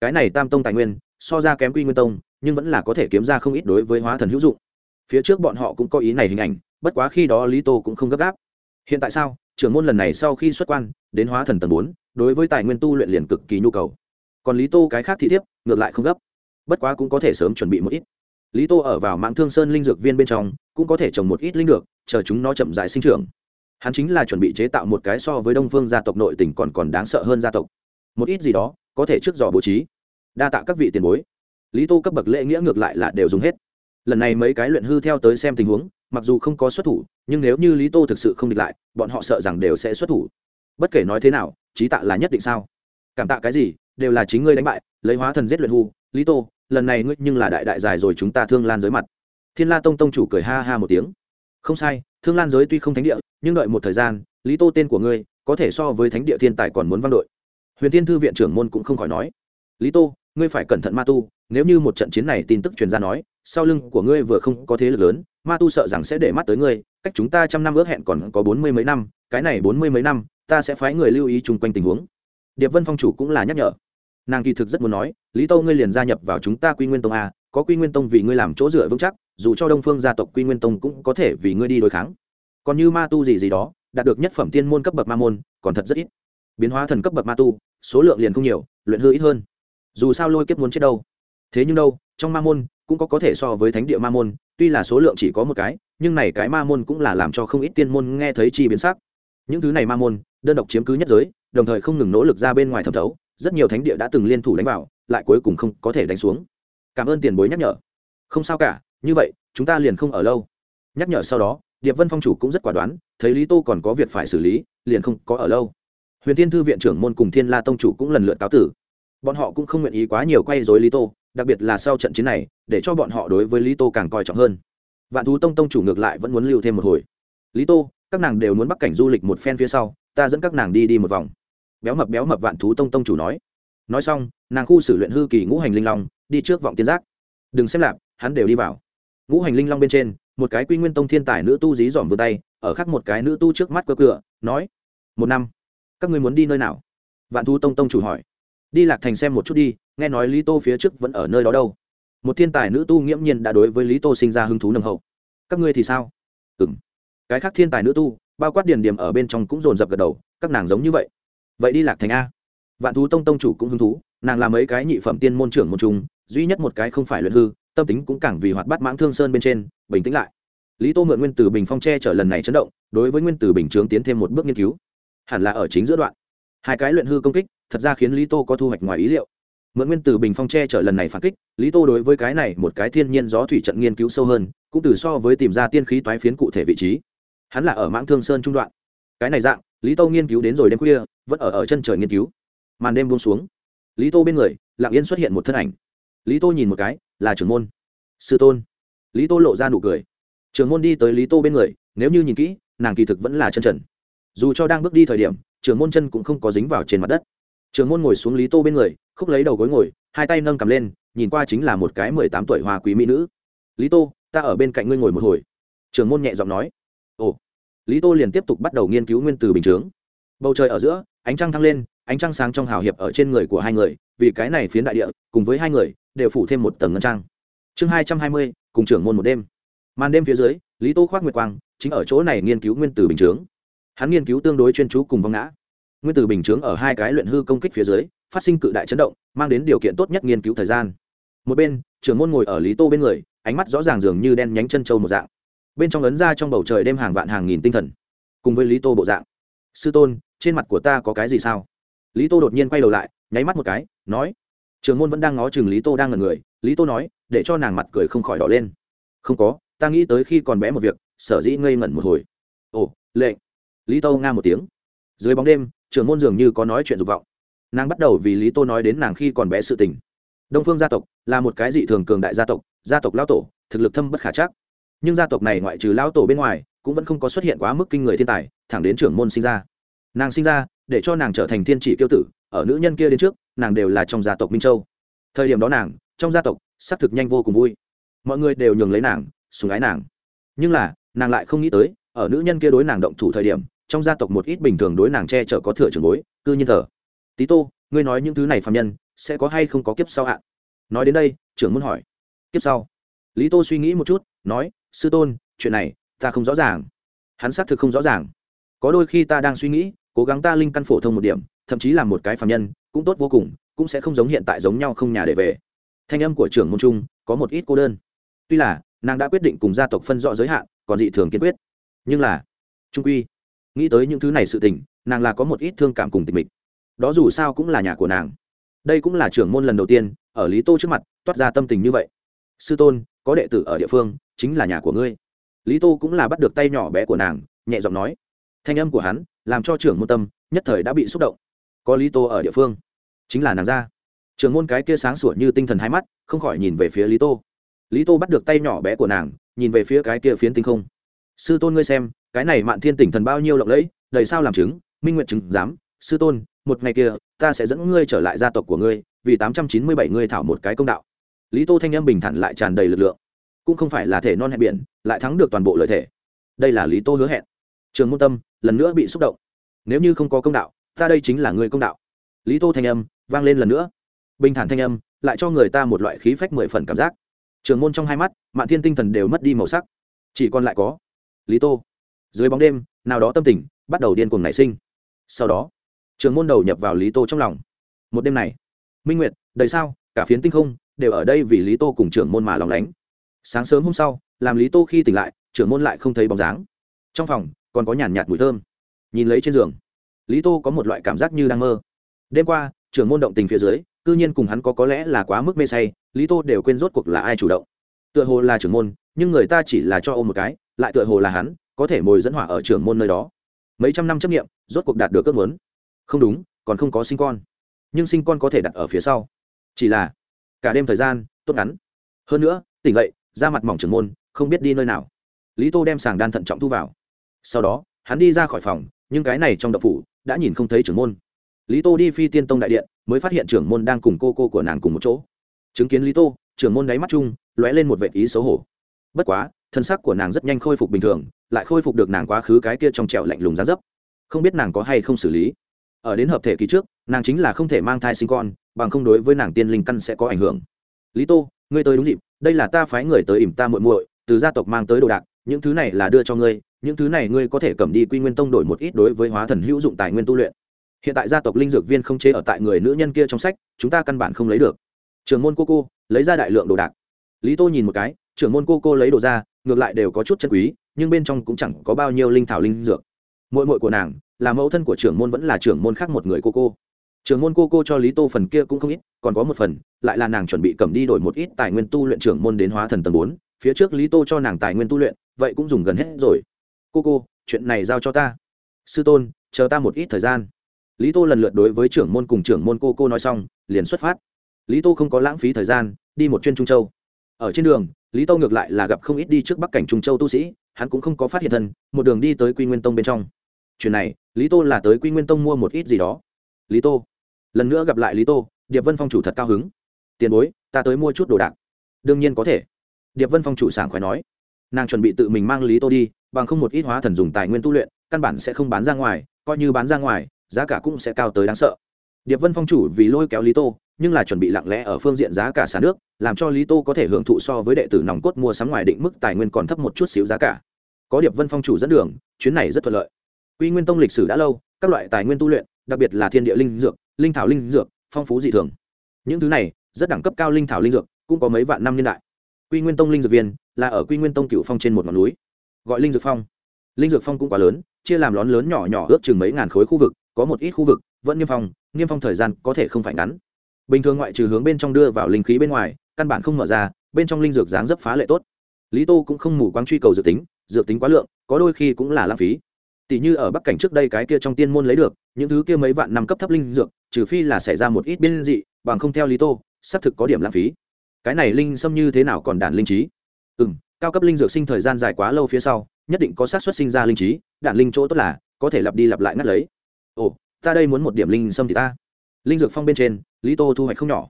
Cái này tam tông tài nguyên, so ra kém quy nguyên tông, nhưng vẫn là có thể kiếm ra không ít đối với hóa thần hữu dụng. Phía trước bọn họ cũng có ý này hình ảnh, bất quá khi đó lý tô cũng không gấp gáp. Hiện tại sao? Trưởng môn lần này sau khi xuất quan, đến hóa thần tầng bốn, đối với tài nguyên tu luyện liền cực kỳ nhu cầu. Còn lý tô cái khác thị thiếp ngược lại không gấp bất quá cũng có thể sớm chuẩn bị một ít. Lý tô ở vào mạng thương sơn linh dược viên bên trong, cũng có thể trồng một ít linh dược chờ chúng nó chậm dại sinh trưởng. Hắn chính là chuẩn bị chế tạo một cái so với đông phương gia tộc nội tỉnh còn còn đáng sợ hơn gia tộc. Một ít gì đó, có thể trước dò bố trí. Đa tạ các vị tiền bối. Lý tô cấp bậc lễ nghĩa ngược lại là đều dùng hết. Lần này mấy cái luyện hư theo tới xem tình huống, mặc dù không có xuất thủ, nhưng nếu như lý tô thực sự không địch lại, bọn họ sợ rằng đều sẽ xuất thủ. Bất kể nói thế nào, trí tạ là nhất định sao? Cảm tạ cái gì, đều là chính ngươi đánh bại, lấy hóa thần giết luyện hư, lý tô lần này ngươi nhưng là đại đại dài rồi chúng ta thương lan giới mặt. Thiên la tông tông chủ cười ha ha một tiếng. Không sai, thương lan giới tuy không thánh địa, nhưng đợi một thời gian, lý tô tên của ngươi có thể so với thánh địa thiên tài còn muốn văn đội. Huyền thiên thư viện trưởng môn cũng không khỏi nói. Lý tô, ngươi phải cẩn thận ma tu, nếu như một trận chiến này tin tức truyền ra nói, sau lưng của ngươi vừa không có thế lực lớn, ma tu sợ rằng sẽ để mắt tới ngươi, cách chúng ta trăm năm ước hẹn còn có bốn mươi mấy năm, cái này bốn mươi mấy năm, ta sẽ phái người lưu ý chung quanh tình huống. Điệp vân phong chủ cũng là nhắc nhở nàng kỳ thực rất muốn nói, lý tâu ngươi liền gia nhập vào chúng ta quy nguyên tông a, có quy nguyên tông vì ngươi làm chỗ dựa vững chắc, dù cho đông phương gia tộc quy nguyên tông cũng có thể vì ngươi đi đối kháng. Còn như ma tu gì gì đó, đạt được nhất phẩm tiên môn cấp bậc ma môn, còn thật rất ít. Biến hóa thần cấp bậc ma tu, số lượng liền không nhiều, luyện hư ít hơn. Dù sao lôi kiếp muốn chết đâu. Thế nhưng đâu, trong ma môn cũng có có thể so với thánh địa ma môn, tuy là số lượng chỉ có một cái, nhưng này cái ma môn cũng là làm cho không ít tiên môn nghe thấy chi biến sắc. Những thứ này ma môn, đơn độc chiếm cứ nhất giới, đồng thời không ngừng nỗ lực ra bên ngoài thẩm thấu rất nhiều thánh địa đã từng liên thủ đánh vào, lại cuối cùng không có thể đánh xuống. Cảm ơn tiền bối nhắc nhở. Không sao cả, như vậy, chúng ta liền không ở lâu. Nhắc nhở sau đó, điệp vân phong chủ cũng rất quả đoán, thấy lý tô còn có việc phải xử lý, liền không có ở lâu. Huyền Thiên thư viện trưởng môn cùng thiên la tông chủ cũng lần lượt cáo tử. Bọn họ cũng không nguyện ý quá nhiều quay dối lý tô, đặc biệt là sau trận chiến này, để cho bọn họ đối với lý tô càng coi trọng hơn. Vạn thú tông tông chủ ngược lại vẫn muốn lưu thêm một hồi. Lý tô, các nàng đều muốn bắc cảnh du lịch một phen phía sau, ta dẫn các nàng đi đi một vòng béo mập béo mập vạn thú tông tông chủ nói. Nói xong, nàng khu xử luyện hư kỳ ngũ hành linh long, đi trước vọng tiên giác. Đừng xem lạp, hắn đều đi vào. Ngũ hành linh long bên trên, một cái quy nguyên tông thiên tài nữ tu dí dỏm vươn tay, ở khác một cái nữ tu trước mắt cơ cửa nói, một năm, các người muốn đi nơi nào? Vạn thú tông tông chủ hỏi. Đi lạc thành xem một chút đi, nghe nói lý tô phía trước vẫn ở nơi đó đâu. Một thiên tài nữ tu nghiễm nhiên đã đối với lý tô sinh ra hứng thú nồng hậu. Các ngươi thì sao? Ừ m cái khác thiên tài nữ tu, bao quát điền điểm ở bên trong cũng dồn dập gật đầu, các nàng giống như vậy vậy đi lạc thành a. Vạn thú tông tông chủ cũng hứng thú, nàng làm mấy cái nhị phẩm tiên môn trưởng một chung duy nhất một cái không phải luyện hư, tâm tính cũng càng vì hoạt bát mãng thương sơn bên trên, bình tĩnh lại. Lý tô mượn nguyên tử bình phong tre chở lần này chấn động, đối với nguyên tử bình chướng tiến thêm một bước nghiên cứu. Hẳn là ở chính giữa đoạn. Hai cái luyện hư công kích, thật ra khiến lý tô có thu hoạch ngoài ý liệu. Mượn nguyên tử bình phong che chở lần này phản kích, lý tô đối với cái này một cái thiên nhiên gió thủy trận nghiên cứu sâu hơn, cũng từ so với tìm ra tiên khí toái phiến cụ thể vị trí. Hắn là ở mãng thương sơn trung đoạn. Cái này dạng lý tô nghiên cứu đến rồi đêm khuya, vẫn ở ở chân trời nghiên cứu. Màn đêm buông xuống. Lý tô bên người, lặng yên xuất hiện một thân ảnh. Lý tô nhìn một cái, là trưởng môn. Sư tôn. Lý tô lộ ra nụ cười. Trưởng môn đi tới lý tô bên người, nếu như nhìn kỹ, nàng kỳ thực vẫn là chân trần. Dù cho đang bước đi thời điểm, trưởng môn chân cũng không có dính vào trên mặt đất. Trưởng môn ngồi xuống lý tô bên người, khúc lấy đầu gối ngồi, hai tay nâng cầm lên, nhìn qua chính là một cái mười tám tuổi hoa quý mỹ nữ. Lý tô, ta ở bên cạnh ngươi ngồi một hồi. Trưởng môn nhẹ giọng nói. Ồ lý tô liền tiếp tục bắt đầu nghiên cứu nguyên từ bình chướng. Bầu trời ở giữa, ánh trăng thăng lên, ánh trăng sáng trong hào hiệp ở trên người của hai người, vì cái này phiến đại địa, cùng với hai người, đều phủ thêm một tầng ngân trang. Chương hai trăm hai mươi, cùng trưởng môn một đêm. Màn đêm phía dưới, lý tô khoác nguyệt quang, chính ở chỗ này nghiên cứu nguyên tử bình chướng. Hắn nghiên cứu tương đối chuyên chú cùng vong ngã. Nguyên tử bình chướng ở hai cái luyện hư công kích phía dưới, phát sinh cự đại chấn động, mang đến điều kiện tốt nhất nghiên cứu thời gian. Một bên, trưởng môn ngồi ở lý tô bên người, ánh mắt rõ ràng dường như đen nhánh chân trâu một dạng bên trong ấn ra trong bầu trời đêm hàng vạn hàng nghìn tinh thần, cùng với lý tô bộ dạng. Sư tôn, trên mặt của ta có cái gì sao? Lý tô đột nhiên quay đầu lại, nháy mắt một cái, nói, trường môn vẫn đang ngó chừng lý tô đang ngần người. Lý tô nói, để cho nàng mặt cười không khỏi đỏ lên. Không có, ta nghĩ tới khi còn bé một việc, sở dĩ ngây ngẩn một hồi. Ồ lệnh lý tô nga một tiếng. Dưới bóng đêm, trường môn dường như có nói chuyện dục vọng. Nàng bắt đầu vì lý tô nói đến nàng khi còn bé sự tình. Đông phương gia tộc là một cái dị thường cường đại gia tộc gia tộc lao tổ, thực lực thâm bất khả chắc nhưng gia tộc này ngoại trừ lão tổ bên ngoài, cũng vẫn không có xuất hiện quá mức kinh người thiên tài, thẳng đến trưởng môn sinh ra. Nàng sinh ra, để cho nàng trở thành thiên chỉ kiêu tử, ở nữ nhân kia đến trước, nàng đều là trong gia tộc minh châu. Thời điểm đó nàng, trong gia tộc, xác thực nhanh vô cùng vui. Mọi người đều nhường lấy nàng, sùng ái nàng. Nhưng là, nàng lại không nghĩ tới, ở nữ nhân kia đối nàng động thủ thời điểm, trong gia tộc một ít bình thường đối nàng che chở có thừa trường bối, cư nhiên thờ. Tí tô, ngươi nói những thứ này phạm nhân, sẽ có hay không có kiếp sau hạn nói đến đây, trưởng muốn hỏi. Kiếp sau. Lý tô suy nghĩ một chút, nói sư tôn, chuyện này, ta không rõ ràng. Hắn xác thực không rõ ràng. Có đôi khi ta đang suy nghĩ, cố gắng ta linh căn phổ thông một điểm, thậm chí là một cái phạm nhân, cũng tốt vô cùng, cũng sẽ không giống hiện tại giống nhau không nhà để về. Thanh âm của trưởng môn trung, có một ít cô đơn. Tuy là, nàng đã quyết định cùng gia tộc phân rõ giới hạn, còn dị thường kiên quyết. Nhưng là, trung quy, nghĩ tới những thứ này sự tình, nàng là có một ít thương cảm cùng tình mịch. Đó dù sao cũng là nhà của nàng. Đây cũng là trưởng môn lần đầu tiên, ở lý tô trước mặt, toát ra tâm tình như vậy. Sư tôn có đệ tử ở địa phương, chính là nhà của ngươi. Lý tô cũng là bắt được tay nhỏ bé của nàng, nhẹ giọng nói. Thanh âm của hắn làm cho trưởng môn tâm nhất thời đã bị xúc động. Có lý tô ở địa phương, chính là nàng ra. Trưởng môn cái kia sáng sủa như tinh thần hai mắt, không khỏi nhìn về phía lý tô. Lý tô bắt được tay nhỏ bé của nàng, nhìn về phía cái kia phiến tinh không. Sư tôn ngươi xem, cái này mạn thiên tỉnh thần bao nhiêu lộng lẫy, đầy sao làm chứng, minh nguyện chứng giám. Sư tôn, một ngày kia, ta sẽ dẫn ngươi trở lại gia tộc của ngươi, vì tám trăm chín mươi bảy ngươi thảo một cái công đạo lý tô thanh âm bình thản lại tràn đầy lực lượng. Cũng không phải là thể non hẹn biển, lại thắng được toàn bộ lợi thể. Đây là lý tô hứa hẹn. Trường môn tâm, lần nữa bị xúc động. Nếu như không có công đạo, ta đây chính là người công đạo. Lý tô thanh âm, vang lên lần nữa. Bình thản thanh âm, lại cho người ta một loại khí phách mười phần cảm giác. Trường môn trong hai mắt mạng thiên tinh thần đều mất đi màu sắc. Chỉ còn lại có lý tô. Dưới bóng đêm, nào đó tâm tình bắt đầu điên cuồng nảy sinh. Sau đó, trường môn đầu nhập vào lý tô trong lòng. Một đêm này, minh nguyệt, đầy sao, cả phiến tinh không đều ở đây vì lý tô cùng trưởng môn mà lòng lánh. Sáng sớm hôm sau, làm lý tô khi tỉnh lại, trưởng môn lại không thấy bóng dáng. Trong phòng, còn có nhàn nhạt mùi thơm. Nhìn lấy trên giường, lý tô có một loại cảm giác như đang mơ. Đêm qua, trưởng môn động tình phía dưới, cư nhiên cùng hắn có có lẽ là quá mức mê say, lý tô đều quên rốt cuộc là ai chủ động. Tựa hồ là trưởng môn, nhưng người ta chỉ là cho ôm một cái, lại tựa hồ là hắn, có thể mồi dẫn hỏa ở trưởng môn nơi đó. Mấy trăm năm chấp nghiệm rốt cuộc đạt được ước muốn. Không đúng, còn không có sinh con. Nhưng sinh con có thể đặt ở phía sau. Chỉ là cả đêm thời gian, tốt ngắn. Hơn nữa, tỉnh vậy ra mặt mỏng trưởng môn, không biết đi nơi nào. Lý tô đem sàng đan thận trọng thu vào. Sau đó, hắn đi ra khỏi phòng, nhưng cái này trong đậu phủ đã nhìn không thấy trưởng môn. Lý tô đi phi tiên tông đại điện, mới phát hiện trưởng môn đang cùng cô cô của nàng cùng một chỗ. Chứng kiến lý tô, trưởng môn đáy mắt chung, lóe lên một vệ ý xấu hổ. Bất quá, thân sắc của nàng rất nhanh khôi phục bình thường, lại khôi phục được nàng quá khứ cái kia trong trẹo lạnh lùng giá dấp. Không biết nàng có hay không xử lý. Ở đến hợp thể kỳ trước, nàng chính là không thể mang thai sinh con bằng không đối với nàng tiên linh căn sẽ có ảnh hưởng. Lý tô, ngươi tới đúng dịp, đây là ta phái người tới ỉm ta muội muội, từ gia tộc mang tới đồ đạc, những thứ này là đưa cho ngươi, những thứ này ngươi có thể cầm đi quy nguyên tông đổi một ít đối với hóa thần hữu dụng tài nguyên tu luyện. Hiện tại gia tộc linh dược viên không chế ở tại người nữ nhân kia trong sách, chúng ta căn bản không lấy được. Trưởng môn cô cô, lấy ra đại lượng đồ đạc. Lý tô nhìn một cái, trưởng môn cô cô lấy đồ ra, ngược lại đều có chút chân quý, nhưng bên trong cũng chẳng có bao nhiêu linh thảo linh dược. Mội mội của nàng, là mẫu thân của trưởng môn vẫn là trưởng môn khác một người cô cô trưởng môn cô cô cho lý tô phần kia cũng không ít, còn có một phần, lại là nàng chuẩn bị cầm đi đổi một ít tài nguyên tu luyện trưởng môn đến hóa thần tầng bốn. Phía trước lý tô cho nàng tài nguyên tu luyện, vậy cũng dùng gần hết rồi. Cô cô, chuyện này giao cho ta. Sư tôn, chờ ta một ít thời gian. Lý tô lần lượt đối với trưởng môn cùng trưởng môn cô cô nói xong, liền xuất phát. Lý tô không có lãng phí thời gian, đi một chuyên trung châu. Ở trên đường, lý tô ngược lại là gặp không ít đi trước bắc cảnh trung châu tu sĩ, hắn cũng không có phát hiện thân, một đường đi tới quy nguyên tông bên trong. Chuyện này, lý tô là tới quy nguyên tông mua một ít gì đó. Lý tô lần nữa gặp lại lý tô điệp vân phong chủ thật cao hứng tiền bối ta tới mua chút đồ đạc đương nhiên có thể điệp vân phong chủ sảng khỏe nói nàng chuẩn bị tự mình mang lý tô đi bằng không một ít hóa thần dùng tài nguyên tu luyện căn bản sẽ không bán ra ngoài coi như bán ra ngoài giá cả cũng sẽ cao tới đáng sợ điệp vân phong chủ vì lôi kéo lý tô nhưng là chuẩn bị lặng lẽ ở phương diện giá cả xả nước làm cho lý tô có thể hưởng thụ so với đệ tử nòng cốt mua sắm ngoài định mức tài nguyên còn thấp một chút xíu giá cả có điệp vân phong chủ dẫn đường chuyến này rất thuận lợi quy nguyên tông lịch sử đã lâu các loại tài nguyên tu luyện đặc biệt là thiên địa linh dược linh thảo linh dược, phong phú dị thường. Những thứ này, rất đẳng cấp cao linh thảo linh dược, cũng có mấy vạn năm niên đại. Quy nguyên tông linh dược viên là ở quy nguyên tông cựu phong trên một ngọn núi. Gọi linh dược phong. Linh dược phong cũng quá lớn, chia làm lón lớn nhỏ nhỏ ước chừng mấy ngàn khối khu vực, có một ít khu vực vẫn niêm phong niêm phong thời gian có thể không phải ngắn. Bình thường ngoại trừ hướng bên trong đưa vào linh khí bên ngoài, căn bản không mở ra, bên trong linh dược dáng dấp phá lệ tốt. Lý tô cũng không mù quáng truy cầu dược tính dược tính quá lượng, có đôi khi cũng là lãng phí tỷ như ở bắc cảnh trước đây cái kia trong tiên môn lấy được, những thứ kia mấy vạn năm cấp thấp linh dược, trừ phi là xảy ra một ít biên dị, bằng không theo lý tô, xác thực có điểm lãng phí. Cái này linh xâm như thế nào còn đản linh trí? Ừ m cao cấp linh dược sinh thời gian dài quá lâu phía sau, nhất định có xác suất sinh ra linh trí, đản linh chỗ tốt là, có thể lặp đi lặp lại ngắt lấy. Ồ, ta đây muốn một điểm linh xâm thì ta. Linh dược phong bên trên, lý tô thu hoạch không nhỏ.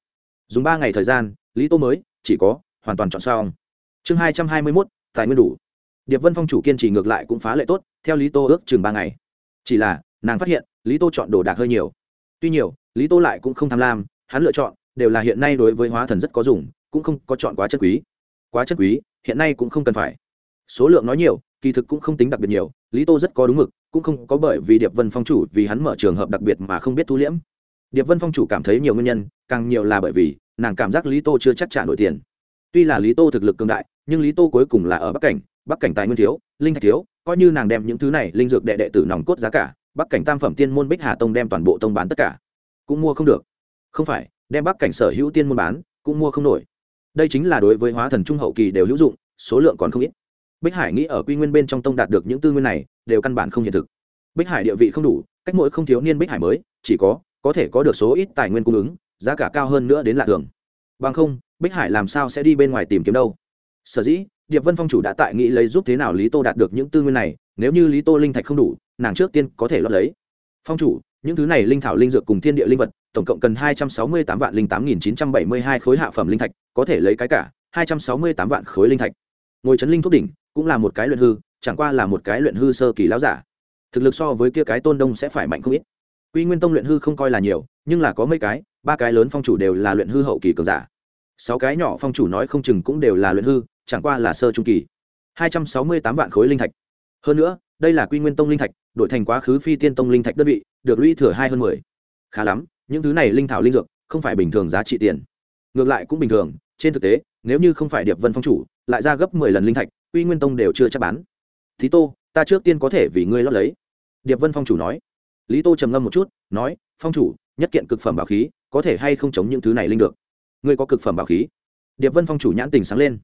Dùng ba ngày thời gian, lý tô mới, chỉ có hoàn toàn chọn xong. Chương hai trăm hai mươi mốt, tài nguyên đủ điệp vân phong chủ kiên trì ngược lại cũng phá lệ tốt, theo lý tô ước chừng ba ngày. Chỉ là, nàng phát hiện, lý tô chọn đồ đạc hơi nhiều. Tuy nhiều, lý tô lại cũng không tham lam, hắn lựa chọn, đều là hiện nay đối với hóa thần rất có dùng, cũng không có chọn quá chất quý. Quá chất quý, hiện nay cũng không cần phải. Số lượng nói nhiều, kỳ thực cũng không tính đặc biệt nhiều, lý tô rất có đúng mực, cũng không có bởi vì điệp vân phong chủ vì hắn mở trường hợp đặc biệt mà không biết thu liễm. Điệp vân phong chủ cảm thấy nhiều nguyên nhân, càng nhiều là bởi vì, nàng cảm giác lý tô chưa chắc trả nổi tiền. Tuy là lý tô thực lực cường đại, nhưng lý tô cuối cùng là ở bắc cảnh bắc cảnh tài nguyên thiếu, linh thạch thiếu, coi như nàng đem những thứ này linh dược đệ đệ tử nòng cốt giá cả, bắc cảnh tam phẩm tiên môn bích hà tông đem toàn bộ tông bán tất cả. Cũng mua không được. Không phải, đem bắc cảnh sở hữu tiên môn bán, cũng mua không nổi. Đây chính là đối với hóa thần trung hậu kỳ đều hữu dụng, số lượng còn không ít. Bích hải nghĩ ở quy nguyên bên trong tông đạt được những tư nguyên này, đều căn bản không hiện thực. Bích hải địa vị không đủ, cách mỗi không thiếu niên bích hải mới, chỉ có có thể có được số ít tài nguyên cung ứng, giá cả cao hơn nữa đến lạ thường. Bằng không, bích hải làm sao sẽ đi bên ngoài tìm kiếm đâu? Sở dĩ, điệp vân phong chủ đã tại nghĩ lấy giúp thế nào lý tô đạt được những tư nguyên này, nếu như lý tô linh thạch không đủ, nàng trước tiên có thể lót lấy. Phong chủ, những thứ này linh thảo linh dược cùng thiên địa linh vật, tổng cộng cần hai trăm sáu mươi tám vạn linh tám nghìn chín trăm bảy mươi hai khối hạ phẩm linh thạch, có thể lấy cái cả, hai trăm sáu mươi tám vạn khối linh thạch. Ngồi chấn linh thuốc đỉnh, cũng là một cái luyện hư, chẳng qua là một cái luyện hư sơ kỳ lão giả. Thực lực so với kia cái tôn đông sẽ phải mạnh không ít. Quy nguyên tông luyện hư không coi là nhiều, nhưng là có mấy cái, ba cái lớn phong chủ đều là luyện hư hậu kỳ cường giả. Sáu cái nhỏ phong chủ nói không chừng cũng đều là luyện hư chẳng qua là sơ trung kỳ. Hai trăm sáu mươi tám vạn khối linh thạch. Hơn nữa, đây là quy nguyên tông linh thạch, đổi thành quá khứ phi tiên tông linh thạch đơn vị, được lũy thừa hai hơn mười. Khá lắm, những thứ này linh thảo linh dược, không phải bình thường giá trị tiền. Ngược lại cũng bình thường, trên thực tế, nếu như không phải điệp vân phong chủ, lại ra gấp mười lần linh thạch, quy nguyên tông đều chưa chắc bán. Thí tô, ta trước tiên có thể vì ngươi lót lấy. Điệp vân phong chủ nói. Lý tô trầm ngâm một chút, nói, phong chủ, nhất kiện cực phẩm bảo khí, có thể hay không chống những thứ này linh được? Ngươi có cực phẩm bảo khí? Điệp vân phong chủ nhãn tình sáng lên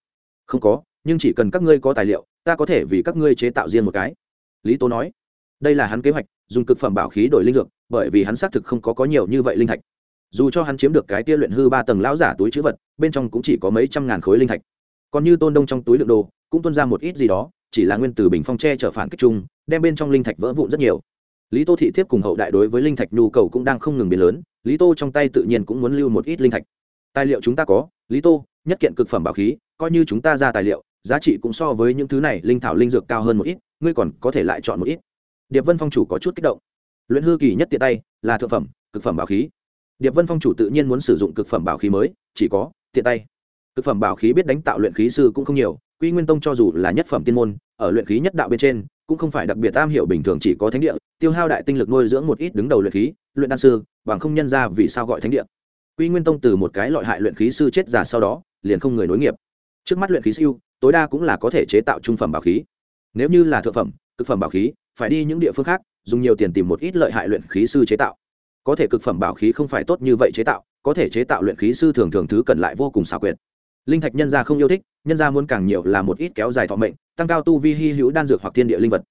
không có, nhưng chỉ cần các ngươi có tài liệu, ta có thể vì các ngươi chế tạo riêng một cái. Lý tố nói. Đây là hắn kế hoạch, dùng cực phẩm bảo khí đổi linh dược, bởi vì hắn xác thực không có có nhiều như vậy linh thạch. Dù cho hắn chiếm được cái tia luyện hư ba tầng lão giả túi chữ vật, bên trong cũng chỉ có mấy trăm ngàn khối linh thạch. Còn như tôn đông trong túi lượng đồ, cũng tuân ra một ít gì đó, chỉ là nguyên từ bình phong tre trở phản kích chung, đem bên trong linh thạch vỡ vụn rất nhiều. Lý tô thị thiếp cùng hậu đại đối với linh thạch nhu cầu cũng đang không ngừng biến lớn, lý tô trong tay tự nhiên cũng muốn lưu một ít linh thạch. Tài liệu chúng ta có, lý tô nhất kiện cực phẩm bảo khí, coi như chúng ta ra tài liệu, giá trị cũng so với những thứ này, linh thảo linh dược cao hơn một ít, ngươi còn có thể lại chọn một ít. Điệp vân phong chủ có chút kích động. Luyện hư kỳ nhất tiện tay, là thượng phẩm, cực phẩm bảo khí. Điệp vân phong chủ tự nhiên muốn sử dụng cực phẩm bảo khí mới, chỉ có tiện tay. Cực phẩm bảo khí biết đánh tạo luyện khí sư cũng không nhiều, quy nguyên tông cho dù là nhất phẩm tiên môn, ở luyện khí nhất đạo bên trên, cũng không phải đặc biệt tam hiểu bình thường chỉ có thánh địa, tiêu hao đại tinh lực nuôi dưỡng một ít đứng đầu luyện khí, luyện đan sư, bằng không nhân ra vì sao gọi thánh địa. Quy nguyên tông từ một cái loại hại luyện khí sư chết già sau đó liền không người nối nghiệp. Trước mắt luyện khí siêu, tối đa cũng là có thể chế tạo trung phẩm bảo khí. Nếu như là thượng phẩm, cực phẩm bảo khí, phải đi những địa phương khác, dùng nhiều tiền tìm một ít lợi hại luyện khí sư chế tạo. Có thể cực phẩm bảo khí không phải tốt như vậy chế tạo, có thể chế tạo luyện khí sư thường thường thứ cần lại vô cùng xảo quyệt. Linh thạch nhân gia không yêu thích, nhân gia muốn càng nhiều là một ít kéo dài thọ mệnh, tăng cao tu vi hy hữu đan dược hoặc thiên địa linh vật.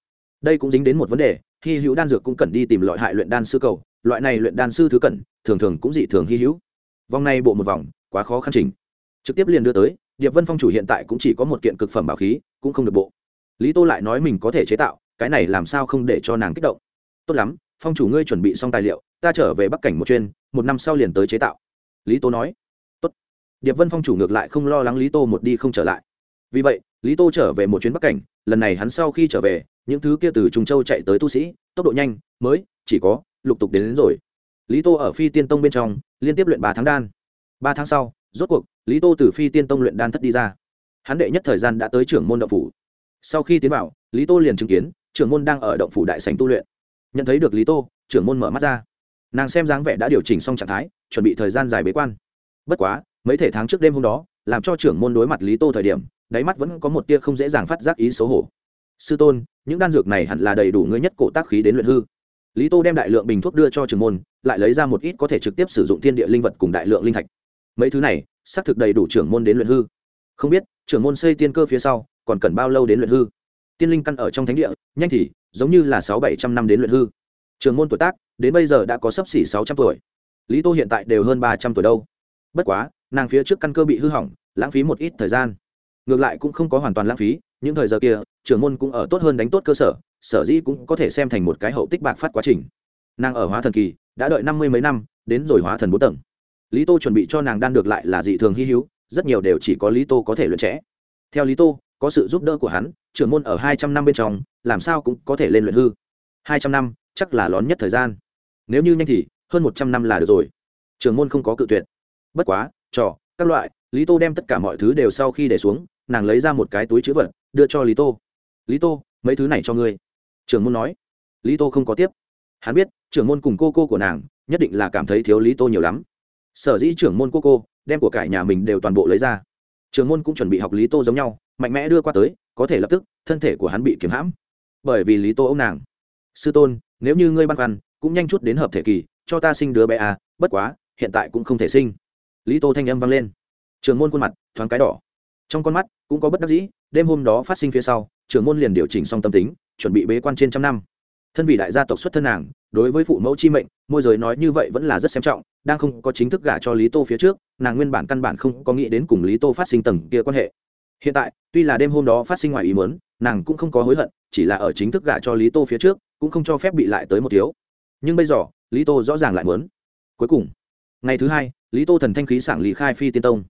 Đây cũng dính đến một vấn đề, hy hữu đan dược cũng cần đi tìm loại hại luyện đan sư cầu, loại này luyện đan sư thứ cần, thường thường cũng dị thường hy hữu. Vòng này bộ một vòng, quá khó khăn trình trực tiếp liền đưa tới điệp vân phong chủ hiện tại cũng chỉ có một kiện cực phẩm bảo khí cũng không được bộ. Lý tô lại nói mình có thể chế tạo cái này làm sao không để cho nàng kích động. Tốt lắm phong chủ ngươi chuẩn bị xong tài liệu ta trở về bắc cảnh một chuyên một năm sau liền tới chế tạo. Lý tô nói. Tốt. Điệp vân phong chủ ngược lại không lo lắng lý tô một đi không trở lại. Vì vậy lý tô trở về một chuyến bắc cảnh lần này hắn sau khi trở về những thứ kia từ trung châu chạy tới tu sĩ tốc độ nhanh mới chỉ có lục tục đến, đến rồi. Lý tô ở phi tiên tông bên trong liên tiếp luyện ba tháng đan. Ba tháng sau rốt cuộc, lý tô từ phi tiên tông luyện đan thất đi ra. Hắn đệ nhất thời gian đã tới trưởng môn động phủ. Sau khi tiến vào, lý tô liền chứng kiến, trưởng môn đang ở động phủ đại sành tu luyện. Nhận thấy được lý tô, trưởng môn mở mắt ra. Nàng xem dáng vẻ đã điều chỉnh xong trạng thái, chuẩn bị thời gian dài bế quan. Bất quá, mấy thể tháng trước đêm hôm đó, làm cho trưởng môn đối mặt lý tô thời điểm, đáy mắt vẫn có một tia không dễ dàng phát giác ý xấu hổ. Sư tôn, những đan dược này hẳn là đầy đủ ngươi nhất cổ tác khí đến luyện hư. Lý tô đem đại lượng bình thuốc đưa cho trường môn, lại lấy ra một ít có thể trực tiếp sử dụng thiên địa linh vật cùng đại lượng linh thạch mấy thứ này, xác thực đầy đủ trưởng môn đến luyện hư. Không biết, trưởng môn xây tiên cơ phía sau, còn cần bao lâu đến luyện hư? Tiên linh căn ở trong thánh địa, nhanh thì, giống như là sáu bảy trăm năm đến luyện hư. Trường môn tuổi tác, đến bây giờ đã có sấp xỉ sáu trăm tuổi. Lý tô hiện tại đều hơn ba trăm tuổi đâu. Bất quá, nàng phía trước căn cơ bị hư hỏng, lãng phí một ít thời gian. Ngược lại cũng không có hoàn toàn lãng phí, những thời giờ kia, trưởng môn cũng ở tốt hơn đánh tốt cơ sở sở dĩ cũng có thể xem thành một cái hậu tích bạc phát quá trình. Nàng ở hóa thần kỳ, đã đợi năm mươi mấy năm, đến rồi hóa thần bốn tầng lý tô chuẩn bị cho nàng đan được lại là dị thường hy hữu, rất nhiều đều chỉ có lý tô có thể luyện trẻ theo lý tô, có sự giúp đỡ của hắn, trưởng môn ở hai trăm năm bên trong, làm sao cũng có thể lên luyện hư. Hai trăm năm, chắc là lón nhất thời gian. Nếu như nhanh thì, hơn một trăm năm là được rồi. Trưởng môn không có cự tuyệt. Bất quá, trò, các loại, lý tô đem tất cả mọi thứ đều sau khi để xuống, nàng lấy ra một cái túi chữ vật, đưa cho lý tô. Lý tô, mấy thứ này cho ngươi. Trưởng môn nói. Lý tô không có tiếp. Hắn biết, trưởng môn cùng cô cô của nàng, nhất định là cảm thấy thiếu lý tô nhiều lắm sở dĩ trưởng môn cô cô đem của cải nhà mình đều toàn bộ lấy ra. Trưởng môn cũng chuẩn bị học lý tô giống nhau, mạnh mẽ đưa qua tới, có thể lập tức, thân thể của hắn bị kiếm hãm. Bởi vì lý tô ông nàng. Sư tôn, nếu như ngươi băn khoăn, cũng nhanh chút đến hợp thể kỳ, cho ta sinh đứa bé à bất quá, hiện tại cũng không thể sinh. Lý tô thanh âm vang lên. Trường môn khuôn mặt, thoáng cái đỏ. Trong con mắt, cũng có bất đắc dĩ, đêm hôm đó phát sinh phía sau trường môn liền điều chỉnh xong tâm tính, chuẩn bị bế quan trên trăm năm. Thân vị đại gia tộc xuất thân nàng, đối với phụ mẫu chi mệnh, môi giới nói như vậy vẫn là rất xem trọng đang không có chính thức gả cho lý tô phía trước, nàng nguyên bản căn bản không có nghĩ đến cùng lý tô phát sinh tầng kia quan hệ. Hiện tại, tuy là đêm hôm đó phát sinh ngoài ý muốn, nàng cũng không có hối hận, chỉ là ở chính thức gả cho lý tô phía trước, cũng không cho phép bị lại tới một thiếu. Nhưng bây giờ, lý tô rõ ràng lại muốn. Cuối cùng, ngày thứ hai, lý tô thần thanh khí sảng lý khai phi tiên tông.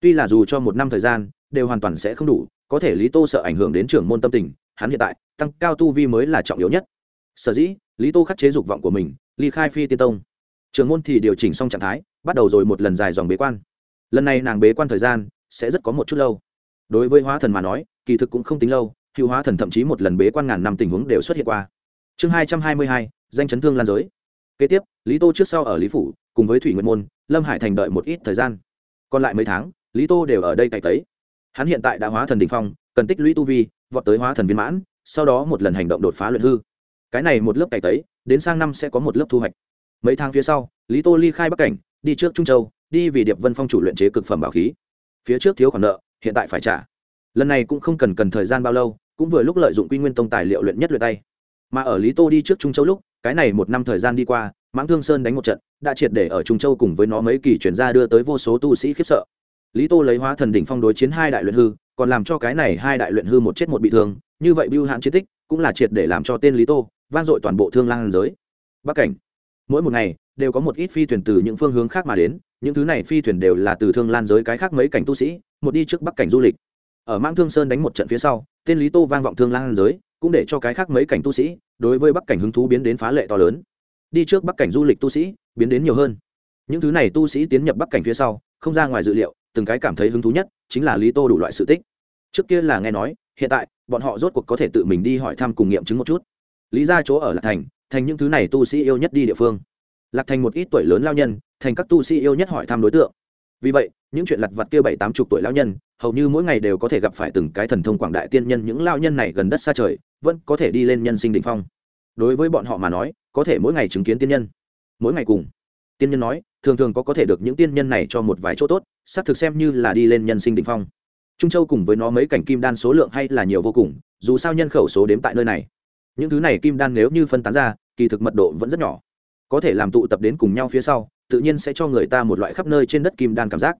Tuy là dù cho một năm thời gian, đều hoàn toàn sẽ không đủ, có thể lý tô sợ ảnh hưởng đến trưởng môn tâm tình, hắn hiện tại, tăng cao tu vi mới là trọng yếu nhất. Sở dĩ, lý tô khắc chế dục vọng của mình ly khai phi tiên tông trưởng môn thì điều chỉnh xong trạng thái bắt đầu rồi một lần dài dòng bế quan. Lần này nàng bế quan thời gian sẽ rất có một chút lâu. Đối với hóa thần mà nói kỳ thực cũng không tính lâu hữu hóa thần thậm chí một lần bế quan ngàn năm tình huống đều xuất hiện qua. Chương hai trăm hai mươi hai danh chấn thương lan giới. Kế tiếp lý tô trước sau ở lý phủ cùng với thủy nguyện môn lâm hải thành đợi một ít thời gian. Còn lại mấy tháng lý tô đều ở đây cày tấy. hắn hiện tại đã hóa thần đ ỉ n h phong cần tích lũy tu vi vọt tới hóa thần viên mãn sau đó một lần hành động đột phá luyện hư. Cái này một lớp cày tấy, đến sang năm sẽ có một lớp thu hoạch mấy tháng phía sau, lý tô ly khai bắc cảnh, đi trước trung châu, đi vì điệp vân phong chủ luyện chế cực phẩm bảo khí. Phía trước thiếu khoản nợ, hiện tại phải trả. Lần này cũng không cần cần thời gian bao lâu, cũng vừa lúc lợi dụng quy nguyên tông tài liệu luyện nhất luyện tay. Mà ở lý tô đi trước trung châu lúc, cái này một năm thời gian đi qua, mãng thương sơn đánh một trận, đã triệt để ở trung châu cùng với nó mấy kỳ chuyển ra đưa tới vô số tu sĩ khiếp sợ. Lý tô lấy hóa thần đỉnh phong đối chiến hai đại luyện hư, còn làm cho cái này hai đại luyện hư một chết một bị thương, như vậy bưu hãn chiến tích, cũng là triệt để làm cho tên lý tô vang dội toàn bộ thương lang giới. Bắc cảnh mỗi một ngày đều có một ít phi thuyền từ những phương hướng khác mà đến, những thứ này phi thuyền đều là từ thương lan giới cái khác mấy cảnh tu sĩ, một đi trước bắc cảnh du lịch. Ở mang thương sơn đánh một trận phía sau, tên lý tô vang vọng thương lan giới, cũng để cho cái khác mấy cảnh tu sĩ đối với bắc cảnh hứng thú biến đến phá lệ to lớn. Đi trước bắc cảnh du lịch tu sĩ biến đến nhiều hơn. Những thứ này tu sĩ tiến nhập bắc cảnh phía sau, không ra ngoài dự liệu, từng cái cảm thấy hứng thú nhất chính là lý tô đủ loại sự tích. Trước kia là nghe nói, hiện tại, bọn họ rốt cuộc có thể tự mình đi hỏi thăm cùng nghiệm chứng một chút. Lý ra chỗ ở lạc thành thành những thứ này tu sĩ yêu nhất đi địa phương. Lạc thành một ít tuổi lớn lao nhân, thành các tu sĩ yêu nhất hỏi thăm đối tượng. Vì vậy, những chuyện lặt vặt kia bảy tám chục tuổi lao nhân, hầu như mỗi ngày đều có thể gặp phải từng cái thần thông quảng đại tiên nhân, những lao nhân này gần đất xa trời, vẫn có thể đi lên nhân sinh đ ỉ n h phong. Đối với bọn họ mà nói, có thể mỗi ngày chứng kiến tiên nhân. Mỗi ngày cùng, tiên nhân nói, thường thường có có thể được những tiên nhân này cho một vài chỗ tốt xác thực xem như là đi lên nhân sinh đ ỉ n h phong. Trung châu cùng với nó mấy cảnh kim đan số lượng hay là nhiều vô cùng, dù sao nhân khẩu số đếm tại nơi này những thứ này kim đan nếu như phân tán ra, kỳ thực mật độ vẫn rất nhỏ. Có thể làm tụ tập đến cùng nhau phía sau, tự nhiên sẽ cho người ta một loại khắp nơi trên đất kim đan cảm giác.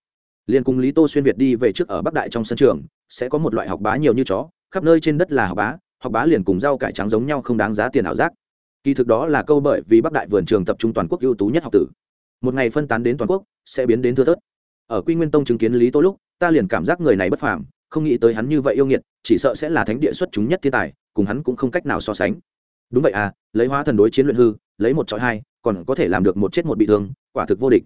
Liền cùng lý tô xuyên việt đi về trước ở bắc đại trong sân trường, sẽ có một loại học bá nhiều như chó, khắp nơi trên đất là học bá học bá liền cùng rau cải trắng giống nhau không đáng giá tiền ảo giác. Kỳ thực đó là câu bởi vì bắc đại vườn trường tập trung toàn quốc ưu tú nhất học tử. Một ngày phân tán đến toàn quốc, sẽ biến đến thưa thớt. Ở quy nguyên tông chứng kiến lý tô lúc, ta liền cảm giác người này bất phàm, không nghĩ tới hắn như vậy yêu nghiệt, chỉ sợ sẽ là thánh địa xuất chúng nhất thiên tài cùng hắn cũng không cách nào so sánh. Đúng vậy à lấy hóa thần đối chiến luyện hư, lấy một trọi hai, còn có thể làm được một chết một bị thương, quả thực vô địch.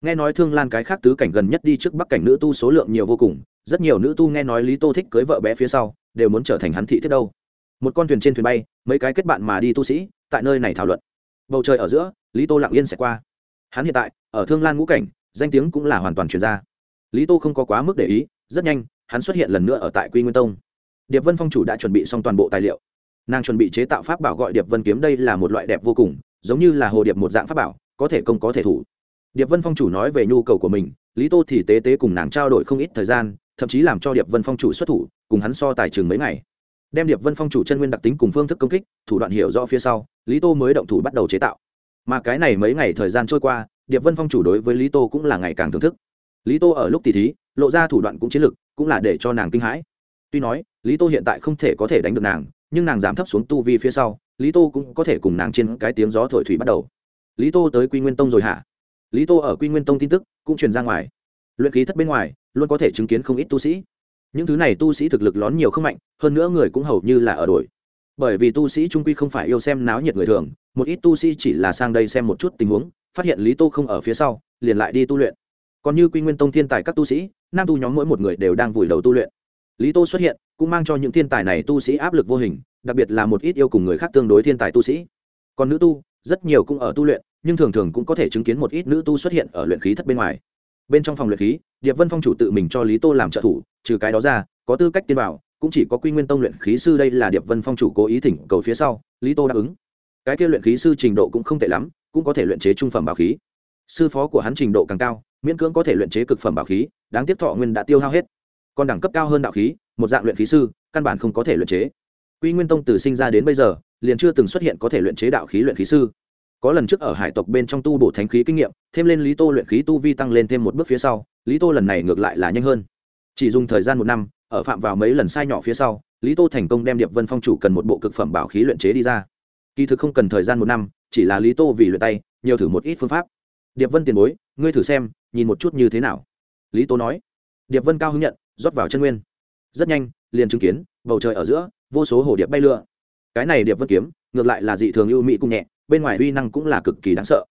Nghe nói thương lan cái khác tứ cảnh gần nhất đi trước bắc cảnh nữ tu số lượng nhiều vô cùng, rất nhiều nữ tu nghe nói lý tô thích cưới vợ bé phía sau, đều muốn trở thành hắn thị thiết đâu. Một con thuyền trên thuyền bay, mấy cái kết bạn mà đi tu sĩ, tại nơi này thảo luận. Bầu trời ở giữa, lý tô lặng yên sẽ qua. Hắn hiện tại, ở thương lan ngũ cảnh, danh tiếng cũng là hoàn toàn chuyển ra. Lý tô không có quá mức để ý, rất nhanh, hắn xuất hiện lần nữa ở tại quy nguyên tông điệp vân phong chủ đã chuẩn bị xong toàn bộ tài liệu. Nàng chuẩn bị chế tạo pháp bảo gọi điệp vân kiếm đây là một loại đẹp vô cùng, giống như là hồ điệp một dạng pháp bảo, có thể công có thể thủ. Điệp vân phong chủ nói về nhu cầu của mình, lý tô thì tế tế cùng nàng trao đổi không ít thời gian, thậm chí làm cho điệp vân phong chủ xuất thủ, cùng hắn so tài trường mấy ngày. Đem điệp vân phong chủ chân nguyên đặc tính cùng phương thức công kích, thủ đoạn hiểu rõ phía sau, lý tô mới động thủ bắt đầu chế tạo. Mà cái này mấy ngày thời gian trôi qua, điệp vân phong chủ đối với lý tô cũng là ngày càng thưởng thức. Lý tô ở lúc tỷ thí, lộ ra thủ đoạn cũng chiến lực cũng là để cho nàng kinh hãi. Tuy nói lý tô hiện tại không thể có thể đánh được nàng, nhưng nàng giảm thấp xuống tu vi phía sau, lý tô cũng có thể cùng nàng trên cái tiếng gió thổi thủy bắt đầu. Lý tô tới quy nguyên tông rồi hả? Lý tô ở quy nguyên tông tin tức cũng truyền ra ngoài. Luyện khí thất bên ngoài, luôn có thể chứng kiến không ít tu sĩ. Những thứ này tu sĩ thực lực lón nhiều không mạnh, hơn nữa người cũng hầu như là ở đổi bởi vì tu sĩ trung quy không phải yêu xem náo nhiệt người thường, một ít tu sĩ chỉ là sang đây xem một chút tình huống, phát hiện lý tô không ở phía sau, liền lại đi tu luyện. Còn như quy nguyên tông thiên tài các tu sĩ, nam tu nhóm mỗi một người đều đang vùi đầu tu luyện. Lý tô xuất hiện cũng mang cho những thiên tài này tu sĩ áp lực vô hình, đặc biệt là một ít yêu cùng người khác tương đối thiên tài tu sĩ. Còn nữ tu, rất nhiều cũng ở tu luyện, nhưng thường thường cũng có thể chứng kiến một ít nữ tu xuất hiện ở luyện khí thất bên ngoài. Bên trong phòng luyện khí, điệp vân phong chủ tự mình cho lý tô làm trợ thủ, trừ cái đó ra, có tư cách tiên bảo, cũng chỉ có quy nguyên tông luyện khí sư đây là điệp vân phong chủ cố ý thỉnh cầu phía sau, lý tô đáp ứng. Cái kia luyện khí sư trình độ cũng không tệ lắm, cũng có thể luyện chế trung phẩm bảo khí. Sư phó của hắn trình độ càng cao, miễn cưỡng có thể luyện chế cực phẩm bảo khí, đáng tiếc thọ nguyên đã tiêu hao hết. Còn đẳng cấp cao hơn đạo khí một dạng luyện khí sư, căn bản không có thể luyện chế. Quy nguyên tông từ sinh ra đến bây giờ, liền chưa từng xuất hiện có thể luyện chế đạo khí luyện khí sư. Có lần trước ở hải tộc bên trong tu bổ thánh khí kinh nghiệm, thêm lên lý tô luyện khí tu vi tăng lên thêm một bước phía sau, lý tô lần này ngược lại là nhanh hơn. Chỉ dùng thời gian một năm, ở phạm vào mấy lần sai nhỏ phía sau, lý tô thành công đem điệp vân phong chủ cần một bộ cực phẩm bảo khí luyện chế đi ra. Kỳ thực không cần thời gian một năm, chỉ là lý tô vì luyện tay, nhiều thử một ít phương pháp. Điệp vân tiền bối, ngươi thử xem, nhìn một chút như thế nào? Lý tô nói. Điệp vân cao hứng nhận, rót vào chân nguyên rất nhanh, liền chứng kiến, bầu trời ở giữa, vô số hồ điệp bay lượn. Cái này điệp vân kiếm, ngược lại là dị thường ưu mỹ cung nhẹ, bên ngoài uy năng cũng là cực kỳ đáng sợ.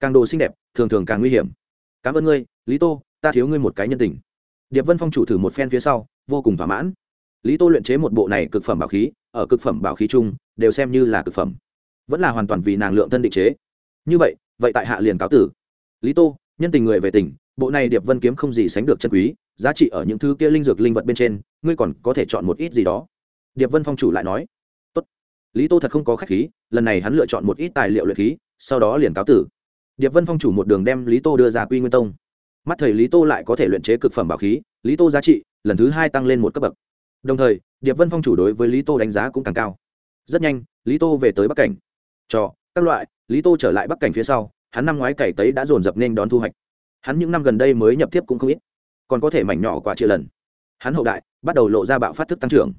Càng đồ xinh đẹp, thường thường càng nguy hiểm. Cảm ơn ngươi, lý tô, ta thiếu ngươi một cái nhân tình. Điệp vân phong chủ thử một phen phía sau, vô cùng thỏa mãn. Lý tô luyện chế một bộ này cực phẩm bảo khí, ở cực phẩm bảo khí chung, đều xem như là cực phẩm. Vẫn là hoàn toàn vì nàng lượng thân định chế. Như vậy vậy tại hạ liền cáo tử. Lý tô, nhân tình người về tỉnh, bộ này điệp vân kiếm không gì sánh được chân quý, giá trị ở những thứ kia linh dược linh vật bên trên ngươi còn có thể chọn một ít gì đó. Điệp vân phong chủ lại nói, Tốt. lý tô thật không có khách khí, lần này hắn lựa chọn một ít tài liệu luyện khí, sau đó liền cáo tử. Điệp vân phong chủ một đường đem lý tô đưa ra quy nguyên tông. Mắt thầy lý tô lại có thể luyện chế cực phẩm bảo khí, lý tô giá trị lần thứ hai tăng lên một cấp bậc. Đồng thời, điệp vân phong chủ đối với lý tô đánh giá cũng càng cao. Rất nhanh, lý tô về tới bắc cảnh. Trò các loại. Lý tô trở lại bắc cảnh phía sau, hắn năm ngoái cày tấy đã dồn dập nên đón thu hoạch. Hắn những năm gần đây mới nhập tiếp cũng không ít, còn có thể mảnh nhỏ quả chia lần hắn hậu đại bắt đầu lộ ra bạo phát thức tăng trưởng.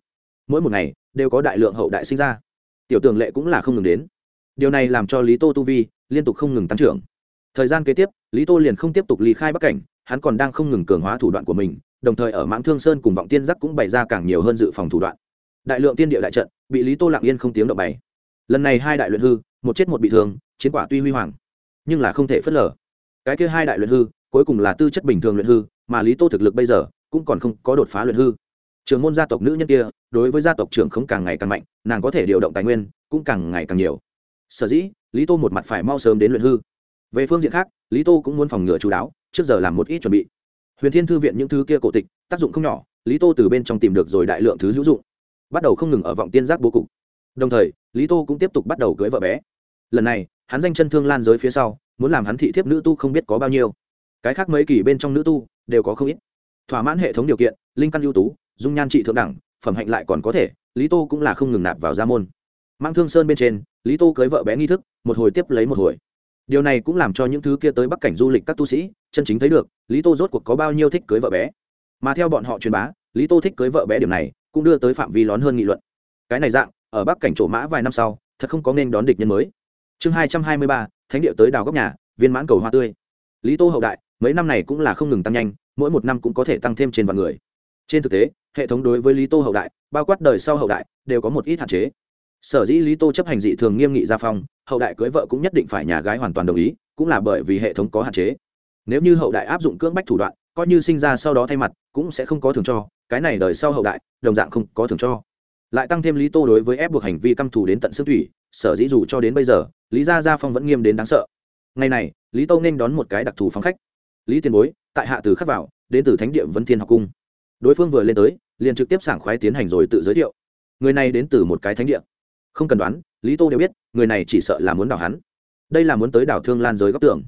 Mỗi một ngày đều có đại lượng hậu đại sinh ra. Tiểu tường lệ cũng là không ngừng đến. Điều này làm cho lý tô tu vi liên tục không ngừng tăng trưởng. Thời gian kế tiếp, lý tô liền không tiếp tục ly khai bắc cảnh, hắn còn đang không ngừng cường hóa thủ đoạn của mình, đồng thời ở mãng thương sơn cùng vọng tiên giác cũng bày ra càng nhiều hơn dự phòng thủ đoạn. Đại lượng tiên địa đại trận bị lý tô lặng yên không tiếng động bày. Lần này hai đại luyện hư, một chết một bị thương, chiến quả tuy huy hoàng, nhưng là không thể phớt lờ. Cái kia hai đại luyện hư, cuối cùng là tư chất bình thường luyện hư, mà lý tô thực lực bây giờ cũng còn không có đột phá luyện hư. Trường môn gia tộc nữ nhân kia, đối với gia tộc trưởng không càng ngày càng mạnh, nàng có thể điều động tài nguyên cũng càng ngày càng nhiều. Sở dĩ, lý tô một mặt phải mau sớm đến luyện hư. Về phương diện khác, lý tô cũng muốn phòng ngừa chú đáo, trước giờ làm một ít chuẩn bị. Huyền thiên thư viện những thứ kia cổ tịch, tác dụng không nhỏ, lý tô từ bên trong tìm được rồi đại lượng thứ hữu dụng, bắt đầu không ngừng ở vọng tiên giác bố cục. Đồng thời, lý tô cũng tiếp tục bắt đầu cưới vợ bé. Lần này, hắn danh chân thương lan giới phía sau, muốn làm hắn thị thiếp nữ tu không biết có bao nhiêu. Cái khác mấy kỳ bên trong nữ tu, đều có không ít thỏa mãn hệ thống điều kiện, linh căn ưu tú, dung nhan trị thượng đẳng, phẩm hạnh lại còn có thể, lý tô cũng là không ngừng nạp vào gia môn. Mang thương sơn bên trên, lý tô cưới vợ bé nghi thức, một hồi tiếp lấy một hồi. Điều này cũng làm cho những thứ kia tới bắc cảnh du lịch các tu sĩ, chân chính thấy được, lý tô rốt cuộc có bao nhiêu thích cưới vợ bé. Mà theo bọn họ truyền bá, lý tô thích cưới vợ bé điểm này, cũng đưa tới phạm vi lón hơn nghị luận. Cái này dạng, ở bắc cảnh trổ mã vài năm sau, thật không có nên đón địch nhân mới. Chương hai trăm hai mươi ba, thánh địa tới đào góc nhà, viên mãn cầu hoa tươi. Lý tô hậu đại, mấy năm này cũng là không ngừng tăng nhanh mỗi một năm cũng có thể tăng thêm trên vạn người. Trên thực tế, hệ thống đối với lý tô hậu đại, bao quát đời sau hậu đại, đều có một ít hạn chế. Sở dĩ lý tô chấp hành dị thường nghiêm nghị gia phong, hậu đại cưới vợ cũng nhất định phải nhà gái hoàn toàn đồng ý, cũng là bởi vì hệ thống có hạn chế. Nếu như hậu đại áp dụng cưỡng bách thủ đoạn, coi như sinh ra sau đó thay mặt, cũng sẽ không có thường cho, cái này đời sau hậu đại, đồng dạng không có thường cho. Lại tăng thêm lý tô đối với ép buộc hành vi căm thù đến tận xương thủy, sở dĩ dù cho đến bây giờ, lý gia gia phong vẫn nghiêm đến đáng sợ. Ngày này, lý tô nên đón một cái đặc thù phóng khách. Lý tiền bối tại hạ từ khắc vào, đến từ thánh địa vấn thiên học cung. Đối phương vừa lên tới, liền trực tiếp sảng khoái tiến hành rồi tự giới thiệu. Người này đến từ một cái thánh địa. Không cần đoán, lý tô đều biết, người này chỉ sợ là muốn đào hắn. Đây là muốn tới đảo thương lan giới góc tường.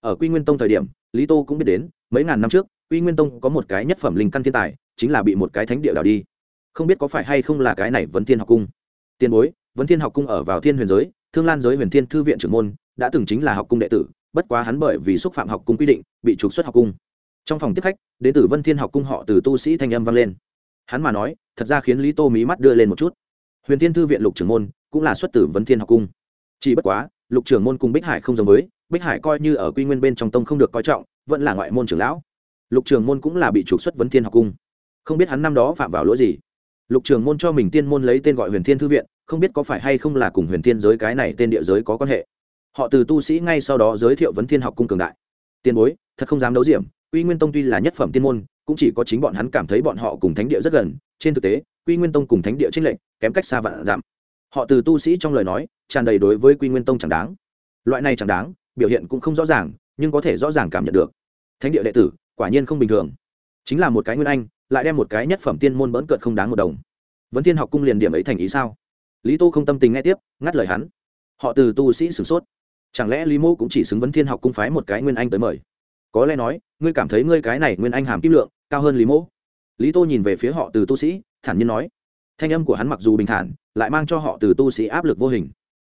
Ở quy nguyên tông thời điểm, lý tô cũng biết đến, mấy ngàn năm trước, quy nguyên tông có một cái nhất phẩm linh căn thiên tài, chính là bị một cái thánh địa đảo đi. Không biết có phải hay không là cái này vấn thiên học cung. Tiền bối vấn thiên học cung ở vào thiên huyền giới, thương lan giới huyền thiên thư viện trưởng môn, đã từng chính là học cung đệ tử, bất quá hắn bởi vì xúc phạm học cung quy định, bị trục xuất học cung trong phòng tiếp khách, đến từ vân thiên học cung họ từ tu sĩ thanh âm vang lên. Hắn mà nói, thật ra khiến lý tô mí mắt đưa lên một chút. Huyền thiên thư viện lục trưởng môn cũng là xuất từ vân thiên học cung. Chỉ bất quá, lục trưởng môn cùng bích hải không giống với, bích hải coi như ở quy nguyên bên trong tông không được coi trọng, vẫn là ngoại môn trưởng lão. Lục trưởng môn cũng là bị trục xuất vấn thiên học cung. Không biết hắn năm đó phạm vào lỗi gì. Lục trưởng môn cho mình tiên môn lấy tên gọi huyền thiên thư viện, không biết có phải hay không là cùng huyền thiên giới cái này tên địa giới có quan hệ. Họ từ tu sĩ ngay sau đó giới thiệu vấn thiên học cung cường đại. Tiền bối, thật không dám đấu diệm quy nguyên tông tuy là nhất phẩm tiên môn, cũng chỉ có chính bọn hắn cảm thấy bọn họ cùng thánh địa rất gần, trên thực tế, quy nguyên tông cùng thánh địa trinh lệnh kém cách xa vạn giảm họ từ tu sĩ trong lời nói, tràn đầy đối với quy nguyên tông chẳng đáng. Loại này chẳng đáng, biểu hiện cũng không rõ ràng, nhưng có thể rõ ràng cảm nhận được. Thánh địa đệ tử, quả nhiên không bình thường. Chính là một cái nguyên anh, lại đem một cái nhất phẩm tiên môn bỡn cợt không đáng một đồng. Vấn thiên học cung liền điểm ấy thành ý sao? Lý tô không tâm tình nghe tiếp, ngắt lời hắn. Họ từ tu sĩ sửng sốt. Chẳng lẽ lý mô cũng chỉ xứng vấn thiên học cung phái một cái nguyên anh tới mời? Có lẽ nói, ngươi cảm thấy ngươi cái này nguyên anh hàm kim lượng, cao hơn lý mô lý tô nhìn về phía họ từ tu sĩ, thản nhiên nói. Thanh âm của hắn mặc dù bình thản, lại mang cho họ từ tu sĩ áp lực vô hình.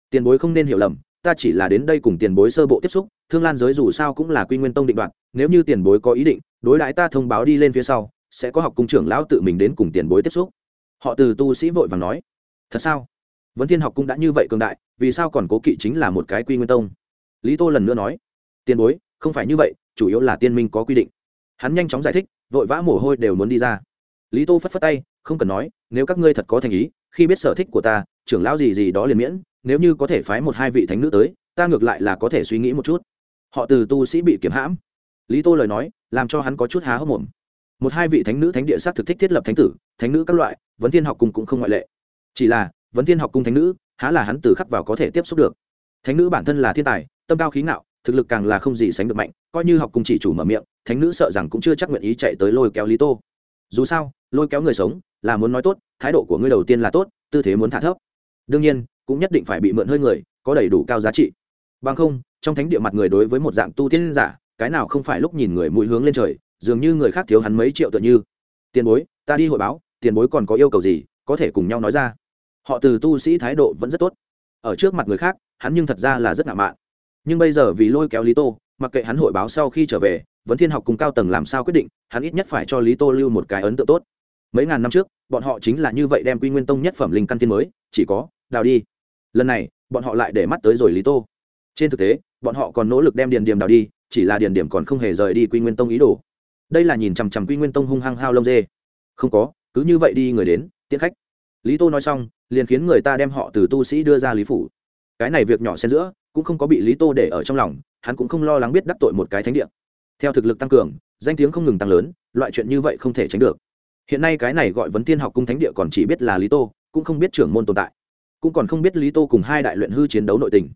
Tiền bối không nên hiểu lầm, ta chỉ là đến đây cùng tiền bối sơ bộ tiếp xúc, thương lan giới dù sao cũng là quy nguyên tông định đoạt, nếu như tiền bối có ý định, đối đãi ta thông báo đi lên phía sau, sẽ có học cung trưởng lão tự mình đến cùng tiền bối tiếp xúc. Họ từ tu sĩ vội vàng nói. Thật sao? Vấn thiên học cung đã như vậy cường đại, vì sao còn cố kỵ chính là một cái quy nguyên tông? Lý tô lần nữa nói. Tiền bối không phải như vậy, chủ yếu là tiên minh có quy định. Hắn nhanh chóng giải thích, vội vã mồ hôi đều muốn đi ra. Lý tô phất phất tay, không cần nói, nếu các ngươi thật có thành ý, khi biết sở thích của ta, trưởng lão gì gì đó liền miễn, nếu như có thể phái một hai vị thánh nữ tới, ta ngược lại là có thể suy nghĩ một chút. Họ từ tu sĩ bị kiểm hãm. Lý tô lời nói, làm cho hắn có chút há hốc mồm. Một hai vị thánh nữ thánh địa sát thực thích thiết lập thánh tử, thánh nữ các loại, vấn thiên học cung cũng không ngoại lệ. Chỉ là, vấn thiên học cung thánh nữ, há là hắn từ khắc vào có thể tiếp xúc được. Thánh nữ bản thân là thiên tài, tâm cao khí ngạo thực lực càng là không gì sánh được mạnh, coi như học cung chỉ chủ mở miệng, thánh nữ sợ rằng cũng chưa chắc nguyện ý chạy tới lôi kéo lý tô. Dù sao, lôi kéo người sống là muốn nói tốt, thái độ của ngươi đầu tiên là tốt, tư thế muốn thả thấp. Đương nhiên, cũng nhất định phải bị mượn hơi người, có đầy đủ cao giá trị. Bằng không, trong thánh địa mặt người đối với một dạng tu tiên giả, cái nào không phải lúc nhìn người mũi hướng lên trời, dường như người khác thiếu hắn mấy triệu tựa như. Tiền bối, ta đi hội báo, tiền bối còn có yêu cầu gì, có thể cùng nhau nói ra. Họ từ tu sĩ thái độ vẫn rất tốt. Ở trước mặt người khác, hắn nhưng thật ra là rất ngạo mạn nhưng bây giờ vì lôi kéo lý tô, mặc kệ hắn hội báo sau khi trở về, Vấn thiên học cùng cao tầng làm sao quyết định, hắn ít nhất phải cho lý tô lưu một cái ấn tượng tốt. Mấy ngàn năm trước, bọn họ chính là như vậy đem quy nguyên tông nhất phẩm linh căn tiên mới, chỉ có, đào đi. Lần này, bọn họ lại để mắt tới rồi lý tô. Trên thực tế, bọn họ còn nỗ lực đem điền điểm đào đi, chỉ là điền điểm còn không hề rời đi quy nguyên tông ý đồ. Đây là nhìn chằm chằm quy nguyên tông hung hăng hao lông dê. Không có, cứ như vậy đi người đến, tiễn khách. Lý tô nói xong, liền khiến người ta đem họ từ tu sĩ đưa ra lý phủ. Cái này việc nhỏ xen giữa cũng không có bị lý tô để ở trong lòng, hắn cũng không lo lắng biết đắc tội một cái thánh địa. Theo thực lực tăng cường, danh tiếng không ngừng tăng lớn, loại chuyện như vậy không thể tránh được. Hiện nay cái này gọi vấn tiên học cung thánh địa còn chỉ biết là lý tô, cũng không biết trưởng môn tồn tại. Cũng còn không biết lý tô cùng hai đại luyện hư chiến đấu nội tình.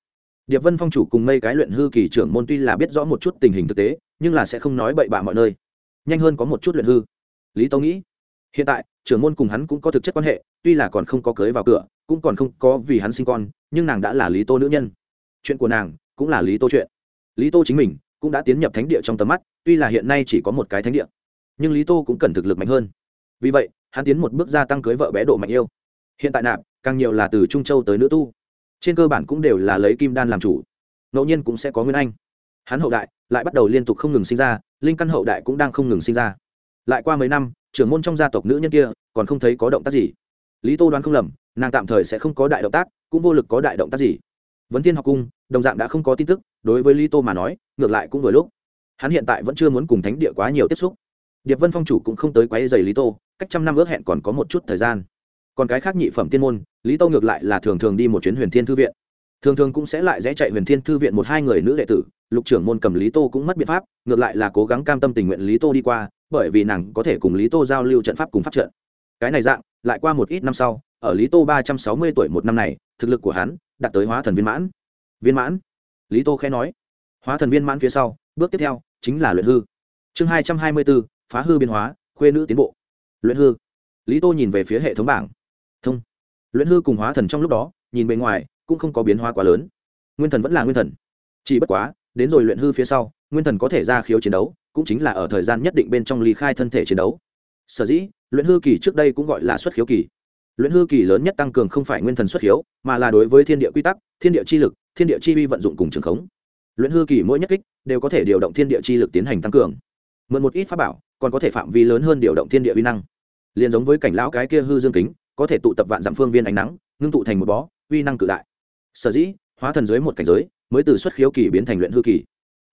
Điệp vân phong chủ cùng mây cái luyện hư kỳ trưởng môn tuy là biết rõ một chút tình hình thực tế, nhưng là sẽ không nói bậy bạ mọi nơi. Nhanh hơn có một chút luyện hư. Lý tô nghĩ, hiện tại, trưởng môn cùng hắn cũng có thực chất quan hệ, tuy là còn không có cưới vào cửa, cũng còn không có vì hắn sinh con, nhưng nàng đã là lý tô nữ nhân chuyện của nàng cũng là lý tô chuyện. Lý tô chính mình cũng đã tiến nhập thánh địa trong tầm mắt, tuy là hiện nay chỉ có một cái thánh địa, nhưng lý tô cũng cần thực lực mạnh hơn. Vì vậy, hắn tiến một bước gia tăng cưới vợ bé độ mạnh yêu. Hiện tại nạp, càng nhiều là từ trung châu tới nữ tu. Trên cơ bản cũng đều là lấy kim đan làm chủ. Ngẫu nhiên cũng sẽ có nguyên anh. Hắn hậu đại lại bắt đầu liên tục không ngừng sinh ra, linh căn hậu đại cũng đang không ngừng sinh ra. Lại qua mấy năm, trưởng môn trong gia tộc nữ nhân kia còn không thấy có động tác gì. Lý tô đoán không lầm, nàng tạm thời sẽ không có đại động tác, cũng vô lực có đại động tác gì vấn thiên học cung, đồng dạng đã không có tin tức, đối với lý tô mà nói, ngược lại cũng vừa lúc. Hắn hiện tại vẫn chưa muốn cùng thánh địa quá nhiều tiếp xúc. Điệp vân phong chủ cũng không tới quáy dày lý tô, cách trăm năm ước hẹn còn có một chút thời gian. Còn cái khác nhị phẩm tiên môn, lý tô ngược lại là thường thường đi một chuyến huyền thiên thư viện. Thường thường cũng sẽ lại rẽ chạy huyền thiên thư viện một hai người nữ đệ tử, lục trưởng môn cầm lý tô cũng mất biện pháp, ngược lại là cố gắng cam tâm tình nguyện lý tô đi qua, bởi vì nàng có thể cùng lý tô giao lưu trận pháp cùng pháp trận. Cái này dạng, lại qua một ít năm sau ở lý tô ba trăm sáu mươi tuổi một năm này, thực lực của hắn đạt tới hóa thần viên mãn. Viên mãn? Lý tô khẽ nói. Hóa thần viên mãn phía sau, bước tiếp theo chính là luyện hư. Chương hai trăm hai mươi bốn phá hư biến hóa, khuê nữ tiến bộ. Luyện hư. Lý tô nhìn về phía hệ thống bảng. Thông. Luyện hư cùng hóa thần trong lúc đó, nhìn bề ngoài cũng không có biến hóa quá lớn. Nguyên thần vẫn là nguyên thần. Chỉ bất quá, đến rồi luyện hư phía sau, nguyên thần có thể ra khiếu chiến đấu, cũng chính là ở thời gian nhất định bên trong ly khai thân thể chiến đấu. Sở dĩ, luyện hư kỳ trước đây cũng gọi là xuất khiếu kỳ luyện hư kỳ lớn nhất tăng cường không phải nguyên thần xuất hiếu, mà là đối với thiên địa quy tắc thiên địa chi lực thiên địa chi uy vận dụng cùng trường khống. Luyện hư kỳ mỗi nhất kích đều có thể điều động thiên địa chi lực tiến hành tăng cường. Mượn một ít pháp bảo còn có thể phạm vi lớn hơn điều động thiên địa uy năng. Liền giống với cảnh lão cái kia hư dương kính có thể tụ tập vạn dặm phương viên ánh nắng ngưng tụ thành một bó uy năng cự đại. Sở dĩ hóa thần dưới một cảnh giới mới từ xuất khiếu kỳ biến thành luyện hư kỳ.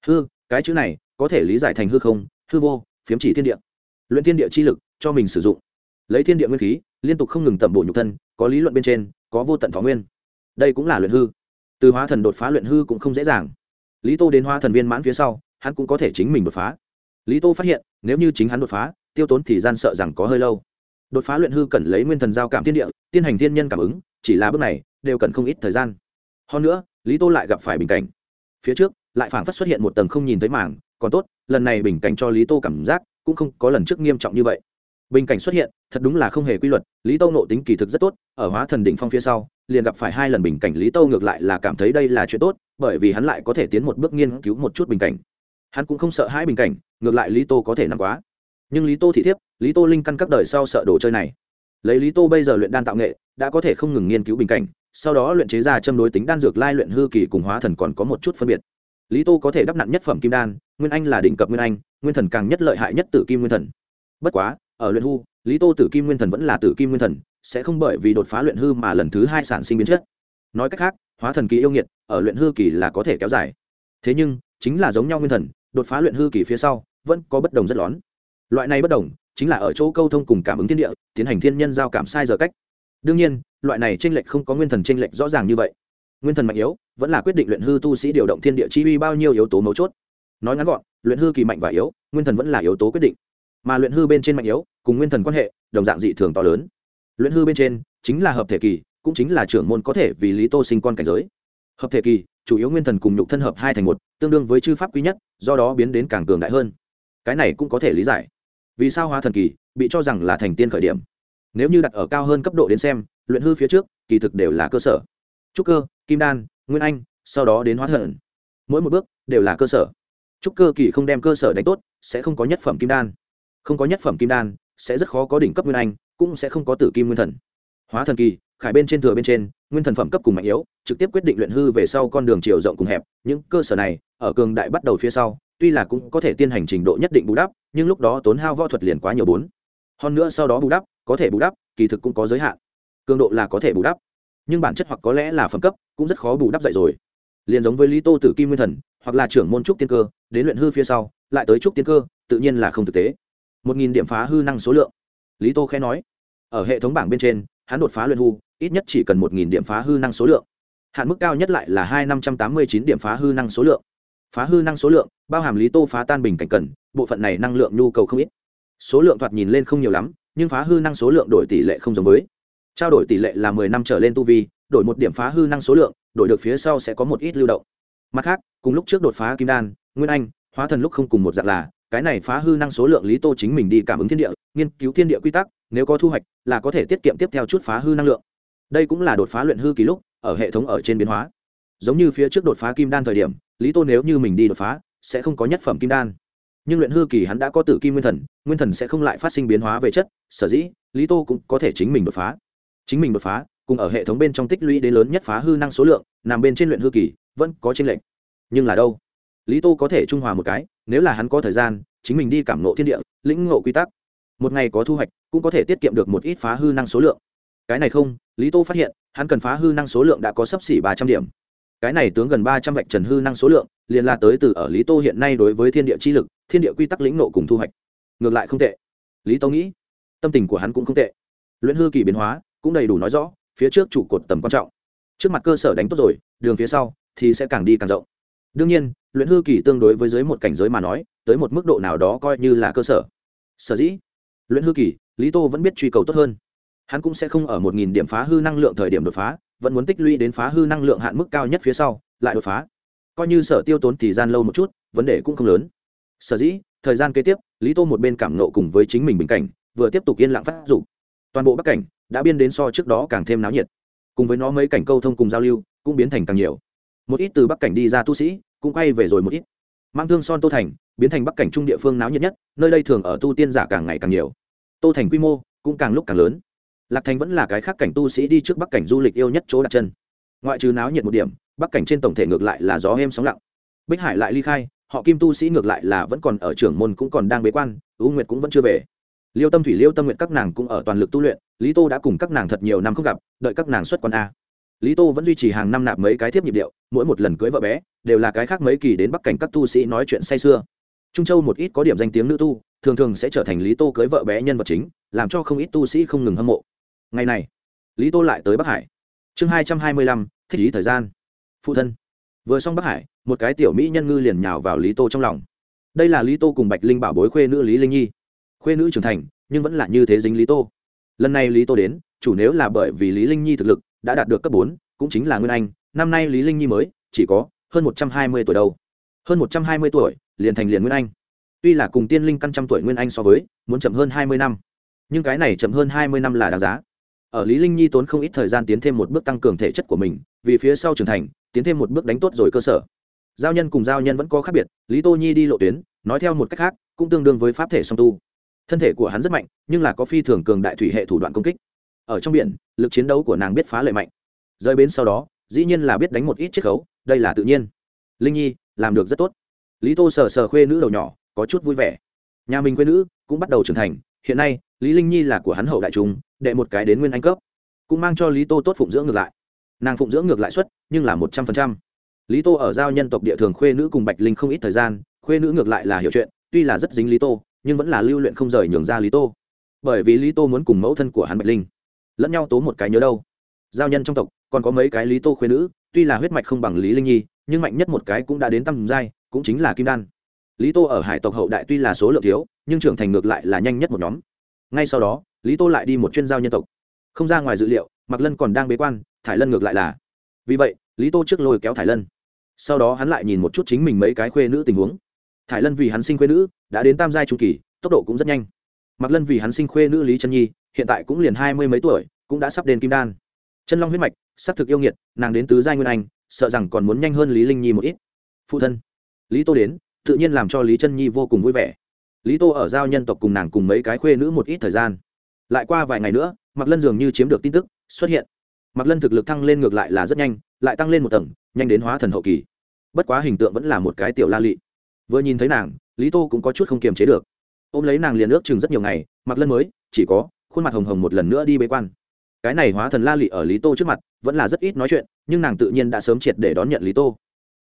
Hư cái chữ này có thể lý giải thành hư không hư vô phiếm chỉ thiên địa. Luyện thiên địa chi lực cho mình sử dụng. Lấy thiên địa nguyên khí liên tục không ngừng tẩm bổ nhục thân, có lý luận bên trên, có vô tận thọ nguyên. Đây cũng là luyện hư. Từ hóa thần đột phá luyện hư cũng không dễ dàng. Lý tô đến hóa thần viên mãn phía sau, hắn cũng có thể chính mình đột phá. Lý tô phát hiện, nếu như chính hắn đột phá, tiêu tốn thì gian sợ rằng có hơi lâu. Đột phá luyện hư cần lấy nguyên thần giao cảm thiên địa, tiên hành thiên nhân cảm ứng, chỉ là bước này, đều cần không ít thời gian. Hơn nữa, lý tô lại gặp phải bình cảnh. Phía trước, lại phảng phất xuất hiện một tầng không nhìn thấy mảng, còn tốt, lần này bình cảnh cho lý tô cảm giác cũng không có lần trước nghiêm trọng như vậy bình cảnh xuất hiện, thật đúng là không hề quy luật, lý tô nộ tính kỳ thực rất tốt, ở hóa thần đỉnh phong phía sau, liền gặp phải hai lần bình cảnh, lý tô ngược lại là cảm thấy đây là chuyện tốt, bởi vì hắn lại có thể tiến một bước nghiên cứu một chút bình cảnh. Hắn cũng không sợ hai bình cảnh, ngược lại lý tô có thể nằm quá. Nhưng lý tô thị thiếp, lý tô linh căn các đời sau sợ đồ chơi này. Lấy lý tô bây giờ luyện đan tạo nghệ, đã có thể không ngừng nghiên cứu bình cảnh, sau đó luyện chế ra châm đối tính đan dược lai luyện hư kỳ cùng hóa thần còn có một chút phân biệt. Lý tô có thể đắp nặn nhất phẩm kim đan, nguyên anh là đỉnh cập nguyên anh, nguyên thần càng nhất lợi hại nhất tử kim nguyên thần. Bất quá ở luyện hư lý tô tử kim nguyên thần vẫn là tử kim nguyên thần, sẽ không bởi vì đột phá luyện hư mà lần thứ hai sản sinh biến chất. Nói cách khác, hóa thần kỳ yêu nghiệt ở luyện hư kỳ là có thể kéo dài. Thế nhưng, chính là giống nhau nguyên thần, đột phá luyện hư kỳ phía sau, vẫn có bất đồng rất lớn loại này bất đồng chính là ở chỗ câu thông cùng cảm ứng thiên địa, tiến hành thiên nhân giao cảm sai giờ cách. Đương nhiên, loại này tranh lệch không có nguyên thần tranh lệch rõ ràng như vậy. Nguyên thần mạnh yếu, vẫn là quyết định luyện hư tu sĩ điều động thiên địa chi uy bao nhiêu yếu tố mấu chốt. Nói ngắn gọn, luyện hư kỳ mạnh và yếu, nguyên thần vẫn là yếu tố quyết định mà luyện hư bên trên mạnh yếu, cùng nguyên thần quan hệ, đồng dạng dị thường to lớn. Luyện hư bên trên chính là hợp thể kỳ, cũng chính là trưởng môn có thể vì lý tô sinh con cảnh giới. Hợp thể kỳ, chủ yếu nguyên thần cùng nhục thân hợp hai thành một, tương đương với chư pháp quý nhất, do đó biến đến càng cường đại hơn. Cái này cũng có thể lý giải. Vì sao hóa thần kỳ bị cho rằng là thành tiên khởi điểm? Nếu như đặt ở cao hơn cấp độ đến xem, luyện hư phía trước, kỳ thực đều là cơ sở. Trúc cơ, kim đan, nguyên anh, sau đó đến hóa thần. Mỗi một bước đều là cơ sở. Trúc cơ kỳ không đem cơ sở đánh tốt, sẽ không có nhất phẩm kim đan không có nhất phẩm kim đan, sẽ rất khó có đỉnh cấp nguyên anh, cũng sẽ không có tử kim nguyên thần. Hóa thần kỳ, khải bên trên thừa bên trên, nguyên thần phẩm cấp cùng mạnh yếu, trực tiếp quyết định luyện hư về sau con đường chiều rộng cùng hẹp, những cơ sở này, ở cường đại bắt đầu phía sau, tuy là cũng có thể tiên hành trình độ nhất định bù đắp, nhưng lúc đó tốn hao võ thuật liền quá nhiều bốn. Hơn nữa sau đó bù đắp, có thể bù đắp, kỳ thực cũng có giới hạn. Cường độ là có thể bù đắp, nhưng bản chất hoặc có lẽ là phẩm cấp, cũng rất khó bù đắp dậy rồi. Liền giống với lý tô tử kim nguyên thần, hoặc là trưởng môn trúc tiên cơ, đến luyện hư phía sau, lại tới trúc tiên cơ, tự nhiên là không thực tế một nghìn điểm phá hư năng số lượng. Lý tô khẽ nói, ở hệ thống bảng bên trên, hắn đột phá luyện hư, ít nhất chỉ cần một nghìn điểm phá hư năng số lượng. Hạn mức cao nhất lại là hai năm trăm tám mươi chín điểm phá hư năng số lượng. Phá hư năng số lượng, bao hàm lý tô phá tan bình cảnh cần, bộ phận này năng lượng nhu cầu không ít. Số lượng thoạt nhìn lên không nhiều lắm, nhưng phá hư năng số lượng đổi tỷ lệ không giống với. Trao đổi tỷ lệ là mười năm trở lên tu vi, đổi một điểm phá hư năng số lượng, đổi được phía sau sẽ có một ít lưu động. Mặt khác, cùng lúc trước đột phá kim đan, nguyên anh, hóa thần lúc không cùng một dạng là cái này phá hư năng số lượng lý tô chính mình đi cảm ứng thiên địa, nghiên cứu thiên địa quy tắc, nếu có thu hoạch là có thể tiết kiệm tiếp theo chút phá hư năng lượng. Đây cũng là đột phá luyện hư kỳ lúc, ở hệ thống ở trên biến hóa. Giống như phía trước đột phá kim đan thời điểm, lý tô nếu như mình đi đột phá, sẽ không có nhất phẩm kim đan. Nhưng luyện hư kỳ hắn đã có tử kim nguyên thần nguyên thần sẽ không lại phát sinh biến hóa về chất, sở dĩ, lý tô cũng có thể chính mình đột phá. Chính mình đột phá, cùng ở hệ thống bên trong tích lũy đến lớn nhất phá hư năng số lượng, nằm bên trên luyện hư kỳ vẫn có tranh lệch. Nhưng là đâu? Lý tô có thể trung hòa một cái, nếu là hắn có thời gian, chính mình đi cảm nộ thiên địa, lĩnh ngộ quy tắc. Một ngày có thu hoạch, cũng có thể tiết kiệm được một ít phá hư năng số lượng. Cái này không, lý tô phát hiện, hắn cần phá hư năng số lượng đã có sấp xỉ ba trăm điểm. Cái này tướng gần ba trăm vạch trần hư năng số lượng, liền là tới từ ở lý tô hiện nay đối với thiên địa chi lực, thiên địa quy tắc lĩnh nộ cùng thu hoạch. Ngược lại không tệ. Lý tô nghĩ, tâm tình của hắn cũng không tệ. Luyện hư kỳ biến hóa, cũng đầy đủ nói rõ, phía trước trụ cột tầm quan trọng. Trước mặt cơ sở đánh tốt rồi, đường phía sau thì sẽ càng đi càng rộng. Đương nhiên luyện hư kỳ tương đối với dưới một cảnh giới mà nói, tới một mức độ nào đó coi như là cơ sở. Sở dĩ, luyện hư kỳ, lý tô vẫn biết truy cầu tốt hơn. Hắn cũng sẽ không ở một nghìn điểm phá hư năng lượng thời điểm đột phá, vẫn muốn tích lũy đến phá hư năng lượng hạn mức cao nhất phía sau, lại đột phá. Coi như sở tiêu tốn thì gian lâu một chút, vấn đề cũng không lớn. Sở dĩ, thời gian kế tiếp, lý tô một bên cảm nộ cùng với chính mình bình cảnh, vừa tiếp tục yên lặng phát dụng toàn bộ bắc cảnh đã biên đến so trước đó càng thêm náo nhiệt. Cùng với nó mấy cảnh câu thông cùng giao lưu, cũng biến thành càng nhiều. Một ít từ bắc cảnh đi ra tu sĩ cũng quay về rồi một ít. Mang thương son tô thành biến thành bắc cảnh trung địa phương náo nhiệt nhất, nơi đây thường ở tu tiên giả càng ngày càng nhiều. Tô thành quy mô cũng càng lúc càng lớn. Lạc thành vẫn là cái khác cảnh tu sĩ đi trước bắc cảnh du lịch yêu nhất chỗ đặt chân. Ngoại trừ náo nhiệt một điểm, bắc cảnh trên tổng thể ngược lại là gió êm sóng lặng. Bích hải lại ly khai, họ kim tu sĩ ngược lại là vẫn còn ở trưởng môn cũng còn đang bế quan ưu nguyệt cũng vẫn chưa về. Liêu tâm thủy, liêu tâm nguyện các nàng cũng ở toàn lực tu luyện, lý tô đã cùng các nàng thật nhiều năm không gặp, đợi các nàng xuất quan a lý tô vẫn duy trì hàng năm nạp mấy cái thiếp nhịp điệu, mỗi một lần cưới vợ bé, đều là cái khác mấy kỳ đến bắc cảnh các tu sĩ nói chuyện say sưa. Trung châu một ít có điểm danh tiếng nữ tu, thường thường sẽ trở thành lý tô cưới vợ bé nhân vật chính, làm cho không ít tu sĩ không ngừng hâm mộ. Ngày này, lý tô lại tới bắc hải. Chương hai trăm hai mươi lăm, thích lý thời gian. Phụ thân. Vừa xong bắc hải, một cái tiểu mỹ nhân ngư liền nhào vào lý tô trong lòng. Đây là lý tô cùng bạch linh bảo bối khuê nữ lý linh nhi. Khuê nữ trưởng thành, nhưng vẫn là như thế dính lý tô. Lần này lý tô đến, chủ nếu là bởi vì lý linh nhi thực lực đã đạt được cấp bốn, cũng chính là nguyên anh. Năm nay lý linh nhi mới, chỉ có hơn một trăm hai mươi tuổi đâu. Hơn một trăm hai mươi tuổi, liền thành liền nguyên anh. Tuy là cùng tiên linh căn trăm tuổi nguyên anh so với, muốn chậm hơn hai mươi năm. Nhưng cái này chậm hơn hai mươi năm là đáng giá. Ở lý linh nhi tốn không ít thời gian tiến thêm một bước tăng cường thể chất của mình, vì phía sau trưởng thành, tiến thêm một bước đánh tốt rồi cơ sở. Giao nhân cùng giao nhân vẫn có khác biệt, lý tô nhi đi lộ tuyến, nói theo một cách khác, cũng tương đương với pháp thể song tu. Thân thể của hắn rất mạnh, nhưng là có phi thường cường đại thủy hệ thủ đoạn công kích ở trong biển, lực chiến đấu của nàng biết phá lệ mạnh. Rời bến sau đó, dĩ nhiên là biết đánh một ít chiết khấu, đây là tự nhiên. Linh nhi, làm được rất tốt. Lý tô sờ sờ khuê nữ đầu nhỏ, có chút vui vẻ. Nhà mình khuê nữ cũng bắt đầu trưởng thành, hiện nay, lý linh nhi là của hắn hậu đại trung đệ một cái đến nguyên anh cấp, cũng mang cho lý tô tốt phụng dưỡng ngược lại. Nàng phụng dưỡng ngược lại suất, nhưng là một trăm phần trăm. Lý tô ở giao nhân tộc địa thường khuê nữ cùng bạch linh không ít thời gian, khuê nữ ngược lại là hiểu chuyện, tuy là rất dính lý tô, nhưng vẫn là lưu luyện không rời nhường ra lý tô. Bởi vì lý tô muốn cùng mẫu thân của hắn bạch linh lẫn nhau tố một cái nhớ đâu. Giao nhân trong tộc, còn có mấy cái lý tô khuyên nữ, tuy là huyết mạch không bằng lý linh nhi, nhưng mạnh nhất một cái cũng đã đến tầm giai, cũng chính là kim đan. Lý tô ở hải tộc hậu đại tuy là số lượng thiếu, nhưng trưởng thành ngược lại là nhanh nhất một nhóm. Ngay sau đó, lý tô lại đi một chuyên giao nhân tộc. Không ra ngoài dự liệu mặc lân còn đang bế quan, thải lân ngược lại là. Vì vậy, lý tô trước lôi kéo thải lân. Sau đó hắn lại nhìn một chút chính mình mấy cái khuê nữ tình huống. Thải lân vì hắn sinh khuê nữ, đã đến tam giai trung kỳ, tốc độ cũng rất nhanh. Mặc lân vì hắn sinh khuê nữ lý chân nhi hiện tại cũng liền hai mươi mấy tuổi, cũng đã sắp đến kim đan. Chân long huyết mạch s ắ c thực yêu nghiệt, nàng đến tứ giai nguyên anh, sợ rằng còn muốn nhanh hơn lý linh nhi một ít. Phụ thân, lý tô đến, tự nhiên làm cho lý chân nhi vô cùng vui vẻ. Lý tô ở giao nhân tộc cùng nàng cùng mấy cái khuê nữ một ít thời gian. Lại qua vài ngày nữa mặc lân dường như chiếm được tin tức, xuất hiện. Mặc lân thực lực thăng lên ngược lại là rất nhanh, lại tăng lên một tầng, nhanh đến hóa thần hậu kỳ. Bất quá hình tượng vẫn là một cái tiểu la lị. Vừa nhìn thấy nàng, lý tô cũng có chút không kiềm chế được. Ôm lấy nàng liền ước chừng rất nhiều ngày mặc lân mới, chỉ có khuôn mặt hồng hồng một lần nữa đi bế quan. Cái này hóa thần la lị ở lý tô trước mặt, vẫn là rất ít nói chuyện, nhưng nàng tự nhiên đã sớm triệt để đón nhận lý tô.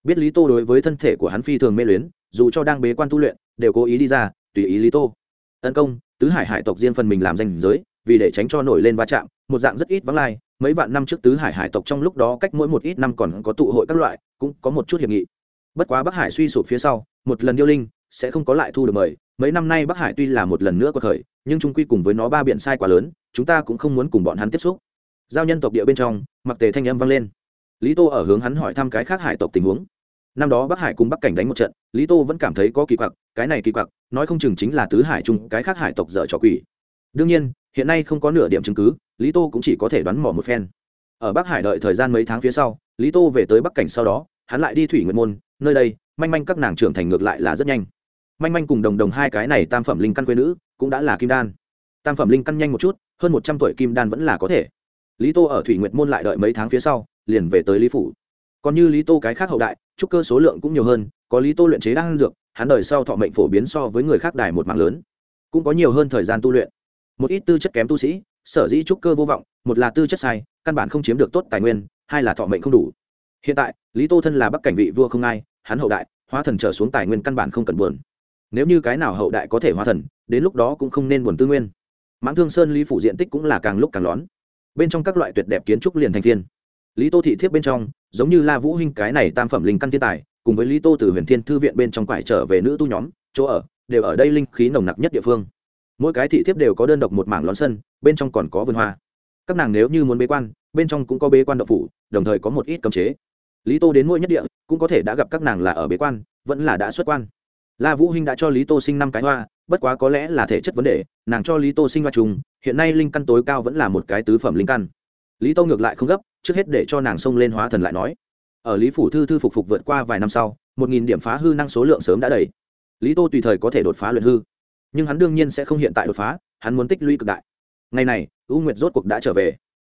Biết lý tô đối với thân thể của hắn phi thường mê luyến, dù cho đang bế quan tu luyện, đều cố ý đi ra, tùy ý lý tô. Tấn công, tứ hải hải tộc riêng phần mình làm danh giới, vì để tránh cho nổi lên va chạm, một dạng rất ít vắng lai, mấy vạn năm trước tứ hải hải tộc trong lúc đó cách mỗi một ít năm còn có tụ hội các loại, cũng có một chút hiệp nghị. Bất quá bắc hải suy sụp phía sau, một lần điêu linh sẽ không có lại thu được mời. Mấy năm nay bắc hải tuy là một lần nữa có thời nhưng chúng quy cùng với nó ba biện sai quá lớn, chúng ta cũng không muốn cùng bọn hắn tiếp xúc. Giao nhân tộc địa bên trong, mặc tề thanh âm vang lên. Lý tô ở hướng hắn hỏi thăm cái khác hải tộc tình huống. Năm đó bắc hải cùng bắc cảnh đánh một trận, lý tô vẫn cảm thấy có kỳ quặc, cái này kỳ quặc, nói không chừng chính là tứ hải chung cái khác hải tộc dở trò quỷ. Đương nhiên, hiện nay không có nửa điểm chứng cứ, lý tô cũng chỉ có thể đoán mò một phen. Ở bắc hải đợi thời gian mấy tháng phía sau, lý tô về tới bắc cảnh sau đó, hắn lại đi thủy nguyện môn, nơi đây, manh manh các nàng trưởng thành ngược lại là rất nhanh manh manh cùng đồng đồng hai cái này tam phẩm linh căn quê nữ cũng đã là kim đan. Tam phẩm linh căn nhanh một chút, hơn một trăm tuổi kim đan vẫn là có thể. Lý tô ở thủy nguyệt môn lại đợi mấy tháng phía sau, liền về tới lý phủ. Còn như lý tô cái khác hậu đại, trúc cơ số lượng cũng nhiều hơn, có lý tô luyện chế đan dược, hắn đời sau thọ mệnh phổ biến so với người khác đài một mạng lớn. Cũng có nhiều hơn thời gian tu luyện. Một ít tư chất kém tu sĩ, sở dĩ trúc cơ vô vọng, một là tư chất sai, căn bản không chiếm được tốt tài nguyên, hai là thọ mệnh không đủ. Hiện tại, lý tô thân là bắc cảnh vị vua không ai, hắn hậu đại, hóa thần trở xuống tài nguyên căn bản không cần buồn nếu như cái nào hậu đại có thể hóa thần, đến lúc đó cũng không nên buồn tư nguyên. Mãng thương sơn lý phủ diện tích cũng là càng lúc càng lón. Bên trong các loại tuyệt đẹp kiến trúc liền thành thiên lý tô thị thiếp bên trong, giống như la vũ huynh cái này tam phẩm linh căn thiên tài, cùng với lý tô từ huyền thiên thư viện bên trong quải trở về nữ tu nhóm, chỗ ở, đều ở đây linh khí nồng nặc nhất địa phương. Mỗi cái thị thiếp đều có đơn độc một mảng lón sân, bên trong còn có vườn hoa. Các nàng nếu như muốn bế quan, bên trong cũng có bế quan độc phủ, đồng thời có một ít cấm chế. Lý tô đến mỗi nhất địa, cũng có thể đã gặp các nàng là ở bế quan, vẫn là đã xuất quan la vũ hinh đã cho lý tô sinh năm cái hoa, bất quá có lẽ là thể chất vấn đề, nàng cho lý tô sinh hoa trùng, hiện nay linh căn tối cao vẫn là một cái tứ phẩm linh căn. Lý tô ngược lại không gấp, trước hết để cho nàng xông lên hóa thần lại nói. Ở lý phủ thư thư phục phục vượt qua vài năm sau, một nghìn điểm phá hư năng số lượng sớm đã đầy. Lý tô tùy thời có thể đột phá luyện hư, nhưng hắn đương nhiên sẽ không hiện tại đột phá, hắn muốn tích lũy cực đại. Ngày này, u nguyệt rốt cuộc đã trở về.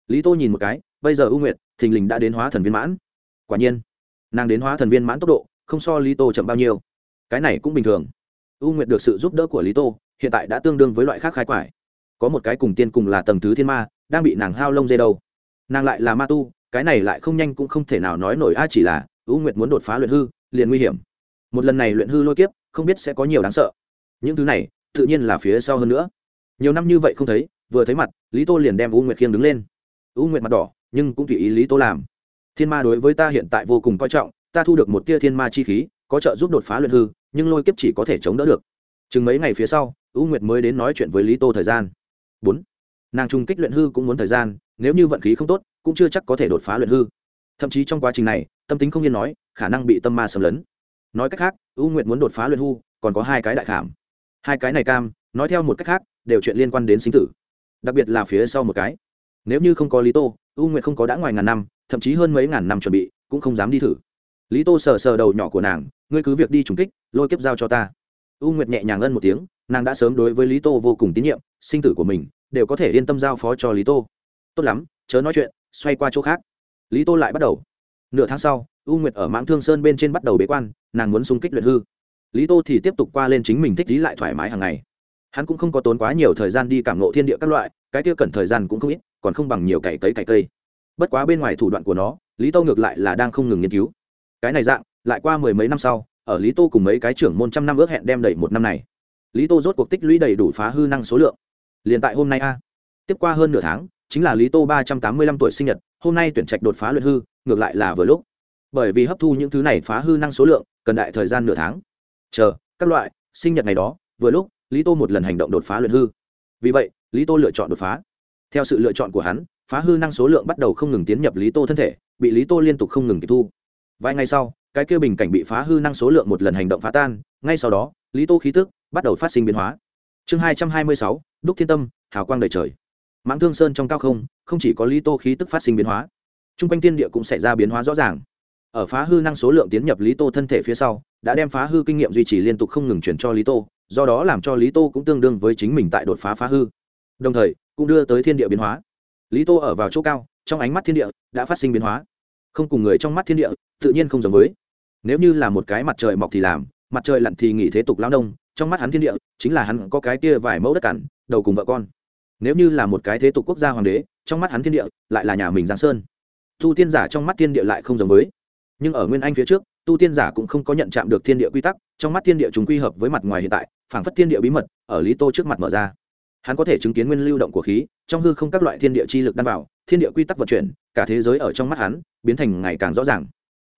Lý tô nhìn một cái, bây giờ u nguyệt, thình lình đã đến hóa thần viên mãn. Quả nhiên, nàng đến hóa thần viên mãn tốc độ, không so lý tô chậm bao nhiêu cái này cũng bình thường. U nguyệt được sự giúp đỡ của lý tô, hiện tại đã tương đương với loại khác khai quải. Có một cái cùng tiên cùng là tầng thứ thiên ma, đang bị nàng hao lông dây đâu. Nàng lại là ma tu, cái này lại không nhanh cũng không thể nào nói nổi, a, chỉ là u nguyệt muốn đột phá luyện hư, liền nguy hiểm. Một lần này luyện hư lôi kiếp, không biết sẽ có nhiều đáng sợ. Những thứ này, tự nhiên là phía sau hơn nữa. Nhiều năm như vậy không thấy, vừa thấy mặt, lý tô liền đem u nguyệt khiêng đứng lên. U nguyệt mặt đỏ, nhưng cũng tùy ý lý tô làm. Thiên ma đối với ta hiện tại vô cùng coi trọng, ta thu được một tia thiên ma chi khí có trợ giúp đột phá luyện hư, nhưng lôi kiếp chỉ có thể chống đỡ được. Chừng mấy ngày phía sau, u nguyệt mới đến nói chuyện với lý tô thời gian. Bốn. Nàng trung kích luyện hư cũng muốn thời gian, nếu như vận khí không tốt, cũng chưa chắc có thể đột phá luyện hư. Thậm chí trong quá trình này, tâm tính không yên nói, khả năng bị tâm ma xâm lấn. Nói cách khác, u nguyệt muốn đột phá luyện hư, còn có hai cái đại khảm. Hai cái này cam, nói theo một cách khác, đều chuyện liên quan đến sinh tử. Đặc biệt là phía sau một cái. Nếu như không có lý tô, u nguyệt không có đã ngoài ngàn năm, thậm chí hơn mấy ngàn năm chuẩn bị, cũng không dám đi thử lý tô sờ sờ đầu nhỏ của nàng, ngươi cứ việc đi trùng kích, lôi kiếp giao cho ta. U nguyệt nhẹ nhàng ân một tiếng, nàng đã sớm đối với lý tô vô cùng tín nhiệm, sinh tử của mình đều có thể yên tâm giao phó cho lý tô. Tốt lắm, chớ nói chuyện, xoay qua chỗ khác. Lý tô lại bắt đầu. Nửa tháng sau, u nguyệt ở mãng thương sơn bên trên bắt đầu bế quan, nàng muốn xung kích luyện hư. Lý tô thì tiếp tục qua lên chính mình thích lý lại thoải mái hàng ngày. Hắn cũng không có tốn quá nhiều thời gian đi cảm nộ thiên địa các loại, cái kia cần thời gian cũng không ít, còn không bằng nhiều cày cấy cày cây. Bất quá bên ngoài thủ đoạn của nó, lý tô ngược lại là đang không ngừng nghiên cứu cái này dạng, lại qua mười mấy năm sau, ở lý tô cùng mấy cái trưởng môn trăm năm ước hẹn đem đẩy một năm này. Lý tô rốt cuộc tích lũy đầy đủ phá hư năng số lượng. Liền tại hôm nay a, tiếp qua hơn nửa tháng, chính là lý tô ba trăm tám mươi lăm tuổi sinh nhật, hôm nay tuyển trạch đột phá luyện hư, ngược lại là vừa lúc. Bởi vì hấp thu những thứ này phá hư năng số lượng, cần đại thời gian nửa tháng. Chờ, các loại, sinh nhật ngày đó, vừa lúc, lý tô một lần hành động đột phá luyện hư. Vì vậy, lý tô lựa chọn đột phá. Theo sự lựa chọn của hắn, phá hư năng số lượng bắt đầu không ngừng tiến nhập lý tô thân thể, bị lý tô liên tục không ngừng kịp thu vài ngày sau, cái kia bình cảnh bị phá hư năng số lượng một lần hành động phá tan, ngay sau đó, lý tô khí tức bắt đầu phát sinh biến hóa. Chương hai trăm hai mươi sáu, đúc thiên tâm, hào quang đời trời. Mãng thương sơn trong cao không không chỉ có lý tô khí tức phát sinh biến hóa t r u n g quanh tiên địa cũng xảy ra biến hóa rõ ràng. Ở phá hư năng số lượng tiến nhập lý tô thân thể phía sau, đã đem phá hư kinh nghiệm duy trì liên tục không ngừng chuyển cho lý tô, do đó làm cho lý tô cũng tương đương với chính mình tại đột phá phá hư. Đồng thời, cũng đưa tới thiên địa biến hóa. Lý tô ở vào chỗ cao, trong ánh mắt thiên địa đã phát sinh biến hóa không cùng người trong mắt thiên địa, tự nhiên không giống với. Nếu như là một cái mặt trời mọc thì làm, mặt trời lặn thì nghỉ thế tục lao đông trong mắt hắn thiên địa, chính là hắn có cái kia vài mẫu đất cằn, đầu cùng vợ con. Nếu như là một cái thế tục quốc gia hoàng đế, trong mắt hắn thiên địa lại là nhà mình giang sơn. Tu tiên giả trong mắt thiên địa lại không giống với. Nhưng ở nguyên anh phía trước, tu tiên giả cũng không có nhận chạm được thiên địa quy tắc, trong mắt thiên địa chúng quy hợp với mặt ngoài hiện tại, phảng phất thiên địa bí mật, ở lý tô trước mặt mở ra hắn có thể chứng kiến nguyên lưu động của khí, trong hư không các loại thiên địa chi lực đan vào, thiên địa quy tắc vận chuyển, cả thế giới ở trong mắt hắn biến thành ngày càng rõ ràng.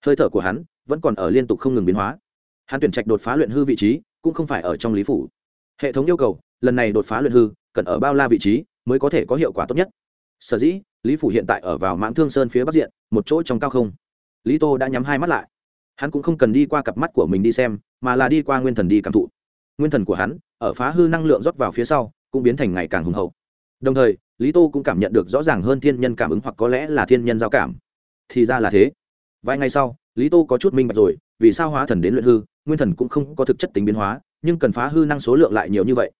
Hơi thở của hắn vẫn còn ở liên tục không ngừng biến hóa. Hắn tuyển trạch đột phá luyện hư vị trí, cũng không phải ở trong lý phủ. Hệ thống yêu cầu, lần này đột phá luyện hư, cần ở bao la vị trí mới có thể có hiệu quả tốt nhất. Sở dĩ, lý phủ hiện tại ở vào mãng thương sơn phía bắc diện, một chỗ trong cao không. Lý tô đã nhắm hai mắt lại. Hắn cũng không cần đi qua cặp mắt của mình đi xem, mà là đi qua nguyên thần đi cảm thụ. Nguyên thần của hắn ở phá hư năng lượng rót vào phía sau cũng biến thành ngày càng hùng hậu. Đồng thời, lý tô cũng cảm nhận được rõ ràng hơn thiên nhân cảm ứng hoặc có lẽ là thiên nhân giao cảm. Thì ra là thế. Vài ngày sau, lý tô có chút minh bạch rồi, vì sao hóa thần đến luyện hư, nguyên thần cũng không có thực chất tính biến hóa, nhưng cần phá hư năng số lượng lại nhiều như vậy.